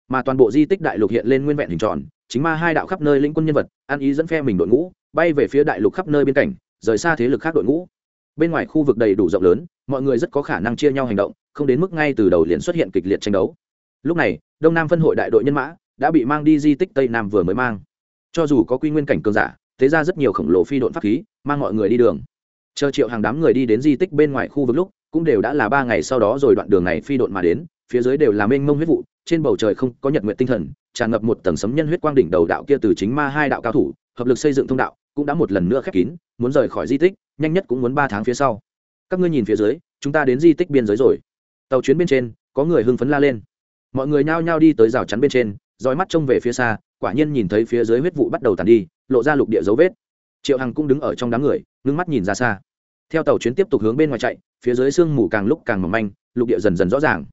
Speaker 1: Mà toàn bộ di tích đại lục hiện lên nguyên vẹn hình tròn, chính ma hai đạo khắp nơi linh quân nhân vật, ăn ý dẫn phe mình đội ngũ, bay về phía đại lục khắp nơi biên cảnh rời xa thế lực khác đội ngũ. Bên ngoài khu vực đầy đủ rộng lớn, mọi người rất có khả năng chia nhau hành động, không đến mức ngay từ đầu liền xuất hiện kịch liệt tranh đấu. Lúc này, đông nam phân hội đại đội nhân mã đã bị mang đi di tích tây nam vừa mới mang. Cho dù có quy nguyên cảnh cường giả thế ra rất nhiều khổng lồ phi độn pháp khí, mang mọi người đi đường. Chờ triệu hàng đám người đi đến di tích bên ngoài khu vực lúc, cũng đều đã là ba ngày sau đó rồi đoạn đường này phi độn mà đến, phía dưới đều là mênh mông huyết vụ, trên bầu trời không có nhật nguyện tinh thần, tràn ngập một tầng sấm nhân huyết quang đỉnh đầu đạo kia từ chính ma hai đạo cao thủ, hợp lực xây dựng thông đạo, cũng đã một lần nữa khép kín, muốn rời khỏi di tích, nhanh nhất cũng muốn ba tháng phía sau. Các ngươi nhìn phía dưới, chúng ta đến di tích biên giới rồi. Tàu chuyến bên trên, có người hưng phấn la lên. Mọi người nhao nhao đi tới rào chắn bên trên, dõi mắt trông về phía xa, quả nhiên nhìn thấy phía dưới huyết vụ bắt đầu tàn đi lộ ra lục địa dấu vết. Triệu hằng cũng đứng ở trong đám người, ngưng mắt nhìn ra xa. Theo tàu chuyến tiếp tục hướng bên ngoài chạy, phía dưới sương mù càng lúc càng mỏng manh, lục địa dần dần rõ ràng.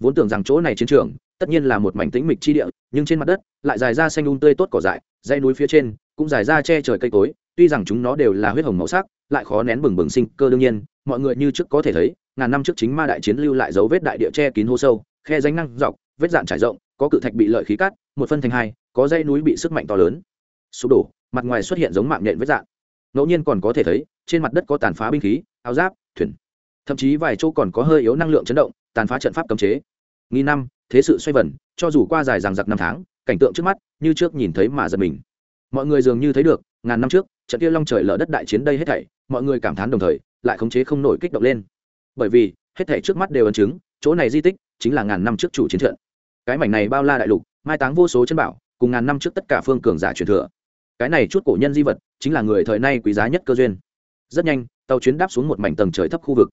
Speaker 1: Vốn tưởng rằng chỗ này chiến trường, tất nhiên là một mảnh tĩnh mịch chi địa, nhưng trên mặt đất, lại dài ra xanh un tươi tốt cỏ dại dây núi phía trên, cũng dài ra che trời cây cối, tuy rằng chúng nó đều là huyết hồng màu sắc, lại khó nén bừng bừng sinh cơ đương nhiên, mọi người như trước có thể thấy, ngàn năm trước chính ma đại chiến lưu lại dấu vết đại địa che kín hô sâu, khe danh năng dọc, vết dạn trải rộng, có cự thạch bị lợi khí cắt, một phân thành hai, có dây núi bị sức mạnh to lớn. Sụp đổ mặt ngoài xuất hiện giống mạng nhện vết dạng, ngẫu nhiên còn có thể thấy trên mặt đất có tàn phá binh khí áo giáp thuyền. Thậm chí vài chỗ còn có hơi yếu năng lượng chấn động tàn phá trận pháp cấm chế. Nghi năm thế sự xoay vần cho dù qua dài rằng giặc năm tháng cảnh tượng trước mắt như trước nhìn thấy mà giật mình. Mọi người dường như thấy được ngàn năm trước trận kia long trời lở đất đại chiến đây hết thảy mọi người cảm thán đồng thời lại khống chế không nổi kích động lên. Bởi vì hết thảy trước mắt đều ấn chứng chỗ này di tích chính là ngàn năm trước chủ chiến trận. Cái mảnh này bao la đại lục mai táng vô số chân bảo cùng ngàn năm trước tất cả phương cường giả truyền thừa cái này chút cổ nhân di vật chính là người thời nay quý giá nhất cơ duyên. Rất nhanh, tàu chuyến đáp xuống một mảnh tầng trời thấp khu vực.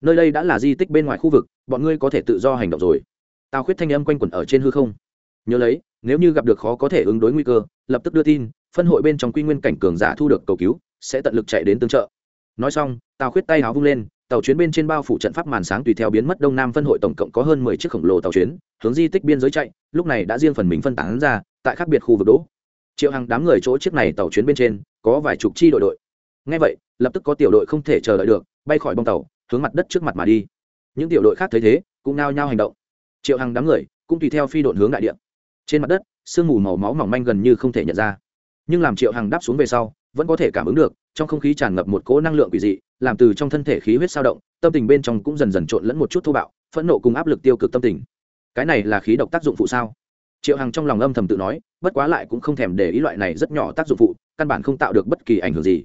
Speaker 1: Nơi đây đã là di tích bên ngoài khu vực, bọn ngươi có thể tự do hành động rồi. Tào khuyết thanh âm quanh quẩn ở trên hư không. Nhớ lấy, nếu như gặp được khó có thể ứng đối nguy cơ, lập tức đưa tin, phân hội bên trong quy nguyên cảnh cường giả thu được cầu cứu, sẽ tận lực chạy đến tương trợ. Nói xong, tào khuyết tay háo vung lên, tàu chuyến bên trên bao phủ trận pháp màn sáng tùy theo biến mất đông nam phân hội tổng cộng có hơn mười chiếc khổng lồ tàu chuyến, hướng di tích biên giới chạy, lúc này đã riêng phần mình phân tán ra, tại khác biệt khu vực đỗ triệu hàng đám người chỗ chiếc này tàu chuyến bên trên, có vài chục chi đội đội. Ngay vậy, lập tức có tiểu đội không thể chờ đợi được, bay khỏi bông tàu, hướng mặt đất trước mặt mà đi. Những tiểu đội khác thấy thế, cũng nao nhao hành động. Triệu hàng đám người, cũng tùy theo phi đội hướng đại điện trên mặt đất, sương mù màu máu mỏng manh gần như không thể nhận ra. Nhưng làm triệu hàng đáp xuống về sau, vẫn có thể cảm ứng được, trong không khí tràn ngập một cỗ năng lượng quỷ dị, làm từ trong thân thể khí huyết sao động, tâm tình bên trong cũng dần dần trộn lẫn một chút thô bạo, phẫn nộ cùng áp lực tiêu cực tâm tình. Cái này là khí độc tác dụng phụ sao? Triệu hằng trong lòng âm thầm tự nói, bất quá lại cũng không thèm để ý loại này rất nhỏ tác dụng phụ, căn bản không tạo được bất kỳ ảnh hưởng gì.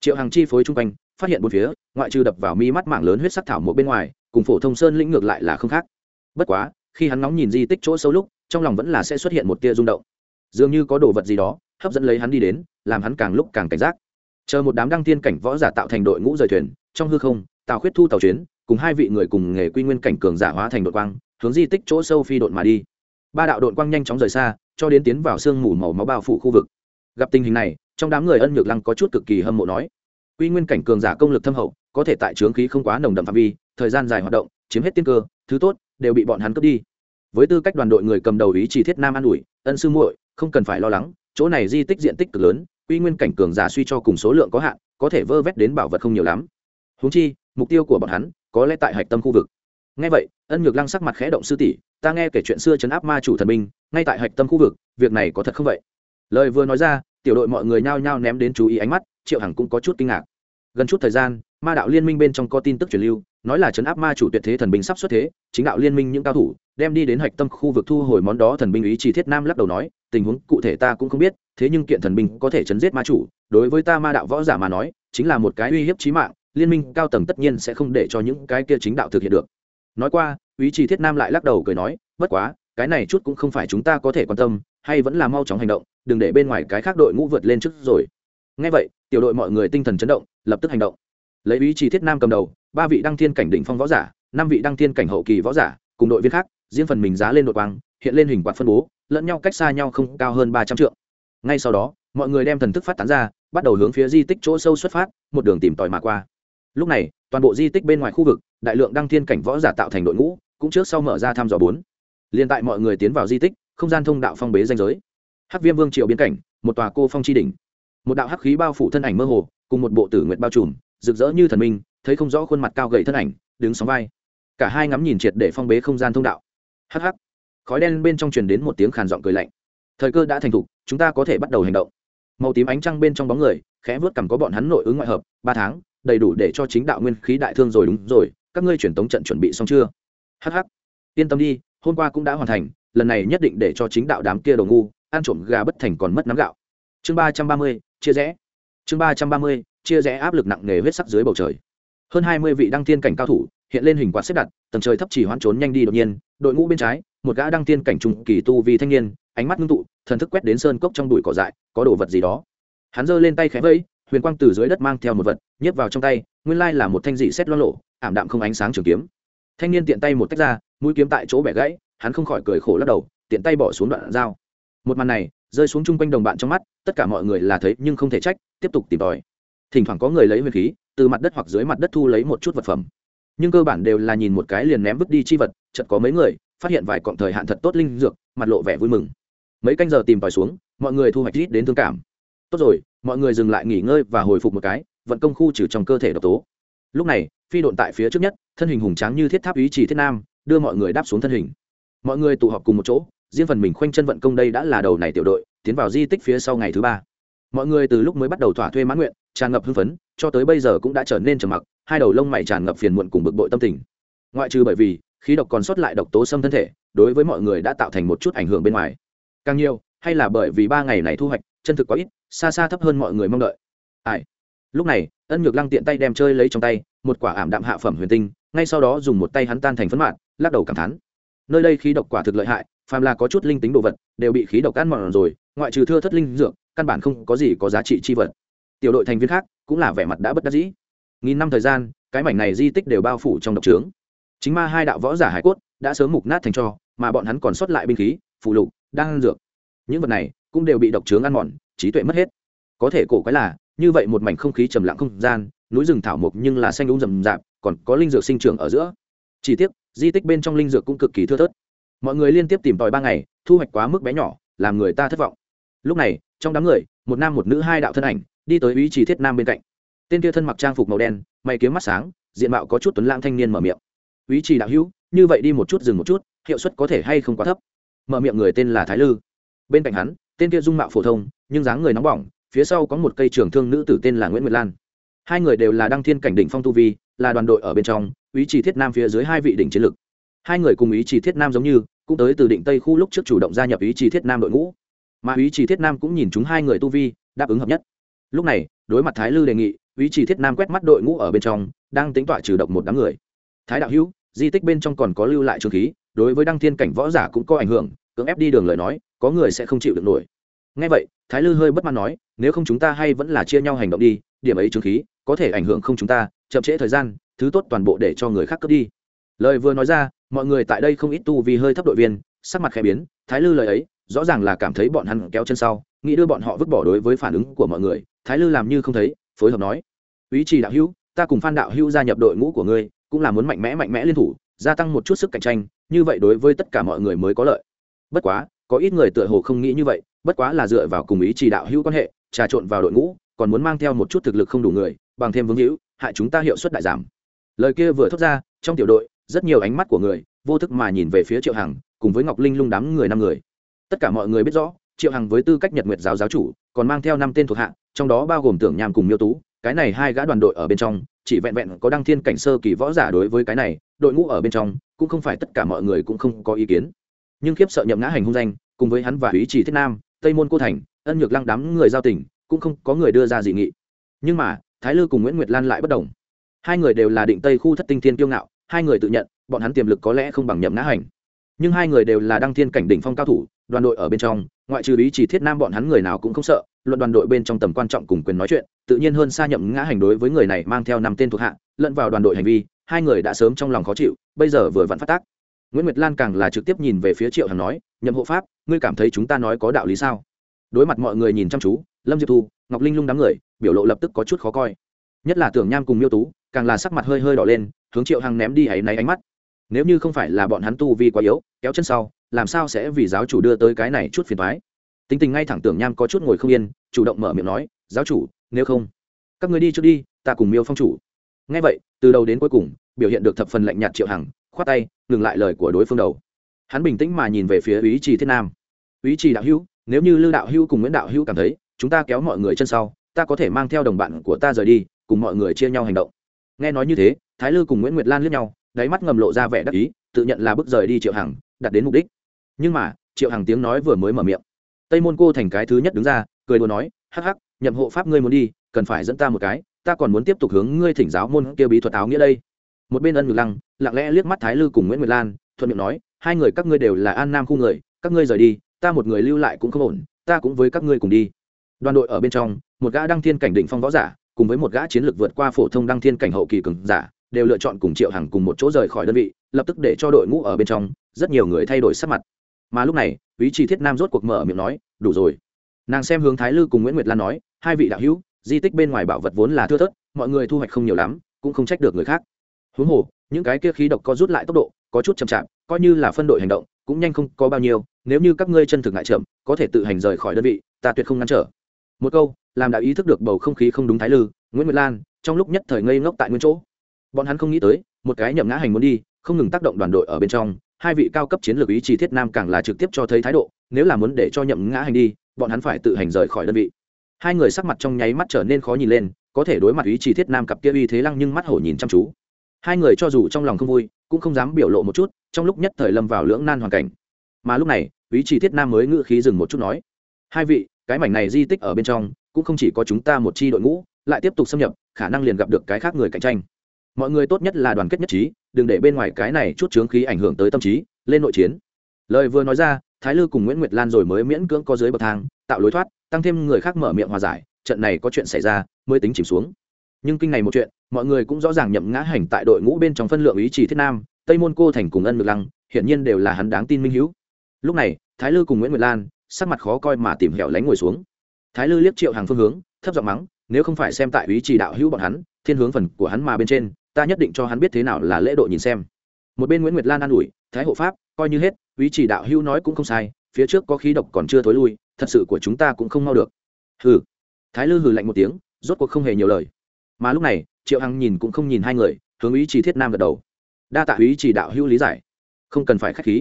Speaker 1: Triệu hằng chi phối chung quanh, phát hiện bốn phía, ngoại trừ đập vào mi mắt mảng lớn huyết sắc thảo một bên ngoài, cùng phổ thông sơn lĩnh ngược lại là không khác. Bất quá, khi hắn nóng nhìn di tích chỗ sâu lúc, trong lòng vẫn là sẽ xuất hiện một tia rung động. Dường như có đồ vật gì đó, hấp dẫn lấy hắn đi đến, làm hắn càng lúc càng cảnh giác. Chờ một đám đăng tiên cảnh võ giả tạo thành đội ngũ rời thuyền, trong hư không, tào khuyết thu tàu chuyến, cùng hai vị người cùng nghề quy nguyên cảnh cường giả hóa thành đội quang, hướng di tích chỗ sâu phi đội mà đi ba đạo đội quang nhanh chóng rời xa, cho đến tiến vào sương mù màu máu bao phủ khu vực. Gặp tình hình này, trong đám người ân nhược lăng có chút cực kỳ hâm mộ nói, quy nguyên cảnh cường giả công lực thâm hậu, có thể tại trướng khí không quá nồng đậm phạm vi, thời gian dài hoạt động, chiếm hết tiên cơ, thứ tốt, đều bị bọn hắn cướp đi. Với tư cách đoàn đội người cầm đầu ý chỉ thiết nam an ủi, ân sư muội, không cần phải lo lắng, chỗ này di tích diện tích cực lớn, quy nguyên cảnh cường giả suy cho cùng số lượng có hạn, có thể vơ vét đến bảo vật không nhiều lắm. Húng chi, mục tiêu của bọn hắn, có lẽ tại hạch tâm khu vực ngay vậy, ân nhược lăng sắc mặt khẽ động sư tỷ, ta nghe kể chuyện xưa chấn áp ma chủ thần binh, ngay tại hạch tâm khu vực, việc này có thật không vậy? Lời vừa nói ra, tiểu đội mọi người nhao nhao ném đến chú ý ánh mắt, triệu hằng cũng có chút kinh ngạc. Gần chút thời gian, ma đạo liên minh bên trong có tin tức truyền lưu, nói là chấn áp ma chủ tuyệt thế thần binh sắp xuất thế, chính đạo liên minh những cao thủ, đem đi đến hạch tâm khu vực thu hồi món đó thần binh ý chỉ thiết nam lắc đầu nói, tình huống cụ thể ta cũng không biết, thế nhưng kiện thần binh có thể chấn giết ma chủ, đối với ta ma đạo võ giả mà nói, chính là một cái uy hiếp chí mạng, liên minh cao tầng tất nhiên sẽ không để cho những cái kia chính đạo thực hiện được nói qua, ý chỉ thiết nam lại lắc đầu cười nói, bất quá, cái này chút cũng không phải chúng ta có thể quan tâm, hay vẫn là mau chóng hành động, đừng để bên ngoài cái khác đội ngũ vượt lên trước rồi. Ngay vậy, tiểu đội mọi người tinh thần chấn động, lập tức hành động. Lấy ý chỉ thiết nam cầm đầu, ba vị đăng thiên cảnh đỉnh phong võ giả, năm vị đăng thiên cảnh hậu kỳ võ giả, cùng đội viên khác riêng phần mình giá lên đội quang, hiện lên hình quạt phân bố, lẫn nhau cách xa nhau không cao hơn ba trăm trượng. Ngay sau đó, mọi người đem thần thức phát tán ra, bắt đầu hướng phía di tích chỗ sâu xuất phát, một đường tìm tòi mà qua lúc này, toàn bộ di tích bên ngoài khu vực, đại lượng đăng thiên cảnh võ giả tạo thành đội ngũ, cũng trước sau mở ra thăm dò bốn. Liên tại mọi người tiến vào di tích, không gian thông đạo phong bế danh giới. Hắc viêm vương triều biến cảnh, một tòa cô phong chi đỉnh. Một đạo hắc khí bao phủ thân ảnh mơ hồ, cùng một bộ tử nguyệt bao trùm, rực rỡ như thần minh, thấy không rõ khuôn mặt cao gầy thân ảnh, đứng sóng vai. Cả hai ngắm nhìn triệt để phong bế không gian thông đạo. Hắc hắc. Khói đen bên trong truyền đến một tiếng khàn giọng cười lạnh. Thời cơ đã thành thục, chúng ta có thể bắt đầu hành động. Màu tím ánh trăng bên trong bóng người, khẽ vớt cằm có bọn hắn nội ứng ngoại hợp, ba tháng đầy đủ để cho chính đạo nguyên khí đại thương rồi đúng rồi, các ngươi truyền tống trận chuẩn bị xong chưa? Hh yên tâm đi, hôm qua cũng đã hoàn thành, lần này nhất định để cho chính đạo đám kia đồ ngu, ăn trộm gà bất thành còn mất nắm gạo. Chương ba trăm ba mươi, chia rẽ. Chương ba trăm ba mươi, chia rẽ áp lực nặng nề huyết sắc dưới bầu trời. Hơn hai mươi vị đăng tiên cảnh cao thủ, hiện lên hình quạt xếp đặt, tầng trời thấp chỉ hoãn trốn nhanh đi đột nhiên, đội ngũ bên trái, một gã đăng tiên cảnh trung kỳ tu vì thanh niên, ánh mắt ngưng tụ, thần thức quét đến sơn cốc trong bụi cỏ dại, có đồ vật gì đó. Hắn giơ lên tay khẽ vẫy huyền quang từ dưới đất mang theo một vật nhét vào trong tay, nguyên lai là một thanh dị xét lo lộ, ảm đạm không ánh sáng trường kiếm. Thanh niên tiện tay một tách ra, mũi kiếm tại chỗ bẻ gãy, hắn không khỏi cười khổ lắc đầu, tiện tay bỏ xuống đoạn dao. Một màn này, rơi xuống chung quanh đồng bạn trong mắt, tất cả mọi người là thấy nhưng không thể trách, tiếp tục tìm tòi. Thỉnh thoảng có người lấy huyền khí, từ mặt đất hoặc dưới mặt đất thu lấy một chút vật phẩm. Nhưng cơ bản đều là nhìn một cái liền ném vứt đi chi vật, chợt có mấy người, phát hiện vài cọng thời hạn thật tốt linh dược, mặt lộ vẻ vui mừng. Mấy canh giờ tìm tòi xuống, mọi người thu hoạch ít đến thương cảm. Tốt rồi mọi người dừng lại nghỉ ngơi và hồi phục một cái, vận công khu trừ trong cơ thể độc tố. Lúc này, phi độn tại phía trước nhất, thân hình hùng tráng như thiết tháp ý chỉ thiết nam, đưa mọi người đáp xuống thân hình. Mọi người tụ họp cùng một chỗ, riêng phần mình khoanh chân vận công đây đã là đầu này tiểu đội, tiến vào di tích phía sau ngày thứ ba. Mọi người từ lúc mới bắt đầu thỏa thuê mãn nguyện, tràn ngập hưng phấn, cho tới bây giờ cũng đã trở nên trầm mặc, hai đầu lông mày tràn ngập phiền muộn cùng bực bội tâm tình. Ngoại trừ bởi vì, khí độc còn sót lại độc tố xâm thân thể, đối với mọi người đã tạo thành một chút ảnh hưởng bên ngoài. Càng nhiều, hay là bởi vì ba ngày này thu hoạch, chân thực quá ít xa xa thấp hơn mọi người mong đợi. Ai? Lúc này, ân nhược lăng tiện tay đem chơi lấy trong tay, một quả ảm đạm hạ phẩm huyền tinh, ngay sau đó dùng một tay hắn tan thành phấn mạng lắc đầu cảm thán. Nơi đây khí độc quả thực lợi hại, phàm là có chút linh tính đồ vật, đều bị khí độc ăn mòn rồi, ngoại trừ thưa thất linh dược, căn bản không có gì có giá trị chi vật. Tiểu đội thành viên khác cũng là vẻ mặt đã bất đắc dĩ. Nghìn năm thời gian, cái mảnh này di tích đều bao phủ trong độc trướng. Chính ma hai đạo võ giả hải cốt đã sớm mục nát thành cho, mà bọn hắn còn sót lại binh khí phụ lục đang dược. Những vật này cũng đều bị độc trướng ăn mòn trí tuệ mất hết. Có thể cổ quái là, như vậy một mảnh không khí trầm lặng không gian, núi rừng thảo mộc nhưng là xanh đúng rậm rạp, còn có linh dược sinh trưởng ở giữa. Chỉ tiếc, di tích bên trong linh dược cũng cực kỳ thưa thớt. Mọi người liên tiếp tìm tòi ba ngày, thu hoạch quá mức bé nhỏ, làm người ta thất vọng. Lúc này, trong đám người, một nam một nữ hai đạo thân ảnh, đi tới ý chỉ thiết nam bên cạnh. Tên kia thân mặc trang phục màu đen, mày kiếm mắt sáng, diện mạo có chút tuấn lãng thanh niên mở miệng. Ý chỉ đạo hữu, như vậy đi một chút dừng một chút, hiệu suất có thể hay không quá thấp? Mở miệng người tên là thái lư. Bên cạnh hắn tên kia dung mạo phổ thông, nhưng dáng người nóng bỏng, phía sau có một cây trường thương nữ tử tên là nguyễn nguyệt lan. Hai người đều là đăng thiên cảnh đỉnh phong tu vi, là đoàn đội ở bên trong, ý chỉ thiết nam phía dưới hai vị đỉnh chiến lực. Hai người cùng ý chỉ thiết nam giống như, cũng tới từ định tây khu lúc trước chủ động gia nhập ý chỉ thiết nam đội ngũ. Mà ý chỉ thiết nam cũng nhìn chúng hai người tu vi, đáp ứng hợp nhất. Lúc này, đối mặt thái lư đề nghị, ý chỉ thiết nam quét mắt đội ngũ ở bên trong, đang tính tọa trừ động một đám người. Thái đạo hữu, di tích bên trong còn có lưu lại trường khí, đối với đăng thiên cảnh võ giả cũng có ảnh hưởng cưỡng ép đi đường lời nói, có người sẽ không chịu được nổi. Ngay vậy, thái lư hơi bất mãn nói, nếu không chúng ta hay vẫn là chia nhau hành động đi, điểm ấy chứng khí, có thể ảnh hưởng không chúng ta, chậm trễ thời gian, thứ tốt toàn bộ để cho người khác cướp đi. Lời vừa nói ra, mọi người tại đây không ít tu vì hơi thấp đội viên, sắc mặt khẽ biến, thái lư lời ấy, rõ ràng là cảm thấy bọn hắn kéo chân sau, nghĩ đưa bọn họ vứt bỏ đối với phản ứng của mọi người, thái lư làm như không thấy, phối hợp nói, ý chỉ đạo hữu, ta cùng phan đạo hữu gia nhập đội ngũ của ngươi, cũng là muốn mạnh mẽ mạnh mẽ liên thủ, gia tăng một chút sức cạnh tranh, như vậy đối với tất cả mọi người mới có lợi bất quá, có ít người tựa hồ không nghĩ như vậy, bất quá là dựa vào cùng ý chỉ đạo hữu quan hệ, trà trộn vào đội ngũ, còn muốn mang theo một chút thực lực không đủ người, bằng thêm vương hữu, hại chúng ta hiệu suất đại giảm. Lời kia vừa thốt ra, trong tiểu đội, rất nhiều ánh mắt của người, vô thức mà nhìn về phía triệu hằng, cùng với ngọc linh lung đám người năm người. Tất cả mọi người biết rõ, triệu hằng với tư cách nhật nguyệt giáo giáo chủ, còn mang theo năm tên thuộc hạ, trong đó bao gồm tưởng nhàm cùng miêu tú, cái này hai gã đoàn đội ở bên trong, chỉ vẹn vẹn có đăng thiên cảnh sơ kỳ võ giả đối với cái này, đội ngũ ở bên trong, cũng không phải tất cả mọi người cũng không có ý kiến nhưng khiếp sợ nhậm ngã hành hung danh, cùng với hắn và ý chỉ thiết nam, tây môn cô thành, ân nhược lăng đám người giao tình, cũng không có người đưa ra dị nghị. Nhưng mà, thái lư cùng nguyễn nguyệt lan lại bất đồng. Hai người đều là định tây khu thất tinh thiên kiêu ngạo, hai người tự nhận, bọn hắn tiềm lực có lẽ không bằng nhậm ngã hành. Nhưng hai người đều là đăng thiên cảnh đỉnh phong cao thủ, đoàn đội ở bên trong, ngoại trừ ý chỉ thiết nam bọn hắn người nào cũng không sợ, luận đoàn đội bên trong tầm quan trọng cùng quyền nói chuyện, tự nhiên hơn xa nhậm ngã hành đối với người này mang theo năm tên thuộc hạ, lẫn vào đoàn đội hành vi, hai người đã sớm trong lòng khó chịu, bây giờ vừa vặn phát tác nguyễn nguyệt lan càng là trực tiếp nhìn về phía triệu hằng nói, nhậm hộ pháp, ngươi cảm thấy chúng ta nói có đạo lý sao? Đối mặt mọi người nhìn chăm chú, lâm diệp thu, ngọc linh lung đám người, biểu lộ lập tức có chút khó coi. Nhất là tưởng nham cùng miêu tú, càng là sắc mặt hơi hơi đỏ lên, hướng triệu hằng ném đi áy náy ánh mắt. Nếu như không phải là bọn hắn tu vi quá yếu, kéo chân sau, làm sao sẽ vì giáo chủ đưa tới cái này chút phiền thoái tính tình ngay thẳng tưởng nham có chút ngồi không yên, chủ động mở miệng nói, giáo chủ, nếu không, các người đi trước đi, ta cùng miêu phong chủ. Ngay vậy, từ đầu đến cuối cùng, biểu hiện được thập phần lạnh nhạt triệu hằng khoát tay, ngừng lại lời của đối phương đầu. Hắn bình tĩnh mà nhìn về phía ý trì thiết nam. Ý trì đạo hữu, nếu như lưu đạo hữu cùng nguyễn đạo hữu cảm thấy, chúng ta kéo mọi người chân sau, ta có thể mang theo đồng bạn của ta rời đi, cùng mọi người chia nhau hành động. Nghe nói như thế, thái lư cùng nguyễn nguyệt lan liếc nhau, đáy mắt ngầm lộ ra vẻ đắc ý, tự nhận là bước rời đi triệu hằng đặt đến mục đích. Nhưng mà, triệu hằng tiếng nói vừa mới mở miệng. Tây môn cô thành cái thứ nhất đứng ra, cười đùa nói, hắc hắc, nhậm hộ pháp ngươi muốn đi, cần phải dẫn ta một cái, ta còn muốn tiếp tục hướng ngươi thỉnh giáo môn kia bí thuật áo nghĩa đây một bên ân ngược lăng lặng lẽ liếc mắt thái lư cùng nguyễn nguyệt lan thuận miệng nói hai người các ngươi đều là an nam khu người các ngươi rời đi ta một người lưu lại cũng không ổn ta cũng với các ngươi cùng đi đoàn đội ở bên trong một gã đăng thiên cảnh định phong võ giả cùng với một gã chiến lược vượt qua phổ thông đăng thiên cảnh hậu kỳ cường giả đều lựa chọn cùng triệu hằng cùng một chỗ rời khỏi đơn vị lập tức để cho đội ngũ ở bên trong rất nhiều người thay đổi sắc mặt mà lúc này ý chí thiết nam rốt cuộc mở miệng nói đủ rồi nàng xem hướng thái lư cùng nguyễn nguyệt lan nói hai vị đạo hữu di tích bên ngoài bảo vật vốn là thưa thớt mọi người thu hoạch không nhiều lắm cũng không trách được người khác huống hồ, những cái kia khí độc có rút lại tốc độ, có chút chậm chạp, coi như là phân đội hành động, cũng nhanh không có bao nhiêu, nếu như các ngươi chân thực ngại chậm, có thể tự hành rời khỏi đơn vị, ta tuyệt không ngăn trở. Một câu, làm đã ý thức được bầu không khí không đúng thái lư, nguyễn nguyệt lan, trong lúc nhất thời ngây ngốc tại nguyên chỗ. Bọn hắn không nghĩ tới, một cái nhậm ngã hành muốn đi, không ngừng tác động đoàn đội ở bên trong, hai vị cao cấp chiến lược ý chí thiết nam càng là trực tiếp cho thấy thái độ, nếu là muốn để cho nhậm ngã hành đi, bọn hắn phải tự hành rời khỏi đơn vị. Hai người sắc mặt trong nháy mắt trở nên khó nhìn lên, có thể đối mặt ý chí thiết nam cặp kia uy thế lăng nhưng mắt hổ nhìn chăm chú hai người cho dù trong lòng không vui, cũng không dám biểu lộ một chút, trong lúc nhất thời lâm vào lưỡng nan hoàn cảnh. Mà lúc này ý chí thiết nam mới ngự khí dừng một chút nói, hai vị, cái mảnh này di tích ở bên trong, cũng không chỉ có chúng ta một chi đội ngũ, lại tiếp tục xâm nhập, khả năng liền gặp được cái khác người cạnh tranh. Mọi người tốt nhất là đoàn kết nhất trí, đừng để bên ngoài cái này chút chướng khí ảnh hưởng tới tâm trí, lên nội chiến. Lời vừa nói ra, thái lư cùng nguyễn nguyệt lan rồi mới miễn cưỡng có dưới bậc thang, tạo lối thoát, tăng thêm người khác mở miệng hòa giải, trận này có chuyện xảy ra, mới tính chìm xuống. Nhưng kinh này một chuyện mọi người cũng rõ ràng nhậm ngã hành tại đội ngũ bên trong phân lượng ý chỉ thiết nam, tây môn cô thành cùng ân ngược lăng, hiển nhiên đều là hắn đáng tin minh hữu lúc này, thái lư cùng nguyễn nguyệt lan, sắc mặt khó coi mà tìm hẻo lánh ngồi xuống. Thái lư liếc triệu hàng phương hướng, thấp giọng mắng, nếu không phải xem tại ý chỉ đạo hữu bọn hắn, thiên hướng phần của hắn mà bên trên, ta nhất định cho hắn biết thế nào là lễ độ nhìn xem. Một bên nguyễn nguyệt lan an ủi, thái hộ pháp, coi như hết, ý chỉ đạo hữu nói cũng không sai, phía trước có khí độc còn chưa thối lui, thật sự của chúng ta cũng không mau được. Hừ. Thái lư hừ lạnh một tiếng, rốt cuộc không hề nhiều lời. Mà lúc này triệu hằng nhìn cũng không nhìn hai người, hướng ý chỉ thiết nam gật đầu. Đa tạ ý chỉ đạo hữu lý giải. Không cần phải k h á c h khí.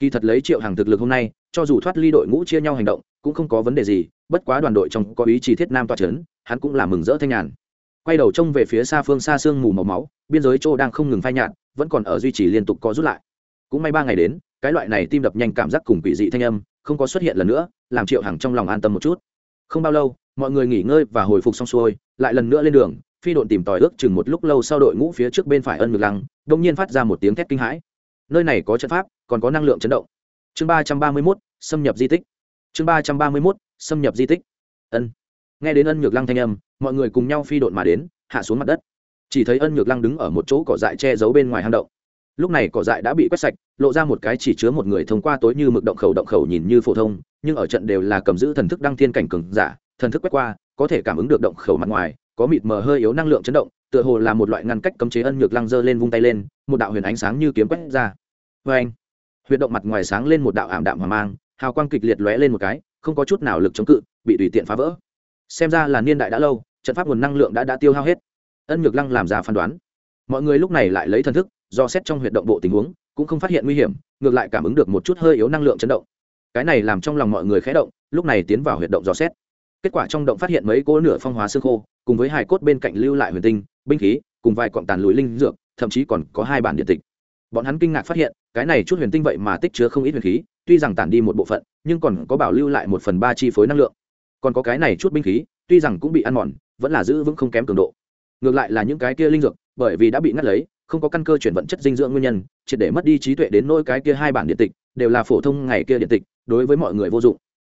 Speaker 1: Kỳ thật lấy triệu hằng thực lực hôm nay, cho dù thoát ly đội ngũ chia nhau hành động, cũng không có vấn đề gì, bất quá đoàn đội trong có ý chỉ thiết nam toa c h ấ n hắn cũng là mừng rỡ thanh nhàn. Quay đầu trông về phía xa phương xa sương mù màu máu, biên giới chỗ đang không ngừng phai nhạt, vẫn còn ở duy trì liên tục có rút lại. Cũng may ba ngày đến, cái loại này tim đập nhanh cảm giác cùng quỷ dị thanh âm, không có xuất hiện lần nữa, làm triệu hằng trong lòng an tâm một chút. Không bao lâu, mọi người nghỉ ngơi và hồi phục xong xuôi, lại lần nữa lên đường phi đội tìm tòi ước chừng một lúc lâu sau đội ngũ phía trước bên phải ân ngược lăng, đông nhiên phát ra một tiếng thét kinh hãi. Nơi này có trận pháp, còn có năng lượng chấn động. Chương ba trăm ba mươi mốt, xâm nhập di tích. Chương ba trăm ba mươi mốt, xâm nhập di tích. Ân. Nghe đến ân nhược lăng thanh âm, mọi người cùng nhau phi độn mà đến, hạ xuống mặt đất. Chỉ thấy ân nhược lăng đứng ở một chỗ cỏ dại che giấu bên ngoài hang động. Lúc này cỏ dại đã bị quét sạch, lộ ra một cái chỉ chứa một người thông qua tối như mực động khẩu động khẩu nhìn như phổ thông, nhưng ở trận đều là cầm giữ thần thức đăng thiên cảnh cường giả, thần thức quét qua, có thể cảm ứng được động khẩu mặt ngoài có mịt mờ hơi yếu năng lượng chấn động, tựa hồ là một loại ngăn cách cấm chế ân nhược lăng dơ lên vung tay lên, một đạo huyền ánh sáng như kiếm quét ra. Vê anh huyệt động mặt ngoài sáng lên một đạo ảm đạm hòa mang, hào quang kịch liệt lóe lên một cái, không có chút nào lực chống cự, bị tùy tiện phá vỡ. Xem ra là niên đại đã lâu, trận pháp nguồn năng lượng đã đã tiêu hao hết. Ân nhược lăng làm ra phán đoán. Mọi người lúc này lại lấy thần thức, do xét trong huyệt động bộ tình huống, cũng không phát hiện nguy hiểm, ngược lại cảm ứng được một chút hơi yếu năng lượng chấn động. Cái này làm trong lòng mọi người khé động, lúc này tiến vào huyệt động dò xét kết quả trong động phát hiện mấy cỗ nửa phong hóa xương khô, cùng với hải cốt bên cạnh lưu lại huyền tinh, binh khí, cùng vài cọng tàn lùi linh dược, thậm chí còn có hai bản điện tịch. Bọn hắn kinh ngạc phát hiện, cái này chút huyền tinh vậy mà tích chứa không ít huyền khí, tuy rằng tản đi một bộ phận, nhưng còn có bảo lưu lại một phần ba chi phối năng lượng. Còn có cái này chút binh khí, tuy rằng cũng bị ăn mòn, vẫn là giữ vững không kém cường độ. Ngược lại là những cái kia linh dược, bởi vì đã bị ngắt lấy, không có căn cơ chuyển vận chất dinh dưỡng nguyên nhân, triệt để mất đi trí tuệ đến nỗi cái kia hai bản điện tịch, đều là phổ thông ngày kia điện tịch, đối với mọi người vô dụng.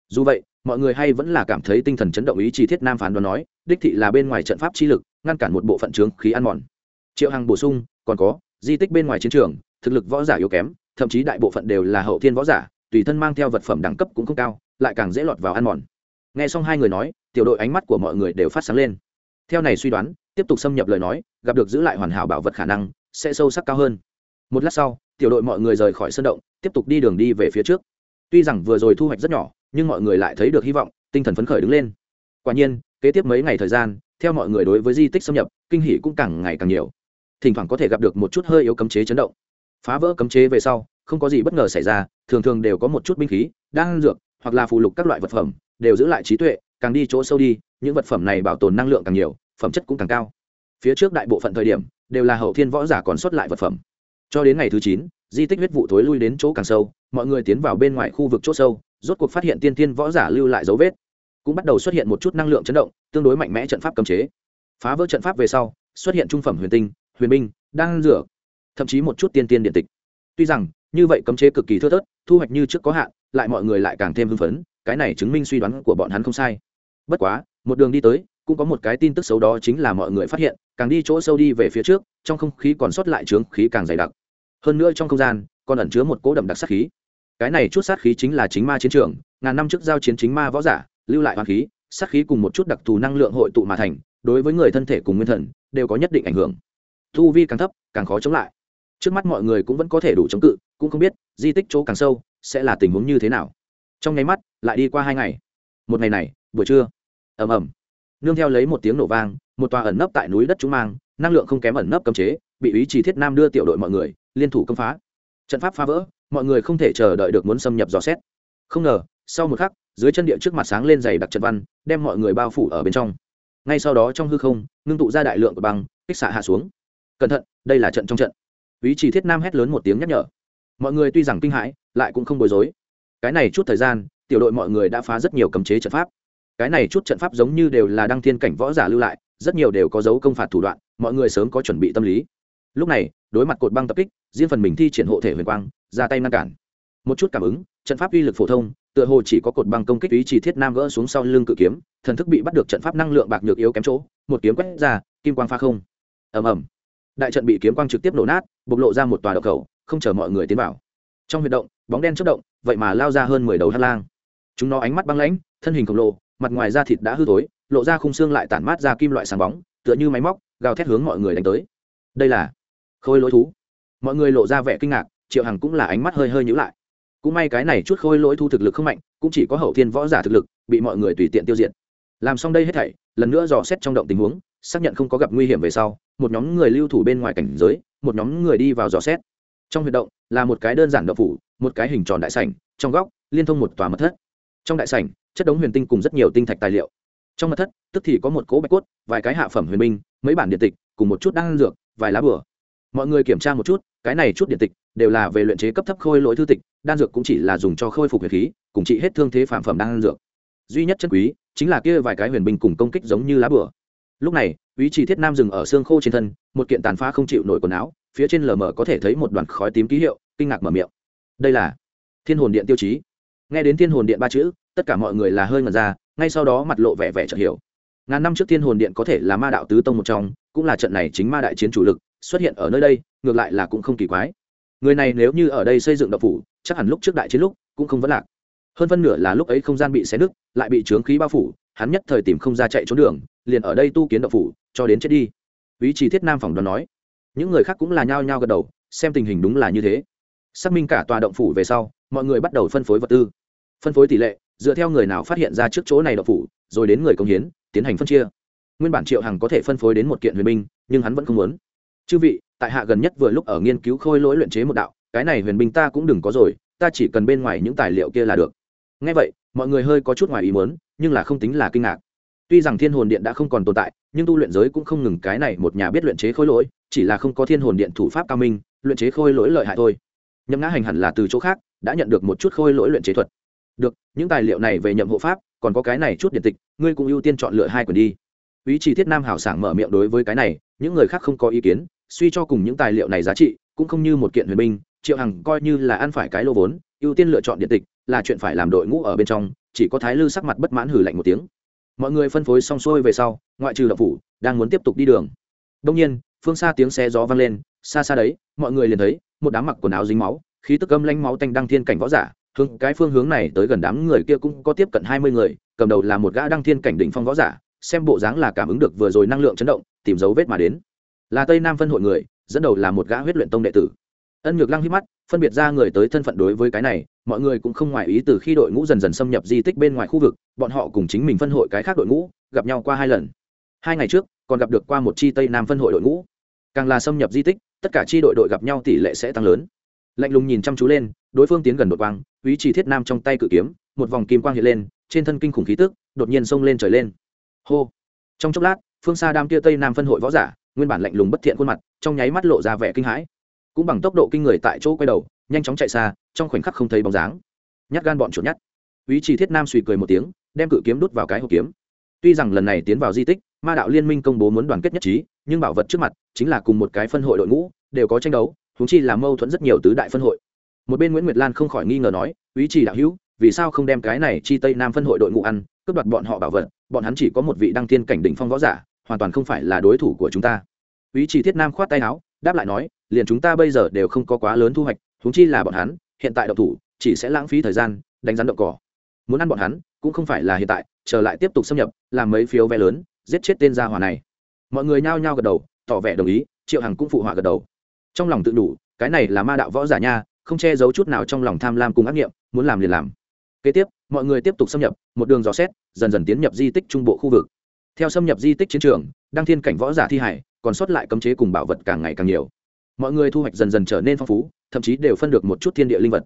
Speaker 1: Dù vậy mọi người hay vẫn là cảm thấy tinh thần chấn động ý chí thiết nam phán đoán nói, đích thị là bên ngoài trận pháp chi lực, ngăn cản một bộ phận trướng khí ăn mòn. Triệu hằng bổ sung, còn có, di tích bên ngoài chiến trường, thực lực võ giả yếu kém, thậm chí đại bộ phận đều là hậu thiên võ giả, tùy thân mang theo vật phẩm đẳng cấp cũng không cao, lại càng dễ lọt vào ăn mòn. Nghe xong hai người nói, tiểu đội ánh mắt của mọi người đều phát sáng lên. Theo này suy đoán, tiếp tục xâm nhập lời nói, gặp được giữ lại hoàn hảo bảo vật khả năng, sẽ sâu sắc cao hơn. Một lát sau, tiểu đội mọi người rời khỏi sân động, tiếp tục đi đường đi về phía trước. Tuy rằng vừa rồi thu hoạch rất nhỏ nhưng mọi người lại thấy được hy vọng, tinh thần phấn khởi đứng lên. Quả nhiên, kế tiếp mấy ngày thời gian, theo mọi người đối với di tích xâm nhập, kinh hỷ cũng càng ngày càng nhiều. Thỉnh thoảng có thể gặp được một chút hơi yếu cấm chế chấn động. Phá vỡ cấm chế về sau, không có gì bất ngờ xảy ra, thường thường đều có một chút binh khí, đan dược, hoặc là phụ lục các loại vật phẩm, đều giữ lại trí tuệ, càng đi chỗ sâu đi, những vật phẩm này bảo tồn năng lượng càng nhiều, phẩm chất cũng càng cao. Phía trước đại bộ phận thời điểm, đều là hậu thiên võ giả còn sót lại vật phẩm. Cho đến ngày thứ chín, di tích huyết vụ thối lui đến chỗ càng sâu, mọi người tiến vào bên ngoài khu vực chỗ sâu rốt cuộc phát hiện tiên tiên võ giả lưu lại dấu vết, cũng bắt đầu xuất hiện một chút năng lượng chấn động, tương đối mạnh mẽ trận pháp cấm chế. Phá vỡ trận pháp về sau, xuất hiện trung phẩm huyền tinh, huyền binh đang rửa thậm chí một chút tiên tiên điện tịch. Tuy rằng, như vậy cấm chế cực kỳ thưa thớt, thu hoạch như trước có hạn, lại mọi người lại càng thêm hưng phấn, cái này chứng minh suy đoán của bọn hắn không sai. Bất quá, một đường đi tới, cũng có một cái tin tức xấu đó chính là mọi người phát hiện, càng đi chỗ sâu đi về phía trước, trong không khí còn sót lại trướng khí càng dày đặc. Hơn nữa trong không gian, còn ẩn chứa một cỗ đậm đặc sắc khí cái này chút sát khí chính là chính ma chiến trường, ngàn năm trước giao chiến chính ma võ giả, lưu lại hoàng khí, sát khí cùng một chút đặc thù năng lượng hội tụ mà thành, đối với người thân thể cùng nguyên thần, đều có nhất định ảnh hưởng. Thu vi càng thấp, càng khó chống lại. Trước mắt mọi người cũng vẫn có thể đủ chống cự, cũng không biết, di tích chỗ càng sâu, sẽ là tình huống như thế nào. Trong nháy mắt, lại đi qua hai ngày. Một ngày này, buổi trưa. Ầm ầm. Nương theo lấy một tiếng nổ vang, một tòa ẩn nấp tại núi đất chúng mang, năng lượng không kém ẩn nấp cấm chế, bị ý chỉ thiết nam đưa tiểu đội mọi người, liên thủ công phá. Trận pháp phá vỡ mọi người không thể chờ đợi được muốn xâm nhập dò xét. Không ngờ, sau một khắc, dưới chân địa trước mặt sáng lên dày đặc trận văn, đem mọi người bao phủ ở bên trong. Ngay sau đó trong hư không, ngưng tụ ra đại lượng của băng, kích xạ hạ xuống. Cẩn thận, đây là trận trong trận. Ý chỉ thiết nam hét lớn một tiếng nhắc nhở. Mọi người tuy rằng kinh hãi, lại cũng không bối rối. Cái này chút thời gian, tiểu đội mọi người đã phá rất nhiều cấm chế trận pháp. Cái này chút trận pháp giống như đều là đăng thiên cảnh võ giả lưu lại, rất nhiều đều có dấu công phạt thủ đoạn, mọi người sớm có chuẩn bị tâm lý. Lúc này, đối mặt cột băng tập kích, riêng phần mình thi triển hộ thể huyền quang ra tay ngăn cản. Một chút cảm ứng, trận pháp uy lực phổ thông, tựa hồ chỉ có cột băng công kích ý chỉ thiết nam gỡ xuống sau lưng cự kiếm, thần thức bị bắt được trận pháp năng lượng bạc nhược yếu kém chỗ, một kiếm quét ra, kim quang pha không. Ầm ầm. Đại trận bị kiếm quang trực tiếp nổ nát, bộc lộ ra một tòa độc khẩu, không chờ mọi người tiến vào. Trong huyệt động, bóng đen chất động, vậy mà lao ra hơn mười đầu hát lang. Chúng nó ánh mắt băng lãnh, thân hình khổng lồ, mặt ngoài da thịt đã hư tối lộ ra khung xương lại tản mát ra kim loại sáng bóng, tựa như máy móc, gào thét hướng mọi người đánh tới. Đây là khôi lỗi thú. Mọi người lộ ra vẻ kinh ngạc triệu hằng cũng là ánh mắt hơi hơi nhữ lại. Cũng may cái này chút khôi lỗi thu thực lực không mạnh cũng chỉ có hậu thiên võ giả thực lực bị mọi người tùy tiện tiêu diệt. Làm xong đây hết thảy lần nữa dò xét trong động tình huống xác nhận không có gặp nguy hiểm về sau một nhóm người lưu thủ bên ngoài cảnh giới một nhóm người đi vào dò xét. Trong huyệt động là một cái đơn giản đậu phủ một cái hình tròn đại sảnh trong góc liên thông một tòa mật thất. Trong đại sảnh chất đống huyền tinh cùng rất nhiều tinh thạch tài liệu. Trong mật thất tức thì có một cỗ bạch cốt vài cái hạ phẩm huyền minh, mấy bản điện tịch cùng một chút đan dược vài lá bừa. mọi người kiểm tra một chút cái này chút điện tịch đều là về luyện chế cấp thấp khôi lỗi thư tịch, đan dược cũng chỉ là dùng cho khôi phục huyền khí, cùng trị hết thương thế phạm phẩm đan dược. Duy nhất chân quý chính là kia vài cái huyền binh cùng công kích giống như lá bửa. Lúc này ý chỉ thiết nam dừng ở xương khô trên thân, một kiện tàn phá không chịu nổi quần áo, phía trên lờ mờ có thể thấy một đoàn khói tím ký hiệu, kinh ngạc mở miệng. Đây là thiên hồn điện tiêu chí. Nghe đến thiên hồn điện ba chữ, tất cả mọi người là hơi ngần ra, ngay sau đó mặt lộ vẻ vẻ chợt hiểu. Ngàn năm trước thiên hồn điện có thể là ma đạo tứ tông một trong, cũng là trận này chính ma đại chiến chủ lực xuất hiện ở nơi đây, ngược lại là cũng không kỳ quái. Người này nếu như ở đây xây dựng đậu phủ, chắc hẳn lúc trước đại chiến lúc cũng không vấn lạc. Hơn phân nửa là lúc ấy không gian bị xé nứt, lại bị trướng khí bao phủ, hắn nhất thời tìm không ra chạy trốn đường, liền ở đây tu kiến đậu phủ, cho đến chết đi. Ý chỉ thiết nam phỏng đoán nói. Những người khác cũng là nhao nhao gật đầu, xem tình hình đúng là như thế. Xác minh cả tòa động phủ về sau, mọi người bắt đầu phân phối vật tư. Phân phối tỷ lệ, dựa theo người nào phát hiện ra trước chỗ này động phủ, rồi đến người công hiến, tiến hành phân chia. Nguyên bản triệu hằng có thể phân phối đến một kiện huyền binh, nhưng hắn vẫn không muốn chư vị, tại hạ gần nhất vừa lúc ở nghiên cứu khôi lỗi luyện chế một đạo, cái này huyền binh ta cũng đừng có rồi, ta chỉ cần bên ngoài những tài liệu kia là được. Ngay vậy, mọi người hơi có chút ngoài ý muốn, nhưng là không tính là kinh ngạc. Tuy rằng thiên hồn điện đã không còn tồn tại, nhưng tu luyện giới cũng không ngừng cái này một nhà biết luyện chế khôi lỗi, chỉ là không có thiên hồn điện thủ pháp cao minh, luyện chế khôi lỗi lợi hại thôi. Nhậm ngã hành hẳn là từ chỗ khác, đã nhận được một chút khôi lỗi luyện chế thuật. Được, những tài liệu này về nhậm hộ pháp, còn có cái này chút điện tịch, ngươi cũng ưu tiên chọn lựa hai quyển đi ý chỉ thiết nam hảo sảng mở miệng đối với cái này, những người khác không có ý kiến, suy cho cùng những tài liệu này giá trị, cũng không như một kiện huyền binh, triệu hằng coi như là ăn phải cái lô vốn, ưu tiên lựa chọn điện tịch, là chuyện phải làm đội ngũ ở bên trong, chỉ có thái lư sắc mặt bất mãn hử lạnh một tiếng. Mọi người phân phối xong xuôi về sau, ngoại trừ đậu phủ, đang muốn tiếp tục đi đường. Đông nhiên, phương xa tiếng xe gió vang lên, xa xa đấy, mọi người liền thấy, một đám mặc quần áo dính máu, khí tức âm lanh máu tanh đăng thiên cảnh võ giả, hướng cái phương hướng này tới gần đám người kia cũng có tiếp cận hai mươi người, cầm đầu là một gã đăng thiên cảnh đỉnh phong võ giả xem bộ dáng là cảm ứng được vừa rồi năng lượng chấn động, tìm dấu vết mà đến. Là tây nam phân hội người, dẫn đầu là một gã huyết luyện tông đệ tử. Ân nhược lăng hít mắt, phân biệt ra người tới thân phận đối với cái này, mọi người cũng không ngoại ý từ khi đội ngũ dần dần xâm nhập di tích bên ngoài khu vực, bọn họ cùng chính mình phân hội cái khác đội ngũ, gặp nhau qua hai lần. Hai ngày trước, còn gặp được qua một chi tây nam phân hội đội ngũ. Càng là xâm nhập di tích, tất cả chi đội đội gặp nhau tỷ lệ sẽ tăng lớn. Lạnh lùng nhìn chăm chú lên, đối phương tiến gần đột quang, ý chỉ thiết nam trong tay cự kiếm, một vòng kim quang hiện lên, trên thân kinh khủng khí tức, đột nhiên xông lên trời lên hô. Trong chốc lát, phương xa đam kia tây nam phân hội võ giả, nguyên bản lạnh lùng bất thiện khuôn mặt, trong nháy mắt lộ ra vẻ kinh hãi. Cũng bằng tốc độ kinh người tại chỗ quay đầu, nhanh chóng chạy xa, trong khoảnh khắc không thấy bóng dáng. Nhát gan bọn chuột nhát. Ý chỉ thiết nam suy cười một tiếng, đem cự kiếm đút vào cái hộp kiếm. Tuy rằng lần này tiến vào di tích, ma đạo liên minh công bố muốn đoàn kết nhất trí, nhưng bảo vật trước mặt chính là cùng một cái phân hội đội ngũ, đều có tranh đấu thúng chi là mâu thuẫn rất nhiều tứ đại phân hội. Một bên nguyễn nguyệt lan không khỏi nghi ngờ nói, ý chỉ đạo hữu, vì sao không đem cái này chi tây nam phân hội đội ngũ ăn, cướp đoạt bọn họ bảo vật bọn hắn chỉ có một vị đăng thiên cảnh đỉnh phong võ giả, hoàn toàn không phải là đối thủ của chúng ta. Ý chỉ thiết nam khoát tay áo, đáp lại nói, liền chúng ta bây giờ đều không có quá lớn thu hoạch thúng chi là bọn hắn, hiện tại độc thủ, chỉ sẽ lãng phí thời gian, đánh rắn động cỏ. Muốn ăn bọn hắn, cũng không phải là hiện tại, chờ lại tiếp tục xâm nhập, làm mấy phiếu vé lớn, giết chết tên gia hỏa này. Mọi người nhao nhao gật đầu, tỏ vẻ đồng ý, triệu hằng cũng phụ họa gật đầu. Trong lòng tự đủ, cái này là ma đạo võ giả nha, không che giấu chút nào trong lòng tham lam cùng ác nghiệm, muốn làm liền làm. Kế tiếp mọi người tiếp tục xâm nhập, một đường dò xét, dần dần tiến nhập di tích trung bộ khu vực. Theo xâm nhập di tích chiến trường, đăng thiên cảnh võ giả thi hải còn sót lại cấm chế cùng bảo vật càng ngày càng nhiều. Mọi người thu hoạch dần dần trở nên phong phú, thậm chí đều phân được một chút thiên địa linh vật.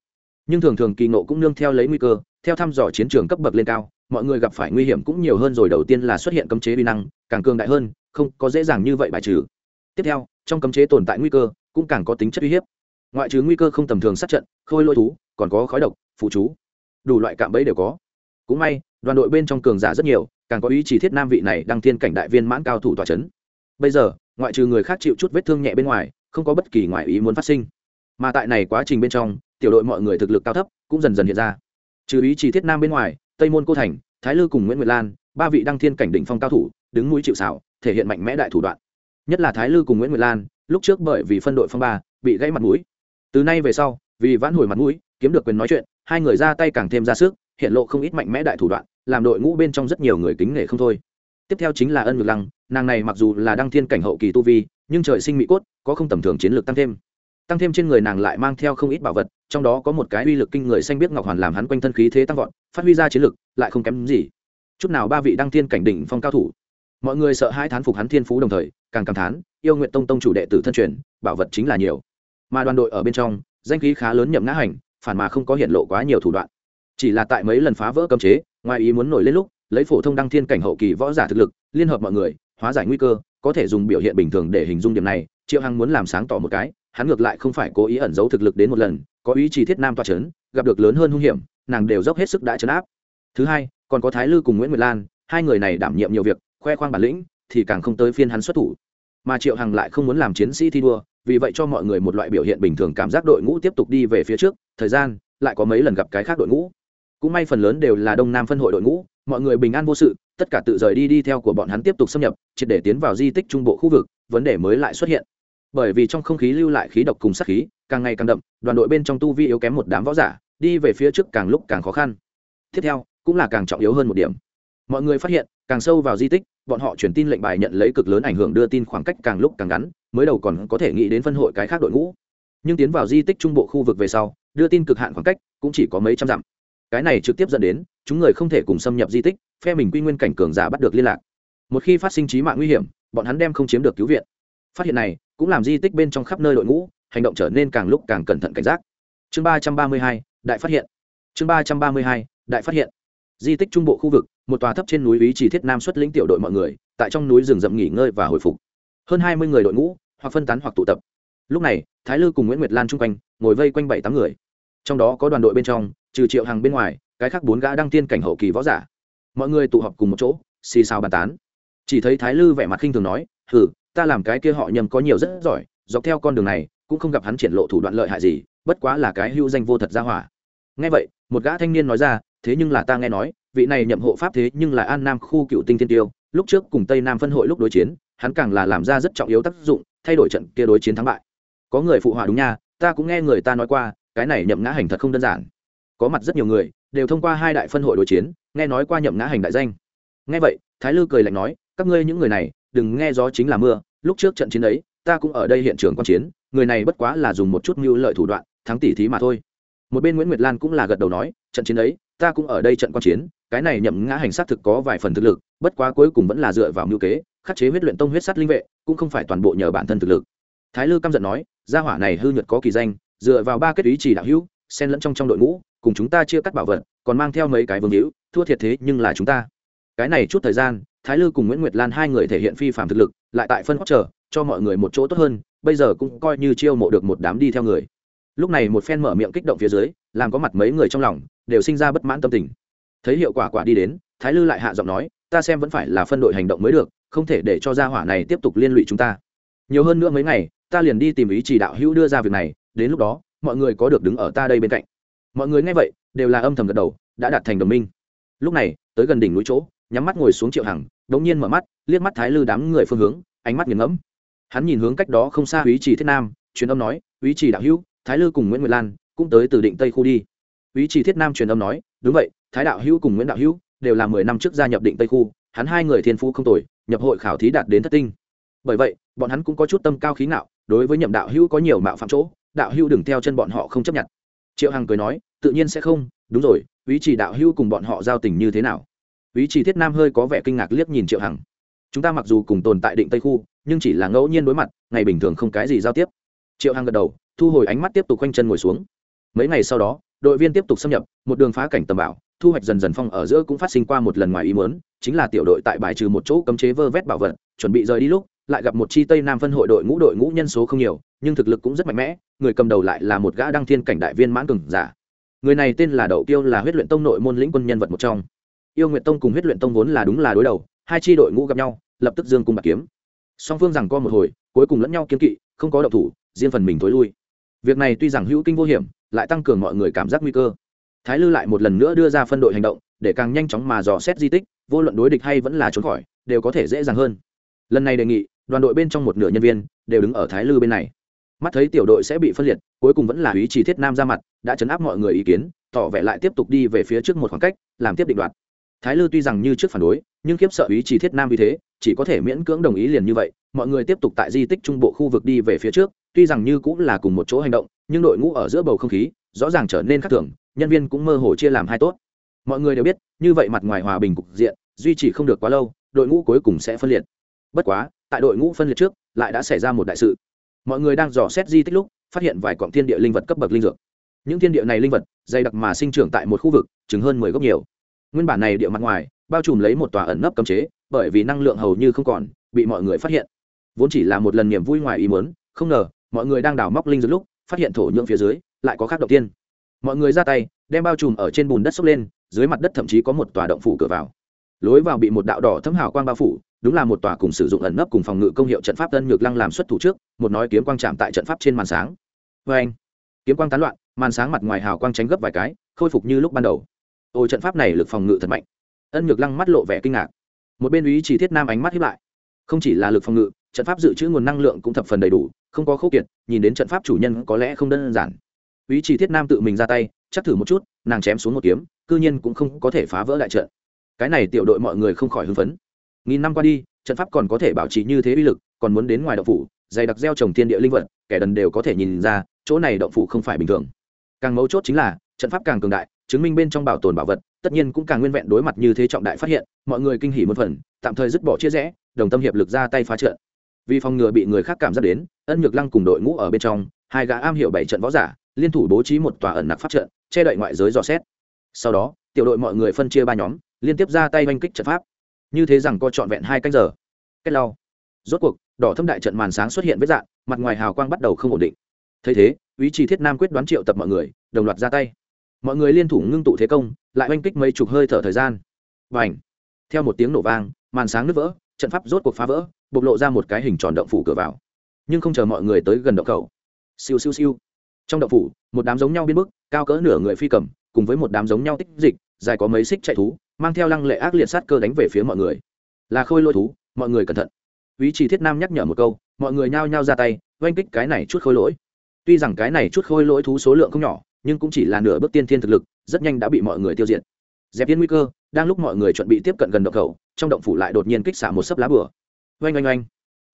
Speaker 1: Nhưng thường thường kỳ ngộ cũng nương theo lấy nguy cơ, theo thăm dò chiến trường cấp bậc lên cao, mọi người gặp phải nguy hiểm cũng nhiều hơn rồi đầu tiên là xuất hiện cấm chế vi năng, càng cường đại hơn, không có dễ dàng như vậy bài trừ. Tiếp theo, trong cấm chế tồn tại nguy cơ cũng càng có tính chất uy hiếp. Ngoại trừ nguy cơ không tầm thường sát trận, khôi lôi thú, còn có khói độc, phụ chú đủ loại cạm bẫy đều có. Cũng may, đoàn đội bên trong cường giả rất nhiều, càng có ý chỉ thiết nam vị này đăng thiên cảnh đại viên mãn cao thủ tòa c h ấ n bây giờ, ngoại trừ người khác chịu chút vết thương nhẹ bên ngoài, không có bất kỳ ngoại ý muốn phát sinh. Mà tại này quá trình bên trong, tiểu đội mọi người thực lực cao thấp cũng dần dần hiện ra. Trừ ý chỉ thiết nam bên ngoài, tây môn cô thành, thái lư cùng nguyễn nguyệt lan, ba vị đăng thiên cảnh đỉnh phong cao thủ, đứng mũi chịu xảo thể hiện mạnh mẽ đại thủ đoạn. Nhất là thái lư cùng nguyễn nguyệt lan, lúc trước bởi vì phân đội phong ba, bị gãy mặt mũi. Từ nay về sau, vì vãn hồi mặt mũi, kiếm được quyền nói chuyện hai người ra tay càng thêm ra sức, hiện lộ không ít mạnh mẽ đại thủ đoạn, làm đội ngũ bên trong rất nhiều người kính nể không thôi. Tiếp theo chính là ân ngược lăng, nàng này mặc dù là đăng thiên cảnh hậu kỳ tu vi, nhưng trời sinh mỹ cốt, có không tầm thường chiến lược tăng thêm. Tăng thêm trên người nàng lại mang theo không ít bảo vật, trong đó có một cái uy lực kinh người xanh biết ngọc hoàn làm hắn quanh thân khí thế tăng vọt, phát huy ra chiến lược lại không kém gì. Chút nào ba vị đăng thiên cảnh đỉnh phong cao thủ. Mọi người sợ hai thán phục hắn thiên phú đồng thời, càng cảm thán, yêu nguyện tông tông chủ đệ tử thân truyền, bảo vật chính là nhiều. Mà đoàn đội ở bên trong, danh khí khá lớn nhậm ngã hành phản mà không có hiện lộ quá nhiều thủ đoạn. Chỉ là tại mấy lần phá vỡ cấm chế, ngoài ý muốn nổi lên lúc, lấy phổ thông đăng thiên cảnh hậu kỳ võ giả thực lực, liên hợp mọi người, hóa giải nguy cơ, có thể dùng biểu hiện bình thường để hình dung điểm này, triệu hằng muốn làm sáng tỏ một cái, hắn ngược lại không phải cố ý ẩn giấu thực lực đến một lần, có ý chỉ thiết nam toa c h ấ n gặp được lớn hơn hung hiểm, nàng đều dốc hết sức đã chấn áp. Thứ hai, còn có thái lư cùng nguyễn nguyệt lan, hai người này đảm nhiệm nhiều việc, khoe khoang bản lĩnh, thì càng không tới phiên hắn xuất thủ. Mà triệu hằng lại không muốn làm chiến sĩ thi đua vì vậy cho mọi người một loại biểu hiện bình thường cảm giác đội ngũ tiếp tục đi về phía trước, thời gian lại có mấy lần gặp cái khác đội ngũ. Cũng may phần lớn đều là đông nam phân hội đội ngũ, mọi người bình an vô sự, tất cả tự rời đi đi theo của bọn hắn tiếp tục xâm nhập, triệt để tiến vào di tích trung bộ khu vực, vấn đề mới lại xuất hiện. Bởi vì trong không khí lưu lại khí độc cùng sát khí, càng ngày càng đậm, đoàn đội bên trong tu vi yếu kém một đám võ giả, đi về phía trước càng lúc càng khó khăn. Tiếp theo, cũng là càng trọng yếu hơn một điểm mọi người phát hiện, càng sâu vào di tích, bọn họ truyền tin lệnh bài nhận lấy cực lớn ảnh hưởng đưa tin khoảng cách càng lúc càng ngắn, mới đầu còn có thể nghĩ đến phân hội cái khác đội ngũ. Nhưng tiến vào di tích trung bộ khu vực về sau, đưa tin cực hạn khoảng cách cũng chỉ có mấy trăm dặm. Cái này trực tiếp dẫn đến, chúng người không thể cùng xâm nhập di tích, phe mình quy nguyên cảnh cường giả bắt được liên lạc. Một khi phát sinh trí mạng nguy hiểm, bọn hắn đem không chiếm được cứu viện. Phát hiện này, cũng làm di tích bên trong khắp nơi đội ngũ, hành động trở nên càng lúc càng cẩn thận cảnh giác. Chương ba trăm ba mươi hai, đại phát hiện. Chương ba trăm ba mươi hai, đại phát hiện. Di tích trung bộ khu vực một tòa thấp trên núi ý chỉ thiết nam xuất lĩnh tiểu đội mọi người, tại trong núi rừng rậm nghỉ ngơi và hồi phục. Hơn hai mươi người đội ngũ, hoặc phân tán hoặc tụ tập. Lúc này, thái lư cùng nguyễn nguyệt lan chung quanh, ngồi vây quanh bảy tám người. Trong đó có đoàn đội bên trong, trừ triệu hàng bên ngoài, cái khác bốn gã đăng tiên cảnh hậu kỳ võ giả. Mọi người tụ họp cùng một chỗ, xì xào bàn tán. Chỉ thấy thái lư vẻ mặt khinh thường nói, hừ, ta làm cái kia họ nhầm có nhiều rất giỏi, dọc theo con đường này, cũng không gặp hắn triển lộ thủ đoạn lợi hại gì, bất quá là cái hưu danh vô thật ra hỏa. Nghe vậy, một gã thanh niên nói ra, thế nhưng là ta nghe nói vị này nhậm hộ pháp thế nhưng là an nam khu cựu tinh thiên tiêu, lúc trước cùng tây nam phân hội lúc đối chiến, hắn càng là làm ra rất trọng yếu tác dụng, thay đổi trận kia đối chiến thắng bại. Có người phụ họa đúng nha, ta cũng nghe người ta nói qua, cái này nhậm ngã hành thật không đơn giản. Có mặt rất nhiều người, đều thông qua hai đại phân hội đối chiến, nghe nói qua nhậm ngã hành đại danh. Nghe vậy, thái lư cười lạnh nói, các ngươi những người này, đừng nghe gió chính là mưa, lúc trước trận chiến ấy, ta cũng ở đây hiện trường quan chiến, người này bất quá là dùng một chút mưu lợi thủ đoạn, thắng tỷ thí mà thôi. Một bên nguyễn nguyệt lan cũng là gật đầu nói, trận chiến ấy, ta cũng ở đây trận quan chiến cái này nhậm ngã hành sát thực có vài phần thực lực, bất quá cuối cùng vẫn là dựa vào mưu kế, khắc chế huyết luyện tông huyết sát linh vệ, cũng không phải toàn bộ nhờ bản thân thực lực. Thái lư căm giận nói, gia hỏa này hư nhuật có kỳ danh, dựa vào ba kết ý chỉ đạo hữu, xen lẫn trong trong đội ngũ, cùng chúng ta chia cắt bảo vật, còn mang theo mấy cái vương hữu, thua thiệt thế nhưng là chúng ta. Cái này chút thời gian, thái lư cùng nguyễn nguyệt lan hai người thể hiện phi phạm thực lực, lại tại phân hót trở cho mọi người một chỗ tốt hơn, bây giờ cũng coi như chiêu mộ được một đám đi theo người. Lúc này một phen mở miệng kích động phía dưới, làm có mặt mấy người trong lòng, đều sinh ra bất mãn tâm tình thấy hiệu quả quả đi đến, thái lư lại hạ giọng nói, ta xem vẫn phải là phân đội hành động mới được, không thể để cho gia hỏa này tiếp tục liên lụy chúng ta. Nhiều hơn nữa mấy ngày, ta liền đi tìm ý chỉ đạo hữu đưa ra việc này, đến lúc đó, mọi người có được đứng ở ta đây bên cạnh. Mọi người nghe vậy, đều là âm thầm gật đầu, đã đạt thành đồng minh. Lúc này, tới gần đỉnh núi chỗ, nhắm mắt ngồi xuống triệu hằng, đống nhiên mở mắt, liếc mắt thái lư đám người phương hướng, ánh mắt nghiền ngẫm. Hắn nhìn hướng cách đó không xa ý chỉ thiết nam, truyền âm nói ý chỉ đạo hữu, thái lư cùng nguyễn nguyệt lan cũng tới từ định tây khu đi. Ý chỉ thiết nam truyền âm nói, đúng vậy thái đạo hữu cùng nguyễn đạo hữu đều là mười năm trước gia nhập định tây khu, hắn hai người thiên phú không tồi, nhập hội khảo thí đạt đến thất tinh. Bởi vậy, bọn hắn cũng có chút tâm cao khí ngạo, đối với nhậm đạo hữu có nhiều mạo phạm chỗ, đạo hữu đừng theo chân bọn họ không chấp nhận. Triệu hằng cười nói, tự nhiên sẽ không, đúng rồi, ý chỉ đạo hữu cùng bọn họ giao tình như thế nào? Ý chỉ thiết nam hơi có vẻ kinh ngạc liếc nhìn triệu hằng. Chúng ta mặc dù cùng tồn tại định tây khu, nhưng chỉ là ngẫu nhiên đối mặt, ngày bình thường không cái gì giao tiếp. Triệu hằng gật đầu, thu hồi ánh mắt tiếp tục quanh chân ngồi xuống. Mấy ngày sau đó, đội viên tiếp tục xâm nhập, một đường phá cảnh tầm bảo thu hoạch dần dần phong ở giữa cũng phát sinh qua một lần ngoài ý muốn, chính là tiểu đội tại bài trừ một chỗ cấm chế vơ vét bảo vật, chuẩn bị rời đi lúc, lại gặp một chi tây nam phân hội đội ngũ đội ngũ nhân số không nhiều, nhưng thực lực cũng rất mạnh mẽ, người cầm đầu lại là một gã đăng thiên cảnh đại viên mãn cường giả. Người này tên là đậu tiêu là huyết luyện tông nội môn lĩnh quân nhân vật một trong. Yêu nguyện tông cùng huyết luyện tông vốn là đúng là đối đầu, hai chi đội ngũ gặp nhau, lập tức dương cung bạc kiếm. Song phương rằng co một hồi, cuối cùng lẫn nhau kiêng kỵ, không có động thủ, riêng phần mình thối lui. Việc này tuy rằng hữu kinh vô hiểm, lại tăng cường mọi người cảm giác nguy cơ thái lư lại một lần nữa đưa ra phân đội hành động, để càng nhanh chóng mà dò xét di tích, vô luận đối địch hay vẫn là trốn khỏi, đều có thể dễ dàng hơn. Lần này đề nghị, đoàn đội bên trong một nửa nhân viên đều đứng ở thái lư bên này. Mắt thấy tiểu đội sẽ bị phân liệt, cuối cùng vẫn là ý chỉ thiết nam ra mặt, đã chấn áp mọi người ý kiến, tỏ vẻ lại tiếp tục đi về phía trước một khoảng cách, làm tiếp định đoạt. Thái lư tuy rằng như trước phản đối, nhưng khiếp sợ ý chỉ thiết nam vì thế, chỉ có thể miễn cưỡng đồng ý liền như vậy, mọi người tiếp tục tại di tích trung bộ khu vực đi về phía trước, tuy rằng như cũng là cùng một chỗ hành động, nhưng đội ngũ ở giữa bầu không khí, rõ ràng trở nên khác thường nhân viên cũng mơ hồ chia làm hai tốt. Mọi người đều biết, như vậy mặt ngoài hòa bình cục diện, duy trì không được quá lâu, đội ngũ cuối cùng sẽ phân liệt. Bất quá, tại đội ngũ phân liệt trước, lại đã xảy ra một đại sự. Mọi người đang dò xét di tích lúc, phát hiện vài cọng thiên địa linh vật cấp bậc linh dược. Những thiên địa này linh vật, dày đặc mà sinh trưởng tại một khu vực, chừng hơn mười gốc nhiều. Nguyên bản này địa mặt ngoài, bao trùm lấy một tòa ẩn nấp cấm chế, bởi vì năng lượng hầu như không còn, bị mọi người phát hiện. Vốn chỉ là một lần niềm vui ngoài ý muốn, không ngờ, mọi người đang đào móc linh dược lúc, phát hiện thổ nhưỡng phía dưới, lại có khác động tiên mọi người ra tay, đem bao trùm ở trên bùn đất xốc lên, dưới mặt đất thậm chí có một tòa động phủ cửa vào. Lối vào bị một đạo đỏ thấm hào quang bao phủ, đúng là một tòa cùng sử dụng ẩn nấp cùng phòng ngự công hiệu trận pháp tân nhược lăng làm xuất thủ trước, một nói kiếm quang chạm tại trận pháp trên màn sáng. Vê anh. Kiếm quang tán loạn, màn sáng mặt ngoài hào quang tránh gấp vài cái, khôi phục như lúc ban đầu. Ôi trận pháp này lực phòng ngự thật mạnh. Ân nhược lăng mắt lộ vẻ kinh ngạc. Một bên ý chỉ thiết nam ánh mắt hiếp lại. Không chỉ là lực phòng ngự, trận pháp dự trữ nguồn năng lượng cũng thập phần đầy đủ, không có khâu kiệt, nhìn đến trận pháp chủ nhân có lẽ không đơn giản ý chỉ thiết nam tự mình ra tay, chắc thử một chút, nàng chém xuống một kiếm, cư nhiên cũng không có thể phá vỡ đại trận. Cái này tiểu đội mọi người không khỏi hưng phấn. Nghìn năm qua đi, trận pháp còn có thể bảo trì như thế uy lực, còn muốn đến ngoài động phủ, dày đặc gieo trồng thiên địa linh vật, kẻ đần đều có thể nhìn ra, chỗ này động phủ không phải bình thường. Càng mấu chốt chính là, trận pháp càng cường đại, chứng minh bên trong bảo tồn bảo vật, tất nhiên cũng càng nguyên vẹn đối mặt như thế trọng đại phát hiện, mọi người kinh hỉ một phần, tạm thời dứt bỏ chia rẽ, đồng tâm hiệp lực ra tay phá trận. Vì phòng ngừa bị người khác cảm giác đến, ân nhược lăng cùng đội ngũ ở bên trong, hai gã am hiểu bảy trận võ giả liên thủ bố trí một tòa ẩn nặc pháp trận, che đậy ngoại giới dò xét. Sau đó, tiểu đội mọi người phân chia ba nhóm, liên tiếp ra tay oanh kích trận pháp. Như thế rằng co trọn vẹn hai canh giờ. Cách lau. Rốt cuộc, đỏ thâm đại trận màn sáng xuất hiện với dạng, mặt ngoài hào quang bắt đầu không ổn định. Thấy thế, ý chí thiết nam quyết đoán triệu tập mọi người, đồng loạt ra tay. Mọi người liên thủ ngưng tụ thế công, lại oanh kích mấy chục hơi thở thời gian. Và ảnh theo một tiếng nổ vang, màn sáng nứt vỡ, trận pháp rốt cuộc phá vỡ, bộc lộ ra một cái hình tròn động phủ cửa vào. Nhưng không chờ mọi người tới gần động khẩu. Siêu siêu siêu trong động phủ, một đám giống nhau biên bức, cao cỡ nửa người phi cầm, cùng với một đám giống nhau tích dịch, dài có mấy xích chạy thú, mang theo lăng lệ ác liệt sát cơ đánh về phía mọi người. Là khôi lôi thú, mọi người cẩn thận. Ý chỉ thiết nam nhắc nhở một câu, mọi người nhao nhao ra tay, oanh kích cái này chút khôi lỗi. Tuy rằng cái này chút khôi lỗi thú số lượng không nhỏ, nhưng cũng chỉ là nửa bước tiên thiên thực lực, rất nhanh đã bị mọi người tiêu diệt. Dẹp yên nguy cơ, đang lúc mọi người chuẩn bị tiếp cận gần động khẩu trong động phủ lại đột nhiên kích xả một sấp lá bừa oanh oanh oanh.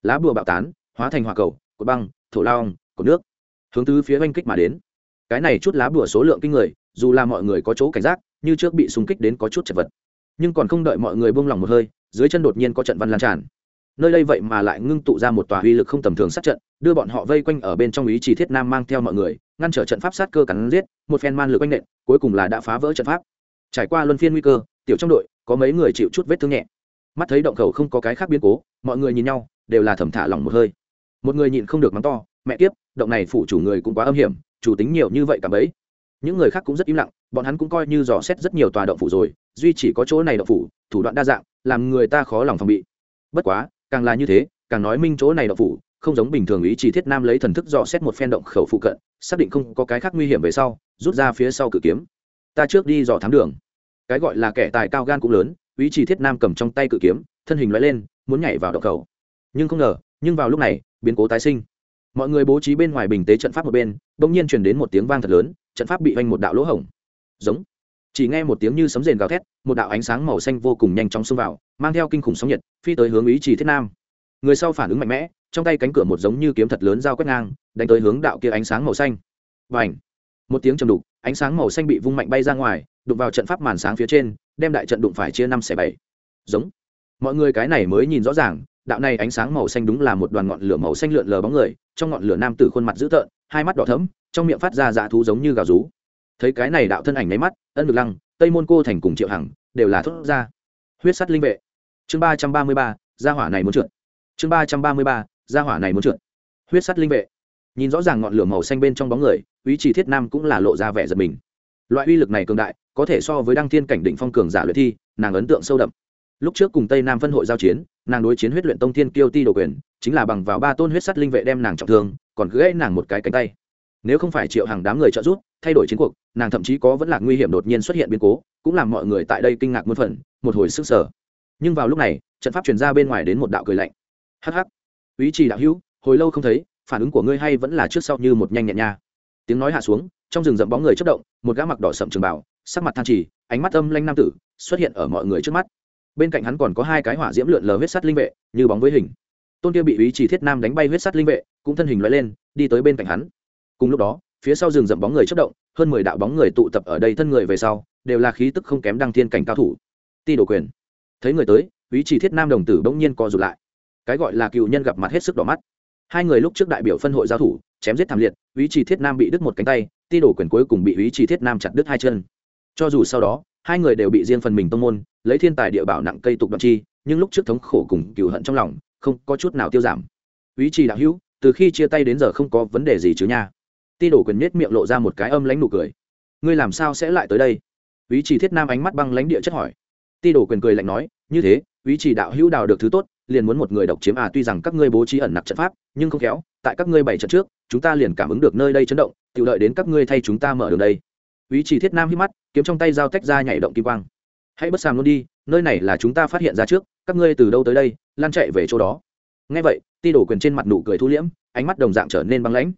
Speaker 1: Lá bừa bạo tán, hóa thành hỏa cầu, cột băng, thổ lao cột nước hướng tứ phía oanh kích mà đến. Cái này chút lá bùa số lượng kinh người, dù là mọi người có chỗ cảnh giác, như trước bị xung kích đến có chút chật vật. Nhưng còn không đợi mọi người buông lỏng một hơi, dưới chân đột nhiên có trận văn lan tràn. Nơi đây vậy mà lại ngưng tụ ra một tòa uy lực không tầm thường sát trận, đưa bọn họ vây quanh ở bên trong ý chỉ thiết nam mang theo mọi người, ngăn trở trận pháp sát cơ cắn giết, một phen man lực quanh nện, cuối cùng là đã phá vỡ trận pháp. Trải qua luân phiên nguy cơ, tiểu trong đội, có mấy người chịu chút vết thương nhẹ. Mắt thấy động khẩu không có cái khác biến cố, mọi người nhìn nhau, đều là thầm thả lỏng một hơi. Một người nhịn không được mắng to mẹ kiếp, động này phủ chủ người cũng quá âm hiểm chủ tính nhiều như vậy cả bấy. Những người khác cũng rất im lặng bọn hắn cũng coi như dò xét rất nhiều tòa động phủ rồi duy chỉ có chỗ này động phủ thủ đoạn đa dạng làm người ta khó lòng phòng bị. Bất quá càng là như thế càng nói minh chỗ này động phủ không giống bình thường ý chỉ thiết nam lấy thần thức dò xét một phen động khẩu phụ cận xác định không có cái khác nguy hiểm về sau rút ra phía sau cự kiếm. Ta trước đi dò thám đường. Cái gọi là kẻ tài cao gan cũng lớn ý chỉ thiết nam cầm trong tay cự kiếm thân hình loại lên muốn nhảy vào động khẩu. Nhưng không ngờ nhưng vào lúc này biến cố tái sinh mọi người bố trí bên ngoài bình tế trận pháp một bên, bỗng nhiên truyền đến một tiếng vang thật lớn, trận pháp bị oanh một đạo lỗ hổng. Giống. Chỉ nghe một tiếng như sấm rền gào thét, một đạo ánh sáng màu xanh vô cùng nhanh chóng xông vào, mang theo kinh khủng sóng nhiệt, phi tới hướng ý chỉ thiết nam. Người sau phản ứng mạnh mẽ, trong tay cánh cửa một giống như kiếm thật lớn dao quét ngang, đánh tới hướng đạo kia ánh sáng màu xanh. Và ảnh một tiếng trầm đục, ánh sáng màu xanh bị vung mạnh bay ra ngoài, đụng vào trận pháp màn sáng phía trên, đem đại trận đụng phải chia năm xẻ bảy. Giống. Mọi người cái này mới nhìn rõ ràng đạo này ánh sáng màu xanh đúng là một đoàn ngọn lửa màu xanh lượn lờ bóng người, trong ngọn lửa nam tử khuôn mặt dữ tợn, hai mắt đỏ thẫm, trong miệng phát ra dạ thú giống như gà rú. Thấy cái này đạo thân ảnh nháy mắt, ân ngực lăng, tây môn cô thành cùng triệu hằng đều là thốt ra. Huyết sắt linh vệ. Chương ba trăm ba mươi ba, gia hỏa này muốn trượt. Chương ba trăm ba mươi ba, gia hỏa này muốn trượt. Huyết sắt linh vệ. Nhìn rõ ràng ngọn lửa màu xanh bên trong bóng người, ý chỉ thiết nam cũng là lộ ra vẻ giật mình. Loại uy lực này cường đại, có thể so với đăng thiên cảnh định phong cường giả luyện thi, nàng ấn tượng sâu đậm. Lúc trước cùng tây nam phân hội giao chiến nàng đối chiến huyết luyện tông thiên kiêu ti đồ quyền, chính là bằng vào ba tôn huyết sắt linh vệ đem nàng trọng thương, còn cứ gãy nàng một cái cánh tay. Nếu không phải triệu hàng đám người trợ giúp, thay đổi chiến cuộc, nàng thậm chí có vẫn là nguy hiểm đột nhiên xuất hiện biến cố, cũng làm mọi người tại đây kinh ngạc muôn phần, một hồi sức sở nhưng vào lúc này, trận pháp truyền ra bên ngoài đến một đạo cười lạnh. Hh ý trì đạo hữu, hồi lâu không thấy, phản ứng của ngươi hay vẫn là trước sau như một nhanh nhẹn nha. Tiếng nói hạ xuống, trong rừng rậm bóng người chất động, một gã mặc đỏ sậm trường bảo sắc mặt than trì, ánh mắt âm lanh nam tử, xuất hiện ở mọi người trước mắt bên cạnh hắn còn có hai cái hỏa diễm lượn lờ huyết sắt linh vệ, như bóng với hình. Tôn kia bị ý chỉ thiết nam đánh bay huyết sắt linh vệ, cũng thân hình loại lên, đi tới bên cạnh hắn. Cùng lúc đó, phía sau rừng rậm bóng người chất động, hơn mười đạo bóng người tụ tập ở đây thân người về sau, đều là khí tức không kém đăng thiên cảnh cao thủ. Ti đổ quyền. Thấy người tới ý chỉ thiết nam đồng tử bỗng nhiên co rụt lại. Cái gọi là cựu nhân gặp mặt hết sức đỏ mắt. Hai người lúc trước đại biểu phân hội giao thủ, chém giết thảm liệt ý chỉ thiết nam bị đứt một cánh tay, ti đổ quyền cuối cùng bị ý chỉ thiết nam chặt đứt hai chân. Cho dù sau đó hai người đều bị riêng phần mình tông môn, lấy thiên tài địa bảo nặng cây tục đoạn chi, nhưng lúc trước thống khổ cùng cựu hận trong lòng, không có chút nào tiêu giảm. Ý trì đạo hữu, từ khi chia tay đến giờ không có vấn đề gì chứ nha. Ti đổ quyền nết miệng lộ ra một cái âm lãnh nụ cười. Ngươi làm sao sẽ lại tới đây? Ý trì thiết nam ánh mắt băng lãnh địa chất hỏi. Ti đổ quyền cười lạnh nói, như thế, ý trì đạo hữu đào được thứ tốt, liền muốn một người độc chiếm à tuy rằng các ngươi bố trí ẩn nặc trận pháp, nhưng không khéo, tại các ngươi bảy trận trước, chúng ta liền cảm ứng được nơi đây chấn động tự lợi đến các ngươi thay chúng ta mở đường đây ý chỉ thiết nam hít mắt, kiếm trong tay dao tách ra nhảy động kim quang. Hãy bất sàng luôn đi, nơi này là chúng ta phát hiện ra trước, các ngươi từ đâu tới đây, lan chạy về chỗ đó. Ngay vậy, ti đổ quyền trên mặt nụ cười thu liễm, ánh mắt đồng dạng trở nên băng lãnh.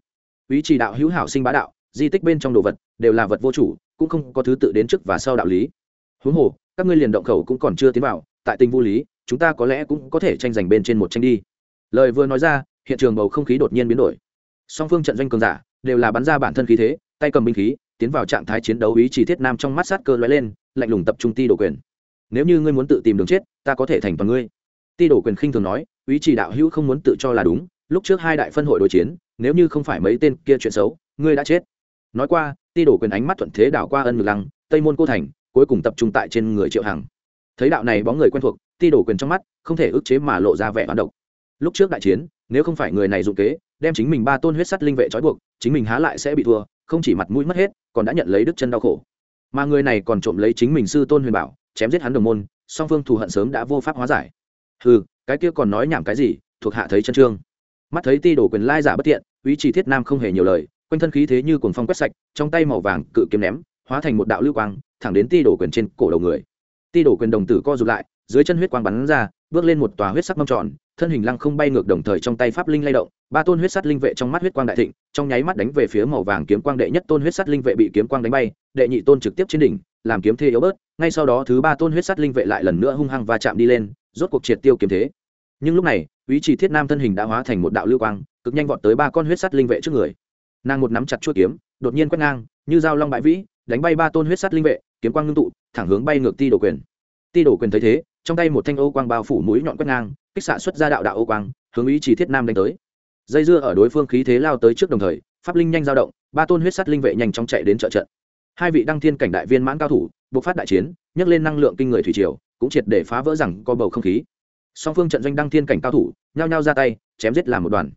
Speaker 1: Ý chỉ đạo hữu hảo sinh bá đạo, di tích bên trong đồ vật, đều là vật vô chủ, cũng không có thứ tự đến trước và sau đạo lý. Huống hồ, các ngươi liền động khẩu cũng còn chưa tiến vào, tại tình vô lý, chúng ta có lẽ cũng có thể tranh giành bên trên một tranh đi. Lời vừa nói ra, hiện trường bầu không khí đột nhiên biến đổi. Song phương trận doanh cường giả, đều là bắn ra bản thân khí thế, tay cầm binh khí tiến vào trạng thái chiến đấu ý chí thiết nam trong mắt sát cơ lóe lên, lạnh lùng tập trung ti đổ quyền. Nếu như ngươi muốn tự tìm đường chết, ta có thể thành toàn ngươi. Ti đổ quyền khinh thường nói, ý chỉ đạo hữu không muốn tự cho là đúng, lúc trước hai đại phân hội đối chiến, nếu như không phải mấy tên kia chuyện xấu, ngươi đã chết. Nói qua, ti đổ quyền ánh mắt thuận thế đảo qua ân ngược lăng, tây môn cô thành, cuối cùng tập trung tại trên người triệu hằng. Thấy đạo này bóng người quen thuộc, ti đổ quyền trong mắt không thể ức chế mà lộ ra vẻ hoán độc. Lúc trước đại chiến, nếu không phải người này dụng kế, đem chính mình ba tôn huyết sắt linh vệ trói buộc, chính mình há lại sẽ bị thua, không chỉ mặt mũi mất hết còn đã nhận lấy đức chân đau khổ. Mà người này còn trộm lấy chính mình sư tôn huyền bảo, chém giết hắn đồng môn, song phương thù hận sớm đã vô pháp hóa giải. Ừ cái kia còn nói nhảm cái gì, thuộc hạ thấy chân trương. Mắt thấy ti đổ quyền lai giả bất tiện ý chỉ thiết nam không hề nhiều lời, quanh thân khí thế như cuồng phong quét sạch, trong tay màu vàng cự kiếm ném, hóa thành một đạo lưu quang, thẳng đến ti đổ quyền trên cổ đầu người. Ti đổ quyền đồng tử co rụt lại, dưới chân huyết quang bắn ra bước lên một tòa huyết sắc mâm tròn, thân hình lăng không bay ngược đồng thời trong tay pháp linh lay động, ba tôn huyết sắt linh vệ trong mắt huyết quang đại thịnh, trong nháy mắt đánh về phía màu vàng kiếm quang đệ nhất tôn huyết sắt linh vệ bị kiếm quang đánh bay, đệ nhị tôn trực tiếp trên đỉnh, làm kiếm thế yếu bớt, ngay sau đó thứ ba tôn huyết sắt linh vệ lại lần nữa hung hăng và chạm đi lên, rốt cuộc triệt tiêu kiếm thế. Nhưng lúc này, ý chỉ thiết nam thân hình đã hóa thành một đạo lưu quang, cực nhanh vọt tới ba con huyết sắt linh vệ trước người. Nàng một nắm chặt chuôi kiếm, đột nhiên quét ngang, như dao long bãi vĩ, đánh bay ba tôn huyết sắt linh vệ, kiếm quang ngưng tụ, thẳng hướng bay ngược ti đổ quyền. Ti đổ quyền thấy thế trong tay một thanh ô quang bao phủ mũi nhọn quét ngang, kích xạ xuất ra đạo đạo ô quang, hướng ý chỉ thiết nam đánh tới. Dây dưa ở đối phương khí thế lao tới trước đồng thời, pháp linh nhanh dao động, ba tôn huyết sắt linh vệ nhanh chóng chạy đến trợ trận. Hai vị đăng thiên cảnh đại viên mãn cao thủ buộc phát đại chiến, nhấc lên năng lượng kinh người thủy triều, cũng triệt để phá vỡ rằng co bầu không khí. Song phương trận doanh đăng thiên cảnh cao thủ, nhao nhao ra tay, chém giết làm một đoàn.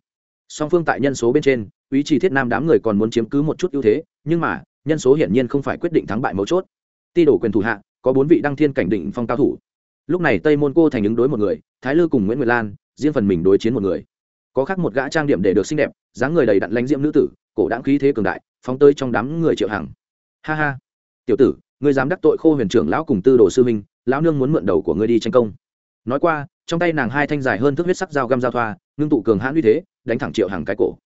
Speaker 1: Song phương tại nhân số bên trên, ý chỉ thiết nam đám người còn muốn chiếm cứ một chút ưu thế, nhưng mà, nhân số hiển nhiên không phải quyết định thắng bại mấu chốt. Ti đổ quyền thủ hạ, có bốn vị đăng thiên cảnh định phong cao thủ lúc này tây môn cô thành ứng đối một người, thái lư cùng nguyễn nguyệt lan, riêng phần mình đối chiến một người. Có khác một gã trang điểm để được xinh đẹp, dáng người đầy đặn lãnh diễm nữ tử, cổ đáng khí thế cường đại, phóng tới trong đám người triệu hằng. Ha ha. Tiểu tử, ngươi dám đắc tội khô huyền trưởng lão cùng tư đồ sư minh lão nương muốn mượn đầu của ngươi đi tranh công. Nói qua, trong tay nàng hai thanh dài hơn thước huyết sắc dao găm dao thoa, ngưng tụ cường hãn uy thế, đánh thẳng triệu hàng cái cổ.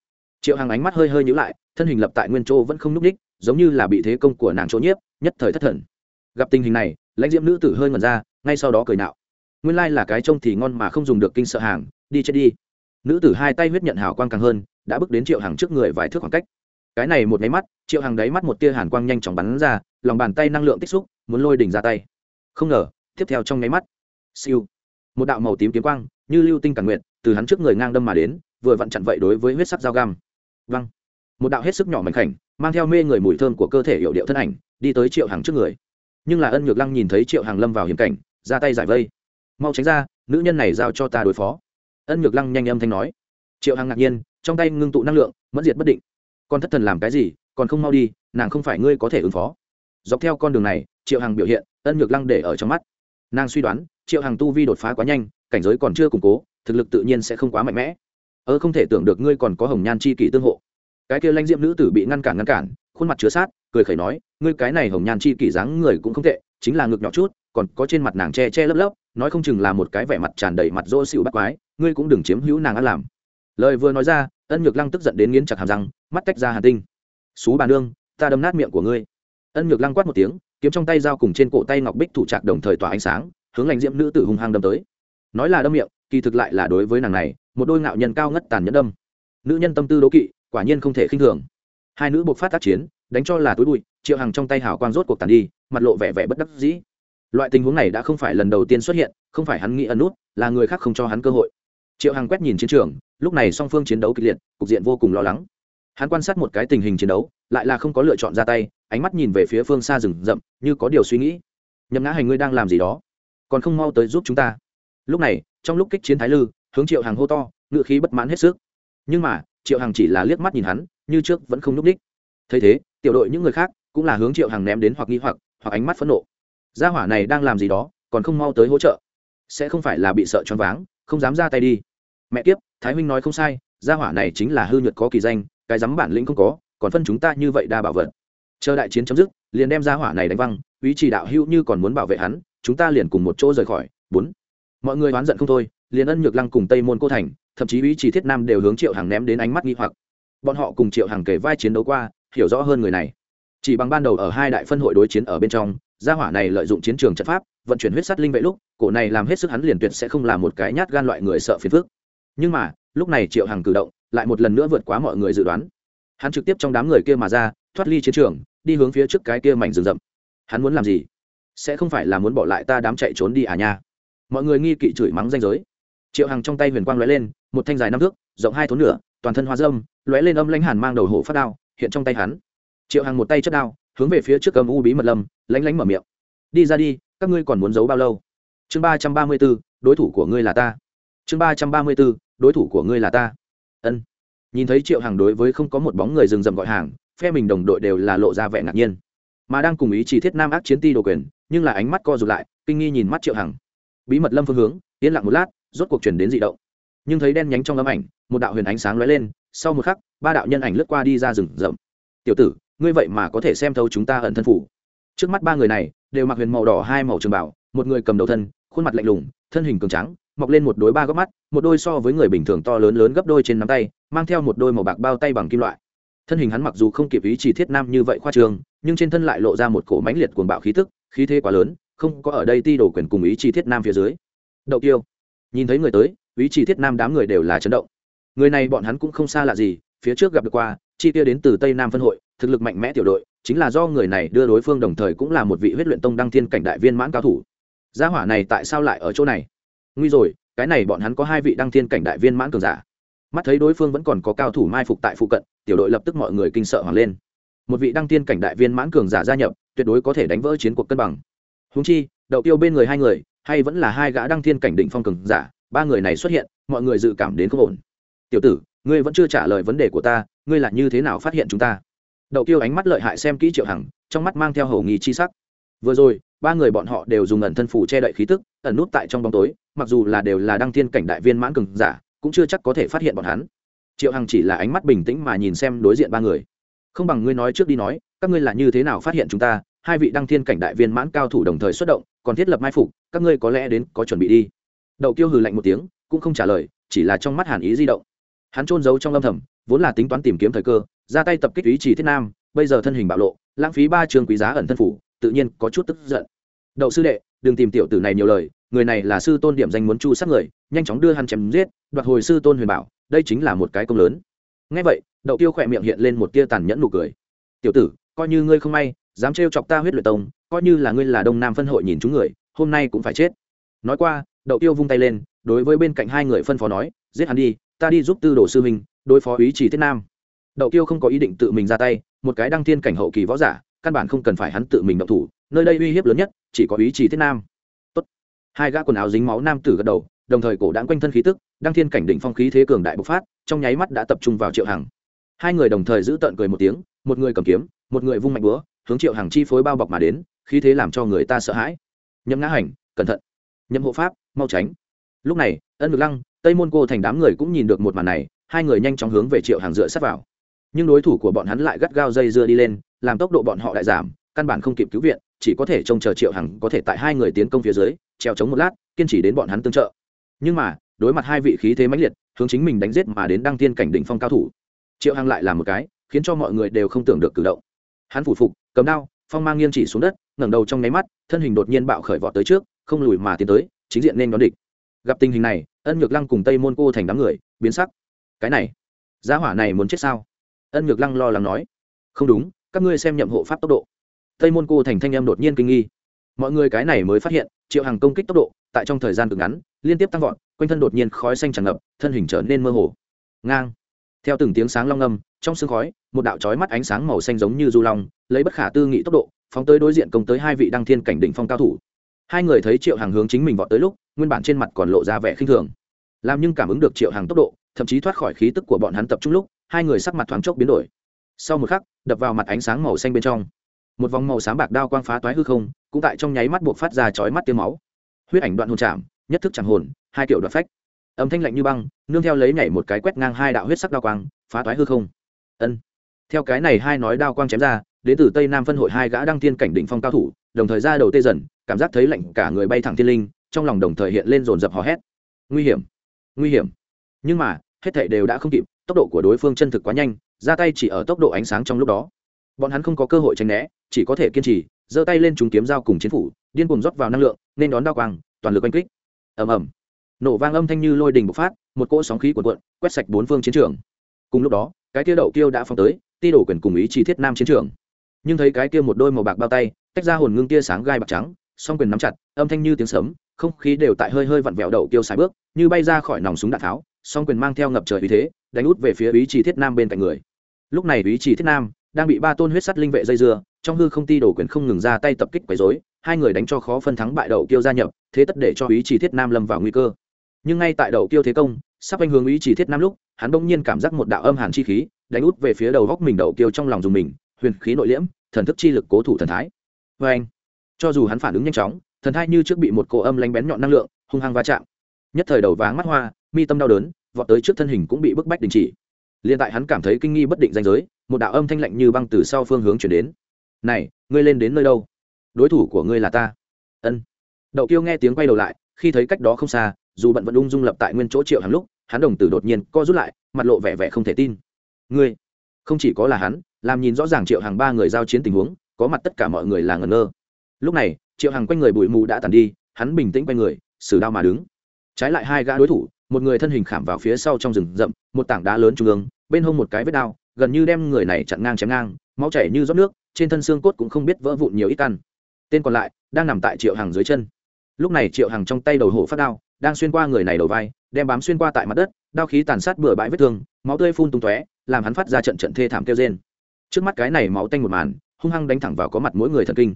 Speaker 1: Triệu hàng ánh mắt hơi hơi nhữ lại, thân hình lập tại nguyên châu vẫn không n ú c ních giống như là bị thế công của nàng chỗ nhiếp, nhất thời thất thần gặp tình hình này, lãnh diễm nữ tử hơi ngẩn ra, ngay sau đó cười nạo. Nguyên lai là cái trông thì ngon mà không dùng được kinh sợ hàng, đi chết đi. Nữ tử hai tay huyết nhận hào quang càng hơn, đã bước đến triệu hàng trước người vài thước khoảng cách. Cái này một nháy mắt, triệu hàng đáy mắt một tia hàn quang nhanh chóng bắn ra, lòng bàn tay năng lượng tích xúc, muốn lôi đỉnh ra tay. Không ngờ, tiếp theo trong nháy mắt, siêu, một đạo màu tím kiếm quang, như lưu tinh cản nguyện từ hắn trước người ngang đâm mà đến, vừa vặn chặn vậy đối với huyết sắc dao găm. Văng một đạo hết sức nhỏ mảnh khảnh, mang theo mê người mùi thơm của cơ thể hiệu điệu thân ảnh, đi tới triệu hàng trước người nhưng là ân nhược lăng nhìn thấy triệu hàng lâm vào hiểm cảnh, ra tay giải vây. Mau tránh ra, nữ nhân này giao cho ta đối phó. Ân nhược lăng nhanh âm thanh nói. Triệu hàng ngạc nhiên, trong tay ngưng tụ năng lượng, mẫn diệt bất định. Con thất thần làm cái gì, còn không mau đi, nàng không phải ngươi có thể ứng phó. Dọc theo con đường này, triệu hằng biểu hiện, ân nhược lăng để ở trong mắt. Nàng suy đoán, triệu hằng tu vi đột phá quá nhanh, cảnh giới còn chưa củng cố, thực lực tự nhiên sẽ không quá mạnh mẽ. Ơ không thể tưởng được ngươi còn có hồng nhan chi kỷ tương hộ. Cái kia lanh diệm nữ tử bị ngăn cản ngăn cản khuôn mặt chứa sát, cười khẩy nói, ngươi cái này hồng nhan chi kỷ dáng người cũng không tệ, chính là ngực nhỏ chút, còn có trên mặt nàng che che lấp lấp, nói không chừng là một cái vẻ mặt tràn đầy mặt rỗ xịu bắt quái, ngươi cũng đừng chiếm hữu nàng ăn làm. Lời vừa nói ra, ân nhược lăng tức giận đến nghiến chặt hàm răng, mắt tách ra hà tinh. Xú bà nương, ta đâm nát miệng của ngươi. Ân nhược lăng quát một tiếng, kiếm trong tay dao cùng trên cổ tay ngọc bích thủ trạc đồng thời tỏa ánh sáng, hướng lành diễm nữ tử hung hăng đâm tới. Nói là đâm miệng, kỳ thực lại là đối với nàng này, một đôi ngạo nhân cao ngất tàn nhẫn đâm. Nữ nhân tâm tư đố kỵ, quả nhiên không thể khinh thường hai nữ buộc phát tác chiến, đánh cho là túi bụi, triệu hằng trong tay hào quang rốt cuộc tàn đi, mặt lộ vẻ vẻ bất đắc dĩ. Loại tình huống này đã không phải lần đầu tiên xuất hiện, không phải hắn nghĩ ẩn nút, là người khác không cho hắn cơ hội. Triệu hằng quét nhìn chiến trường, lúc này song phương chiến đấu kịch liệt, cục diện vô cùng lo lắng. Hắn quan sát một cái tình hình chiến đấu, lại là không có lựa chọn ra tay, ánh mắt nhìn về phía phương xa rừng rậm, như có điều suy nghĩ. Nhậm ngã hành ngươi đang làm gì đó? Còn không mau tới giúp chúng ta. Lúc này, trong lúc kích chiến thái lư, hướng triệu hằng hô to ngự khí bất mãn hết sức. Nhưng mà, triệu hằng chỉ là liếc mắt nhìn hắn như trước vẫn không núp đích. Thấy thế, tiểu đội những người khác cũng là hướng triệu hàng ném đến hoặc nghi hoặc hoặc ánh mắt phẫn nộ. Gia hỏa này đang làm gì đó, còn không mau tới hỗ trợ. Sẽ không phải là bị sợ choáng váng, không dám ra tay đi. Mẹ kiếp, thái huynh nói không sai, gia hỏa này chính là hư nhuật có kỳ danh, cái dám bản lĩnh không có, còn phân chúng ta như vậy đa bảo vật. Chờ đại chiến chấm dứt, liền đem gia hỏa này đánh văng, ý chỉ đạo hữu như còn muốn bảo vệ hắn, chúng ta liền cùng một chỗ rời khỏi. Bốn. Mọi người oán giận không thôi, liền ân nhược lăng cùng tây môn cô thành, thậm chí ý chỉ thiết nam đều hướng triệu hàng ném đến ánh mắt nghi hoặc bọn họ cùng triệu hàng kể vai chiến đấu qua, hiểu rõ hơn người này. Chỉ bằng ban đầu ở hai đại phân hội đối chiến ở bên trong, gia hỏa này lợi dụng chiến trường trận pháp, vận chuyển huyết sắt linh vệ lúc, cổ này làm hết sức hắn liền tuyệt sẽ không là một cái nhát gan loại người sợ phiền phức. Nhưng mà, lúc này triệu hằng cử động, lại một lần nữa vượt quá mọi người dự đoán. Hắn trực tiếp trong đám người kia mà ra, thoát ly chiến trường, đi hướng phía trước cái kia mảnh rừng rậm. Hắn muốn làm gì? Sẽ không phải là muốn bỏ lại ta đám chạy trốn đi à nha? Mọi người nghi kỵ chửi mắng danh giới. Triệu hằng trong tay huyền quang lóe lên, một thanh dài năm thước, rộng hai thốn nửa toàn thân hoa dâm, lóe lên âm lãnh hàn mang đầu hổ phát đao, hiện trong tay hắn. Triệu hằng một tay chất đao, hướng về phía trước cầm u bí mật lâm lánh lánh mở miệng. Đi ra đi, các ngươi còn muốn giấu bao lâu? Chương ba trăm ba mươi b ố đối thủ của ngươi là ta. Chương ba trăm ba mươi b ố đối thủ của ngươi là ta. Ân. Nhìn thấy triệu hằng đối với không có một bóng người dừng dậm gọi hàng, phe mình đồng đội đều là lộ ra vẻ ngạc nhiên. Mà đang cùng ý chỉ thiết nam ác chiến ti đồ quyền, nhưng là ánh mắt co rụt lại, kinh nghi nhìn mắt triệu hằng. Bí mật lâm phương hướng, yên lặng một lát, rốt cuộc chuyển đến dị động nhưng thấy đen nhánh trong âm ảnh, một đạo huyền ánh sáng lóe lên, sau một khắc, ba đạo nhân ảnh lướt qua đi ra rừng rậm. Tiểu tử, ngươi vậy mà có thể xem thấu chúng ta ẩn thân phủ. Trước mắt ba người này, đều mặc huyền màu đỏ hai màu trường bảo, một người cầm đầu thân, khuôn mặt lạnh lùng, thân hình cường trắng mọc lên một đôi ba góc mắt, một đôi so với người bình thường to lớn lớn gấp đôi trên nắm tay, mang theo một đôi màu bạc bao tay bằng kim loại. Thân hình hắn mặc dù không kịp ý chỉ thiết nam như vậy khoa trường, nhưng trên thân lại lộ ra một cổ mãnh liệt cuồng bạo khí tức, khí thế quá lớn, không có ở đây ti đổ quyền cùng ý chỉ thiết nam phía dưới. Đậu tiêu. Nhìn thấy người tới ý chỉ thiết nam đám người đều là chấn động. Người này bọn hắn cũng không xa lạ gì, phía trước gặp được qua, chi tiêu đến từ tây nam phân hội, thực lực mạnh mẽ tiểu đội, chính là do người này đưa đối phương đồng thời cũng là một vị huyết luyện tông đăng thiên cảnh đại viên mãn cao thủ. Gia hỏa này tại sao lại ở chỗ này? Nguy rồi, cái này bọn hắn có hai vị đăng thiên cảnh đại viên mãn cường giả. Mắt thấy đối phương vẫn còn có cao thủ mai phục tại phụ cận, tiểu đội lập tức mọi người kinh sợ hoàng lên. Một vị đăng thiên cảnh đại viên mãn cường giả gia nhập, tuyệt đối có thể đánh vỡ chiến cuộc cân bằng. Húng chi, đậu tiêu bên người hai người, hay vẫn là hai gã đăng thiên cảnh định phong cường giả ba người này xuất hiện, mọi người dự cảm đến không ổn. Tiểu tử, ngươi vẫn chưa trả lời vấn đề của ta, ngươi là như thế nào phát hiện chúng ta? Đậu kiêu ánh mắt lợi hại xem kỹ triệu hằng, trong mắt mang theo hầu nghi chi sắc. Vừa rồi, ba người bọn họ đều dùng ẩn thân phủ che đậy khí tức, ẩn nút tại trong bóng tối, mặc dù là đều là đăng thiên cảnh đại viên mãn cường giả, cũng chưa chắc có thể phát hiện bọn hắn. Triệu hằng chỉ là ánh mắt bình tĩnh mà nhìn xem đối diện ba người. Không bằng ngươi nói trước đi nói, các ngươi là như thế nào phát hiện chúng ta? Hai vị đăng thiên cảnh đại viên mãn cao thủ đồng thời xuất động, còn thiết lập mai phục, các ngươi có lẽ đến có chuẩn bị đi đậu kiêu hừ lạnh một tiếng, cũng không trả lời, chỉ là trong mắt hàn ý di động. Hắn trôn giấu trong âm thầm, vốn là tính toán tìm kiếm thời cơ, ra tay tập kích ý chỉ thiết nam, bây giờ thân hình bạo lộ, lãng phí ba trường quý giá ẩn thân phủ, tự nhiên có chút tức giận. Đậu sư đệ, đừng tìm tiểu tử này nhiều lời, người này là sư tôn điểm danh muốn chu sát người, nhanh chóng đưa hắn chém giết, đoạt hồi sư tôn huyền bảo, đây chính là một cái công lớn. Ngay vậy, đậu tiêu khỏe miệng hiện lên một tia tàn nhẫn nụ cười. Tiểu tử, coi như ngươi không may, dám trêu chọc ta huyết luyện tông, coi như là ngươi là đông nam phân hội nhìn chúng người, hôm nay cũng phải chết. Nói qua đậu tiêu vung tay lên, đối với bên cạnh hai người phân phó nói, giết hắn đi, ta đi giúp tư đồ sư minh, đối phó ý chỉ thiết nam. Đậu tiêu không có ý định tự mình ra tay, một cái đăng thiên cảnh hậu kỳ võ giả, căn bản không cần phải hắn tự mình động thủ, nơi đây uy hiếp lớn nhất, chỉ có ý chỉ thiết nam. Tốt. hai gã quần áo dính máu nam tử gật đầu, đồng thời cổ đãng quanh thân khí tức, đăng thiên cảnh đỉnh phong khí thế cường đại bộc phát, trong nháy mắt đã tập trung vào triệu hằng. Hai người đồng thời giữ tợn cười một tiếng, một người cầm kiếm, một người vung mạnh búa, hướng triệu hàng chi phối bao bọc mà đến, khí thế làm cho người ta sợ hãi. Nhậm ngã hành, cẩn thận. Nhậm hộ pháp mau tránh. Lúc này, ân ngược lăng, tây môn cô thành đám người cũng nhìn được một màn này, hai người nhanh chóng hướng về triệu hàng dựa sát vào. Nhưng đối thủ của bọn hắn lại gắt gao dây dưa đi lên, làm tốc độ bọn họ lại giảm, căn bản không kịp cứu viện, chỉ có thể trông chờ triệu hằng có thể tại hai người tiến công phía dưới, treo chống một lát, kiên trì đến bọn hắn tương trợ. Nhưng mà, đối mặt hai vị khí thế mãnh liệt, hướng chính mình đánh giết mà đến đăng tiên cảnh đỉnh phong cao thủ, triệu hằng lại là một cái, khiến cho mọi người đều không tưởng được cử động. Hắn phủ phục, cầm đao, phong mang nghiêng chỉ xuống đất, ngẩng đầu trong nháy mắt, thân hình đột nhiên bạo khởi vọt tới trước, không lùi mà tiến tới chính diện nên đón địch. Gặp tình hình này, ân nhược lăng cùng tây môn cô thành đám người, biến sắc. Cái này giá hỏa này muốn chết sao? Ân nhược lăng lo lắng nói. Không đúng, các ngươi xem nhậm hộ pháp tốc độ. Tây môn cô thành thanh em đột nhiên kinh nghi. Mọi người cái này mới phát hiện, triệu hàng công kích tốc độ, tại trong thời gian cực ngắn, liên tiếp tăng vọt, quanh thân đột nhiên khói xanh tràn ngập, thân hình trở nên mơ hồ. Ngang. Theo từng tiếng sáng long âm trong sương khói, một đạo trói mắt ánh sáng màu xanh giống như du long, lấy bất khả tư nghị tốc độ, phóng tới đối diện công tới hai vị đăng thiên cảnh đỉnh phong cao thủ hai người thấy triệu hàng hướng chính mình vọt tới lúc, nguyên bản trên mặt còn lộ ra vẻ khinh thường. Làm nhưng cảm ứng được triệu hàng tốc độ, thậm chí thoát khỏi khí tức của bọn hắn tập trung lúc, hai người sắc mặt thoáng chốc biến đổi. Sau một khắc, đập vào mặt ánh sáng màu xanh bên trong. Một vòng màu sáng bạc đao quang phá toái hư không, cũng tại trong nháy mắt buộc phát ra chói mắt tiêu máu. Huyết ảnh đoạn hồn chạm, nhất thức chẳng hồn, hai kiểu đoạn phách. Âm thanh lạnh như băng, nương theo lấy nhảy một cái quét ngang hai đạo huyết sắc đao quang, phá toái hư không. Ân. Theo cái này hai nói đao quang chém ra, đến từ tây nam phân hội hai gã đăng thiên cảnh đỉnh phong cao thủ, đồng thời ra đầu tê dần cảm giác thấy lạnh cả người bay thẳng thiên linh, trong lòng đồng thời hiện lên dồn dập hò hét. Nguy hiểm nguy hiểm. Nhưng mà, hết thảy đều đã không kịp, tốc độ của đối phương chân thực quá nhanh, ra tay chỉ ở tốc độ ánh sáng trong lúc đó. Bọn hắn không có cơ hội tránh né, chỉ có thể kiên trì, giơ tay lên chúng kiếm dao cùng chiến phủ, điên cùng rót vào năng lượng, nên đón đao quang, toàn lực oanh kích. Ầm ầm. Nổ vang âm thanh như lôi đình bộc phát, một cỗ sóng khí cuộn cuộn, quét sạch bốn phương chiến trường. Cùng lúc đó, cái kia đậu kiêu đã phóng tới, ti đổ quyền cùng ý chi thiết nam chiến trường. Nhưng thấy cái kia một đôi màu bạc bao tay, tách ra hồn ngưng tia sáng gai bạc trắng song quyền nắm chặt, âm thanh như tiếng sấm, không khí đều tại hơi hơi vặn vẹo đậu kiêu xài bước, như bay ra khỏi nòng súng đạn tháo, song quyền mang theo ngập trời uy thế, đánh út về phía ý chi thiết nam bên cạnh người. Lúc này ý chi thiết nam đang bị ba tôn huyết sắt linh vệ dây dưa, trong hư không ti đổ quyền không ngừng ra tay tập kích quấy rối, hai người đánh cho khó phân thắng bại đậu kiêu gia nhập, thế tất để cho ý chỉ thiết nam lâm vào nguy cơ. Nhưng ngay tại đậu kiêu thế công, sắp anh hướng ý chỉ thiết nam lúc, hắn bỗng nhiên cảm giác một đạo âm hàn chi khí, đánh út về phía đầu góc mình đậu kiêu trong lòng dùng mình, huyền khí nội liễm, thần thức chi lực cố thủ thần thái. Vê anh cho dù hắn phản ứng nhanh chóng, thần thái như trước bị một cổ âm lánh bén nhọn năng lượng, hung hăng va chạm. Nhất thời đầu váng mắt hoa, mi tâm đau đớn, vọt tới trước thân hình cũng bị bức bách đình chỉ. Liền tại hắn cảm thấy kinh nghi bất định danh giới, một đạo âm thanh lạnh như băng từ sau phương hướng chuyển đến. Này, ngươi lên đến nơi đâu? Đối thủ của ngươi là ta. Ân. Đậu kiêu nghe tiếng quay đầu lại, khi thấy cách đó không xa, dù bận vẫn ung dung lập tại nguyên chỗ triệu hàng lúc, hắn đồng tử đột nhiên co rút lại, mặt lộ vẻ vẻ không thể tin. Ngươi, không chỉ có là hắn, làm nhìn rõ ràng triệu hàng ba người giao chiến tình huống, có mặt tất cả mọi người là ngẩn ngơ lúc này, triệu hằng quanh người bụi mù đã tàn đi, hắn bình tĩnh quanh người xử đao mà đứng. Trái lại hai gã đối thủ, một người thân hình khảm vào phía sau trong rừng rậm, một tảng đá lớn trung ương, bên hông một cái vết đao, gần như đem người này chặn ngang chém ngang, máu chảy như rót nước, trên thân xương cốt cũng không biết vỡ vụn nhiều ít căn. Tên còn lại đang nằm tại triệu hằng dưới chân. Lúc này triệu hằng trong tay đầu hổ phát đao, đang xuyên qua người này đầu vai, đem bám xuyên qua tại mặt đất, đao khí tàn sát bừa bãi vết thương, máu tươi phun tung tóe, làm hắn phát ra trận trận thê thảm kêu trên trước mắt cái này máu tanh một màn, hung hăng đánh thẳng vào có mặt mỗi người thần kinh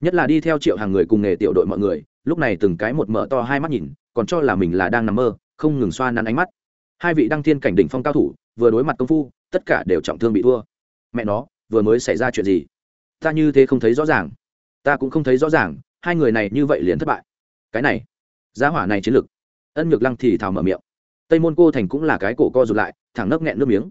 Speaker 1: nhất là đi theo triệu hàng người cùng nghề tiểu đội mọi người, lúc này từng cái một mở to hai mắt nhìn, còn cho là mình là đang nằm mơ, không ngừng xoa nắn ánh mắt. Hai vị đăng thiên cảnh đỉnh phong cao thủ, vừa đối mặt công phu, tất cả đều trọng thương bị thua. Mẹ nó, vừa mới xảy ra chuyện gì? Ta như thế không thấy rõ ràng. Ta cũng không thấy rõ ràng, hai người này như vậy liền thất bại. Cái này, giá hỏa này chiến lực ân nhược lăng thì thào mở miệng. Tây môn cô thành cũng là cái cổ co rụt lại, thẳng nấc nghẹn nước miếng.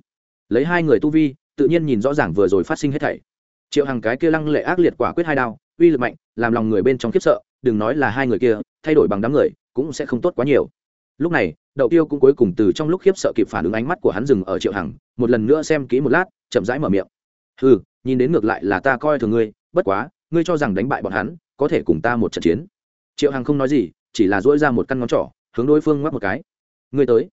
Speaker 1: Lấy hai người tu vi, tự nhiên nhìn rõ ràng vừa rồi phát sinh hết thảy. Triệu hàng cái kia lăng lệ ác liệt quả quyết hai đao uy lực mạnh, làm lòng người bên trong khiếp sợ, đừng nói là hai người kia, thay đổi bằng đám người, cũng sẽ không tốt quá nhiều. Lúc này, đậu tiêu cũng cuối cùng từ trong lúc khiếp sợ kịp phản ứng ánh mắt của hắn dừng ở triệu hằng, một lần nữa xem kỹ một lát, chậm rãi mở miệng. Ừ nhìn đến ngược lại là ta coi thường ngươi, bất quá, ngươi cho rằng đánh bại bọn hắn, có thể cùng ta một trận chiến. Triệu hằng không nói gì, chỉ là dỗi ra một căn ngón trỏ, hướng đối phương ngoắc một cái. Ngươi tới.